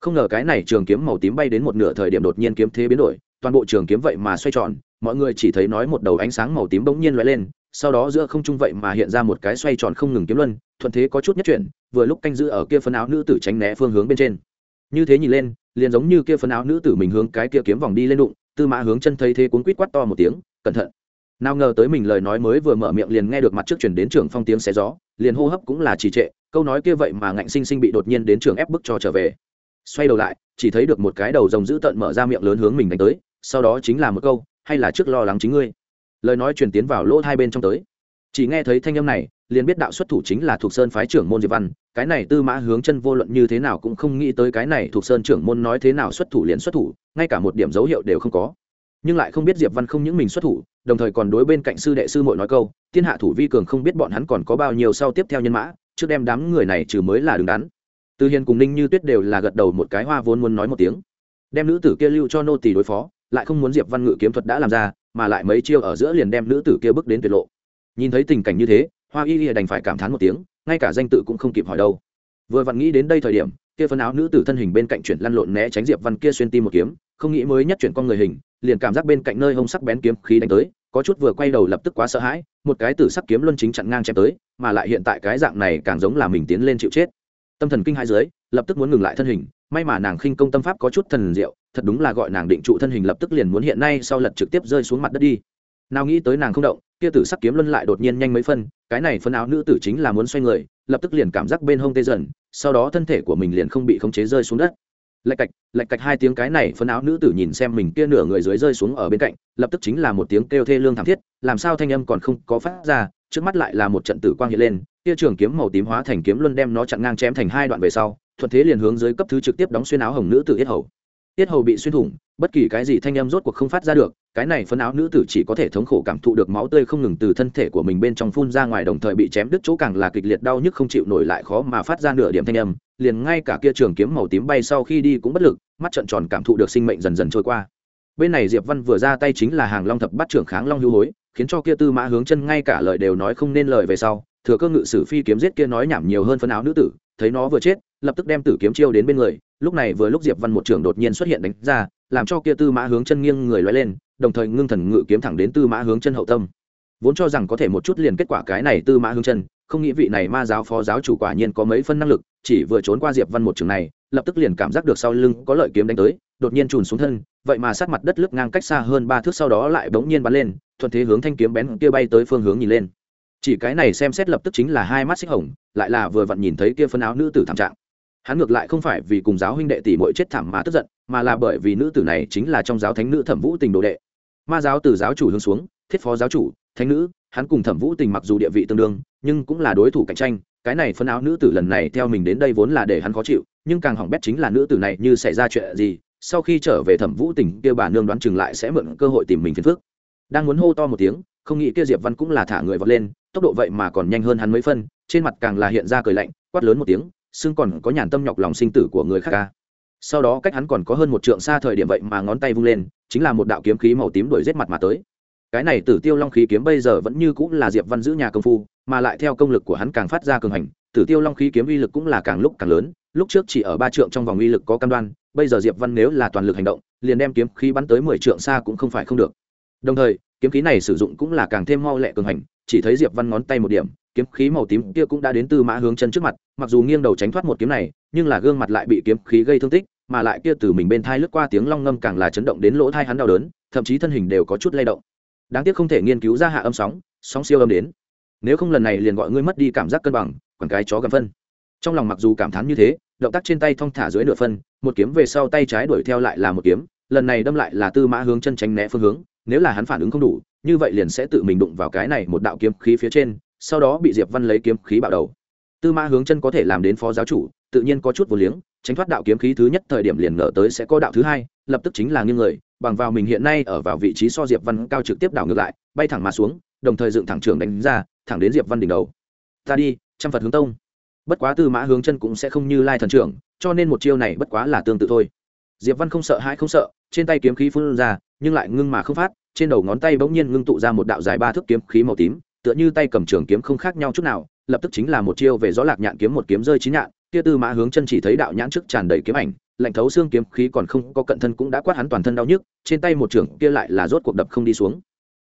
Speaker 1: Không ngờ cái này trường kiếm màu tím bay đến một nửa thời điểm đột nhiên kiếm thế biến đổi, toàn bộ trường kiếm vậy mà xoay tròn, mọi người chỉ thấy nói một đầu ánh sáng màu tím bỗng nhiên lóe lên, sau đó giữa không trung vậy mà hiện ra một cái xoay tròn không ngừng kiếm luân thuận thế có chút nhất chuyển, vừa lúc canh giữ ở kia phân áo nữ tử tránh né phương hướng bên trên. Như thế nhìn lên, liền giống như kia phân áo nữ tử mình hướng cái kia kiếm vòng đi lên đụng, tư mã hướng chân thấy thế cuốn quýt quát to một tiếng, cẩn thận. Nào ngờ tới mình lời nói mới vừa mở miệng liền nghe được mặt trước chuyển đến trường phong tiếng xé gió, liền hô hấp cũng là trì trệ, câu nói kia vậy mà ngạnh sinh sinh bị đột nhiên đến trường ép bức cho trở về. Xoay đầu lại, chỉ thấy được một cái đầu rồng dữ tợn mở ra miệng lớn hướng mình đánh tới, sau đó chính là một câu, hay là trước lo lắng chính ngươi? Lời nói truyền tiến vào lỗ hai bên trong tới. Chỉ nghe thấy thanh âm này liền biết đạo xuất thủ chính là thuộc sơn phái trưởng môn diệp văn, cái này tư mã hướng chân vô luận như thế nào cũng không nghĩ tới cái này thuộc sơn trưởng môn nói thế nào xuất thủ liền xuất thủ, ngay cả một điểm dấu hiệu đều không có. Nhưng lại không biết diệp văn không những mình xuất thủ, đồng thời còn đối bên cạnh sư đệ sư muội nói câu, thiên hạ thủ vi cường không biết bọn hắn còn có bao nhiêu sau tiếp theo nhân mã, trước đem đám người này trừ mới là đứng đắn. Từ hiền cùng ninh như tuyết đều là gật đầu một cái hoa vốn muốn nói một tiếng. Đem nữ tử kia lưu cho nô tỳ đối phó, lại không muốn diệp văn ngự kiếm thuật đã làm ra, mà lại mấy chiêu ở giữa liền đem nữ tử kia bước đến tuyệt lộ. Nhìn thấy tình cảnh như thế hoa y lìa đành phải cảm thán một tiếng, ngay cả danh tự cũng không kịp hỏi đâu. Vừa vặn nghĩ đến đây thời điểm, kia phân áo nữ tử thân hình bên cạnh chuyển lăn lộn né tránh diệp văn kia xuyên tim một kiếm, không nghĩ mới nhất chuyển con người hình, liền cảm giác bên cạnh nơi hông sắc bén kiếm khí đánh tới, có chút vừa quay đầu lập tức quá sợ hãi, một cái tử sắc kiếm luân chính chặn ngang chém tới, mà lại hiện tại cái dạng này càng giống là mình tiến lên chịu chết. Tâm thần kinh hai dưới, lập tức muốn ngừng lại thân hình, may mà nàng khinh công tâm pháp có chút thần diệu, thật đúng là gọi nàng định trụ thân hình lập tức liền muốn hiện nay sau lật trực tiếp rơi xuống mặt đất đi. Nào nghĩ tới nàng không động kia tử sắc kiếm luân lại đột nhiên nhanh mấy phân, cái này phân áo nữ tử chính là muốn xoay người, lập tức liền cảm giác bên hông tê dần, sau đó thân thể của mình liền không bị khống chế rơi xuống đất. Lạch cạch lạch cạch hai tiếng cái này phân áo nữ tử nhìn xem mình kia nửa người dưới rơi xuống ở bên cạnh, lập tức chính là một tiếng kêu thê lương thảm thiết, làm sao thanh âm còn không có phát ra, trước mắt lại là một trận tử quang hiện lên, kia trường kiếm màu tím hóa thành kiếm luân đem nó chặn ngang chém thành hai đoạn về sau, thuận thế liền hướng dưới cấp thứ trực tiếp đóng xuyên áo hồng nữ tử yết hầu. Tiết hầu bị xuyên thủng, bất kỳ cái gì thanh âm rốt cuộc không phát ra được, cái này phấn áo nữ tử chỉ có thể thống khổ cảm thụ được máu tươi không ngừng từ thân thể của mình bên trong phun ra ngoài đồng thời bị chém đứt chỗ càng là kịch liệt đau nhức không chịu nổi lại khó mà phát ra nửa điểm thanh âm, liền ngay cả kia trường kiếm màu tím bay sau khi đi cũng bất lực, mắt trợn tròn cảm thụ được sinh mệnh dần dần trôi qua. Bên này diệp văn vừa ra tay chính là hàng long thập bắt trưởng kháng long hưu hối, khiến cho kia tư mã hướng chân ngay cả lời đều nói không nên lời về sau, thừa cơ ngự sử phi kiếm giết kia nói nhảm nhiều hơn phấn áo nữ tử, thấy nó vừa chết lập tức đem tử kiếm chiêu đến bên người, lúc này vừa lúc diệp văn một trưởng đột nhiên xuất hiện đánh ra, làm cho kia tư mã hướng chân nghiêng người loay lên, đồng thời ngưng thần ngự kiếm thẳng đến tư mã hướng chân hậu tâm. Vốn cho rằng có thể một chút liền kết quả cái này tư mã hướng chân, không nghĩ vị này ma giáo phó giáo chủ quả nhiên có mấy phân năng lực, chỉ vừa trốn qua diệp văn một trường này, lập tức liền cảm giác được sau lưng có lợi kiếm đánh tới, đột nhiên trùn xuống thân, vậy mà sát mặt đất lướt ngang cách xa hơn ba thước sau đó lại bỗng nhiên bắn lên, thuận thế hướng thanh kiếm bén kia bay tới phương hướng nhìn lên. Chỉ cái này xem xét lập tức chính là hai mắt xích hồng, lại là vừa vặn nhìn thấy kia phân áo nữ tử thảm trạng hắn ngược lại không phải vì cùng giáo huynh đệ tỷ muội chết thảm mà tức giận, mà là bởi vì nữ tử này chính là trong giáo thánh nữ thẩm vũ tình đồ đệ. Ma giáo từ giáo chủ hướng xuống, thiết phó giáo chủ, thánh nữ, hắn cùng thẩm vũ tình mặc dù địa vị tương đương, nhưng cũng là đối thủ cạnh tranh. Cái này phân áo nữ tử lần này theo mình đến đây vốn là để hắn khó chịu, nhưng càng hỏng bét chính là nữ tử này như xảy ra chuyện gì, sau khi trở về thẩm vũ tình, kia bà nương đoán chừng lại sẽ mượn cơ hội tìm mình phiền phức. Đang muốn hô to một tiếng, không nghĩ kia diệp văn cũng là thả người vọt lên, tốc độ vậy mà còn nhanh hơn hắn mấy phân, trên mặt càng là hiện ra cười lạnh, quát lớn một tiếng xương còn có nhàn tâm nhọc lòng sinh tử của người khác ca. Sau đó cách hắn còn có hơn một trượng xa thời điểm vậy mà ngón tay vung lên, chính là một đạo kiếm khí màu tím đuổi giết mặt mà tới. Cái này tử tiêu long khí kiếm bây giờ vẫn như cũng là diệp văn giữ nhà công phu, mà lại theo công lực của hắn càng phát ra cường hành, tử tiêu long khí kiếm uy lực cũng là càng lúc càng lớn, lúc trước chỉ ở ba trượng trong vòng uy lực có cam đoan, bây giờ diệp văn nếu là toàn lực hành động, liền đem kiếm khí bắn tới mười trượng xa cũng không phải không được. Đồng thời, kiếm khí này sử dụng cũng là càng thêm mau lẹ cường hành, chỉ thấy diệp văn ngón tay một điểm kiếm khí màu tím kia cũng đã đến từ mã hướng chân trước mặt, mặc dù nghiêng đầu tránh thoát một kiếm này, nhưng là gương mặt lại bị kiếm khí gây thương tích, mà lại kia từ mình bên thai lướt qua tiếng long ngâm càng là chấn động đến lỗ thai hắn đau đớn, thậm chí thân hình đều có chút lay động. Đáng tiếc không thể nghiên cứu ra hạ âm sóng sóng siêu âm đến. Nếu không lần này liền gọi ngươi mất đi cảm giác cân bằng quẳng cái chó gầm phân. Trong lòng mặc dù cảm thán như thế, động tác trên tay thong thả dưới nửa phân, một kiếm về sau tay trái đuổi theo lại là một kiếm, lần này đâm lại là tư mã hướng chân tránh né phương hướng, nếu là hắn phản ứng không đủ, như vậy liền sẽ tự mình đụng vào cái này một đạo kiếm khí phía trên sau đó bị diệp văn lấy kiếm khí bạo đầu. Tư mã hướng chân có thể làm đến phó giáo chủ, tự nhiên có chút vô liếng, tránh thoát đạo kiếm khí thứ nhất thời điểm liền ngờ tới sẽ có đạo thứ hai, lập tức chính là nghiêng người, bằng vào mình hiện nay ở vào vị trí so diệp văn cao trực tiếp đảo ngược lại, bay thẳng mà xuống, đồng thời dựng thẳng trường đánh ra, thẳng đến diệp văn đỉnh đầu. Ta đi, trăm phật hướng tông. Bất quá tư mã hướng chân cũng sẽ không như lai thần trưởng, cho nên một chiêu này bất quá là tương tự thôi. Diệp văn không sợ hãi không sợ, trên tay kiếm khí phun ra, nhưng lại ngưng mà không phát, trên đầu ngón tay bỗng nhiên ngưng tụ ra một đạo dài ba thước kiếm khí màu tím tựa như tay cầm trường kiếm không khác nhau chút nào, lập tức chính là một chiêu về gió lạc nhạn kiếm một kiếm rơi chín nhạn, kia tư mã hướng chân chỉ thấy đạo nhãn trước tràn đầy kiếm ảnh, lạnh thấu xương kiếm khí còn không có cận thân cũng đã quát hắn toàn thân đau nhức, trên tay một trưởng kia lại là rốt cuộc đập không đi xuống.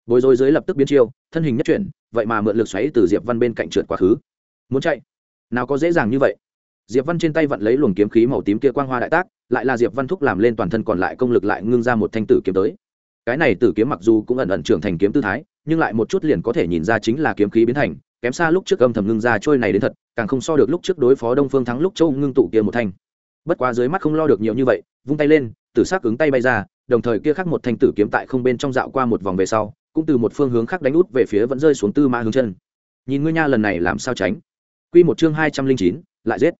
Speaker 1: Bối rối dưới lập tức biến chiêu, thân hình nhất chuyển, vậy mà mượn lực xoáy từ diệp văn bên cạnh trượt quá khứ. Muốn chạy? Nào có dễ dàng như vậy. Diệp văn trên tay vận lấy luồng kiếm khí màu tím kia quang hoa đại tác, lại là diệp văn thúc làm lên toàn thân còn lại công lực lại ngưng ra một thanh tử kiếm tới. Cái này tử kiếm mặc dù cũng ẩn ẩn trưởng thành kiếm tư thái nhưng lại một chút liền có thể nhìn ra chính là kiếm khí biến thành, kém xa lúc trước âm thầm ngưng ra trôi này đến thật, càng không so được lúc trước đối phó đông phương thắng lúc châu ngưng tụ kia một thanh. Bất quá dưới mắt không lo được nhiều như vậy, vung tay lên, tử sắc ứng tay bay ra, đồng thời kia khắc một thanh tử kiếm tại không bên trong dạo qua một vòng về sau, cũng từ một phương hướng khác đánh út về phía vẫn rơi xuống tư mã hướng chân. Nhìn ngươi nha lần này làm sao tránh? Quy một chương hai trăm linh chín, lại giết.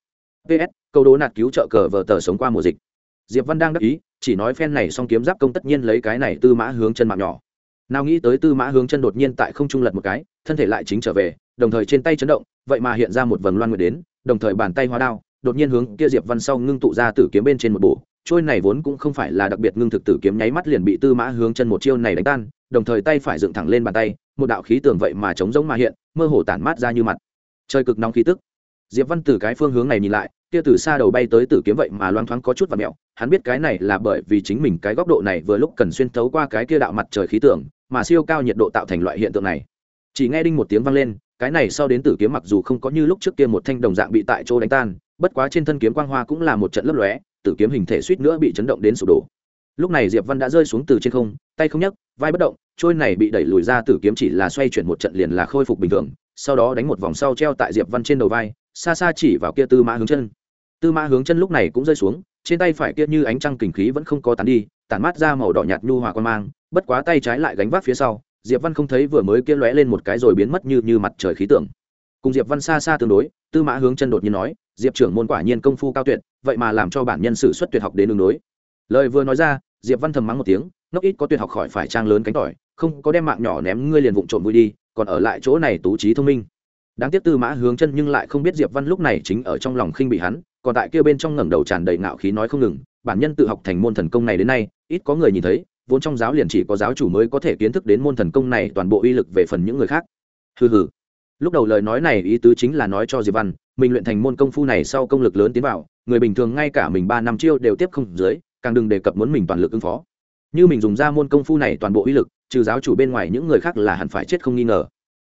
Speaker 1: Ps câu đố nạt cứu trợ cờ vờ tờ sống qua mùa dịch. Diệp văn đang đắc ý, chỉ nói phen này xong kiếm giáp công tất nhiên lấy cái này tư mã hướng chân mạng nhỏ nào nghĩ tới tư mã hướng chân đột nhiên tại không trung lật một cái, thân thể lại chính trở về, đồng thời trên tay chấn động, vậy mà hiện ra một vầng loan nguyệt đến, đồng thời bàn tay hóa đao, đột nhiên hướng kia diệp văn sau ngưng tụ ra tử kiếm bên trên một bổ, trôi này vốn cũng không phải là đặc biệt ngưng thực tử kiếm nháy mắt liền bị tư mã hướng chân một chiêu này đánh tan, đồng thời tay phải dựng thẳng lên bàn tay, một đạo khí tường vậy mà chống giống mà hiện, mơ hồ tản mát ra như mặt. Trời cực nóng khí tức. Diệp văn từ cái phương hướng này nhìn lại, kia từ xa đầu bay tới tử kiếm vậy mà loang thoáng có chút và mẹo hắn biết cái này là bởi vì chính mình cái góc độ này vừa lúc cần xuyên thấu qua cái kia đạo mặt trời khí tượng, mà siêu cao nhiệt độ tạo thành loại hiện tượng này. Chỉ nghe đinh một tiếng vang lên, cái này sau đến tử kiếm mặc dù không có như lúc trước kia một thanh đồng dạng bị tại chỗ đánh tan, bất quá trên thân kiếm quang hoa cũng là một trận lấp lóe, tử kiếm hình thể suýt nữa bị chấn động đến sụp đổ. Lúc này diệp văn đã rơi xuống từ trên không, tay không nhấc, vai bất động, trôi này bị đẩy lùi ra tử kiếm chỉ là xoay chuyển một trận liền là khôi phục bình thường, sau đó đánh một vòng sau treo tại diệp văn trên đầu vai, xa xa chỉ vào kia tư mã hướng chân. Tư mã hướng chân lúc này cũng rơi xuống trên tay phải kia như ánh trăng kình khí vẫn không có tán đi, tản mát ra màu đỏ nhạt nhu hòa quan mang, bất quá tay trái lại gánh vác phía sau, diệp văn không thấy vừa mới kia lóe lên một cái rồi biến mất như như mặt trời khí tượng. Cùng diệp văn xa xa tương đối, tư mã hướng chân đột nhiên nói, diệp trưởng môn quả nhiên công phu cao tuyệt, vậy mà làm cho bản nhân sự xuất tuyệt học đến đường đối. Lời vừa nói ra, diệp văn thầm mắng một tiếng, ngốc ít có tuyệt học khỏi phải trang lớn cánh tỏi, không có đem mạng nhỏ ném ngươi liền vụng trộm vui đi, còn ở lại chỗ này tú trí thông minh. Đáng tiếc tư mã hướng chân nhưng lại không biết diệp văn lúc này chính ở trong lòng khinh bị hắn còn tại kia bên trong ngẩng đầu tràn đầy ngạo khí nói không ngừng, bản nhân tự học thành môn thần công này đến nay, ít có người nhìn thấy, vốn trong giáo liền chỉ có giáo chủ mới có thể kiến thức đến môn thần công này toàn bộ uy lực về phần những người khác. Hừ hừ. Lúc đầu lời nói này ý tứ chính là nói cho diệp văn, mình luyện thành môn công phu này sau công lực lớn tiến vào, người bình thường ngay cả mình ba năm chiêu đều tiếp không dưới, càng đừng đề cập muốn mình toàn lực ứng phó. Như mình dùng ra môn công phu này toàn bộ uy lực, trừ giáo chủ bên ngoài những người khác là hẳn phải chết không nghi ngờ.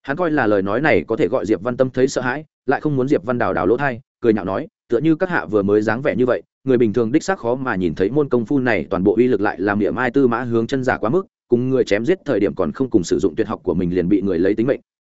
Speaker 1: Hắn coi là lời nói này có thể gọi diệp văn tâm thấy sợ hãi, lại không muốn diệp văn đào đào lỗ thai, cười nhạo nói tựa như các hạ vừa mới dáng vẻ như vậy, người bình thường đích xác khó mà nhìn thấy môn công phu này toàn bộ uy lực lại làm niệm ai tư mã hướng chân giả quá mức, cùng người chém giết thời điểm còn không cùng sử dụng tuyệt học của mình liền bị người lấy tính mệnh.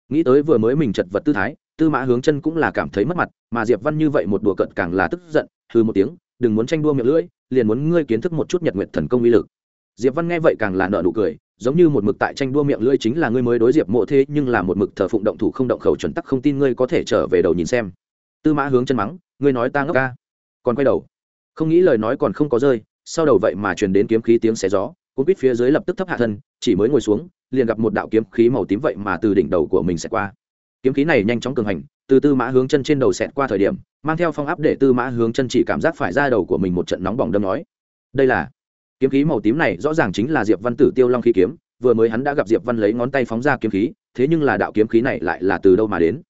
Speaker 1: Nghĩ tới vừa mới mình chật vật tư thái, tư mã hướng chân cũng là cảm thấy mất mặt, mà diệp văn như vậy một đùa cận càng là tức giận hư một tiếng, đừng muốn tranh đua miệng lưỡi, liền muốn ngươi kiến thức một chút nhật nguyện thần công uy lực. Diệp văn nghe vậy càng là nợ nụ cười, giống như một mực tại tranh đua miệng lưỡi chính là ngươi mới đối diệp mộ thế, nhưng là một mực thờ phụng động thủ không động khẩu chuẩn tắc không tin ngươi có thể trở về đầu nhìn xem. Tư mã hướng chân mắng ngươi nói ta ngốc ca. Còn quay đầu. Không nghĩ lời nói còn không có rơi, sau đầu vậy mà truyền đến kiếm khí tiếng xé gió, cuốn quýt phía dưới lập tức thấp hạ thân, chỉ mới ngồi xuống, liền gặp một đạo kiếm khí màu tím vậy mà từ đỉnh đầu của mình sẽ qua. Kiếm khí này nhanh chóng cường hành, từ tư mã hướng chân trên đầu xẹt qua thời điểm, mang theo phong áp để tư mã hướng chân chỉ cảm giác phải ra đầu của mình một trận nóng bỏng đâm nói. Đây là kiếm khí màu tím này, rõ ràng chính là diệp văn tử tiêu long khí kiếm, vừa mới hắn đã gặp diệp văn lấy ngón tay phóng ra kiếm khí, thế nhưng là đạo kiếm khí này lại là từ đâu mà đến?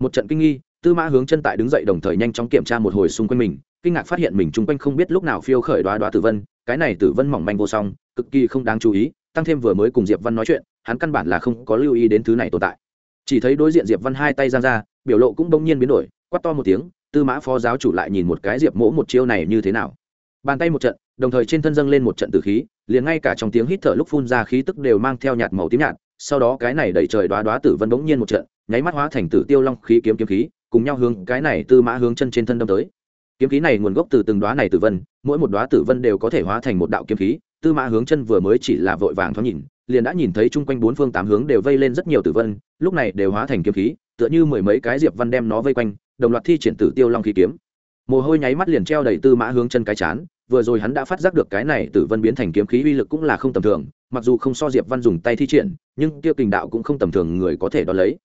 Speaker 1: Một trận kinh nghi tư mã hướng chân tại đứng dậy đồng thời nhanh chóng kiểm tra một hồi xung quanh mình, kinh ngạc phát hiện mình chung quanh không biết lúc nào phiêu khởi đoá đoá tử vân, cái này tử vân mỏng manh vô song, cực kỳ không đáng chú ý, tăng thêm vừa mới cùng diệp văn nói chuyện, hắn căn bản là không có lưu ý đến thứ này tồn tại. Chỉ thấy đối diện diệp văn hai tay giang ra, biểu lộ cũng bỗng nhiên biến đổi, quát to một tiếng, tư mã phó giáo chủ lại nhìn một cái diệp mỗ một chiêu này như thế nào. Bàn tay một trận, đồng thời trên thân dâng lên một trận tử khí, liền ngay cả trong tiếng hít thở lúc phun ra khí tức đều mang theo nhạt màu tím nhạt, sau đó cái này đẩy trời đoá đoá tử vân bỗng nhiên một trận, nháy mắt hóa thành tử tiêu long khí kiếm kiếm khí cùng nhau hướng cái này tư mã hướng chân trên thân đâm tới. Kiếm khí này nguồn gốc từ từng đoá này tử vân, mỗi một đoá tử vân đều có thể hóa thành một đạo kiếm khí. Tư mã hướng chân vừa mới chỉ là vội vàng thoáng nhìn, liền đã nhìn thấy chung quanh bốn phương tám hướng đều vây lên rất nhiều tử vân, lúc này đều hóa thành kiếm khí, tựa như mười mấy cái diệp văn đem nó vây quanh, đồng loạt thi triển tử tiêu long khí kiếm. Mồ hôi nháy mắt liền treo đầy tư mã hướng chân cái chán, vừa rồi hắn đã phát giác được cái này tử vân biến thành kiếm khí uy lực cũng là không tầm thường, mặc dù không so diệp văn dùng tay thi triển, nhưng tiêu kình đạo cũng không tầm thường người có thể đo lấy.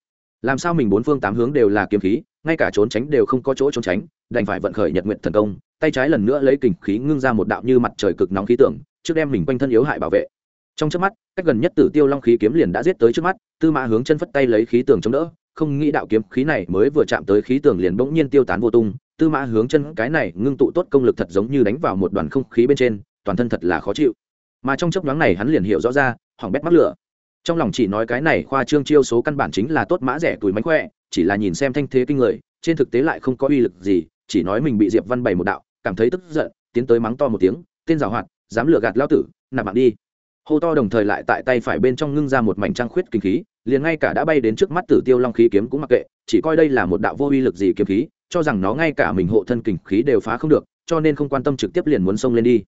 Speaker 1: Làm sao mình bốn phương tám hướng đều là kiếm khí ngay cả trốn tránh đều không có chỗ trốn tránh, đành phải vận khởi nhật nguyện thần công, tay trái lần nữa lấy kình khí ngưng ra một đạo như mặt trời cực nóng khí tượng, trước đem mình quanh thân yếu hại bảo vệ. Trong trước mắt, cách gần nhất tử tiêu long khí kiếm liền đã giết tới trước mắt, tư mã hướng chân phất tay lấy khí tường chống đỡ, không nghĩ đạo kiếm khí này mới vừa chạm tới khí tường liền bỗng nhiên tiêu tán vô tung, tư mã hướng chân cái này ngưng tụ tốt công lực thật giống như đánh vào một đoàn không khí bên trên, toàn thân thật là khó chịu. Mà trong chấp nhoáng này hắn liền hiểu rõ ra, hỏng bét mắc lửa. Trong lòng chỉ nói cái này khoa trương chiêu số căn bản chính là tốt mã rẻ tuổi mánh khỏe chỉ là nhìn xem thanh thế kinh người, trên thực tế lại không có uy lực gì, chỉ nói mình bị diệp văn bày một đạo, cảm thấy tức giận, tiến tới mắng to một tiếng, tên giảo hoạt, dám lừa gạt lao tử, nạp mạng đi. Hô to đồng thời lại tại tay phải bên trong ngưng ra một mảnh trăng khuyết kinh khí, liền ngay cả đã bay đến trước mắt tử tiêu long khí kiếm cũng mặc kệ, chỉ coi đây là một đạo vô uy lực gì kiếm khí, cho rằng nó ngay cả mình hộ thân kình khí đều phá không được, cho nên không quan tâm trực tiếp liền muốn xông lên đi.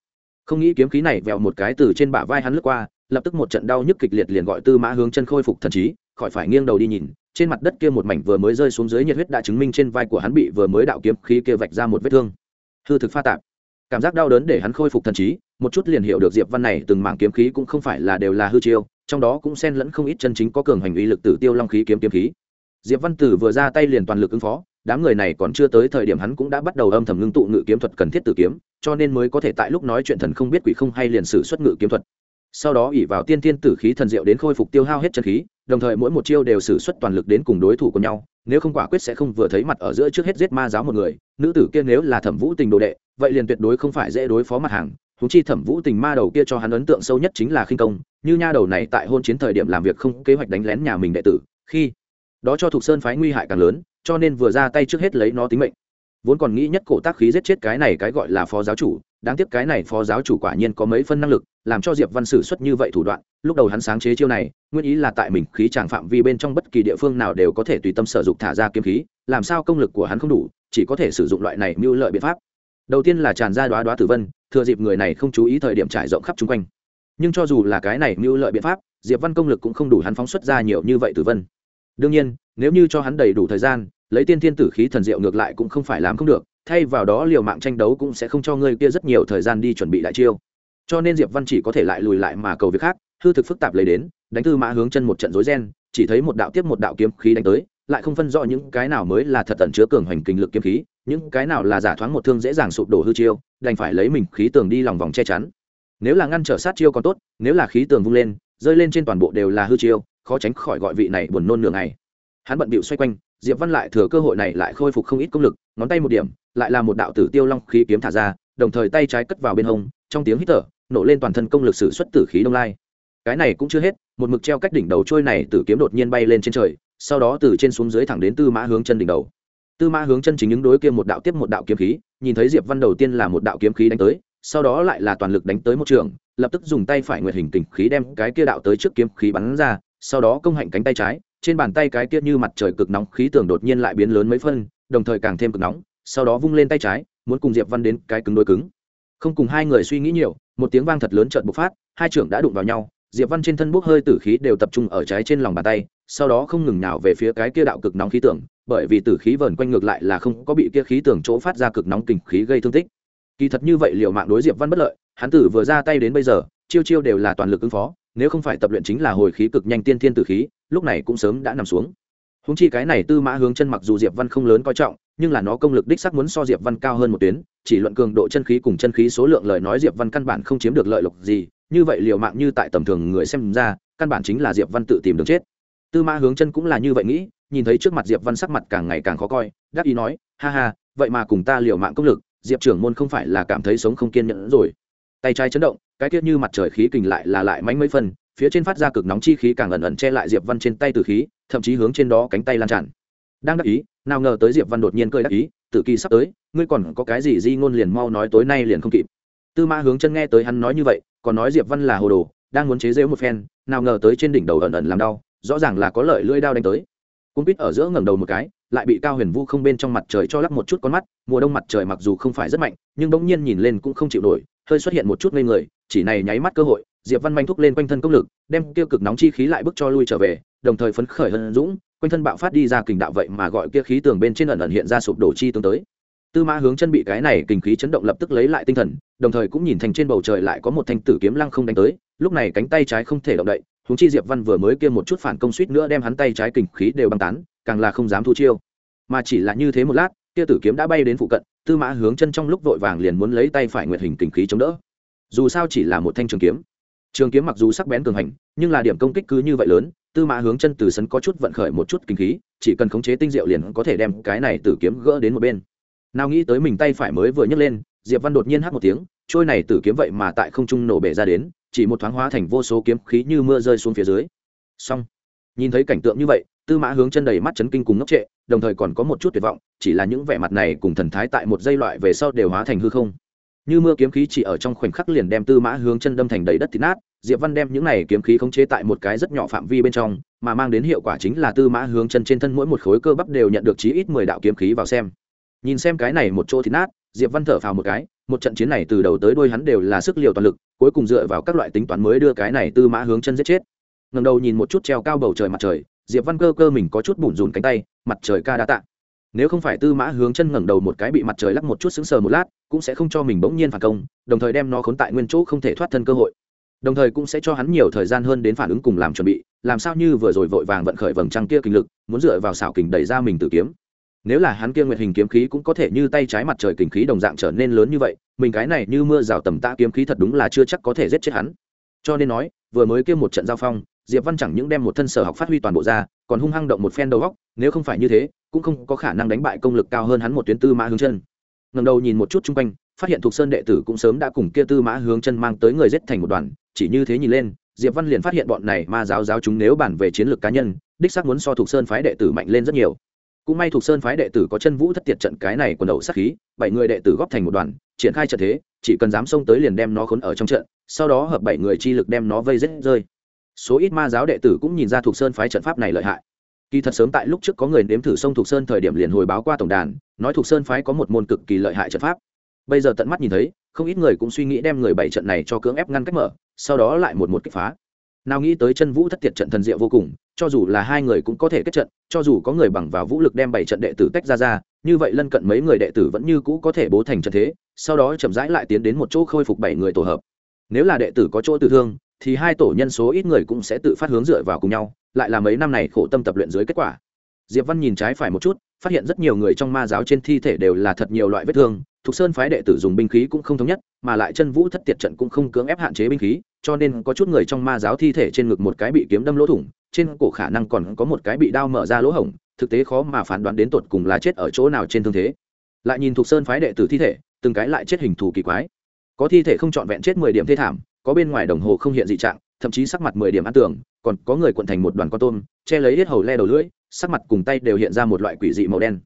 Speaker 1: Không nghĩ kiếm khí này vẹo một cái từ trên bả vai hắn lướt qua, lập tức một trận đau nhức kịch liệt liền gọi tư mã hướng chân khôi phục thần trí, khỏi phải nghiêng đầu đi nhìn trên mặt đất kia một mảnh vừa mới rơi xuống dưới nhiệt huyết đã chứng minh trên vai của hắn bị vừa mới đạo kiếm khí kia vạch ra một vết thương. Hư thực pha tạp. Cảm giác đau đớn để hắn khôi phục thần trí, một chút liền hiểu được diệp văn này từng mảng kiếm khí cũng không phải là đều là hư chiêu, trong đó cũng xen lẫn không ít chân chính có cường hành uy lực tử tiêu long khí kiếm kiếm khí. Diệp văn tử vừa ra tay liền toàn lực ứng phó, đám người này còn chưa tới thời điểm hắn cũng đã bắt đầu âm thầm ngưng tụ ngự kiếm thuật cần thiết tử kiếm, cho nên mới có thể tại lúc nói chuyện thần không biết quỷ không hay liền sử xuất ngự kiếm thuật. Sau đó ỉ vào tiên thiên tử khí thần diệu đến khôi phục tiêu hao hết chân khí đồng thời mỗi một chiêu đều sử xuất toàn lực đến cùng đối thủ của nhau, nếu không quả quyết sẽ không vừa thấy mặt ở giữa trước hết giết ma giáo một người, nữ tử kia nếu là thẩm vũ tình đồ đệ, vậy liền tuyệt đối không phải dễ đối phó mặt hàng. Thú chi thẩm vũ tình ma đầu kia cho hắn ấn tượng sâu nhất chính là khinh công, như nha đầu này tại hôn chiến thời điểm làm việc không kế hoạch đánh lén nhà mình đệ tử, khi đó cho thục sơn phái nguy hại càng lớn, cho nên vừa ra tay trước hết lấy nó tính mệnh. Vốn còn nghĩ nhất cổ tác khí giết chết cái này cái gọi là phó giáo chủ đáng tiếc cái này phó giáo chủ quả nhiên có mấy phân năng lực, làm cho diệp văn sử xuất như vậy thủ đoạn, lúc đầu hắn sáng chế chiêu này, nguyên ý là tại mình khí tràng phạm vi bên trong bất kỳ địa phương nào đều có thể tùy tâm sử dụng thả ra kiếm khí, làm sao công lực của hắn không đủ, chỉ có thể sử dụng loại này mưu lợi biện pháp. Đầu tiên là tràn ra đoá đoá tử vân, thừa dịp người này không chú ý thời điểm trải rộng khắp chung quanh. Nhưng cho dù là cái này mưu lợi biện pháp, diệp văn công lực cũng không đủ hắn phóng xuất ra nhiều như vậy tử vân. Đương nhiên, nếu như cho hắn đầy đủ thời gian, lấy tiên thiên tử khí thần diệu ngược lại cũng không phải làm không được thay vào đó liều mạng tranh đấu cũng sẽ không cho ngươi kia rất nhiều thời gian đi chuẩn bị đại chiêu. Cho nên diệp văn chỉ có thể lại lùi lại mà cầu việc khác, hư thực phức tạp lấy đến, đánh tư mã hướng chân một trận rối ren, chỉ thấy một đạo tiếp một đạo kiếm khí đánh tới, lại không phân rõ những cái nào mới là thật tận chứa cường hoành kinh lực kiếm khí, những cái nào là giả thoáng một thương dễ dàng sụp đổ hư chiêu, đành phải lấy mình khí tường đi lòng vòng che chắn. Nếu là ngăn trở sát chiêu còn tốt, nếu là khí tường vung lên, rơi lên trên toàn bộ đều là hư chiêu, khó tránh khỏi gọi vị này buồn nôn nửa ngày. Hắn bận bịu xoay quanh diệp văn lại thừa cơ hội này lại khôi phục không ít công lực, ngón tay một điểm, lại là một đạo tử tiêu long khí kiếm thả ra, đồng thời tay trái cất vào bên hông, trong tiếng hít thở, nổ lên toàn thân công lực sử xuất tử khí đông lai. Cái này cũng chưa hết, một mực treo cách đỉnh đầu trôi này tử kiếm đột nhiên bay lên trên trời, sau đó từ trên xuống dưới thẳng đến tư mã hướng chân đỉnh đầu. Tư mã hướng chân chính những đối kia một đạo tiếp một đạo kiếm khí, nhìn thấy diệp văn đầu tiên là một đạo kiếm khí đánh tới, sau đó lại là toàn lực đánh tới một trường, lập tức dùng tay phải nguyệt hình kình khí đem cái kia đạo tới trước kiếm khí bắn ra, sau đó công hạnh cánh tay trái trên bàn tay cái kia như mặt trời cực nóng khí tường đột nhiên lại biến lớn mấy phân, đồng thời càng thêm cực nóng, sau đó vung lên tay trái, muốn cùng diệp văn đến cái cứng đôi cứng. Không cùng hai người suy nghĩ nhiều, một tiếng vang thật lớn chợt bộc phát, hai trưởng đã đụng vào nhau, diệp văn trên thân bốc hơi tử khí đều tập trung ở trái trên lòng bàn tay, sau đó không ngừng nào về phía cái kia đạo cực nóng khí tưởng bởi vì tử khí vờn quanh ngược lại là không có bị kia khí tưởng chỗ phát ra cực nóng kình khí gây thương tích. Kỳ thật như vậy liệu mạng đối diệp văn bất lợi, hắn tử vừa ra tay đến bây giờ, chiêu chiêu đều là toàn lực ứng phó nếu không phải tập luyện chính là hồi khí cực nhanh tiên thiên tử khí, lúc này cũng sớm đã nằm xuống. Húng chi cái này tư mã hướng chân mặc dù diệp văn không lớn coi trọng, nhưng là nó công lực đích sắc muốn so diệp văn cao hơn một tuyến, chỉ luận cường độ chân khí cùng chân khí số lượng lời nói diệp văn căn bản không chiếm được lợi lộc gì, như vậy liều mạng như tại tầm thường người xem ra, căn bản chính là diệp văn tự tìm đường chết. Tư mã hướng chân cũng là như vậy nghĩ, nhìn thấy trước mặt diệp văn sắc mặt càng ngày càng khó coi đáp ý nói, ha ha, vậy mà cùng ta liều mạng công lực, diệp trưởng môn không phải là cảm thấy sống không kiên nhẫn rồi. Tay trái chấn động cái tiết như mặt trời khí kình lại là lại mánh mấy phân, phía trên phát ra cực nóng chi khí càng ẩn ẩn che lại diệp văn trên tay từ khí, thậm chí hướng trên đó cánh tay lan tràn. Đang đắc ý, nào ngờ tới diệp văn đột nhiên cười đắc ý tự kỳ sắp tới, ngươi còn có cái gì di ngôn liền mau nói tối nay liền không kịp. Tư mã hướng chân nghe tới hắn nói như vậy, còn nói diệp văn là hồ đồ, đang muốn chế giễu một phen, nào ngờ tới trên đỉnh đầu ẩn ẩn làm đau, rõ ràng là có lợi lưỡi đao đánh tới. Cung quýt ở giữa ngẩng đầu một cái, lại bị cao huyền vu không bên trong mặt trời cho lắc một chút con mắt, mùa đông mặt trời mặc dù không phải rất mạnh, nhưng bỗng nhiên nhìn lên cũng không chịu nổi, hơi xuất hiện một chút ngây người chỉ này nháy mắt cơ hội, diệp văn manh thúc lên quanh thân công lực, đem kia cực nóng chi khí lại bước cho lui trở về, đồng thời phấn khởi hơn dũng, quanh thân bạo phát đi ra kình đạo vậy mà gọi kia khí tường bên trên ẩn ẩn hiện ra sụp đổ chi tương tới. Tư mã hướng chân bị cái này kình khí chấn động lập tức lấy lại tinh thần, đồng thời cũng nhìn thành trên bầu trời lại có một thanh tử kiếm lăng không đánh tới, lúc này cánh tay trái không thể động đậy húng chi diệp văn vừa mới kia một chút phản công suýt nữa đem hắn tay trái kình khí đều băng tán, càng là không dám thu chiêu. Mà chỉ là như thế một lát, kia tử kiếm đã bay đến phụ cận, tư mã hướng chân trong lúc vội vàng liền muốn lấy tay phải nguyệt hình kình khí chống đỡ dù sao chỉ là một thanh trường kiếm. Trường kiếm mặc dù sắc bén cường hành, nhưng là điểm công kích cứ như vậy lớn, tư mã hướng chân từ sấn có chút vận khởi một chút kinh khí, chỉ cần khống chế tinh diệu liền có thể đem cái này tử kiếm gỡ đến một bên. Nào nghĩ tới mình tay phải mới vừa nhấc lên, diệp văn đột nhiên hát một tiếng, trôi này tử kiếm vậy mà tại không trung nổ bể ra đến, chỉ một thoáng hóa thành vô số kiếm khí như mưa rơi xuống phía dưới. Xong. Nhìn thấy cảnh tượng như vậy, tư mã hướng chân đầy mắt chấn kinh cùng ngốc trệ, đồng thời còn có một chút tuyệt vọng, chỉ là những vẻ mặt này cùng thần thái tại một giây loại về sau đều hóa thành hư không như mưa kiếm khí chỉ ở trong khoảnh khắc liền đem tư mã hướng chân đâm thành đầy đất thịt nát, diệp văn đem những này kiếm khí khống chế tại một cái rất nhỏ phạm vi bên trong, mà mang đến hiệu quả chính là tư mã hướng chân trên thân mỗi một khối cơ bắp đều nhận được chí ít mười đạo kiếm khí vào xem. Nhìn xem cái này một chỗ thịt nát, diệp văn thở phào một cái, một trận chiến này từ đầu tới đuôi hắn đều là sức liều toàn lực, cuối cùng dựa vào các loại tính toán mới đưa cái này tư mã hướng chân giết chết. Ngẩng đầu nhìn một chút treo cao bầu trời mặt trời, diệp văn cơ cơ mình có chút bủn rủn cánh tay, mặt trời ca đã tạ nếu không phải tư mã hướng chân ngẩng đầu một cái bị mặt trời lắc một chút sững sờ một lát, cũng sẽ không cho mình bỗng nhiên phản công, đồng thời đem nó khốn tại nguyên chỗ không thể thoát thân cơ hội. Đồng thời cũng sẽ cho hắn nhiều thời gian hơn đến phản ứng cùng làm chuẩn bị, làm sao như vừa rồi vội vàng vận khởi vầng trăng kia kinh lực, muốn dựa vào xảo kình đẩy ra mình tự kiếm. Nếu là hắn kia nguyệt hình kiếm khí cũng có thể như tay trái mặt trời kình khí đồng dạng trở nên lớn như vậy, mình cái này như mưa rào tầm tạ kiếm khí thật đúng là chưa chắc có thể giết chết hắn. Cho nên nói, vừa mới kia một trận giao phong, diệp văn chẳng những đem một thân sở học phát huy toàn bộ ra, còn hung hăng động một phen đầu góc nếu không phải như thế cũng không có khả năng đánh bại công lực cao hơn hắn một tuyến tư mã hướng chân. Ngầm đầu nhìn một chút chung quanh, phát hiện thuộc sơn đệ tử cũng sớm đã cùng kia tư mã hướng chân mang tới người giết thành một đoàn, chỉ như thế nhìn lên, diệp văn liền phát hiện bọn này ma giáo giáo chúng nếu bản về chiến lược cá nhân, đích xác muốn so thuộc sơn phái đệ tử mạnh lên rất nhiều. Cũng may thuộc sơn phái đệ tử có chân vũ thất tiệt trận cái này quần đầu sát khí, bảy người đệ tử góp thành một đoàn, triển khai trận thế, chỉ cần dám xông tới liền đem nó khốn ở trong trận, sau đó hợp bảy người chi lực đem nó vây rết rơi. Số ít ma giáo đệ tử cũng nhìn ra thuộc sơn phái trận pháp này lợi hại kỳ thật sớm tại lúc trước có người nếm thử sông thuộc sơn thời điểm liền hồi báo qua tổng đàn, nói thuộc sơn phái có một môn cực kỳ lợi hại trận pháp. Bây giờ tận mắt nhìn thấy, không ít người cũng suy nghĩ đem người bảy trận này cho cưỡng ép ngăn cách mở, sau đó lại một một kích phá. Nào nghĩ tới chân vũ thất tiệt trận thần diệu vô cùng, cho dù là hai người cũng có thể kết trận, cho dù có người bằng vào vũ lực đem bảy trận đệ tử tách ra ra, như vậy lân cận mấy người đệ tử vẫn như cũ có thể bố thành trận thế, sau đó chậm rãi lại tiến đến một chỗ khôi phục bảy người tổ hợp. Nếu là đệ tử có chỗ tử thương, thì hai tổ nhân số ít người cũng sẽ tự phát hướng dựa vào cùng nhau lại là mấy năm này khổ tâm tập luyện dưới kết quả diệp văn nhìn trái phải một chút phát hiện rất nhiều người trong ma giáo trên thi thể đều là thật nhiều loại vết thương Thục Sơn phái đệ tử dùng binh khí cũng không thống nhất, mà lại chân vũ thất tiệt trận cũng không cưỡng ép hạn chế binh khí, cho nên có chút người trong ma giáo thi thể trên ngực một cái bị kiếm đâm lỗ thủng, trên cổ khả năng còn có một cái bị đao mở ra lỗ hổng, thực tế khó mà phán đoán đến tột cùng là chết ở chỗ nào trên thương thế. Lại nhìn Thục Sơn phái đệ tử thi thể, từng cái lại chết hình thù kỳ quái. Có thi thể không trọn vẹn chết mười điểm thê thảm, có bên ngoài đồng hồ không hiện dị trạng, thậm chí sắc mặt mười điểm ăn tưởng, còn có người cuộn thành một đoàn con tôm, che lấy hết hầu le đầu lưỡi, sắc mặt cùng tay đều hiện ra một loại quỷ dị màu đen.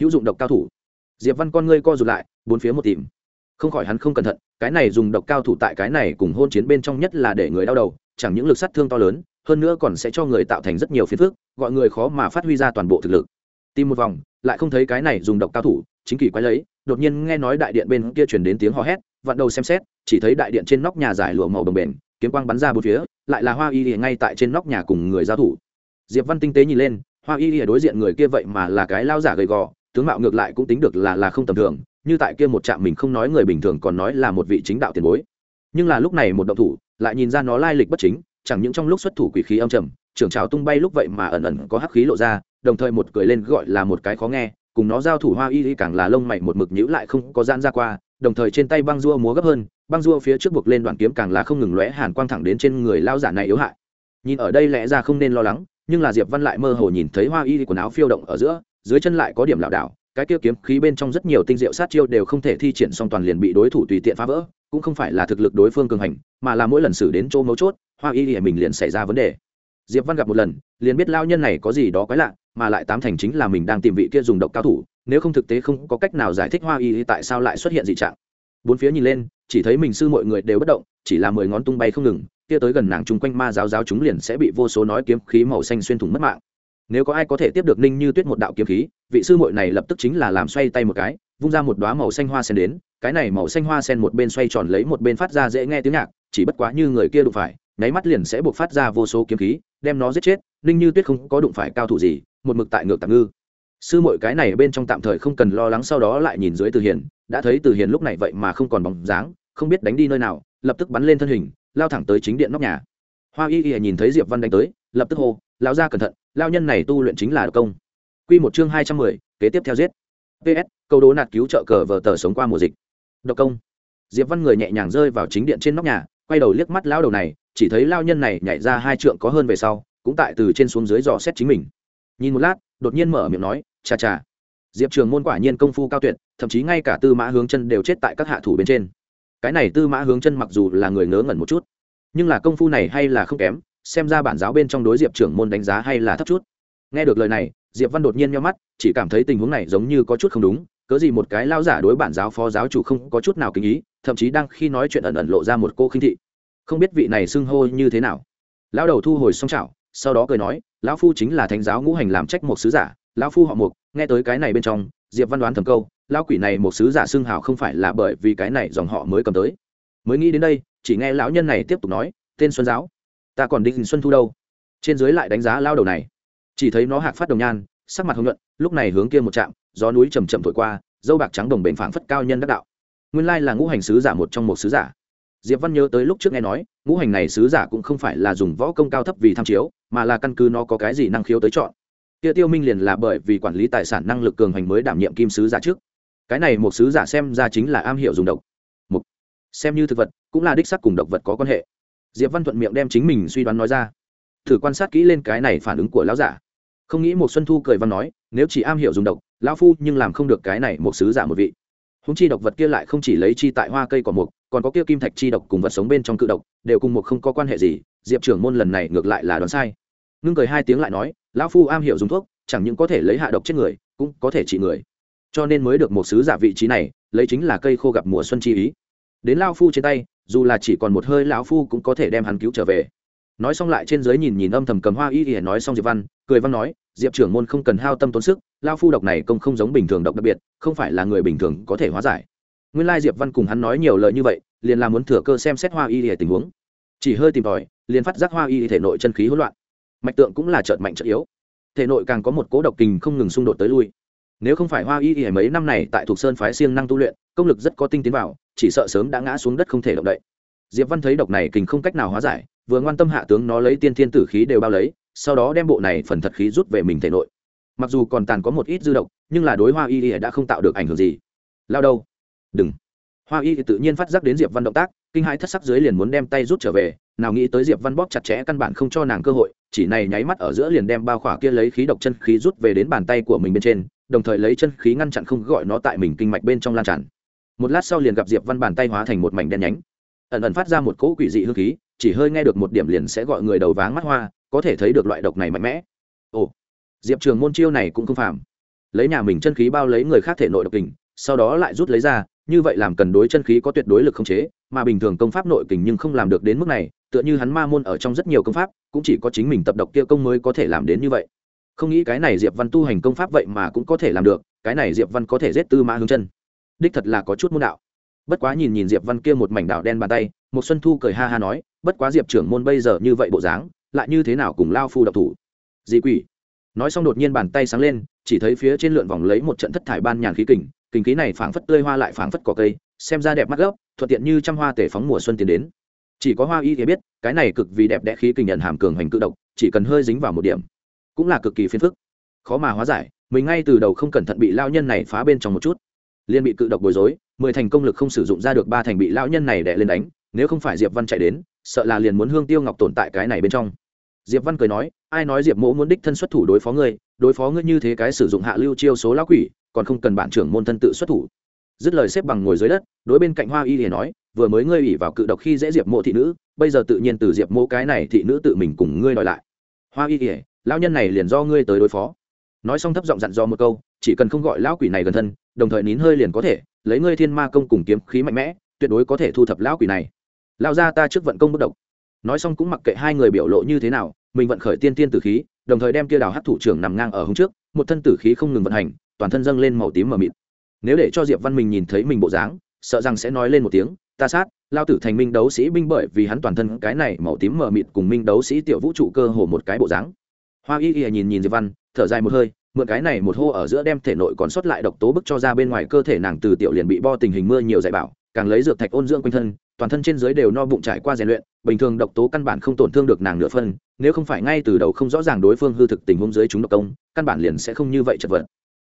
Speaker 1: Hữu dụng độc cao thủ. Diệp Văn con ngươi co rụt lại, bốn phía một tìm không khỏi hắn không cẩn thận cái này dùng độc cao thủ tại cái này cùng hôn chiến bên trong nhất là để người đau đầu chẳng những lực sát thương to lớn hơn nữa còn sẽ cho người tạo thành rất nhiều phiền phức gọi người khó mà phát huy ra toàn bộ thực lực tìm một vòng lại không thấy cái này dùng độc cao thủ chính kỳ quái lấy đột nhiên nghe nói đại điện bên kia truyền đến tiếng hò hét vặn đầu xem xét chỉ thấy đại điện trên nóc nhà dài lụa màu đồng bền kiếm quang bắn ra bốn phía, lại là hoa y lìa ngay tại trên nóc nhà cùng người giao thủ. Diệp văn tinh tế nhìn lên, hoa y lìa đối diện người kia vậy mà là cái lao giả gầy gò, tướng mạo ngược lại cũng tính được là là không tầm thường, như tại kia một trạm mình không nói người bình thường còn nói là một vị chính đạo tiền bối. Nhưng là lúc này một động thủ, lại nhìn ra nó lai lịch bất chính, chẳng những trong lúc xuất thủ quỷ khí âm trầm, trưởng trào tung bay lúc vậy mà ẩn ẩn có hắc khí lộ ra, đồng thời một cười lên gọi là một cái khó nghe, cùng nó giao thủ hoa y y càng là lông mày một mực nhữ lại không có gian ra qua, đồng thời trên tay băng dua múa gấp hơn băng dua phía trước buộc lên đoạn kiếm càng là không ngừng lóe hàn quang thẳng đến trên người lao giả này yếu hại. Nhìn ở đây lẽ ra không nên lo lắng, nhưng là diệp văn lại mơ hồ nhìn thấy hoa y quần áo phiêu động ở giữa, dưới chân lại có điểm lảo đảo, cái kia kiếm khí bên trong rất nhiều tinh diệu sát chiêu đều không thể thi triển song toàn liền bị đối thủ tùy tiện phá vỡ, cũng không phải là thực lực đối phương cường hành, mà là mỗi lần xử đến chỗ mấu chốt, hoa y y mình liền xảy ra vấn đề. Diệp văn gặp một lần, liền biết lao nhân này có gì đó quái lạ, mà lại tám thành chính là mình đang tìm vị kia dùng độc cao thủ, nếu không thực tế không có cách nào giải thích hoa y y tại sao lại xuất hiện dị trạng. Bốn phía nhìn lên chỉ thấy mình sư mọi người đều bất động, chỉ là mười ngón tung bay không ngừng, kia tới gần nàng chung quanh ma giáo giáo chúng liền sẽ bị vô số nói kiếm khí màu xanh xuyên thủng mất mạng. Nếu có ai có thể tiếp được ninh như tuyết một đạo kiếm khí, vị sư muội này lập tức chính là làm xoay tay một cái, vung ra một đoá màu xanh hoa sen đến, cái này màu xanh hoa sen một bên xoay tròn lấy một bên phát ra dễ nghe tiếng nhạc, chỉ bất quá như người kia đụng phải, nháy mắt liền sẽ buộc phát ra vô số kiếm khí, đem nó giết chết, ninh như tuyết không có đụng phải cao thủ gì, một mực tại ngược tạm ngư. Sư muội cái này bên trong tạm thời không cần lo lắng sau đó lại nhìn dưới từ hiền đã thấy từ hiền lúc này vậy mà không còn bóng dáng, không biết đánh đi nơi nào, lập tức bắn lên thân hình, lao thẳng tới chính điện nóc nhà. Hoa y y nhìn thấy diệp văn đánh tới, lập tức hô lao ra cẩn thận, lao nhân này tu luyện chính là độc công. Q một chương hai trăm mười, kế tiếp theo giết. Ps câu đố nạt cứu trợ cờ vờ tờ sống qua mùa dịch. Độc công. Diệp văn người nhẹ nhàng rơi vào chính điện trên nóc nhà, quay đầu liếc mắt lao đầu này, chỉ thấy lao nhân này nhảy ra hai trượng có hơn về sau, cũng tại từ trên xuống dưới dò xét chính mình. Nhìn một lát, đột nhiên mở miệng nói, chà chà diệp trường môn quả nhiên công phu cao tuyệt, thậm chí ngay cả tư mã hướng chân đều chết tại các hạ thủ bên trên. Cái này tư mã hướng chân mặc dù là người ngớ ngẩn một chút, nhưng là công phu này hay là không kém, xem ra bản giáo bên trong đối diệp trưởng môn đánh giá hay là thấp chút. Nghe được lời này, diệp văn đột nhiên nhau mắt, chỉ cảm thấy tình huống này giống như có chút không đúng, cớ gì một cái lao giả đối bản giáo phó giáo chủ không có chút nào kính ý, thậm chí đang khi nói chuyện ẩn ẩn lộ ra một cô khinh thị. Không biết vị này xưng hô như thế nào. Lão đầu thu hồi xong chảo sau đó cười nói, lão phu chính là thánh giáo ngũ hành làm trách một sứ giả, lão phu họ mục nghe tới cái này bên trong, diệp văn đoán thầm câu, lão quỷ này một sứ giả xưng hào không phải là bởi vì cái này dòng họ mới cầm tới. Mới nghĩ đến đây, chỉ nghe lão nhân này tiếp tục nói, tên xuân giáo, ta còn định xuân thu đâu? Trên dưới lại đánh giá lao đầu này. Chỉ thấy nó hạc phát đồng nhan, sắc mặt hồng nhuận, lúc này hướng kia một trạm, gió núi chầm chậm thổi qua, dâu bạc trắng đồng bền phảng phất cao nhân đắc đạo. Nguyên lai là ngũ hành sứ giả một trong một sứ giả. Diệp văn nhớ tới lúc trước nghe nói, ngũ hành này sứ giả cũng không phải là dùng võ công cao thấp vì tham chiếu, mà là căn cứ nó có cái gì năng khiếu tới chọn kia tiêu minh liền là bởi vì quản lý tài sản năng lực cường hành mới đảm nhiệm kim sứ giả trước. Cái này một sứ giả xem ra chính là am hiểu dùng độc. Một xem như thực vật, cũng là đích sắc cùng độc vật có quan hệ. Diệp văn thuận miệng đem chính mình suy đoán nói ra. Thử quan sát kỹ lên cái này phản ứng của lão giả. Không nghĩ một xuân thu cười văn nói, nếu chỉ am hiểu dùng độc, lão phu nhưng làm không được cái này một sứ giả một vị. Húng chi độc vật kia lại không chỉ lấy chi tại hoa cây cỏ mục, còn có kia kim thạch chi độc cùng vật sống bên trong cự độc, đều cùng một không có quan hệ gì, diệp trưởng môn lần này ngược lại là đoán sai. Ngưng cười hai tiếng lại nói lão phu am hiểu dùng thuốc, chẳng những có thể lấy hạ độc chết người, cũng có thể trị người. Cho nên mới được một sứ giả vị trí này, lấy chính là cây khô gặp mùa xuân chi ý. Đến lao phu trên tay, dù là chỉ còn một hơi, lão phu cũng có thể đem hắn cứu trở về. Nói xong lại trên dưới nhìn nhìn âm thầm cầm hoa y ỉa nói xong diệp văn, cười văn nói, diệp trưởng môn không cần hao tâm tốn sức lao phu độc này công không giống bình thường độc đặc biệt, không phải là người bình thường có thể hóa giải. Nguyên lai diệp văn cùng hắn nói nhiều lời như vậy, liền là muốn thừa cơ xem xét hoa y ỉa tình huống. Chỉ hơi tìm tòi, liền phát giác hoa y thể nội chân khí hỗn loạn mạch tượng cũng là trợn mạnh trợn yếu. Thể nội càng có một cố độc kình không ngừng xung đột tới lui. Nếu không phải hoa y y mấy năm này tại thuộc sơn phái siêng năng tu luyện, công lực rất có tinh tiến vào, chỉ sợ sớm đã ngã xuống đất không thể động đậy. Diệp văn thấy độc này kình không cách nào hóa giải, vừa ngoan tâm hạ tướng nó lấy tiên thiên tử khí đều bao lấy, sau đó đem bộ này phần thật khí rút về mình thể nội. Mặc dù còn tàn có một ít dư độc, nhưng là đối hoa y y đã không tạo được ảnh hưởng gì. Lao đâu? Đừng. Hoa y thì tự nhiên phát giác đến diệp văn động tác kinh hãi thất sắc dưới liền muốn đem tay rút trở về, nào nghĩ tới diệp văn bóp chặt chẽ căn bản không cho nàng cơ hội, chỉ này nháy mắt ở giữa liền đem bao khỏa kia lấy khí độc chân khí rút về đến bàn tay của mình bên trên, đồng thời lấy chân khí ngăn chặn không gọi nó tại mình kinh mạch bên trong lan tràn. Một lát sau liền gặp diệp văn bàn tay hóa thành một mảnh đen nhánh. Ẩn ẩn phát ra một cỗ quỷ dị hương khí, chỉ hơi nghe được một điểm liền sẽ gọi người đầu váng mắt hoa, có thể thấy được loại độc này mạnh mẽ. Ồ, diệp trường môn chiêu này cũng không phàm. Lấy nhà mình chân khí bao lấy người khác thể nội độc kình, sau đó lại rút lấy ra như vậy làm cần đối chân khí có tuyệt đối lực không chế, mà bình thường công pháp nội kình nhưng không làm được đến mức này, tựa như hắn ma môn ở trong rất nhiều công pháp, cũng chỉ có chính mình tập độc kia công mới có thể làm đến như vậy. Không nghĩ cái này diệp văn tu hành công pháp vậy mà cũng có thể làm được, cái này diệp văn có thể giết tư mã hướng chân. Đích thật là có chút môn đạo. Bất quá nhìn nhìn diệp văn kia một mảnh đạo đen bàn tay một xuân thu cười ha ha nói, bất quá diệp trưởng môn bây giờ như vậy bộ dáng, lại như thế nào cùng lao phu độc thủ? Dị quỷ. Nói xong đột nhiên bàn tay sáng lên, chỉ thấy phía trên lượn vòng lấy một trận thất thải ban nhàn khí kình kình khí này phảng phất tươi hoa lại phảng phất cỏ cây, xem ra đẹp mắt gốc thuận tiện như trăm hoa tể phóng mùa xuân tiến đến. Chỉ có hoa y thì biết, cái này cực vì đẹp đẽ khí kinh nhận hàm cường hành cự độc, chỉ cần hơi dính vào một điểm, cũng là cực kỳ phiền phức. Khó mà hóa giải, mình ngay từ đầu không cẩn thận bị lao nhân này phá bên trong một chút. Liên bị cự độc bối rối, mười thành công lực không sử dụng ra được ba thành bị lao nhân này đẻ lên đánh, nếu không phải diệp văn chạy đến, sợ là liền muốn hương tiêu ngọc tồn tại cái này bên trong. Diệp văn cười nói, ai nói diệp mỗ muốn đích thân xuất thủ đối phó ngươi, đối phó ngươi như thế cái sử dụng hạ lưu chiêu số lão quỷ còn không cần bản trưởng môn thân tự xuất thủ. Dứt lời xếp bằng ngồi dưới đất, đối bên cạnh hoa y thì nói, vừa mới ngươi ủy vào cự độc khi dễ diệp mộ thị nữ, bây giờ tự nhiên từ diệp mộ cái này thị nữ tự mình cùng ngươi đòi lại. Hoa y thì lão nhân này liền do ngươi tới đối phó. Nói xong thấp giọng dặn dò một câu, chỉ cần không gọi lão quỷ này gần thân, đồng thời nín hơi liền có thể, lấy ngươi thiên ma công cùng kiếm khí mạnh mẽ, tuyệt đối có thể thu thập lão quỷ này. Lao ra ta trước vận công bất động nói xong cũng mặc kệ hai người biểu lộ như thế nào, mình vận khởi tiên tiên tử khí, đồng thời đem kia đào hát thủ trưởng nằm ngang ở hướng trước, một thân tử khí không ngừng vận hành toàn thân dâng lên màu tím mờ mịt. Nếu để cho diệp văn mình nhìn thấy mình bộ dáng, sợ rằng sẽ nói lên một tiếng, ta sát, lao tử thành minh đấu sĩ binh bởi vì hắn toàn thân cái này màu tím mờ mịt cùng minh đấu sĩ tiểu vũ trụ cơ hồ một cái bộ dáng. Hoa y y nhìn nhìn diệp văn, thở dài một hơi, mượn cái này một hô ở giữa đem thể nội còn sót lại độc tố bức cho ra bên ngoài cơ thể nàng từ tiểu liền bị bo tình hình mưa nhiều dạy bảo, càng lấy dược thạch ôn dưỡng quanh thân, toàn thân trên dưới đều no bụng trải qua rèn luyện, bình thường độc tố căn bản không tổn thương được nàng nửa phân nếu không phải ngay từ đầu không rõ ràng đối phương hư thực tình huống dưới chúng độc công, căn bản liền sẽ không như vậy chật vật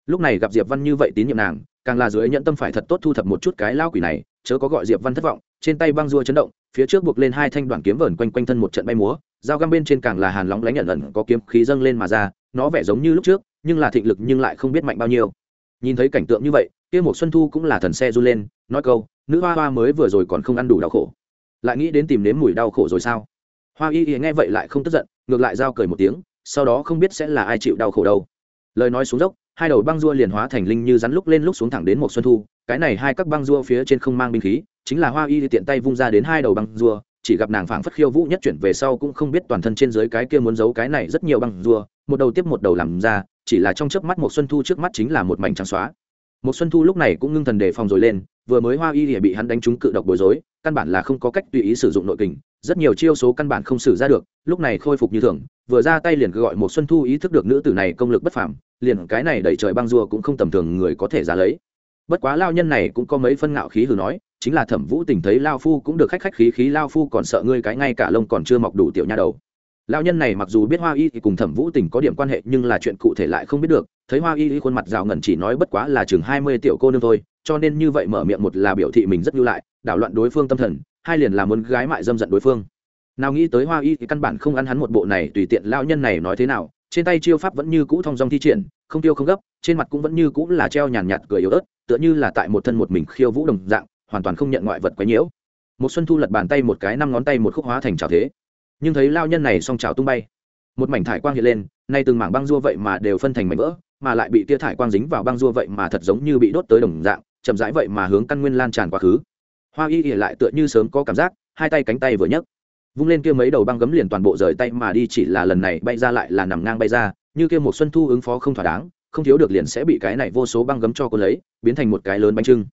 Speaker 1: lúc này gặp diệp văn như vậy tín nhiệm nàng, càng là dưới nhẫn tâm phải thật tốt thu thập một chút cái lao quỷ này, chớ có gọi diệp văn thất vọng, trên tay băng rua chấn động, phía trước buộc lên hai thanh đoạn kiếm vờn quanh quanh thân một trận bay múa, dao găm bên trên càng là hàn lóng lánh nhận ẩn có kiếm khí dâng lên mà ra, nó vẻ giống như lúc trước, nhưng là thịnh lực nhưng lại không biết mạnh bao nhiêu. Nhìn thấy cảnh tượng như vậy, kia một xuân thu cũng là thần xe run lên, nói câu, nữ hoa hoa mới vừa rồi còn không ăn đủ đau khổ. Lại nghĩ đến tìm nếm mùi đau khổ rồi sao? Hoa y y nghe vậy lại không tức giận, ngược lại giao cười một tiếng, sau đó không biết sẽ là ai chịu đau khổ đâu. Lời nói xuống dốc hai đầu băng rua liền hóa thành linh như rắn lúc lên lúc xuống thẳng đến một xuân thu, cái này hai các băng rua phía trên không mang binh khí, chính là hoa y thì tiện tay vung ra đến hai đầu băng rua, chỉ gặp nàng phảng phất khiêu vũ nhất chuyển về sau cũng không biết toàn thân trên dưới cái kia muốn giấu cái này rất nhiều băng rua, một đầu tiếp một đầu làm ra, chỉ là trong chớp mắt một xuân thu trước mắt chính là một mảnh trắng xóa. Một xuân thu lúc này cũng ngưng thần đề phòng rồi lên, vừa mới hoa y thì bị hắn đánh trúng cự độc bối rối, căn bản là không có cách tùy ý sử dụng nội kình rất nhiều chiêu số căn bản không xử ra được, lúc này khôi phục như thường, vừa ra tay liền gọi một xuân thu ý thức được nữ tử này công lực bất phàm, liền cái này đẩy trời băng rùa cũng không tầm thường người có thể ra lấy. Bất quá lao nhân này cũng có mấy phân ngạo khí hừ nói, chính là thẩm vũ tình thấy lao phu cũng được khách khách khí khí, lao phu còn sợ ngươi cái ngay cả lông còn chưa mọc đủ tiểu nha đầu. Lao nhân này mặc dù biết hoa y thì cùng thẩm vũ tình có điểm quan hệ, nhưng là chuyện cụ thể lại không biết được, thấy hoa y khuôn mặt rào ngẩn chỉ nói bất quá là chừng hai mươi tiểu cô nương thôi, cho nên như vậy mở miệng một là biểu thị mình rất lưu lại, đảo loạn đối phương tâm thần hai liền là muốn gái mại dâm giận đối phương. Nào nghĩ tới hoa y thì căn bản không ăn hắn một bộ này, tùy tiện lao nhân này nói thế nào, trên tay chiêu pháp vẫn như cũ thong dong thi triển, không tiêu không gấp, trên mặt cũng vẫn như cũ là treo nhàn nhạt cười yếu ớt, tựa như là tại một thân một mình khiêu vũ đồng dạng, hoàn toàn không nhận ngoại vật quấy nhiễu. Một xuân thu lật bàn tay một cái, năm ngón tay một khúc hóa thành trào thế. Nhưng thấy lao nhân này song trào tung bay, một mảnh thải quang hiện lên, nay từng mảng băng rua vậy mà đều phân thành mảnh vỡ, mà lại bị tia thải quang dính vào băng rua vậy mà thật giống như bị đốt tới đồng dạng, chậm rãi vậy mà hướng căn nguyên lan tràn quá khứ hoa y ỉa lại tựa như sớm có cảm giác, hai tay cánh tay vừa nhấc, vung lên kia mấy đầu băng gấm liền toàn bộ rời tay mà đi, chỉ là lần này bay ra lại là nằm ngang bay ra, như kia một xuân thu ứng phó không thỏa đáng, không thiếu được liền sẽ bị cái này vô số băng gấm cho cô lấy, biến thành một cái lớn bánh trưng.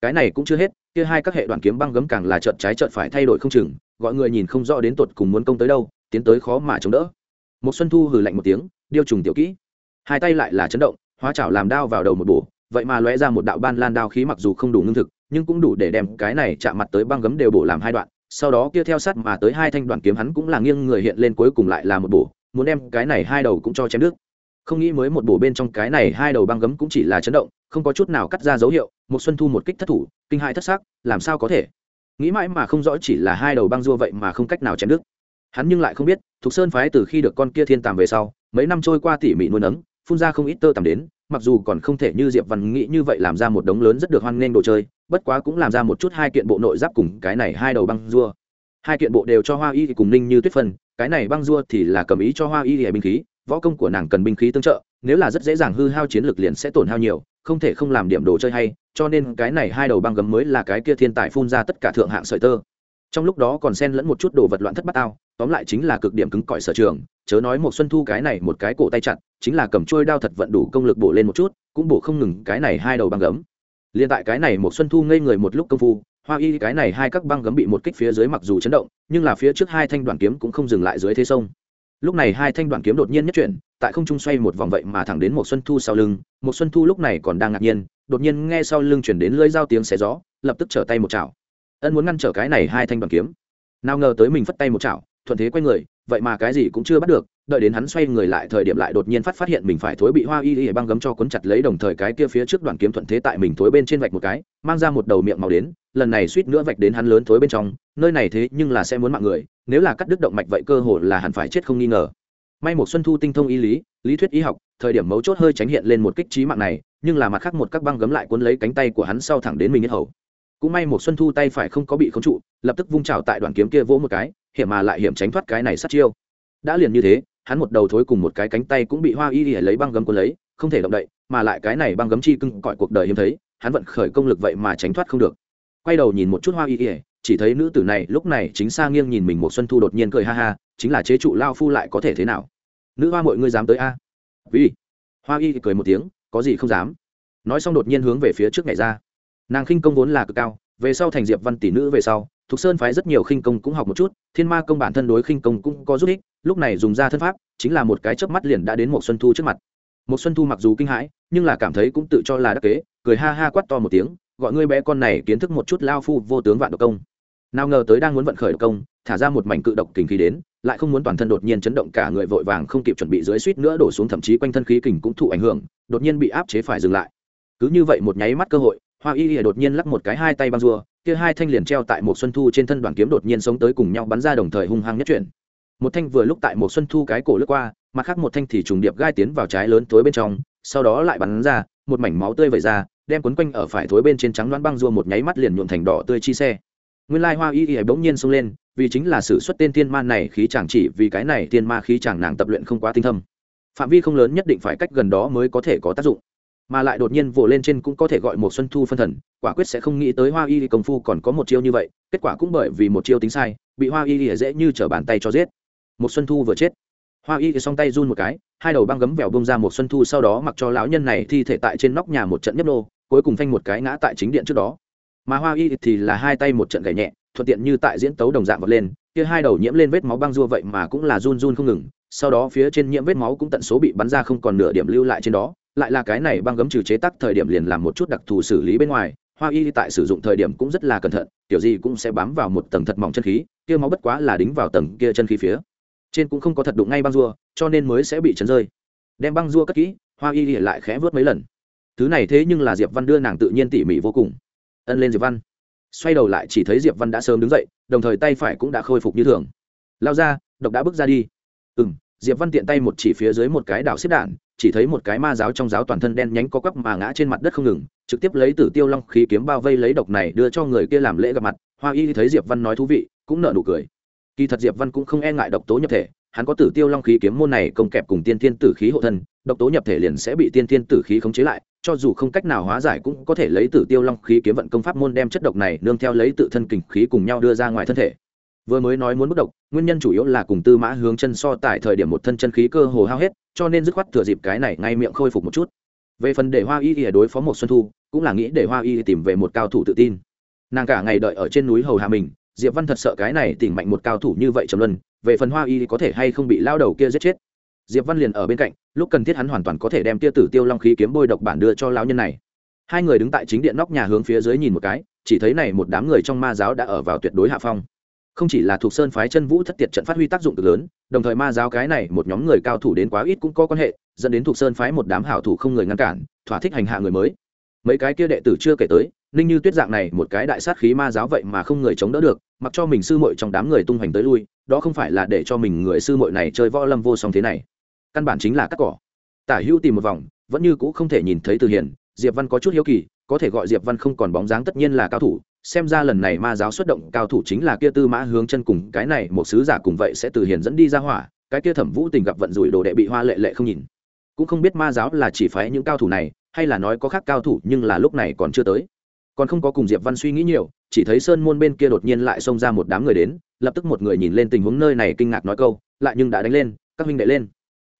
Speaker 1: Cái này cũng chưa hết, kia hai các hệ đoàn kiếm băng gấm càng là trợn trái trợn phải thay đổi không chừng, gọi người nhìn không rõ đến tột cùng muốn công tới đâu, tiến tới khó mà chống đỡ. Một xuân thu hừ lạnh một tiếng, điêu trùng tiểu kỹ. Hai tay lại là chấn động, hóa chảo làm đao vào đầu một bổ vậy mà lóe ra một đạo ban lan đao khí mặc dù không đủ ngưng thực, nhưng cũng đủ để đem cái này chạm mặt tới băng gấm đều bổ làm hai đoạn. Sau đó kia theo sát mà tới hai thanh đoạn kiếm hắn cũng là nghiêng người hiện lên cuối cùng lại là một bổ, muốn đem cái này hai đầu cũng cho chém nước không nghĩ mới một bổ bên trong cái này hai đầu băng gấm cũng chỉ là chấn động, không có chút nào cắt ra dấu hiệu một xuân thu một kích thất thủ, kinh hại thất xác làm sao có thể? Nghĩ mãi mà không rõ chỉ là hai đầu băng rua vậy mà không cách nào chém đứt. Hắn nhưng lại không biết, thục sơn phái từ khi được con kia thiên tàm về sau, mấy năm trôi qua tỉ mỉ nuôi nấng, phun ra không ít tơ tằm đến mặc dù còn không thể như diệp văn nghĩ như vậy làm ra một đống lớn rất được hoan nghênh đồ chơi, bất quá cũng làm ra một chút hai kiện bộ nội giáp cùng cái này hai đầu băng dua hai kiện bộ đều cho hoa y thì cùng ninh như tuyết phân, cái này băng dua thì là cầm ý cho hoa y thì binh khí, võ công của nàng cần binh khí tương trợ, nếu là rất dễ dàng hư hao chiến lực liền sẽ tổn hao nhiều, không thể không làm điểm đồ chơi hay, cho nên cái này hai đầu băng gấm mới là cái kia thiên tài phun ra tất cả thượng hạng sợi tơ trong lúc đó còn xen lẫn một chút đồ vật loạn thất bát ao tóm lại chính là cực điểm cứng cỏi sở trường, chớ nói một xuân thu cái này một cái cổ tay chặt, chính là cầm trôi đao thật vận đủ công lực bổ lên một chút, cũng bổ không ngừng cái này hai đầu băng gấm. Liên tại cái này một xuân thu ngây người một lúc công phu, hoa y cái này hai các băng gấm bị một kích phía dưới mặc dù chấn động, nhưng là phía trước hai thanh đoàn kiếm cũng không dừng lại dưới thế sông. Lúc này hai thanh đoàn kiếm đột nhiên nhất chuyển, tại không trung xoay một vòng vậy mà thẳng đến một xuân thu sau lưng, một xuân thu lúc này còn đang ngạc nhiên, đột nhiên nghe sau lưng chuyển đến lưỡi dao tiếng xé gió, lập tức trở tay một chảo ân muốn ngăn trở cái này hai thanh đoàn kiếm. Nào ngờ tới mình phất tay một chảo, thuận thế quay người, vậy mà cái gì cũng chưa bắt được, đợi đến hắn xoay người lại thời điểm lại đột nhiên phát phát hiện mình phải thối bị hoa y y băng gấm cho cuốn chặt lấy đồng thời cái kia phía trước đoàn kiếm thuận thế tại mình thối bên trên vạch một cái, mang ra một đầu miệng màu đến, lần này suýt nữa vạch đến hắn lớn thối bên trong, nơi này thế nhưng là sẽ muốn mạng người, nếu là cắt đứt động mạch vậy cơ hồ là hẳn phải chết không nghi ngờ. May một xuân thu tinh thông y lý lý thuyết y học, thời điểm mấu chốt hơi tránh hiện lên một kích trí mạng này, nhưng là mặt khác một các băng gấm lại cuốn lấy cánh tay của hắn sau thẳng đến mình nhất hầu cũng may một xuân thu tay phải không có bị khống trụ, lập tức vung trào tại đoàn kiếm kia vỗ một cái, hiểm mà lại hiểm tránh thoát cái này sát chiêu. Đã liền như thế, hắn một đầu thối cùng một cái cánh tay cũng bị hoa y lấy băng gấm cuốn lấy, không thể động đậy, mà lại cái này băng gấm chi cưng cõi cuộc đời hiếm thấy, hắn vận khởi công lực vậy mà tránh thoát không được. Quay đầu nhìn một chút hoa y chỉ thấy nữ tử này lúc này chính xa nghiêng nhìn mình một xuân thu đột nhiên cười ha ha, chính là chế trụ lao phu lại có thể thế nào? Nữ hoa mọi ngươi dám tới a? Vì. Hoa y cười một tiếng, có gì không dám. Nói xong đột nhiên hướng về phía trước nhảy ra nàng khinh công vốn là cực cao, về sau thành diệp văn tỷ nữ về sau, thục sơn phái rất nhiều khinh công cũng học một chút, thiên ma công bản thân đối khinh công cũng có giúp ích, lúc này dùng ra thân pháp, chính là một cái chớp mắt liền đã đến một xuân thu trước mặt. Một xuân thu mặc dù kinh hãi, nhưng là cảm thấy cũng tự cho là đắc kế, cười ha ha quát to một tiếng, gọi ngươi bé con này kiến thức một chút lao phu vô tướng vạn độc công. Nào ngờ tới đang muốn vận khởi độc công, thả ra một mảnh cự độc kình khí đến, lại không muốn toàn thân đột nhiên chấn động cả người vội vàng không kịp chuẩn bị dưới suýt nữa đổ xuống thậm chí quanh thân khí kình cũng thụ ảnh hưởng, đột nhiên bị áp chế phải dừng lại. Cứ như vậy một nháy mắt cơ hội hoa y ỉa đột nhiên lắc một cái hai tay băng rùa kia hai thanh liền treo tại một xuân thu trên thân đoàn kiếm đột nhiên sống tới cùng nhau bắn ra đồng thời hung hăng nhất chuyển. Một thanh vừa lúc tại một xuân thu cái cổ lướt qua, mặt khác một thanh thì trùng điệp gai tiến vào trái lớn tối bên trong, sau đó lại bắn ra, một mảnh máu tươi vẩy ra, đem quấn quanh ở phải thối bên trên trắng loãng băng rùa một nháy mắt liền nhuộm thành đỏ tươi chi xe. Nguyên lai hoa y y bỗng nhiên xông lên, vì chính là sự xuất tên tiên ma này khí chàng chỉ, vì cái này tiên ma khí chàng nàng tập luyện không quá tinh thâm. Phạm vi không lớn nhất định phải cách gần đó mới có thể có tác dụng mà lại đột nhiên vồ lên trên cũng có thể gọi một xuân thu phân thần, quả quyết sẽ không nghĩ tới hoa y công phu còn có một chiêu như vậy, kết quả cũng bởi vì một chiêu tính sai, bị hoa y dễ như trở bàn tay cho giết. Một xuân thu vừa chết. Hoa y thì song tay run một cái, hai đầu băng gấm vèo bông ra một xuân thu sau đó mặc cho lão nhân này thi thể tại trên nóc nhà một trận nhấp nô, cuối cùng phanh một cái ngã tại chính điện trước đó. Mà hoa y thì là hai tay một trận gảy nhẹ, thuận tiện như tại diễn tấu đồng dạng vọt lên, kia hai đầu nhiễm lên vết máu băng rua vậy mà cũng là run run không ngừng, sau đó phía trên nhiễm vết máu cũng tận số bị bắn ra không còn nửa điểm lưu lại trên đó lại là cái này băng gấm trừ chế tác thời điểm liền làm một chút đặc thù xử lý bên ngoài, hoa y tại sử dụng thời điểm cũng rất là cẩn thận, kiểu gì cũng sẽ bám vào một tầng thật mỏng chân khí, kia máu bất quá là đính vào tầng kia chân khí phía. Trên cũng không có thật đụng ngay băng rua cho nên mới sẽ bị chấn rơi. Đem băng rua cất kỹ, hoa y lại khẽ vớt mấy lần. Thứ này thế nhưng là diệp văn đưa nàng tự nhiên tỉ mỉ vô cùng. Ân lên diệp văn. Xoay đầu lại chỉ thấy diệp văn đã sớm đứng dậy, đồng thời tay phải cũng đã khôi phục như thường. Lao ra, độc đã bước ra đi. Ừ m diệp văn tiện tay một chỉ phía dưới một cái đảo xếp đạn chỉ thấy một cái ma giáo trong giáo toàn thân đen nhánh có quắp mà ngã trên mặt đất không ngừng, trực tiếp lấy tử tiêu long khí kiếm bao vây lấy độc này đưa cho người kia làm lễ gặp mặt, hoa y thấy diệp văn nói thú vị, cũng nợ nụ cười. Kỳ thật diệp văn cũng không e ngại độc tố nhập thể, hắn có tử tiêu long khí kiếm môn này công kẹp cùng tiên thiên tử khí hộ thân, độc tố nhập thể liền sẽ bị tiên thiên tử khí khống chế lại, cho dù không cách nào hóa giải cũng có thể lấy tử tiêu long khí kiếm vận công pháp môn đem chất độc này nương theo lấy tự thân kình khí cùng nhau đưa ra ngoài thân thể vừa mới nói muốn bất độc, nguyên nhân chủ yếu là cùng tư mã hướng chân so tại thời điểm một thân chân khí cơ hồ hao hết, cho nên dứt khoát thừa dịp cái này ngay miệng khôi phục một chút. Về phần để hoa y y đối phó một xuân thu, cũng là nghĩ để hoa y tìm về một cao thủ tự tin. Nàng cả ngày đợi ở trên núi hầu hạ mình, diệp văn thật sợ cái này tỉnh mạnh một cao thủ như vậy trầm luân, về phần hoa y có thể hay không bị lao đầu kia giết chết. Diệp văn liền ở bên cạnh, lúc cần thiết hắn hoàn toàn có thể đem tia tử tiêu long khí kiếm bôi độc bản đưa cho lão nhân này. Hai người đứng tại chính điện nóc nhà hướng phía dưới nhìn một cái, chỉ thấy này một đám người trong ma giáo đã ở vào tuyệt đối hạ phong không chỉ là thuộc sơn phái chân vũ thất tiệt trận phát huy tác dụng cực lớn, đồng thời ma giáo cái này một nhóm người cao thủ đến quá ít cũng có quan hệ, dẫn đến thuộc sơn phái một đám hảo thủ không người ngăn cản, thỏa thích hành hạ người mới. Mấy cái kia đệ tử chưa kể tới, ninh như tuyết dạng này một cái đại sát khí ma giáo vậy mà không người chống đỡ được, mặc cho mình sư muội trong đám người tung hoành tới lui, đó không phải là để cho mình người sư muội này chơi võ lâm vô song thế này. Căn bản chính là cắt cỏ. Tả hữu tìm một vòng, vẫn như cũ không thể nhìn thấy từ hiền diệp văn có chút hiếu kỳ, có thể gọi diệp văn không còn bóng dáng tất nhiên là cao thủ xem ra lần này ma giáo xuất động cao thủ chính là kia tư mã hướng chân cùng cái này, một sứ giả cùng vậy sẽ từ hiền dẫn đi ra hỏa, cái kia thẩm vũ tình gặp vận rủi đồ đệ bị hoa lệ lệ không nhìn. Cũng không biết ma giáo là chỉ phái những cao thủ này, hay là nói có khác cao thủ, nhưng là lúc này còn chưa tới. Còn không có cùng diệp văn suy nghĩ nhiều, chỉ thấy sơn môn bên kia đột nhiên lại xông ra một đám người đến, lập tức một người nhìn lên tình huống nơi này kinh ngạc nói câu, lại nhưng đã đánh lên, các huynh đệ lên.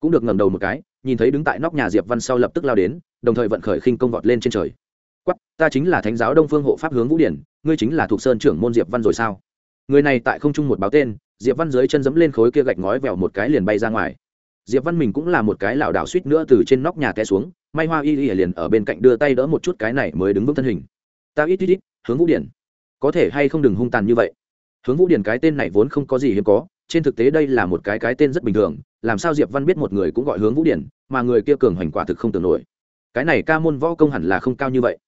Speaker 1: Cũng được ngầm đầu một cái, nhìn thấy đứng tại nóc nhà diệp văn sau lập tức lao đến, đồng thời vận khởi khinh công vọt lên trên trời. Quắp ta chính là thánh giáo đông phương hộ pháp hướng vũ điển ngươi chính là thuộc sơn trưởng môn diệp văn rồi sao? Người này tại không trung một báo tên, diệp văn dưới chân dẫm lên khối kia gạch ngói vẹo một cái liền bay ra ngoài. Diệp văn mình cũng là một cái lảo đảo suýt nữa từ trên nóc nhà té xuống, may hoa y y liền ở bên cạnh đưa tay đỡ một chút cái này mới đứng vững thân hình. Ta ít ít ít, hướng vũ điển. Có thể hay không đừng hung tàn như vậy? Hướng vũ điển cái tên này vốn không có gì hiếm có, trên thực tế đây là một cái cái tên rất bình thường, làm sao diệp văn biết một người cũng gọi hướng vũ điển, mà người kia cường hoành quả thực không tưởng nổi. Cái này ca môn võ công hẳn là không cao như vậy.